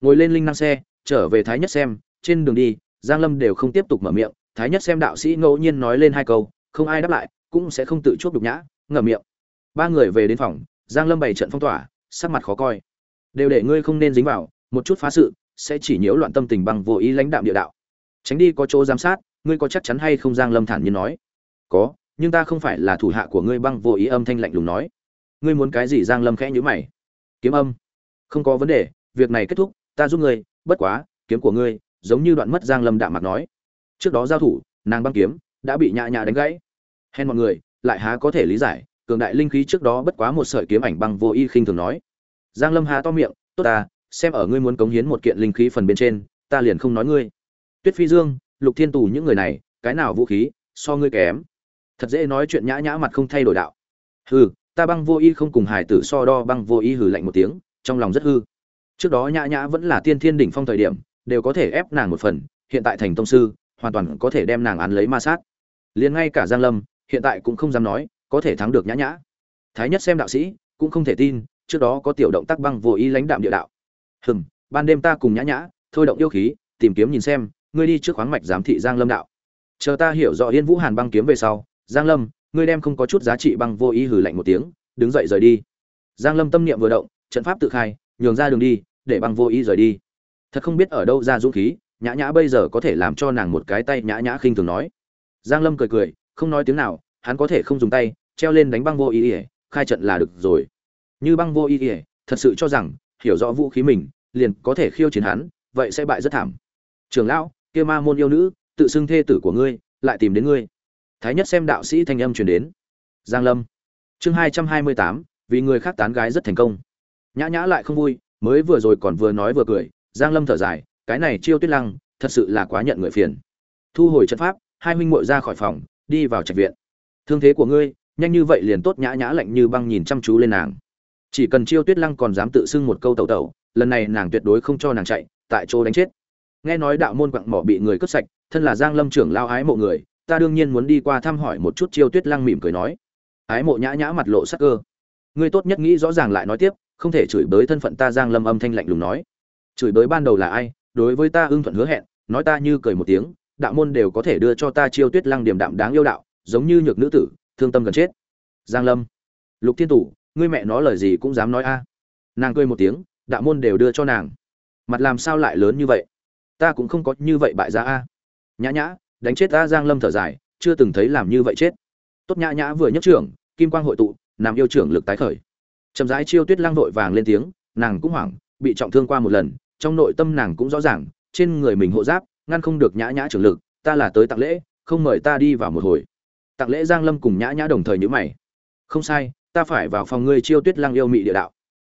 Ngồi lên linh năng xe, trở về thái nhất xem, trên đường đi, giang lâm đều không tiếp tục mở miệng, thái nhất xem đạo sĩ ngẫu nhiên nói lên hai câu không ai đáp lại, cũng sẽ không tự chuốc đục nhã, ngậm miệng. Ba người về đến phòng, giang lâm bày trận phong tỏa, sắc mặt khó coi. Đều để ngươi không nên dính vào, một chút phá sự, sẽ chỉ nhiễu loạn tâm tình bằng vô ý lãnh đạm địa đạo. Tránh đi có chỗ giám sát, ngươi có chắc chắn hay không? Giang lâm thản nhiên nói. Có, nhưng ta không phải là thủ hạ của ngươi băng vô ý âm thanh lạnh lùng nói. Ngươi muốn cái gì? Giang lâm khẽ nhíu mày. Kiếm âm. Không có vấn đề, việc này kết thúc, ta giúp ngươi, bất quá, kiếm của ngươi, giống như đoạn mất giang lâm đạm mặt nói. Trước đó giao thủ, nàng băng kiếm đã bị nhã nhã đánh gãy. Hèn mọi người, lại há có thể lý giải, cường đại linh khí trước đó bất quá một sợi kiếm ảnh băng vô y khinh thường nói. Giang lâm hà to miệng, tốt ta, xem ở ngươi muốn cống hiến một kiện linh khí phần bên trên, ta liền không nói ngươi. Tuyết phi dương, lục thiên tù những người này, cái nào vũ khí, so ngươi kém. Thật dễ nói chuyện nhã nhã mặt không thay đổi đạo. Hừ, ta băng vô y không cùng hải tử so đo, băng vô y hừ lạnh một tiếng, trong lòng rất hư. Trước đó nhã nhã vẫn là tiên thiên đỉnh phong thời điểm, đều có thể ép nàng một phần, hiện tại thành tông sư, hoàn toàn có thể đem nàng án lấy ma sát liền ngay cả giang lâm, hiện tại cũng không dám nói, có thể thắng được nhã nhã. Thái nhất xem đạo sĩ, cũng không thể tin, trước đó có tiểu động tác băng vô ý lãnh đạm địa đạo. Hừm, ban đêm ta cùng nhã nhã, thôi động yêu khí, tìm kiếm nhìn xem, ngươi đi trước khoáng mạch giám thị giang lâm đạo. Chờ ta hiểu rõ yên vũ hàn băng kiếm về sau, giang lâm, ngươi đem không có chút giá trị băng vô ý hừ lạnh một tiếng, đứng dậy rời đi. Giang lâm tâm niệm vừa động, trận pháp tự khai, nhường ra đường đi, để băng vô ý rời đi. Thật không biết ở đâu ra dũng khí, nhã nhã bây giờ có thể làm cho nàng một cái tay nhã nhã khinh thường nói giang lâm cười cười, không nói tiếng nào, hắn có thể không dùng tay, treo lên đánh băng vô ý ỉa khai trận là được rồi. Như băng vô ý ỉa thật sự cho rằng, hiểu rõ vũ khí mình, liền có thể khiêu chiến hắn, vậy sẽ bại rất thảm. Trường lão, kia ma môn yêu nữ, tự xưng thê tử của ngươi, lại tìm đến ngươi. Thái nhất xem đạo sĩ thanh âm truyền đến. Giang lâm. Chương hai trăm hai mươi tám, vì người khác tán gái rất thành công. Nhã nhã lại không vui, mới vừa rồi còn vừa nói vừa cười, giang lâm thở dài, cái này chiêu tuyết lăng, thật sự là quá nhận người phiền. Thu hồi trận pháp hai huynh muội ra khỏi phòng, đi vào trạch viện. Thương thế của ngươi, nhanh như vậy liền tốt nhã nhã lạnh như băng nhìn chăm chú lên nàng. Chỉ cần chiêu tuyết lăng còn dám tự xưng một câu tẩu tẩu, lần này nàng tuyệt đối không cho nàng chạy, tại chỗ đánh chết. Nghe nói đạo môn quặng mỏ bị người cướp sạch, thân là giang lâm trưởng lao ái mộ người, ta đương nhiên muốn đi qua thăm hỏi một chút chiêu tuyết lăng mỉm cười nói. Ái mộ nhã nhã mặt lộ sắc cơ. Ngươi tốt nhất nghĩ rõ ràng lại nói tiếp, không thể chửi bới thân phận ta giang lâm âm thanh lạnh lùng nói. Chửi bới ban đầu là ai, đối với ta ưng thuận hứa hẹn, nói ta như cười một tiếng đạo môn đều có thể đưa cho ta chiêu tuyết lăng điểm đạm đáng yêu đạo, giống như nhược nữ tử, thương tâm gần chết. Giang lâm. Lục thiên tủ ngươi mẹ nói lời gì cũng dám nói a. Nàng cười một tiếng, đạo môn đều đưa cho nàng. Mặt làm sao lại lớn như vậy? Ta cũng không có như vậy bại giá a. Nhã nhã, đánh chết ta giang lâm thở dài, chưa từng thấy làm như vậy chết. Tốt nhã nhã vừa nhất trưởng, kim quang hội tụ, nàng yêu trưởng lực tái khởi. Chậm rãi chiêu tuyết lăng vội vàng lên tiếng, nàng cũng hoảng, bị trọng thương qua một lần, trong nội tâm nàng cũng rõ ràng, trên người mình hộ giáp ngăn không được nhã nhã trưởng lực, ta là tới tặng lễ, không mời ta đi vào một hồi. Tặng lễ giang lâm cùng nhã nhã đồng thời nhữ mày. Không sai, ta phải vào phòng ngươi chiêu tuyết lăng yêu mị địa đạo.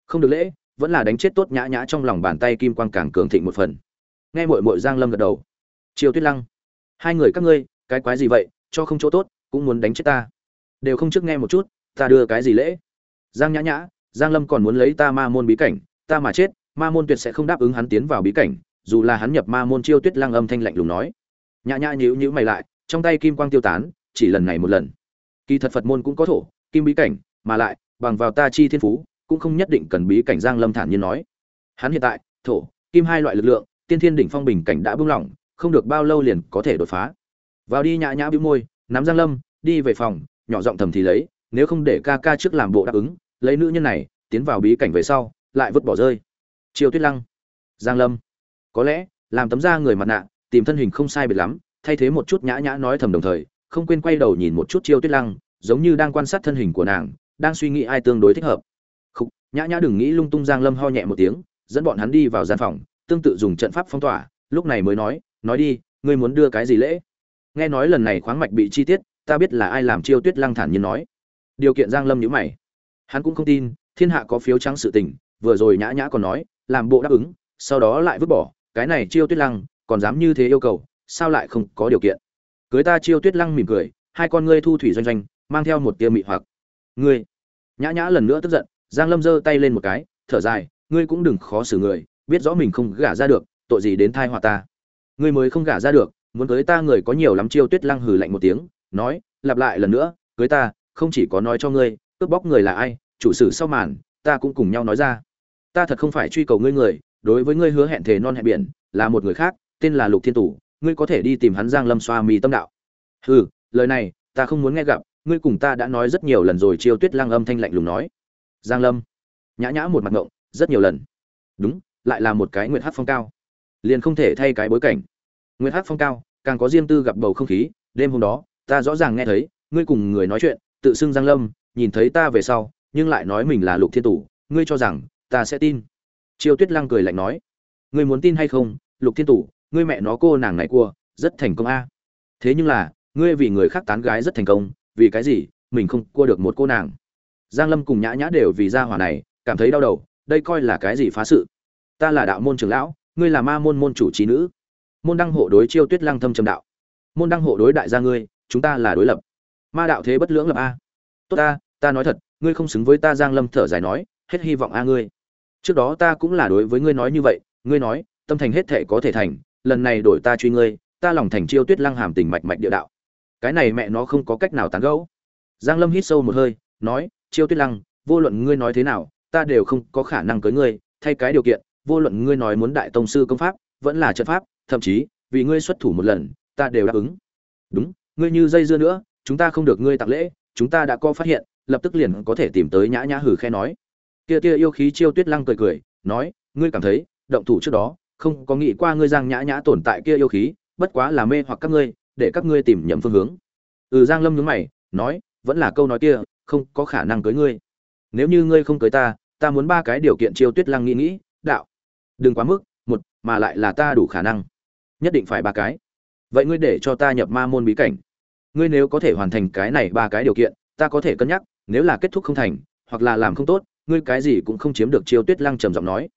Không được lễ, vẫn là đánh chết tốt nhã nhã trong lòng bàn tay kim quang càng cường thịnh một phần. Nghe mội mội giang lâm gật đầu. Chiêu tuyết lăng, hai người các ngươi, cái quái gì vậy, cho không chỗ tốt, cũng muốn đánh chết ta. Đều không trước nghe một chút, ta đưa cái gì lễ? Giang nhã nhã, giang lâm còn muốn lấy ta ma môn bí cảnh, ta mà chết, ma môn tuyệt sẽ không đáp ứng hắn tiến vào bí cảnh dù là hắn nhập ma môn chiêu tuyết Lang âm thanh lạnh lùng nói. Nhã nhã nhíu nhíu mày lại, trong tay kim quang tiêu tán, chỉ lần này một lần. Kỳ thật phật môn cũng có thổ, kim bí cảnh, mà lại, bằng vào ta chi thiên phú, cũng không nhất định cần bí cảnh giang lâm thản nhiên nói. Hắn hiện tại, thổ, kim hai loại lực lượng, tiên thiên đỉnh phong bình cảnh đã buông lỏng, không được bao lâu liền có thể đột phá. Vào đi nhã nhã bĩu môi, nắm giang lâm, đi về phòng, nhỏ giọng thầm thì lấy, nếu không để ca ca trước làm bộ đáp ứng, lấy nữ nhân này, tiến vào bí cảnh về sau, lại vứt bỏ rơi. Triều tuyết lăng, giang lâm có lẽ làm tấm da người mặt nạ tìm thân hình không sai biệt lắm thay thế một chút nhã nhã nói thầm đồng thời không quên quay đầu nhìn một chút chiêu tuyết lăng giống như đang quan sát thân hình của nàng đang suy nghĩ ai tương đối thích hợp. Khúc, nhã nhã đừng nghĩ lung tung giang lâm ho nhẹ một tiếng dẫn bọn hắn đi vào gian phòng tương tự dùng trận pháp phong tỏa lúc này mới nói nói đi ngươi muốn đưa cái gì lễ? Nghe nói lần này khoáng mạch bị chi tiết ta biết là ai làm chiêu tuyết lăng thản nhiên nói. Điều kiện giang lâm nhíu mày. Hắn cũng không tin thiên hạ có phiếu trắng sự tình vừa rồi nhã nhã còn nói làm bộ đáp ứng sau đó lại vứt bỏ cái này chiêu tuyết lăng, còn dám như thế yêu cầu, sao lại không có điều kiện? Cưới ta chiêu tuyết lăng mỉm cười, hai con ngươi thu thủy doanh doanh, mang theo một tia mị hoặc. Ngươi, nhã nhã lần nữa tức giận, giang lâm giơ tay lên một cái, thở dài, ngươi cũng đừng khó xử người, biết rõ mình không gả ra được, tội gì đến thai họa ta. Ngươi mới không gả ra được, muốn cưới ta người có nhiều lắm chiêu tuyết lăng hừ lạnh một tiếng, nói, lặp lại lần nữa, cưới ta, không chỉ có nói cho ngươi, cướp bóc người là ai, chủ sử sau màn, ta cũng cùng nhau nói ra. Ta thật không phải truy cầu ngươi người đối với ngươi hứa hẹn thề non hẹn biển, là một người khác, tên là lục thiên tủ ngươi có thể đi tìm hắn giang lâm xoa mì tâm đạo. Hừ, lời này, ta không muốn nghe gặp, ngươi cùng ta đã nói rất nhiều lần rồi chiêu tuyết lang âm thanh lạnh lùng nói. Giang lâm. Nhã nhã một mặt ngộng, rất nhiều lần. Đúng, lại là một cái nguyệt hát phong cao. Liền không thể thay cái bối cảnh. Nguyệt hát phong cao, càng có riêng tư gặp bầu không khí, đêm hôm đó, ta rõ ràng nghe thấy, ngươi cùng người nói chuyện, tự xưng giang lâm, nhìn thấy ta về sau, nhưng lại nói mình là lục thiên tủ ngươi cho rằng, ta sẽ tin chiêu tuyết lăng cười lạnh nói, ngươi muốn tin hay không? Lục thiên tủ ngươi mẹ nó cô nàng này cua, rất thành công a. Thế nhưng là, ngươi vì người khác tán gái rất thành công, vì cái gì mình không cua được một cô nàng? Giang lâm cùng nhã nhã đều vì gia hỏa này cảm thấy đau đầu, đây coi là cái gì phá sự? Ta là đạo môn trưởng lão, ngươi là ma môn môn chủ trí nữ. Môn đăng hộ đối chiêu tuyết lăng thâm trầm đạo, môn đăng hộ đối đại gia ngươi, chúng ta là đối lập. Ma đạo thế bất lưỡng lập a. Tốt ta ta nói thật, ngươi không xứng với ta. Giang lâm thở dài nói, hết hy vọng a ngươi trước đó ta cũng là đối với ngươi nói như vậy, ngươi nói, tâm thành hết thể có thể thành, lần này đổi ta truy ngươi, ta lòng thành chiêu tuyết lăng hàm tình mạch mạch địa đạo. Cái này mẹ nó không có cách nào tán gẫu. Giang lâm hít sâu một hơi, nói, chiêu tuyết lăng, vô luận ngươi nói thế nào, ta đều không có khả năng cưới ngươi, thay cái điều kiện, vô luận ngươi nói muốn đại tông sư công pháp, vẫn là trận pháp, thậm chí, vì ngươi xuất thủ một lần, ta đều đáp ứng. Đúng, ngươi như dây dưa nữa, chúng ta không được ngươi tặng lễ, chúng ta đã có phát hiện, lập tức liền có thể tìm tới nhã nhã hử khe nói kia kia yêu khí chiêu tuyết lăng cười cười, nói, ngươi cảm thấy, động thủ trước đó, không có nghĩ qua ngươi giang nhã nhã tồn tại kia yêu khí, bất quá là mê hoặc các ngươi, để các ngươi tìm nhầm phương hướng. Ừ giang lâm nhướng mày, nói, vẫn là câu nói kia, không có khả năng cưới ngươi. Nếu như ngươi không cưới ta ta muốn ba cái điều kiện chiêu tuyết lăng nghĩ nghĩ, đạo. Đừng quá mức, một, mà lại là ta đủ khả năng. Nhất định phải ba cái. Vậy ngươi để cho ta nhập ma môn bí cảnh. Ngươi nếu có thể hoàn thành cái này ba cái điều kiện, ta có thể cân nhắc, nếu là kết thúc không thành, hoặc là làm không tốt ngươi cái gì cũng không chiếm được chiêu tuyết lăng trầm giọng nói.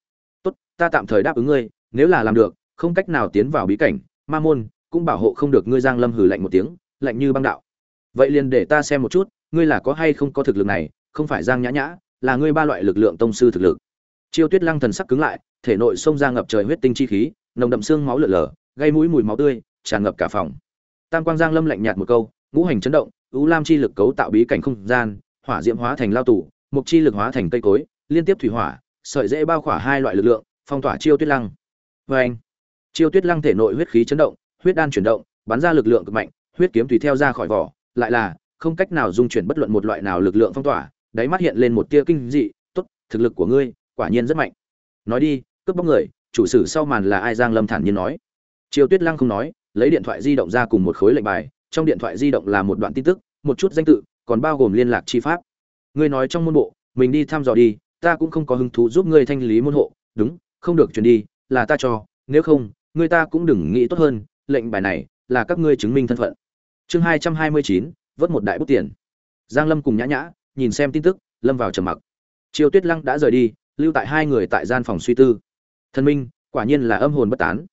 Tốt, ta tạm thời đáp ứng ngươi, nếu là làm được, không cách nào tiến vào bí cảnh, ma môn, cũng bảo hộ không được ngươi giang lâm hừ lạnh một tiếng, lạnh như băng đạo. Vậy liền để ta xem một chút, ngươi là có hay không có thực lực này, không phải giang nhã nhã, là ngươi ba loại lực lượng tông sư thực lực. Chiêu tuyết lăng thần sắc cứng lại, thể nội sông ra ngập trời huyết tinh chi khí, nồng đậm xương máu lở lở, gây mũi mùi máu tươi, tràn ngập cả phòng. Tam quang giang lâm lạnh nhạt một câu, ngũ hành chấn động ưu lam chi lực cấu tạo bí cảnh không gian, hỏa diễm hóa thành lao tủ mục chi lực hóa thành cây cối, liên tiếp thủy hỏa, sợi dễ bao khỏa hai loại lực lượng, phong tỏa chiêu tuyết lăng. Vê anh, chiêu tuyết lăng thể nội huyết khí chấn động, huyết đan chuyển động, bắn ra lực lượng cực mạnh, huyết kiếm tùy theo ra khỏi vỏ, lại là không cách nào dung chuyển bất luận một loại nào lực lượng phong tỏa, đáy mắt hiện lên một tia kinh dị, tốt, thực lực của ngươi quả nhiên rất mạnh. Nói đi, cướp bóc người, chủ sử sau màn là ai giang lâm thản nhiên nói. Chiêu tuyết lăng không nói, lấy điện thoại di động ra cùng một khối lệnh bài, trong điện thoại di động là một đoạn tin tức, một chút danh tự, còn bao gồm liên lạc chi pháp ngươi nói trong môn bộ, mình đi thăm dò đi, ta cũng không có hứng thú giúp ngươi thanh lý môn hộ. Đúng, không được chuyển đi, là ta cho, nếu không, ngươi ta cũng đừng nghĩ tốt hơn, lệnh bài này là các ngươi chứng minh thân phận. Chương hai trăm hai mươi chín, vớt một đại bút tiền. Giang lâm cùng nhã nhã nhìn xem tin tức, lâm vào trầm mặc. Triều tuyết lăng đã rời đi, lưu tại hai người tại gian phòng suy tư. Thân minh, quả nhiên là âm hồn bất tán.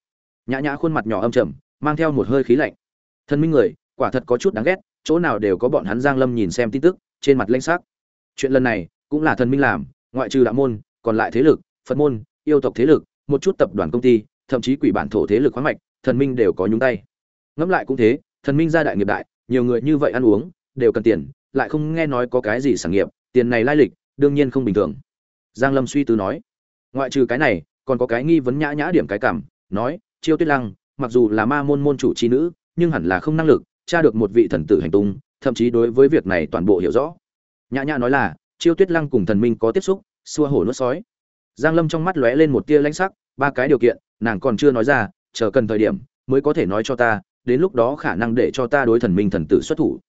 Nhã nhã khuôn mặt nhỏ âm trầm, mang theo một hơi khí lạnh. Thân minh người, quả thật có chút đáng ghét, chỗ nào đều có bọn hắn giang lâm nhìn xem tin tức, trên mặt lanh sắc chuyện lần này cũng là thần minh làm, ngoại trừ đạo môn, còn lại thế lực, phật môn, yêu tộc thế lực, một chút tập đoàn công ty, thậm chí quỷ bản thổ thế lực khoáng mạch, thần minh đều có nhúng tay. Ngẫm lại cũng thế, thần minh gia đại nghiệp đại, nhiều người như vậy ăn uống, đều cần tiền, lại không nghe nói có cái gì sản nghiệp, tiền này lai lịch, đương nhiên không bình thường. Giang lâm suy tư nói, ngoại trừ cái này, còn có cái nghi vấn nhã nhã điểm cái cảm, nói, chiêu tuyết lăng, mặc dù là ma môn môn chủ chi nữ, nhưng hẳn là không năng lực, tra được một vị thần tử hành tung, thậm chí đối với việc này toàn bộ hiểu rõ nhã nhã nói là, chiêu tuyết lăng cùng thần minh có tiếp xúc, xua hổ nuốt sói. Giang lâm trong mắt lóe lên một tia lãnh sắc, ba cái điều kiện, nàng còn chưa nói ra, chờ cần thời điểm, mới có thể nói cho ta, đến lúc đó khả năng để cho ta đối thần minh thần tử xuất thủ.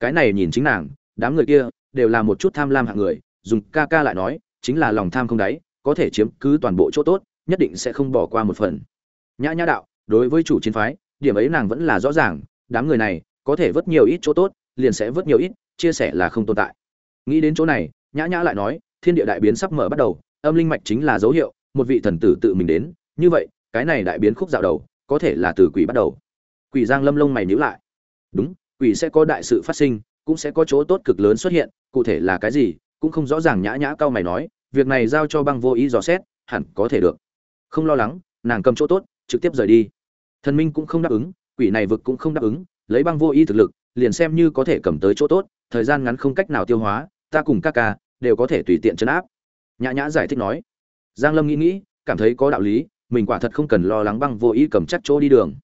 Cái này nhìn chính nàng, đám người kia, đều là một chút tham lam hạng người, dùng ca ca lại nói, chính là lòng tham không đáy, có thể chiếm cứ toàn bộ chỗ tốt, nhất định sẽ không bỏ qua một phần. Nhã nhã đạo, đối với chủ chiến phái, điểm ấy nàng vẫn là rõ ràng, đám người này, có thể vớt nhiều ít chỗ tốt, liền sẽ vớt nhiều ít, chia sẻ là không tồn tại nghĩ đến chỗ này, nhã nhã lại nói, thiên địa đại biến sắp mở bắt đầu, âm linh mạch chính là dấu hiệu, một vị thần tử tự mình đến. Như vậy, cái này đại biến khúc dạo đầu, có thể là từ quỷ bắt đầu. Quỷ giang lâm lông mày nhíu lại. Đúng, quỷ sẽ có đại sự phát sinh, cũng sẽ có chỗ tốt cực lớn xuất hiện, cụ thể là cái gì, cũng không rõ ràng. Nhã nhã cao mày nói, việc này giao cho băng vô ý dò xét, hẳn có thể được. Không lo lắng, nàng cầm chỗ tốt, trực tiếp rời đi. Thần minh cũng không đáp ứng, quỷ này vực cũng không đáp ứng, lấy băng vô ý thực lực, liền xem như có thể cầm tới chỗ tốt thời gian ngắn không cách nào tiêu hóa, ta cùng các ca đều có thể tùy tiện chấn áp. Nhã nhã giải thích nói. Giang lâm nghĩ nghĩ, cảm thấy có đạo lý, mình quả thật không cần lo lắng băng vô ý cầm chắc chỗ đi đường.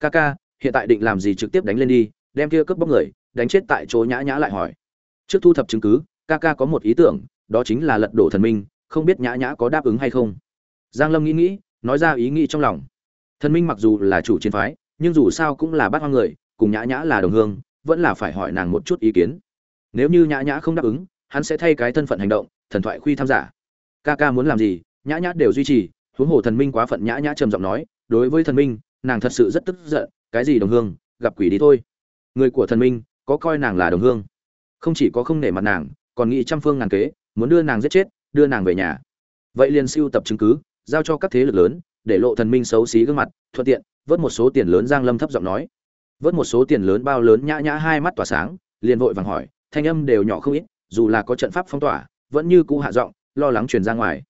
Ca ca, hiện tại định làm gì trực tiếp đánh lên đi, đem kia cướp bóc người, đánh chết tại chỗ nhã nhã lại hỏi. Trước thu thập chứng cứ, ca ca có một ý tưởng, đó chính là lật đổ thần minh, không biết nhã nhã có đáp ứng hay không. Giang lâm nghĩ nghĩ, nói ra ý nghĩ trong lòng. Thần minh mặc dù là chủ chiến phái, nhưng dù sao cũng là bát hoang người, cùng nhã nhã là đồng hương, vẫn là phải hỏi nàng một chút ý kiến nếu như nhã nhã không đáp ứng, hắn sẽ thay cái thân phận hành động, thần thoại khuy tham giả. Ca ca muốn làm gì, nhã nhã đều duy trì, huống hồ thần minh quá phận nhã nhã trầm giọng nói, đối với thần minh, nàng thật sự rất tức giận, cái gì đồng hương, gặp quỷ đi thôi. Người của thần minh, có coi nàng là đồng hương? Không chỉ có không nể mặt nàng, còn nghĩ trăm phương ngàn kế, muốn đưa nàng giết chết, đưa nàng về nhà. Vậy liền siêu tập chứng cứ, giao cho các thế lực lớn, để lộ thần minh xấu xí gương mặt, thuận tiện, vớt một số tiền lớn giang lâm thấp giọng nói. Vớt một số tiền lớn bao lớn nhã nhã hai mắt tỏa sáng, liền vội vàng hỏi thanh âm đều nhỏ không ít, dù là có trận pháp phong tỏa, vẫn như cũ hạ giọng, lo lắng truyền ra ngoài.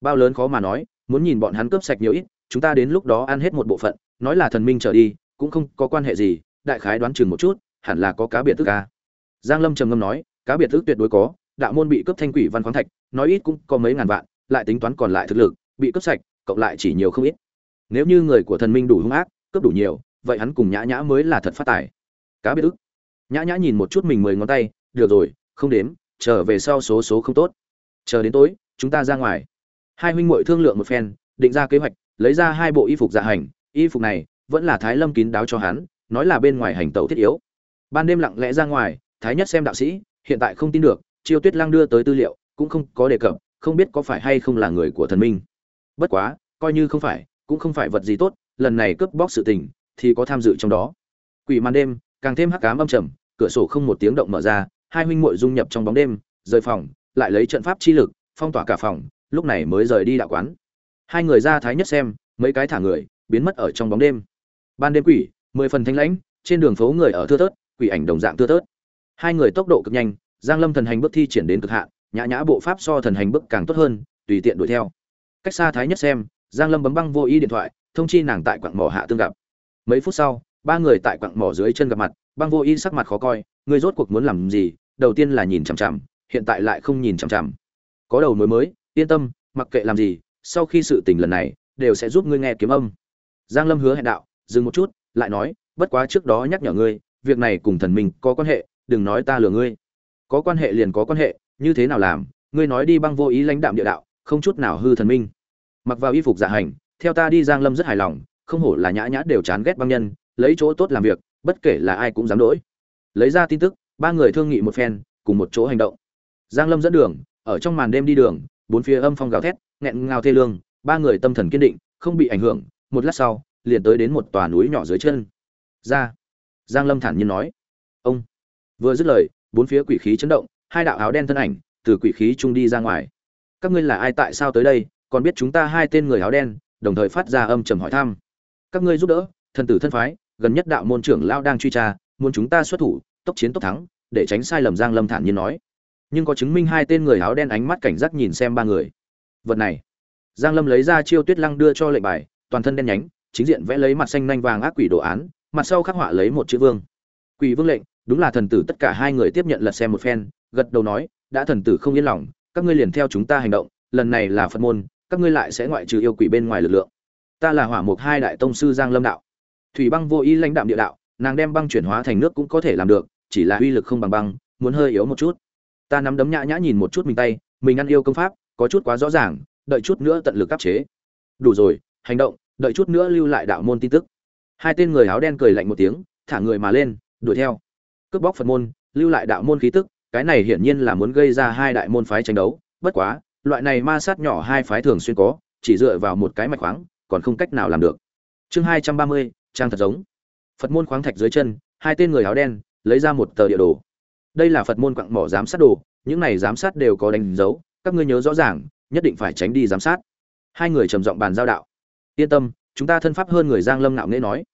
Bao lớn khó mà nói, muốn nhìn bọn hắn cướp sạch nhiều ít, chúng ta đến lúc đó ăn hết một bộ phận, nói là thần minh trở đi, cũng không có quan hệ gì, đại khái đoán chừng một chút, hẳn là có cá biệt tức ca giang lâm trầm ngâm nói, cá biệt tức tuyệt đối có, đạo môn bị cướp thanh quỷ văn khoáng thạch, nói ít cũng có mấy ngàn vạn, lại tính toán còn lại thực lực, bị cướp sạch, cộng lại chỉ nhiều không ít. Nếu như người của thần minh đủ hung ác, cướp đủ nhiều, vậy hắn cùng nhã nhã mới là thật phát tài. Cá biệt ức nhã nhã nhìn một chút mình mười ngón tay được rồi, không đếm, trở về sau số số không tốt. Chờ đến tối, chúng ta ra ngoài. Hai huynh muội thương lượng một phen, định ra kế hoạch, lấy ra hai bộ y phục dạ hành. Y phục này vẫn là thái lâm kín đáo cho hắn, nói là bên ngoài hành tẩu thiết yếu. Ban đêm lặng lẽ ra ngoài, thái nhất xem đạo sĩ, hiện tại không tin được, chiêu tuyết Lang đưa tới tư liệu, cũng không có đề cập, không biết có phải hay không là người của thần minh. Bất quá, coi như không phải, cũng không phải vật gì tốt, lần này cướp bóc sự tình, thì có tham dự trong đó. Quỷ màn đêm, càng thêm hắc ám âm trầm, cửa sổ không một tiếng động mở ra hai huynh muội dung nhập trong bóng đêm, rời phòng, lại lấy trận pháp chi lực, phong tỏa cả phòng, lúc này mới rời đi đạo quán. Hai người ra thái nhất xem, mấy cái thả người, biến mất ở trong bóng đêm. Ban đêm quỷ, mười phần thanh lãnh, trên đường phố người ở thưa thớt, quỷ ảnh đồng dạng thưa thớt. Hai người tốc độ cực nhanh, giang lâm thần hành bước thi triển đến cực hạn, nhã nhã bộ pháp so thần hành bước càng tốt hơn, tùy tiện đuổi theo. Cách xa thái nhất xem, giang lâm bấm băng vô ý điện thoại, thông chi nàng tại quặng mỏ hạ tương gặp. Mấy phút sau ba người tại quặng mỏ dưới chân gặp mặt, băng vô ý sắc mặt khó coi ngươi rốt cuộc muốn làm gì? Đầu tiên là nhìn chằm chằm, hiện tại lại không nhìn chằm chằm. Có đầu mối mới, yên tâm, mặc kệ làm gì, sau khi sự tình lần này, đều sẽ giúp ngươi nghe kiếm âm. Giang lâm hứa hẹn đạo, dừng một chút, lại nói, bất quá trước đó nhắc nhở ngươi, việc này cùng thần minh có quan hệ, đừng nói ta lừa ngươi. Có quan hệ liền có quan hệ, như thế nào làm? Ngươi nói đi băng vô ý lãnh đạm địa đạo, không chút nào hư thần minh. Mặc vào y phục dạ hành, theo ta đi giang lâm rất hài lòng, không hổ là nhã nhã đều chán ghét băng nhân lấy chỗ tốt làm việc, bất kể là ai cũng dám đỗi. Lấy ra tin tức, ba người thương nghị một phen, cùng một chỗ hành động. Giang lâm dẫn đường, ở trong màn đêm đi đường, bốn phía âm phong gào thét, nghẹn ngào thê lương, ba người tâm thần kiên định, không bị ảnh hưởng, một lát sau, liền tới đến một tòa núi nhỏ dưới chân. Ra, giang lâm thản nhiên nói. Ông, vừa dứt lời, bốn phía quỷ khí chấn động, hai đạo áo đen thân ảnh, từ quỷ khí trung đi ra ngoài. Các ngươi là ai tại sao tới đây, còn biết chúng ta hai tên người áo đen, đồng thời phát ra âm trầm hỏi thăm. Các ngươi giúp đỡ, thần tử thân phái gần nhất đạo môn trưởng lao đang truy tra, muốn chúng ta xuất thủ, tốc chiến tốc thắng, để tránh sai lầm giang lâm thản nhiên nói. Nhưng có chứng minh hai tên người áo đen ánh mắt cảnh giác nhìn xem ba người. Vật này. Giang lâm lấy ra chiêu tuyết lăng đưa cho lệnh bài, toàn thân đen nhánh, chính diện vẽ lấy mặt xanh nhanh vàng ác quỷ đồ án, mặt sau khắc họa lấy một chữ vương. Quỷ vương lệnh, đúng là thần tử tất cả hai người tiếp nhận lật xem một phen, gật đầu nói, đã thần tử không yên lòng, các ngươi liền theo chúng ta hành động, lần này là phật môn, các ngươi lại sẽ ngoại trừ yêu quỷ bên ngoài lực lượng. Ta là hỏa mục hai đại tông sư giang lâm đạo thủy băng vô ý lãnh đạm địa đạo, nàng đem băng chuyển hóa thành nước cũng có thể làm được, chỉ là uy lực không bằng băng, muốn hơi yếu một chút. Ta nắm đấm nhã nhã nhìn một chút mình tay, mình ăn yêu công pháp, có chút quá rõ ràng, đợi chút nữa tận lực áp chế. Đủ rồi, hành động, đợi chút nữa lưu lại đạo môn tin tức. Hai tên người áo đen cười lạnh một tiếng, thả người mà lên, đuổi theo. Cướp bóc phật môn, lưu lại đạo môn khí tức, cái này hiển nhiên là muốn gây ra hai đại môn phái tranh đấu, bất quá, loại này ma sát nhỏ hai phái thường xuyên có, chỉ dựa vào một cái mạch khoáng, còn không cách nào làm được. Chương hai trăm ba mươi trang thật giống. Phật môn khoáng thạch dưới chân, hai tên người áo đen, lấy ra một tờ địa đồ. Đây là phật môn quặng mỏ giám sát đồ, những này giám sát đều có đánh dấu, các ngươi nhớ rõ ràng, nhất định phải tránh đi giám sát. Hai người trầm giọng bàn giao đạo. Yên tâm, chúng ta thân pháp hơn người giang lâm ngạo nghễ nói.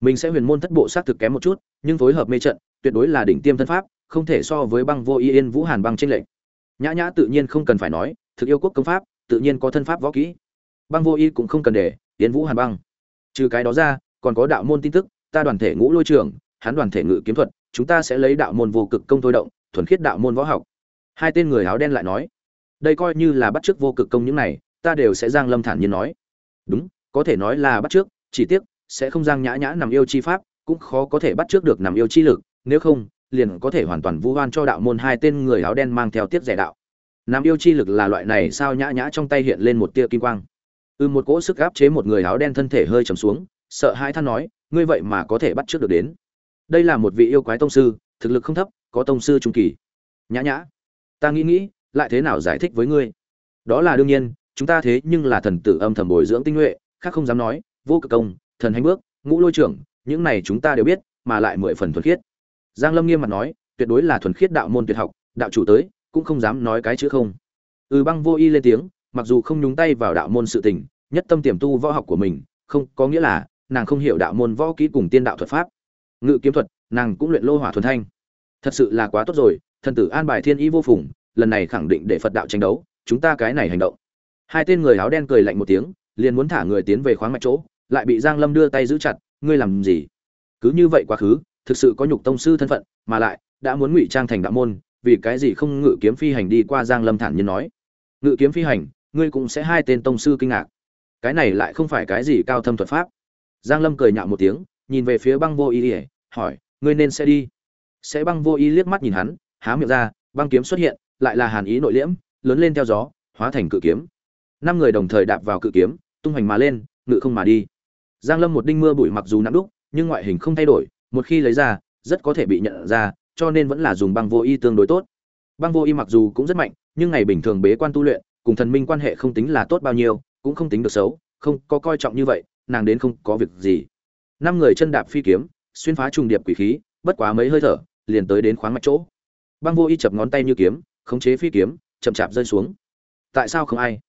Mình sẽ huyền môn thất bộ sát thực kém một chút, nhưng phối hợp mê trận, tuyệt đối là đỉnh tiêm thân pháp, không thể so với băng vô y yên vũ hàn băng tranh lệnh nhã nhã tự nhiên không cần phải nói, thực yêu quốc công pháp, tự nhiên có thân pháp võ kỹ. Băng vô y cũng không cần để, yên vũ hàn băng. Trừ cái đó ra còn có đạo môn tin tức, ta đoàn thể ngũ lôi trường, hắn đoàn thể ngự kiếm thuật, chúng ta sẽ lấy đạo môn vô cực công thôi động, thuần khiết đạo môn võ học. Hai tên người áo đen lại nói, đây coi như là bắt chước vô cực công những này, ta đều sẽ giang lâm thản nhiên nói. Đúng, có thể nói là bắt trước chỉ tiếc, sẽ không giang nhã nhã nằm yêu chi pháp, cũng khó có thể bắt trước được nằm yêu chi lực, nếu không, liền có thể hoàn toàn vu oan cho đạo môn hai tên người áo đen mang theo tiếp rẻ đạo. Nam yêu chi lực là loại này sao nhã nhã trong tay hiện lên một tia kim quang. Ư ừ một cỗ sức áp chế một người áo đen thân thể hơi trầm xuống sợ hai than nói, ngươi vậy mà có thể bắt trước được đến. Đây là một vị yêu quái tông sư, thực lực không thấp, có tông sư trung kỳ. Nhã nhã, ta nghĩ nghĩ, lại thế nào giải thích với ngươi? Đó là đương nhiên, chúng ta thế nhưng là thần tử âm thầm bồi dưỡng tinh nhuệ, khác không dám nói, vô cực công, thần hành bước, ngũ lôi trưởng, những này chúng ta đều biết, mà lại mười phần thuần khiết. Giang lâm nghiêm mặt nói, tuyệt đối là thuần khiết đạo môn tuyệt học, đạo chủ tới, cũng không dám nói cái chữ không. Ừ băng vô y lên tiếng, mặc dù không nhúng tay vào đạo môn sự tình, nhất tâm tiềm tu võ học của mình, không, có nghĩa là nàng không hiểu đạo môn võ kỹ cùng tiên đạo thuật pháp. Ngự kiếm thuật, nàng cũng luyện lô hỏa thuần thanh. Thật sự là quá tốt rồi, thần tử an bài thiên ý vô phùng, lần này khẳng định để phật đạo tranh đấu, chúng ta cái này hành động. Hai tên người áo đen cười lạnh một tiếng, liền muốn thả người tiến về khoáng mạch chỗ, lại bị giang lâm đưa tay giữ chặt, ngươi làm gì? Cứ như vậy quá khứ, thực sự có nhục tông sư thân phận, mà lại, đã muốn ngụy trang thành đạo môn, vì cái gì không ngự kiếm phi hành đi qua giang lâm thản nhiên nói? Ngự kiếm phi hành, ngươi cũng sẽ hai tên tông sư kinh ngạc. Cái này lại không phải cái gì cao thâm thuật pháp giang lâm cười nhạo một tiếng, nhìn về phía băng vô ý hỏi, ngươi nên sẽ đi? Sẽ băng vô ý liếc mắt nhìn hắn, há miệng ra, băng kiếm xuất hiện, lại là hàn ý nội liễm, lớn lên theo gió, hóa thành cự kiếm. Năm người đồng thời đạp vào cự kiếm, tung hoành mà lên, ngự không mà đi. Giang lâm một đinh mưa bụi mặc dù nặng đúc, nhưng ngoại hình không thay đổi, một khi lấy ra, rất có thể bị nhận ra, cho nên vẫn là dùng băng vô y tương đối tốt. Băng vô y mặc dù cũng rất mạnh, nhưng ngày bình thường bế quan tu luyện, cùng thần minh quan hệ không tính là tốt bao nhiêu, cũng không tính được xấu, không có coi trọng như vậy nàng đến không có việc gì. Năm người chân đạp phi kiếm, xuyên phá trùng điệp quỷ khí, bất quá mấy hơi thở, liền tới đến khoáng mạch chỗ. Băng vô y chập ngón tay như kiếm, khống chế phi kiếm, chậm chạp rơi xuống. Tại sao không ai?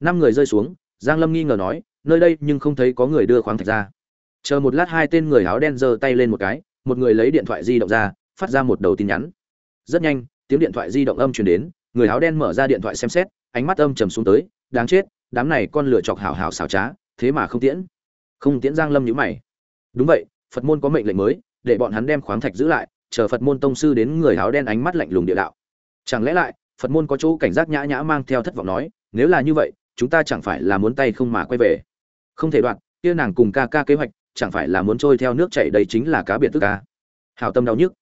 Năm người rơi xuống, giang lâm nghi ngờ nói, nơi đây nhưng không thấy có người đưa khoáng thạch ra. Chờ một lát hai tên người áo đen giơ tay lên một cái, một người lấy điện thoại di động ra, phát ra một đầu tin nhắn. Rất nhanh, tiếng điện thoại di động âm truyền đến, người áo đen mở ra điện thoại xem xét, ánh mắt âm trầm xuống tới, đáng chết, đám này con lửa chọc hảo hảo xảo trá, thế mà không tiễn không, tiễn giang lâm nhíu mày. Đúng vậy, phật môn có mệnh lệnh mới, để bọn hắn đem khoáng thạch giữ lại, chờ phật môn tông sư đến người áo đen ánh mắt lạnh lùng địa đạo. Chẳng lẽ lại, phật môn có chỗ cảnh giác nhã nhã mang theo thất vọng nói, nếu là như vậy, chúng ta chẳng phải là muốn tay không mà quay về? Không thể đoạn, kia nàng cùng ca ca kế hoạch, chẳng phải là muốn trôi theo nước chảy đây chính là cá biệt tức ca. Hào tâm đau nhức.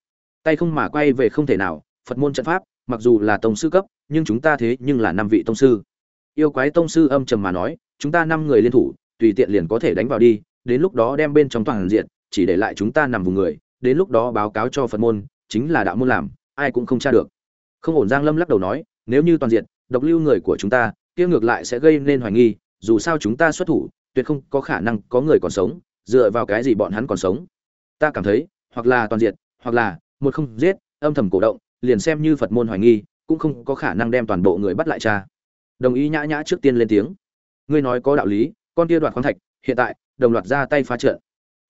Tay không mà quay về không thể nào, phật môn trận pháp, mặc dù là tông sư cấp, nhưng chúng ta thế nhưng là năm vị tông sư. Yêu quái tông sư âm trầm mà nói, chúng ta năm người liên thủ tùy tiện liền có thể đánh vào đi, đến lúc đó đem bên trong toàn diện, chỉ để lại chúng ta nằm vùng người, đến lúc đó báo cáo cho phật môn, chính là đạo môn làm, ai cũng không tra được. Không ổn giang lâm lắc đầu nói, nếu như toàn diện, độc lưu người của chúng ta, kia ngược lại sẽ gây nên hoài nghi, dù sao chúng ta xuất thủ, tuyệt không có khả năng có người còn sống, dựa vào cái gì bọn hắn còn sống. Ta cảm thấy, hoặc là toàn diện, hoặc là một không giết, âm thầm cổ động, liền xem như phật môn hoài nghi, cũng không có khả năng đem toàn bộ người bắt lại cha. Đồng ý nhã nhã trước tiên lên tiếng. Ngươi nói có đạo lý con kia đoạt khoáng thạch, hiện tại, đồng loạt ra tay phá trận.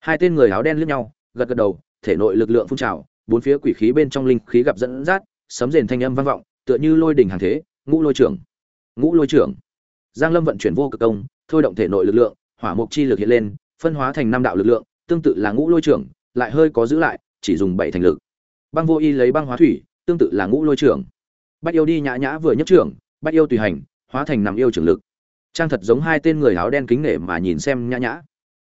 Hai tên người áo đen liếc nhau, gật gật đầu, thể nội lực lượng phun trào, bốn phía quỷ khí bên trong linh khí gặp dẫn dắt, sấm rền thanh âm vang vọng, tựa như lôi đỉnh hàng thế, ngũ lôi trưởng, ngũ lôi trưởng. Giang lâm vận chuyển vô cực công, thôi động thể nội lực lượng, hỏa mục chi lực hiện lên, phân hóa thành năm đạo lực lượng, tương tự là ngũ lôi trưởng, lại hơi có giữ lại, chỉ dùng bảy thành lực. Băng vô y lấy băng hóa thủy, tương tự là ngũ lôi trưởng. Bách yêu đi nhã nhã vừa nhất trưởng, bách yêu tùy hành, hóa thành nằm yêu trưởng lực trang thật giống hai tên người áo đen kính nể mà nhìn xem nhã nhã.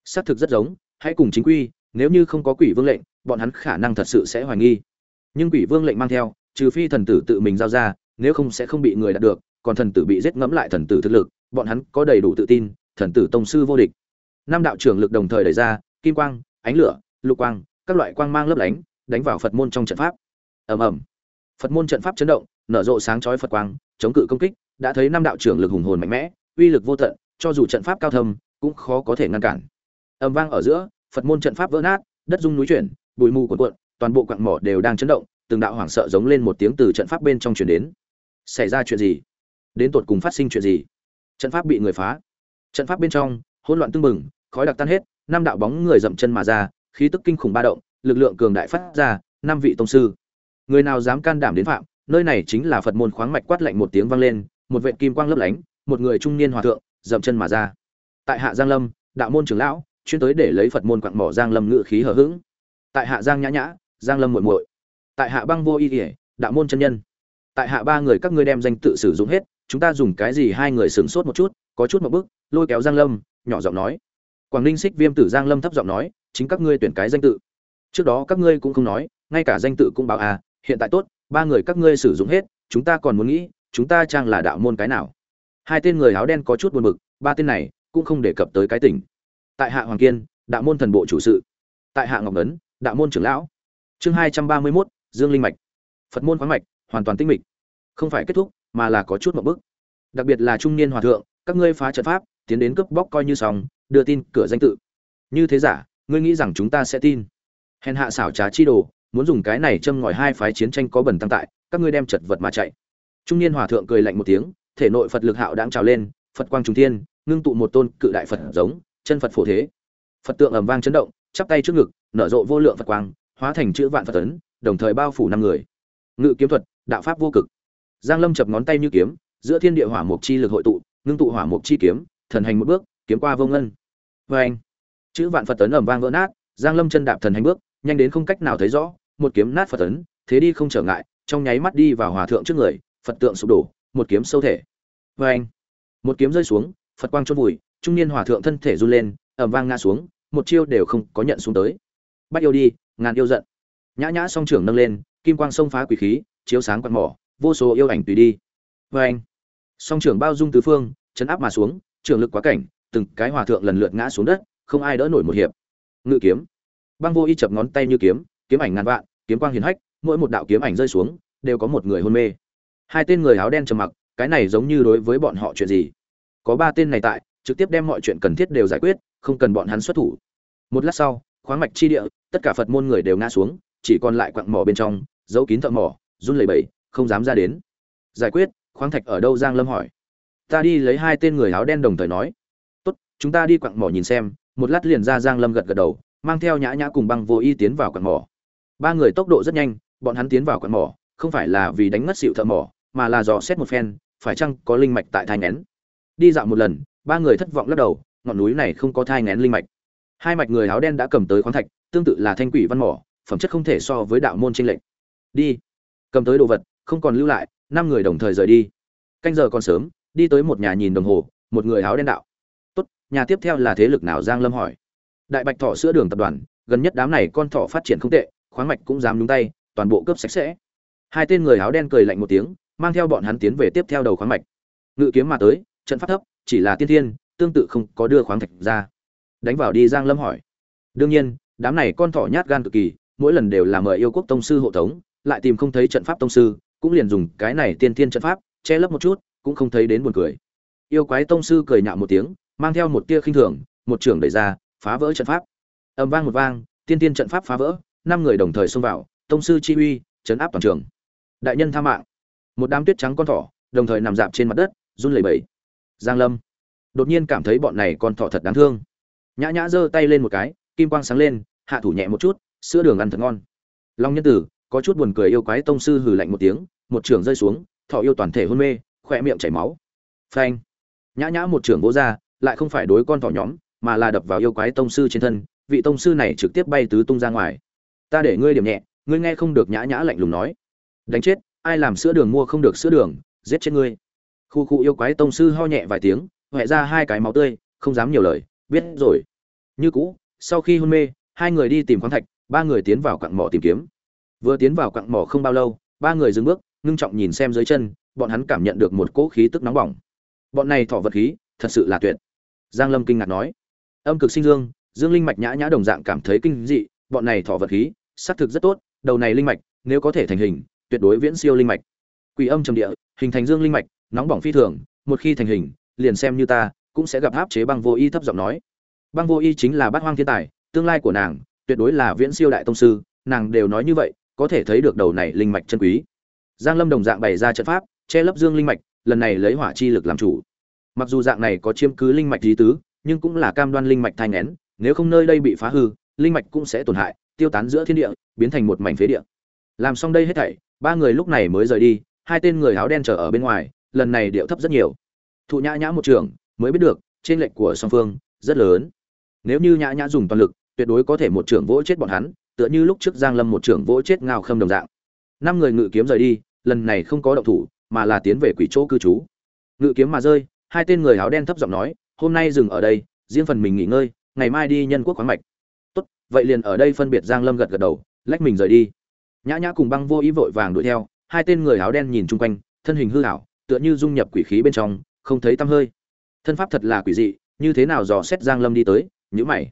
Xác thực rất giống, hãy cùng chính quy, nếu như không có quỷ vương lệnh, bọn hắn khả năng thật sự sẽ hoài nghi. Nhưng quỷ vương lệnh mang theo, trừ phi thần tử tự mình giao ra, nếu không sẽ không bị người đạt được, còn thần tử bị giết ngẫm lại thần tử thực lực, bọn hắn có đầy đủ tự tin, thần tử tông sư vô địch. Năm đạo trưởng lực đồng thời đẩy ra, kim quang, ánh lửa, lục quang, các loại quang mang lấp lánh, đánh vào phật môn trong trận pháp. Ầm ầm. Phật môn trận pháp chấn động, nở rộ sáng chói phật quang, chống cự công kích, đã thấy năm đạo trưởng lực hùng hồn mạnh mẽ uy lực vô tận, cho dù trận pháp cao thâm, cũng khó có thể ngăn cản. Âm vang ở giữa, phật môn trận pháp vỡ nát, đất rung núi chuyển, bụi mù cuộn cuộn, toàn bộ quặng mỏ đều đang chấn động, từng đạo hoảng sợ giống lên một tiếng từ trận pháp bên trong truyền đến. Xảy ra chuyện gì? Đến tột cùng phát sinh chuyện gì? Trận pháp bị người phá. Trận pháp bên trong, hỗn loạn tưng bừng, khói đặc tan hết, năm đạo bóng người dậm chân mà ra, khí tức kinh khủng ba động, lực lượng cường đại phát ra, năm vị tông sư. Người nào dám can đảm đến phạm, nơi này chính là phật môn khoáng mạch quát lạnh một tiếng vang lên, một vệ kim quang lấp lánh một người trung niên hòa thượng, dậm chân mà ra. Tại hạ giang lâm, đạo môn trưởng lão, chuyên tới để lấy phật môn quặng mỏ giang lâm ngự khí hờ hững. Tại hạ giang nhã nhã, giang lâm muội muội. Tại hạ băng vô y ỉa đạo môn chân nhân. Tại hạ ba người các ngươi đem danh tự sử dụng hết, chúng ta dùng cái gì hai người sửng sốt một chút, có chút một bước lôi kéo giang lâm, nhỏ giọng nói. Quảng ninh xích viêm tử giang lâm thấp giọng nói, chính các ngươi tuyển cái danh tự. Trước đó các ngươi cũng không nói, ngay cả danh tự cũng báo à hiện tại tốt, ba người các ngươi sử dụng hết, chúng ta còn muốn nghĩ, chúng ta trang là đạo môn cái nào? Hai tên người áo đen có chút buồn bực, ba tên này cũng không đề cập tới cái tỉnh tại hạ hoàng kiên, đạo môn thần bộ chủ sự. Tại hạ ngọc ấn, đạo môn trưởng lão. Chương hai trăm ba mươi mốt, dương linh mạch. Phật môn khoáng mạch, hoàn toàn tinh mịch. Không phải kết thúc, mà là có chút một bước. Đặc biệt là trung niên hòa thượng, các ngươi phá trận pháp, tiến đến cướp bóc coi như xong, đưa tin cửa danh tự. Như thế giả, ngươi nghĩ rằng chúng ta sẽ tin. Hèn hạ xảo trá chi đồ, muốn dùng cái này châm ngòi hai phái chiến tranh có bẩn tăng tại, các ngươi đem chật vật mà chạy. Trung niên hòa thượng cười lạnh một tiếng thể nội phật lực hạo đang trào lên, phật quang trung thiên, ngưng tụ một tôn cự đại phật giống, chân phật phổ thế. Phật tượng ầm vang chấn động, chắp tay trước ngực, nở rộ vô lượng phật quang, hóa thành chữ vạn phật tấn đồng thời bao phủ năm người. Ngự kiếm thuật, đạo pháp vô cực. Giang lâm chập ngón tay như kiếm, giữa thiên địa hỏa mục chi lực hội tụ, ngưng tụ hỏa mục chi kiếm, thần hành một bước, kiếm qua vô ngân. Vê anh chữ vạn phật tấn ầm vang vỡ nát, giang lâm chân đạp thần hành bước, nhanh đến không cách nào thấy rõ, một kiếm nát phật tấn thế đi không trở ngại, trong nháy mắt đi vào hòa thượng trước người, phật tượng sụp đổ, một kiếm sâu thể vê anh, một kiếm rơi xuống, phật quang chôn vùi, trung niên hòa thượng thân thể run lên, ầm vang ngã xuống, một chiêu đều không có nhận xuống tới. Bắt yêu đi, ngàn yêu giận. Nhã nhã song trưởng nâng lên, kim quang xông phá quỷ khí, chiếu sáng quạt mỏ, vô số yêu ảnh tùy đi. Vê anh, song trưởng bao dung tứ phương, chấn áp mà xuống trường lực quá cảnh, từng cái hòa thượng lần lượt ngã xuống đất, không ai đỡ nổi một hiệp. Ngự kiếm. Băng vô y chập ngón tay như kiếm kiếm ảnh ngàn vạn, kiếm quang hiền hách, mỗi một đạo kiếm ảnh rơi xuống, đều có một người hôn mê. Hai tên người áo đen trầm mặc cái này giống như đối với bọn họ chuyện gì? Có ba tên này tại, trực tiếp đem mọi chuyện cần thiết đều giải quyết, không cần bọn hắn xuất thủ. Một lát sau, khoáng mạch chi địa, tất cả phật môn người đều ngã xuống, chỉ còn lại quặng mỏ bên trong, giấu kín thợ mỏ, run lẩy bẩy, không dám ra đến. Giải quyết, khoáng thạch ở đâu? Giang lâm hỏi. Ta đi lấy hai tên người áo đen đồng thời nói. Tốt, chúng ta đi quặng mỏ nhìn xem. Một lát liền ra giang lâm gật gật đầu, mang theo nhã nhã cùng băng vô y tiến vào quặng mỏ. Ba người tốc độ rất nhanh, bọn hắn tiến vào quặng mỏ, không phải là vì đánh mất xịu thợ mỏ, mà là dò xét một phen phải chăng có linh mạch tại thai ngén? Đi dạo một lần, ba người thất vọng lắc đầu, ngọn núi này không có thai ngén linh mạch. Hai mạch người áo đen đã cầm tới khoáng thạch, tương tự là thanh quỷ văn mỏ, phẩm chất không thể so với đạo môn tranh lệch. Đi. Cầm tới đồ vật, không còn lưu lại, năm người đồng thời rời đi. Canh giờ còn sớm, đi tới một nhà nhìn đồng hồ, một người áo đen đạo. Tốt, nhà tiếp theo là thế lực nào? Giang lâm hỏi. Đại bạch thỏ sữa đường tập đoàn, gần nhất đám này con thỏ phát triển không tệ, khoáng mạch cũng dám nhúng tay, toàn bộ cướp sạch sẽ. Hai tên người áo đen cười lạnh một tiếng mang theo bọn hắn tiến về tiếp theo đầu khoáng mạch. Ngự kiếm mà tới, trận pháp thấp, chỉ là tiên thiên, tương tự không có đưa khoáng thạch ra. Đánh vào đi giang lâm hỏi. Đương nhiên, đám này con thỏ nhát gan cực kỳ, mỗi lần đều là mời yêu quốc tông sư hộ tống, lại tìm không thấy trận pháp tông sư, cũng liền dùng cái này tiên thiên trận pháp, che lấp một chút, cũng không thấy đến buồn cười. Yêu quái tông sư cười nhạo một tiếng, mang theo một tia khinh thường, một trưởng đẩy ra, phá vỡ trận pháp. Âm vang một vang, tiên tiên trận pháp phá vỡ, năm người đồng thời xông vào, tông sư chi uy, chấn áp toàn trường. Đại nhân tha mạng một đám tuyết trắng con thỏ, đồng thời nằm dạp trên mặt đất, run lẩy bẩy. Giang lâm đột nhiên cảm thấy bọn này con thỏ thật đáng thương. Nhã nhã giơ tay lên một cái, kim quang sáng lên, hạ thủ nhẹ một chút, sữa đường ăn thật ngon. Long nhân tử, có chút buồn cười yêu quái tông sư hừ lạnh một tiếng, một trường rơi xuống thọ yêu toàn thể hôn mê, khỏe miệng chảy máu. Phanh. Nhã nhã một trường vỗ ra, lại không phải đối con thỏ nhóm, mà là đập vào yêu quái tông sư trên thân, vị tông sư này trực tiếp bay tứ tung ra ngoài. Ta để ngươi điểm nhẹ, ngươi nghe không được nhã nhã lạnh lùng nói. Đánh chết ai làm sữa đường mua không được sữa đường, giết chết ngươi. Khu khu yêu quái tông sư ho nhẹ vài tiếng huệ ra hai cái máu tươi, không dám nhiều lời, biết rồi. Như cũ, sau khi hôn mê, hai người đi tìm khoáng thạch, ba người tiến vào quặng mỏ tìm kiếm. Vừa tiến vào quặng mỏ không bao lâu, ba người dừng bước, ngưng trọng nhìn xem dưới chân, bọn hắn cảm nhận được một cỗ khí tức nóng bỏng. Bọn này thọ vật khí, thật sự là tuyệt. Giang lâm kinh ngạc nói. Âm cực sinh dương dương linh mạch nhã nhã đồng dạng cảm thấy kinh dị, bọn này thọ vật khí, xác thực rất tốt, đầu này linh mạch, nếu có thể thành hình tuyệt đối viễn siêu linh mạch. Quỷ âm trầm địa hình thành dương linh mạch nóng bỏng phi thường một khi thành hình liền xem như ta cũng sẽ gặp áp chế băng vô y thấp giọng nói. Băng vô y chính là bát hoang thiên tài tương lai của nàng tuyệt đối là viễn siêu đại tông sư nàng đều nói như vậy có thể thấy được đầu này linh mạch chân quý. Giang lâm đồng dạng bày ra trận pháp che lấp dương linh mạch lần này lấy hỏa chi lực làm chủ. Mặc dù dạng này có chiếm cứ linh mạch lý tứ nhưng cũng là cam đoan linh mạch thai nghén, nếu không nơi đây bị phá hư linh mạch cũng sẽ tổn hại tiêu tán giữa thiên địa biến thành một mảnh phế địa. Làm xong đây hết thảy ba người lúc này mới rời đi, hai tên người áo đen chờ ở bên ngoài, lần này điệu thấp rất nhiều. Thụ nhã nhã một trường mới biết được, trên lệnh của song phương, rất lớn. Nếu như nhã nhã dùng toàn lực, tuyệt đối có thể một trưởng vỗ chết bọn hắn, tựa như lúc trước giang lâm một trưởng vỗ chết ngao khâm đồng dạng. Năm người ngự kiếm rời đi, lần này không có động thủ, mà là tiến về quỷ chỗ cư trú. Ngự kiếm mà rơi, hai tên người áo đen thấp giọng nói, hôm nay dừng ở đây, riêng phần mình nghỉ ngơi, ngày mai đi nhân quốc khoáng mạch. Tốt, vậy liền ở đây phân biệt giang lâm gật gật đầu, lách mình rời đi nhã nhã cùng băng vô ý vội vàng đuổi theo, hai tên người áo đen nhìn chung quanh, thân hình hư ảo, tựa như dung nhập quỷ khí bên trong, không thấy tăm hơi. Thân pháp thật là quỷ dị, như thế nào dò xét giang lâm đi tới nhữ mày.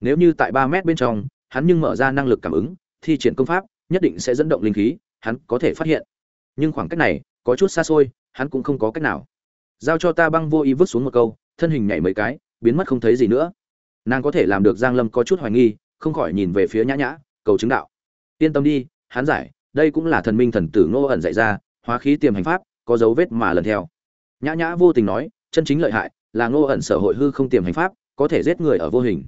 Nếu như tại ba mét bên trong, hắn nhưng mở ra năng lực cảm ứng, thi triển công pháp, nhất định sẽ dẫn động linh khí, hắn có thể phát hiện. Nhưng khoảng cách này, có chút xa xôi, hắn cũng không có cách nào. Giao cho ta băng vô ý vứt xuống một câu, thân hình nhảy mấy cái, biến mất không thấy gì nữa. Nàng có thể làm được giang lâm có chút hoài nghi, không khỏi nhìn về phía nhã nhã, cầu chứng đạo. Yên tâm đi hắn giải, đây cũng là thần minh thần tử ngô ẩn dạy ra, hóa khí tiềm hành pháp, có dấu vết mà lần theo. Nhã nhã vô tình nói, chân chính lợi hại là ngô ẩn sở hội hư không tiềm hành pháp, có thể giết người ở vô hình.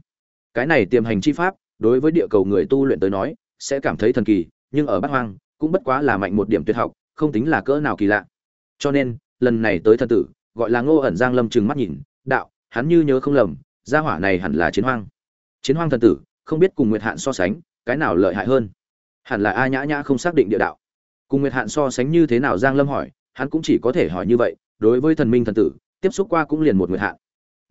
Cái này tiềm hành chi pháp, đối với địa cầu người tu luyện tới nói, sẽ cảm thấy thần kỳ, nhưng ở bát hoang, cũng bất quá là mạnh một điểm tuyệt học, không tính là cỡ nào kỳ lạ. Cho nên, lần này tới thần tử, gọi là ngô ẩn giang lâm trừng mắt nhìn, đạo, hắn như nhớ không lầm, gia hỏa này hẳn là chiến hoang. Chiến hoang thần tử, không biết cùng nguyệt hạn so sánh, cái nào lợi hại hơn? Hẳn là a nhã nhã không xác định địa đạo. Cùng nguyệt hạn so sánh như thế nào giang lâm hỏi, hắn cũng chỉ có thể hỏi như vậy, đối với thần minh thần tử, tiếp xúc qua cũng liền một nguyệt hạn.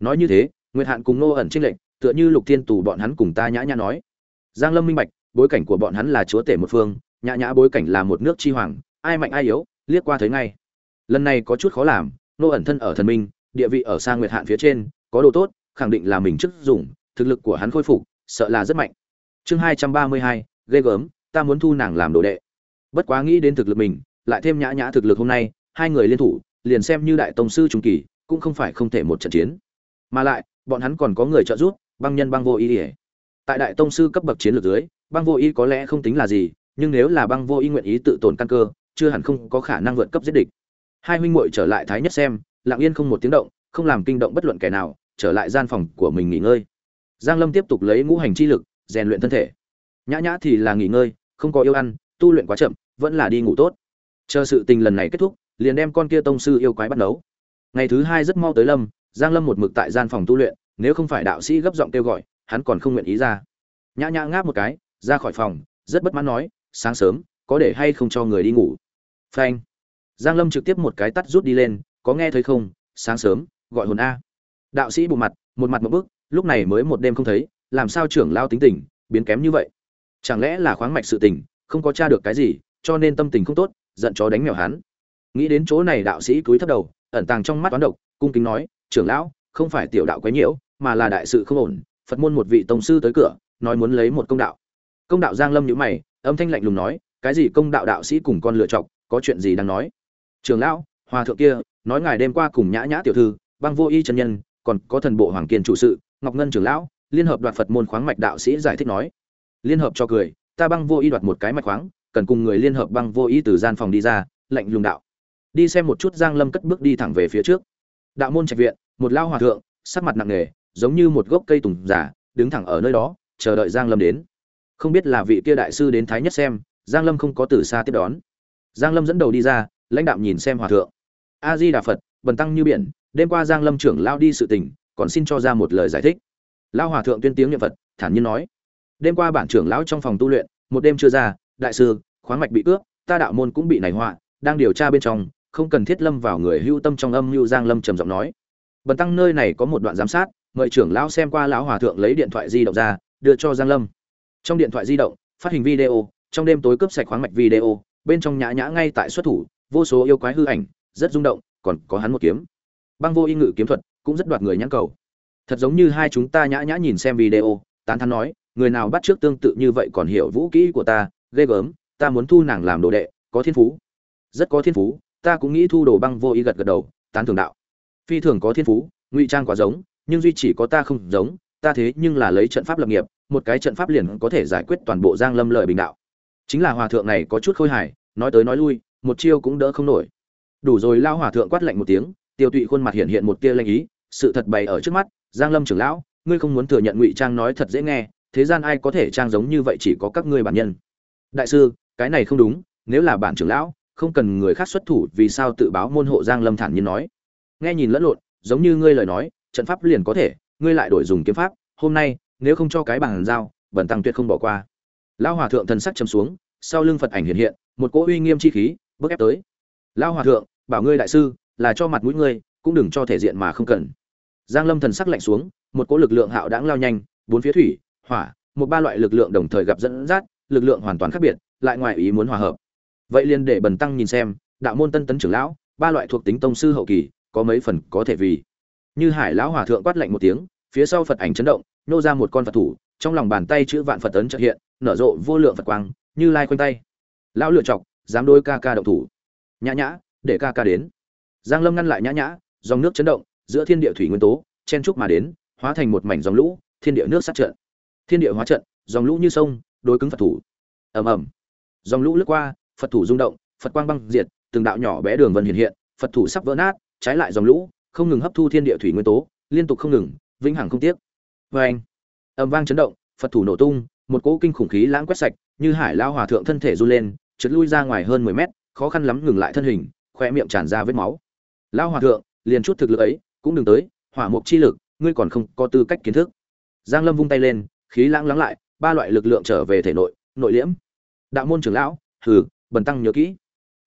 Nói như thế, nguyệt hạn cùng nô ẩn trinh lệnh tựa như lục thiên tù bọn hắn cùng ta nhã nhã nói. Giang lâm minh bạch, bối cảnh của bọn hắn là chúa tể một phương, nhã nhã bối cảnh là một nước chi hoàng, ai mạnh ai yếu, liếc qua thấy ngay. Lần này có chút khó làm nô ẩn thân ở thần minh, địa vị ở sang nguyệt hạn phía trên, có đồ tốt, khẳng định là mình chức dùng thực lực của hắn khôi phục, sợ là rất mạnh. Chương hai trăm ba mươi hai, ghê gớm ta muốn thu nàng làm đồ đệ. Bất quá nghĩ đến thực lực mình, lại thêm nhã nhã thực lực hôm nay, hai người liên thủ, liền xem như đại tông sư trung kỳ, cũng không phải không thể một trận chiến. Mà lại, bọn hắn còn có người trợ giúp, băng nhân băng vô ý ỉa tại đại tông sư cấp bậc chiến lược dưới, băng vô ý có lẽ không tính là gì, nhưng nếu là băng vô ý nguyện ý tự tổn căn cơ, chưa hẳn không có khả năng vượt cấp giết địch. Hai huynh muội trở lại thái nhất xem, lặng yên không một tiếng động, không làm kinh động bất luận kẻ nào, trở lại gian phòng của mình nghỉ ngơi. Giang lâm tiếp tục lấy ngũ hành chi lực, rèn luyện thân thể nhã nhã thì là nghỉ ngơi, không có yêu ăn, tu luyện quá chậm, vẫn là đi ngủ tốt. Chờ sự tình lần này kết thúc, liền đem con kia tông sư yêu quái bắt nấu. Ngày thứ hai rất mau tới lâm, giang lâm một mực tại gian phòng tu luyện, nếu không phải đạo sĩ gấp giọng kêu gọi, hắn còn không nguyện ý ra. Nhã nhã ngáp một cái, ra khỏi phòng, rất bất mãn nói, sáng sớm, có để hay không cho người đi ngủ? Phanh. Giang lâm trực tiếp một cái tắt rút đi lên, có nghe thấy không? Sáng sớm, gọi hồn a. Đạo sĩ bù mặt, một mặt một bước lúc này mới một đêm không thấy, làm sao trưởng lao tính tình, biến kém như vậy? Chẳng lẽ là khoáng mạch sự tình, không có tra được cái gì, cho nên tâm tình không tốt, giận chó đánh mèo hắn. Nghĩ đến chỗ này đạo sĩ cúi thấp đầu, ẩn tàng trong mắt toán độc, cung kính nói, trưởng lão, không phải tiểu đạo quấy nhiễu, mà là đại sự không ổn, phật môn một vị tông sư tới cửa, nói muốn lấy một công đạo. Công đạo giang lâm nhữ mày, âm thanh lạnh lùng nói, cái gì công đạo đạo sĩ cùng con lựa chọc, có chuyện gì đang nói? Trưởng lão, hòa thượng kia, nói ngài đêm qua cùng nhã nhã tiểu thư, băng vô y chân nhân, còn có thần bộ hoàng kiên chủ sự, ngọc ngân trưởng lão, liên hợp đoạt phật môn khoáng mạch đạo sĩ giải thích nói liên hợp cho cười, ta băng vô y đoạt một cái mạch khoáng, cần cùng người liên hợp băng vô y từ gian phòng đi ra, lạnh lùng đạo. Đi xem một chút giang lâm cất bước đi thẳng về phía trước. Đạo môn trạch viện, một lao hòa thượng, sắc mặt nặng nề, giống như một gốc cây tùng giả, đứng thẳng ở nơi đó, chờ đợi giang lâm đến. Không biết là vị kia đại sư đến thái nhất xem, giang lâm không có từ xa tiếp đón. Giang lâm dẫn đầu đi ra, lãnh đạo nhìn xem hòa thượng. A di đà phật, bần tăng như biển, đêm qua giang lâm trưởng lao đi sự tình, còn xin cho ra một lời giải thích. Lao hòa thượng tuyên tiếng niệm phật, thản nhiên nói đêm qua bản trưởng lão trong phòng tu luyện, một đêm chưa ra, đại sư, khoáng mạch bị cướp, ta đạo môn cũng bị nảy họa, đang điều tra bên trong, không cần thiết lâm vào người hưu tâm trong âm hưu giang lâm trầm giọng nói. Bần tăng nơi này có một đoạn giám sát, mời trưởng lão xem qua lão hòa thượng lấy điện thoại di động ra, đưa cho giang lâm. Trong điện thoại di động, phát hình video, trong đêm tối cướp sạch khoáng mạch video, bên trong nhã nhã ngay tại xuất thủ, vô số yêu quái hư ảnh, rất rung động, còn có hắn một kiếm. Băng vô y ngự kiếm thuật cũng rất đoạt người nhãn cầu. Thật giống như hai chúng ta nhã nhã nhìn xem video, tán thắn nói người nào bắt trước tương tự như vậy còn hiểu vũ kỹ của ta, ghê gớm, ta muốn thu nàng làm đồ đệ, có thiên phú. Rất có thiên phú, ta cũng nghĩ thu đồ băng vô ý gật gật đầu, tán thưởng đạo. Phi thường có thiên phú, ngụy trang quá giống, nhưng duy chỉ có ta không giống, ta thế nhưng là lấy trận pháp lập nghiệp, một cái trận pháp liền có thể giải quyết toàn bộ giang lâm lợi bình đạo. Chính là hòa thượng này có chút khôi hài, nói tới nói lui, một chiêu cũng đỡ không nổi. Đủ rồi lao hòa thượng quát lạnh một tiếng, tiêu tụy khuôn mặt hiện hiện một tia lanh ý, sự thật bày ở trước mắt, giang lâm trưởng lão, ngươi không muốn thừa nhận ngụy trang nói thật dễ nghe thế gian ai có thể trang giống như vậy chỉ có các ngươi bản nhân. Đại sư, cái này không đúng, nếu là bản trưởng lão, không cần người khác xuất thủ, vì sao tự báo môn hộ giang lâm thản nhiên nói? Nghe nhìn lẫn lộn, giống như ngươi lời nói, trận pháp liền có thể, ngươi lại đổi dùng kiếm pháp, hôm nay, nếu không cho cái bàn giao, bẩn tăng tuyệt không bỏ qua. Lão hòa thượng thần sắc trầm xuống, sau lưng phật ảnh hiện hiện, một cỗ uy nghiêm chi khí bước ép tới. Lão hòa thượng, bảo ngươi đại sư, là cho mặt mũi ngươi, cũng đừng cho thể diện mà không cần. Giang lâm thần sắc lạnh xuống, một cỗ lực lượng hạo đãng lao nhanh, bốn phía thủy hỏa, một ba loại lực lượng đồng thời gặp dẫn dắt, lực lượng hoàn toàn khác biệt, lại ngoài ý muốn hòa hợp. Vậy liền để bần tăng nhìn xem, đạo môn tân tấn trưởng lão, ba loại thuộc tính tông sư hậu kỳ, có mấy phần có thể vì. Như hải lão hòa thượng quát lạnh một tiếng, phía sau phật ảnh chấn động, nô ra một con phật thủ, trong lòng bàn tay chữ vạn phật tấn trợ hiện, nở rộ vô lượng phật quang, như lai quanh tay. Lão lựa chọc, dám đôi ca ca động thủ. Nhã nhã, để ca ca đến. Giang lâm ngăn lại nhã nhã, dòng nước chấn động, giữa thiên địa thủy nguyên tố, chen trúc mà đến, hóa thành một mảnh dòng lũ, thiên địa nước sát trận thiên địa hóa trận, dòng lũ như sông, đối cứng phật thủ. Ầm ầm. Dòng lũ lướt qua, phật thủ rung động, phật quang băng diệt, từng đạo nhỏ bé đường vân hiện hiện, phật thủ sắp vỡ nát, trái lại dòng lũ, không ngừng hấp thu thiên địa thủy nguyên tố, liên tục không ngừng, vĩnh hằng không tiếc. Vê anh ầm vang chấn động, phật thủ nổ tung, một cỗ kinh khủng khí lãng quét sạch, như hải lao hòa thượng thân thể run lên, trượt lui ra ngoài hơn mười mét, khó khăn lắm ngừng lại thân hình khoe miệng tràn ra vết máu. Lao hòa thượng, liền chút thực lực ấy, cũng đừng tới, hỏa mục chi lực, ngươi còn không có tư cách kiến thức. Giang lâm vung tay lên khí lãng lắng lại, ba loại lực lượng trở về thể nội nội liễm. Đạo môn trưởng lão, hừ, bần tăng nhớ kỹ.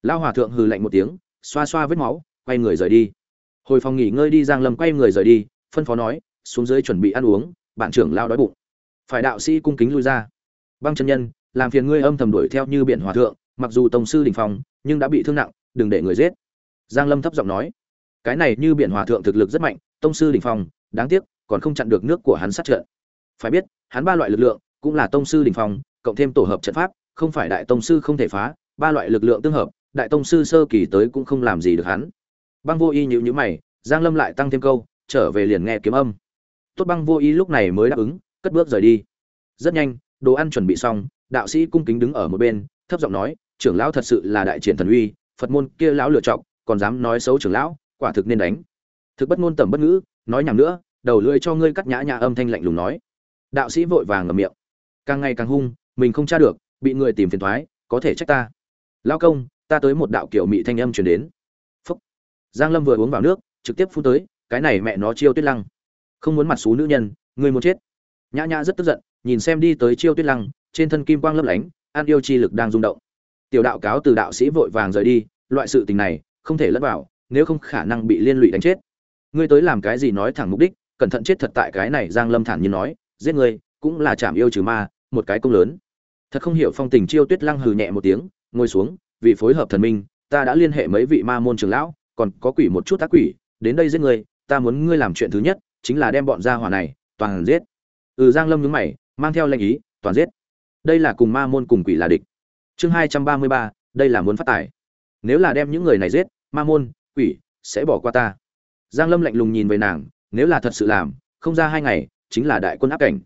Lao hòa thượng hừ lạnh một tiếng, xoa xoa vết máu, quay người rời đi. Hồi phòng nghỉ ngơi đi, giang lâm quay người rời đi, phân phó nói, xuống dưới chuẩn bị ăn uống, bạn trưởng lao đói bụng. Phải đạo sĩ cung kính lui ra. Băng chân nhân, làm phiền ngươi âm thầm đuổi theo như biển hòa thượng, mặc dù tổng sư đình phòng nhưng đã bị thương nặng, đừng để người giết. Giang lâm thấp giọng nói, cái này như biển hòa thượng thực lực rất mạnh, tông sư đình phòng đáng tiếc, còn không chặn được nước của hắn sát trận. Phải biết hắn ba loại lực lượng, cũng là tông sư đình phong, cộng thêm tổ hợp trận pháp, không phải đại tông sư không thể phá, ba loại lực lượng tương hợp, đại tông sư sơ kỳ tới cũng không làm gì được hắn. Băng vô y nhíu nhíu mày, giang lâm lại tăng thêm câu, trở về liền nghe kiếm âm. Tốt băng vô y lúc này mới đáp ứng, cất bước rời đi. Rất nhanh, đồ ăn chuẩn bị xong, đạo sĩ cung kính đứng ở một bên, thấp giọng nói, trưởng lão thật sự là đại triển thần uy, phật môn kia lão lựa chọn, còn dám nói xấu trưởng lão, quả thực nên đánh. Thực bất ngôn tầm bất ngữ, nói nhảm nữa, đầu lưỡi cho ngươi cắt nhã nhã âm thanh lạnh lùng nói đạo sĩ vội vàng ngậm miệng. Càng ngày càng hung, mình không tra được, bị người tìm phiền thoái, có thể trách ta. Lao công, ta tới một đạo kiểu mị thanh âm truyền đến. Phúc. Giang lâm vừa uống vào nước, trực tiếp phun tới, cái này mẹ nó chiêu tuyết lăng. Không muốn mặt xú nữ nhân, người muốn chết. Nhã nhã rất tức giận, nhìn xem đi tới chiêu tuyết lăng, trên thân kim quang lấp lánh an yêu chi lực đang rung động. Tiểu đạo cáo từ đạo sĩ vội vàng rời đi, loại sự tình này, không thể lẫn vào, nếu không khả năng bị liên lụy đánh chết. Ngươi tới làm cái gì nói thẳng mục đích, cẩn thận chết thật tại cái này, giang lâm thản nhiên nói giết ngươi, cũng là chạm yêu trừ ma, một cái công lớn. Thật không hiểu phong tình chiêu tuyết lăng hừ nhẹ một tiếng, ngồi xuống, vì phối hợp thần minh, ta đã liên hệ mấy vị ma môn trưởng lão, còn có quỷ một chút tác quỷ, đến đây giết ngươi, ta muốn ngươi làm chuyện thứ nhất, chính là đem bọn gia hỏa này, toàn giết. Ừ giang lâm nhướng mày, mang theo lệnh ý, toàn giết. Đây là cùng ma môn cùng quỷ là địch. Chương hai trăm ba mươi ba, đây là muốn phát tài. Nếu là đem những người này giết, ma môn, quỷ, sẽ bỏ qua ta. Giang lâm lạnh lùng nhìn về nàng, nếu là thật sự làm, không ra hai ngày chính là đại quân áp cảnh.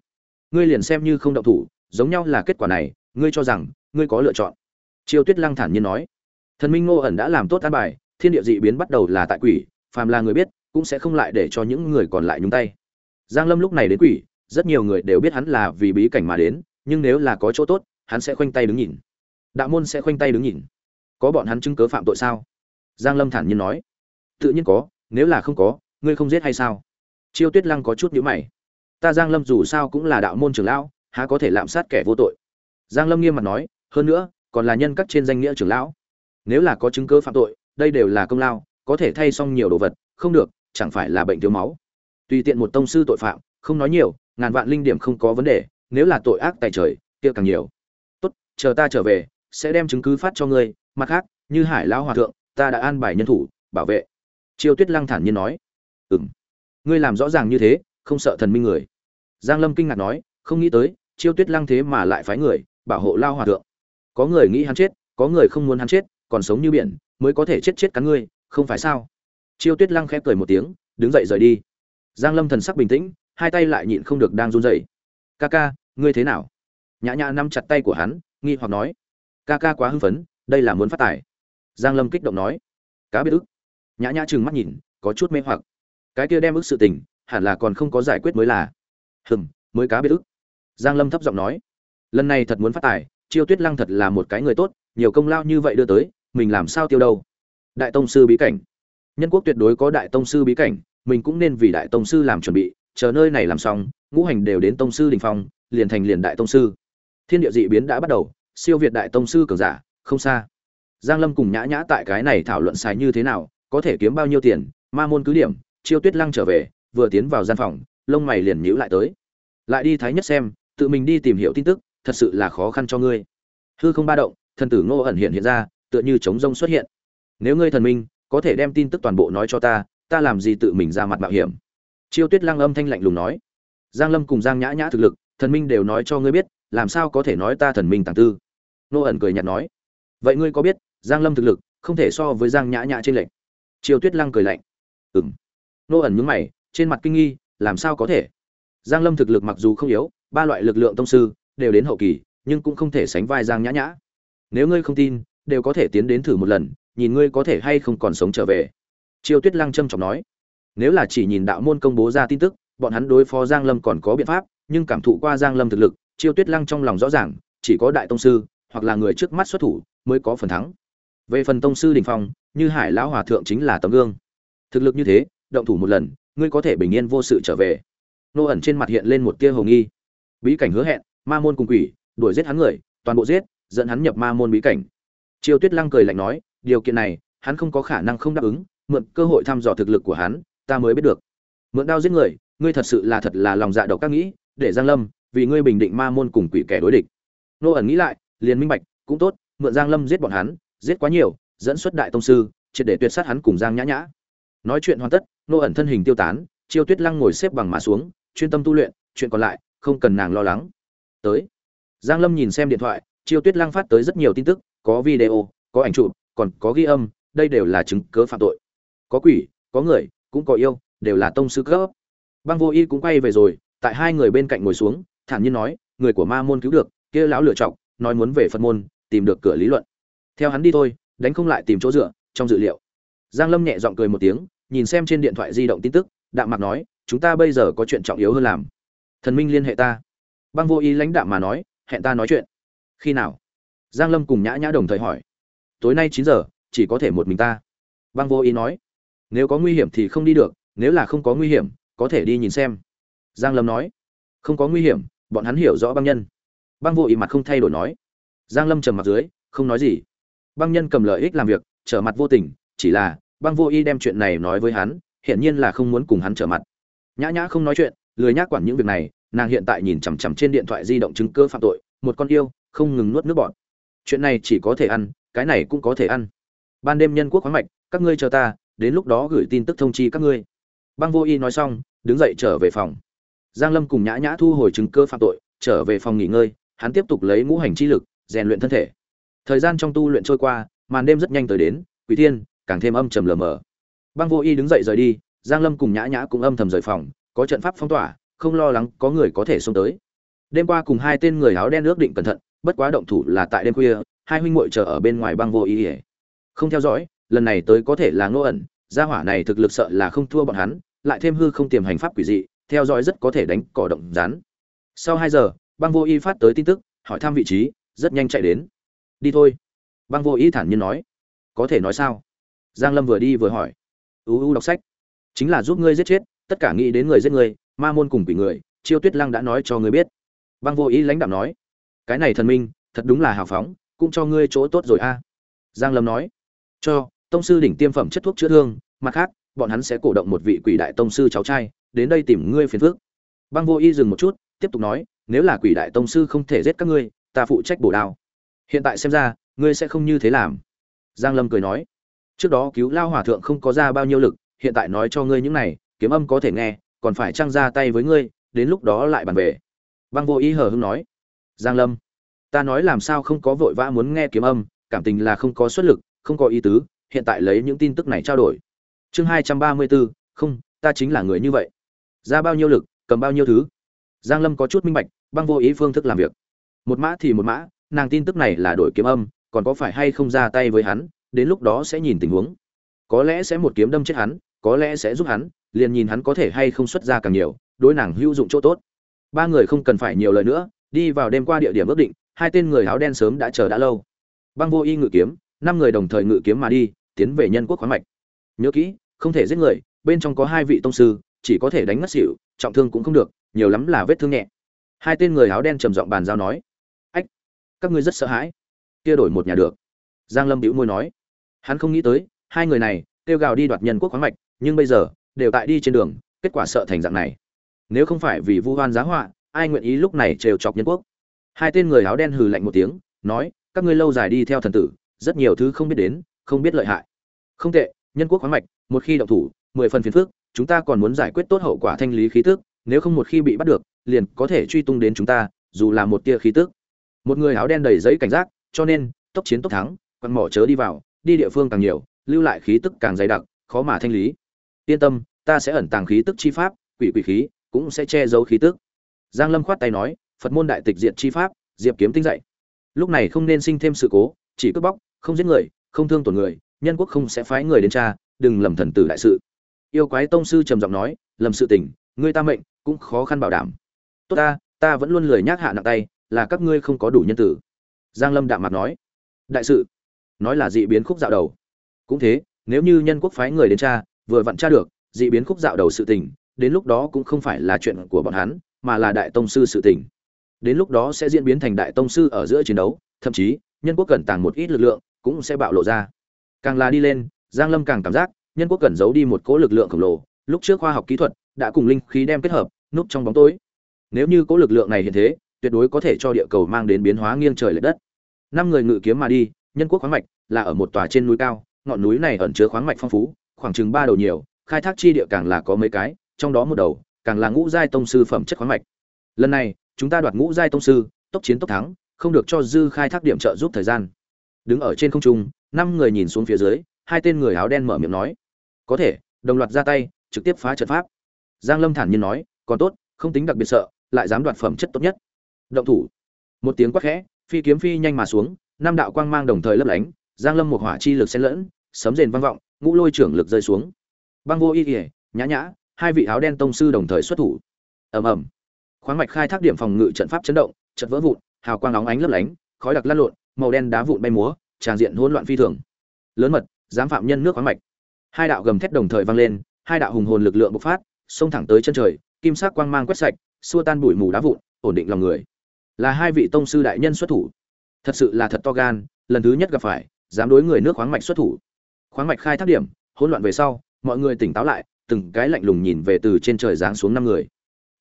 Ngươi liền xem như không động thủ, giống nhau là kết quả này, ngươi cho rằng, ngươi có lựa chọn. Triều tuyết lăng thản nhiên nói. Thần minh ngô ẩn đã làm tốt an bài, thiên địa dị biến bắt đầu là tại quỷ, phàm là người biết, cũng sẽ không lại để cho những người còn lại nhúng tay. Giang lâm lúc này đến quỷ, rất nhiều người đều biết hắn là vì bí cảnh mà đến, nhưng nếu là có chỗ tốt, hắn sẽ khoanh tay đứng nhìn. Đạo môn sẽ khoanh tay đứng nhìn. Có bọn hắn chứng cớ phạm tội sao? Giang lâm thản nhiên nói. Tự nhiên có, nếu là không có, ngươi không giết hay sao? Chiêu tuyết lăng có chút nhíu mày ta giang lâm dù sao cũng là đạo môn trưởng lão, há có thể lạm sát kẻ vô tội? Giang lâm nghiêm mặt nói, hơn nữa, còn là nhân các trên danh nghĩa trưởng lão. Nếu là có chứng cứ phạm tội, đây đều là công lao, có thể thay xong nhiều đồ vật, không được, chẳng phải là bệnh thiếu máu. Tùy tiện một tông sư tội phạm, không nói nhiều, ngàn vạn linh điểm không có vấn đề, nếu là tội ác tại trời, kia càng nhiều. Tốt, chờ ta trở về, sẽ đem chứng cứ phát cho ngươi, mặt khác, như hải lão hòa thượng, ta đã an bài nhân thủ, bảo vệ. Chiêu tuyết lăng thản nhiên nói. Ừm. Ngươi làm rõ ràng như thế không sợ thần minh người. Giang lâm kinh ngạc nói, không nghĩ tới, chiêu tuyết lăng thế mà lại phái người, bảo hộ lao hòa thượng. Có người nghĩ hắn chết, có người không muốn hắn chết, còn sống như biển, mới có thể chết chết cắn ngươi, không phải sao? Chiêu tuyết lăng khẽ cười một tiếng, đứng dậy rời đi. Giang lâm thần sắc bình tĩnh, hai tay lại nhịn không được đang run rẩy. Ca ca, ngươi thế nào? Nhã nhã nắm chặt tay của hắn, nghi hoặc nói. Ca ca quá hưng phấn, đây là muốn phát tài. Giang lâm kích động nói. Cá biết ức. Nhã nhã trừng mắt nhìn, có chút mê hoặc. Cái kia đem ức sự tình hẳn là còn không có giải quyết mới là. Hừm, mới cá biết ức. Giang lâm thấp giọng nói. Lần này thật muốn phát tài, chiêu tuyết lăng thật là một cái người tốt, nhiều công lao như vậy đưa tới, mình làm sao tiêu đâu? Đại tông sư bí cảnh. Nhân quốc tuyệt đối có đại tông sư bí cảnh, mình cũng nên vì đại tông sư làm chuẩn bị, chờ nơi này làm xong, ngũ hành đều đến tông sư đình phong, liền thành liền đại tông sư. Thiên địa dị biến đã bắt đầu, siêu việt đại tông sư cường giả, không xa. Giang lâm cùng nhã nhã tại cái này thảo luận xài như thế nào, có thể kiếm bao nhiêu tiền, ma môn cứ điểm, chiêu tuyết lăng trở về vừa tiến vào gian phòng, lông mày liền nhíu lại tới. Lại đi thái nhất xem, tự mình đi tìm hiểu tin tức, thật sự là khó khăn cho ngươi. Hư không ba động, thần tử ngô ẩn hiện hiện ra, tựa như trống rông xuất hiện. Nếu ngươi thần minh, có thể đem tin tức toàn bộ nói cho ta ta làm gì tự mình ra mặt mạo hiểm? Chiêu tuyết lăng âm thanh lạnh lùng nói. Giang lâm cùng giang nhã nhã thực lực, thần minh đều nói cho ngươi biết, làm sao có thể nói ta thần minh tàng tư? Nô ẩn cười nhạt nói. Vậy ngươi có biết, giang lâm thực lực, không thể so với giang nhã nhã trên lệnh? Chiêu tuyết lăng cười lạnh. Ừm. Nô ẩn nhướng mày trên mặt kinh nghi, làm sao có thể? Giang lâm thực lực mặc dù không yếu, ba loại lực lượng tông sư đều đến hậu kỳ, nhưng cũng không thể sánh vai giang nhã nhã. Nếu ngươi không tin, đều có thể tiến đến thử một lần, nhìn ngươi có thể hay không còn sống trở về. Chiêu tuyết lăng trâm trọng nói. Nếu là chỉ nhìn đạo môn công bố ra tin tức, bọn hắn đối phó giang lâm còn có biện pháp, nhưng cảm thụ qua giang lâm thực lực chiêu tuyết lăng trong lòng rõ ràng, chỉ có đại tông sư, hoặc là người trước mắt xuất thủ, mới có phần thắng. Về phần tông sư đình phong, như hải lão hòa thượng chính là tấm gương. Thực lực như thế, động thủ một lần ngươi có thể bình yên vô sự trở về. Nô ẩn trên mặt hiện lên một tia hồng nghi. Bí cảnh hứa hẹn, ma môn cùng quỷ, đuổi giết hắn người, toàn bộ giết, dẫn hắn nhập ma môn bí cảnh. Chiêu tuyết lăng cười lạnh nói, điều kiện này, hắn không có khả năng không đáp ứng, mượn cơ hội thăm dò thực lực của hắn, ta mới biết được. Mượn đao giết người, ngươi thật sự là thật là lòng dạ độc các nghĩ, để giang lâm, vì ngươi bình định ma môn cùng quỷ kẻ đối địch. Nô ẩn nghĩ lại, liền minh bạch, cũng tốt, mượn giang lâm giết bọn hắn, giết quá nhiều, dẫn xuất đại tông sư, triệt để tuyệt sát hắn cùng giang nhã nhã. Nói chuyện hoàn tất nô ẩn thân hình tiêu tán, chiêu tuyết lăng ngồi xếp bằng mà xuống, chuyên tâm tu luyện, chuyện còn lại, không cần nàng lo lắng. Tới. Giang lâm nhìn xem điện thoại, chiêu tuyết lăng phát tới rất nhiều tin tức, có video, có ảnh chụp, còn có ghi âm, đây đều là chứng cớ phạm tội. Có quỷ, có người, cũng có yêu, đều là tông sư cấp. Băng vô y cũng quay về rồi, tại hai người bên cạnh ngồi xuống, thản nhiên nói, người của ma môn cứu được, kia lão lựa chọc, nói muốn về phật môn, tìm được cửa lý luận. Theo hắn đi thôi, đánh không lại tìm chỗ dựa, trong dự liệu. Giang lâm nhẹ giọng cười một tiếng nhìn xem trên điện thoại di động tin tức, đạm mạc nói, chúng ta bây giờ có chuyện trọng yếu hơn làm. Thần minh liên hệ ta. Băng vô ý lãnh đạm mà nói, hẹn ta nói chuyện. Khi nào? Giang lâm cùng nhã nhã đồng thời hỏi. Tối nay chín giờ, chỉ có thể một mình ta. Băng vô ý nói, nếu có nguy hiểm thì không đi được, nếu là không có nguy hiểm, có thể đi nhìn xem. Giang lâm nói, không có nguy hiểm, bọn hắn hiểu rõ băng nhân. Băng vô ý mặt không thay đổi nói. Giang lâm trầm mặt dưới, không nói gì. Băng nhân cầm lợi ích làm việc, trở mặt vô tình, chỉ là băng vô y đem chuyện này nói với hắn, hiển nhiên là không muốn cùng hắn trở mặt. Nhã nhã không nói chuyện, lười nhác quản những việc này, nàng hiện tại nhìn chằm chằm trên điện thoại di động chứng cơ phạm tội, một con yêu, không ngừng nuốt nước bọt. Chuyện này chỉ có thể ăn, cái này cũng có thể ăn. Ban đêm nhân quốc khoáng mạch, các ngươi chờ ta, đến lúc đó gửi tin tức thông chi các ngươi. Băng vô y nói xong, đứng dậy trở về phòng. Giang lâm cùng nhã nhã thu hồi chứng cơ phạm tội, trở về phòng nghỉ ngơi, hắn tiếp tục lấy ngũ hành chi lực, rèn luyện thân thể. Thời gian trong tu luyện trôi qua, màn đêm rất nhanh tới đến, quỷ thiên càng thêm âm trầm lờ mờ. Băng vô y đứng dậy rời đi, giang lâm cùng nhã nhã cũng âm thầm rời phòng, có trận pháp phong tỏa, không lo lắng có người có thể xông tới. Đêm qua cùng hai tên người áo đen ước định cẩn thận, bất quá động thủ là tại đêm khuya, hai huynh muội chờ ở bên ngoài băng vô y không theo dõi, lần này tới có thể là ngô ẩn, gia hỏa này thực lực sợ là không thua bọn hắn, lại thêm hư không tiềm hành pháp quỷ dị, theo dõi rất có thể đánh cỏ động rán sau hai giờ, băng vô y phát tới tin tức, hỏi thăm vị trí, rất nhanh chạy đến. Đi thôi. Băng vô y thản nhiên nói. Có thể nói sao? Giang lâm vừa đi vừa hỏi. U u đọc sách, chính là giúp ngươi giết chết, tất cả nghĩ đến người giết người, ma môn cùng quỷ người, chiêu tuyết lăng đã nói cho ngươi biết. Băng vô ý lãnh đạo nói. Cái này thần minh, thật đúng là hào phóng, cũng cho ngươi chỗ tốt rồi a. Giang lâm nói. Cho, tông sư đỉnh tiêm phẩm chất thuốc chữa thương, mặt khác, bọn hắn sẽ cổ động một vị quỷ đại tông sư cháu trai, đến đây tìm ngươi phiền phước băng vô y dừng một chút, tiếp tục nói. Nếu là quỷ đại tông sư không thể giết các ngươi, ta phụ trách bổ đao. Hiện tại xem ra, ngươi sẽ không như thế làm. Giang lâm cười nói trước đó cứu lao hòa thượng không có ra bao nhiêu lực, hiện tại nói cho ngươi những này, kiếm âm có thể nghe, còn phải trang ra tay với ngươi, đến lúc đó lại bàn về. Băng vô ý hờ hưng nói, giang lâm, ta nói làm sao không có vội vã muốn nghe kiếm âm, cảm tình là không có xuất lực, không có ý tứ, hiện tại lấy những tin tức này trao đổi. Chương hai trăm ba mươi bốn không, ta chính là người như vậy. Ra bao nhiêu lực, cầm bao nhiêu thứ? Giang lâm có chút minh bạch, băng vô ý phương thức làm việc. Một mã thì một mã, nàng tin tức này là đổi kiếm âm, còn có phải hay không ra tay với hắn đến lúc đó sẽ nhìn tình huống. Có lẽ sẽ một kiếm đâm chết hắn, có lẽ sẽ giúp hắn, liền nhìn hắn có thể hay không xuất ra càng nhiều, đối nàng hữu dụng chỗ tốt. Ba người không cần phải nhiều lời nữa, đi vào đêm qua địa điểm ước định, hai tên người áo đen sớm đã chờ đã lâu. Băng vô y ngự kiếm, năm người đồng thời ngự kiếm mà đi, tiến về nhân quốc khoáng mạch. Nhớ kỹ, không thể giết người, bên trong có hai vị tông sư, chỉ có thể đánh ngất xỉu, trọng thương cũng không được, nhiều lắm là vết thương nhẹ. Hai tên người áo đen trầm giọng bàn giao nói, ách, các ngươi rất sợ hãi. Kia đổi một nhà được. Giang lâm bĩu môi nói hắn không nghĩ tới, hai người này, kêu gào đi đoạt nhân quốc khoáng mạch, nhưng bây giờ, đều tại đi trên đường, kết quả sợ thành dạng này. Nếu không phải vì vu hoan giá họa, ai nguyện ý lúc này trêu chọc nhân quốc? Hai tên người áo đen hừ lạnh một tiếng, nói, các ngươi lâu dài đi theo thần tử, rất nhiều thứ không biết đến, không biết lợi hại. Không tệ, nhân quốc khoáng mạch, một khi động thủ, mười phần phiền phức, chúng ta còn muốn giải quyết tốt hậu quả thanh lý khí tức, nếu không một khi bị bắt được, liền có thể truy tung đến chúng ta, dù là một tia khí tức. Một người áo đen đầy giấy cảnh giác, cho nên, tốc chiến tốc thắng quặn mỏ chớ đi vào đi địa phương càng nhiều, lưu lại khí tức càng dày đặc, khó mà thanh lý. Yên tâm, ta sẽ ẩn tàng khí tức chi pháp, quỷ quỷ khí cũng sẽ che giấu khí tức. Giang lâm khoát tay nói, phật môn đại tịch diệt chi pháp, diệp kiếm tinh dạy. Lúc này không nên sinh thêm sự cố, chỉ cướp bóc, không giết người, không thương tổn người, nhân quốc không sẽ phái người đến tra, đừng lầm thần tử đại sự. Yêu quái tông sư trầm giọng nói, lầm sự tình, ngươi ta mệnh cũng khó khăn bảo đảm. Tốt ta ta vẫn luôn lười nhác hạ nặng tay, là các ngươi không có đủ nhân tử. Giang lâm đạm mặt nói, đại sự nói là dị biến khúc dạo đầu. Cũng thế, nếu như nhân quốc phái người đến tra, vừa vặn tra được, dị biến khúc dạo đầu sự tình, đến lúc đó cũng không phải là chuyện của bọn hắn, mà là đại tông sư sự tình. Đến lúc đó sẽ diễn biến thành đại tông sư ở giữa chiến đấu, thậm chí, nhân quốc cần tàng một ít lực lượng, cũng sẽ bạo lộ ra. Càng là đi lên, giang lâm càng cảm giác, nhân quốc cần giấu đi một cỗ lực lượng khổng lồ. Lúc trước khoa học kỹ thuật đã cùng linh khí đem kết hợp, núp trong bóng tối. Nếu như cỗ lực lượng này hiện thế, tuyệt đối có thể cho địa cầu mang đến biến hóa nghiêng trời lệch đất. Năm người ngự kiếm mà đi nhân quốc khoáng mạch là ở một tòa trên núi cao, ngọn núi này ẩn chứa khoáng mạch phong phú, khoảng chừng ba đầu nhiều, khai thác chi địa càng là có mấy cái, trong đó một đầu càng là ngũ giai tông sư phẩm chất khoáng mạch. Lần này, chúng ta đoạt ngũ giai tông sư, tốc chiến tốc thắng, không được cho dư khai thác điểm trợ giúp thời gian. Đứng ở trên không trung, năm người nhìn xuống phía dưới, hai tên người áo đen mở miệng nói, có thể, đồng loạt ra tay, trực tiếp phá trận pháp. Giang lâm thản nhiên nói, còn tốt, không tính đặc biệt sợ, lại dám đoạt phẩm chất tốt nhất. Động thủ. Một tiếng quát khẽ, phi kiếm phi nhanh mà xuống năm đạo quang mang đồng thời lấp lánh, giang lâm một hỏa chi lực xen lẫn, sấm rền vang vọng, ngũ lôi trưởng lực rơi xuống. Băng vô y ỉa nhã nhã, hai vị áo đen tông sư đồng thời xuất thủ. Ầm ầm. Khoáng mạch khai thác điểm phòng ngự trận pháp chấn động, trận vỡ vụn, hào quang nóng ánh lấp lánh, khói đặc lăn lộn, màu đen đá vụn bay múa, tràn diện hỗn loạn phi thường. Lớn mật dám phạm nhân nước khoáng mạch. Hai đạo gầm thét đồng thời vang lên, hai đạo hùng hồn lực lượng bộc phát, xông thẳng tới chân trời, kim sắc quang mang quét sạch, xua tan bụi mù đá vụn, ổn định lòng người. Là hai vị tông sư đại nhân xuất thủ thật sự là thật to gan, lần thứ nhất gặp phải, dám đối người nước khoáng mạch xuất thủ. Khoáng mạch khai thác điểm, hỗn loạn về sau, mọi người tỉnh táo lại, từng cái lạnh lùng nhìn về từ trên trời giáng xuống năm người.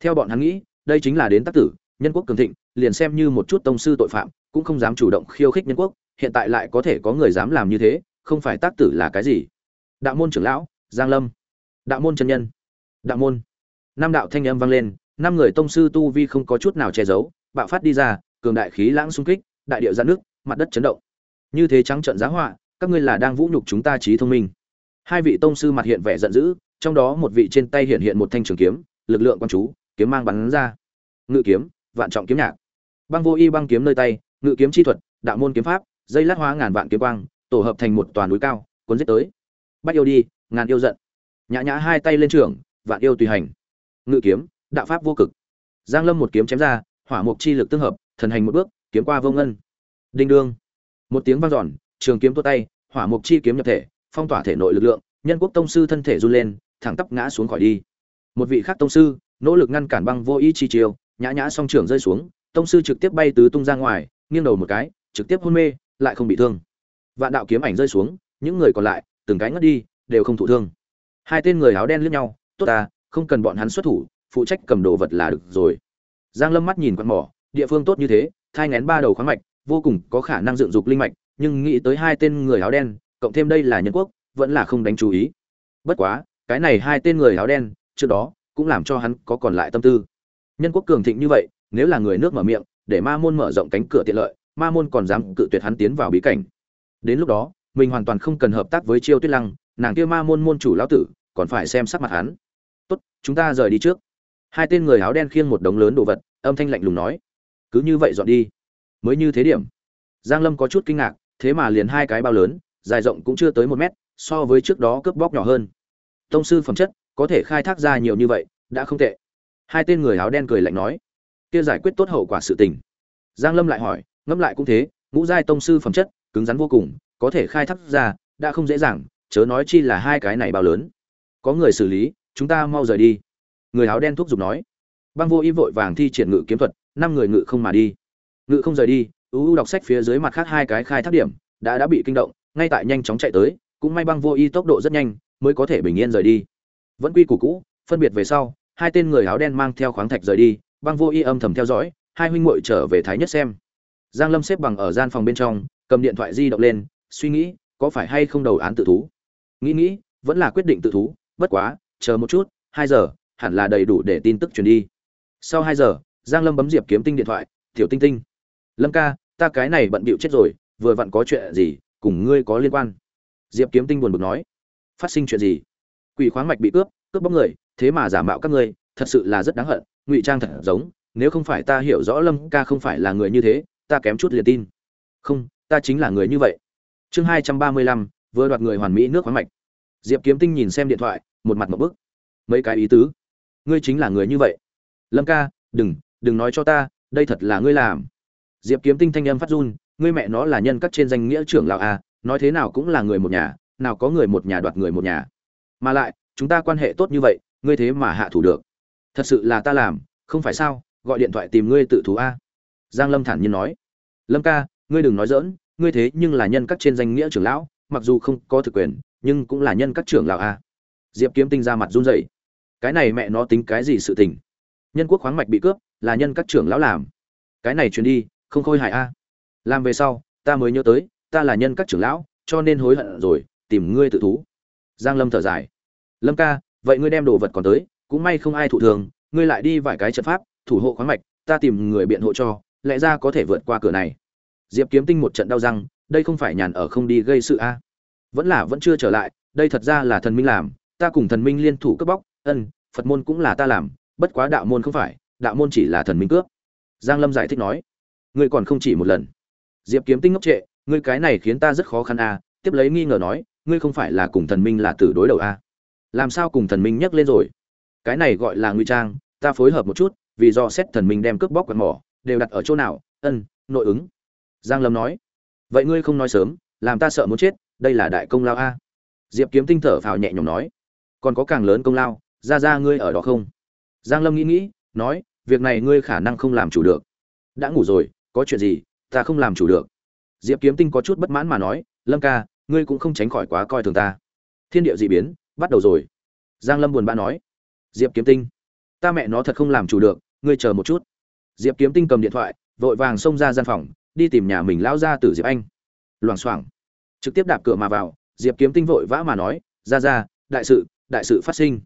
Theo bọn hắn nghĩ, đây chính là đến tác tử, nhân quốc cường thịnh, liền xem như một chút tông sư tội phạm, cũng không dám chủ động khiêu khích nhân quốc, hiện tại lại có thể có người dám làm như thế, không phải tác tử là cái gì? Đạo môn trưởng lão, giang lâm. Đạo môn chân nhân. Đạo môn. Năm đạo thanh âm vang lên, năm người tông sư tu vi không có chút nào che giấu, bạo phát đi ra, cường đại khí lãng xung kích đại địa giãn nước, mặt đất chấn động. Như thế trắng trận giá họa, các ngươi là đang vũ nhục chúng ta trí thông minh. Hai vị tông sư mặt hiện vẻ giận dữ, trong đó một vị trên tay hiện hiện một thanh trường kiếm, lực lượng quan chú, kiếm mang bắn ra. Ngự kiếm, vạn trọng kiếm nhạc. Băng vô y băng kiếm nơi tay, ngự kiếm chi thuật, đạo môn kiếm pháp, dây lát hóa ngàn vạn kiếm quang, tổ hợp thành một toàn núi cao, cuốn giết tới. Bắt yêu đi, ngàn yêu giận. Nhã nhã hai tay lên trường, vạn yêu tùy hành. Ngự kiếm, đạo pháp vô cực. Giang lâm một kiếm chém ra, hỏa mục chi lực tương hợp, thần hành một bước kiếm qua vô ngân. Đinh đương. Một tiếng vang dọn, trường kiếm tua tay, hỏa mục chi kiếm nhập thể, phong tỏa thể nội lực lượng, nhân quốc tông sư thân thể run lên, thẳng tắp ngã xuống khỏi đi. Một vị khác tông sư, nỗ lực ngăn cản băng vô ý chi chiều nhã nhã song trường rơi xuống, tông sư trực tiếp bay tứ tung ra ngoài, nghiêng đầu một cái, trực tiếp hôn mê, lại không bị thương. Vạn đạo kiếm ảnh rơi xuống, những người còn lại, từng cái ngất đi, đều không thụ thương. Hai tên người áo đen liếc nhau, tốt ta, không cần bọn hắn xuất thủ, phụ trách cầm đồ vật là được rồi. Giang lâm mắt nhìn quan mỏ, địa phương tốt như thế thai ngén ba đầu khoáng mạch, vô cùng có khả năng dựng dục linh mạch, nhưng nghĩ tới hai tên người áo đen, cộng thêm đây là nhân quốc, vẫn là không đánh chú ý. Bất quá, cái này hai tên người áo đen, trước đó, cũng làm cho hắn có còn lại tâm tư. Nhân quốc cường thịnh như vậy, nếu là người nước mở miệng, để ma môn mở rộng cánh cửa tiện lợi, ma môn còn dám cự tuyệt hắn tiến vào bí cảnh. Đến lúc đó, mình hoàn toàn không cần hợp tác với chiêu tuyết lăng, nàng kia ma môn môn chủ lão tử, còn phải xem sắc mặt hắn. Tốt, chúng ta rời đi trước. Hai tên người áo đen khiêng một đống lớn đồ vật, âm thanh lạnh lùng nói cứ như vậy dọn đi. Mới như thế điểm. Giang lâm có chút kinh ngạc, thế mà liền hai cái bao lớn, dài rộng cũng chưa tới một mét, so với trước đó cướp bóc nhỏ hơn. Tông sư phẩm chất, có thể khai thác ra nhiều như vậy, đã không tệ. Hai tên người áo đen cười lạnh nói. Kia giải quyết tốt hậu quả sự tình. Giang lâm lại hỏi, ngẫm lại cũng thế, ngũ giai tông sư phẩm chất, cứng rắn vô cùng, có thể khai thác ra, đã không dễ dàng, chớ nói chi là hai cái này bao lớn. Có người xử lý, chúng ta mau rời đi. Người áo đen thúc giục nói. Băng vô y vội vàng thi triển ngự kiếm thuật năm người ngự không mà đi. Ngự không rời đi uu đọc sách phía dưới mặt khác hai cái khai thác điểm, đã đã bị kinh động, ngay tại nhanh chóng chạy tới, cũng may băng vô y tốc độ rất nhanh, mới có thể bình yên rời đi. Vẫn quy củ cũ, phân biệt về sau, hai tên người áo đen mang theo khoáng thạch rời đi, băng vô y âm thầm theo dõi, hai huynh muội trở về thái nhất xem. Giang lâm xếp bằng ở gian phòng bên trong, cầm điện thoại di động lên, suy nghĩ, có phải hay không đầu án tự thú? Nghĩ nghĩ, vẫn là quyết định tự thú, bất quá, chờ một chút, hai giờ, hẳn là đầy đủ để tin tức truyền đi. Sau hai giờ giang lâm bấm diệp kiếm tinh điện thoại, tiểu tinh tinh, lâm ca, ta cái này bận bịu chết rồi, vừa vặn có chuyện gì, cùng ngươi có liên quan. Diệp kiếm tinh buồn bực nói, phát sinh chuyện gì? Quỷ khoáng mạch bị cướp cướp bóc người, thế mà giả mạo các ngươi, thật sự là rất đáng hận, ngụy trang thật giống, nếu không phải ta hiểu rõ lâm ca không phải là người như thế, ta kém chút liền tin. Không, ta chính là người như vậy. Chương hai trăm ba mươi lăm, vừa đoạt người hoàn mỹ nước khoáng mạch. Diệp kiếm tinh nhìn xem điện thoại, một mặt một bức. Mấy cái ý tứ? Ngươi chính là người như vậy. Lâm ca, đừng đừng nói cho ta, đây thật là ngươi làm. Diệp kiếm tinh thanh âm phát run, ngươi mẹ nó là nhân các trên danh nghĩa trưởng lão a nói thế nào cũng là người một nhà, nào có người một nhà đoạt người một nhà. Mà lại, chúng ta quan hệ tốt như vậy, ngươi thế mà hạ thủ được. Thật sự là ta làm, không phải sao, gọi điện thoại tìm ngươi tự thú a. Giang lâm thản nhiên nói. Lâm ca, ngươi đừng nói dỡn ngươi thế nhưng là nhân các trên danh nghĩa trưởng lão, mặc dù không có thực quyền, nhưng cũng là nhân các trưởng lão a. Diệp kiếm tinh ra mặt run rẩy. Cái này mẹ nó tính cái gì sự tình? Nhân quốc khoáng mạch bị cướp là nhân các trưởng lão làm. Cái này truyền đi, không khôi hài a. Làm về sau, ta mới nhớ tới, ta là nhân các trưởng lão, cho nên hối hận rồi, tìm ngươi tự thú. Giang lâm thở dài. Lâm ca, vậy ngươi đem đồ vật còn tới, cũng may không ai thụ thường, ngươi lại đi vài cái trận pháp, thủ hộ khoáng mạch, ta tìm người biện hộ cho, lẽ ra có thể vượt qua cửa này. Diệp kiếm tinh một trận đau răng, đây không phải nhàn ở không đi gây sự a. Vẫn là vẫn chưa trở lại, đây thật ra là thần minh làm, ta cùng thần minh liên thủ cướp bóc, ân, phật môn cũng là ta làm, bất quá đạo môn không phải đạo môn chỉ là thần minh cướp. Giang lâm giải thích nói, ngươi còn không chỉ một lần. Diệp kiếm tinh ngốc trệ, ngươi cái này khiến ta rất khó khăn a tiếp lấy nghi ngờ nói, ngươi không phải là cùng thần minh là tử đối đầu a làm sao cùng thần minh nhắc lên rồi? Cái này gọi là nguy trang, ta phối hợp một chút, vì do xét thần minh đem cướp bóc quạt mỏ, đều đặt ở chỗ nào, ân, nội ứng. Giang lâm nói, vậy ngươi không nói sớm, làm ta sợ muốn chết, đây là đại công lao a. Diệp kiếm tinh thở phào nhẹ nhõm nói, còn có càng lớn công lao, ra ra ngươi ở đó không? Giang lâm nghĩ nghĩ nói, việc này ngươi khả năng không làm chủ được. Đã ngủ rồi, có chuyện gì, ta không làm chủ được. Diệp kiếm tinh có chút bất mãn mà nói, lâm ca, ngươi cũng không tránh khỏi quá coi thường ta. Thiên địa dị biến, bắt đầu rồi. Giang lâm buồn bã nói, diệp kiếm tinh, ta mẹ nó thật không làm chủ được, ngươi chờ một chút. Diệp kiếm tinh cầm điện thoại, vội vàng xông ra gian phòng, đi tìm nhà mình lão ra từ diệp anh. Loảng xoảng, trực tiếp đạp cửa mà vào, diệp kiếm tinh vội vã mà nói ra ra đại sự đại sự phát sinh.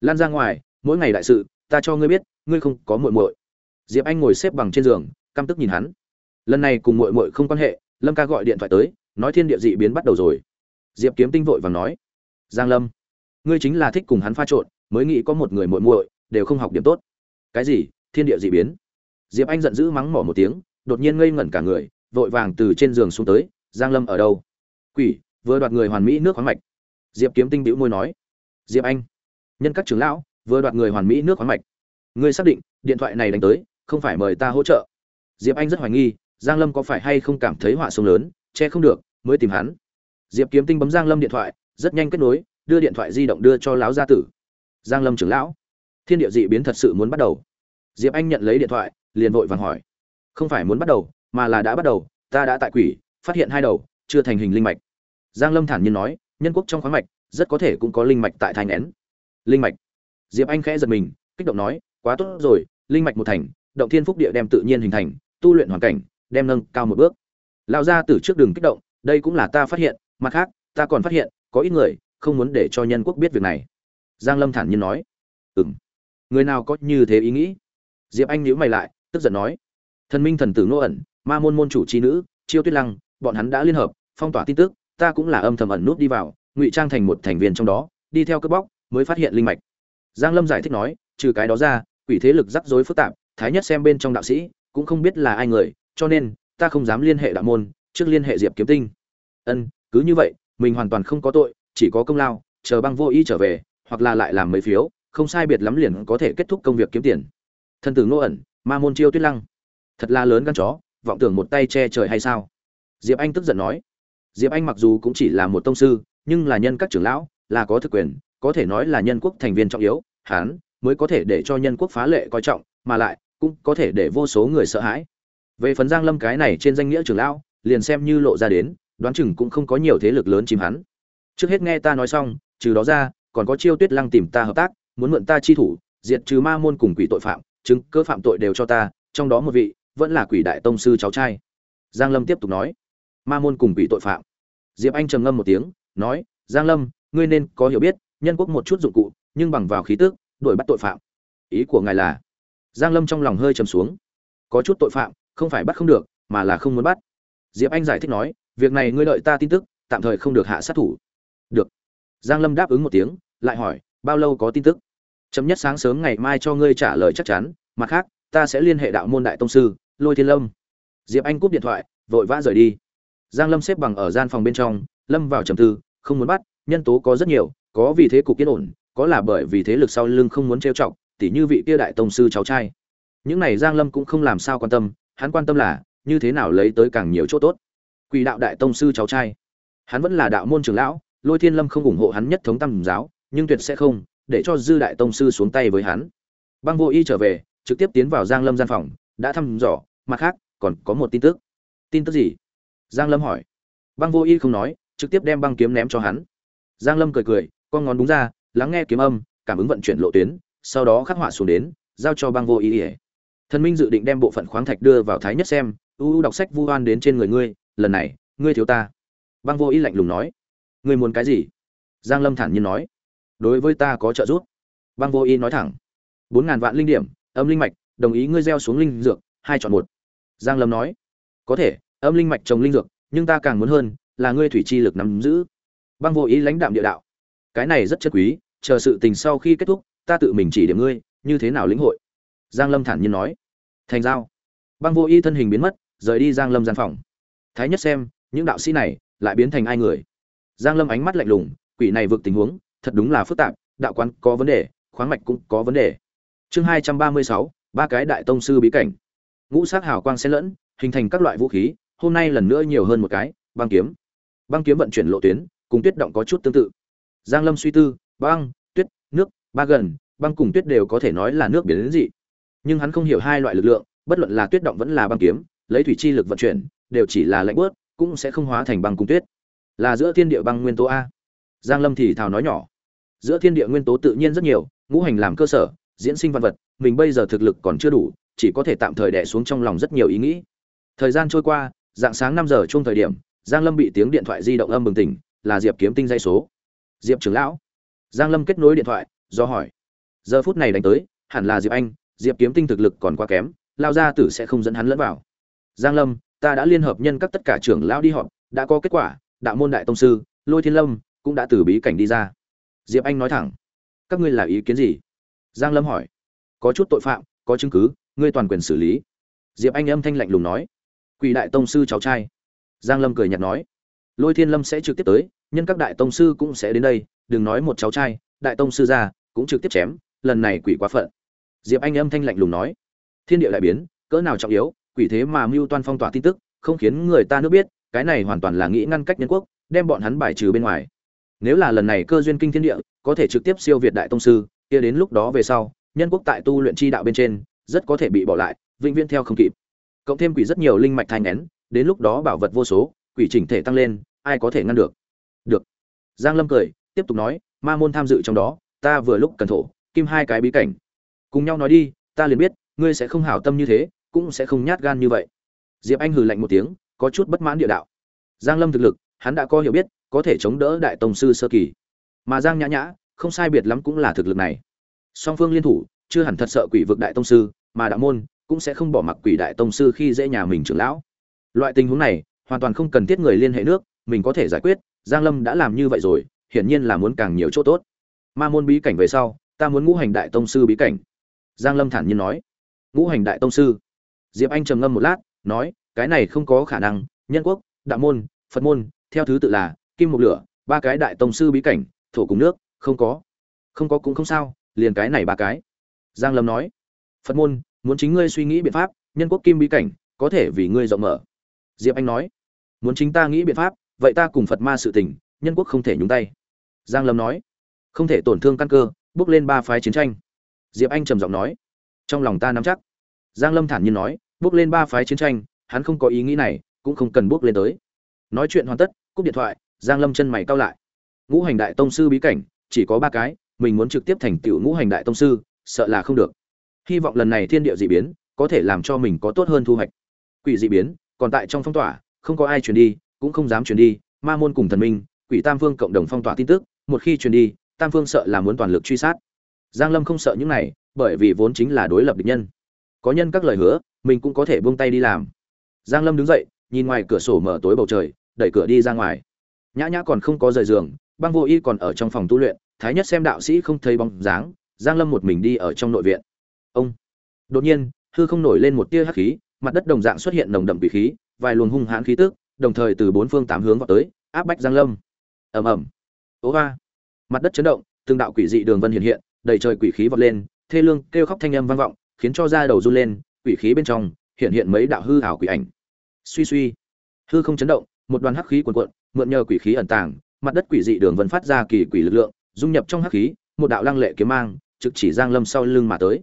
Lan ra ngoài, mỗi ngày đại sự, ta cho ngươi biết ngươi không có muội muội. Diệp anh ngồi xếp bằng trên giường, căm tức nhìn hắn. Lần này cùng muội muội không quan hệ, lâm ca gọi điện thoại tới, nói thiên địa dị biến bắt đầu rồi. Diệp kiếm tinh vội vàng nói, giang lâm, ngươi chính là thích cùng hắn pha trộn, mới nghĩ có một người muội muội, đều không học điểm tốt. Cái gì? Thiên địa dị biến? Diệp anh giận dữ mắng mỏ một tiếng, đột nhiên ngây ngẩn cả người, vội vàng từ trên giường xuống tới, giang lâm ở đâu? Quỷ, vừa đoạt người hoàn mỹ nước khoáng mạch. Diệp kiếm tinh bĩu môi nói, diệp anh, nhân các trưởng lão, vừa đoạt người hoàn mỹ nước khoáng mạch ngươi xác định, điện thoại này đánh tới, không phải mời ta hỗ trợ. Diệp anh rất hoài nghi, giang lâm có phải hay không cảm thấy họa sông lớn, che không được, mới tìm hắn. Diệp kiếm tinh bấm giang lâm điện thoại, rất nhanh kết nối, đưa điện thoại di động đưa cho lão gia tử. Giang lâm trưởng lão, thiên địa dị biến thật sự muốn bắt đầu. Diệp anh nhận lấy điện thoại, liền vội vàng hỏi. Không phải muốn bắt đầu, mà là đã bắt đầu, ta đã tại quỷ, phát hiện hai đầu, chưa thành hình linh mạch. Giang lâm thản nhiên nói, nhân quốc trong khoáng mạch, rất có thể cũng có linh mạch tại thai nghén. Linh mạch. Diệp anh khẽ giật mình, kích động nói quá tốt rồi, linh mạch một thành, động thiên phúc địa đem tự nhiên hình thành, tu luyện hoàn cảnh, đem nâng cao một bước. Lão gia tử trước đường kích động, đây cũng là ta phát hiện, mặt khác, ta còn phát hiện, có ít người không muốn để cho nhân quốc biết việc này. Giang lâm thản nhiên nói. Ừm. Người nào có như thế ý nghĩ? Diệp anh nhíu mày lại, tức giận nói. Thần minh thần tử nô ẩn, ma môn môn chủ chi nữ, chiêu tuyết lăng, bọn hắn đã liên hợp, phong tỏa tin tức, ta cũng là âm thầm ẩn nút đi vào, ngụy trang thành một thành viên trong đó, đi theo cướp bóc, mới phát hiện linh mạch. Giang lâm giải thích nói trừ cái đó ra, quỷ thế lực rắc rối phức tạp, thái nhất xem bên trong đạo sĩ, cũng không biết là ai người, cho nên, ta không dám liên hệ đạo môn, trước liên hệ diệp kiếm tinh. Ân, cứ như vậy, mình hoàn toàn không có tội, chỉ có công lao, chờ băng vô ý trở về, hoặc là lại làm mấy phiếu, không sai biệt lắm liền có thể kết thúc công việc kiếm tiền. Thân tử ngô ẩn, ma môn chiêu tuyết lăng. Thật là lớn gan chó, vọng tưởng một tay che trời hay sao? Diệp anh tức giận nói. Diệp anh mặc dù cũng chỉ là một tông sư, nhưng là nhân các trưởng lão, là có thực quyền, có thể nói là nhân quốc thành viên trọng yếu, hán mới có thể để cho nhân quốc phá lệ coi trọng, mà lại, cũng có thể để vô số người sợ hãi. Về phần giang lâm cái này trên danh nghĩa trưởng lão, liền xem như lộ ra đến, đoán chừng cũng không có nhiều thế lực lớn chìm hắn. Trước hết nghe ta nói xong, trừ đó ra, còn có chiêu tuyết lăng tìm ta hợp tác, muốn mượn ta chi thủ, diệt trừ ma môn cùng quỷ tội phạm, chứng cơ phạm tội đều cho ta, trong đó một vị, vẫn là quỷ đại tông sư cháu trai. Giang lâm tiếp tục nói. Ma môn cùng quỷ tội phạm. Diệp anh trầm ngâm một tiếng, nói, giang lâm, ngươi nên có hiểu biết, nhân quốc một chút dụng cụ, nhưng bằng vào khí tức đuổi bắt tội phạm. Ý của ngài là? Giang lâm trong lòng hơi trầm xuống. Có chút tội phạm, không phải bắt không được, mà là không muốn bắt. Diệp anh giải thích nói, việc này ngươi đợi ta tin tức, tạm thời không được hạ sát thủ. Được. Giang lâm đáp ứng một tiếng, lại hỏi, bao lâu có tin tức? Chấm nhất sáng sớm ngày mai cho ngươi trả lời chắc chắn, mặt khác, ta sẽ liên hệ đạo môn đại tông sư, lôi thiên lâm. Diệp anh cúp điện thoại, vội vã rời đi. Giang lâm xếp bằng ở gian phòng bên trong, lâm vào trầm tư, không muốn bắt, nhân tố có rất nhiều, có vì thế cục yên ổn có là bởi vì thế lực sau lưng không muốn trêu chọc, tỉ như vị kia đại tông sư cháu trai. Những này giang lâm cũng không làm sao quan tâm, hắn quan tâm là, như thế nào lấy tới càng nhiều chỗ tốt. Quỷ đạo đại tông sư cháu trai. Hắn vẫn là đạo môn trưởng lão, lôi thiên lâm không ủng hộ hắn nhất thống tam giáo, nhưng tuyệt sẽ không, để cho dư đại tông sư xuống tay với hắn. Băng vô y trở về, trực tiếp tiến vào giang lâm gian phòng, đã thăm dò, mặt khác, còn có một tin tức. Tin tức gì? Giang lâm hỏi. Băng vô y không nói, trực tiếp đem băng kiếm ném cho hắn. Giang lâm cười cười, con ngón đúng ra lắng nghe kiếm âm, cảm ứng vận chuyển lộ tuyến, sau đó khắc họa xuống đến, giao cho băng vô ý ỉa. Thần minh dự định đem bộ phận khoáng thạch đưa vào thái nhất xem, u đọc sách vu oan đến trên người ngươi, lần này, ngươi thiếu ta. Băng vô ý lạnh lùng nói. Ngươi muốn cái gì? Giang lâm thản nhiên nói. Đối với ta có trợ giúp. Băng vô ý nói thẳng. Bốn ngàn vạn linh điểm, âm linh mạch, đồng ý ngươi gieo xuống linh dược, hai chọn một. Giang lâm nói. Có thể, âm linh mạch trồng linh dược, nhưng ta càng muốn hơn, là ngươi thủy chi lực nắm giữ. Băng vô ý lãnh đạm địa đạo cái này rất chất quý, chờ sự tình sau khi kết thúc, ta tự mình chỉ điểm ngươi, như thế nào lĩnh hội? Giang lâm thản nhiên nói. Thành giao. Băng vô y thân hình biến mất, rời đi giang lâm gian phòng. Thái nhất xem, những đạo sĩ này lại biến thành ai người? Giang lâm ánh mắt lạnh lùng, quỷ này vượt tình huống, thật đúng là phức tạp, đạo quán có vấn đề, khoáng mạch cũng có vấn đề. Chương hai trăm ba mươi sáu, ba cái đại tông sư bí cảnh. Ngũ sắc hào quang xen lẫn, hình thành các loại vũ khí, hôm nay lần nữa nhiều hơn một cái, băng kiếm. Băng kiếm vận chuyển lộ tuyến, cùng tuyết động có chút tương tự giang lâm suy tư, băng, tuyết, nước, ba gần, băng cùng tuyết đều có thể nói là nước biển đến dị. Nhưng hắn không hiểu hai loại lực lượng, bất luận là tuyết động vẫn là băng kiếm, lấy thủy chi lực vận chuyển, đều chỉ là lạnh bớt cũng sẽ không hóa thành băng cùng tuyết. Là giữa thiên địa băng nguyên tố a. Giang lâm thì thào nói nhỏ. Giữa thiên địa nguyên tố tự nhiên rất nhiều, ngũ hành làm cơ sở, diễn sinh văn vật, mình bây giờ thực lực còn chưa đủ, chỉ có thể tạm thời đè xuống trong lòng rất nhiều ý nghĩ. Thời gian trôi qua, dạng sáng năm giờ chung thời điểm, giang lâm bị tiếng điện thoại di động âm bừng tỉnh, là diệp kiếm tinh dây số diệp trưởng lão. Giang lâm kết nối điện thoại, do hỏi. Giờ phút này đánh tới, hẳn là diệp anh, diệp kiếm tinh thực lực còn quá kém lao gia tử sẽ không dẫn hắn lẫn vào. Giang lâm, ta đã liên hợp nhân các tất cả trưởng lão đi họp, đã có kết quả, đạo môn đại tông sư, lôi thiên lâm, cũng đã từ bí cảnh đi ra. Diệp anh nói thẳng. Các ngươi là ý kiến gì? Giang lâm hỏi. Có chút tội phạm, có chứng cứ, ngươi toàn quyền xử lý. Diệp anh âm thanh lạnh lùng nói. Quỷ đại tông sư cháu trai. Giang lâm cười nhạt nói. Lôi thiên lâm sẽ trực tiếp tới nhân các đại tông sư cũng sẽ đến đây, đừng nói một cháu trai, đại tông sư ra, cũng trực tiếp chém, lần này quỷ quá phận. Diệp anh âm thanh lạnh lùng nói. Thiên địa đại biến, cỡ nào trọng yếu, quỷ thế mà mưu toan phong tỏa tin tức, không khiến người ta nước biết, cái này hoàn toàn là nghĩ ngăn cách nhân quốc, đem bọn hắn bài trừ bên ngoài. Nếu là lần này cơ duyên kinh thiên địa, có thể trực tiếp siêu việt đại tông sư, kia đến lúc đó về sau, nhân quốc tại tu luyện chi đạo bên trên, rất có thể bị bỏ lại, vĩnh viễn theo không kịp. Cộng thêm quỷ rất nhiều linh mạch thanh nén, đến lúc đó bảo vật vô số, quỷ chỉnh thể tăng lên, ai có thể ngăn được? Được. Giang lâm cười, tiếp tục nói, ma môn tham dự trong đó, ta vừa lúc cần thổ, kim hai cái bí cảnh. Cùng nhau nói đi, ta liền biết, ngươi sẽ không hảo tâm như thế, cũng sẽ không nhát gan như vậy. Diệp anh hừ lạnh một tiếng, có chút bất mãn địa đạo. Giang lâm thực lực, hắn đã có hiểu biết, có thể chống đỡ đại tông sư sơ kỳ. Mà giang nhã nhã, không sai biệt lắm cũng là thực lực này. Song phương liên thủ, chưa hẳn thật sợ quỷ vực đại tông sư, mà đạo môn cũng sẽ không bỏ mặc quỷ đại tông sư khi dễ nhà mình trưởng lão. Loại tình huống này, hoàn toàn không cần thiết người liên hệ nước, mình có thể giải quyết giang lâm đã làm như vậy rồi, hiển nhiên là muốn càng nhiều chỗ tốt. Ma môn bí cảnh về sau, ta muốn ngũ hành đại tông sư bí cảnh. Giang lâm thản nhiên nói. Ngũ hành đại tông sư? Diệp anh trầm ngâm một lát, nói, cái này không có khả năng, nhân quốc, đạo môn, phật môn, theo thứ tự là kim mộc lửa, ba cái đại tông sư bí cảnh, thổ cùng nước, không có. Không có cũng không sao, liền cái này ba cái. Giang lâm nói. Phật môn, muốn chính ngươi suy nghĩ biện pháp, nhân quốc kim bí cảnh, có thể vì ngươi rộng mở. Diệp anh nói. Muốn chính ta nghĩ biện pháp vậy ta cùng phật ma sự tình, nhân quốc không thể nhúng tay. Giang lâm nói, không thể tổn thương căn cơ, bước lên ba phái chiến tranh. Diệp anh trầm giọng nói, trong lòng ta nắm chắc. Giang lâm thản nhiên nói, bước lên ba phái chiến tranh, hắn không có ý nghĩ này, cũng không cần bước lên tới. Nói chuyện hoàn tất, cúp điện thoại, giang lâm chân mày cau lại. Ngũ hành đại tông sư bí cảnh, chỉ có ba cái, mình muốn trực tiếp thành tựu ngũ hành đại tông sư, sợ là không được. Hy vọng lần này thiên địa dị biến, có thể làm cho mình có tốt hơn thu hoạch. Quỷ dị biến, còn tại trong phong tỏa, không có ai truyền đi cũng không dám truyền đi, ma môn cùng thần minh, quỷ tam phương cộng đồng phong tỏa tin tức, một khi truyền đi, tam phương sợ là muốn toàn lực truy sát. Giang lâm không sợ những này, bởi vì vốn chính là đối lập địch nhân. Có nhân các lời hứa, mình cũng có thể buông tay đi làm. Giang lâm đứng dậy, nhìn ngoài cửa sổ mở tối bầu trời, đẩy cửa đi ra ngoài. Nhã nhã còn không có rời giường, băng vô y còn ở trong phòng tu luyện, thái nhất xem đạo sĩ không thấy bóng dáng, giang lâm một mình đi ở trong nội viện. Ông! Đột nhiên, hư không nổi lên một tia hắc khí, mặt đất đồng dạng xuất hiện nồng đậm bị khí, vài luồng hung hãn khí tức đồng thời từ bốn phương tám hướng vào tới, áp bách giang lâm. Ầm ầm. Ố va. Mặt đất chấn động, từng đạo quỷ dị đường vân hiện hiện, đầy trời quỷ khí vọt lên, thê lương kêu khóc thanh âm vang vọng, khiến cho da đầu run lên, quỷ khí bên trong hiện hiện mấy đạo hư ảo quỷ ảnh. Suy suy. Hư không chấn động, một đoàn hắc khí cuồn cuộn, mượn nhờ quỷ khí ẩn tàng, mặt đất quỷ dị đường vân phát ra kỳ quỷ lực lượng, dung nhập trong hắc khí, một đạo lăng lệ kiếm mang trực chỉ giang lâm sau lưng mà tới.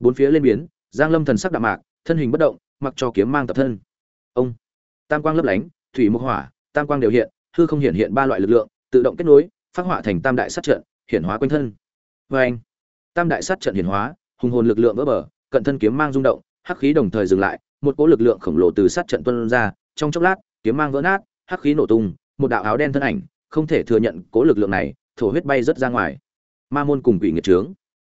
Bốn phía lên biến, giang lâm thần sắc đạm mạc, thân hình bất động, mặc cho kiếm mang tập thân. Ông tam quang lấp lánh, thủy mộc hỏa, tam quang đều hiện, hư không hiện hiện ba loại lực lượng, tự động kết nối, phát họa thành tam đại sát trận, hiển hóa quanh thân. Vê anh tam đại sát trận hiển hóa, hùng hồn lực lượng vỡ bờ, cận thân kiếm mang rung động, hắc khí đồng thời dừng lại, một cỗ lực lượng khổng lồ từ sát trận tuân ra, trong chốc lát, kiếm mang vỡ nát, hắc khí nổ tung, một đạo áo đen thân ảnh, không thể thừa nhận cỗ lực lượng này, thổ huyết bay rất ra ngoài. Ma môn cùng quỷ nghiệt trướng.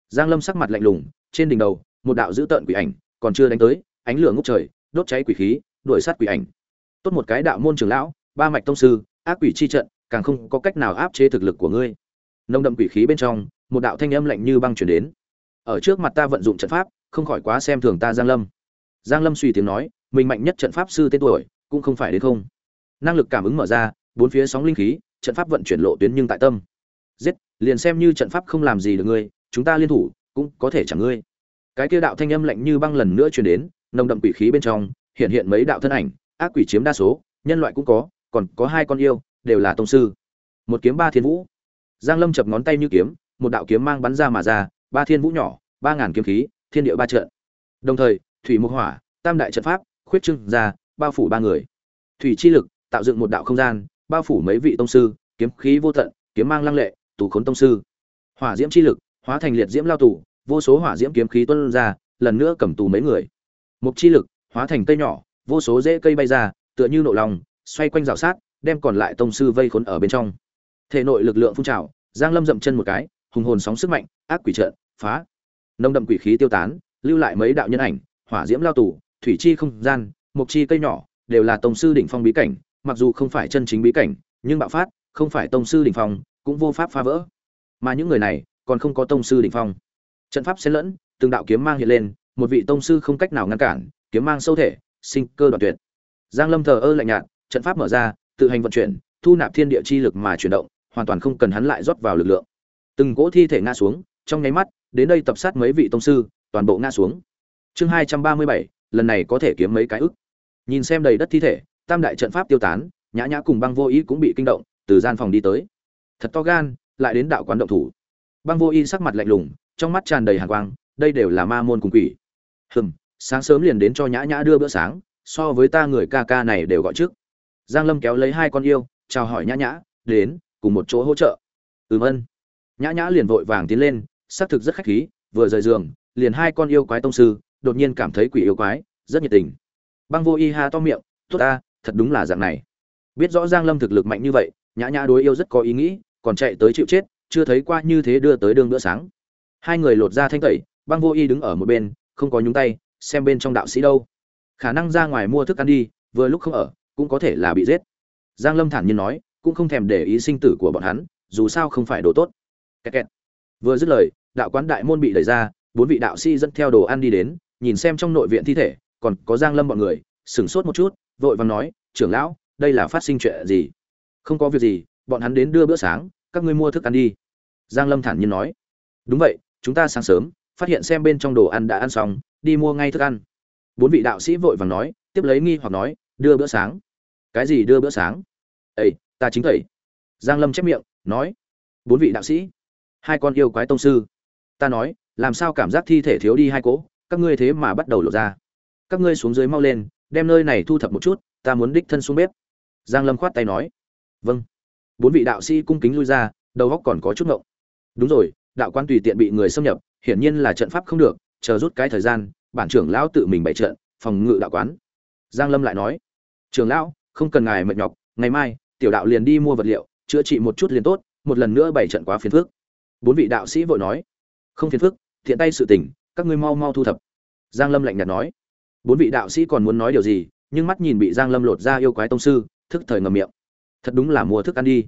Giang lâm sắc mặt lạnh lùng, trên đỉnh đầu, một đạo dữ tợn quỷ ảnh, còn chưa đánh tới, ánh lửa ngút trời, đốt cháy quỷ khí, đuổi sát quỷ ảnh tốt một cái đạo môn trưởng lão, ba mạch tông sư, ác quỷ chi trận, càng không có cách nào áp chế thực lực của ngươi. Nông đậm quỷ khí bên trong, một đạo thanh âm lạnh như băng chuyển đến. Ở trước mặt ta vận dụng trận pháp, không khỏi quá xem thường ta giang lâm. Giang lâm suy tiếng nói, mình mạnh nhất trận pháp sư tên tuổi, cũng không phải đến không. Năng lực cảm ứng mở ra, bốn phía sóng linh khí, trận pháp vận chuyển lộ tuyến nhưng tại tâm. Giết, liền xem như trận pháp không làm gì được ngươi, chúng ta liên thủ, cũng có thể chẳng ngươi. Cái kia đạo thanh âm lạnh như băng lần nữa truyền đến nồng đậm quỷ khí bên trong, hiện hiện mấy đạo thân ảnh ác quỷ chiếm đa số, nhân loại cũng có, còn có hai con yêu, đều là tông sư. Một kiếm ba thiên vũ. Giang lâm chập ngón tay như kiếm, một đạo kiếm mang bắn ra mà ra, ba thiên vũ nhỏ, ba ngàn kiếm khí, thiên địa ba trận. Đồng thời, thủy mục hỏa, tam đại trận pháp, khuyết trưng ra, bao phủ ba người. Thủy chi lực, tạo dựng một đạo không gian, bao phủ mấy vị tông sư, kiếm khí vô tận, kiếm mang lăng lệ, tù khốn tông sư. Hỏa diễm chi lực, hóa thành liệt diễm lao tù, vô số hỏa diễm kiếm khí tuôn ra, lần nữa cầm tù mấy người. Mục chi lực, hóa thành cây nhỏ vô số rễ cây bay ra, tựa như nộ lòng, xoay quanh rào sát, đem còn lại tông sư vây khốn ở bên trong. Thể nội lực lượng phun trào, giang lâm dậm chân một cái, hùng hồn sóng sức mạnh, ác quỷ trận, phá. Nông đậm quỷ khí tiêu tán, lưu lại mấy đạo nhân ảnh, hỏa diễm lao tù, thủy chi không gian mục chi cây nhỏ, đều là tông sư đỉnh phong bí cảnh, mặc dù không phải chân chính bí cảnh, nhưng bạo phát, không phải tông sư đỉnh phong, cũng vô pháp phá vỡ. Mà những người này, còn không có tông sư đỉnh phong. Trận pháp xen lẫn, từng đạo kiếm mang hiện lên, một vị tông sư không cách nào ngăn cản, kiếm mang sâu thể sinh cơ đoạn tuyệt. Giang lâm thờ ơ lạnh nhạt, trận pháp mở ra, tự hành vận chuyển, thu nạp thiên địa chi lực mà chuyển động, hoàn toàn không cần hắn lại rót vào lực lượng. Từng cỗ thi thể ngã xuống, trong nháy mắt, đến đây tập sát mấy vị tông sư, toàn bộ ngã xuống. Chương hai trăm ba mươi bảy, lần này có thể kiếm mấy cái ức? Nhìn xem đầy đất thi thể, tam đại trận pháp tiêu tán, nhã nhã cùng băng vô ý cũng bị kinh động, từ gian phòng đi tới. Thật to gan, lại đến đạo quán động thủ. Băng vô y sắc mặt lạnh lùng, trong mắt tràn đầy hàn quang, đây đều là ma môn cùng quỷ. Hừm sáng sớm liền đến cho nhã nhã đưa bữa sáng, so với ta người ca ca này đều gọi trước. Giang lâm kéo lấy hai con yêu, chào hỏi nhã nhã, đến, cùng một chỗ hỗ trợ. Ừm ân. Nhã nhã liền vội vàng tiến lên, xác thực rất khách khí, vừa rời giường, liền hai con yêu quái tông sư, đột nhiên cảm thấy quỷ yêu quái, rất nhiệt tình. Băng vô y ha to miệng, tốt ta, thật đúng là dạng này. Biết rõ giang lâm thực lực mạnh như vậy, nhã nhã đối yêu rất có ý nghĩ, còn chạy tới chịu chết, chưa thấy qua như thế đưa tới đường bữa sáng. Hai người lột ra thanh tẩy, băng vô y đứng ở một bên, không có nhúng tay xem bên trong đạo sĩ đâu. Khả năng ra ngoài mua thức ăn đi, vừa lúc không ở, cũng có thể là bị giết. Giang lâm thản nhiên nói, cũng không thèm để ý sinh tử của bọn hắn, dù sao không phải đồ tốt. Kẹt kẹt. vừa dứt lời, đạo quán đại môn bị đẩy ra, bốn vị đạo sĩ dẫn theo đồ ăn đi đến, nhìn xem trong nội viện thi thể, còn có giang lâm bọn người, sửng sốt một chút, vội vàng nói, trưởng lão, đây là phát sinh chuyện gì? Không có việc gì, bọn hắn đến đưa bữa sáng, các ngươi mua thức ăn đi. Giang lâm thản nhiên nói. Đúng vậy, chúng ta sáng sớm, phát hiện xem bên trong đồ ăn đã ăn xong đi mua ngay thức ăn. Bốn vị đạo sĩ vội vàng nói, tiếp lấy nghi hoặc nói, đưa bữa sáng. Cái gì đưa bữa sáng? Ây ta chính thầy giang lâm chép miệng, nói, bốn vị đạo sĩ, hai con yêu quái tông sư. Ta nói, làm sao cảm giác thi thể thiếu đi hai cỗ? Các ngươi thế mà bắt đầu lộ ra. Các ngươi xuống dưới mau lên, đem nơi này thu thập một chút, ta muốn đích thân xuống bếp. Giang lâm khoát tay nói vâng. Bốn vị đạo sĩ cung kính lui ra, đầu góc còn có chút ngộng. Đúng rồi, đạo quan tùy tiện bị người xâm nhập, hiển nhiên là trận pháp không được chờ rút cái thời gian, bản trưởng lão tự mình bày trận, phòng ngự đạo quán. Giang lâm lại nói, trưởng lão, không cần ngài mệt nhọc, ngày mai, tiểu đạo liền đi mua vật liệu, chữa trị một chút liền tốt, một lần nữa bày trận quá phiền phức. Bốn vị đạo sĩ vội nói, không phiền phức, thiện tay sự tình, các ngươi mau mau thu thập. Giang lâm lạnh nhạt nói, bốn vị đạo sĩ còn muốn nói điều gì, nhưng mắt nhìn bị giang lâm lột ra yêu quái tông sư, thức thời ngầm miệng. Thật đúng là mua thức ăn đi.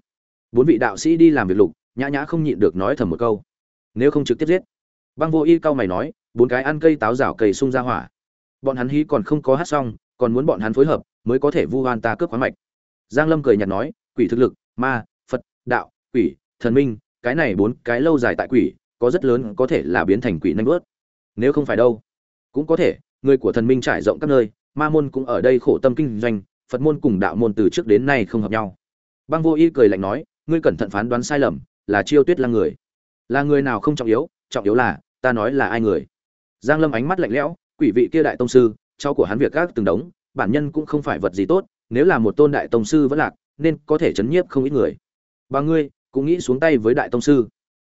Bốn vị đạo sĩ đi làm việc lục, nhã nhã không nhịn được nói thầm một câu. Nếu không trực tiếp giết, băng vô y cao mày nói bốn cái ăn cây táo rào cây sung ra hỏa. Bọn hắn hí còn không có hát xong, còn muốn bọn hắn phối hợp, mới có thể vu hoan ta cướp khoáng mạch. Giang lâm cười nhạt nói, quỷ thực lực, ma, phật, đạo, quỷ, thần minh, cái này bốn cái lâu dài tại quỷ, có rất lớn có thể là biến thành quỷ nanh bớt nếu không phải đâu, cũng có thể, người của thần minh trải rộng các nơi, ma môn cũng ở đây khổ tâm kinh doanh, phật môn cùng đạo môn từ trước đến nay không hợp nhau. Băng vô y cười lạnh nói, ngươi cẩn thận phán đoán sai lầm, là chiêu tuyết là người. Là người nào không trọng yếu trọng yếu là, ta nói là ai người giang lâm ánh mắt lạnh lẽo, quỷ vị kia đại tông sư, cháu của hắn việc các từng đống, bản nhân cũng không phải vật gì tốt, nếu là một tôn đại tông sư vẫn lạc, nên có thể chấn nhiếp không ít người. Ba ngươi, cũng nghĩ xuống tay với đại tông sư.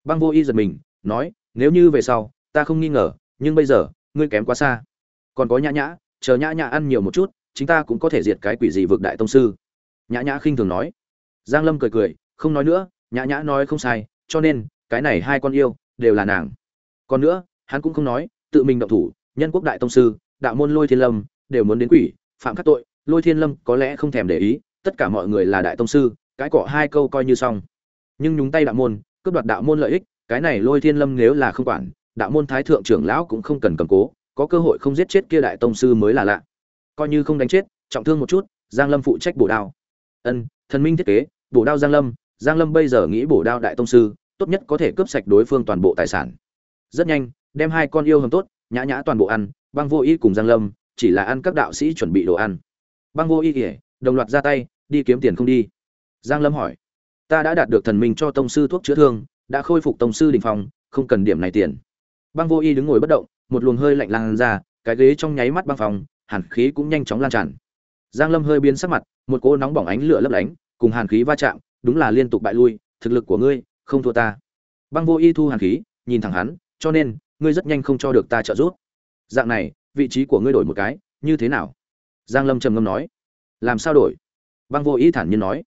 Băng vô y giật mình, nói, nếu như về sau, ta không nghi ngờ, nhưng bây giờ, ngươi kém quá xa. Còn có nhã nhã, chờ nhã nhã ăn nhiều một chút chúng ta cũng có thể diệt cái quỷ gì vực đại tông sư. Nhã nhã khinh thường nói. Giang lâm cười cười, không nói nữa, nhã nhã nói không sai, cho nên, cái này hai con yêu, đều là nàng. Còn nữa, hắn cũng không nói tự mình động thủ, nhân quốc đại tông sư, đạo môn lôi thiên lâm, đều muốn đến quỷ, phạm các tội. Lôi thiên lâm có lẽ không thèm để ý, tất cả mọi người là đại tông sư, cái cọ hai câu coi như xong. Nhưng nhúng tay đạo môn, cướp đoạt đạo môn lợi ích, cái này lôi thiên lâm nếu là không quản, đạo môn thái thượng trưởng lão cũng không cần cầm cố, có cơ hội không giết chết kia đại tông sư mới là lạ. Coi như không đánh chết, trọng thương một chút, giang lâm phụ trách bổ đao. Ân, thần minh thiết kế, bổ đao giang lâm giang lâm bây giờ nghĩ bổ đao đại tông sư, tốt nhất có thể cướp sạch đối phương toàn bộ tài sản. Rất nhanh đem hai con yêu hầm tốt, nhã nhã toàn bộ ăn, băng vô y cùng giang lâm, chỉ là ăn các đạo sĩ chuẩn bị đồ ăn. Băng vô y kể đồng loạt ra tay, đi kiếm tiền không đi. Giang lâm hỏi, ta đã đạt được thần minh cho tông sư thuốc chữa thương, đã khôi phục tông sư đình phòng không cần điểm này tiền. Băng vô y đứng ngồi bất động, một luồng hơi lạnh lan ra, cái ghế trong nháy mắt băng phòng hàn khí cũng nhanh chóng lan tràn. Giang lâm hơi biến sắc mặt, một cỗ nóng bỏng ánh lửa lấp lánh, cùng hàn khí va chạm, đúng là liên tục bại lui, thực lực của ngươi, không thua ta. Băng vô y thu hàn khí, nhìn thẳng hắn, cho nên ngươi rất nhanh không cho được ta trợ giúp. Dạng này, vị trí của ngươi đổi một cái, như thế nào? Giang lâm trầm ngâm nói. Làm sao đổi? Băng vô ý thản nhiên nói.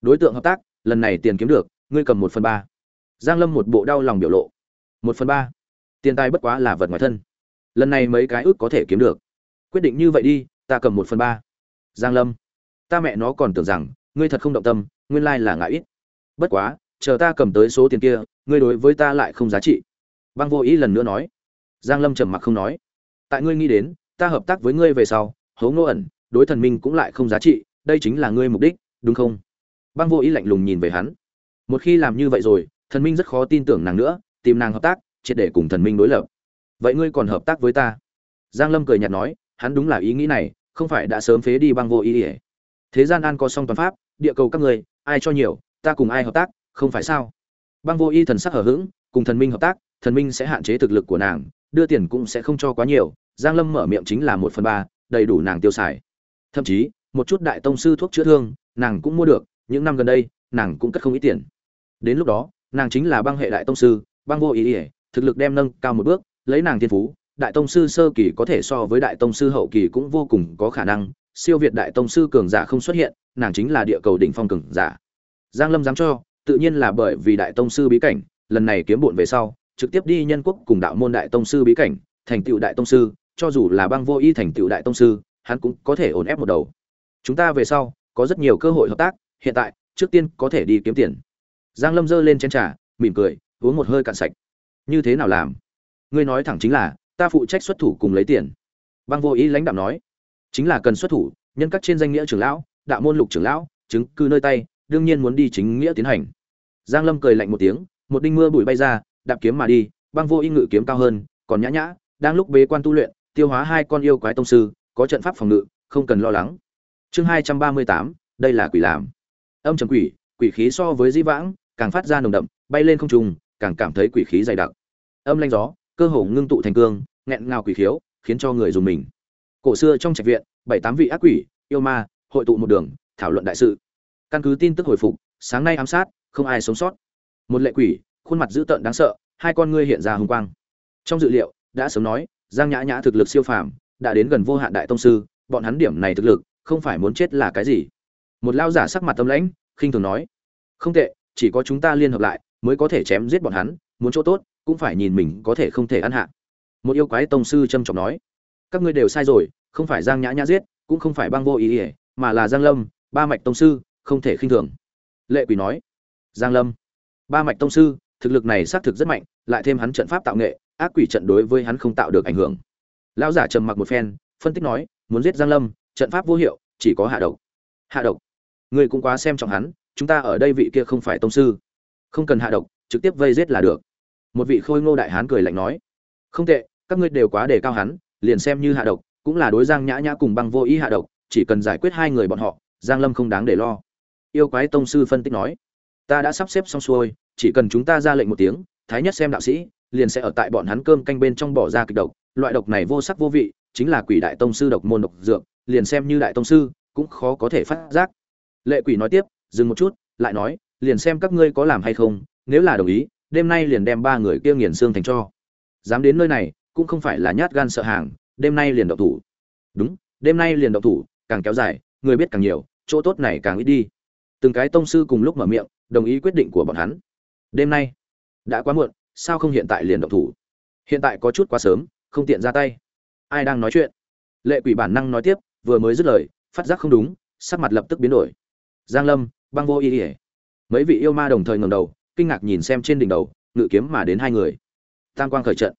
Đối tượng hợp tác, lần này tiền kiếm được, ngươi cầm một phần ba. Giang lâm một bộ đau lòng biểu lộ. Một phần ba? Tiền tài bất quá là vật ngoài thân. Lần này mấy cái ước có thể kiếm được. Quyết định như vậy đi, ta cầm một phần ba. Giang lâm. Ta mẹ nó còn tưởng rằng, ngươi thật không động tâm, nguyên lai là ngại ít. Bất quá, chờ ta cầm tới số tiền kia, ngươi đối với ta lại không giá trị băng vô ý lần nữa nói. Giang lâm trầm mặc không nói. Tại ngươi nghĩ đến, ta hợp tác với ngươi về sau, hố ngô ẩn, đối thần minh cũng lại không giá trị, đây chính là ngươi mục đích, đúng không? Băng vô ý lạnh lùng nhìn về hắn. Một khi làm như vậy rồi, thần minh rất khó tin tưởng nàng nữa, tìm nàng hợp tác, triệt để cùng thần minh đối lập. Vậy ngươi còn hợp tác với ta? Giang lâm cười nhạt nói, hắn đúng là ý nghĩ này, không phải đã sớm phế đi băng vô ý ỉa thế gian an có song toàn pháp, địa cầu các người, ai cho nhiều, ta cùng ai hợp tác, không phải sao? Băng vô y thần sắc hở h ữ g cùng thần minh hợp tác thần minh sẽ hạn chế thực lực của nàng, đưa tiền cũng sẽ không cho quá nhiều, giang lâm mở miệng chính là một phần ba, đầy đủ nàng tiêu xài. Thậm chí, một chút đại tông sư thuốc chữa thương, nàng cũng mua được, những năm gần đây, nàng cũng cất không ít tiền. Đến lúc đó, nàng chính là băng hệ đại tông sư, băng vô ý ỉa thực lực đem nâng cao một bước, lấy nàng thiên phú, đại tông sư sơ kỳ có thể so với đại tông sư hậu kỳ cũng vô cùng có khả năng, siêu việt đại tông sư cường giả không xuất hiện, nàng chính là địa cầu đỉnh phong cường giả. Giang lâm dám cho, tự nhiên là bởi vì đại tông sư bí cảnh, lần này kiếm bộn về sau trực tiếp đi nhân quốc cùng đạo môn đại tông sư bí cảnh, thành tựu đại tông sư, cho dù là băng vô y thành tựu đại tông sư, hắn cũng có thể ổn ép một đầu. Chúng ta về sau, có rất nhiều cơ hội hợp tác, hiện tại, trước tiên có thể đi kiếm tiền. Giang lâm giơ lên chén trà, mỉm cười, uống một hơi cạn sạch. Như thế nào làm? Ngươi nói thẳng chính là, ta phụ trách xuất thủ cùng lấy tiền. Băng vô ý lãnh đạo nói. Chính là cần xuất thủ, nhân các trên danh nghĩa trưởng lão, đạo môn lục trưởng lão, chứng cư nơi tay, đương nhiên muốn đi chính nghĩa tiến hành. Giang lâm cười lạnh một tiếng, một đinh mưa bụi bay ra đạp kiếm mà đi, băng vô y ngự kiếm cao hơn, còn nhã nhã, đang lúc bế quan tu luyện, tiêu hóa hai con yêu quái tông sư, có trận pháp phòng ngự, không cần lo lắng. Chương hai trăm ba mươi tám, đây là quỷ làm. Âm trầm quỷ quỷ khí so với di vãng, càng phát ra nồng đậm, bay lên không trung, càng cảm thấy quỷ khí dày đặc. Âm lanh gió, cơ hồ ngưng tụ thành cương, nghẹn ngào quỷ khiếu, khiến cho người dùng mình. Cổ xưa trong trạch viện, bảy tám vị ác quỷ, yêu ma, hội tụ một đường, thảo luận đại sự. Căn cứ tin tức hồi phục, sáng nay ám sát, không ai sống sót. Một lệ quỷ khuôn mặt dữ tợn đáng sợ, hai con ngươi hiện ra hùng quang. Trong dự liệu, đã sớm nói, giang nhã nhã thực lực siêu phàm, đã đến gần vô hạn đại tông sư, bọn hắn điểm này thực lực, không phải muốn chết là cái gì? Một lao giả sắc mặt tâm lãnh, khinh thường nói, không tệ, chỉ có chúng ta liên hợp lại, mới có thể chém giết bọn hắn, muốn chỗ tốt, cũng phải nhìn mình có thể không thể ăn hạ. Một yêu quái tông sư trầm trọng nói, các ngươi đều sai rồi, không phải giang nhã nhã giết, cũng không phải băng vô ý ý mà là giang lâm, ba mạch tông sư, không thể khinh thường. Lệ quỷ nói, giang lâm, ba mạch tông sư thực lực này xác thực rất mạnh, lại thêm hắn trận pháp tạo nghệ, ác quỷ trận đối với hắn không tạo được ảnh hưởng. Lão giả trầm mặc một phen, phân tích nói, muốn giết giang lâm, trận pháp vô hiệu, chỉ có hạ độc. Hạ độc. Người cũng quá xem trọng hắn, chúng ta ở đây vị kia không phải tông sư. Không cần hạ độc, trực tiếp vây giết là được. Một vị khôi ngô đại hán cười lạnh nói, không tệ, các ngươi đều quá đề cao hắn, liền xem như hạ độc, cũng là đối giang nhã nhã cùng băng vô ý hạ độc, chỉ cần giải quyết hai người bọn họ, giang lâm không đáng để lo. Yêu quái tông sư phân tích nói, ta đã sắp xếp xong xuôi chỉ cần chúng ta ra lệnh một tiếng, thái nhất xem đạo sĩ, liền sẽ ở tại bọn hắn cơm canh bên trong bỏ ra kịch độc. Loại độc này vô sắc vô vị, chính là quỷ đại tông sư độc môn độc dược, liền xem như đại tông sư, cũng khó có thể phát giác. Lệ quỷ nói tiếp, dừng một chút, lại nói, liền xem các ngươi có làm hay không, nếu là đồng ý, đêm nay liền đem ba người kia nghiền xương thành cho. Dám đến nơi này, cũng không phải là nhát gan sợ hàng, đêm nay liền độc thủ. Đúng, đêm nay liền độc thủ, càng kéo dài, người biết càng nhiều, chỗ tốt này càng ít đi. Từng cái tông sư cùng lúc mở miệng, đồng ý quyết định của bọn hắn đêm nay? Đã quá muộn, sao không hiện tại liền động thủ? Hiện tại có chút quá sớm, không tiện ra tay. Ai đang nói chuyện? Lệ quỷ bản năng nói tiếp, vừa mới dứt lời, phát giác không đúng, sắc mặt lập tức biến đổi. Giang lâm, băng vô y ỉa mấy vị yêu ma đồng thời ngầm đầu, kinh ngạc nhìn xem trên đỉnh đầu, ngự kiếm mà đến hai người. Tam quang khởi trận.